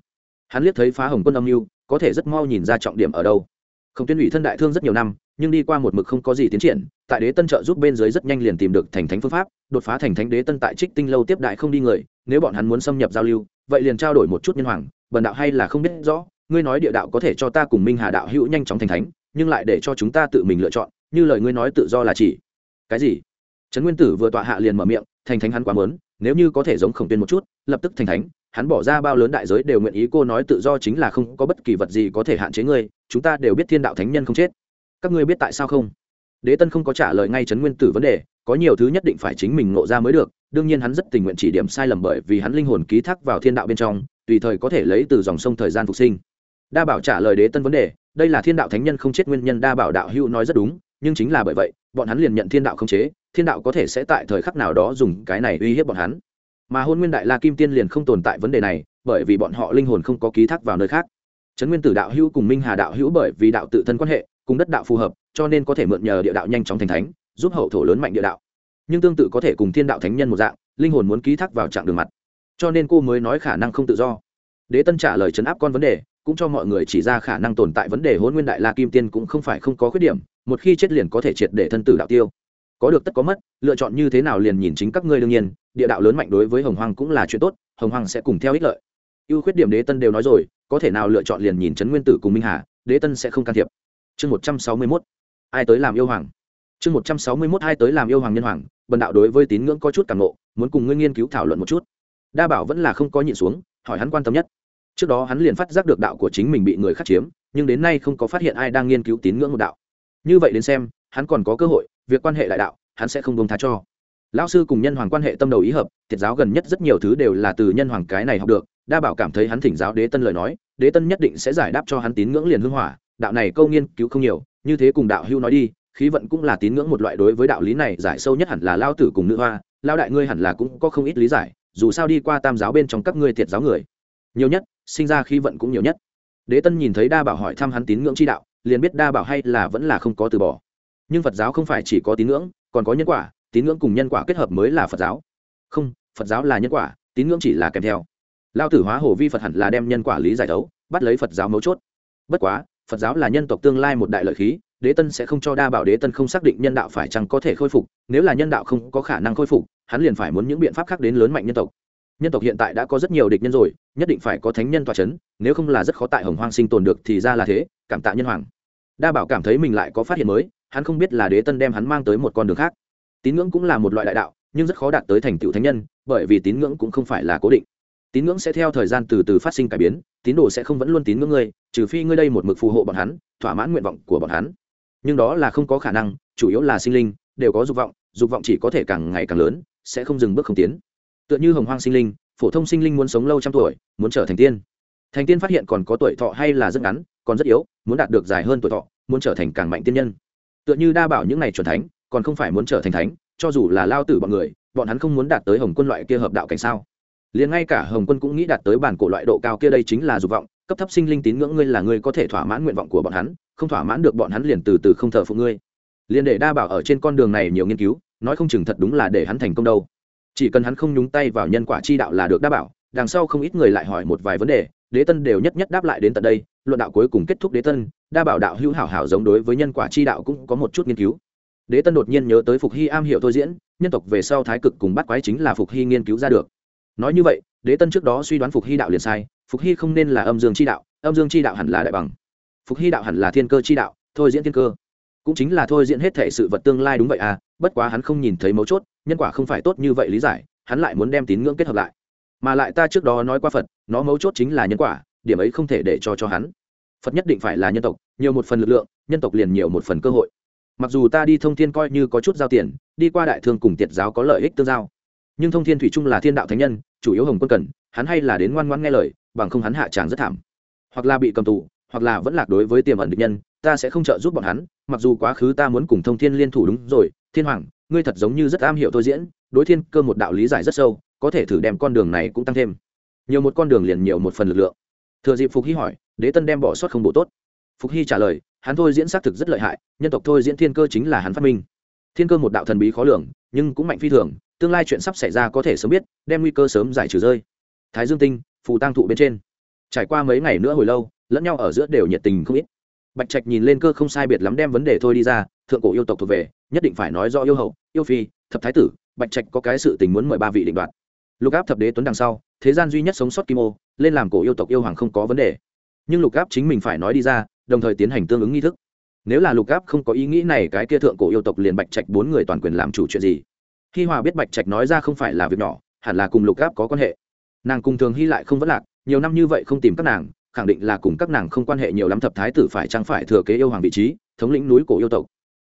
Hắn liếc thấy phá hồng quân âm mưu, có thể rất mau nhìn ra trọng điểm ở đâu. Không tuyên ủy thân đại thương rất nhiều năm, nhưng đi qua một mực không có gì tiến triển, tại đế tân trợ giúp bên dưới rất nhanh liền tìm được thành thánh phương pháp, đột phá thành thánh đế tân tại trích tinh lâu tiếp đại không đi người, nếu bọn hắn muốn xâm nhập giao lưu, vậy liền trao đổi một chút nhân hoàng, bần đạo hay là không biết rõ, ngươi nói địa đạo có thể cho ta cùng minh hà đạo hữu nhanh chóng thành thánh nhưng lại để cho chúng ta tự mình lựa chọn, như lời ngươi nói tự do là chỉ. Cái gì? Trấn nguyên tử vừa tọa hạ liền mở miệng, thành thánh hắn quá mớn nếu như có thể giống khổng tuyên một chút, lập tức thành thánh, hắn bỏ ra bao lớn đại giới đều nguyện ý cô nói tự do chính là không có bất kỳ vật gì có thể hạn chế ngươi, chúng ta đều biết thiên đạo thánh nhân không chết. Các ngươi biết tại sao không? Đế tân không có trả lời ngay trấn nguyên tử vấn đề, có nhiều thứ nhất định phải chính mình nộ ra mới được, đương nhiên hắn rất tình nguyện chỉ điểm sai lầm bởi vì hắn linh hồn ký thác vào thiên đạo bên trong, tùy thời có thể lấy từ dòng sông thời gian phục sinh. Đa bảo trả lời đế tân vấn đề đây là thiên đạo thánh nhân không chết nguyên nhân đa bảo đạo hữu nói rất đúng, nhưng chính là bởi vậy, bọn hắn liền nhận thiên đạo không chế, thiên đạo có thể sẽ tại thời khắc nào đó dùng cái này uy hiếp bọn hắn. Mà hôn nguyên đại la kim tiên liền không tồn tại vấn đề này, bởi vì bọn họ linh hồn không có ký thác vào nơi khác. Trấn nguyên tử đạo hữu cùng minh hà đạo hữu bởi vì đạo tự thân quan hệ, cùng đất đạo phù hợp, cho nên có thể mượn nhờ địa đạo nhanh chóng thành thánh, giúp hậu thổ lớn mạnh địa đạo. Nhưng tương tự có thể cùng thiên đạo thánh nhân một dạng, linh hồn muốn ký thác vào trạng đường mặt. Cho nên cô mới nói khả năng không tự do. Đế tân trả lời chấn áp con vấn đề cũng cho mọi người chỉ ra khả năng tồn tại vấn đề hôn nguyên đại la kim tiên cũng không phải không có khuyết điểm, một khi chết liền có thể triệt để thân tử đạo tiêu. Có được tất có mất, lựa chọn như thế nào liền nhìn chính các ngươi đương nhiên, địa đạo lớn mạnh đối với hồng hoàng cũng là chuyện tốt, hồng hoàng sẽ cùng theo ích lợi. Ưu khuyết điểm đế tân đều nói rồi, có thể nào lựa chọn liền nhìn trấn nguyên tử cùng minh hà, đế tân sẽ không can thiệp. Chương một trăm sáu mươi mốt, ai tới làm yêu hoàng? Chương một trăm sáu mươi mốt, ai tới làm yêu hoàng nhân hoàng? Bần đạo đối với tín ngưỡng có chút càng ngộ, muốn cùng ngươi nghiên cứu thảo luận một chút. Đa bảo vẫn là không có nhịn xuống, hỏi hắn quan tâm nhất trước đó hắn liền phát giác được đạo của chính mình bị người khác chiếm, nhưng đến nay không có phát hiện ai đang nghiên cứu tín ngưỡng một đạo. Như vậy đến xem, hắn còn có cơ hội, việc quan hệ đại đạo, hắn sẽ không đông tha cho. Lão sư cùng nhân hoàng quan hệ tâm đầu ý hợp, thiệt giáo gần nhất rất nhiều thứ đều là từ nhân hoàng cái này học được, đa bảo cảm thấy hắn thỉnh giáo đế tân lời nói, đế tân nhất định sẽ giải đáp cho hắn tín ngưỡng liền hưng hỏa, đạo này câu nghiên cứu không nhiều, như thế cùng đạo hưu nói đi, khí vận cũng là tín ngưỡng một loại đối với đạo lý này giải sâu nhất hẳn là lao tử cùng nữ hoa, lao đại ngươi hẳn là cũng có không ít lý giải, dù sao đi qua tam giáo bên trong các ngươi thiệt giáo người. Nhiều nhất sinh ra khí vận cũng nhiều nhất. Đế tân nhìn thấy đa bảo hỏi thăm hắn tín ngưỡng chi đạo, liền biết đa bảo hay là vẫn là không có từ bỏ. Nhưng phật giáo không phải chỉ có tín ngưỡng, còn có nhân quả, tín ngưỡng cùng nhân quả kết hợp mới là phật giáo. Không, phật giáo là nhân quả, tín ngưỡng chỉ là kèm theo. Lao tử hóa hồ vi phật hẳn là đem nhân quả lý giải đấu bắt lấy phật giáo mấu chốt. Bất quá, phật giáo là nhân tộc tương lai một đại lợi khí, đế tân sẽ không cho đa bảo đế tân không xác định nhân đạo phải chăng có thể khôi phục, nếu là nhân đạo không có khả năng khôi phục, hắn liền phải muốn những biện pháp khác đến lớn mạnh nhân tộc nhân tộc hiện tại đã có rất nhiều địch nhân rồi, nhất định phải có thánh nhân tòa c h ấ n nếu không là rất khó tại hồng hoang sinh tồn được thì ra là thế, cảm tạ nhân hoàng. Đa bảo cảm thấy mình lại có phát hiện mới, hắn không biết là đế tân đem hắn mang tới một con đường khác. Tín ngưỡng cũng là một loại đại đạo, nhưng rất khó đạt tới thành tựu thánh nhân, bởi vì tín ngưỡng cũng không phải là cố định. Tín ngưỡng sẽ theo thời gian từ từ phát sinh cải biến, tín đồ sẽ không vẫn luôn tín ngưỡng ngươi, trừ phi ngươi đây một mực phù hộ bọn hắn, thỏa mãn nguyện vọng của bọn hắn. Nhưng đó là không có khả năng, chủ yếu là sinh linh, đều có dục vọng dục vọng chỉ có thể càng ngày càng lớn, sẽ không dừng bước không tiến tựa như hồng hoang sinh linh, phổ thông sinh linh muốn sống lâu trăm tuổi, muốn trở thành tiên. Thành tiên phát hiện còn có tuổi thọ hay là rất ngắn, còn rất yếu, muốn đạt được dài hơn tuổi thọ, muốn trở thành càng mạnh tiên nhân. Tựa như đa bảo những này chuẩn thánh, còn không phải muốn trở thành thánh, cho dù là lao tử bọn người, bọn hắn không muốn đạt tới hồng quân loại kia hợp đạo cảnh sao. Liền ngay cả hồng quân cũng nghĩ đạt tới bản cổ loại độ cao kia đây chính là dục vọng, cấp thấp sinh linh tín ngưỡng ngươi là ngươi có thể thỏa mãn nguyện vọng của bọn hắn, không thỏa mãn được bọn hắn liền từ từ không thờ phụ ngươi. Liền để đa bảo ở trên con đường này nhiều nghiên cứu, nói không chừng thật đúng là để hắn thành công đâu chỉ cần hắn không nhúng tay vào nhân quả chi đạo là được đáp bảo, đằng sau không ít người lại hỏi một vài vấn đề, đế tân đều nhất nhất đáp lại đến tận đây, luận đạo cuối cùng kết thúc đế tân, đa bảo đạo hữu hảo hảo giống đối với nhân quả chi đạo cũng có một chút nghiên cứu. Đế tân đột nhiên nhớ tới phục hy am hiểu thôi diễn, nhân tộc về sau thái cực cùng bắt quái chính là phục hy nghiên cứu ra được. Nói như vậy, đế tân trước đó suy đoán phục hy đạo liền sai, phục hy không nên là âm dương chi đạo, âm dương chi đạo hẳn là đại bằng. Phục hy đạo hẳn là thiên cơ chi đạo, thôi diễn thiên cơ. Cũng chính là thôi diễn hết thể sự vật tương lai đúng vậy à bất quá hắn không nhìn thấy mấu chốt, nhân quả không phải tốt như vậy lý giải, hắn lại muốn đem tín ngưỡng kết hợp lại. Mà lại ta trước đó nói qua phật, nó mấu chốt chính là nhân quả, điểm ấy không thể để cho cho hắn. Phật nhất định phải là nhân tộc, nhiều một phần lực lượng, nhân tộc liền nhiều một phần cơ hội. Mặc dù ta đi thông thiên coi như có chút giao tiền, đi qua đại thương cùng tiệt giáo có lợi ích tương giao. Nhưng thông thiên thủy trung là thiên đạo thánh nhân, chủ yếu hồng quân cần, hắn hay là đến ngoan ngoan nghe lời, bằng không hắn hạ tràng rất thảm. Hoặc là bị cầm tù, hoặc là vẫn lạc đối với tiềm ẩn địch nhân, ta sẽ không trợ giúp bọn hắn, mặc dù quá khứ ta muốn cùng thông thiên liên thủ đúng rồi thiên hoàng, ngươi thật giống như rất am hiểu thôi diễn, đối thiên cơ một đạo lý giải rất sâu, có thể thử đem con đường này cũng tăng thêm. Nhiều một con đường liền nhiều một phần lực lượng. Thừa dịp phục hy hỏi, đế tân đem bỏ sót không bộ tốt. Phục hy trả lời, hắn thôi diễn xác thực rất lợi hại, nhân tộc thôi diễn thiên cơ chính là hắn phát minh. Thiên cơ một đạo thần bí khó lường, nhưng cũng mạnh phi thường, tương lai chuyện sắp xảy ra có thể sớm biết, đem nguy cơ sớm giải trừ rơi. Thái dương tinh, phù tăng thụ bên trên. Trải qua mấy ngày nữa hồi lâu, lẫn nhau ở giữa đều nhiệt tình không ít. Bạch trạch nhìn lên cơ không sai biệt lắm đem vấn đề thôi đi ra thượng cổ yêu tộc thuộc về, nhất định phải nói rõ yêu hậu, yêu phi, thập thái tử, bạch trạch có cái sự tình muốn mời ba vị định đoạt. Lục áp thập đế tuấn đằng sau, thế gian duy nhất sống sót kim ô, lên làm cổ yêu tộc yêu hoàng không có vấn đề. Nhưng lục áp chính mình phải nói đi ra, đồng thời tiến hành tương ứng nghi thức. Nếu là lục áp không có ý nghĩ này, cái kia thượng cổ yêu tộc liền bạch trạch bốn người toàn quyền làm chủ chuyện gì? Khi hòa biết bạch trạch nói ra không phải là việc nhỏ, hẳn là cùng lục áp có quan hệ. Nàng cùng thường hy lại không vấn lạc, nhiều năm như vậy không tìm các nàng, khẳng định là cùng các nàng không quan hệ nhiều lắm, thập thái tử phải chăng phải thừa kế yêu hoàng vị trí, thống lĩnh núi cổ yêu tộc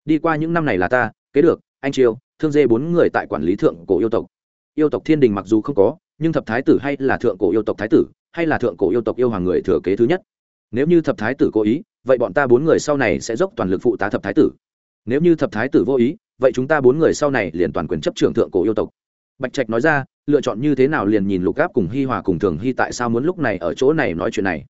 đi qua những năm này là ta, kế được, anh triều, thương dê bốn người tại quản lý thượng cổ yêu tộc. Yêu tộc thiên đình mặc dù không có, nhưng thập thái tử hay là thượng cổ yêu tộc thái tử, hay là thượng cổ yêu tộc yêu hoàng người thừa kế thứ nhất. Nếu như thập thái tử cố ý, vậy bọn ta bốn người sau này sẽ dốc toàn lực phụ tá thập thái tử. Nếu như thập thái tử vô ý, vậy chúng ta bốn người sau này liền toàn quyền chấp trưởng thượng cổ yêu tộc. Bạch trạch nói ra, lựa chọn như thế nào liền nhìn lục gáp cùng hi hòa cùng thường hy tại sao muốn lúc này ở chỗ này nói chuyện này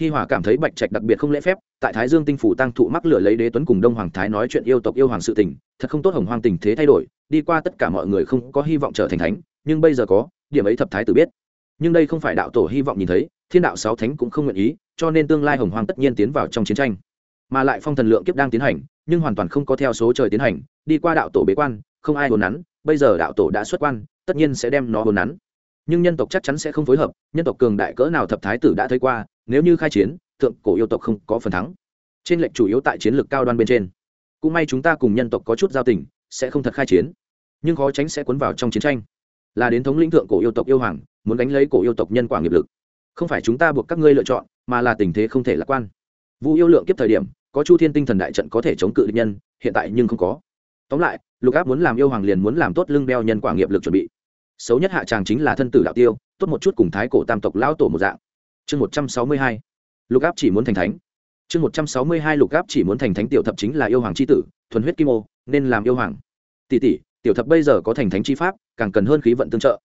hi hòa cảm thấy bạch trạch đặc biệt không lễ phép, tại thái dương tinh phủ tăng thụ mắc lửa lấy đế tuấn cùng đông hoàng thái nói chuyện yêu tộc yêu hoàng sự tình, thật không tốt hồng hoang tình thế thay đổi, đi qua tất cả mọi người không có hy vọng trở thành thánh, nhưng bây giờ có, điểm ấy thập thái tử biết. Nhưng đây không phải đạo tổ hy vọng nhìn thấy, thiên đạo sáu thánh cũng không nguyện ý, cho nên tương lai hồng hoang tất nhiên tiến vào trong chiến tranh. Mà lại phong thần lượng kiếp đang tiến hành, nhưng hoàn toàn không có theo số trời tiến hành, đi qua đạo tổ bế quan, không ai hồn nắn, bây giờ đạo tổ đã xuất quan, tất nhiên sẽ đem nó hồn nắn. Nhưng nhân tộc chắc chắn sẽ không phối hợp, nhân tộc cường đại cỡ nào thập thái tử đã thấy qua nếu như khai chiến, thượng cổ yêu tộc không có phần thắng. Trên lệnh chủ yếu tại chiến lược cao đoan bên trên. Cũng may chúng ta cùng nhân tộc có chút giao tình, sẽ không thật khai chiến. Nhưng khó tránh sẽ cuốn vào trong chiến tranh. Là đến thống lĩnh thượng cổ yêu tộc yêu hoàng, muốn đánh lấy cổ yêu tộc nhân quả nghiệp lực. Không phải chúng ta buộc các ngươi lựa chọn, mà là tình thế không thể lạc quan. Vụ yêu lượng kiếp thời điểm, có chu thiên tinh thần đại trận có thể chống cự địch nhân, hiện tại nhưng không có. Tóm lại, lục áp muốn làm yêu hoàng liền muốn làm tốt lưng beo nhân quả nghiệp lực chuẩn bị. Xấu nhất hạ tràng chính là thân tử đạo tiêu, tốt một chút cùng thái cổ tam tộc lão tổ một dạng chương một trăm sáu mươi hai. Lục áp chỉ muốn thành thánh. Chương một trăm sáu mươi hai lục áp chỉ muốn thành thánh tiểu thập chính là yêu hoàng c h i tử, thuần huyết kim ô, nên làm yêu hoàng. Tỷ tỷ, tiểu thập bây giờ có thành thánh chi pháp, càng cần hơn khí vận tương trợ.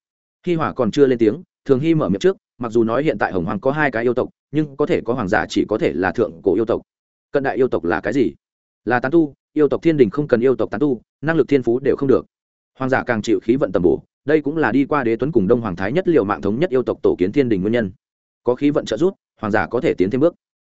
Hi hỏa còn chưa lên tiếng, thường hy mở miệng trước, mặc dù nói hiện tại hồng hoàng có hai cái yêu tộc, nhưng có thể có hoàng giả chỉ có thể là thượng cổ yêu tộc. Cận đại yêu tộc là cái gì? Là tán tu, yêu tộc thiên đình không cần yêu tộc tán tu, năng lực thiên phú đều không được. Hoàng giả càng chịu khí vận tầm bổ, đây cũng là đi qua đế tuấn cùng đông hoàng thái nhất liệu mạng thống nhất yêu tộc tổ kiến thiên đình nguyên nhân có khí vận trợ giúp, hoàng giả có thể tiến thêm bước.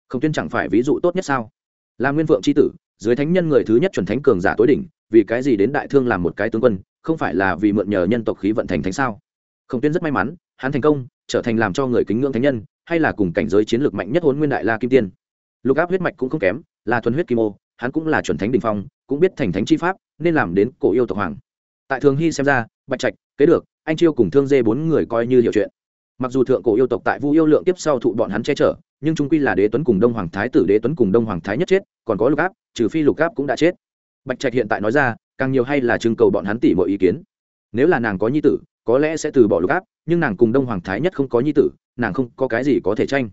Không tuyên chẳng phải ví dụ tốt nhất sao? Là nguyên vượng c h i tử, dưới thánh nhân người thứ nhất chuẩn thánh cường giả tối đỉnh, vì cái gì đến đại thương làm một cái tướng quân, không phải là vì mượn nhờ nhân tộc khí vận thành thánh sao? Không tuyên rất may mắn, hắn thành công, trở thành làm cho người kính ngưỡng thánh nhân, hay là cùng cảnh giới chiến lược mạnh nhất hôn nguyên đại la kim tiên. Lục áp huyết mạch cũng không kém, là thuần huyết kim ô, hắn cũng là chuẩn thánh đình phong, cũng biết thành thánh chi pháp, nên làm đến cổ yêu tộc hoàng. Tại thường hy xem ra, bạch trạch, kế được, anh chiêu cùng thương dê bốn người coi như hiểu chuyện mặc dù thượng cổ yêu tộc tại vu yêu lượng tiếp sau thụ bọn hắn che chở, nhưng trung quy là đế tuấn cùng đông hoàng thái tử đế tuấn cùng đông hoàng thái nhất chết, còn có lục áp, trừ phi lục áp cũng đã chết. Bạch trạch hiện tại nói ra, càng nhiều hay là trưng cầu bọn hắn tỉ mọi ý kiến. Nếu là nàng có nhi tử, có lẽ sẽ từ bỏ lục áp, nhưng nàng cùng đông hoàng thái nhất không có nhi tử, nàng không có cái gì có thể tranh.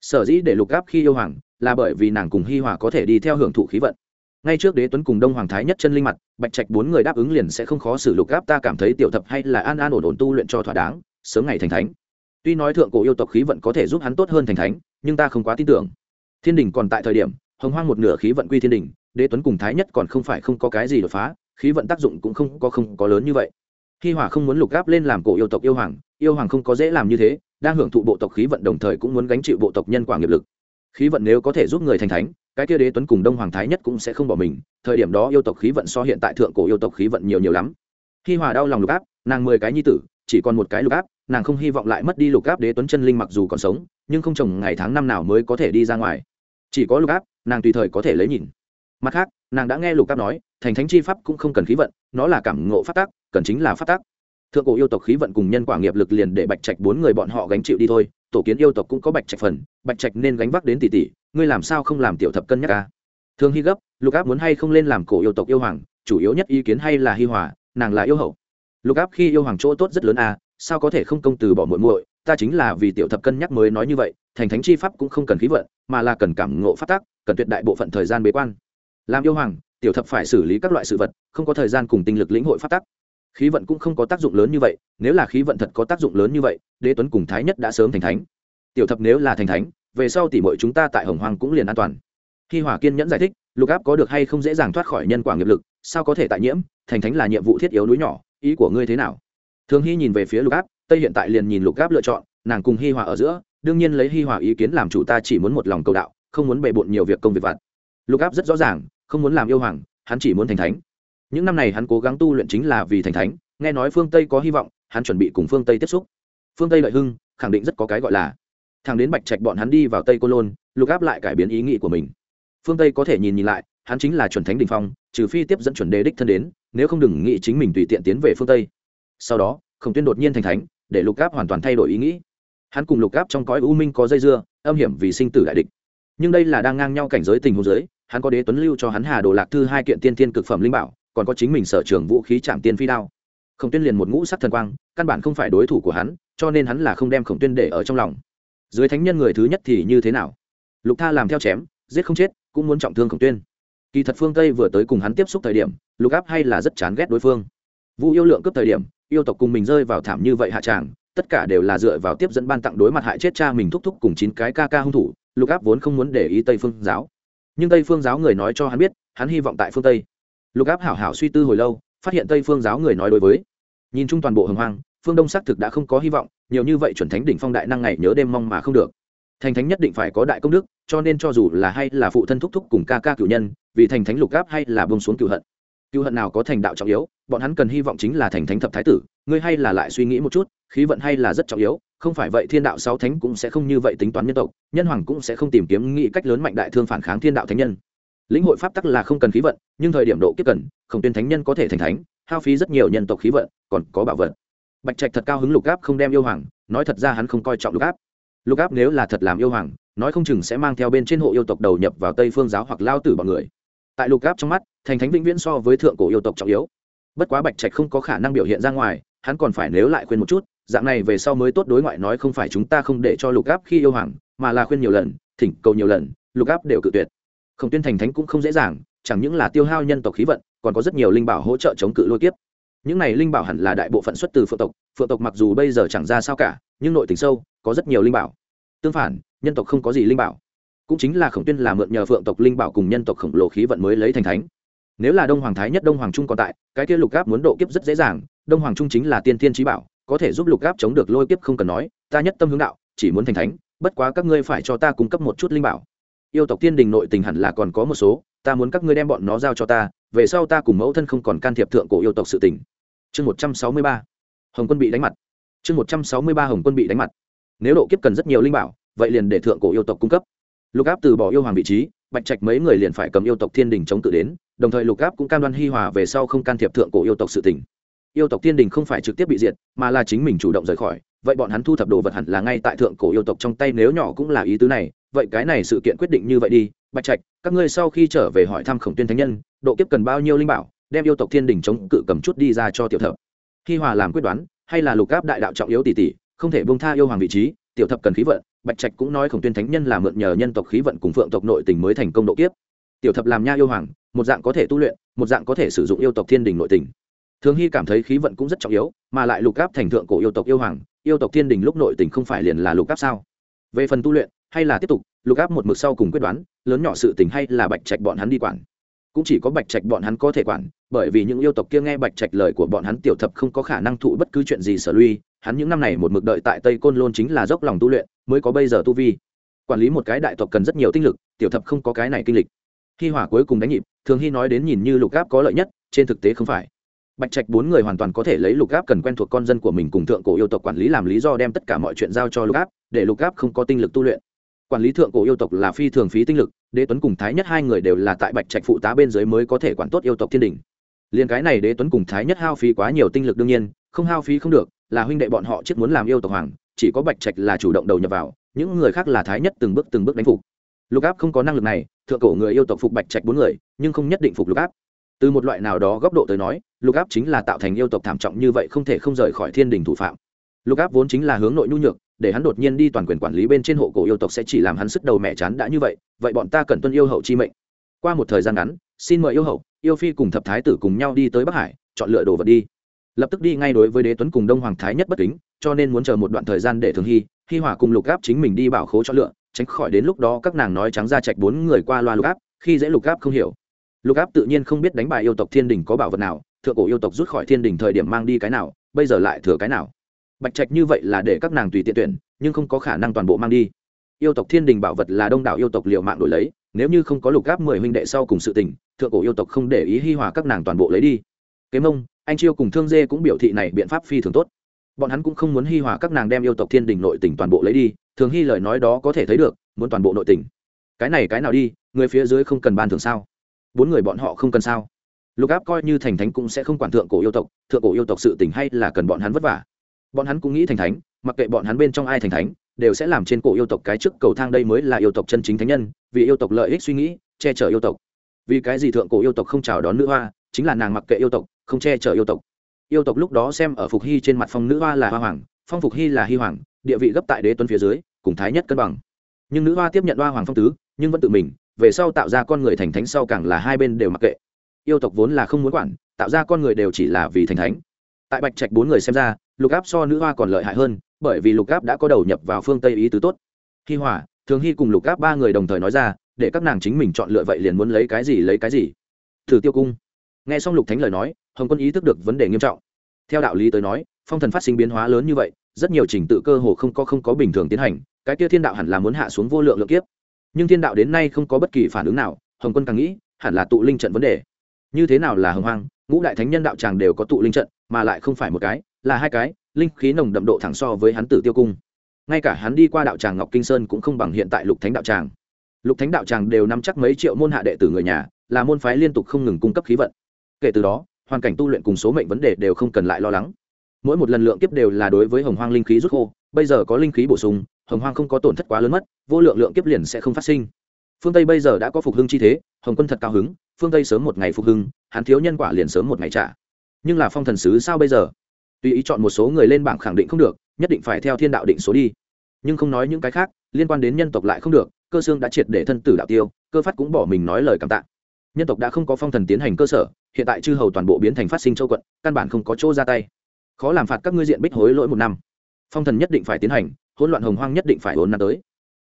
Sở dĩ để lục áp khi yêu hoàng, là bởi vì nàng cùng hi hòa có thể đi theo hưởng thụ khí vận. Ngay trước đế tuấn cùng đông hoàng thái nhất chân linh mặt, bạch trạch bốn người đáp ứng liền sẽ không khó xử lục áp, ta cảm thấy tiểu thập hay là an an ổn ổn tu luyện cho thỏa đáng, sớm ngày thành thánh tuy nói thượng cổ yêu tộc khí vận có thể giúp hắn tốt hơn thành thánh, nhưng ta không quá tin tưởng. Thiên đình còn tại thời điểm, hồng hoang một nửa khí vận quy thiên đình, đế tuấn cùng thái nhất còn không phải không có cái gì đột phá, khí vận tác dụng cũng không có không có lớn như vậy. Khi hỏa không muốn lục gáp lên làm cổ yêu tộc yêu hoàng yêu hoàng không có dễ làm như thế, đang hưởng thụ bộ tộc khí vận đồng thời cũng muốn gánh chịu bộ tộc nhân quả nghiệp lực. Khí vận nếu có thể giúp người thành thánh, cái kia đế tuấn cùng đông hoàng thái nhất cũng sẽ không bỏ mình, thời điểm đó yêu tộc khí vận so hiện tại thượng cổ yêu tộc khí vận nhiều nhiều lắm. Khi hòa đau lòng lục áp nàng mười cái nhi tử chỉ còn một cái lục áp, nàng không hy vọng lại mất đi lục áp đế tuấn chân linh mặc dù còn sống, nhưng không chồng ngày tháng năm nào mới có thể đi ra ngoài. Chỉ có lục áp, nàng tùy thời có thể lấy nhìn. Mặt khác, nàng đã nghe lục áp nói, thành thánh chi pháp cũng không cần khí vận, nó là cảm ngộ phát tác cần chính là phát tác thượng cổ yêu tộc khí vận cùng nhân quả nghiệp lực liền để bạch trạch bốn người bọn họ gánh chịu đi thôi, tổ kiến yêu tộc cũng có bạch trạch phần, bạch trạch nên gánh vác đến tỷ tỷ, ngươi làm sao không làm tiểu thập cân nhắc ca? Thường hy gấp, lục áp muốn hay không lên làm cổ yêu tộc yêu hoàng, chủ yếu nhất ý kiến hay là hi hòa, nàng là yêu hậu lục áp khi yêu hoàng chỗ tốt rất lớn à sao có thể không công từ bỏ muội muội? Ta chính là vì tiểu thập cân nhắc mới nói như vậy, thành thánh chi pháp cũng không cần khí vận, mà là cần cảm ngộ phát tác cần tuyệt đại bộ phận thời gian bế quan. Làm yêu hoàng, tiểu thập phải xử lý các loại sự vật, không có thời gian cùng tinh lực lĩnh hội phát tác khí vận cũng không có tác dụng lớn như vậy, nếu là khí vận thật có tác dụng lớn như vậy, đế tuấn cùng thái nhất đã sớm thành thánh. Tiểu thập nếu là thành thánh, về sau tỷ muội chúng ta tại hồng hoàng cũng liền an toàn. Khi hỏa kiên nhẫn giải thích, lục áp có được hay không dễ dàng thoát khỏi nhân quả nghiệp lực, sao có thể tại nhiễm? Thành thánh là nhiệm vụ thiết yếu núi nhỏ ý của ngươi thế nào? Thường hy nhìn về phía lục áp, tây hiện tại liền nhìn lục áp lựa chọn, nàng cùng hi hòa ở giữa, đương nhiên lấy hi hòa ý kiến làm chủ ta chỉ muốn một lòng cầu đạo, không muốn bề bộn nhiều việc công việc vặt. Lục áp rất rõ ràng, không muốn làm yêu hoàng, hắn chỉ muốn thành thánh. Những năm này hắn cố gắng tu luyện chính là vì thành thánh, nghe nói phương tây có hy vọng, hắn chuẩn bị cùng phương tây tiếp xúc. Phương tây lợi hưng, khẳng định rất có cái gọi là. Thằng đến bạch trạch bọn hắn đi vào tây côn lôn, lục áp lại cải biến ý nghĩ của mình. Phương tây có thể nhìn nhìn lại, hắn chính là chuẩn thánh đình phong, trừ phi tiếp dẫn chuẩn đề đích thân đến nếu không đừng nghĩ chính mình tùy tiện tiến về phương tây. Sau đó, khổng tuyên đột nhiên thành thánh, để lục áp hoàn toàn thay đổi ý nghĩ. Hắn cùng lục áp trong cõi u minh có dây dưa, âm hiểm vì sinh tử đại địch. Nhưng đây là đang ngang nhau cảnh giới tình hồ giới hắn có đế tuấn lưu cho hắn hà đồ lạc thư hai kiện tiên tiên cực phẩm linh bảo, còn có chính mình sở trường vũ khí chạm tiên phi đao. Khổng tuyên liền một ngũ sắc thần quang, căn bản không phải đối thủ của hắn, cho nên hắn là không đem khổng tuyên để ở trong lòng. Dưới thánh nhân người thứ nhất thì như thế nào? Lục tha làm theo chém, giết không chết, cũng muốn trọng thương khổng tuyên. Kỳ thật phương tây vừa tới cùng hắn tiếp xúc thời điểm lục áp hay là rất chán ghét đối phương. Vu yêu lượng cướp thời điểm, yêu tộc cùng mình rơi vào thảm như vậy hạ tràng, tất cả đều là dựa vào tiếp dẫn ban tặng đối mặt hại chết cha mình thúc thúc cùng chín cái ca ca hung thủ, lục áp vốn không muốn để ý tây phương giáo. Nhưng tây phương giáo người nói cho hắn biết, hắn hy vọng tại phương tây. Lục áp hảo hảo suy tư hồi lâu, phát hiện tây phương giáo người nói đối với. Nhìn chung toàn bộ hồng hoang, phương đông xác thực đã không có hy vọng, nhiều như vậy chuẩn thánh đỉnh phong đại năng ngày nhớ đêm mong mà không được. Thành thánh nhất định phải có đại công đức, cho nên cho dù là hay là phụ thân thúc thúc cùng ca ca cựu nhân, vì thành thánh lục áp hay là bông xuống cựu hận cựu hận nào có thành đạo trọng yếu, bọn hắn cần hy vọng chính là thành thánh thập thái tử, ngươi hay là lại suy nghĩ một chút, khí vận hay là rất trọng yếu, không phải vậy thiên đạo sáu thánh cũng sẽ không như vậy tính toán nhân tộc, nhân hoàng cũng sẽ không tìm kiếm nghĩ cách lớn mạnh đại thương phản kháng thiên đạo thánh nhân. Lĩnh hội pháp tắc là không cần khí vận, nhưng thời điểm độ kiếp cần, khổng tuyên thánh nhân có thể thành thánh, hao phí rất nhiều nhân tộc khí vận, còn có bảo vật. Bạch trạch thật cao hứng lục áp không đem yêu hoàng, nói thật ra hắn không coi trọng lục áp lục áp nếu là thật làm yêu hoàng, nói không chừng sẽ mang theo bên trên hộ yêu tộc đầu nhập vào tây phương giáo hoặc lao tử bọn người. Tại lục áp trong mắt thành thánh vĩnh viễn so với thượng cổ yêu tộc trọng yếu. Bất quá bạch trạch không có khả năng biểu hiện ra ngoài, hắn còn phải nếu lại khuyên một chút, dạng này về sau mới tốt đối ngoại nói không phải chúng ta không để cho lục áp khi yêu hoàng, mà là khuyên nhiều lần, thỉnh cầu nhiều lần, lục áp đều cự tuyệt. Khổng tuyên thành thánh cũng không dễ dàng, chẳng những là tiêu hao nhân tộc khí vận, còn có rất nhiều linh bảo hỗ trợ chống cự lôi kiếp. Những này linh bảo hẳn là đại bộ phận xuất từ phượng tộc phượng tộc mặc dù bây giờ chẳng ra sao cả, nhưng nội tình sâu, có rất nhiều linh bảo. Tương phản, nhân tộc không có gì linh bảo. Cũng chính là khổng tuyên là mượn nhờ phượng tộc linh bảo cùng nhân tộc khổng lồ khí vận mới lấy thành thánh nếu là đông hoàng thái nhất, đông hoàng trung còn tại, cái kia lục gáp muốn độ kiếp rất dễ dàng, đông hoàng trung chính là tiên thiên trí bảo, có thể giúp lục gáp chống được lôi kiếp không cần nói, ta nhất tâm hướng đạo, chỉ muốn thành thánh, bất quá các ngươi phải cho ta cung cấp một chút linh bảo. Yêu tộc tiên đình nội tình hẳn là còn có một số, ta muốn các ngươi đem bọn nó giao cho ta, về sau ta cùng mẫu thân không còn can thiệp thượng cổ yêu tộc sự tình. Chương một trăm sáu mươi ba, hồng quân bị đánh mặt. Chương một trăm sáu mươi ba, hồng quân bị đánh mặt. Nếu độ kiếp cần rất nhiều linh bảo, vậy liền để thượng cổ yêu tộc cung cấp. Lục áp từ bỏ yêu hoàng vị trí bạch trạch mấy người liền phải cầm yêu tộc thiên đình chống tự đến, đồng thời lục áp cũng cam đoan hi hòa về sau không can thiệp thượng cổ yêu tộc sự tình. Yêu tộc thiên đình không phải trực tiếp bị diệt, mà là chính mình chủ động rời khỏi, vậy bọn hắn thu thập đồ vật hẳn là ngay tại thượng cổ yêu tộc trong tay nếu nhỏ cũng là ý tứ này, vậy cái này sự kiện quyết định như vậy đi. Bạch trạch, các ngươi sau khi trở về hỏi thăm khổng tuyên thánh nhân, độ kiếp cần bao nhiêu linh bảo, đem yêu tộc thiên đình chống cự cầm chút đi ra cho tiểu thập. Hi hòa làm quyết đoán, hay là lục áp đại đạo trọng yếu tỷ tỷ không thể bông tha yêu hoàng vị trí, tiểu thập cần khí vận bạch trạch cũng nói khổng tuyên thánh nhân là mượn nhờ nhân tộc khí vận cùng phượng tộc nội tình mới thành công độ kiếp. Tiểu thập làm nha yêu hoàng, một dạng có thể tu luyện, một dạng có thể sử dụng yêu tộc thiên đình nội tình. Thường hy cảm thấy khí vận cũng rất trọng yếu, mà lại lục áp thành thượng cổ yêu tộc yêu hoàng, yêu tộc thiên đình lúc nội tình không phải liền là lục áp sao? Về phần tu luyện, hay là tiếp tục, lục áp một mực sau cùng quyết đoán, lớn nhỏ sự tình hay là bạch trạch bọn hắn đi quản. Cũng chỉ có bạch trạch bọn hắn có thể quản, bởi vì những yêu tộc kia nghe bạch trạch lời của bọn hắn tiểu thập không có khả năng thụ bất cứ chuyện gì sở lui. Hắn những năm này một mực đợi tại tây côn lôn chính là dốc lòng tu luyện mới có bây giờ tu vi. Quản lý một cái đại tộc cần rất nhiều tinh lực, tiểu thập không có cái này kinh lịch. Khi hỏa cuối cùng đánh nhịp, thường hy nói đến nhìn như lục áp có lợi nhất, trên thực tế không phải. Bạch trạch bốn người hoàn toàn có thể lấy lục áp cần quen thuộc con dân của mình cùng thượng cổ yêu tộc quản lý làm lý do đem tất cả mọi chuyện giao cho lục áp để lục áp không có tinh lực tu luyện. Quản lý thượng cổ yêu tộc là phi thường phí tinh lực, đế tuấn cùng thái nhất hai người đều là tại bạch trạch phụ tá bên dưới mới có thể quản tốt yêu tộc thiên đình. Liền cái này đế tuấn cùng thái nhất hao phí quá nhiều tinh lực đương nhiên, không hao phí không được, là huynh đệ bọn họ chiếc muốn làm yêu tộc hoàng chỉ có bạch trạch là chủ động đầu nhập vào, những người khác là thái nhất từng bước từng bước đánh phục. Lục áp không có năng lực này, thượng cổ người yêu tộc phục bạch trạch bốn người, nhưng không nhất định phục lục áp. Từ một loại nào đó góc độ tới nói, lục áp chính là tạo thành yêu tộc thảm trọng như vậy không thể không rời khỏi thiên đình thủ phạm. Lục áp vốn chính là hướng nội nhu nhược, để hắn đột nhiên đi toàn quyền quản lý bên trên hộ cổ yêu tộc sẽ chỉ làm hắn sức đầu mẹ chán đã như vậy vậy bọn ta cần tuân yêu hậu chi mệnh. Qua một thời gian ngắn, xin mời yêu hậu, yêu phi cùng thập thái tử cùng nhau đi tới bắc hải, chọn lựa đồ vật đi. Lập tức đi ngay đối với đế tuấn cùng đông hoàng thái nhất bất kính cho nên muốn chờ một đoạn thời gian để thường hy hy hỏa cùng lục áp chính mình đi bảo khố cho lựa, tránh khỏi đến lúc đó các nàng nói trắng ra chạch bốn người qua loa lục áp khi dễ lục áp không hiểu. Lục áp tự nhiên không biết đánh bại yêu tộc thiên đình có bảo vật nào, thượng cổ yêu tộc rút khỏi thiên đình thời điểm mang đi cái nào, bây giờ lại thừa cái nào. Bạch trạch như vậy là để các nàng tùy tiện tuyển, nhưng không có khả năng toàn bộ mang đi. Yêu tộc thiên đình bảo vật là đông đảo yêu tộc liệu mạng đổi lấy, nếu như không có lục gáp mười huynh đệ sau cùng sự tình, thượng cổ yêu tộc không để ý hi hòa các nàng toàn bộ lấy đi. Kế mông, anh chiêu cùng thương dê cũng biểu thị này biện pháp phi thường tốt bọn hắn cũng không muốn hi hòa các nàng đem yêu tộc thiên đình nội tỉnh toàn bộ lấy đi, thường hy lời nói đó có thể thấy được, muốn toàn bộ nội tỉnh. Cái này cái nào đi, người phía dưới không cần ban thường sao? Bốn người bọn họ không cần sao? Lục áp coi như thành thánh cũng sẽ không quản thượng cổ yêu tộc, thượng cổ yêu tộc sự tỉnh hay là cần bọn hắn vất vả. Bọn hắn cũng nghĩ thành thánh, mặc kệ bọn hắn bên trong ai thành thánh, đều sẽ làm trên cổ yêu tộc cái trước cầu thang đây mới là yêu tộc chân chính thánh nhân, vì yêu tộc lợi ích suy nghĩ, che chở yêu tộc. Vì cái gì thượng cổ yêu tộc không chào đón nữ hoa, chính là nàng mặc kệ yêu tộc, không che chở yêu tộc yêu tộc lúc đó xem ở phục hy trên mặt phong nữ hoa là hoa hoàng, phong phục hy là hy hoàng, địa vị gấp tại đế tuấn phía dưới, cùng thái nhất cân bằng. Nhưng nữ hoa tiếp nhận hoa hoàng phong tứ, nhưng vẫn tự mình, về sau tạo ra con người thành thánh sau càng là hai bên đều mặc kệ. Yêu tộc vốn là không muốn quản, tạo ra con người đều chỉ là vì thành thánh. Tại bạch trạch bốn người xem ra, lục áp so nữ hoa còn lợi hại hơn, bởi vì lục áp đã có đầu nhập vào phương tây ý tứ tốt. Hi hỏa thường hy cùng lục áp ba người đồng thời nói ra, để các nàng chính mình chọn lựa vậy liền muốn lấy cái gì lấy cái gì. Thử tiêu cung. Nghe xong lục thánh lời nói hồng quân ý thức được vấn đề nghiêm trọng. Theo đạo lý tới nói, phong thần phát sinh biến hóa lớn như vậy, rất nhiều trình tự cơ hồ không có không có bình thường tiến hành, cái kia thiên đạo hẳn là muốn hạ xuống vô lượng lượng kiếp. Nhưng thiên đạo đến nay không có bất kỳ phản ứng nào, hồng quân càng nghĩ, hẳn là tụ linh trận vấn đề. Như thế nào là hồng hoang, ngũ đại thánh nhân đạo tràng đều có tụ linh trận, mà lại không phải một cái, là hai cái, linh khí nồng đậm độ thẳng so với hắn tử tiêu cung. Ngay cả hắn đi qua đạo tràng ngọc kinh sơn cũng không bằng hiện tại lục thánh đạo tràng. Lục thánh đạo tràng đều nắm chắc mấy triệu môn hạ đệ tử người nhà, là môn phái liên tục không ngừng cung cấp khí vận. Kể từ đó hoàn cảnh tu luyện cùng số mệnh vấn đề đều không cần lại lo lắng. Mỗi một lần lượng kiếp đều là đối với hồng hoang linh khí rút khô, bây giờ có linh khí bổ sung, hồng hoang không có tổn thất quá lớn mất, vô lượng lượng kiếp liền sẽ không phát sinh. Phương tây bây giờ đã có phục hưng chi thế, hồng quân thật cao hứng, phương tây sớm một ngày phục hưng, hắn thiếu nhân quả liền sớm một ngày trả. Nhưng là phong thần sứ sao bây giờ? Tùy ý chọn một số người lên bảng khẳng định không được, nhất định phải theo thiên đạo định số đi. Nhưng không nói những cái khác, liên quan đến nhân tộc lại không được, cơ xương đã triệt để thân tử đạo tiêu, cơ phát cũng bỏ mình nói lời cảm tạ. Nhân tộc đã không có phong thần tiến hành cơ sở hiện tại chư hầu toàn bộ biến thành phát sinh châu quận, căn bản không có chỗ ra tay. Khó làm phạt các ngươi diện bích hối lỗi một năm. Phong thần nhất định phải tiến hành, hỗn loạn hồng hoang nhất định phải hỗn năm tới.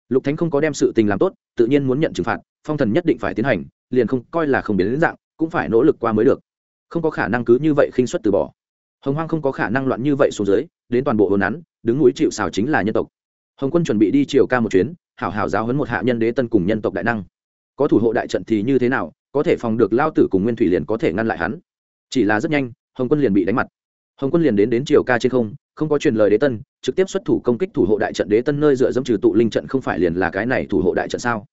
Lục thánh không có đem sự tình làm tốt, tự nhiên muốn nhận trừng phạt, phong thần nhất định phải tiến hành, liền không coi là không biến đến dạng, cũng phải nỗ lực qua mới được. Không có khả năng cứ như vậy khinh suất từ bỏ. Hồng hoang không có khả năng loạn như vậy xuống dưới, đến toàn bộ hồn nắn, đứng núi chịu xào chính là nhân tộc. Hồng quân chuẩn bị đi triều ca một chuyến, hảo hảo giáo huấn một hạ nhân đế tân cùng nhân tộc đại năng. Có thủ hộ đại trận thì như thế nào có thể phòng được lao tử cùng nguyên thủy liền có thể ngăn lại hắn. Chỉ là rất nhanh, hồng quân liền bị đánh mặt. Hồng quân liền đến đến triều ca trên không không có truyền lời đế tân, trực tiếp xuất thủ công kích thủ hộ đại trận đế tân nơi dựa dẫm trừ tụ linh trận không phải liền là cái này thủ hộ đại trận sao?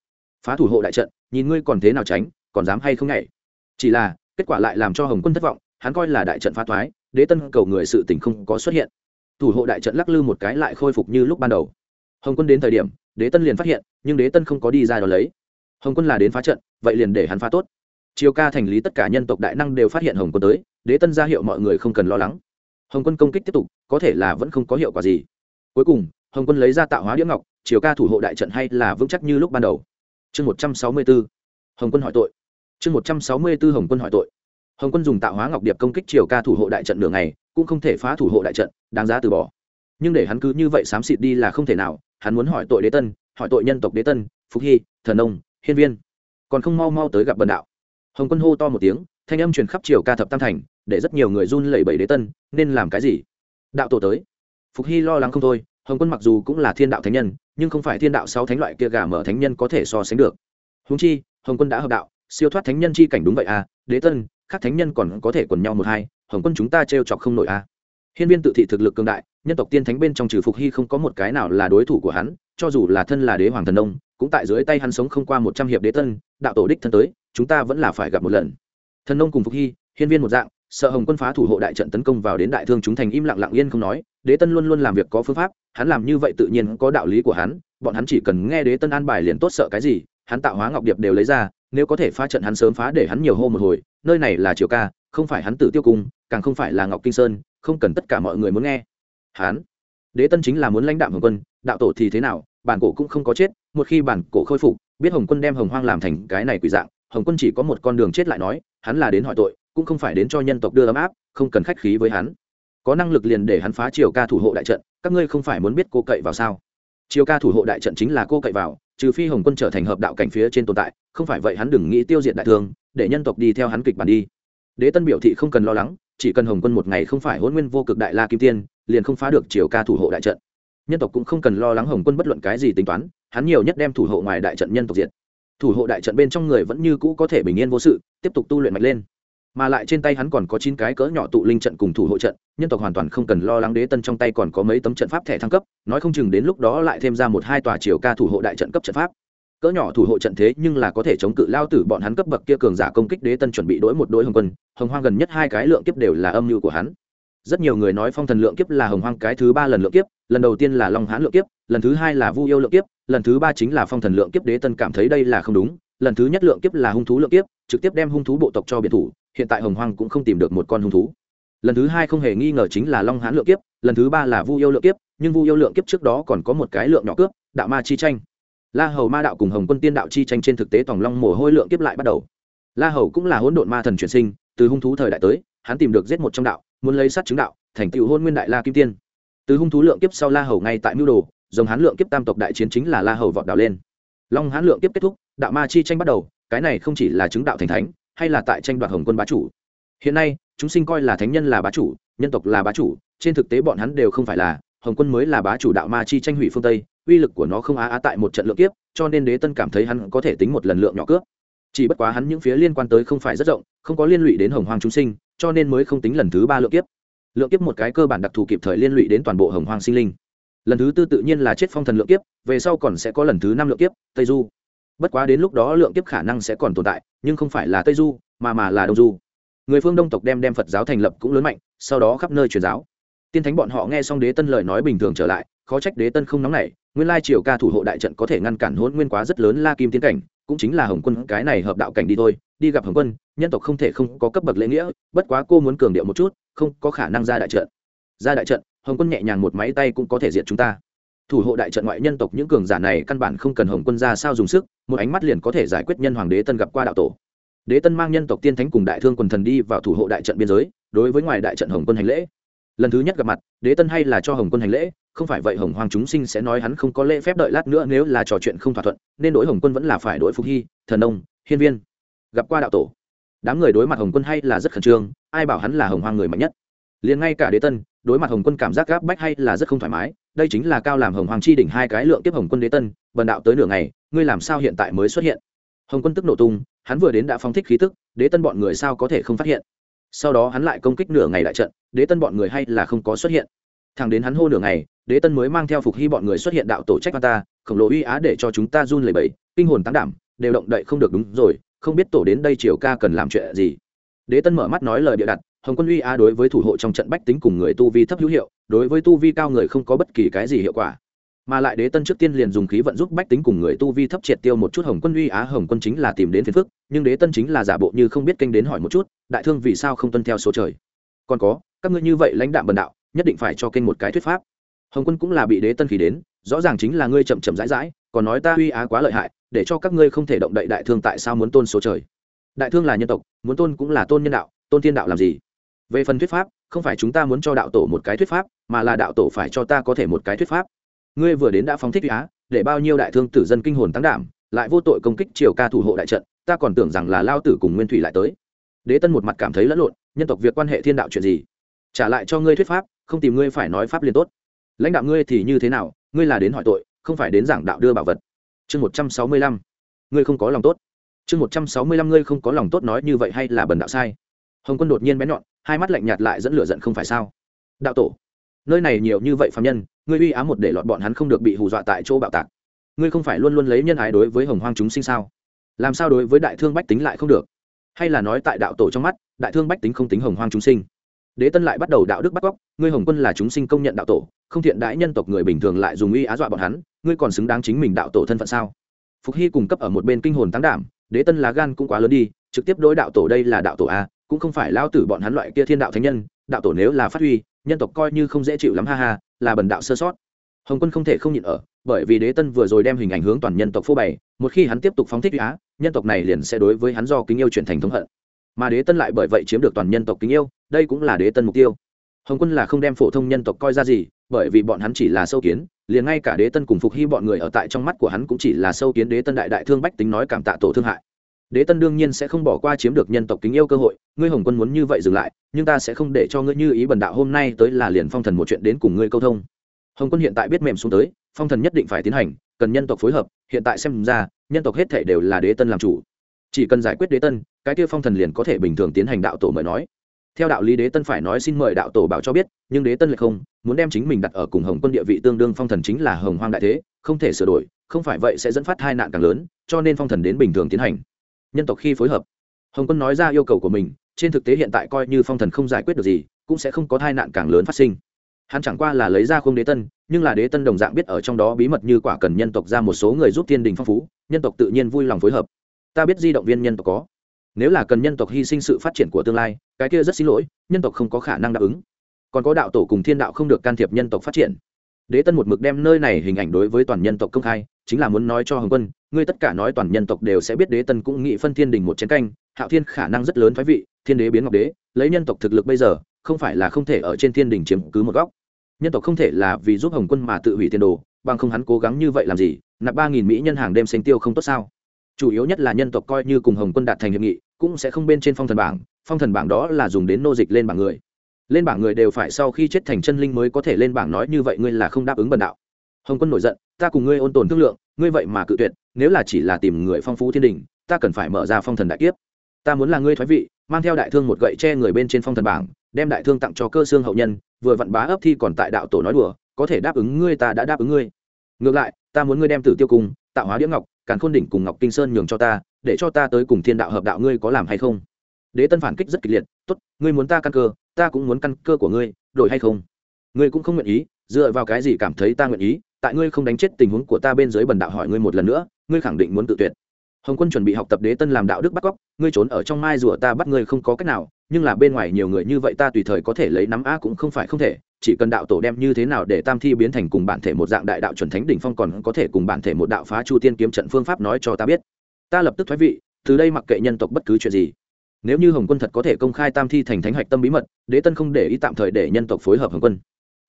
Phá thủ hộ đại trận, nhìn ngươi còn thế nào tránh, còn dám hay không nhảy? Chỉ là, kết quả lại làm cho hồng quân thất vọng, hắn coi là đại trận phá thoái, đế tân cầu người sự tình không có xuất hiện. Thủ hộ đại trận lắc lư một cái lại khôi phục như lúc ban đầu. Hồng quân đến thời điểm, đế tân liền phát hiện, nhưng đế tân không có đi ra đó lấy hồng quân là đến phá trận, vậy liền để hắn phá tốt. Chiều ca thành lý tất cả nhân tộc đại năng đều phát hiện hồng quân tới, đế tân ra hiệu mọi người không cần lo lắng. Hồng quân công kích tiếp tục, có thể là vẫn không có hiệu quả gì. Cuối cùng, hồng quân lấy ra tạo hóa đĩa ngọc chiều ca thủ hộ đại trận hay là vững chắc như lúc ban đầu? Chương một trăm sáu mươi b ố hồng quân hỏi tội. Chương một trăm sáu mươi b ố hồng quân hỏi tội. Hồng quân dùng tạo hóa ngọc điệp công kích chiều ca thủ hộ đại trận đường này cũng không thể phá thủ hộ đại trận, đáng giá từ bỏ. Nhưng để hắn cứ như vậy xám xịt đi là không thể nào, hắn muốn hỏi tội đế tân, hỏi tội nhân tộc đế tân phúc hy, thần ông hiên viên. Còn không mau mau tới gặp bần đạo. Hồng quân hô to một tiếng, thanh âm truyền khắp triều ca thập tam thành, để rất nhiều người run lẩy bẩy đế tân, nên làm cái gì? Đạo tổ tới. Phục hy lo lắng không thôi, hồng quân mặc dù cũng là thiên đạo thánh nhân, nhưng không phải thiên đạo sáu thánh loại kia gà mở thánh nhân có thể so sánh được. Húng chi, hồng quân đã hợp đạo, siêu thoát thánh nhân chi cảnh đúng vậy à đế tân các thánh nhân còn có thể quần nhau một hai, hồng quân chúng ta t chọc không nổi à. Hiên viên tự thị thực lực cường đại, nhân tộc tiên thánh bên trong trừ phục hy không có một cái nào là đối thủ của hắn, cho dù là thân là đế hoàng thần đông cũng tại dưới tay hắn sống không qua một trăm hiệp đế tân, đạo tổ đích thân tới, chúng ta vẫn là phải gặp một lần. Thần nông cùng phục hy, hiên viên một dạng, sợ hồng quân phá thủ hộ đại trận tấn công vào đến đại thương chúng thành im lặng lặng yên không nói, đế tân luôn luôn làm việc có phương pháp, hắn làm như vậy tự nhiên có đạo lý của hắn, bọn hắn chỉ cần nghe đế tân an bài liền tốt sợ cái gì, hắn tạo hóa ngọc điệp đều lấy ra, nếu có thể phá trận hắn sớm phá để hắn nhiều hô một hồi, nơi này là triều ca, không phải hắn tự tiêu cung, càng không phải là ngọc kinh sơn, không cần tất cả mọi người muốn nghe. Hắn, đế tân chính là muốn lãnh đạo hồng quân, đạo tổ thì thế nào, bản cổ cũng không có chết một khi bản cổ khôi phục, biết hồng quân đem hồng hoang làm thành cái này quỷ dạng, hồng quân chỉ có một con đường chết lại nói, hắn là đến hỏi tội, cũng không phải đến cho nhân tộc đưa ấm áp, không cần khách khí với hắn. Có năng lực liền để hắn phá triều ca thủ hộ đại trận, các ngươi không phải muốn biết cô cậy vào sao? Triều ca thủ hộ đại trận chính là cô cậy vào, trừ phi hồng quân trở thành hợp đạo cảnh phía trên tồn tại, không phải vậy hắn đừng nghĩ tiêu diệt đại thương, để nhân tộc đi theo hắn kịch bản đi. Đế tân biểu thị không cần lo lắng, chỉ cần hồng quân một ngày không phải hôn nguyên vô cực đại la kim tiên, liền không phá được triều ca thủ hộ đại trận. Nhân tộc cũng không cần lo lắng hồng quân bất luận cái gì tính toán hắn nhiều nhất đem thủ hộ ngoài đại trận nhân tộc diệt. Thủ hộ đại trận bên trong người vẫn như cũ có thể bình yên vô sự, tiếp tục tu luyện mạnh lên. Mà lại trên tay hắn còn có chín cái cỡ nhỏ tụ linh trận cùng thủ hộ trận, nhân tộc hoàn toàn không cần lo lắng đế tân trong tay còn có mấy tấm trận pháp thẻ thăng cấp, nói không chừng đến lúc đó lại thêm ra một hai tòa chiều ca thủ hộ đại trận cấp trận pháp. Cỡ nhỏ thủ hộ trận thế nhưng là có thể chống cự lao tử bọn hắn cấp bậc kia cường giả công kích đế tân chuẩn bị đối một đối hồng quân, hồng hoang gần nhất hai cái lượng kiếp đều là âm mưu của hắn. Rất nhiều người nói phong thần lượng kiếp là hồng hoang cái thứ ba lần lượng kiếp, lần đầu tiên là long hán lượng kiếp, lần thứ hai là vu yêu lượng kiếp lần thứ ba chính là phong thần lượng kiếp đế tân cảm thấy đây là không đúng, lần thứ nhất lượng kiếp là hung thú lượng kiếp, trực tiếp đem hung thú bộ tộc cho biệt thủ, hiện tại hồng hoang cũng không tìm được một con hung thú. Lần thứ hai không hề nghi ngờ chính là long hán lượng kiếp, lần thứ ba là vu yêu lượng kiếp, nhưng vu yêu lượng kiếp trước đó còn có một cái lượng nhỏ cướp, đạo ma chi tranh. La hầu ma đạo cùng hồng quân tiên đạo chi tranh trên thực tế tòng long mồ hôi lượng kiếp lại bắt đầu. La hầu cũng là hỗn độn ma thần chuyển sinh, từ hung thú thời đại tới, hắn tìm được giết một trong đạo, muốn lấy sát chứng đạo, thành tựu hôn nguyên đại la kim tiên. Từ hung thú lượng kiếp sau la hầu ngay tại mưu đồ dòng hán lượng kiếp tam tộc đại chiến chính là la hầu vọt đào lên. Long hán lượng kiếp kết thúc, đạo ma chi tranh bắt đầu, cái này không chỉ là chứng đạo thành thánh, hay là tại tranh đoạt hồng quân bá chủ. Hiện nay, chúng sinh coi là thánh nhân là bá chủ, nhân tộc là bá chủ, trên thực tế bọn hắn đều không phải là, hồng quân mới là bá chủ đạo ma chi tranh hủy phương tây, uy lực của nó không á á tại một trận lượng kiếp, cho nên đế tân cảm thấy hắn có thể tính một lần lượng nhỏ cướp chỉ bất quá hắn những phía liên quan tới không phải rất rộng, không có liên lụy đến hồng hoàng chúng sinh, cho nên mới không tính lần thứ ba lượng kiếp. Lượng kiếp một cái cơ bản đặc thù kịp thời liên lụy đến toàn bộ hồng hoàng sinh linh lần thứ tư tự nhiên là chết phong thần lượng kiếp, về sau còn sẽ có lần thứ năm lượng kiếp, tây du. Bất quá đến lúc đó lượng kiếp khả năng sẽ còn tồn tại, nhưng không phải là tây du, mà mà là đông du. Người phương đông tộc đem đem phật giáo thành lập cũng lớn mạnh, sau đó khắp nơi truyền giáo. Tiên thánh bọn họ nghe xong đế tân lời nói bình thường trở lại, khó trách đế tân không nóng nảy, nguyên lai triều ca thủ hộ đại trận có thể ngăn cản hôn nguyên quá rất lớn la kim tiến cảnh, cũng chính là hồng quân cái này hợp đạo cảnh đi thôi, đi gặp hồng quân, nhân tộc không thể không có cấp bậc lễ nghĩa, bất quá cô muốn cường điệu một chút, không có khả năng ra đại trận. Ra đại trận hồng quân nhẹ nhàng một máy tay cũng có thể diệt chúng ta. Thủ hộ đại trận ngoại nhân tộc những cường giả này căn bản không cần hồng quân ra sao dùng sức, một ánh mắt liền có thể giải quyết nhân hoàng đế tân gặp qua đạo tổ. Đế tân mang nhân tộc tiên thánh cùng đại thương quần thần đi vào thủ hộ đại trận biên giới, đối với ngoài đại trận hồng quân hành lễ. Lần thứ nhất gặp mặt, đế tân hay là cho hồng quân hành lễ, không phải vậy hồng hoàng chúng sinh sẽ nói hắn không có lễ phép đợi lát nữa nếu là trò chuyện không thỏa thuận, nên đối hồng quân vẫn là phải đối phục hy, thần ông hiên viên. Gặp qua đạo tổ. Đám người đối mặt hồng quân hay là rất khẩn trương, ai bảo hắn là hồng hoàng người mạnh nhất. Liền ngay cả đế tân đối mặt hồng quân cảm giác gáp bách hay là rất không thoải mái, đây chính là cao làm hồng hoàng chi đỉnh hai cái lượng tiếp hồng quân đế tân, bần đạo tới nửa ngày, ngươi làm sao hiện tại mới xuất hiện? Hồng quân tức nổ tung, hắn vừa đến đã phóng thích khí tức, đế tân bọn người sao có thể không phát hiện? Sau đó hắn lại công kích nửa ngày đại trận, đế tân bọn người hay là không có xuất hiện. Thằng đến hắn hô nửa ngày, đế tân mới mang theo phục hy bọn người xuất hiện đạo tổ trách ta, khổng lồ uy á để cho chúng ta run lẩy bẩy, kinh hồn tán đảm, đều động đậy không được đúng rồi, không biết tổ đến đây triều ca cần làm chuyện gì. Đế tân mở mắt nói lời bịa đặt hồng quân uy á đối với thủ hộ trong trận bách tính cùng người tu vi thấp hữu hiệu, đối với tu vi cao người không có bất kỳ cái gì hiệu quả. Mà lại đế tân trước tiên liền dùng khí vận giúp bách tính cùng người tu vi thấp triệt tiêu một chút hồng quân uy á, hồng quân chính là tìm đến phiền phức, nhưng đế tân chính là giả bộ như không biết kênh đến hỏi một chút, đại thương vì sao không tuân theo số trời. Còn có, các ngươi như vậy lãnh đạm bần đạo, nhất định phải cho kênh một cái thuyết pháp. Hồng quân cũng là bị đế tân khí đến, rõ ràng chính là ngươi chậm chậm rãi rãi, còn nói ta uy á quá lợi hại, để cho các ngươi không thể động đậy đại thương tại sao muốn tôn số trời. Đại thương là nhân tộc, muốn tôn cũng là tôn nhân đạo, tôn thiên đạo làm gì? Về phần thuyết pháp, không phải chúng ta muốn cho đạo tổ một cái thuyết pháp, mà là đạo tổ phải cho ta có thể một cái thuyết pháp. Ngươi vừa đến đã phóng thích uy á, để bao nhiêu đại thương tử dân kinh hồn tăng đảm, lại vô tội công kích triều ca thủ hộ đại trận, ta còn tưởng rằng là lao tử cùng nguyên thủy lại tới. Đế tân một mặt cảm thấy lẫn lộn, nhân tộc việc quan hệ thiên đạo chuyện gì? Trả lại cho ngươi thuyết pháp, không tìm ngươi phải nói pháp liền tốt. Lãnh đạo ngươi thì như thế nào? Ngươi là đến hỏi tội, không phải đến giảng đạo đưa bảo vật. Chương một trăm sáu mươi lăm. Ngươi không có lòng tốt. Chương một trăm sáu mươi lăm ngươi không có lòng tốt nói như vậy hay là bần đạo sai? Hồng quân đột nhiên bén nhọn hai mắt lạnh nhạt lại dẫn lửa giận không phải sao? Đạo tổ, nơi này nhiều như vậy phạm nhân, ngươi uy ám một để lọt bọn hắn không được bị hù dọa tại chỗ bạo tạc. Ngươi không phải luôn luôn lấy nhân ái đối với hồng hoang chúng sinh sao? Làm sao đối với đại thương bách tính lại không được? Hay là nói tại đạo tổ trong mắt, đại thương bách tính không tính hồng hoang chúng sinh. Đế tân lại bắt đầu đạo đức bắt cóc, ngươi hồng quân là chúng sinh công nhận đạo tổ, không thiện đãi nhân tộc người bình thường lại dùng uy á dọa bọn hắn, ngươi còn xứng đáng chính mình đạo tổ thân phận sao? Phục hy cung cấp ở một bên kinh hồn tăng đảm, đế tân lá gan cũng quá lớn đi, trực tiếp đối đạo tổ đây là đạo tổ a cũng không phải lao tử bọn hắn loại kia thiên đạo thánh nhân, đạo tổ nếu là phát huy, nhân tộc coi như không dễ chịu lắm, ha ha, là bần đạo sơ sót. Hồng quân không thể không nhịn ở, bởi vì đế tân vừa rồi đem hình ảnh hướng toàn nhân tộc phô bày, một khi hắn tiếp tục phóng thích uy á, nhân tộc này liền sẽ đối với hắn do kính yêu chuyển thành thống hận. Mà đế tân lại bởi vậy chiếm được toàn nhân tộc kính yêu, đây cũng là đế tân mục tiêu. Hồng quân là không đem phổ thông nhân tộc coi ra gì, bởi vì bọn hắn chỉ là sâu kiến, liền ngay cả đế tân cùng phục hy bọn người ở tại trong mắt của hắn cũng chỉ là sâu kiến đế tân đại đại thương bách tính nói cảm tạ tổ thương hại đế tân đương nhiên sẽ không bỏ qua chiếm được nhân tộc kính yêu cơ hội, ngươi hồng quân muốn như vậy dừng lại, nhưng ta sẽ không để cho ngươi như ý bần đạo hôm nay tới là liền phong thần một chuyện đến cùng ngươi câu thông. Hồng quân hiện tại biết mềm xuống tới, phong thần nhất định phải tiến hành, cần nhân tộc phối hợp, hiện tại xem ra, nhân tộc hết thể đều là đế tân làm chủ. Chỉ cần giải quyết đế tân, cái kia phong thần liền có thể bình thường tiến hành đạo tổ mời nói. Theo đạo lý đế tân phải nói xin mời đạo tổ bảo cho biết, nhưng đế tân lại không, muốn đem chính mình đặt ở cùng hồng quân địa vị tương đương phong thần chính là hồng hoang đại thế, không thể sửa đổi, không phải vậy sẽ dẫn phát hai nạn càng lớn, cho nên phong thần đến bình thường tiến hành nhân tộc khi phối hợp. Hồng quân nói ra yêu cầu của mình, trên thực tế hiện tại coi như phong thần không giải quyết được gì, cũng sẽ không có tai nạn càng lớn phát sinh. Hắn chẳng qua là lấy ra không đế tân, nhưng là đế tân đồng dạng biết ở trong đó bí mật như quả cần nhân tộc ra một số người giúp thiên đình phong phú, nhân tộc tự nhiên vui lòng phối hợp. Ta biết di động viên nhân tộc có. Nếu là cần nhân tộc hy sinh sự phát triển của tương lai, cái kia rất xin lỗi, nhân tộc không có khả năng đáp ứng. Còn có đạo tổ cùng thiên đạo không được can thiệp nhân tộc phát triển đế tân một mực đem nơi này hình ảnh đối với toàn nhân tộc công khai, chính là muốn nói cho hồng quân, ngươi tất cả nói toàn nhân tộc đều sẽ biết đế tân cũng nghĩ phân thiên đình một chiến canh, hạo thiên khả năng rất lớn thoái vị, thiên đế biến ngọc đế, lấy nhân tộc thực lực bây giờ, không phải là không thể ở trên thiên đình chiếm cứ một góc. Nhân tộc không thể là vì giúp hồng quân mà tự hủy tiền đồ, bằng không hắn cố gắng như vậy làm gì, nạp ba nghìn mỹ nhân hàng đêm sánh tiêu không tốt sao? Chủ yếu nhất là nhân tộc coi như cùng hồng quân đạt thành hiệp nghị, cũng sẽ không bên trên phong thần bảng, phong thần bảng đó là dùng đến nô dịch lên bảng người lên bảng người đều phải sau khi chết thành chân linh mới có thể lên bảng nói như vậy ngươi là không đáp ứng bần đạo. Hồng quân nổi giận, ta cùng ngươi ôn tồn thương lượng, ngươi vậy mà cự tuyệt, nếu là chỉ là tìm người phong phú thiên đình, ta cần phải mở ra phong thần đại kiếp. Ta muốn là ngươi thoái vị, mang theo đại thương một gậy che người bên trên phong thần bảng, đem đại thương tặng cho cơ xương hậu nhân, vừa vặn bá ấp thi còn tại đạo tổ nói đùa, có thể đáp ứng ngươi ta đã đáp ứng ngươi. Ngược lại, ta muốn ngươi đem tử tiêu cung tạo hóa đĩa ngọc, càn khôn đỉnh cùng ngọc kinh sơn nhường cho ta, để cho ta tới cùng thiên đạo hợp đạo ngươi có làm hay không? Đế tân phản kích rất kịch liệt, tốt, ngươi muốn ta căn cơ, ta cũng muốn căn cơ của ngươi, đổi hay không? Ngươi cũng không nguyện ý, dựa vào cái gì cảm thấy ta nguyện ý, tại ngươi không đánh chết tình huống của ta bên dưới bần đạo hỏi ngươi một lần nữa, ngươi khẳng định muốn tự tuyệt. Hồng quân chuẩn bị học tập đế tân làm đạo đức bắt cóc, ngươi trốn ở trong mai rùa ta bắt ngươi không có cách nào, nhưng là bên ngoài nhiều người như vậy ta tùy thời có thể lấy nắm á cũng không phải không thể, chỉ cần đạo tổ đem như thế nào để tam thi biến thành cùng bản thể một dạng đại đạo chuẩn thánh đỉnh phong còn có thể cùng bản thể một đạo phá chu tiên kiếm trận phương pháp nói cho ta biết. Ta lập tức thoái vị, từ đây mặc kệ nhân tộc bất cứ chuyện gì nếu như hồng quân thật có thể công khai tam thi thành thánh hạch tâm bí mật, đế tân không để ý tạm thời để nhân tộc phối hợp hồng quân.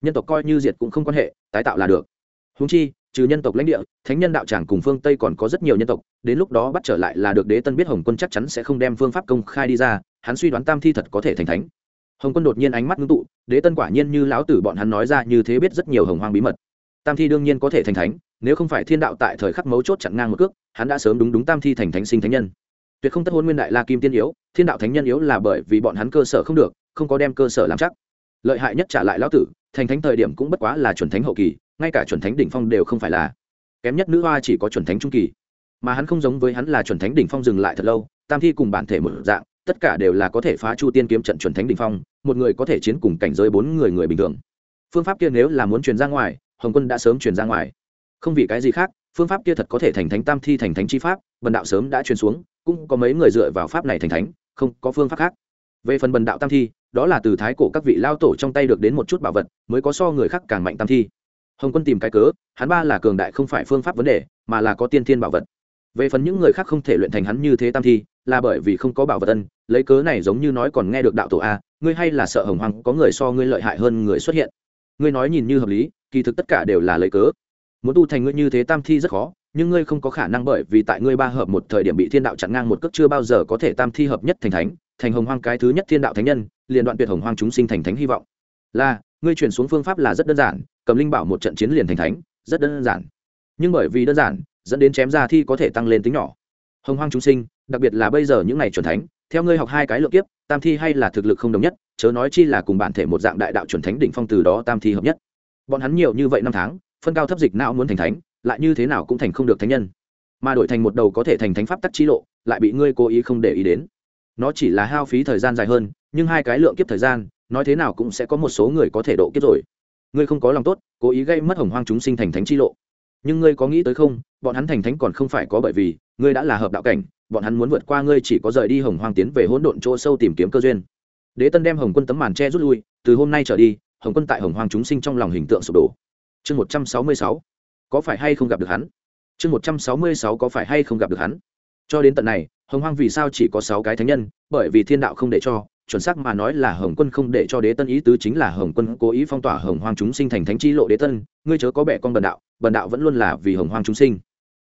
Nhân tộc coi như diệt cũng không quan hệ, tái tạo là được. Húng chi, trừ nhân tộc lãnh địa, thánh nhân đạo tràng cùng phương tây còn có rất nhiều nhân tộc, đến lúc đó bắt trở lại là được đế tân biết hồng quân chắc chắn sẽ không đem phương pháp công khai đi ra, hắn suy đoán tam thi thật có thể thành thánh. Hồng quân đột nhiên ánh mắt ngưng tụ, đế tân quả nhiên như lão tử bọn hắn nói ra như thế biết rất nhiều hồng hoang bí mật. Tam thi đương nhiên có thể thành thánh, nếu không phải thiên đạo tại thời khắc mấu chốt chặn ngang một cước, hắn đã sớm đúng đúng tam thi thành thánh sinh thánh nhân tuyệt không tất hôn nguyên đại la kim tiên yếu, thiên đạo thánh nhân yếu là bởi vì bọn hắn cơ sở không được, không có đem cơ sở làm chắc. Lợi hại nhất trả lại lão tử, thành thánh thời điểm cũng bất quá là chuẩn thánh hậu kỳ, ngay cả chuẩn thánh đỉnh phong đều không phải là. Kém nhất nữ hoa chỉ có chuẩn thánh trung kỳ. Mà hắn không giống với hắn là chuẩn thánh đỉnh phong dừng lại thật lâu, tam thi cùng bản thể một dạng, tất cả đều là có thể phá chu tiên kiếm trận chuẩn thánh đỉnh phong, một người có thể chiến cùng cảnh giới bốn người người bình thường. Phương pháp kia nếu là muốn truyền ra ngoài, hồng quân đã sớm truyền ra ngoài. Không vì cái gì khác phương pháp kia thật có thể thành thánh tam thi thành thánh chi pháp, bần đạo sớm đã truyền xuống, cũng có mấy người dựa vào pháp này thành thánh, không có phương pháp khác. Về phần bần đạo tam thi, đó là từ thái cổ các vị lao tổ trong tay được đến một chút bảo vật, mới có so người khác càng mạnh tam thi. Hồng quân tìm cái cớ, hắn ba là cường đại không phải phương pháp vấn đề, mà là có tiên thiên bảo vật. Về phần những người khác không thể luyện thành hắn như thế tam thi, là bởi vì không có bảo vật ân, lấy cớ này giống như nói còn nghe được đạo tổ a, ngươi hay là sợ hồng hoàng có người so ngươi lợi hại hơn người xuất hiện. Ngươi nói nhìn như hợp lý, kỳ thực tất cả đều là lấy cớ muốn tu thành ngươi như thế tam thi rất khó, nhưng ngươi không có khả năng bởi vì tại ngươi ba hợp một thời điểm bị thiên đạo chặn ngang một cước chưa bao giờ có thể tam thi hợp nhất thành thánh, thành hồng hoang cái thứ nhất thiên đạo thánh nhân, liền đoạn tuyệt hồng hoang chúng sinh thành thánh hy vọng. Là, ngươi chuyển xuống phương pháp là rất đơn giản, cầm linh bảo một trận chiến liền thành thánh, rất đơn giản. Nhưng bởi vì đơn giản, dẫn đến chém ra thi có thể tăng lên tính nhỏ. Hồng hoang chúng sinh, đặc biệt là bây giờ những ngày chuẩn thánh, theo ngươi học hai cái lượng kiếp, tam thi hay là thực lực không đồng nhất, chớ nói chi là cùng bản thể một dạng đại đạo chuẩn thánh đỉnh phong từ đó tam thi hợp nhất. Bọn hắn nhiều như vậy năm tháng phân cao thấp dịch não muốn thành thánh, lại như thế nào cũng thành không được thánh nhân. Mà đổi thành một đầu có thể thành thánh pháp tắc chi lộ, lại bị ngươi cố ý không để ý đến. Nó chỉ là hao phí thời gian dài hơn, nhưng hai cái lượng kiếp thời gian, nói thế nào cũng sẽ có một số người có thể độ kiếp rồi. Ngươi không có lòng tốt, cố ý gây mất hồng hoang chúng sinh thành thánh chi lộ. Nhưng ngươi có nghĩ tới không, bọn hắn thành thánh còn không phải có bởi vì, ngươi đã là hợp đạo cảnh, bọn hắn muốn vượt qua ngươi chỉ có rời đi hồng hoang tiến về hỗn độn chỗ sâu tìm kiếm cơ duyên. Đế tân đem hồng quân tấm màn che rút lui, từ hôm nay trở đi, hồng quân tại hồng hoang chúng sinh trong lòng hình tượng sụp đổ chương một trăm sáu mươi sáu. Có phải hay không gặp được hắn? Chương một trăm sáu mươi sáu có phải hay không gặp được hắn? Cho đến tận này, hồng hoang vì sao chỉ có sáu cái thánh nhân? Bởi vì thiên đạo không để cho, chuẩn xác mà nói là hồng quân không để cho đế tân ý tứ chính là hồng quân cố ý phong tỏa hồng hoang chúng sinh thành thánh chi lộ đế tân. Ngươi chớ có bẻ con bần đạo bần đạo vẫn luôn là vì hồng hoang chúng sinh.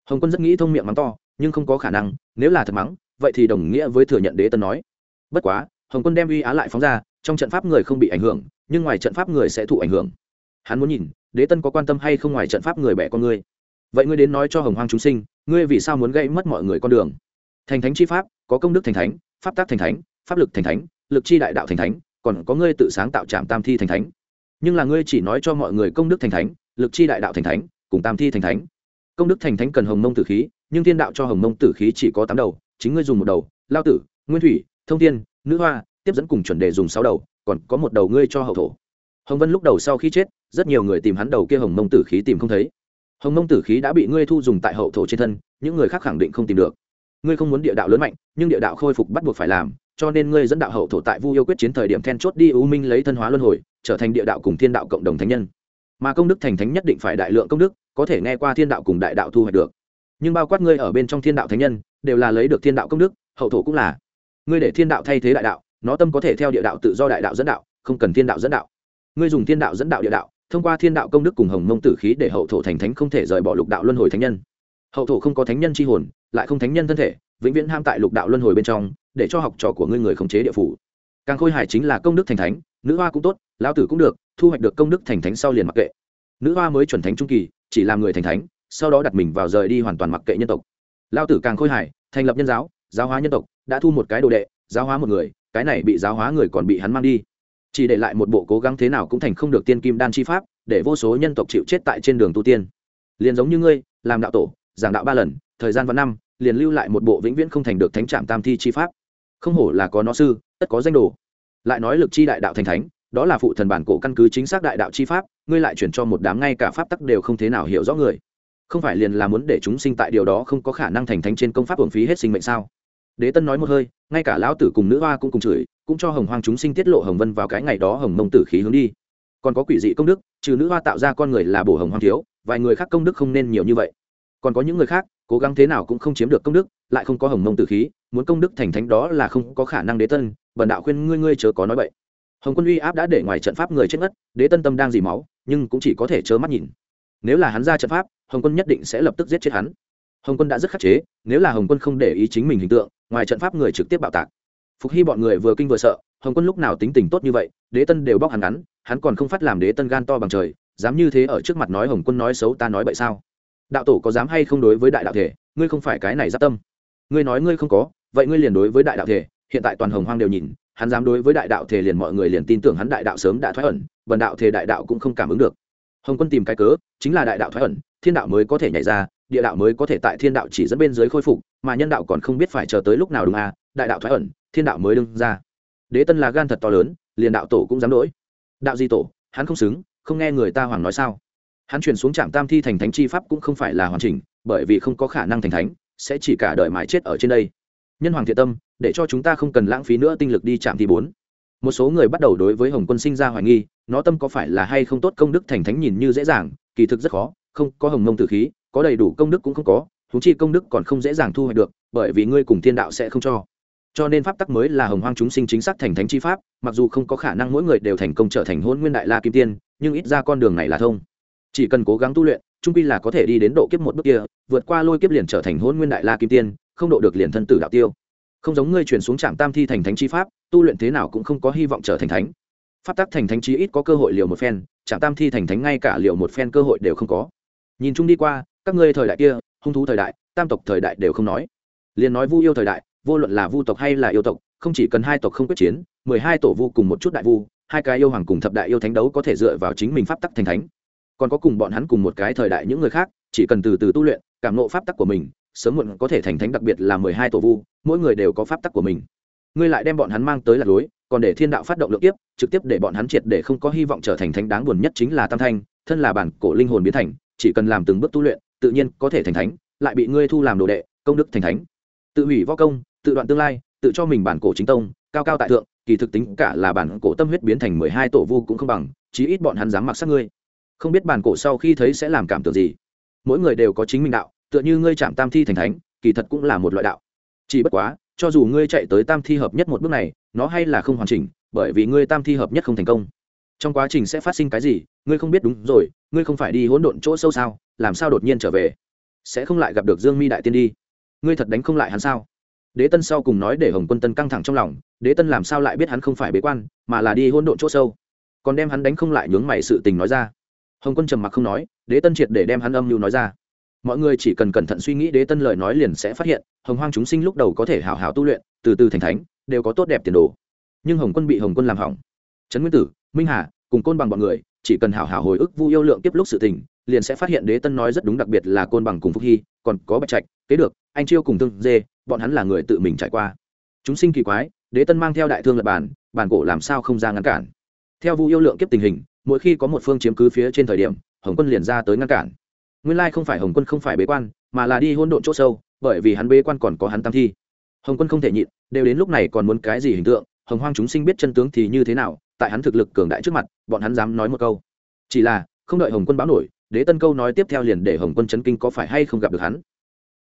Hồng quân rất nghĩ thông miệng mắng to, nhưng không có khả năng, nếu là thật mắng, vậy thì đồng nghĩa với thừa nhận đế tân nói. Bất quá, hồng quân đem uy á lại phóng ra, trong trận pháp người không bị ảnh hưởng, nhưng ngoài trận pháp người sẽ thụ ảnh hưởng hắn muốn nhìn, đế tân có quan tâm hay không ngoài trận pháp người bẻ con ngươi. Vậy ngươi đến nói cho hồng hoang chúng sinh, ngươi vì sao muốn gây mất mọi người con đường? Thành thánh chi pháp, có công đức thành thánh, pháp tác thành thánh, pháp lực thành thánh, lực chi đại đạo thành thánh, còn có ngươi tự sáng tạo trạm tam thi thành thánh. Nhưng là ngươi chỉ nói cho mọi người công đức thành thánh, lực chi đại đạo thành thánh, cùng tam thi thành thánh. Công đức thành thánh cần hồng mông tử khí, nhưng thiên đạo cho hồng mông tử khí chỉ có tám đầu, chính ngươi dùng một đầu, lao tử, nguyên thủy, thông thiên, nữ hoa, tiếp dẫn cùng chuẩn đề dùng sáu đầu, còn có một đầu ngươi cho hậu thổ hồng vân lúc đầu sau khi chết, rất nhiều người tìm hắn đầu kia hồng mông tử khí tìm không thấy. Hồng mông tử khí đã bị ngươi thu dùng tại hậu thổ trên thân, những người khác khẳng định không tìm được. Ngươi không muốn địa đạo lớn mạnh, nhưng địa đạo khôi phục bắt buộc phải làm, cho nên ngươi dẫn đạo hậu thổ tại vu yêu quyết chiến thời điểm then chốt đi u minh lấy thân hóa luân hồi, trở thành địa đạo cùng thiên đạo cộng đồng thánh nhân. Mà công đức thành thánh nhất định phải đại lượng công đức, có thể nghe qua thiên đạo cùng đại đạo thu hoạch được. Nhưng bao quát ngươi ở bên trong thiên đạo thánh nhân, đều là lấy được thiên đạo công đức, hậu thổ cũng là. Ngươi để thiên đạo thay thế đại đạo, nó tâm có thể theo địa đạo tự do đại đạo dẫn đạo, không cần thiên đạo dẫn đạo ngươi dùng thiên đạo dẫn đạo địa đạo, thông qua thiên đạo công đức cùng hồng mông tử khí để hậu thổ thành thánh không thể rời bỏ lục đạo luân hồi thánh nhân. Hậu thổ không có thánh nhân c h i hồn, lại không thánh nhân thân thể, vĩnh viễn ham tại lục đạo luân hồi bên trong, để cho học trò của ngươi người khống chế địa phủ. Càng khôi hài chính là công đức thành thánh, nữ hoa cũng tốt, lão tử cũng được, thu hoạch được công đức thành thánh sau liền mặc kệ. Nữ hoa mới chuẩn thánh trung kỳ, chỉ làm người thành thánh, sau đó đặt mình vào rời đi hoàn toàn mặc kệ nhân tộc. Lao tử càng khôi hài, thành lập nhân giáo giáo hóa nhân tộc, đã thu một cái đồ đệ, giáo hóa một người, cái này bị giáo hóa người còn bị hắn mang đi chỉ để lại một bộ cố gắng thế nào cũng thành không được tiên kim đan chi pháp, để vô số nhân tộc chịu chết tại trên đường tu tiên. Liền giống như ngươi, làm đạo tổ, giảng đạo ba lần, thời gian và năm, liền lưu lại một bộ vĩnh viễn không thành được thánh trạm tam thi chi pháp. Không hổ là có nó sư, tất có danh đồ. Lại nói lực chi đại đạo thành thánh, đó là phụ thần bản cổ căn cứ chính xác đại đạo chi pháp, ngươi lại chuyển cho một đám ngay cả pháp tắc đều không thế nào hiểu rõ người. Không phải liền là muốn để chúng sinh tại điều đó không có khả năng thành thánh trên công pháp hưởng phí hết sinh mệnh sao? Đế tân nói một hơi, ngay cả lão tử cùng nữ hoa cũng cùng chửi cũng cho hồng hoang chúng sinh tiết lộ hồng vân vào cái ngày đó hồng mông tử khí hướng đi. Còn có quỷ dị công đức, trừ nữ hoa tạo ra con người là bổ hồng hoang thiếu, vài người khác công đức không nên nhiều như vậy. Còn có những người khác, cố gắng thế nào cũng không chiếm được công đức, lại không có hồng mông tử khí, muốn công đức thành thánh đó là không có khả năng đế tân, bần đạo khuyên ngươi ngươi chớ có nói vậy hồng quân uy áp đã để ngoài trận pháp người chết ngất, đế tân tâm đang dì máu, nhưng cũng chỉ có thể chớ mắt nhìn. Nếu là hắn ra trận pháp, hồng quân nhất định sẽ lập tức giết chết hắn. Hồng quân đã rất khắc chế, nếu là hồng quân không để ý chính mình hình tượng, ngoài trận pháp người trực tiếp bạo tạc phục hy bọn người vừa kinh vừa sợ, hồng quân lúc nào tính tình tốt như vậy, đế tân đều bóc hắn ngắn, hắn còn không phát làm đế tân gan to bằng trời, dám như thế ở trước mặt nói hồng quân nói xấu ta nói vậy sao? Đạo tổ có dám hay không đối với đại đạo thể, ngươi không phải cái này giáp tâm. Ngươi nói ngươi không có, vậy ngươi liền đối với đại đạo thể, hiện tại toàn hồng hoang đều nhìn, hắn dám đối với đại đạo thể liền mọi người liền tin tưởng hắn đại đạo sớm đã thoái ẩn, vần đạo thể đại đạo cũng không cảm ứng được. Hồng quân tìm cái cớ, chính là đại đạo thoái ẩn, thiên đạo mới có thể nhảy ra, địa đạo mới có thể tại thiên đạo chỉ dẫn bên dưới khôi phục, mà nhân đạo còn không biết phải chờ tới lúc nào đúng à đại đạo thoái ẩn thiên đạo mới đương ra. Đế tân là gan thật to lớn, liền đạo tổ cũng dám đỗi. Đạo di tổ, hắn không xứng, không nghe người ta hoàng nói sao? Hắn chuyển xuống trạm tam thi thành thánh chi pháp cũng không phải là hoàn chỉnh, bởi vì không có khả năng thành thánh, sẽ chỉ cả đời mãi chết ở trên đây. Nhân hoàng thiện tâm, để cho chúng ta không cần lãng phí nữa tinh lực đi chạm thi bốn. Một số người bắt đầu đối với hồng quân sinh ra hoài nghi, nó tâm có phải là hay không tốt công đức thành thánh nhìn như dễ dàng, kỳ thực rất khó, không có hồng mông tử khí, có đầy đủ công đức cũng không có thúng chi công đức còn không dễ dàng thu hoạch được, bởi vì ngươi cùng thiên đạo sẽ không cho cho nên pháp tắc mới là hồng hoang chúng sinh chính xác thành thánh chi pháp, mặc dù không có khả năng mỗi người đều thành công trở thành hôn nguyên đại la kim tiên, nhưng ít ra con đường này là thông. Chỉ cần cố gắng tu luyện, trung pi là có thể đi đến độ kiếp một bước kia, vượt qua lôi kiếp liền trở thành hôn nguyên đại la kim tiên, không độ được liền thân tử đạo tiêu. Không giống ngươi chuyển xuống trạm tam thi thành thánh chi pháp, tu luyện thế nào cũng không có hy vọng trở thành thánh. Pháp tắc thành thánh chi ít có cơ hội liều một phen trạm tam thi thành thánh ngay cả liều một phen cơ hội đều không có. Nhìn chung đi qua, các ngươi thời đại kia, hung thú thời đại, tam tộc thời đại đều không nói. Liền nói vu yêu thời đại vô luận là vu tộc hay là yêu tộc, không chỉ cần hai tộc không quyết chiến, mười hai tổ vu cùng một chút đại vu, hai cái yêu hoàng cùng thập đại yêu thánh đấu có thể dựa vào chính mình pháp tắc thành thánh. Còn có cùng bọn hắn cùng một cái thời đại những người khác, chỉ cần từ từ tu luyện, cảm nộ pháp tắc của mình, sớm muộn có thể thành thánh đặc biệt là mười hai tổ vu, mỗi người đều có pháp tắc của mình. Ngươi lại đem bọn hắn mang tới lạc lối, còn để thiên đạo phát động lượng tiếp trực tiếp để bọn hắn triệt để không có hy vọng trở thành thánh đáng buồn nhất chính là tam thanh, thân là bản cổ linh hồn biến thành, chỉ cần làm từng bước tu luyện, tự nhiên có thể thành thánh, lại bị ngươi thu làm đồ đệ, công đức thành thánh. Tự hủy võ công tự đoạn tương lai, tự cho mình bản cổ chính tông, cao cao tại thượng, kỳ thực tính cả là bản cổ tâm huyết biến thành mười hai tổ vu cũng không bằng, chí ít bọn hắn dám mặc sắc ngươi. Không biết bản cổ sau khi thấy sẽ làm cảm tưởng gì. Mỗi người đều có chính mình đạo, tựa như ngươi chạm tam thi thành thánh, kỳ thật cũng là một loại đạo. Chỉ bất quá, cho dù ngươi chạy tới tam thi hợp nhất một bước này, nó hay là không hoàn chỉnh, bởi vì ngươi tam thi hợp nhất không thành công. Trong quá trình sẽ phát sinh cái gì, ngươi không biết đúng rồi, ngươi không phải đi hỗn độn chỗ sâu sao, làm sao đột nhiên trở về? Sẽ không lại gặp được dương mi đại tiên đi. Ngươi thật đánh không lại hắn sao? Đế tân sau cùng nói để hồng quân tân căng thẳng trong lòng, đế tân làm sao lại biết hắn không phải bế quan, mà là đi hôn độn chỗ sâu. Còn đem hắn đánh không lại nhướng mày sự tình nói ra. Hồng quân trầm mặc không nói, đế tân triệt để đem hắn âm mưu nói ra. Mọi người chỉ cần cẩn thận suy nghĩ đế tân lời nói liền sẽ phát hiện, hồng hoang chúng sinh lúc đầu có thể hào hào tu luyện, từ từ thành thánh, đều có tốt đẹp tiền đồ. Nhưng hồng quân bị hồng quân làm hỏng. Trấn nguyên tử, minh hà, cùng côn bằng bọn người, chỉ cần hảo hảo hồi ức vu yêu lượng tiếp lúc sự tình, liền sẽ phát hiện đế tân nói rất đúng đặc biệt là côn bằng cùng phúc hy, còn có bạch trạch, kế được, anh chiêu cùng thương dê bọn hắn là người tự mình trải qua. Chúng sinh kỳ quái, đế tân mang theo đại thương lập bản bản cổ làm sao không ra ngăn cản. Theo vu yêu lượng kiếp tình hình, mỗi khi có một phương chiếm cứ phía trên thời điểm, hồng quân liền ra tới ngăn cản. Nguyên lai không phải hồng quân không phải bế quan, mà là đi hôn độn chỗ sâu, bởi vì hắn bế quan còn có hắn tam thi. Hồng quân không thể nhịn, đều đến lúc này còn muốn cái gì hình tượng, hồng hoang chúng sinh biết chân tướng thì như thế nào, tại hắn thực lực cường đại trước mặt, bọn hắn dám nói một câu. Chỉ là, không đợi hồng quân báo nổi, đế tân câu nói tiếp theo liền để hồng quân chấn kinh có phải hay không gặp được hắn.